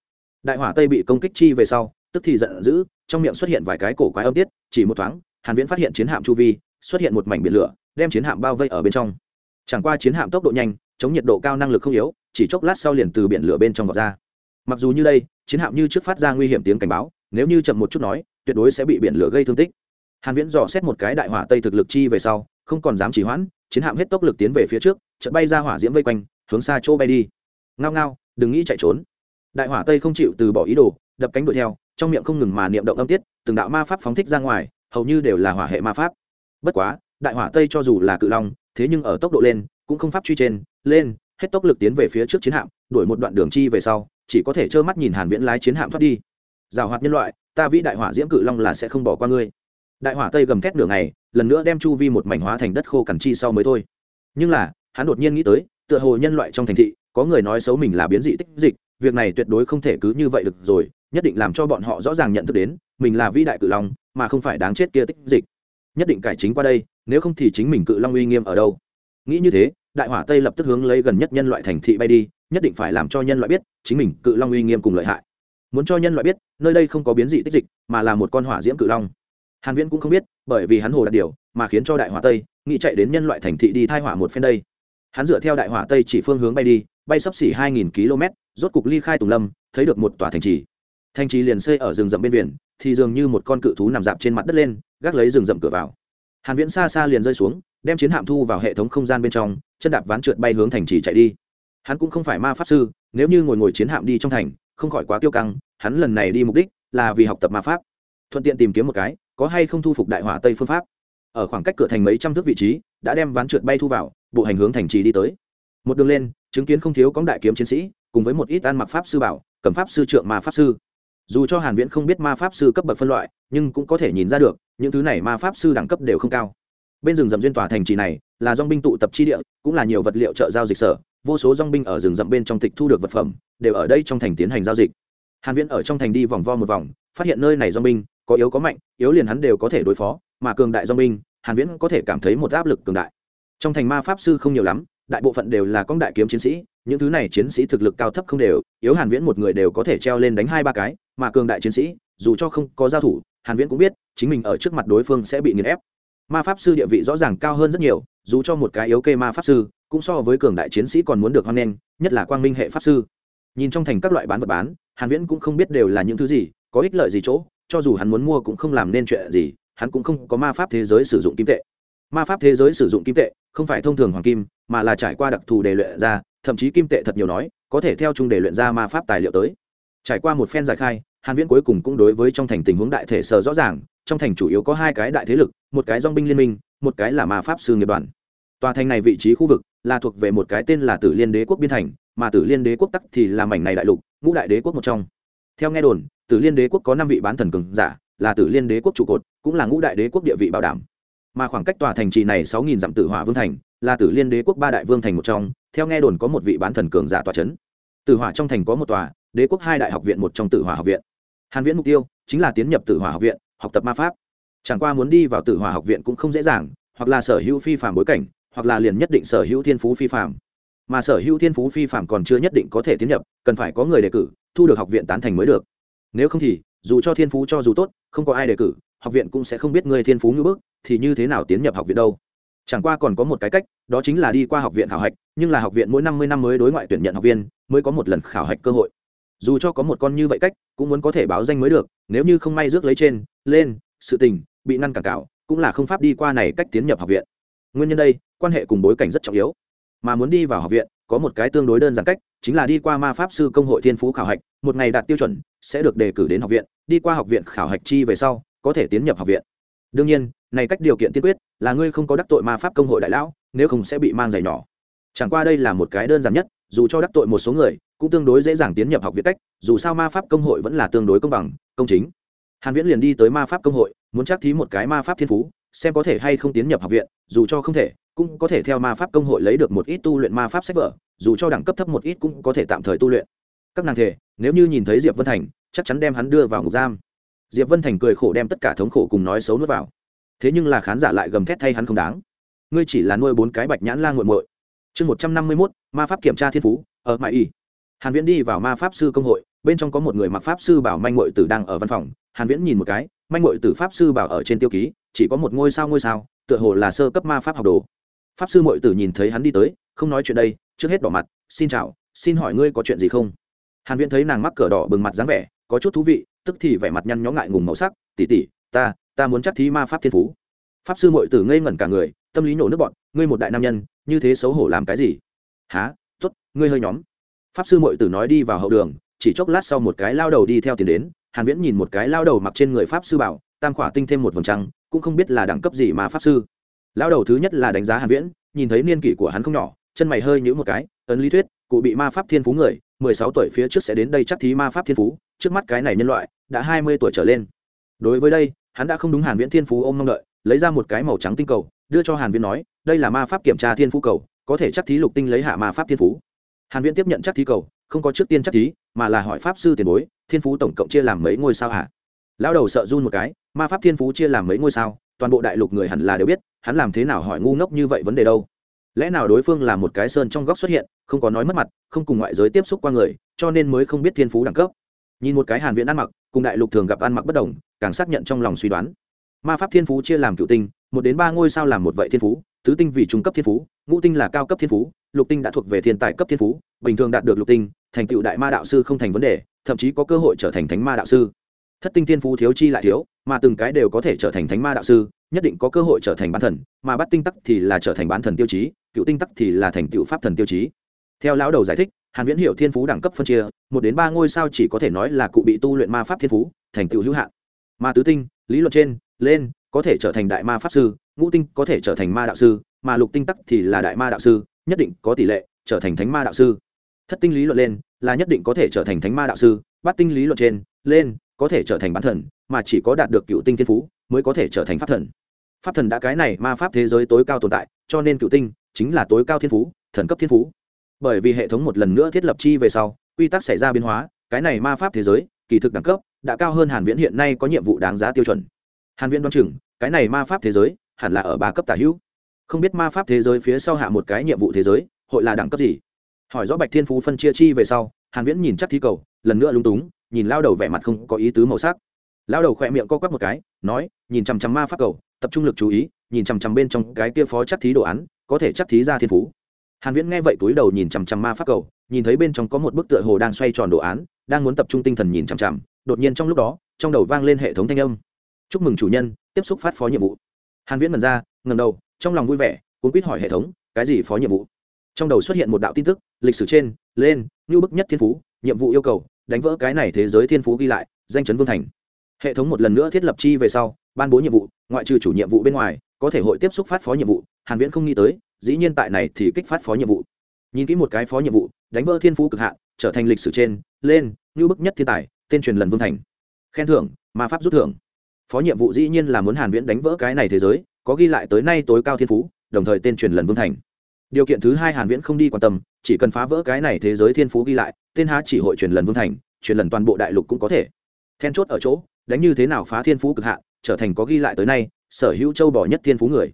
Đại hỏa tây bị công kích chi về sau, tức thì giận dữ, trong miệng xuất hiện vài cái cổ quái âm tiết, chỉ một thoáng, hàn viễn phát hiện chiến hạm chu vi, xuất hiện một mảnh biển lửa, đem chiến hạm bao vây ở bên trong. Chẳng qua chiến hạm tốc độ nhanh, chống nhiệt độ cao năng lực không yếu, chỉ chốc lát sau liền từ biển lửa bên trong vọt ra. Mặc dù như đây, chiến hạm như trước phát ra nguy hiểm tiếng cảnh báo nếu như chậm một chút nói, tuyệt đối sẽ bị biển lửa gây thương tích. Hàn viễn dò xét một cái đại hỏa tây thực lực chi về sau, không còn dám chỉ hoãn, chiến hạm hết tốc lực tiến về phía trước, chợt bay ra hỏa diễm vây quanh, hướng xa chỗ bay đi. Ngao ngao, đừng nghĩ chạy trốn. Đại hỏa tây không chịu từ bỏ ý đồ, đập cánh đuổi theo, trong miệng không ngừng mà niệm động âm tiết, từng đạo ma pháp phóng thích ra ngoài, hầu như đều là hỏa hệ ma pháp. Bất quá, đại hỏa tây cho dù là cự long, thế nhưng ở tốc độ lên, cũng không pháp truy trên, lên, hết tốc lực tiến về phía trước chiến hạm, đuổi một đoạn đường chi về sau, chỉ có thể trơ mắt nhìn hàn viễn lái chiến hạm thoát đi giảo hoạt nhân loại, ta vĩ đại hỏa diễm cự long là sẽ không bỏ qua ngươi. Đại hỏa tây gầm thét nửa ngày, lần nữa đem chu vi một mảnh hóa thành đất khô cằn chi sau mới thôi. Nhưng là, hắn đột nhiên nghĩ tới, tựa hồ nhân loại trong thành thị, có người nói xấu mình là biến dị tích dịch, việc này tuyệt đối không thể cứ như vậy được rồi, nhất định làm cho bọn họ rõ ràng nhận thức đến, mình là vĩ đại cự long, mà không phải đáng chết kia tích dịch. Nhất định cải chính qua đây, nếu không thì chính mình cự long uy nghiêm ở đâu. Nghĩ như thế, đại hỏa tây lập tức hướng lấy gần nhất nhân loại thành thị bay đi, nhất định phải làm cho nhân loại biết, chính mình cự long uy nghiêm cùng lợi hại muốn cho nhân loại biết, nơi đây không có biến dị tích dịch, mà là một con hỏa diễm cự long. Hàn viễn cũng không biết, bởi vì hắn hồ đặt điều, mà khiến cho đại hỏa tây nghĩ chạy đến nhân loại thành thị đi thai hỏa một phen đây. Hắn dựa theo đại hỏa tây chỉ phương hướng bay đi, bay sấp xỉ 2.000 km, rốt cục ly khai tùng lâm, thấy được một tòa thành trì. Thành trì liền xây ở rừng rậm bên biển, thì dường như một con cự thú nằm dạp trên mặt đất lên, gác lấy rừng rậm cửa vào. Hàn viễn xa xa liền rơi xuống, đem chiến hạm thu vào hệ thống không gian bên trong, chân đạp ván trượt bay hướng thành trì chạy đi. Hắn cũng không phải ma pháp sư, nếu như ngồi ngồi chiến hạm đi trong thành không khỏi quá tiêu căng, hắn lần này đi mục đích là vì học tập ma pháp. Thuận tiện tìm kiếm một cái, có hay không thu phục đại hỏa tây phương pháp. Ở khoảng cách cửa thành mấy trăm thước vị trí, đã đem ván trượt bay thu vào, bộ hành hướng thành trì đi tới. Một đường lên, chứng kiến không thiếu cóng đại kiếm chiến sĩ, cùng với một ít ăn mặc pháp sư bảo, cầm pháp sư trượng ma pháp sư. Dù cho hàn viễn không biết ma pháp sư cấp bậc phân loại, nhưng cũng có thể nhìn ra được, những thứ này ma pháp sư đẳng cấp đều không cao. Bên rừng rậm duyên tòa thành trì này là dòng binh tụ tập chi địa, cũng là nhiều vật liệu chợ giao dịch sở vô số dong binh ở rừng rậm bên trong tịch thu được vật phẩm, đều ở đây trong thành tiến hành giao dịch. Hàn viễn ở trong thành đi vòng vo một vòng, phát hiện nơi này dong binh, có yếu có mạnh, yếu liền hắn đều có thể đối phó, mà cường đại dong binh, hàn viễn có thể cảm thấy một áp lực cường đại. Trong thành ma pháp sư không nhiều lắm, đại bộ phận đều là con đại kiếm chiến sĩ, những thứ này chiến sĩ thực lực cao thấp không đều, yếu hàn viễn một người đều có thể treo lên đánh hai ba cái, mà cường đại chiến sĩ, dù cho không có giao thủ, hàn viễn cũng biết, chính mình ở trước mặt đối phương sẽ bị nghiền ép. Ma pháp sư địa vị rõ ràng cao hơn rất nhiều, dù cho một cái yếu kê ma pháp sư cũng so với cường đại chiến sĩ còn muốn được hoan nghênh, nhất là quang minh hệ pháp sư. Nhìn trong thành các loại bán vật bán, hàn viễn cũng không biết đều là những thứ gì, có ích lợi gì chỗ, cho dù hắn muốn mua cũng không làm nên chuyện gì, hắn cũng không có ma pháp thế giới sử dụng kim tệ. Ma pháp thế giới sử dụng kim tệ, không phải thông thường hoàng kim, mà là trải qua đặc thù để luyện ra, thậm chí kim tệ thật nhiều nói, có thể theo chung để luyện ra ma pháp tài liệu tới. Trải qua một phen giải khai, hàn viễn cuối cùng cũng đối với trong thành tình huống đại thể sở rõ ràng, trong thành chủ yếu có hai cái đại thế lực, một cái dòng binh liên minh, một cái là ma pháp sư nghiệp đoàn tòa thành này vị trí khu vực là thuộc về một cái tên là tử liên đế quốc biên thành, mà tử liên đế quốc tắc thì là mảnh này đại lục, ngũ đại đế quốc một trong. Theo nghe đồn, tử liên đế quốc có năm vị bán thần cường giả, là tử liên đế quốc trụ cột, cũng là ngũ đại đế quốc địa vị bảo đảm. Mà khoảng cách tòa thành trì này sáu nghìn dặm tử hỏa vương thành, là tử liên đế quốc ba đại vương thành một trong, theo nghe đồn có một vị bán thần cường giả tòa c h ấ n tử hỏa trong thành có một tòa, đế quốc hai đại học viện một trong tử hỏa học viện. Hàn viễn mục tiêu chính là tiến nhập tử hỏa học viện, học tập ma pháp. Chẳng qua muốn đi vào tử hỏa học viện cũng không dễ dàng, hoặc là sở hữu phi phạm bối cảnh hoặc là liền nhất định sở hữu thiên phú phi phạm. Mà sở hữu thiên phú phi phạm còn chưa nhất định có thể tiến nhập, cần phải có người đề cử, thu được học viện tán thành mới được. Nếu không thì, dù cho thiên phú cho dù tốt, không có ai đề cử, học viện cũng sẽ không biết người thiên phú như bước thì như thế nào tiến nhập học viện đâu? Chẳng qua còn có một cái cách, đó chính là đi qua học viện khảo hạch, nhưng là học viện mỗi năm mươi năm mới đối ngoại tuyển nhận học viên, mới có một lần khảo hạch cơ hội. Dù cho có một con như vậy cách, cũng muốn có thể báo danh mới được, nếu như không may rước lấy trên, lên, sự tình, bị ngăn cản cảo, cũng là không pháp đi qua này cách tiến nhập học viện nguyên nhân đây, quan hệ cùng bối cảnh rất trọng yếu. Mà muốn đi vào học viện, có một cái tương đối đơn giản cách, chính là đi qua ma pháp sư công hội thiên phú khảo hạch, một ngày đạt tiêu chuẩn, sẽ được đề cử đến học viện, đi qua học viện khảo hạch chi về sau, có thể tiến nhập học viện. Đương nhiên, này cách điều kiện tiên quyết, là ngươi không có đắc tội ma pháp công hội đại lão, nếu không sẽ bị mang giày nhỏ. Chẳng qua đây là một cái đơn giản nhất, dù cho đắc tội một số người, cũng tương đối dễ dàng tiến nhập học viện cách, dù sao ma pháp công hội vẫn là tương đối công bằng, công chính. Hàn viễn liền đi tới ma pháp công hội, muốn chắc thí một cái ma pháp thiên phú xem có thể hay không tiến nhập học viện, dù cho không thể, cũng có thể theo ma pháp công hội lấy được một ít tu luyện ma pháp sách vở, dù cho đẳng cấp thấp một ít cũng có thể tạm thời tu luyện. Các nàng thể nếu như nhìn thấy diệp vân thành, chắc chắn đem hắn đưa vào ngục giam. Diệp vân thành cười khổ đem tất cả thống khổ cùng nói xấu nuốt vào. Thế nhưng là khán giả lại gầm thét thay hắn không đáng. Ngươi chỉ là nuôi bốn cái bạch nhãn la nguội muội. Chương một trăm năm mươi mốt, ma pháp kiểm tra thiên phú, ở mãi y. Hàn viễn đi vào ma pháp sư công hội bên trong có một người mặc pháp sư bảo manh mội tử đang ở văn phòng, hàn viễn nhìn một cái, manh mội tử pháp sư bảo ở trên tiêu ký, chỉ có một ngôi sao ngôi sao, tựa hồ là sơ cấp ma pháp học đồ. Pháp sư mội tử nhìn thấy hắn đi tới, không nói chuyện đây, trước hết đỏ mặt, xin chào, xin hỏi ngươi có chuyện gì không? Hàn viễn thấy nàng mắc cờ đỏ bừng mặt dáng vẻ, có chút thú vị, tức thì vẻ mặt nhăn nhó ngại ngùng màu sắc, tỷ tỷ, ta ta muốn chắc thí ma pháp thiên phú. Pháp sư mội tử ngây ngẩn cả người, tâm lý nổ nước bọn ngươi một đại nam nhân, như thế xấu hổ làm cái gì? Há t ố t ngươi hơi nhóm. Pháp sư mội tử nói đi vào hậu đường chỉ chốc lát sau một cái lao đầu đi theo tiền đến, hàn viễn nhìn một cái lao đầu mặc trên người pháp sư bảo, tam khỏa tinh thêm một vầng trăng, cũng không biết là đẳng cấp gì mà pháp sư. Lao đầu thứ nhất là đánh giá hàn viễn, nhìn thấy niên kỷ của hắn không nhỏ, chân mày hơi nhíu một cái, ấn lý thuyết, cụ bị ma pháp thiên phú người, mười sáu tuổi phía trước sẽ đến đây chắc thí ma pháp thiên phú, trước mắt cái này nhân loại, đã hai mươi tuổi trở lên. Đối với đây, hắn đã không đúng hàn viễn thiên phú ôm mong đợi, lấy ra một cái màu trắng tinh cầu, đưa cho hàn viễn nói, đây là ma pháp kiểm tra thiên phú cầu, có thể chắc thí lục tinh lấy hạ ma pháp thiên phú. Hàn viễn tiếp nhận chắc thí cầu không có trước tiên chắc thí mà là hỏi pháp sư tiền bối, thiên phú tổng cộng chia làm mấy ngôi sao hả? Lão đầu sợ run một cái, ma pháp thiên phú chia làm mấy ngôi sao, toàn bộ đại lục người hẳn là đều biết, hắn làm thế nào hỏi ngu ngốc như vậy vấn đề đâu. Lẽ nào đối phương là một cái sơn trong góc xuất hiện, không có nói mất mặt, không cùng ngoại giới tiếp xúc qua người, cho nên mới không biết thiên phú đẳng cấp. Nhìn một cái hàn viện ăn mặc, cùng đại lục thường gặp ăn mặc bất đồng, càng xác nhận trong lòng suy đoán. Ma pháp thiên phú chia làm cựu tinh, một đến ba ngôi sao làm một vậy thiên phú, tứ tinh vì trung cấp thiên phú, ngũ tinh là cao cấp thiên phú, lục tinh đã thuộc về thiên tài cấp thiên phú, bình thường đạt được lục tinh thành tựu đại ma đạo sư không thành vấn đề, thậm chí có cơ hội trở thành thánh ma đạo sư. Thất tinh thiên phú thiếu chi lại thiếu, mà từng cái đều có thể trở thành thánh ma đạo sư, nhất định có cơ hội trở thành bán thần, mà bắt tinh tắc thì là trở thành bán thần tiêu chí, cựu tinh tắc thì là thành tựu pháp thần tiêu chí. Theo lão đầu giải thích, hàn viễn hiểu thiên phú đẳng cấp phân chia, một đến ba ngôi sao chỉ có thể nói là cụ bị tu luyện ma pháp thiên phú, thành tựu hữu hạn. Ma tứ tinh, lý luận trên, lên, có thể trở thành đại ma pháp sư, ngũ tinh có thể trở thành ma đạo sư, mà lục tinh tắc thì là đại ma đạo sư, nhất định có tỷ lệ trở thành thánh ma đạo sư thất tinh lý luận lên, là nhất định có thể trở thành thánh ma đạo sư bát tinh lý luận trên, lên, có thể trở thành bán thần, mà chỉ có đạt được cựu tinh thiên phú, mới có thể trở thành pháp thần. Pháp thần đã cái này ma pháp thế giới tối cao tồn tại, cho nên cựu tinh chính là tối cao thiên phú, thần cấp thiên phú. Bởi vì hệ thống một lần nữa thiết lập chi về sau, quy tắc xảy ra biến hóa, cái này ma pháp thế giới, kỳ thực đẳng cấp, đã cao hơn hàn viễn hiện nay có nhiệm vụ đáng giá tiêu chuẩn. Hàn viễn đoán chừng, cái này ma pháp thế giới, hẳn là ở ba cấp tả hữu. Không biết ma pháp thế giới phía sau hạ một cái nhiệm vụ thế giới, hội là đẳng cấp gì? Hỏi rõ bạch thiên phú phân chia chi về sau, hàn viễn nhìn chắc thi cầu, lần nữa lung túng, nhìn lao đầu vẻ mặt không có ý tứ màu sắc. Lao đầu khỏe miệng co quắp một cái, nói, nhìn chằm chằm ma pháp cầu, tập trung lực chú ý, nhìn chằm chằm bên trong cái kia phó chắc thí đồ án, có thể chắc thí ra thiên phú. Hàn viễn nghe vậy túi đầu nhìn chằm chằm ma pháp cầu, nhìn thấy bên trong có một bức tượng hồ đang xoay tròn đồ án, đang muốn tập trung tinh thần nhìn chằm chằm, đột nhiên trong lúc đó, trong đầu vang lên hệ thống thanh âm. Chúc mừng chủ nhân, tiếp xúc phát phó nhiệm vụ. Hàn viễn mần ra, ngẩng đầu, trong lòng vui vẻ, cuốn quýt hỏi hệ thống, cái gì phó nhiệm vụ? Trong đầu xuất hiện một đạo tin tức, lịch sử trên, lên như bức nhất thiên phú, nhiệm vụ yêu cầu, đánh vỡ cái này thế giới thiên phú ghi lại, danh chấn vương thành. Hệ thống một lần nữa thiết lập chi về sau, ban bố nhiệm vụ, ngoại trừ chủ nhiệm vụ bên ngoài, có thể hội tiếp xúc phát phó nhiệm vụ, hàn viễn không nghĩ tới, dĩ nhiên tại này thì kích phát phó nhiệm vụ. Nhìn kỹ một cái phó nhiệm vụ, đánh vỡ thiên phú cực hạn, trở thành lịch sử trên, lên như bức nhất thiên tài, tên truyền lần vương thành. Khen thưởng, ma pháp rút thưởng. Phó nhiệm vụ dĩ nhiên là muốn hàn viễn đánh vỡ cái này thế giới, có ghi lại tới nay tối cao thiên phú, đồng thời tên truyền lần vương thành điều kiện thứ hai hàn viễn không đi quan tâm, chỉ cần phá vỡ cái này thế giới thiên phú ghi lại, tên há chỉ hội truyền lần vương thành, truyền lần toàn bộ đại lục cũng có thể. Then chốt ở chỗ, đánh như thế nào phá thiên phú cực hạn, trở thành có ghi lại tới nay, sở hữu châu bò nhất thiên phú người.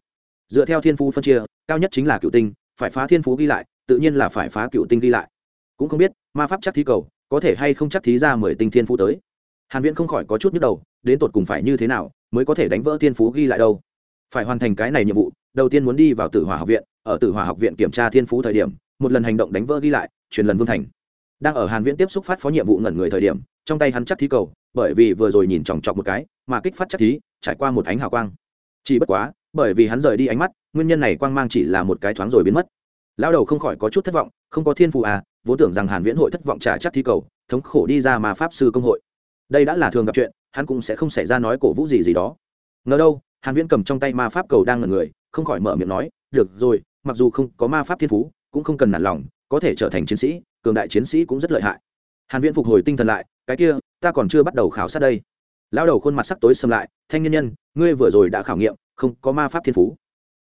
Dựa theo thiên phú phân chia, cao nhất chính là cựu tinh, phải phá thiên phú ghi lại, tự nhiên là phải phá cựu tinh ghi lại. Cũng không biết, ma pháp chắc thí cầu, có thể hay không chắc thí ra mười tinh thiên phú tới. Hàn viễn không khỏi có chút nhức đầu, đến tột cùng phải như thế nào, mới có thể đánh vỡ thiên phú ghi lại đâu. Phải hoàn thành cái này nhiệm vụ, đầu tiên muốn đi vào tử hỏa học viện ở tử hỏa học viện kiểm tra thiên phú thời điểm, một lần hành động đánh vỡ ghi lại, truyền lần vương thành. Đang ở hàn viễn tiếp xúc phát phó nhiệm vụ ngẩn người thời điểm, trong tay hắn chắc thí cầu, bởi vì vừa rồi nhìn chòng chọc một cái, mà kích phát chắc thí, trải qua một ánh hào quang. Chỉ bất quá, bởi vì hắn rời đi ánh mắt, nguyên nhân này quang mang chỉ là một cái thoáng rồi biến mất. Lão đầu không khỏi có chút thất vọng, không có thiên phù à vốn tưởng rằng hàn viễn hội thất vọng trả chắc thí cầu, thống khổ đi ra mà pháp sư công hội. Đây đã là thường gặp chuyện, hắn cũng sẽ không xảy ra nói cổ vũ gì gì đó. Ngờ đâu, hàn viễn cầm trong tay ma pháp cầu đang ngẩn người, không khỏi mở miệng nói, được rồi mặc dù không có ma pháp thiên phú, cũng không cần nản lòng, có thể trở thành chiến sĩ, cường đại chiến sĩ cũng rất lợi hại. Hàn viễn phục hồi tinh thần lại, cái kia, ta còn chưa bắt đầu khảo sát đây. Lão đầu khuôn mặt sắc tối sầm lại, thanh nhân nhân, ngươi vừa rồi đã khảo nghiệm, không có ma pháp thiên phú.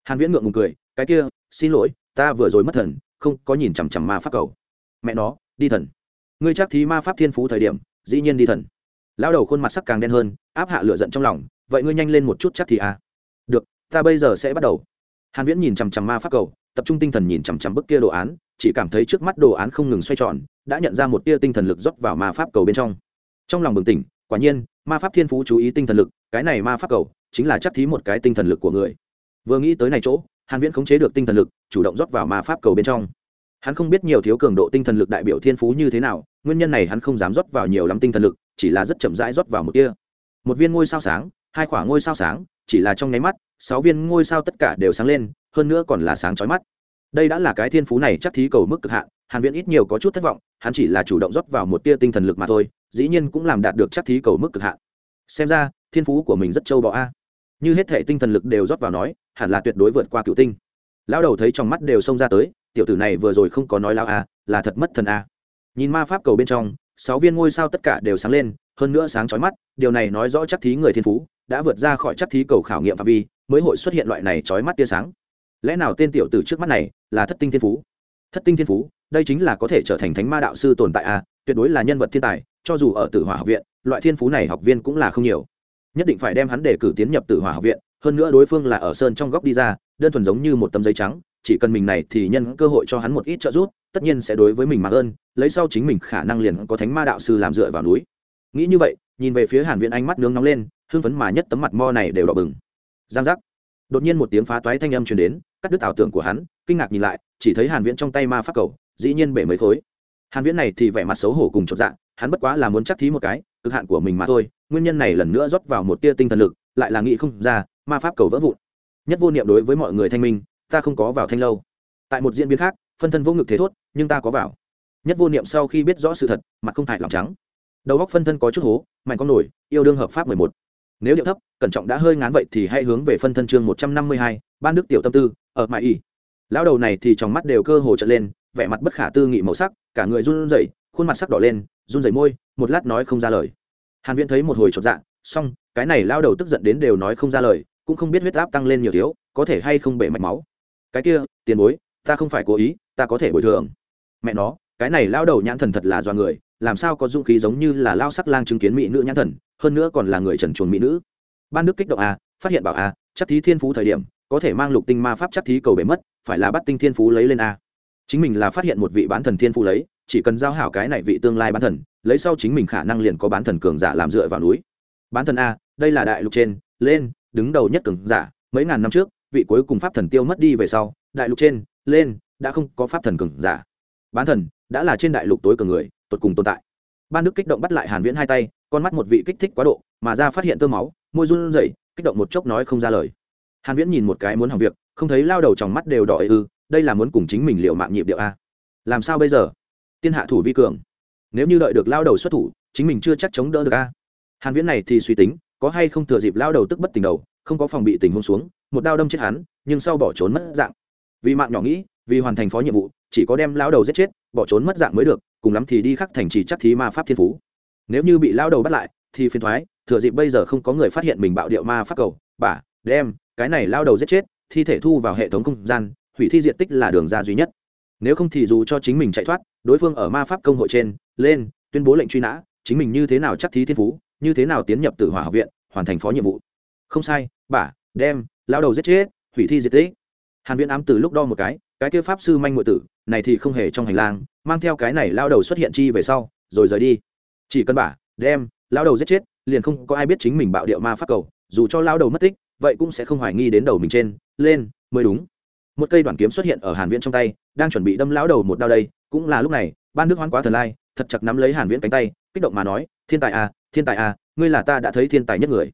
Hàn viễn ngượng ngùng cười, cái kia, xin lỗi, ta vừa rồi mất thần, không có nhìn chằm chằm ma pháp cầu. Mẹ nó, đi thần. Ngươi chắc thí ma pháp thiên phú thời điểm, dĩ nhiên đi thần. Lão đầu khuôn mặt sắc càng đen hơn, áp hạ lửa giận trong lòng, vậy ngươi nhanh lên một chút chắc thì à? Được, ta bây giờ sẽ bắt đầu hàn viễn nhìn chằm chằm ma pháp cầu, tập trung tinh thần nhìn chằm chằm bức kia đồ án, chỉ cảm thấy trước mắt đồ án không ngừng xoay tròn, đã nhận ra một tia tinh thần lực rót vào ma pháp cầu bên trong. Trong lòng bừng tỉnh, quả nhiên, ma pháp thiên phú chú ý tinh thần lực, cái này ma pháp cầu chính là chắc thí một cái tinh thần lực của người. Vừa nghĩ tới này chỗ, hàn viễn khống chế được tinh thần lực, chủ động rót vào ma pháp cầu bên trong. Hắn không biết nhiều thiếu cường độ tinh thần lực đại biểu thiên phú như thế nào, nguyên nhân này hắn không dám rót vào nhiều lắm tinh thần lực, chỉ là rất chậm rãi rót vào một tia. Một viên ngôi sao sáng, hai quả ngôi sao sáng chỉ là trong nháy mắt, sáu viên ngôi sao tất cả đều sáng lên, hơn nữa còn là sáng chói mắt. Đây đã là cái thiên phú này chắc thí cầu mức cực hạn, hàn viễn ít nhiều có chút thất vọng, hắn chỉ là chủ động rót vào một tia tinh thần lực mà thôi, dĩ nhiên cũng làm đạt được chắc thí cầu mức cực hạn. Xem ra, thiên phú của mình rất trâu bò a. Như hết thể tinh thần lực đều rót vào nói, hẳn là tuyệt đối vượt qua cựu tinh. Lão đầu thấy trong mắt đều xông ra tới, tiểu tử này vừa rồi không có nói lão a, là thật mất thần a. Nhìn ma pháp cầu bên trong, sáu viên ngôi sao tất cả đều sáng lên, hơn nữa sáng chói mắt, điều này nói rõ chắc thí người thiên phú đã vượt ra khỏi chắc thí cầu khảo nghiệm phạm vi, mới hội xuất hiện loại này chói mắt tia sáng. Lẽ nào tên tiểu tử trước mắt này là thất tinh thiên phú? Thất tinh thiên phú, đây chính là có thể trở thành thánh ma đạo sư tồn tại a tuyệt đối là nhân vật thiên tài, cho dù ở tử hỏa học viện, loại thiên phú này học viên cũng là không nhiều. Nhất định phải đem hắn để cử tiến nhập tử hỏa học viện, hơn nữa đối phương là ở sơn trong góc đi ra, đơn thuần giống như một tấm giấy trắng, chỉ cần mình này thì nhân cơ hội cho hắn một ít trợ giúp, tất nhiên sẽ đối với mình mặc ơn, lấy sau chính mình khả năng liền có thánh ma đạo sư làm dựa vào núi. Nghĩ như vậy, nhìn về phía hàn viện ánh mắt nướng nóng lên hưng phấn mà nhất tấm mặt mo này đều đỏ bừng. Giang giác. Đột nhiên một tiếng phá toái thanh âm truyền đến, cắt đứt ảo tưởng của hắn, kinh ngạc nhìn lại, chỉ thấy hàn viễn trong tay ma pháp cầu, dĩ nhiên bể mấy khối. Hàn viễn này thì vẻ mặt xấu hổ cùng chột dạ hắn bất quá là muốn chắc thí một cái, cực hạn của mình mà thôi, nguyên nhân này lần nữa rót vào một tia tinh thần lực, lại là nghĩ không ra, ma pháp cầu vỡ vụn. Nhất vô niệm đối với mọi người thanh minh, ta không có vào thanh lâu. Tại một diễn biến khác, phân thân vô ngực thế thốt, nhưng ta có vào. Nhất vô niệm sau khi biết rõ sự thật, mặt không hại lòng trắng. Đầu góc phân thân có chút hố mạnh con nổi, yêu đương hợp pháp mười một nếu điệu thấp, cẩn trọng đã hơi ngán vậy thì hãy hướng về phân thân chương một trăm năm mươi hai, ban đức tiểu tâm tư, ở mãi y lão đầu này thì trong mắt đều cơ hồ trở lên, vẻ mặt bất khả tư nghị màu sắc, cả người run rẩy, khuôn mặt sắc đỏ lên, run rẩy môi, một lát nói không ra lời. Hàn viễn thấy một hồi chột dạ xong, cái này lao đầu tức giận đến đều nói không ra lời, cũng không biết huyết áp tăng lên nhiều thiếu, có thể hay không bể mạch máu. Cái kia, tiền bối, ta không phải cố ý, ta có thể bồi thường. Mẹ nó, cái này lao đầu nhãn thần thật là do người làm sao có dũng khí giống như là lao sắc lang chứng kiến mỹ nữ nhãn thần, hơn nữa còn là người trần chuồn mỹ nữ. Ban đức kích động a phát hiện bảo a chắc thí thiên phú thời điểm, có thể mang lục tinh ma pháp chắc thí cầu bể mất, phải là bắt tinh thiên phú lấy lên a chính mình là phát hiện một vị bán thần thiên phú lấy, chỉ cần giao hảo cái này vị tương lai bán thần, lấy sau chính mình khả năng liền có bán thần cường giả làm dựa vào núi. Bán thần a đây là đại lục trên, lên, đứng đầu nhất cường giả, mấy ngàn năm trước, vị cuối cùng pháp thần tiêu mất đi về sau, đại lục trên, lên, đã không có pháp thần cường giả. Bán thần, đã là trên đại lục tối cường người tột cùng tồn tại. Ban đức kích động bắt lại hàn viễn hai tay, con mắt một vị kích thích quá độ, mà ra phát hiện tơ máu, môi run rẩy, kích động một chốc nói không ra lời. Hàn viễn nhìn một cái muốn hỏng việc, không thấy lao đầu trong mắt đều đỏ ư, đây là muốn cùng chính mình liệu mạng nhịp điệu a. Làm sao bây giờ? Tiên hạ thủ vi cường. Nếu như đợi được lao đầu xuất thủ, chính mình chưa chắc chống đỡ được a. Hàn viễn này thì suy tính, có hay không thừa dịp lao đầu tức bất tỉnh đầu, không có phòng bị tình huống xuống, một đao đâm chết hắn, nhưng sau bỏ trốn mất dạng. Vì mạng nhỏ nghĩ, vì hoàn thành phó nhiệm vụ, chỉ có đem lao đầu giết chết, bỏ trốn mất dạng mới được cùng lắm thì đi khắc thành trì chắc thí ma pháp thiên phú. Nếu như bị lao đầu bắt lại, thì phiền thoái, thừa dịp bây giờ không có người phát hiện mình bạo điệu ma pháp cầu, bà, đem, cái này lao đầu giết chết, thi thể thu vào hệ thống không gian, hủy thi diện tích là đường ra duy nhất. Nếu không thì dù cho chính mình chạy thoát, đối phương ở ma pháp công hội trên, lên, tuyên bố lệnh truy nã, chính mình như thế nào chắc thí thiên phú, như thế nào tiến nhập tử hỏa học viện, hoàn thành phó nhiệm vụ. Không sai, bà, đem, lao đầu giết chết, hủy thi diện tích. Hàn viễn ám từ lúc đo một cái cái kia pháp sư manh ngụy tử này thì không hề trong hành lang, mang theo cái này lao đầu xuất hiện chi về sau, rồi rời đi. Chỉ cần bà, đem, lao đầu giết chết, liền không có ai biết chính mình bạo điệu ma pháp cầu, dù cho lao đầu mất tích, vậy cũng sẽ không hoài nghi đến đầu mình trên, lên, mới đúng. Một cây đoạn kiếm xuất hiện ở hàn viễn trong tay, đang chuẩn bị đâm lão đầu một đao đây, cũng là lúc này, ban đức hoan quá thần lai, thật chặt nắm lấy hàn viễn cánh tay, kích động mà nói, thiên tài à thiên tài à ngươi là ta đã thấy thiên tài nhất người.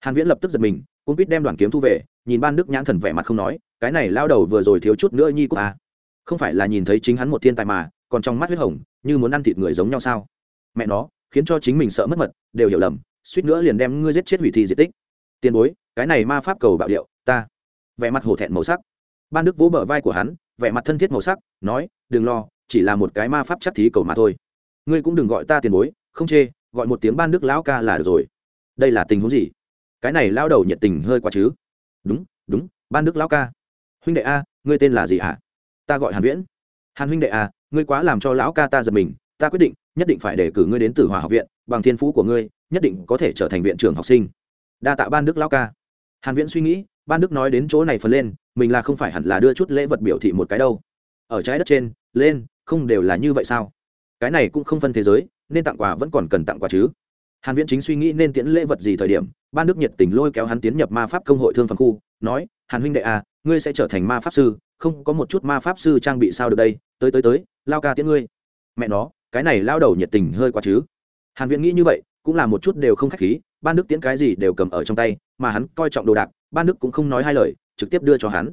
Hàn viễn lập tức giật mình cũng biết đem đoạn kiếm thu về, nhìn ban đức nhãn thần vẻ mặt không nói, cái này lao đầu vừa rồi thiếu chút nữa nhi của à không phải là nhìn thấy chính hắn một thiên tài mà, còn trong mắt huyết hồng, như muốn ăn thịt người giống nhau sao? Mẹ nó, khiến cho chính mình sợ mất mật, đều hiểu lầm, suýt nữa liền đem ngươi giết chết hủy thi di tích. Tiền bối, cái này ma pháp cầu bạo điệu, ta. Vẻ mặt hổ thẹn màu sắc. Ban đức vỗ bờ vai của hắn, vẻ mặt thân thiết màu sắc, nói, đừng lo, chỉ là một cái ma pháp chắc thí cầu mà thôi. Ngươi cũng đừng gọi ta tiền bối, không chê, gọi một tiếng ban đức lão ca là được rồi. Đây là tình huống gì? Cái này lao đầu nhiệt tình hơi quá chứ. Đúng đúng, ban đức lão ca. Huynh đệ a, ngươi tên là gì hả? Ta gọi hàn viễn. Hàn huynh đệ à, ngươi quá làm cho lão ca ta giật mình ta quyết định nhất định phải để cử ngươi đến tử hòa học viện bằng thiên phú của ngươi nhất định có thể trở thành viện trưởng học sinh. Đa tạ ban đức lão ca. Hàn viễn suy nghĩ ban đức nói đến chỗ này phần lên mình là không phải hẳn là đưa chút lễ vật biểu thị một cái đâu. Ở trái đất trên lên không đều là như vậy sao? Cái này cũng không phân thế giới nên tặng quà vẫn còn cần tặng quà chứ. Hàn viễn chính suy nghĩ nên tiễn lễ vật gì thời điểm ban đức nhiệt tình lôi kéo hắn tiến nhập ma pháp công hội thương phần khu nói hàn huynh đệ à ngươi sẽ trở thành ma pháp sư, không có một chút ma pháp sư trang bị sao được đây, tới tới tới, lao ca tiễn ngươi. Mẹ nó, cái này lao đầu nhiệt tình hơi quá chứ. Hàn viễn nghĩ như vậy, cũng là một chút đều không khách khí, ban đức tiễn cái gì đều cầm ở trong tay, mà hắn coi trọng đồ đạc, ban đức cũng không nói hai lời, trực tiếp đưa cho hắn.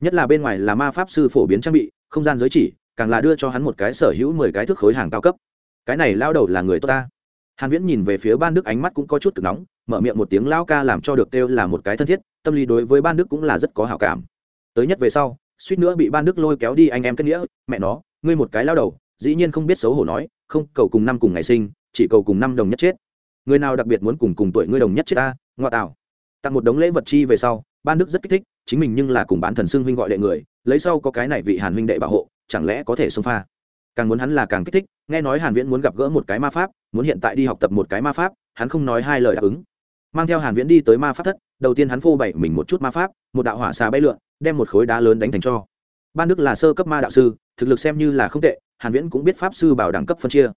Nhất là bên ngoài là ma pháp sư phổ biến trang bị, không gian giới chỉ, càng là đưa cho hắn một cái sở hữu mười cái thước khối hàng cao cấp. Cái này lao đầu là người tốt ta. Hàn viễn nhìn về phía ban đức ánh mắt cũng có chút cực nóng mở miệng một tiếng lao ca làm cho được kêu là một cái thân thiết, tâm lý đối với ban đức cũng là rất có hảo cảm. Tới nhất về sau, suýt nữa bị ban đức lôi kéo đi anh em kết nghĩa, mẹ nó, ngươi một cái lao đầu, dĩ nhiên không biết xấu hổ nói, không, cầu cùng năm cùng ngày sinh, chỉ cầu cùng năm đồng nhất chết. Người nào đặc biệt muốn cùng cùng tuổi ngươi đồng nhất chết ta, ngoa tạo. Tặng một đống lễ vật chi về sau, ban đức rất kích thích, chính mình nhưng là cùng bán thần xưng huynh gọi đệ người, lấy sau có cái này vị hàn huynh đệ bảo hộ, chẳng lẽ có thể xông pha? Càng muốn hắn là càng kích thích, nghe nói hàn viễn muốn gặp gỡ một cái ma pháp, muốn hiện tại đi học tập một cái ma pháp, hắn không nói hai lời đáp ứng mang theo hàn viễn đi tới ma pháp thất, đầu tiên hắn phô bày mình một chút ma pháp, một đạo hỏa xà bay lượn, đem một khối đá lớn đánh thành cho. Ban đức là sơ cấp ma đạo sư, thực lực xem như là không tệ, hàn viễn cũng biết pháp sư bảo đẳng cấp phân chia.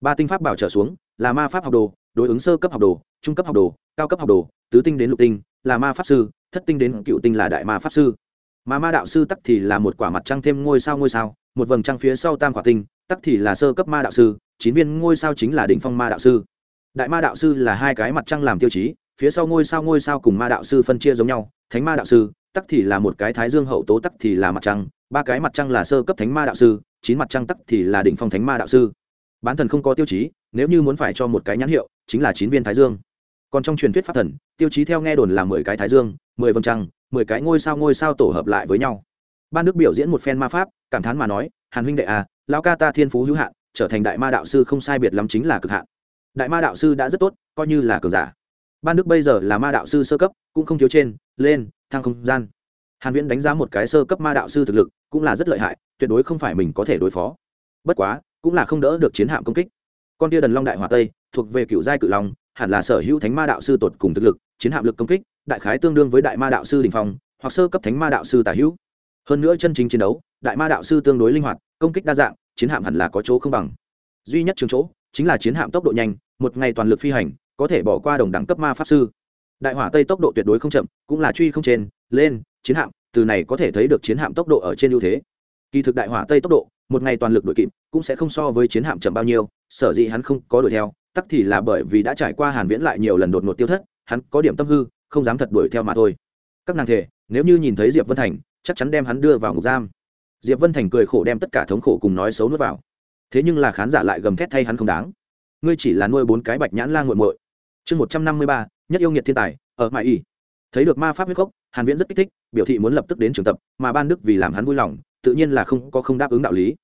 Ba tinh pháp bảo trở xuống, là ma pháp học đồ, đối ứng sơ cấp học đồ, trung cấp học đồ, cao cấp học đồ, tứ tinh đến lục tinh, là ma pháp sư, thất tinh đến cựu tinh là đại ma pháp sư. Mà ma đạo sư tắc thì là một quả mặt trăng thêm ngôi sao ngôi sao, một vầng trăng phía sau tam quả tinh, tắc thì là sơ cấp ma đạo sư, chín viên ngôi sao chính là đỉnh phong ma đạo sư đại ma đạo sư là hai cái mặt trăng làm tiêu chí, phía sau ngôi sao ngôi sao cùng ma đạo sư phân chia giống nhau, thánh ma đạo sư, tắc thì là một cái thái dương hậu tố, tắc thì là mặt trăng, ba cái mặt trăng là sơ cấp thánh ma đạo sư, chín mặt trăng tắc thì là đỉnh phong thánh ma đạo sư. Bán thần không có tiêu chí, nếu như muốn phải cho một cái nhãn hiệu, chính là chín viên thái dương. Còn trong truyền thuyết pháp thần, tiêu chí theo nghe đồn là mười cái thái dương, mười vầng trăng, mười cái ngôi sao ngôi sao tổ hợp lại với nhau. Ban đức biểu diễn một phen ma pháp, cảm thán mà nói, hàn huynh đệ à lao ca ta thiên phú hữu hạn, trở thành đại ma đạo sư không sai biệt lắm chính là cực hạn đại ma đạo sư đã rất tốt, coi như là cường giả. Ban đức bây giờ là ma đạo sư sơ cấp, cũng không thiếu trên, lên thang không gian. Hàn viễn đánh giá một cái sơ cấp ma đạo sư thực lực, cũng là rất lợi hại, tuyệt đối không phải mình có thể đối phó. Bất quá, cũng là không đỡ được chiến hạm công kích. Con tia đần long đại hòa tây, thuộc về cựu giai cự long, hẳn là sở hữu thánh ma đạo sư tột cùng thực lực, chiến hạm lực công kích, đại khái tương đương với đại ma đạo sư đình phong, hoặc sơ cấp thánh ma đạo sư tả hữu. Hơn nữa chân chính chiến đấu, đại ma đạo sư tương đối linh hoạt, công kích đa dạng, chiến hạm hẳn là có chỗ không bằng. Duy nhất trường chỗ, chính là chiến hạm tốc độ nhanh một ngày toàn lực phi hành, có thể bỏ qua đồng đẳng cấp ma pháp sư. Đại hỏa tây tốc độ tuyệt đối không chậm, cũng là truy không trên, lên, chiến hạm, từ này có thể thấy được chiến hạm tốc độ ở trên ưu thế. Kỳ thực đại hỏa tây tốc độ, một ngày toàn lực đội kịp, cũng sẽ không so với chiến hạm chậm bao nhiêu, sở dĩ hắn không có đuổi theo, tắc thì là bởi vì đã trải qua hàn viễn lại nhiều lần đột ngột tiêu thất, hắn có điểm tâm hư, không dám thật đuổi theo mà thôi. Các nàng thể, nếu như nhìn thấy diệp vân thành, chắc chắn đem hắn đưa vào ngục giam. Diệp vân thành cười khổ đem tất cả thống khổ cùng nói xấu nuốt vào. Thế nhưng là khán giả lại gầm thét thay hắn không đáng ngươi chỉ là nuôi bốn cái bạch nhãn la nguội muội. Chương một trăm năm mươi ba, nhất yêu nghiệt thiên tài, ở mãi y. Thấy được ma pháp huyết cốc hàn viễn rất kích thích, biểu thị muốn lập tức đến trường tập, mà ban đức vì làm hắn vui lòng, tự nhiên là không có không đáp ứng đạo lý.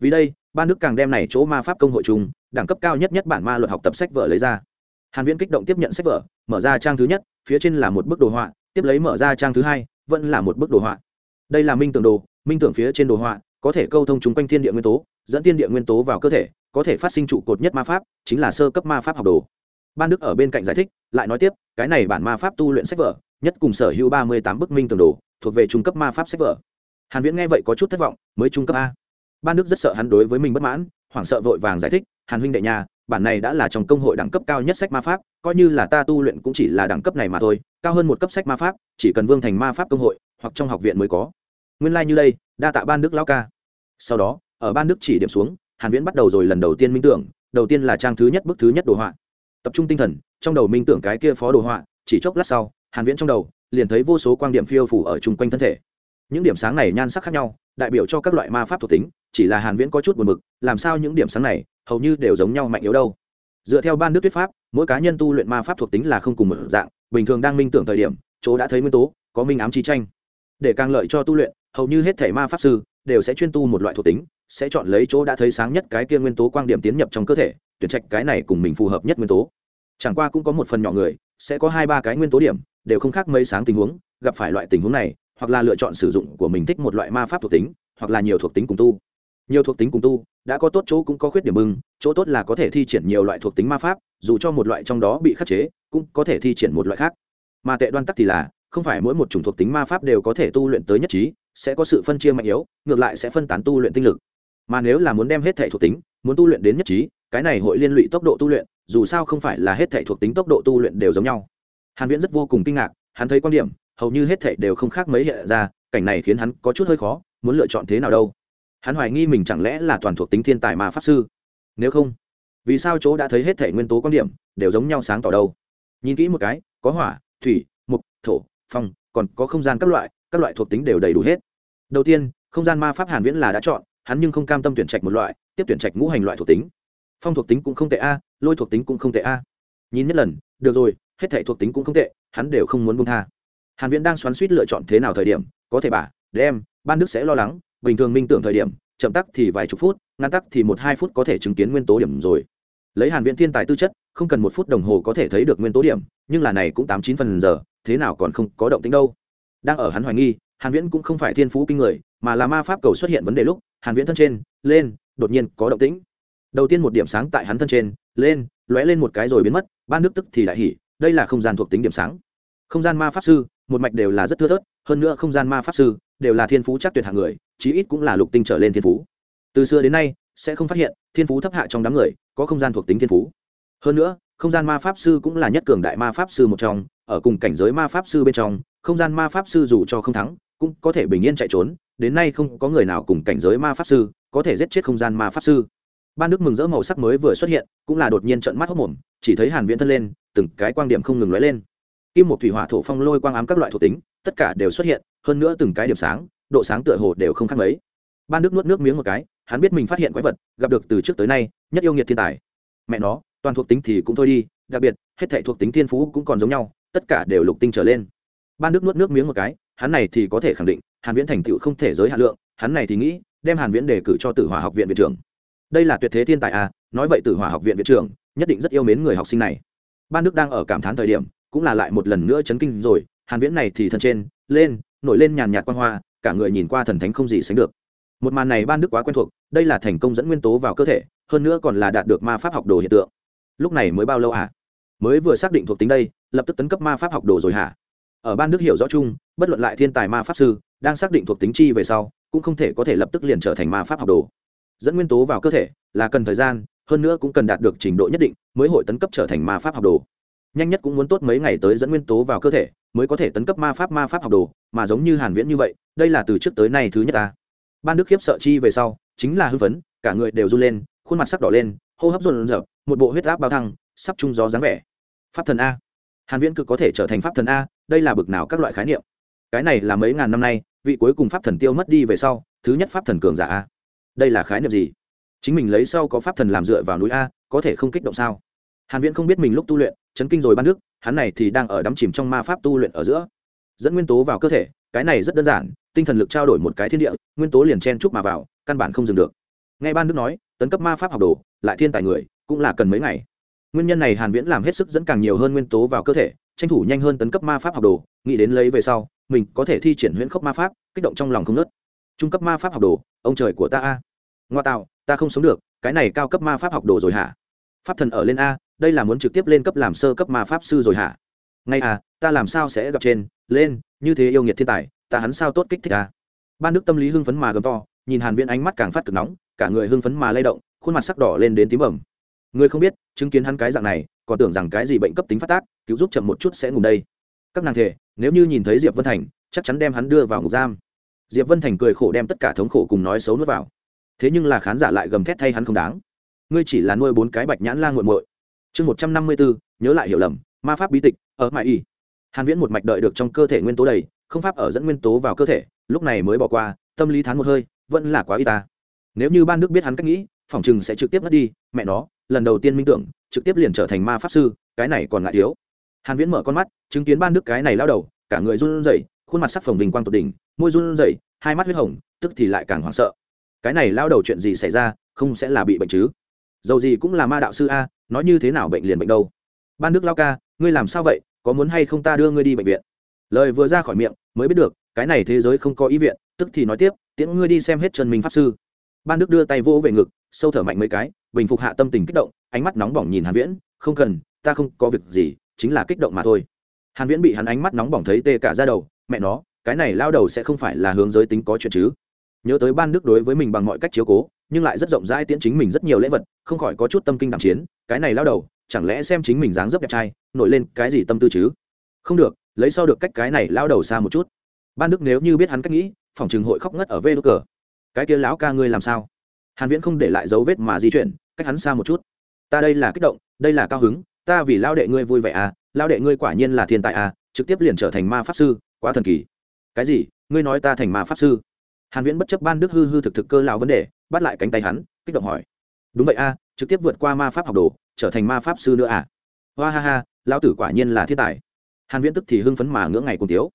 Vì đây, ban đức càng đem này chỗ ma pháp công hội chung, đẳng cấp cao nhất nhất bản ma luật học tập sách vở lấy ra. Hàn viễn kích động tiếp nhận sách vở, mở ra trang thứ nhất, phía trên là một bức đồ họa, tiếp lấy mở ra trang thứ hai, vẫn là một bức đồ họa. Đây là minh tưởng đồ, minh tưởng phía trên đồ họa, có thể câu thông chúng quanh thiên địa nguyên tố dẫn tiên địa nguyên tố vào cơ thể, có thể phát sinh trụ cột nhất ma pháp, chính là sơ cấp ma pháp học đồ. Ban đức ở bên cạnh giải thích, lại nói tiếp, cái này bản ma pháp tu luyện sách vở, nhất cùng sở hữu ba mươi tám bức minh tường đồ, thuộc về trung cấp ma pháp sách vở. Hàn viễn nghe vậy có chút thất vọng, mới trung cấp a. Ban đức rất sợ hắn đối với mình bất mãn, hoảng sợ vội vàng giải thích, hàn huynh đệ nhà, bản này đã là trong công hội đẳng cấp cao nhất sách ma pháp, coi như là ta tu luyện cũng chỉ là đẳng cấp này mà thôi, cao hơn một cấp sách ma pháp, chỉ cần vương thành ma pháp công hội, hoặc trong học viện mới có. Nguyên lai like như đây, đa tạ ban đức lão ca. Sau đó ở ban đức chỉ điểm xuống, hàn viễn bắt đầu rồi lần đầu tiên minh tưởng, đầu tiên là trang thứ nhất bức thứ nhất đồ họa. Tập trung tinh thần, trong đầu minh tưởng cái kia phó đồ họa, chỉ chốc lát sau, hàn viễn trong đầu liền thấy vô số quang điểm phiêu phủ ở chung quanh thân thể. Những điểm sáng này nhan sắc khác nhau, đại biểu cho các loại ma pháp thuộc tính, chỉ là hàn viễn có chút buồn bực, làm sao những điểm sáng này hầu như đều giống nhau mạnh yếu đâu. Dựa theo ban đức thuyết pháp, mỗi cá nhân tu luyện ma pháp thuộc tính là không cùng một dạng, bình thường đang minh tưởng thời điểm, chỗ đã thấy nguyên tố, có minh ám chi tranh. Để càng lợi cho tu luyện, hầu như hết thể ma pháp sư đều sẽ chuyên tu một loại thuộc tính sẽ chọn lấy chỗ đã thấy sáng nhất cái kia nguyên tố quang điểm tiến nhập trong cơ thể, tuyển trạch cái này cùng mình phù hợp nhất nguyên tố. Chẳng qua cũng có một phần nhỏ người, sẽ có hai ba cái nguyên tố điểm, đều không khác mấy sáng tình huống, gặp phải loại tình huống này, hoặc là lựa chọn sử dụng của mình thích một loại ma pháp thuộc tính, hoặc là nhiều thuộc tính cùng tu. Nhiều thuộc tính cùng tu, đã có tốt chỗ cũng có khuyết điểm bưng chỗ tốt là có thể thi triển nhiều loại thuộc tính ma pháp, dù cho một loại trong đó bị khắc chế, cũng có thể thi triển một loại khác. Mà tệ đoan tắc thì là, không phải mỗi một chủng thuộc tính ma pháp đều có thể tu luyện tới nhất trí, sẽ có sự phân chia mạnh yếu, ngược lại sẽ phân tán tu luyện tinh lực mà nếu là muốn đem hết thể thuộc tính, muốn tu luyện đến nhất trí, cái này hội liên lụy tốc độ tu luyện, dù sao không phải là hết thể thuộc tính tốc độ tu luyện đều giống nhau. Hàn viễn rất vô cùng kinh ngạc, hắn thấy quan điểm, hầu như hết thể đều không khác mấy hiện ra, cảnh này khiến hắn có chút hơi khó, muốn lựa chọn thế nào đâu. Hắn hoài nghi mình chẳng lẽ là toàn thuộc tính thiên tài mà pháp sư. Nếu không, vì sao chỗ đã thấy hết thể nguyên tố quan điểm đều giống nhau sáng tỏ đâu? Nhìn kỹ một cái, có hỏa, thủy mục thổ, phong, còn có không gian các loại các loại thuộc tính đều đầy đủ hết. Đầu tiên, không gian ma pháp hàn viễn là đã chọn hắn nhưng không cam tâm tuyển trạch một loại, tiếp tuyển trạch ngũ hành loại thuộc tính. Phong thuộc tính cũng không tệ a, lôi thuộc tính cũng không tệ a. Nhìn nhất lần, được rồi, hết thể thuộc tính cũng không tệ, hắn đều không muốn buông tha. Hàn viễn đang xoắn suýt lựa chọn thế nào thời điểm, có thể bà, đem, ban đức sẽ lo lắng, bình thường minh tưởng thời điểm, chậm tắc thì vài chục phút, ngắn tắc thì một hai phút có thể chứng kiến nguyên tố điểm rồi. Lấy hàn viễn thiên tài tư chất, không cần một phút đồng hồ có thể thấy được nguyên tố điểm, nhưng là này cũng tám chín phần giờ, thế nào còn không có động tĩnh đâu. Đang ở hắn hoài nghi, hàn viễn cũng không phải thiên phú kinh người mà là ma pháp cầu xuất hiện vấn đề lúc, hàn viễn thân trên, lên, đột nhiên có động tĩnh. Đầu tiên một điểm sáng tại hắn thân trên, lên, lóe lên một cái rồi biến mất, ban nước tức thì đại hỉ, đây là không gian thuộc tính điểm sáng. Không gian ma pháp sư, một mạch đều là rất thưa thớt, hơn nữa không gian ma pháp sư đều là thiên phú chắc tuyệt hạng người, chí ít cũng là lục tinh trở lên thiên phú. Từ xưa đến nay, sẽ không phát hiện thiên phú thấp hạ trong đám người có không gian thuộc tính thiên phú. Hơn nữa, không gian ma pháp sư cũng là nhất cường đại ma pháp sư một trong, ở cùng cảnh giới ma pháp sư bên trong, không gian ma pháp sư dù cho không thắng, cũng có thể bình yên chạy trốn đến nay không có người nào cùng cảnh giới ma pháp sư, có thể giết chết không gian ma pháp sư. Ban đức mừng rỡ màu sắc mới vừa xuất hiện, cũng là đột nhiên trận mắt hốc mồm, chỉ thấy hàn viễn thân lên, từng cái quang điểm không ngừng lóe lên. Kim một thủy hỏa thổ phong lôi quang ám các loại thuộc tính, tất cả đều xuất hiện, hơn nữa từng cái điểm sáng, độ sáng tựa hồ đều không khác mấy. Ban đức nuốt nước miếng một cái, hắn biết mình phát hiện quái vật, gặp được từ trước tới nay, nhất yêu nghiệt thiên tài. Mẹ nó, toàn thuộc tính thì cũng thôi đi, đặc biệt, hết thảy thuộc tính thiên phú cũng còn giống nhau, tất cả đều lục tinh trở lên. Ban đức nuốt nước miếng một cái hắn này thì có thể khẳng định, hàn viễn thành tựu không thể giới hạn lượng, hắn này thì nghĩ, đem hàn viễn đề cử cho tử hỏa học viện viện trưởng. Đây là tuyệt thế thiên tài à nói vậy tử hỏa học viện viện trưởng nhất định rất yêu mến người học sinh này. Ban đức đang ở cảm thán thời điểm, cũng là lại một lần nữa chấn kinh rồi, hàn viễn này thì thân trên, lên, nổi lên nhàn nhạt quang hoa, cả người nhìn qua thần thánh không gì sánh được. Một màn này ban đức quá quen thuộc, đây là thành công dẫn nguyên tố vào cơ thể, hơn nữa còn là đạt được ma pháp học đồ hiện tượng. Lúc này mới bao lâu hả mới vừa xác định thuộc tính đây, lập tức tấn cấp ma pháp học đồ rồi hả? Ở ban đức hiểu rõ chung, bất luận lại thiên tài ma pháp sư, đang xác định thuộc tính chi về sau, cũng không thể có thể lập tức liền trở thành ma pháp học đồ. Dẫn nguyên tố vào cơ thể là cần thời gian, hơn nữa cũng cần đạt được trình độ nhất định mới hội tấn cấp trở thành ma pháp học đồ. Nhanh nhất cũng muốn tốt mấy ngày tới dẫn nguyên tố vào cơ thể mới có thể tấn cấp ma pháp ma pháp học đồ, mà giống như hàn viễn như vậy, đây là từ trước tới nay thứ nhất ta. Ban đức khiếp sợ chi về sau, chính là hư vấn, cả người đều run lên, khuôn mặt sắc đỏ lên, hô hấp run rợp một bộ huyết áp bao thăng, sắp trung gió dáng vẻ. Pháp thần a hàn viễn cực có thể trở thành pháp thần a đây là bực nào các loại khái niệm? Cái này là mấy ngàn năm nay vị cuối cùng pháp thần tiêu mất đi về sau thứ nhất pháp thần cường giả a. Đây là khái niệm gì? Chính mình lấy sau có pháp thần làm dựa vào núi a có thể không kích động sao? Hàn viễn không biết mình lúc tu luyện chấn kinh rồi ban nước, hắn này thì đang ở đắm chìm trong ma pháp tu luyện ở giữa. Dẫn nguyên tố vào cơ thể cái này rất đơn giản tinh thần lực trao đổi một cái thiên địa nguyên tố liền chen chúc mà vào căn bản không dừng được. Nghe ban nước nói tấn cấp ma pháp học đồ lại thiên tài người cũng là cần mấy ngày nguyên nhân này hàn viễn làm hết sức dẫn càng nhiều hơn nguyên tố vào cơ thể, tranh thủ nhanh hơn tấn cấp ma pháp học đồ, nghĩ đến lấy về sau, mình có thể thi triển huyễn khốc ma pháp, kích động trong lòng không nớt trung cấp ma pháp học đồ, ông trời của ta a. Ngoa tạo, ta không sống được, cái này cao cấp ma pháp học đồ rồi hả? Pháp thần ở lên a, đây là muốn trực tiếp lên cấp làm sơ cấp ma pháp sư rồi hả? Ngay à ta làm sao sẽ gặp trên, lên, như thế yêu nghiệt thiên tài, ta hắn sao tốt kích thích a? ban đức tâm lý hưng phấn mà gầm to, nhìn hàn viễn ánh mắt càng phát cực nóng, cả người hưng phấn mà lay động, khuôn mặt sắc đỏ lên đến tím bầm. Người không biết chứng kiến hắn cái dạng này, còn tưởng rằng cái gì bệnh cấp tính phát tác, cứu giúp chậm một chút sẽ ngủ đây. Các nàng thể nếu như nhìn thấy diệp vân thành, chắc chắn đem hắn đưa vào ngục giam. Diệp vân thành cười khổ đem tất cả thống khổ cùng nói xấu nuốt vào. Thế nhưng là khán giả lại gầm thét thay hắn không đáng. Ngươi chỉ là nuôi bốn cái bạch nhãn la nguội muội. Chương một trăm năm mươi bốn, nhớ lại hiểu lầm, ma pháp bí tịch, ở mãi y. Hàn viễn một mạch đợi được trong cơ thể nguyên tố đầy, không pháp ở dẫn nguyên tố vào cơ thể, lúc này mới bỏ qua, tâm lý thán một hơi, vẫn là quá y ta. Nếu như ban đức biết hắn cách nghĩ, phỏng chừng sẽ trực tiếp mất đi, mẹ nó lần đầu tiên minh tưởng, trực tiếp liền trở thành ma pháp sư, cái này còn ngại thiếu. Hàn viễn mở con mắt, chứng kiến ban đức cái này lao đầu, cả người run rẩy, khuôn mặt sắc phồng bình quang tột đỉnh, môi run rẩy, hai mắt huyết hồng, tức thì lại càng hoảng sợ. Cái này lao đầu chuyện gì xảy ra, không sẽ là bị bệnh chứ? Dầu gì cũng là ma đạo sư a, nói như thế nào bệnh liền bệnh đâu. Ban đức lao ca, ngươi làm sao vậy, có muốn hay không ta đưa ngươi đi bệnh viện? Lời vừa ra khỏi miệng, mới biết được, cái này thế giới không có ý viện, tức thì nói tiếp, tiễn ngươi đi xem hết trần minh pháp sư. Ban đức đưa tay vỗ về ngực sâu thở mạnh mấy cái, bình phục hạ tâm tình kích động, ánh mắt nóng bỏng nhìn hàn viễn, không cần, ta không có việc gì, chính là kích động mà thôi. Hàn viễn bị hắn ánh mắt nóng bỏng thấy tê cả da đầu, mẹ nó, cái này lao đầu sẽ không phải là hướng giới tính có chuyện chứ? Nhớ tới ban đức đối với mình bằng mọi cách chiếu cố, nhưng lại rất rộng rãi tiễn chính mình rất nhiều lễ vật, không khỏi có chút tâm kinh đạm chiến, cái này lao đầu, chẳng lẽ xem chính mình dáng dấp đẹp trai, nổi lên cái gì tâm tư chứ? Không được, lấy sau được cách cái này lao đầu xa một chút. Ban đức nếu như biết hắn cách nghĩ, phòng trường hội khóc ngất ở vê đ cờ. Cái kia lão ca ngươi làm sao? Hàn viễn không để lại dấu vết mà di chuyển cách hắn xa một chút. Ta đây là kích động đây là cao hứng ta vì lao đệ ngươi vui vẻ à lao đệ ngươi quả nhiên là thiên tài à trực tiếp liền trở thành ma pháp sư quá thần kỳ. Cái gì? Ngươi nói ta thành ma pháp sư? Hàn viễn bất chấp ban đức hư hư thực thực cơ lao vấn đề bắt lại cánh tay hắn kích động hỏi. Đúng vậy a à, trực tiếp vượt qua ma pháp học đồ trở thành ma pháp sư nữa à? Hoa ha ha lao tử quả nhiên là thiên tài. Hàn viễn tức thì hưng phấn mà ngưỡng ngày cùng tiếu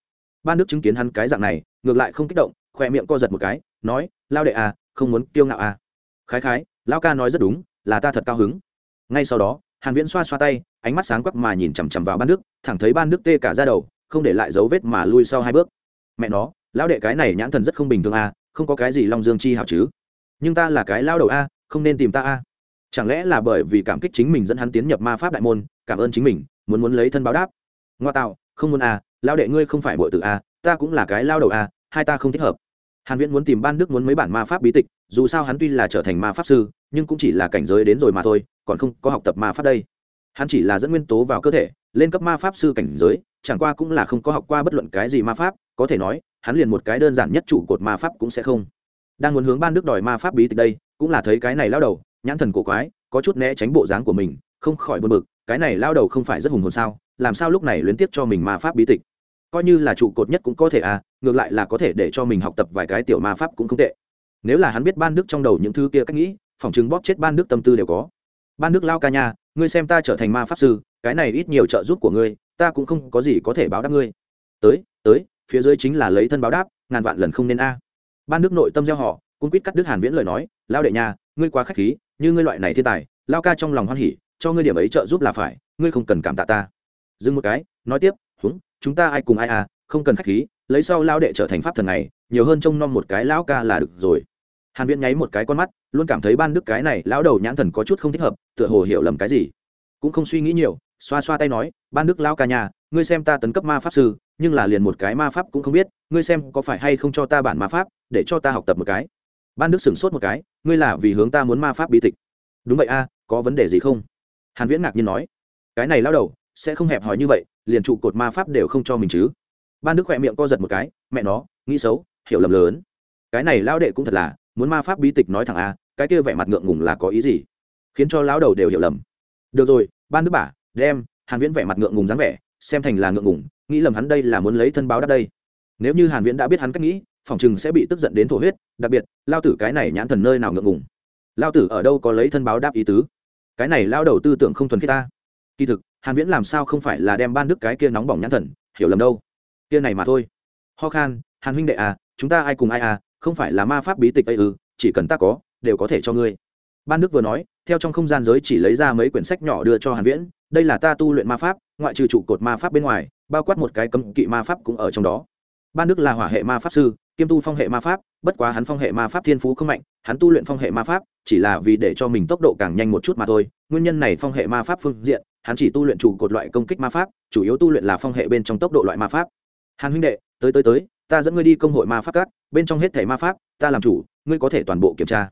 ban đức chứng kiến hắn cái dạng này ngược lại không kích động khoe miệng co giật một cái nói lao đệ à không muốn kiêu ngạo à khái khái Lão ca nói rất đúng là ta thật cao hứng. Ngay sau đó hàn viễn xoa xoa tay ánh mắt sáng quắc mà nhìn chằm chằm vào ban đức thẳng thấy ban đức tê cả ra đầu không để lại dấu vết mà lui sau hai bước. Mẹ nó lão đệ cái này nhãn thần rất không bình thường a à, không có cái gì long dương chi hảo chứ. Nhưng ta là cái lao đầu a không nên tìm ta a. Chẳng lẽ là bởi vì cảm kích chính mình dẫn hắn tiến nhập ma pháp đại môn cảm ơn chính mình muốn muốn lấy thân báo đáp. Ngoa tạo không muốn a Lão đệ ngươi không phải bội tử a ta cũng là cái lao đầu a hai ta không thích hợp hàn viễn muốn tìm ban đức muốn mấy bản ma pháp bí tịch, dù sao hắn tuy là trở thành ma pháp sư, nhưng cũng chỉ là cảnh giới đến rồi mà thôi, còn không có học tập ma pháp đây. Hắn chỉ là dẫn nguyên tố vào cơ thể, lên cấp ma pháp sư cảnh giới, chẳng qua cũng là không có học qua bất luận cái gì ma pháp, có thể nói, hắn liền một cái đơn giản nhất trụ cột ma pháp cũng sẽ không. Đang muốn hướng ban đức đòi ma pháp bí tịch đây, cũng là thấy cái này lao đầu, nhãn thần cổ quái, có chút né tránh bộ dáng của mình, không khỏi buồn bực, cái này lao đầu không phải rất hùng hồn sao, làm sao lúc này luyến tiếp cho mình ma pháp bí tịch coi như là trụ cột nhất cũng có thể à ngược lại là có thể để cho mình học tập vài cái tiểu ma pháp cũng không tệ. Nếu là hắn biết ban đức trong đầu những thứ kia cách nghĩ, phòng chứng bóp chết ban đức tâm tư đều có. Ban đức lao ca nha, ngươi xem ta trở thành ma pháp sư, cái này ít nhiều trợ giúp của ngươi, ta cũng không có gì có thể báo đáp ngươi. Tới tới, phía dưới chính là lấy thân báo đáp, ngàn vạn lần không nên a. Ban đức nội tâm gieo họ cung quýt cắt đức hàn viễn lời nói, lao đệ nha, ngươi quá khách khí, như ngươi loại này thiên tài, lao ca trong lòng hoan hỉ, cho ngươi điểm ấy trợ giúp là phải, ngươi không cần cảm tạ ta. Dừng một cái, nói tiếp, húng chúng ta ai cùng ai à không cần khách khí, lấy sau lao đệ trở thành pháp thần này, nhiều hơn trông nom một cái lão ca là được rồi. Hàn viễn nháy một cái con mắt, luôn cảm thấy ban đức cái này lão đầu nhãn thần có chút không thích hợp, tựa hồ hiểu lầm cái gì. Cũng không suy nghĩ nhiều, xoa xoa tay nói, ban đức lão ca nhà, ngươi xem ta tấn cấp ma pháp sư, nhưng là liền một cái ma pháp cũng không biết, ngươi xem có phải hay không cho ta bản ma pháp, để cho ta học tập một cái. Ban đức sửng sốt một cái, ngươi là vì hướng ta muốn ma pháp bí tịch. Đúng vậy a, có vấn đề gì không? Hàn viễn ngạc nhiên nói, cái này lão đầu sẽ không hẹp hòi như vậy, liền trụ cột ma pháp đều không cho mình chứ. Ban đức khỏe miệng co giật một cái, mẹ nó, nghĩ xấu, hiểu lầm lớn. Cái này lão đệ cũng thật là, muốn ma pháp bí tịch nói thẳng a, cái kia vẻ mặt ngượng ngùng là có ý gì? Khiến cho lão đầu đều hiểu lầm. Được rồi, ban đức bả đem, hàn viễn vẻ mặt ngượng ngùng dáng vẻ, xem thành là ngượng ngùng, nghĩ lầm hắn đây là muốn lấy thân báo đáp đây. Nếu như hàn viễn đã biết hắn cách nghĩ, phòng chừng sẽ bị tức giận đến thổ huyết, đặc biệt, lao tử cái này nhãn thần nơi nào ngượng ngùng? Lao tử ở đâu có lấy thân báo đáp ý tứ? Cái này lao đầu tư tưởng không thuần khiết ta. Kỳ thực hàn viễn làm sao không phải là đem ban đức cái kia nóng bỏng nhãn thần, hiểu lầm đâu. Kia này mà thôi. Ho khan, hàn huynh đệ à chúng ta ai cùng ai à không phải là ma pháp bí tịch ấy ư, chỉ cần ta có, đều có thể cho ngươi. Ban đức vừa nói, theo trong không gian giới chỉ lấy ra mấy quyển sách nhỏ đưa cho hàn viễn, đây là ta tu luyện ma pháp, ngoại trừ trụ cột ma pháp bên ngoài, bao quát một cái cấm kỵ ma pháp cũng ở trong đó ban đức là hỏa hệ ma pháp sư, kiêm tu phong hệ ma pháp, bất quá hắn phong hệ ma pháp thiên phú không mạnh, hắn tu luyện phong hệ ma pháp, chỉ là vì để cho mình tốc độ càng nhanh một chút mà thôi. Nguyên nhân này phong hệ ma pháp phương diện, hắn chỉ tu luyện chủ cột loại công kích ma pháp, chủ yếu tu luyện là phong hệ bên trong tốc độ loại ma pháp. Hàn huynh đệ, tới tới tới, ta dẫn ngươi đi công hội ma pháp các, bên trong hết thẻ ma pháp, ta làm chủ, ngươi có thể toàn bộ kiểm tra.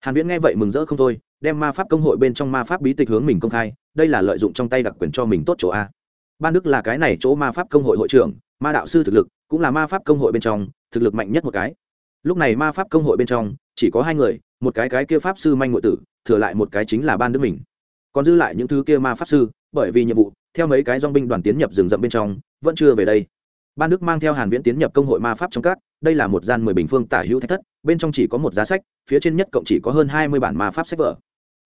Hàn viễn nghe vậy mừng rỡ không thôi, đem ma pháp công hội bên trong ma pháp bí tịch hướng mình công khai, đây là lợi dụng trong tay đặc quyền cho mình tốt chỗ a. Ban đức là cái này chỗ ma pháp công hội hội trưởng ma đạo sư thực lực, cũng là ma pháp công hội bên trong, thực lực mạnh nhất một cái. Lúc này ma pháp công hội bên trong, chỉ có hai người, một cái cái kia pháp sư manh ngụy tử, thừa lại một cái chính là ban đức mình. Còn dư lại những thứ kia ma pháp sư, bởi vì nhiệm vụ, theo mấy cái dong binh đoàn tiến nhập rừng rậm bên trong, vẫn chưa về đây. Ban đức mang theo hàn viễn tiến nhập công hội ma pháp trong các, đây là một gian mười bình phương tả hữu thách thất, bên trong chỉ có một giá sách, phía trên nhất cộng chỉ có hơn hai mươi bản ma pháp sách vở.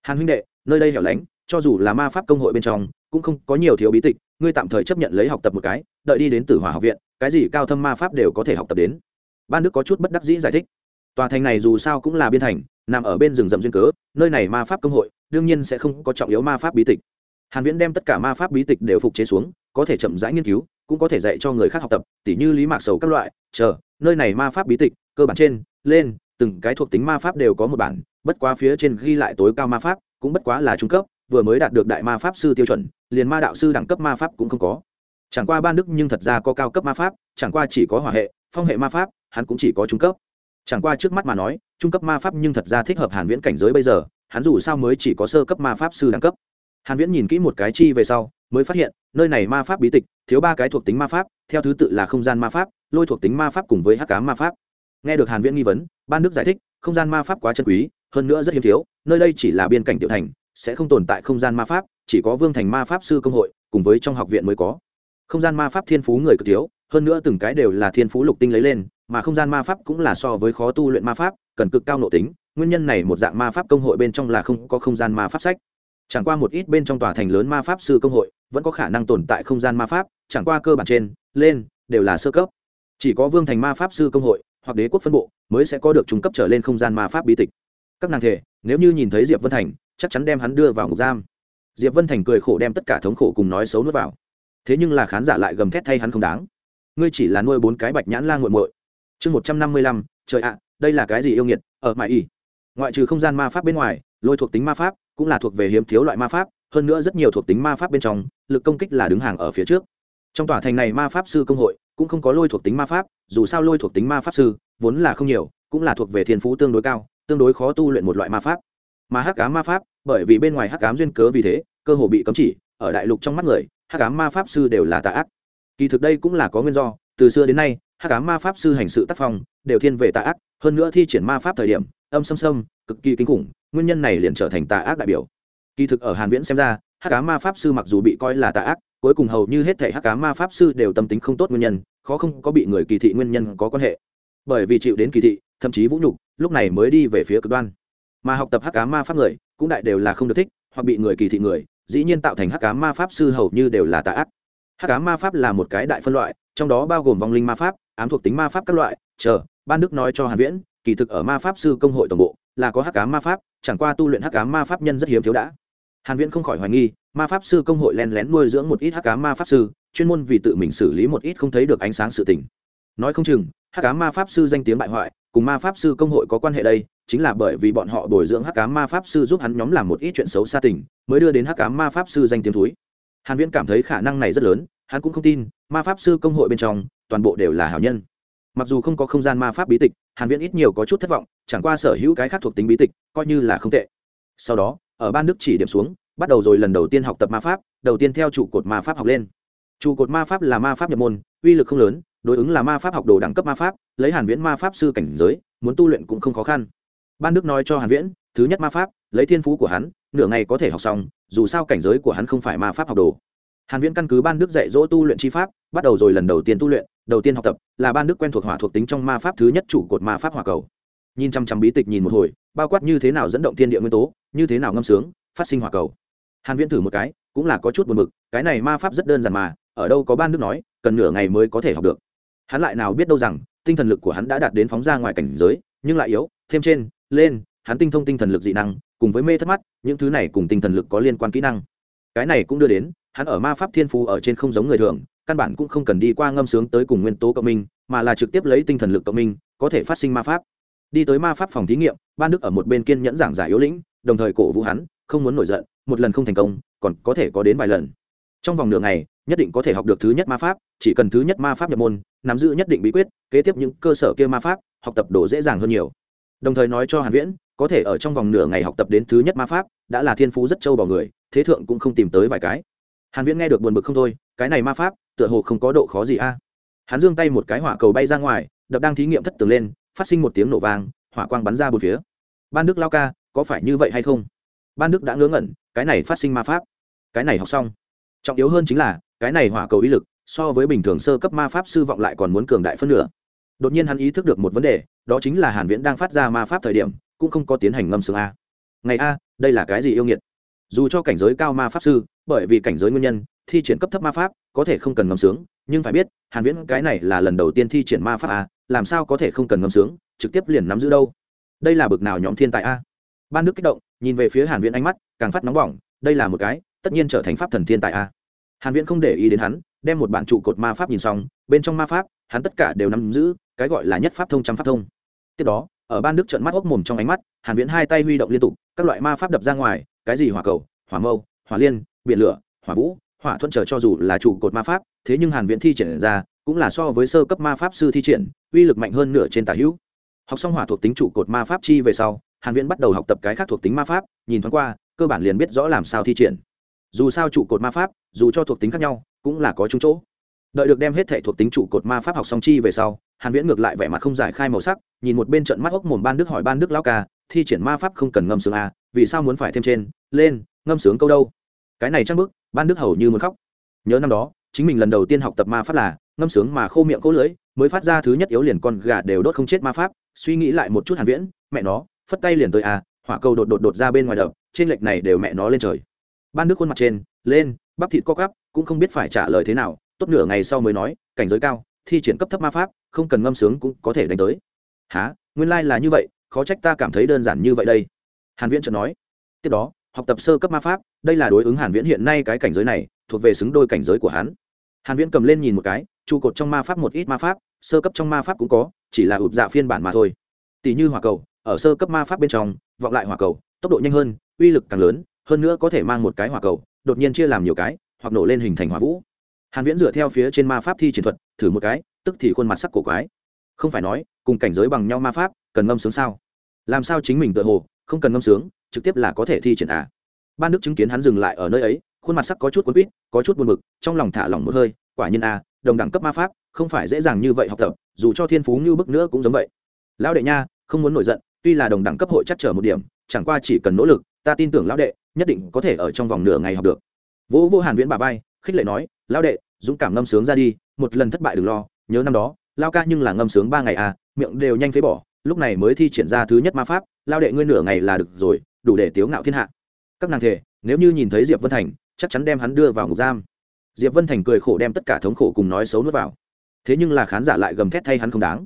Hàn huynh đệ, nơi đây hẻo lánh, cho dù là ma pháp công hội bên trong, cũng không có nhiều thiếu bí tịch, ngươi tạm thời chấp nhận lấy học tập một cái đợi đi đến tử hỏa học viện, cái gì cao thâm ma pháp đều có thể học tập đến. Ban đức có chút bất đắc dĩ giải thích. Tòa thành này dù sao cũng là biên thành, nằm ở bên rừng rậm duyên cớ, nơi này ma pháp công hội, đương nhiên sẽ không có trọng yếu ma pháp bí tịch. Hàn viễn đem tất cả ma pháp bí tịch đều phục chế xuống, có thể chậm rãi nghiên cứu, cũng có thể dạy cho người khác học tập, tỉ như lý mạc sầu các loại, chờ, nơi này ma pháp bí tịch, cơ bản trên, lên, từng cái thuộc tính ma pháp đều có một bản, bất quá phía trên ghi lại tối cao ma pháp, cũng bất quá là trung cấp, vừa mới đạt được đại ma pháp sư tiêu chuẩn, liền ma đạo sư đẳng cấp ma pháp cũng không có chẳng qua ban đức nhưng thật ra có cao cấp ma pháp, chẳng qua chỉ có hỏa hệ, phong hệ ma pháp, hắn cũng chỉ có trung cấp. Chẳng qua trước mắt mà nói, trung cấp ma pháp nhưng thật ra thích hợp hàn viễn cảnh giới bây giờ, hắn dù sao mới chỉ có sơ cấp ma pháp sư đẳng cấp. Hàn viễn nhìn kỹ một cái chi về sau, mới phát hiện, nơi này ma pháp bí tịch, thiếu ba cái thuộc tính ma pháp, theo thứ tự là không gian ma pháp, lôi thuộc tính ma pháp cùng với hắc ám ma pháp. Nghe được hàn viễn nghi vấn ban đức giải thích, không gian ma pháp quá chân quý, hơn nữa rất hiếm thiếu, nơi đây chỉ là biên cảnh tiểu thành, sẽ không tồn tại không gian ma pháp, chỉ có vương thành ma pháp sư công hội, cùng với trong học viện mới có không gian ma pháp thiên phú người cực thiếu, hơn nữa từng cái đều là thiên phú lục tinh lấy lên, mà không gian ma pháp cũng là so với khó tu luyện ma pháp, cần cực cao nội tính, nguyên nhân này một dạng ma pháp công hội bên trong là không có không gian ma pháp sách. Chẳng qua một ít bên trong tòa thành lớn ma pháp sư công hội, vẫn có khả năng tồn tại không gian ma pháp, chẳng qua cơ bản trên, lên, đều là sơ cấp. Chỉ có vương thành ma pháp sư công hội, hoặc đế quốc phân bộ, mới sẽ có được trung cấp trở lên không gian ma pháp bí tịch. Các nàng thể, nếu như nhìn thấy diệp vân thành, chắc chắn đem hắn đưa vào ngục giam. Diệp vân thành cười khổ đem tất cả thống khổ cùng nói xấu nuốt vào thế nhưng là khán giả lại gầm thét thay hắn không đáng. Ngươi chỉ là nuôi bốn cái bạch nhãn la nguội muội. Chương một trăm năm mươi lăm, trời ạ, đây là cái gì yêu nghiệt, ở mãi y ngoại trừ không gian ma pháp bên ngoài, lôi thuộc tính ma pháp cũng là thuộc về hiếm thiếu loại ma pháp, hơn nữa rất nhiều thuộc tính ma pháp bên trong, lực công kích là đứng hàng ở phía trước. Trong tòa thành này ma pháp sư công hội cũng không có lôi thuộc tính ma pháp, dù sao lôi thuộc tính ma pháp sư vốn là không nhiều, cũng là thuộc về thiên phú tương đối cao, tương đối khó tu luyện một loại ma pháp. Mà hắc cá ma pháp, bởi vì bên ngoài hắc cám duyên cớ vì thế, cơ hồ bị cấm chỉ, ở đại lục trong mắt người hắc cám ma pháp sư đều là tà ác. Kỳ thực đây cũng là có nguyên do, từ xưa đến nay hắc cám ma pháp sư hành sự tác phong đều thiên về tà ác, hơn nữa thi triển ma pháp thời điểm, âm xâm xâm cực kỳ kinh khủng, nguyên nhân này liền trở thành tà ác đại biểu. Kỳ thực ở hàn viễn xem ra hắc cá ma pháp sư mặc dù bị coi là tà ác, cuối cùng hầu như hết thể hắc cá ma pháp sư đều tâm tính không tốt nguyên nhân, khó không có bị người kỳ thị nguyên nhân có quan hệ. Bởi vì chịu đến kỳ thị, thậm chí vũ nhục, lúc này mới đi về phía cực đoan. Mà học tập hắc cá ma pháp người, cũng đại đều là không được thích, hoặc bị người kỳ thị người dĩ nhiên tạo thành hắc cá ma pháp sư hầu như đều là tà ác. Hắc cá ma pháp là một cái đại phân loại, trong đó bao gồm vong linh ma pháp, ám thuộc tính ma pháp các loại. Chờ, ban đức nói cho hàn viễn, kỳ thực ở ma pháp sư công hội tổng bộ, là có hắc cá ma pháp, chẳng qua tu luyện hắc cá ma pháp nhân rất hiếm thiếu đã. Hàn viễn không khỏi hoài nghi, ma pháp sư công hội len lén nuôi dưỡng một ít hắc cá ma pháp sư, chuyên môn vì tự mình xử lý một ít không thấy được ánh sáng sự tình. Nói không chừng, hắc cá ma pháp sư danh tiếng bại hoại cùng ma pháp sư công hội có quan hệ đây, chính là bởi vì bọn họ bồi dưỡng hắc cá ma pháp sư giúp hắn nhóm làm một ít chuyện xấu xa tình, mới đưa đến hắc cá ma pháp sư danh tiếng thúi. Hàn viễn cảm thấy khả năng này rất lớn, hắn cũng không tin, ma pháp sư công hội bên trong, toàn bộ đều là hảo nhân. Mặc dù không có không gian ma pháp bí tịch, hàn viễn ít nhiều có chút thất vọng, chẳng qua sở hữu cái khác thuộc tính bí tịch, coi như là không tệ. Sau đó, ở ban đức chỉ điểm xuống, bắt đầu rồi lần đầu tiên học tập ma pháp, đầu tiên theo trụ cột ma pháp học lên. Trụ cột ma pháp là ma pháp nhập môn, uy lực không lớn đối ứng là ma pháp học đồ đẳng cấp ma pháp, lấy hàn viễn ma pháp sư cảnh giới, muốn tu luyện cũng không khó khăn. Ban đức nói cho hàn viễn, thứ nhất ma pháp, lấy thiên phú của hắn, nửa ngày có thể học xong, dù sao cảnh giới của hắn không phải ma pháp học đồ. Hàn viễn căn cứ ban đức dạy dỗ tu luyện chi pháp, bắt đầu rồi lần đầu tiên tu luyện, đầu tiên học tập, là ban đức quen thuộc hỏa thuộc tính trong ma pháp thứ nhất trụ cột ma pháp hỏa cầu. Nhìn chăm chăm bí tịch nhìn một hồi, bao quát như thế nào dẫn động thiên địa nguyên tố, như thế nào ngâm sướng, phát sinh hỏa cầu. Hàn viễn thử một cái, cũng là có chút buồn bực, cái này ma pháp rất đơn giản mà, ở đâu có ban đức nói, cần nửa ngày mới có thể học được hắn lại nào biết đâu rằng, tinh thần lực của hắn đã đạt đến phóng ra ngoài cảnh giới, nhưng lại yếu, thêm trên, lên, hắn tinh thông tinh thần lực dị năng, cùng với mê thất mắt, những thứ này cùng tinh thần lực có liên quan kỹ năng. Cái này cũng đưa đến, hắn ở ma pháp thiên phú ở trên không giống người thường, căn bản cũng không cần đi qua ngâm sướng tới cùng nguyên tố cộng minh, mà là trực tiếp lấy tinh thần lực cộng minh, có thể phát sinh ma pháp. Đi tới ma pháp phòng thí nghiệm, ban đức ở một bên kiên nhẫn giảng giải yếu lĩnh, đồng thời cổ vũ hắn, không muốn nổi giận, một lần không thành công, còn có thể có đến vài lần. Trong vòng nửa ngày nhất định có thể học được thứ nhất ma pháp, chỉ cần thứ nhất ma pháp nhập môn, nắm giữ nhất định bí quyết, kế tiếp những cơ sở kia ma pháp, học tập đồ dễ dàng hơn nhiều. Đồng thời nói cho hàn viễn, có thể ở trong vòng nửa ngày học tập đến thứ nhất ma pháp, đã là thiên phú rất trâu bỏ người, thế thượng cũng không tìm tới vài cái. Hàn viễn nghe được buồn bực không thôi, cái này ma pháp, tựa hồ không có độ khó gì a. Hắn giương tay một cái hỏa cầu bay ra ngoài, đập đang thí nghiệm thất tường lên, phát sinh một tiếng nổ vang, hỏa quang bắn ra bốn phía. Ban đức lao ca, có phải như vậy hay không? Ban đức đã ngớ ngẩn, cái này phát sinh ma pháp, cái này học xong trọng yếu hơn chính là, cái này hỏa cầu ý lực, so với bình thường sơ cấp ma pháp sư vọng lại còn muốn cường đại phân nửa. Đột nhiên hắn ý thức được một vấn đề, đó chính là hàn viễn đang phát ra ma pháp thời điểm, cũng không có tiến hành ngâm sướng a. Ngày a, đây là cái gì yêu nghiệt? Dù cho cảnh giới cao ma pháp sư, bởi vì cảnh giới nguyên nhân, thi triển cấp thấp ma pháp, có thể không cần ngâm sướng, nhưng phải biết, hàn viễn cái này là lần đầu tiên thi triển ma pháp a, làm sao có thể không cần ngâm sướng, trực tiếp liền nắm giữ đâu? Đây là bực nào nhóm thiên tài a? Ban đức kích động, nhìn về phía hàn viễn ánh mắt, càng phát nóng bỏng, đây là một cái tất nhiên trở thành pháp thần thiên tài a. Hàn viễn không để ý đến hắn, đem một bản trụ cột ma pháp nhìn xong, bên trong ma pháp, hắn tất cả đều nắm giữ, cái gọi là nhất pháp thông trăm pháp thông. Tiếp đó, ở ban đức trợn mắt ốc mồm trong ánh mắt, hàn viễn hai tay huy động liên tục, các loại ma pháp đập ra ngoài, cái gì hỏa cầu, hỏa mâu, hỏa liên, biển lửa, hỏa vũ, hỏa thuận trở cho dù là trụ cột ma pháp, thế nhưng hàn viễn thi triển ra, cũng là so với sơ cấp ma pháp sư thi triển, uy lực mạnh hơn nửa trên tả hữu. Học xong hỏa thuộc tính trụ cột ma pháp chi về sau, hàn viễn bắt đầu học tập cái khác thuộc tính ma pháp, nhìn thoáng qua, cơ bản liền biết rõ làm sao thi triển dù sao trụ cột ma pháp dù cho thuộc tính khác nhau cũng là có chung chỗ. Đợi được đem hết thể thuộc tính trụ cột ma pháp học xong chi về sau hàn viễn ngược lại vẻ mặt không giải khai màu sắc nhìn một bên trận mắt ốc mồm ban đức hỏi ban đức lão ca thi triển ma pháp không cần ngâm sướng à vì sao muốn phải thêm trên lên ngâm sướng câu đâu? Cái này chắc bước, ban đức hầu như muốn khóc. Nhớ năm đó chính mình lần đầu tiên học tập ma pháp là ngâm sướng mà khô miệng khô lưỡi mới phát ra thứ nhất yếu liền con gà đều đốt không chết ma pháp suy nghĩ lại một chút hàn viễn mẹ nó phất tay liền tới à hỏa cầu đột đột đột ra bên ngoài đập trên lệch này đều mẹ nó lên trời ban đức khuôn mặt trên, lên, bắp thịt co cắp cũng không biết phải trả lời thế nào, tốt nửa ngày sau mới nói, cảnh giới cao, thi triển cấp thấp ma pháp, không cần ngâm sướng cũng có thể đánh tới. Há nguyên lai là như vậy, khó trách ta cảm thấy đơn giản như vậy đây. Hàn viễn chợt nói. Tiếp đó, học tập sơ cấp ma pháp, đây là đối ứng hàn viễn hiện nay cái cảnh giới này, thuộc về xứng đôi cảnh giới của hắn. Hàn viễn cầm lên nhìn một cái, trụ cột trong ma pháp một ít ma pháp, sơ cấp trong ma pháp cũng có, chỉ là ụp dạ phiên bản mà thôi. Tỷ như hỏa cầu, ở sơ cấp ma pháp bên trong, vọng lại hỏa cầu, tốc độ nhanh hơn, uy lực càng lớn hơn nữa có thể mang một cái hỏa cầu, đột nhiên chia làm nhiều cái, hoặc nổ lên hình thành hỏa vũ. Hàn viễn dựa theo phía trên ma pháp thi triển thuật, thử một cái, tức thì khuôn mặt sắc cổ quái. Không phải nói, cùng cảnh giới bằng nhau ma pháp, cần ngâm sướng sao? Làm sao chính mình tự hồ, không cần ngâm sướng, trực tiếp là có thể thi triển à? Ban đức chứng kiến hắn dừng lại ở nơi ấy, khuôn mặt sắc có chút cuốn quýt, có chút buồn bực, trong lòng thả lỏng một hơi, quả nhiên à đồng đẳng cấp ma pháp, không phải dễ dàng như vậy học tập, dù cho thiên phú như bức nữa cũng giống vậy. Lão đệ nha, không muốn nổi giận, tuy là đồng đẳng cấp hội chắc trở một điểm, chẳng qua chỉ cần nỗ lực, ta tin tưởng lão đệ nhất định có thể ở trong vòng nửa ngày học được. Vũ vô hàn viễn bà vai, khích lệ nói lao đệ, dũng cảm ngâm sướng ra đi, một lần thất bại đừng lo, nhớ năm đó lao ca nhưng là ngâm sướng ba ngày à miệng đều nhanh phế bỏ, lúc này mới thi triển ra thứ nhất ma pháp lao đệ ngươi nửa ngày là được rồi, đủ để tiếu ngạo thiên hạ. Các nàng thể nếu như nhìn thấy diệp vân thành, chắc chắn đem hắn đưa vào ngục giam. Diệp vân thành cười khổ đem tất cả thống khổ cùng nói xấu nuốt vào. Thế nhưng là khán giả lại gầm thét thay hắn không đáng.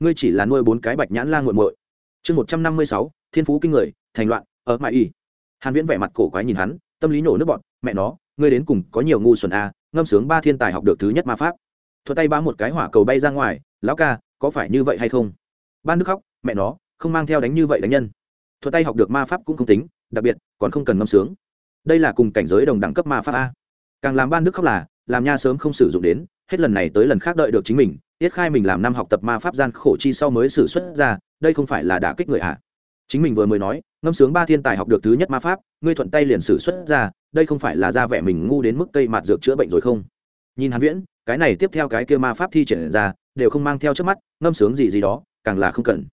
Ngươi chỉ là nuôi bốn cái bạch nhãn lan nguội muội. Chương một trăm năm mươi sáu, thiên phú kinh người, thành loạn, ở mãi y hàn viễn vẻ mặt cổ quái nhìn hắn tâm lý nổ nước bọn mẹ nó ngươi đến cùng có nhiều ngu xuẩn a à, ngâm sướng ba thiên tài học được thứ nhất ma pháp. Thuật tay bá một cái hỏa cầu bay ra ngoài lão ca có phải như vậy hay không? Ban đức khóc mẹ nó không mang theo đánh như vậy đánh nhân. Thuật tay học được ma pháp cũng không tính đặc biệt còn không cần ngâm sướng. Đây là cùng cảnh giới đồng đẳng cấp ma pháp a. Càng làm ban đức khóc là làm nha sớm không sử dụng đến hết lần này tới lần khác đợi được chính mình tiết khai mình làm năm học tập ma pháp gian khổ chi sau mới xử xuất ra đây không phải là đả kích người ạ à chính mình vừa mới nói, ngâm sướng ba thiên tài học được thứ nhất ma pháp, ngươi thuận tay liền xử xuất ra, đây không phải là ra vẻ mình ngu đến mức cây mạt dược chữa bệnh rồi không? Nhìn hàn viễn, cái này tiếp theo cái kia ma pháp thi triển ra, đều không mang theo trước mắt, ngâm sướng gì gì đó, càng là không cần.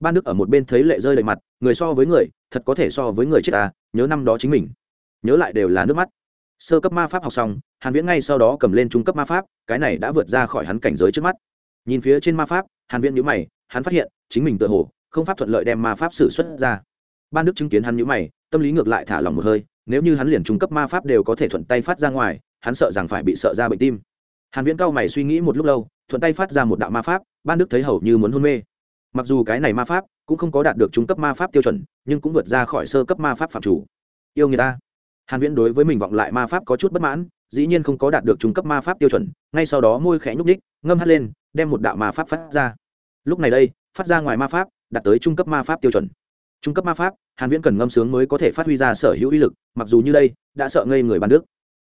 Ban đức ở một bên thấy lệ rơi lệ mặt, người so với người, thật có thể so với người chết ta nhớ năm đó chính mình. Nhớ lại đều là nước mắt. Sơ cấp ma pháp học xong, hàn viễn ngay sau đó cầm lên trung cấp ma pháp, cái này đã vượt ra khỏi hắn cảnh giới trước mắt. Nhìn phía trên ma pháp, hàn viễn nhíu mày, hắn phát hiện, chính mình tự hồ không pháp thuận lợi đem ma pháp sử xuất ra. Ban đức chứng kiến hắn như mày, tâm lý ngược lại thả lòng một hơi, nếu như hắn liền trung cấp ma pháp đều có thể thuận tay phát ra ngoài, hắn sợ rằng phải bị sợ ra bệnh tim. Hàn viễn cao mày suy nghĩ một lúc lâu, thuận tay phát ra một đạo ma pháp, ban đức thấy hầu như muốn hôn mê. Mặc dù cái này ma pháp cũng không có đạt được trung cấp ma pháp tiêu chuẩn, nhưng cũng vượt ra khỏi sơ cấp ma pháp phạm chủ. Yêu người ta. Hàn viễn đối với mình vọng lại ma pháp có chút bất mãn, dĩ nhiên không có đạt được trung cấp ma pháp tiêu chuẩn, ngay sau đó môi khẽ nhúc đích ngâm hát lên, đem một đạo ma pháp phát ra. Lúc này đây, phát ra ngoài ma pháp đạt tới trung cấp ma pháp tiêu chuẩn. Trung cấp ma pháp, hàn viễn cần ngâm sướng mới có thể phát huy ra sở hữu uy lực, mặc dù như đây, đã sợ ngây người ban đức.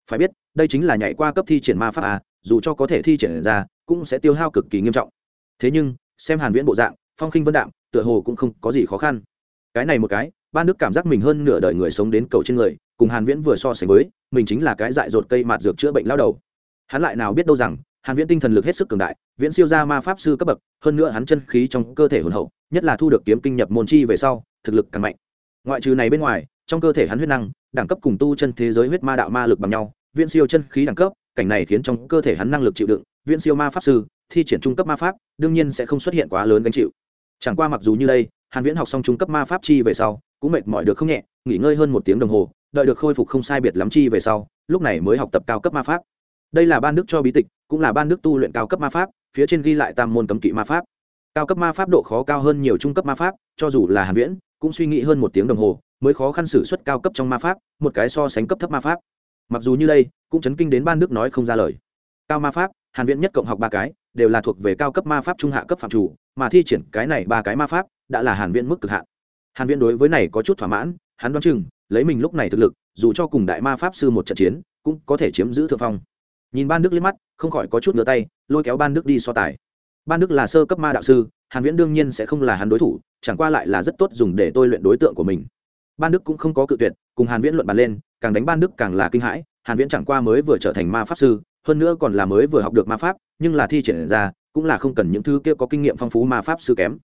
Phải biết, đây chính là nhảy qua cấp thi triển ma pháp à dù cho có thể thi triển ra, cũng sẽ tiêu hao cực kỳ nghiêm trọng. Thế nhưng, xem hàn viễn bộ dạng, phong khinh vân đạm, tựa hồ cũng không có gì khó khăn. Cái này một cái, ban đức cảm giác mình hơn nửa đời người sống đến cầu trên người, cùng hàn viễn vừa so sánh với, mình chính là cái dại dột cây mạt dược chữa bệnh lao đầu. Hắn lại nào biết đâu rằng, hàn viễn tinh thần lực hết sức cường đại, viễn siêu ra ma pháp sư cấp bậc, hơn nữa hắn chân khí trong cơ thể hồn hậu nhất là thu được kiếm kinh nhập môn chi về sau, thực lực càng mạnh. Ngoại trừ này bên ngoài, trong cơ thể hắn huyết năng, đẳng cấp cùng tu chân thế giới huyết ma đạo ma lực bằng nhau, viễn siêu chân khí đẳng cấp, cảnh này khiến trong cơ thể hắn năng lực chịu đựng, viễn siêu ma pháp sư, thi triển trung cấp ma pháp, đương nhiên sẽ không xuất hiện quá lớn gánh chịu. Chẳng qua mặc dù như đây, hàn viễn học xong trung cấp ma pháp chi về sau, cũng mệt mỏi được không nhẹ, nghỉ ngơi hơn một tiếng đồng hồ, đợi được khôi phục không sai biệt lắm chi về sau, lúc này mới học tập cao cấp ma pháp. Đây là ban đức cho bí tịch, cũng là ban đức tu luyện cao cấp ma pháp, phía trên ghi lại tam môn cấm kỵ ma pháp cao cấp ma pháp độ khó cao hơn nhiều trung cấp ma pháp, cho dù là hàn viễn, cũng suy nghĩ hơn một tiếng đồng hồ, mới khó khăn xử suất cao cấp trong ma pháp, một cái so sánh cấp thấp ma pháp. Mặc dù như đây, cũng chấn kinh đến ban đức nói không ra lời. Cao ma pháp, hàn viễn nhất cộng học ba cái, đều là thuộc về cao cấp ma pháp trung hạ cấp phạm chủ, mà thi triển cái này ba cái ma pháp, đã là hàn viễn mức cực hạn. Hàn viễn đối với này có chút thỏa mãn, hắn đoán chừng, lấy mình lúc này thực lực, dù cho cùng đại ma pháp sư một trận chiến, cũng có thể chiếm giữ thượng phong. Nhìn ban đức liếc mắt, không khỏi có chút ngửa tay, lôi kéo ban đức đi so tài ban đức là sơ cấp ma đạo sư, hàn viễn đương nhiên sẽ không là hắn đối thủ, chẳng qua lại là rất tốt dùng để tôi luyện đối tượng của mình. Ban đức cũng không có cự tuyệt, cùng hàn viễn luận bàn lên, càng đánh ban đức càng là kinh hãi, hàn viễn chẳng qua mới vừa trở thành ma pháp sư, hơn nữa còn là mới vừa học được ma pháp, nhưng là thi triển ra, cũng là không cần những thứ kia có kinh nghiệm phong phú ma pháp sư kém.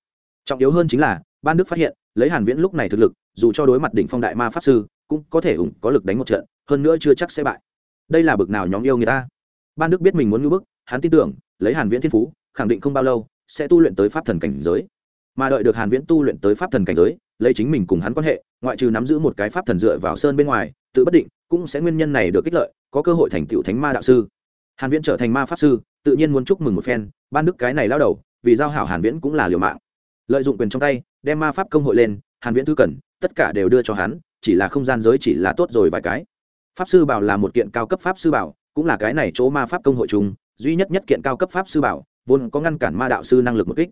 Trọng yếu hơn chính là, ban đức phát hiện, lấy hàn viễn lúc này thực lực, dù cho đối mặt đỉnh phong đại ma pháp sư, cũng có thể ủng, có lực đánh một trận, hơn nữa chưa chắc sẽ bại. Đây là bực nào nhóm yêu người ta? Ban đức biết mình muốn ngưỡng bức, hắn tin tưởng, lấy hàn viễn thiên phú khẳng định không bao lâu, sẽ tu luyện tới pháp thần cảnh giới. Mà đợi được hàn viễn tu luyện tới pháp thần cảnh giới, lấy chính mình cùng hắn quan hệ, ngoại trừ nắm giữ một cái pháp thần dựa vào sơn bên ngoài, tự bất định, cũng sẽ nguyên nhân này được kích lợi, có cơ hội thành tựu thánh ma đạo sư. Hàn viễn trở thành ma pháp sư, tự nhiên muốn chúc mừng một phen, ban đức cái này lao đầu, vì giao hảo hàn viễn cũng là liều mạng. Lợi dụng quyền trong tay, đem ma pháp công hội lên, hàn viễn thứ cần, tất cả đều đưa cho hắn, chỉ là không gian giới chỉ là tốt rồi vài cái. Pháp sư bảo là một kiện cao cấp pháp sư bảo, cũng là cái này chỗ ma pháp công hội chung, duy nhất nhất kiện cao cấp pháp sư bảo vốn có ngăn cản ma đạo sư năng lực một kích.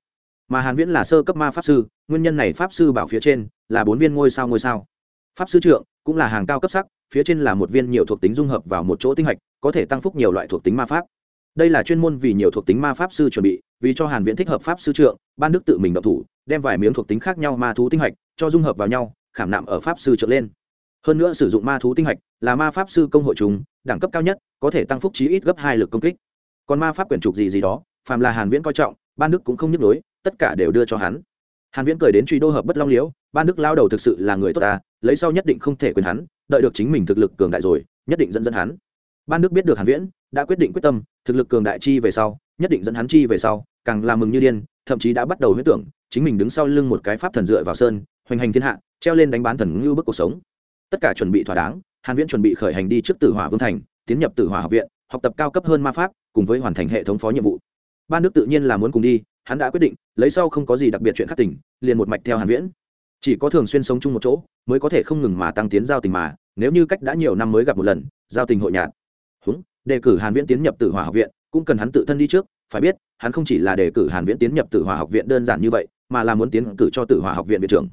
Mà hàn viễn là sơ cấp ma pháp sư, nguyên nhân này pháp sư bảo phía trên là bốn viên ngôi sao ngôi sao. Pháp sư trưởng cũng là hàng cao cấp sắc, phía trên là một viên nhiều thuộc tính dung hợp vào một chỗ tinh hạch, có thể tăng phúc nhiều loại thuộc tính ma pháp. Đây là chuyên môn vì nhiều thuộc tính ma pháp sư chuẩn bị, vì cho hàn viễn thích hợp pháp sư trượng, ban đức tự mình động thủ, đem vài miếng thuộc tính khác nhau ma thú tinh hạch cho dung hợp vào nhau, khảm nạm ở pháp sư trượng lên. Hơn nữa sử dụng ma thú tinh hạch là ma pháp sư công hội chúng, đẳng cấp cao nhất, có thể tăng phúc chí ít gấp hai lực công kích. Còn ma pháp quyển trục gì gì đó phàm là hàn viễn coi trọng, ban đức cũng không nhức đối tất cả đều đưa cho hắn. Hàn viễn cười đến truy đô hợp bất long liễu, ban đức lao đầu thực sự là người tốt ta, lấy sau nhất định không thể quyền hắn, đợi được chính mình thực lực cường đại rồi, nhất định dẫn dẫn hắn. Ban đức biết được hàn viễn đã quyết định quyết tâm, thực lực cường đại chi về sau, nhất định dẫn hắn chi về sau, càng làm mừng như điên, thậm chí đã bắt đầu huyết tưởng, chính mình đứng sau lưng một cái pháp thần dựa vào sơn, hoành hành thiên hạ, treo lên đánh bán thần ngưu bức cuộc sống. Tất cả chuẩn bị thỏa đáng, hàn viễn chuẩn bị khởi hành đi trước tử hỏa vương thành, tiến nhập tử hỏa học viện, học tập cao cấp hơn ma pháp, cùng với hoàn thành hệ thống phó nhiệm vụ ban đức tự nhiên là muốn cùng đi, hắn đã quyết định, lấy sau không có gì đặc biệt chuyện khác tỉnh liền một mạch theo hàn viễn. Chỉ có thường xuyên sống chung một chỗ, mới có thể không ngừng mà tăng tiến giao tình mà, nếu như cách đã nhiều năm mới gặp một lần, giao tình hội nhạt. Húng, đề cử hàn viễn tiến nhập tử hỏa học viện, cũng cần hắn tự thân đi trước, phải biết, hắn không chỉ là đề cử hàn viễn tiến nhập tử hỏa học viện đơn giản như vậy, mà là muốn tiến cử cho tử hỏa học viện viện trưởng.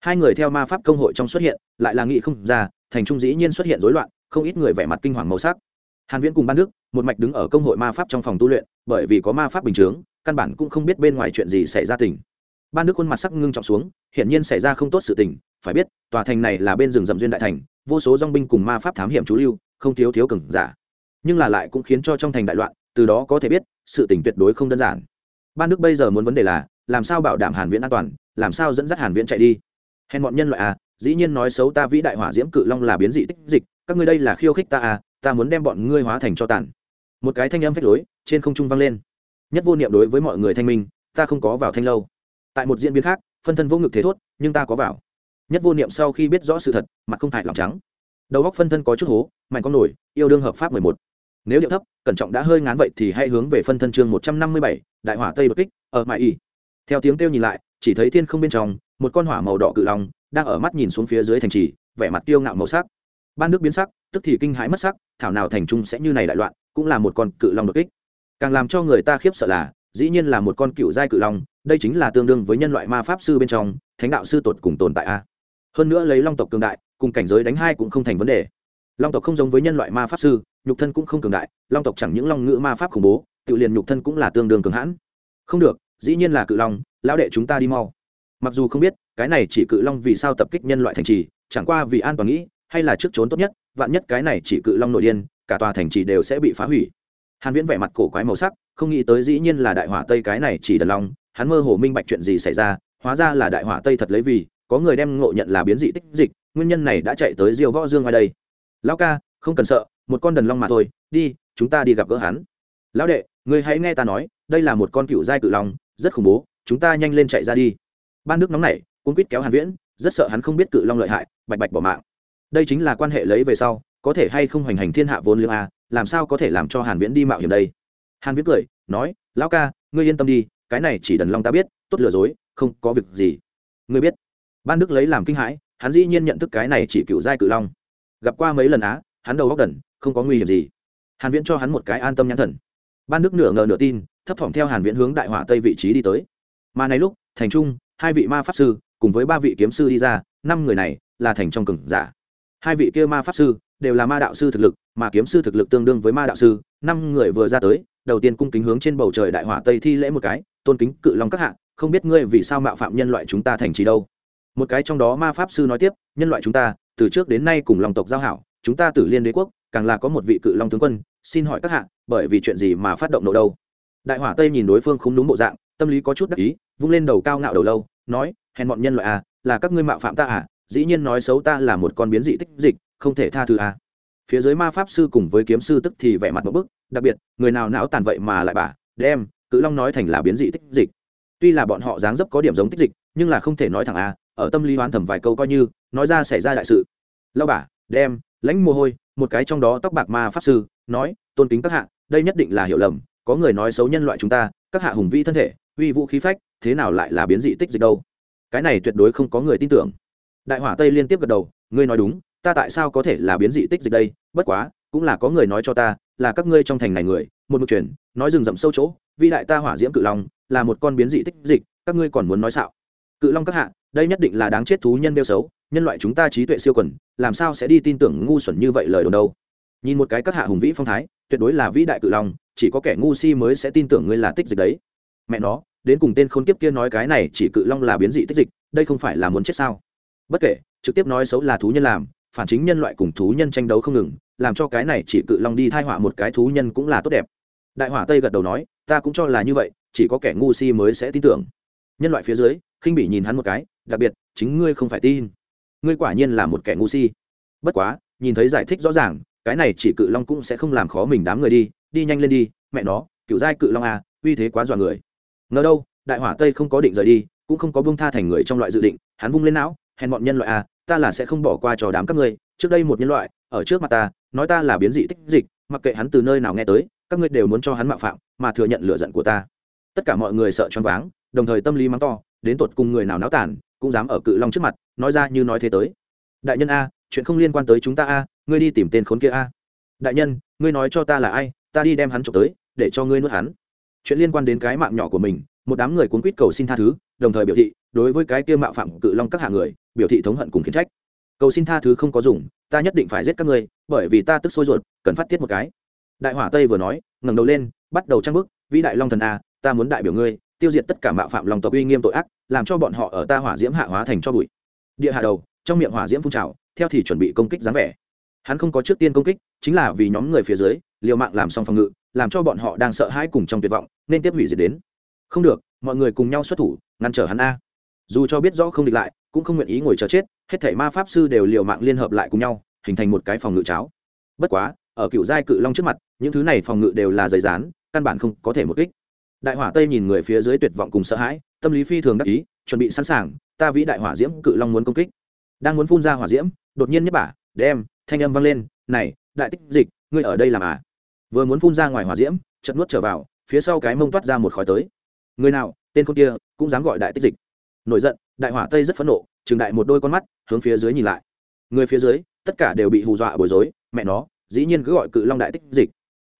Hai người theo ma pháp công hội trong xuất hiện, lại là nghị không ra, thành trung dĩ nhiên xuất hiện rối loạn, không ít người vẻ mặt kinh hoàng màu sắc. Hàn viễn cùng ban đức một mạch đứng ở công hội ma pháp trong phòng tu luyện, bởi vì có ma pháp bình chướng, căn bản cũng không biết bên ngoài chuyện gì xảy ra tình. Ban đức khuôn mặt sắc ngưng trọng xuống, hiển nhiên xảy ra không tốt sự tình, phải biết, tòa thành này là bên rừng rậm duyên đại thành, vô số dong binh cùng ma pháp thám hiểm chú lưu, không thiếu thiếu cường giả. Nhưng là lại cũng khiến cho trong thành đại loạn, từ đó có thể biết, sự tình tuyệt đối không đơn giản. Ban đức bây giờ muốn vấn đề là, làm sao bảo đảm hàn viễn an toàn, làm sao dẫn dắt hàn viễn chạy đi? Hèn bọn nhân loại à dĩ nhiên nói xấu ta vĩ đại hỏa diễm cự long là biến dị tích dịch, các ngươi đây là khiêu khích ta à ta muốn đem bọn ngươi hóa thành cho tàn một cái thanh âm phách lối trên không trung vang lên. Nhất vô niệm đối với mọi người thanh minh, ta không có vào thanh lâu. Tại một diễn biến khác, phân thân vô ngực thế thốt, nhưng ta có vào. Nhất vô niệm sau khi biết rõ sự thật, mặt không hại lòng trắng. Đầu góc phân thân có chút hố, mạnh con nổi, yêu đương hợp pháp mười một. Nếu điệu thấp, cẩn trọng đã hơi ngán vậy thì hãy hướng về phân thân chương một trăm năm mươi bảy, đại hỏa tây đột kích, ở mãi y. Theo tiếng kêu nhìn lại, chỉ thấy thiên không bên trong, một con hỏa màu đỏ cự long đang ở mắt nhìn xuống phía dưới thành trì, vẻ mặt tiêu ngạo màu sắc. Ban nước biến sắc, tức thì kinh hãi mất sắc, thảo nào thành trung sẽ như này đại loạn cũng là một con cự long đột kích. Càng làm cho người ta khiếp sợ là, dĩ nhiên là một con cựu giai cự long, đây chính là tương đương với nhân loại ma pháp sư bên trong, thánh đạo sư tột cùng tồn tại a. Hơn nữa lấy long tộc cường đại, cùng cảnh giới đánh hai cũng không thành vấn đề. Long tộc không giống với nhân loại ma pháp sư, nhục thân cũng không cường đại, long tộc chẳng những long ngữ ma pháp khủng bố, tự liền nhục thân cũng là tương đương cường hãn. Không được, dĩ nhiên là cự long, lão đệ chúng ta đi mau. Mặc dù không biết, cái này chỉ cự long vì sao tập kích nhân loại thành trì, chẳng qua vì an toàn nghĩ, hay là trước trốn tốt nhất, vạn nhất cái này chỉ cự long nội điên cả tòa thành trì đều sẽ bị phá hủy. Hàn viễn vẻ mặt cổ quái màu sắc, không nghĩ tới dĩ nhiên là đại hỏa tây cái này chỉ đần long, hắn mơ hồ minh bạch chuyện gì xảy ra, hóa ra là đại hỏa tây thật lấy vì, có người đem ngộ nhận là biến dị tích dịch, nguyên nhân này đã chạy tới diêu võ dương ngoài đây. Lão ca, không cần sợ, một con đần long mà thôi, đi, chúng ta đi gặp gỡ hắn. Lão đệ người hãy nghe ta nói, đây là một con cựu giai cự long, rất khủng bố, chúng ta nhanh lên chạy ra đi. Ban nước nóng này cũng quýt kéo hàn viễn, rất sợ hắn không biết cự long lợi hại, bạch bạch bỏ mạng. Đây chính là quan hệ lấy về sau có thể hay không hoành hành thiên hạ vốn lương a, làm sao có thể làm cho hàn viễn đi mạo hiểm đây? Hàn viễn cười, nói, lão ca, ngươi yên tâm đi, cái này chỉ đần long ta biết, tốt lừa dối, không có việc gì. Ngươi biết. Ban đức lấy làm kinh hãi, hắn dĩ nhiên nhận thức cái này chỉ cựu giai cự long. Gặp qua mấy lần á, hắn đầu góc đần, không có nguy hiểm gì. Hàn viễn cho hắn một cái an tâm nhãn thần. Ban đức nửa ngờ nửa tin, thấp thỏm theo hàn viễn hướng đại hỏa tây vị trí đi tới. Mà này lúc, thành trung, hai vị ma pháp sư, cùng với ba vị kiếm sư đi ra, năm người này là thành trong cường giả. Hai vị kia ma pháp sư đều là ma đạo sư thực lực, mà kiếm sư thực lực tương đương với ma đạo sư. Năm người vừa ra tới, đầu tiên cung kính hướng trên bầu trời đại hỏa tây thi lễ một cái, tôn kính cự long các hạ, không biết ngươi vì sao mạo phạm nhân loại chúng ta thành trì đâu. Một cái trong đó ma pháp sư nói tiếp, nhân loại chúng ta, từ trước đến nay cùng lòng tộc giao hảo, chúng ta tử liên đế quốc, càng là có một vị cự long tướng quân, xin hỏi các hạ, bởi vì chuyện gì mà phát động nộ đâu? Đại hỏa tây nhìn đối phương không đúng bộ dạng, tâm lý có chút đắc ý, vung lên đầu cao ngạo đầu lâu, nói, hèn bọn nhân loại à là các ngươi mạo phạm ta à? Dĩ nhiên nói xấu ta là một con biến dị tích dịch không thể tha thứ à. Phía dưới ma pháp sư cùng với kiếm sư tức thì vẻ mặt một bức, đặc biệt, người nào não tàn vậy mà lại bà đem, cự long nói thành là biến dị tích dịch. Tuy là bọn họ dáng dấp có điểm giống tích dịch, nhưng là không thể nói thẳng à ở tâm lý hoán thầm vài câu coi như, nói ra xảy ra đại sự. Lao bà đem, lãnh mồ hôi, một cái trong đó tóc bạc ma pháp sư, nói, tôn kính các hạ, đây nhất định là hiểu lầm, có người nói xấu nhân loại chúng ta, các hạ hùng vĩ thân thể, uy vũ khí phách, thế nào lại là biến dị tích dịch đâu? Cái này tuyệt đối không có người tin tưởng. Đại hỏa tây liên tiếp gật đầu, ngươi nói đúng ta tại sao có thể là biến dị tích dịch đây? Bất quá, cũng là có người nói cho ta, là các ngươi trong thành này người, một mực truyền, nói rừng rậm sâu chỗ, vĩ đại ta hỏa diễm cự long, là một con biến dị tích dịch, các ngươi còn muốn nói xạo? Cự long các hạ, đây nhất định là đáng chết thú nhân đeo xấu, nhân loại chúng ta trí tuệ siêu quần, làm sao sẽ đi tin tưởng ngu xuẩn như vậy lời đồn đâu? Nhìn một cái các hạ hùng vĩ phong thái, tuyệt đối là vĩ đại cự long, chỉ có kẻ ngu si mới sẽ tin tưởng ngươi là tích dịch đấy. Mẹ nó, đến cùng tên khốn kiếp kia nói cái này chỉ cự long là biến dị tích dịch, đây không phải là muốn chết sao? Bất kể, trực tiếp nói xấu là thú nhân làm phản chính nhân loại cùng thú nhân tranh đấu không ngừng, làm cho cái này chỉ cự long đi thai họa một cái thú nhân cũng là tốt đẹp. Đại hỏa tây gật đầu nói, ta cũng cho là như vậy, chỉ có kẻ ngu si mới sẽ tin tưởng. Nhân loại phía dưới, khinh bị nhìn hắn một cái, đặc biệt, chính ngươi không phải tin. Ngươi quả nhiên là một kẻ ngu si. Bất quá, nhìn thấy giải thích rõ ràng, cái này chỉ cự long cũng sẽ không làm khó mình đám người đi đi nhanh lên đi, mẹ nó cựu giai cự long à uy thế quá dọa người. Ngờ đâu, đại hỏa tây không có định rời đi, cũng không có bông tha thành người trong loại dự định, hắn vung lên não, hèn bọn nhân loại à ta là sẽ không bỏ qua cho đám các ngươi, trước đây một nhân loại, ở trước mặt ta, nói ta là biến dị tích dịch, mặc kệ hắn từ nơi nào nghe tới, các ngươi đều muốn cho hắn mạo phạm, mà thừa nhận lựa giận của ta. Tất cả mọi người sợ choáng váng, đồng thời tâm lý mắng to, đến tột cùng người nào náo tản, cũng dám ở cự long trước mặt, nói ra như nói thế tới. Đại nhân a, chuyện không liên quan tới chúng ta a, ngươi đi tìm tên khốn kia a. Đại nhân, ngươi nói cho ta là ai, ta đi đem hắn trộm tới, để cho ngươi nuốt hắn. Chuyện liên quan đến cái mạng nhỏ của mình, một đám người cuốn quýt cầu xin tha thứ đồng thời biểu thị, đối với cái kia mạo phạm cự long các hạ người, biểu thị thống hận cùng khiến trách. Cầu xin tha thứ không có dùng, ta nhất định phải giết các ngươi, bởi vì ta tức sôi ruột, cần phát tiết một cái. Đại hỏa tây vừa nói, ngẩng đầu lên, bắt đầu trang bức vĩ đại long thần a ta muốn đại biểu ngươi, tiêu diệt tất cả mạo phạm lòng tộc uy nghiêm tội ác, làm cho bọn họ ở ta hỏa diễm hạ hóa thành cho bụi. Địa hạ đầu, trong miệng hỏa diễm phun trào, theo thì chuẩn bị công kích dáng vẻ. Hắn không có trước tiên công kích, chính là vì nhóm người phía dưới, liều mạng làm xong phòng ngự, làm cho bọn họ đang sợ hãi cùng trong tuyệt vọng, nên tiếp hủy diệt đến không được, mọi người cùng nhau xuất thủ, ngăn trở hắn a. Dù cho biết rõ không địch lại, cũng không nguyện ý ngồi chờ chết, hết thảy ma pháp sư đều liều mạng liên hợp lại cùng nhau, hình thành một cái phòng ngự cháo. Bất quá, ở cựu giai cự long trước mặt, những thứ này phòng ngự đều là giấy rán căn bản không có thể một kích. Đại hỏa tây nhìn người phía dưới tuyệt vọng cùng sợ hãi, tâm lý phi thường đắc ý, chuẩn bị sẵn sàng, ta vĩ đại hỏa diễm cự long muốn công kích. Đang muốn phun ra hỏa diễm, đột nhiên nhất bả, đem, thanh âm vang lên, này, đại tích dịch, ngươi ở đây làm à? Vừa muốn phun ra ngoài hỏa diễm chật nuốt trở vào, phía sau cái mông toát ra một khói tới người nào, tên con kia, cũng dám gọi đại tích dịch. Nổi giận, đại hỏa tây rất phẫn nộ, trừng đại một đôi con mắt, hướng phía dưới nhìn lại. Người phía dưới, tất cả đều bị hù dọa bối rối, mẹ nó, dĩ nhiên cứ gọi cự long đại tích dịch.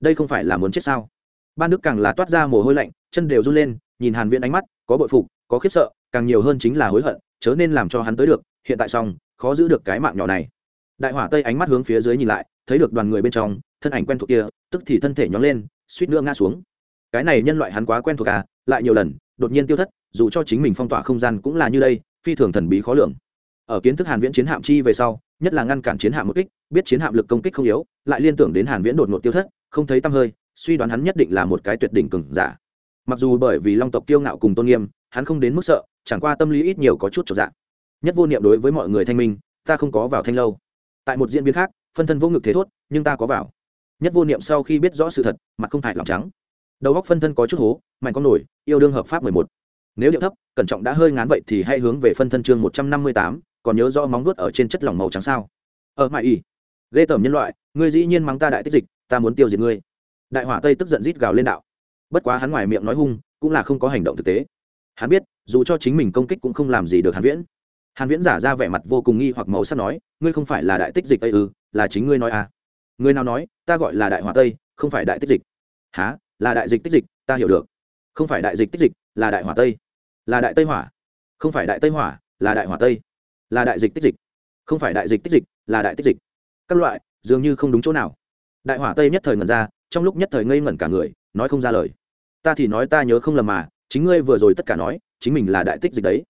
Đây không phải là muốn chết sao? Ban đức càng là toát ra mồ hôi lạnh, chân đều run lên, nhìn hàn viễn ánh mắt, có bội phục, có khiếp sợ, càng nhiều hơn chính là hối hận, chớ nên làm cho hắn tới được, hiện tại xong, khó giữ được cái mạng nhỏ này. Đại hỏa tây ánh mắt hướng phía dưới nhìn lại, thấy được đoàn người bên trong, thân ảnh quen thuộc kia, tức thì thân thể nhón lên, suýt nữa ngã xuống. Cái này nhân loại hắn quá quen thuộc à lại nhiều lần, đột nhiên tiêu thất, dù cho chính mình phong tỏa không gian cũng là như đây, phi thường thần bí khó lường. Ở kiến thức hàn viễn chiến hạm chi về sau, nhất là ngăn cản chiến hạm một kích, biết chiến hạm lực công kích không yếu, lại liên tưởng đến hàn viễn đột ngột tiêu thất, không thấy tâm hơi, suy đoán hắn nhất định là một cái tuyệt đỉnh cường giả. Mặc dù bởi vì long tộc kiêu ngạo cùng tôn nghiêm, hắn không đến mức sợ, chẳng qua tâm lý ít nhiều có chút trở dạng nhất vô niệm đối với mọi người thanh minh, ta không có vào thanh lâu. Tại một diễn biến khác, phân thân vô ngực thế thốt, nhưng ta có vào. Nhất vô niệm sau khi biết rõ sự thật, mặt không hại lòng trắng đầu góc phân thân có chút hố, mạnh con nổi, yêu đương hợp pháp mười một. Nếu điệu thấp, cẩn trọng đã hơi ngán vậy thì hãy hướng về phân thân chương một trăm năm mươi tám, còn nhớ rõ móng nuốt ở trên chất lỏng màu trắng sao? Ờ, ở mãi y ghê tởm nhân loại, ngươi dĩ nhiên mắng ta đại tích dịch, ta muốn tiêu diệt ngươi. Đại hỏa tây tức giận rít gào lên đạo. Bất quá hắn ngoài miệng nói hung, cũng là không có hành động thực tế. Hắn biết, dù cho chính mình công kích cũng không làm gì được hàn viễn. Hàn viễn giả ra vẻ mặt vô cùng nghi hoặc màu sắc nói, ngươi không phải là đại tích dịch tây ư? Là chính ngươi nói à? Ngươi nào nói, ta gọi là đại hỏa tây, không phải đại tích dịch. Há là đại dịch tích dịch, ta hiểu được. Không phải đại dịch tích dịch, là đại hỏa tây. Là đại tây hỏa. Không phải đại tây hỏa, là đại hỏa tây. Là đại dịch tích dịch. Không phải đại dịch tích dịch, là đại tích dịch. Các loại, dường như không đúng chỗ nào. Đại hỏa tây nhất thời ngẩn ra, trong lúc nhất thời ngây ngẩn cả người, nói không ra lời. Ta thì nói ta nhớ không lầm mà, chính ngươi vừa rồi tất cả nói, chính mình là đại tích dịch đấy.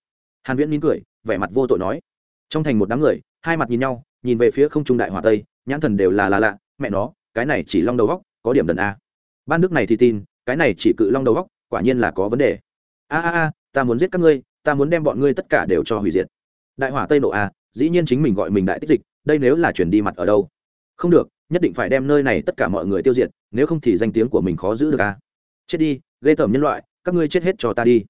Hàn viễn nín cười, vẻ mặt vô tội nói. Trong thành một đám người, hai mặt nhìn nhau, nhìn về phía không trung đại hỏa tây, nhãn thần đều là là lạ, mẹ nó, cái này chỉ long đầu góc, có điểm đần a ban đức này thì tin, cái này chỉ cự long đầu góc, quả nhiên là có vấn đề. A a a, ta muốn giết các ngươi, ta muốn đem bọn ngươi tất cả đều cho hủy diệt. Đại hỏa tây nộ a, dĩ nhiên chính mình gọi mình đại tích dịch, đây nếu là chuyển đi mặt ở đâu? Không được, nhất định phải đem nơi này tất cả mọi người tiêu diệt, nếu không thì danh tiếng của mình khó giữ được a. Chết đi, ghê tởm nhân loại, các ngươi chết hết cho ta đi.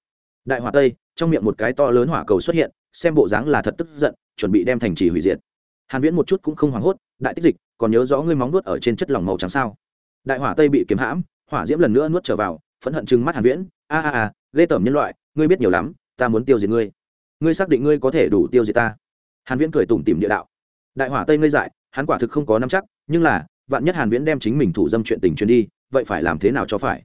Đại hỏa tây, trong miệng một cái to lớn hỏa cầu xuất hiện, xem bộ dáng là thật tức giận, chuẩn bị đem thành trì hủy diệt. Hàn viễn một chút cũng không hoảng hốt, đại tích dịch, còn nhớ rõ ngươi móng nuốt ở trên chất lỏng màu trắng sao? Đại hỏa tây bị kiếm hãm, hỏa diễm lần nữa nuốt trở vào, phẫn hận chừng mắt hàn viễn. A a a lê tẩm nhân loại, ngươi biết nhiều lắm, ta muốn tiêu diệt ngươi. Ngươi xác định ngươi có thể đủ tiêu diệt ta. Hàn viễn cười tủm tỉm địa đạo. Đại hỏa tây ngây dại, hắn quả thực không có nắm chắc, nhưng là, vạn nhất hàn viễn đem chính mình thủ dâm chuyện tình truyền đi, vậy phải làm thế nào cho phải?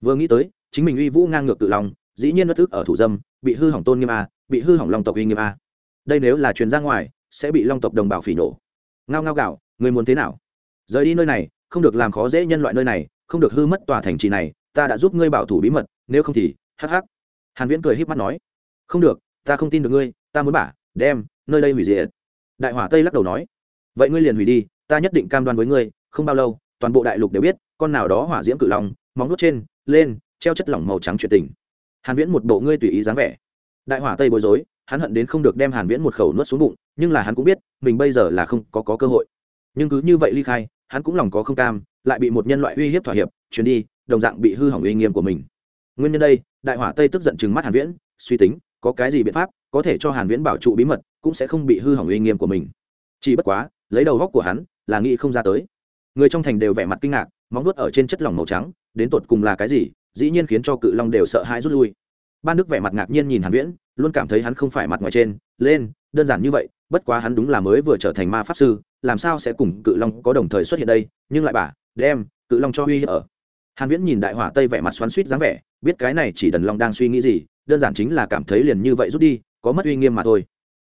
Vừa nghĩ tới, chính mình uy vũ ngang ngược tự lòng, dĩ nhiên bất thức ở thủ dâm, bị hư hỏng tôn nghiêm a, bị hư hỏng long tộc uy nghiêm a. Đây nếu là truyền ra ngoài, sẽ bị long tộc đồng bào phỉ nổ. Ngao ngao gạo người muốn thế nào? Rời đi nơi này không được làm khó dễ nhân loại nơi này không được hư mất tòa thành trì này ta đã giúp ngươi bảo thủ bí mật nếu không thì hắc hắc. Hàn viễn cười híp mắt nói không được ta không tin được ngươi ta muốn bả đem nơi đây hủy diệt. Đại hỏa tây lắc đầu nói vậy ngươi liền hủy đi ta nhất định cam đoan với ngươi không bao lâu toàn bộ đại lục đều biết con nào đó hỏa diễm cự long móng nuốt trên lên treo chất lỏng màu trắng chuyện tình. Hàn viễn một bộ ngươi tùy ý dáng vẻ. Đại hỏa tây bối rối hắn hận đến không được đem hàn viễn một khẩu nuốt xuống bụng nhưng là hắn cũng biết mình bây giờ là không có, có cơ hội. Nhưng cứ như vậy ly khai hắn cũng lòng có không cam, lại bị một nhân loại uy hiếp thỏa hiệp chuyến đi, đồng dạng bị hư hỏng uy nghiêm của mình. Nguyên nhân đây, đại hỏa tây tức giận chừng mắt hàn viễn, suy tính, có cái gì biện pháp có thể cho hàn viễn bảo trụ bí mật, cũng sẽ không bị hư hỏng uy nghiêm của mình. Chỉ bất quá, lấy đầu góc của hắn, là nghĩ không ra tới. Người trong thành đều vẻ mặt kinh ngạc, móng vuốt ở trên chất lỏng màu trắng, đến tột cùng là cái gì, dĩ nhiên khiến cho cự long đều sợ hãi rút lui. Ban đức vẻ mặt ngạc nhiên nhìn hàn viễn, luôn cảm thấy hắn không phải mặt ngoài trên, lên, đơn giản như vậy bất quá hắn đúng là mới vừa trở thành ma pháp sư, làm sao sẽ cùng cự long có đồng thời xuất hiện đây? Nhưng lại bà, đem cự long cho uy ở. Hàn viễn nhìn đại hỏa tây vẻ mặt xoắn xuýt dáng vẻ, biết cái này chỉ đần long đang suy nghĩ gì, đơn giản chính là cảm thấy liền như vậy rút đi, có mất uy nghiêm mà thôi.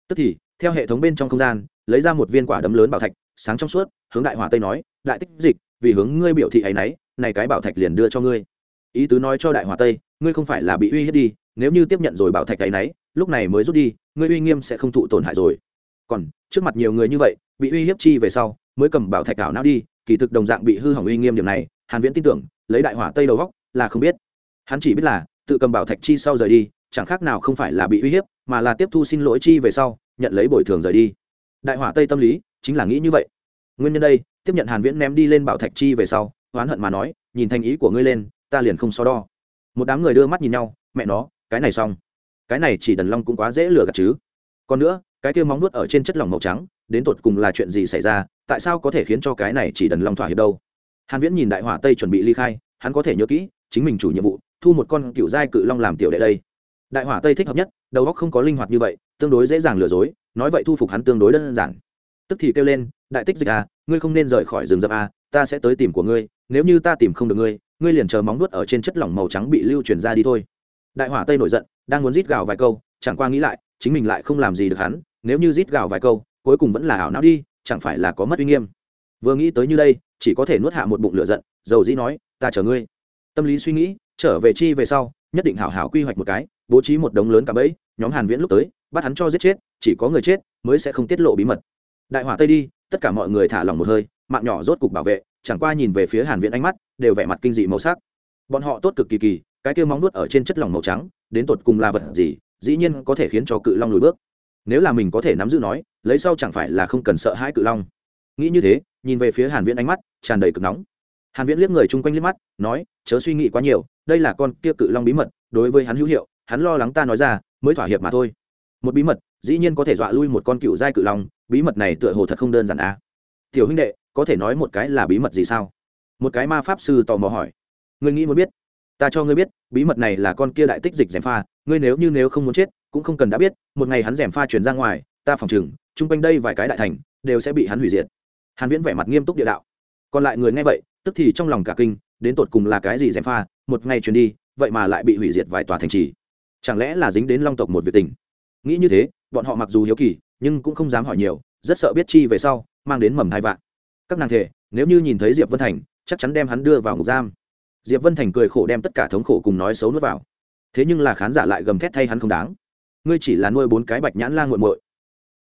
Tức thì, theo hệ thống bên trong không gian, lấy ra một viên quả đấm lớn bảo thạch, sáng trong suốt, hướng đại hỏa tây nói, đại tích dịch, vì hướng ngươi biểu thị ấy nấy, này cái bảo thạch liền đưa cho ngươi. Ý tứ nói cho đại hỏa tây, ngươi không phải là bị uy hiếp đi, nếu như tiếp nhận rồi bảo thạch ấy nấy, lúc này mới rút đi, ngươi uy nghiêm sẽ không thụ tổn hại rồi còn trước mặt nhiều người như vậy, bị uy hiếp chi về sau, mới cầm bảo thạch ảo não đi, kỳ thực đồng dạng bị hư hỏng uy nghiêm điểm này, hàn viễn tin tưởng, lấy đại hỏa tây đầu góc là không biết. Hắn chỉ biết là, tự cầm bảo thạch chi sau rời đi, chẳng khác nào không phải là bị uy hiếp, mà là tiếp thu xin lỗi chi về sau, nhận lấy bồi thường rời đi. Đại hỏa tây tâm lý chính là nghĩ như vậy. Nguyên nhân đây, tiếp nhận hàn viễn ném đi lên bảo thạch chi về sau, oán hận mà nói, nhìn thành ý của ngươi lên, ta liền không so đo. Một đám người đưa mắt nhìn nhau, mẹ nó, cái này xong. Cái này chỉ đần long cũng quá dễ lừa gạt chứ còn nữa, cái kia móng nuốt ở trên chất lỏng màu trắng, đến tột cùng là chuyện gì xảy ra, tại sao có thể khiến cho cái này chỉ đần long thỏa hiệp đâu? Hàn viễn nhìn đại hỏa tây chuẩn bị ly khai, hắn có thể nhớ kỹ, chính mình chủ nhiệm vụ, thu một con cựu giai cự long làm tiểu đệ đây. Đại hỏa tây thích hợp nhất, đầu óc không có linh hoạt như vậy, tương đối dễ dàng lừa dối, nói vậy thu phục hắn tương đối đơn giản. Tức thì kêu lên, đại tích dịch à ngươi không nên rời khỏi rừng rậm à ta sẽ tới tìm của ngươi, nếu như ta tìm không được ngươi ngươi liền chờ móng nuốt ở trên chất lỏng màu trắng bị lưu truyền ra đi thôi. Đại hỏa tây nổi giận, đang muốn rít gào vài câu, chẳng qua nghĩ lại chính mình lại không làm gì được hắn, nếu như rít gào vài câu, cuối cùng vẫn là ảo não đi, chẳng phải là có mất uy nghiêm. Vừa nghĩ tới như đây, chỉ có thể nuốt hạ một bụng lửa giận, dầu dĩ nói, ta chờ ngươi. Tâm lý suy nghĩ, trở về chi về sau, nhất định hảo hảo quy hoạch một cái, bố trí một đống lớn cả bẫy, nhóm hàn viễn lúc tới, bắt hắn cho giết chết, chỉ có người chết mới sẽ không tiết lộ bí mật. Đại hỏa tây đi, tất cả mọi người thả lỏng một hơi, mạng nhỏ rốt cục bảo vệ, chẳng qua nhìn về phía hàn viễn ánh mắt, đều vẻ mặt kinh dị màu sắc. Bọn họ tốt cực kỳ kỳ, cái kia móng nuốt ở trên chất lỏng màu trắng, đến tột cùng là vật gì dĩ nhiên có thể khiến cho cự long lùi bước. Nếu là mình có thể nắm giữ nói, lấy sau chẳng phải là không cần sợ hãi cự long. Nghĩ như thế, nhìn về phía hàn viễn ánh mắt tràn đầy cực nóng. Hàn viễn liếc người chung quanh liếc mắt, nói, chớ suy nghĩ quá nhiều, đây là con kia cự long bí mật, đối với hắn hữu hiệu, hắn lo lắng ta nói ra, mới thỏa hiệp mà thôi. Một bí mật, dĩ nhiên có thể dọa lui một con cựu giai cự long, bí mật này tựa hồ thật không đơn giản à? Tiểu huynh đệ, có thể nói một cái là bí mật gì sao? Một cái ma pháp sư tò mò hỏi. Người nghĩ muốn biết ta cho ngươi biết, bí mật này là con kia đại tích dịch dèm pha, ngươi nếu như nếu không muốn chết, cũng không cần đã biết, một ngày hắn dèm pha chuyển ra ngoài, ta phòng chừng chung quanh đây vài cái đại thành, đều sẽ bị hắn hủy diệt. Hàn viễn vẻ mặt nghiêm túc địa đạo. Còn lại người nghe vậy, tức thì trong lòng cả kinh, đến tột cùng là cái gì dèm pha, một ngày chuyển đi, vậy mà lại bị hủy diệt vài tòa thành trì. Chẳng lẽ là dính đến long tộc một việc tình? Nghĩ như thế, bọn họ mặc dù hiếu kỳ, nhưng cũng không dám hỏi nhiều, rất sợ biết chi về sau, mang đến mầm hai vạn. Các nàng thể, nếu như nhìn thấy diệp vân thành, chắc chắn đem hắn đưa vào ngục giam diệp vân thành cười khổ đem tất cả thống khổ cùng nói xấu nuốt vào. Thế nhưng là khán giả lại gầm thét thay hắn không đáng. Ngươi chỉ là nuôi bốn cái bạch nhãn la g u muội.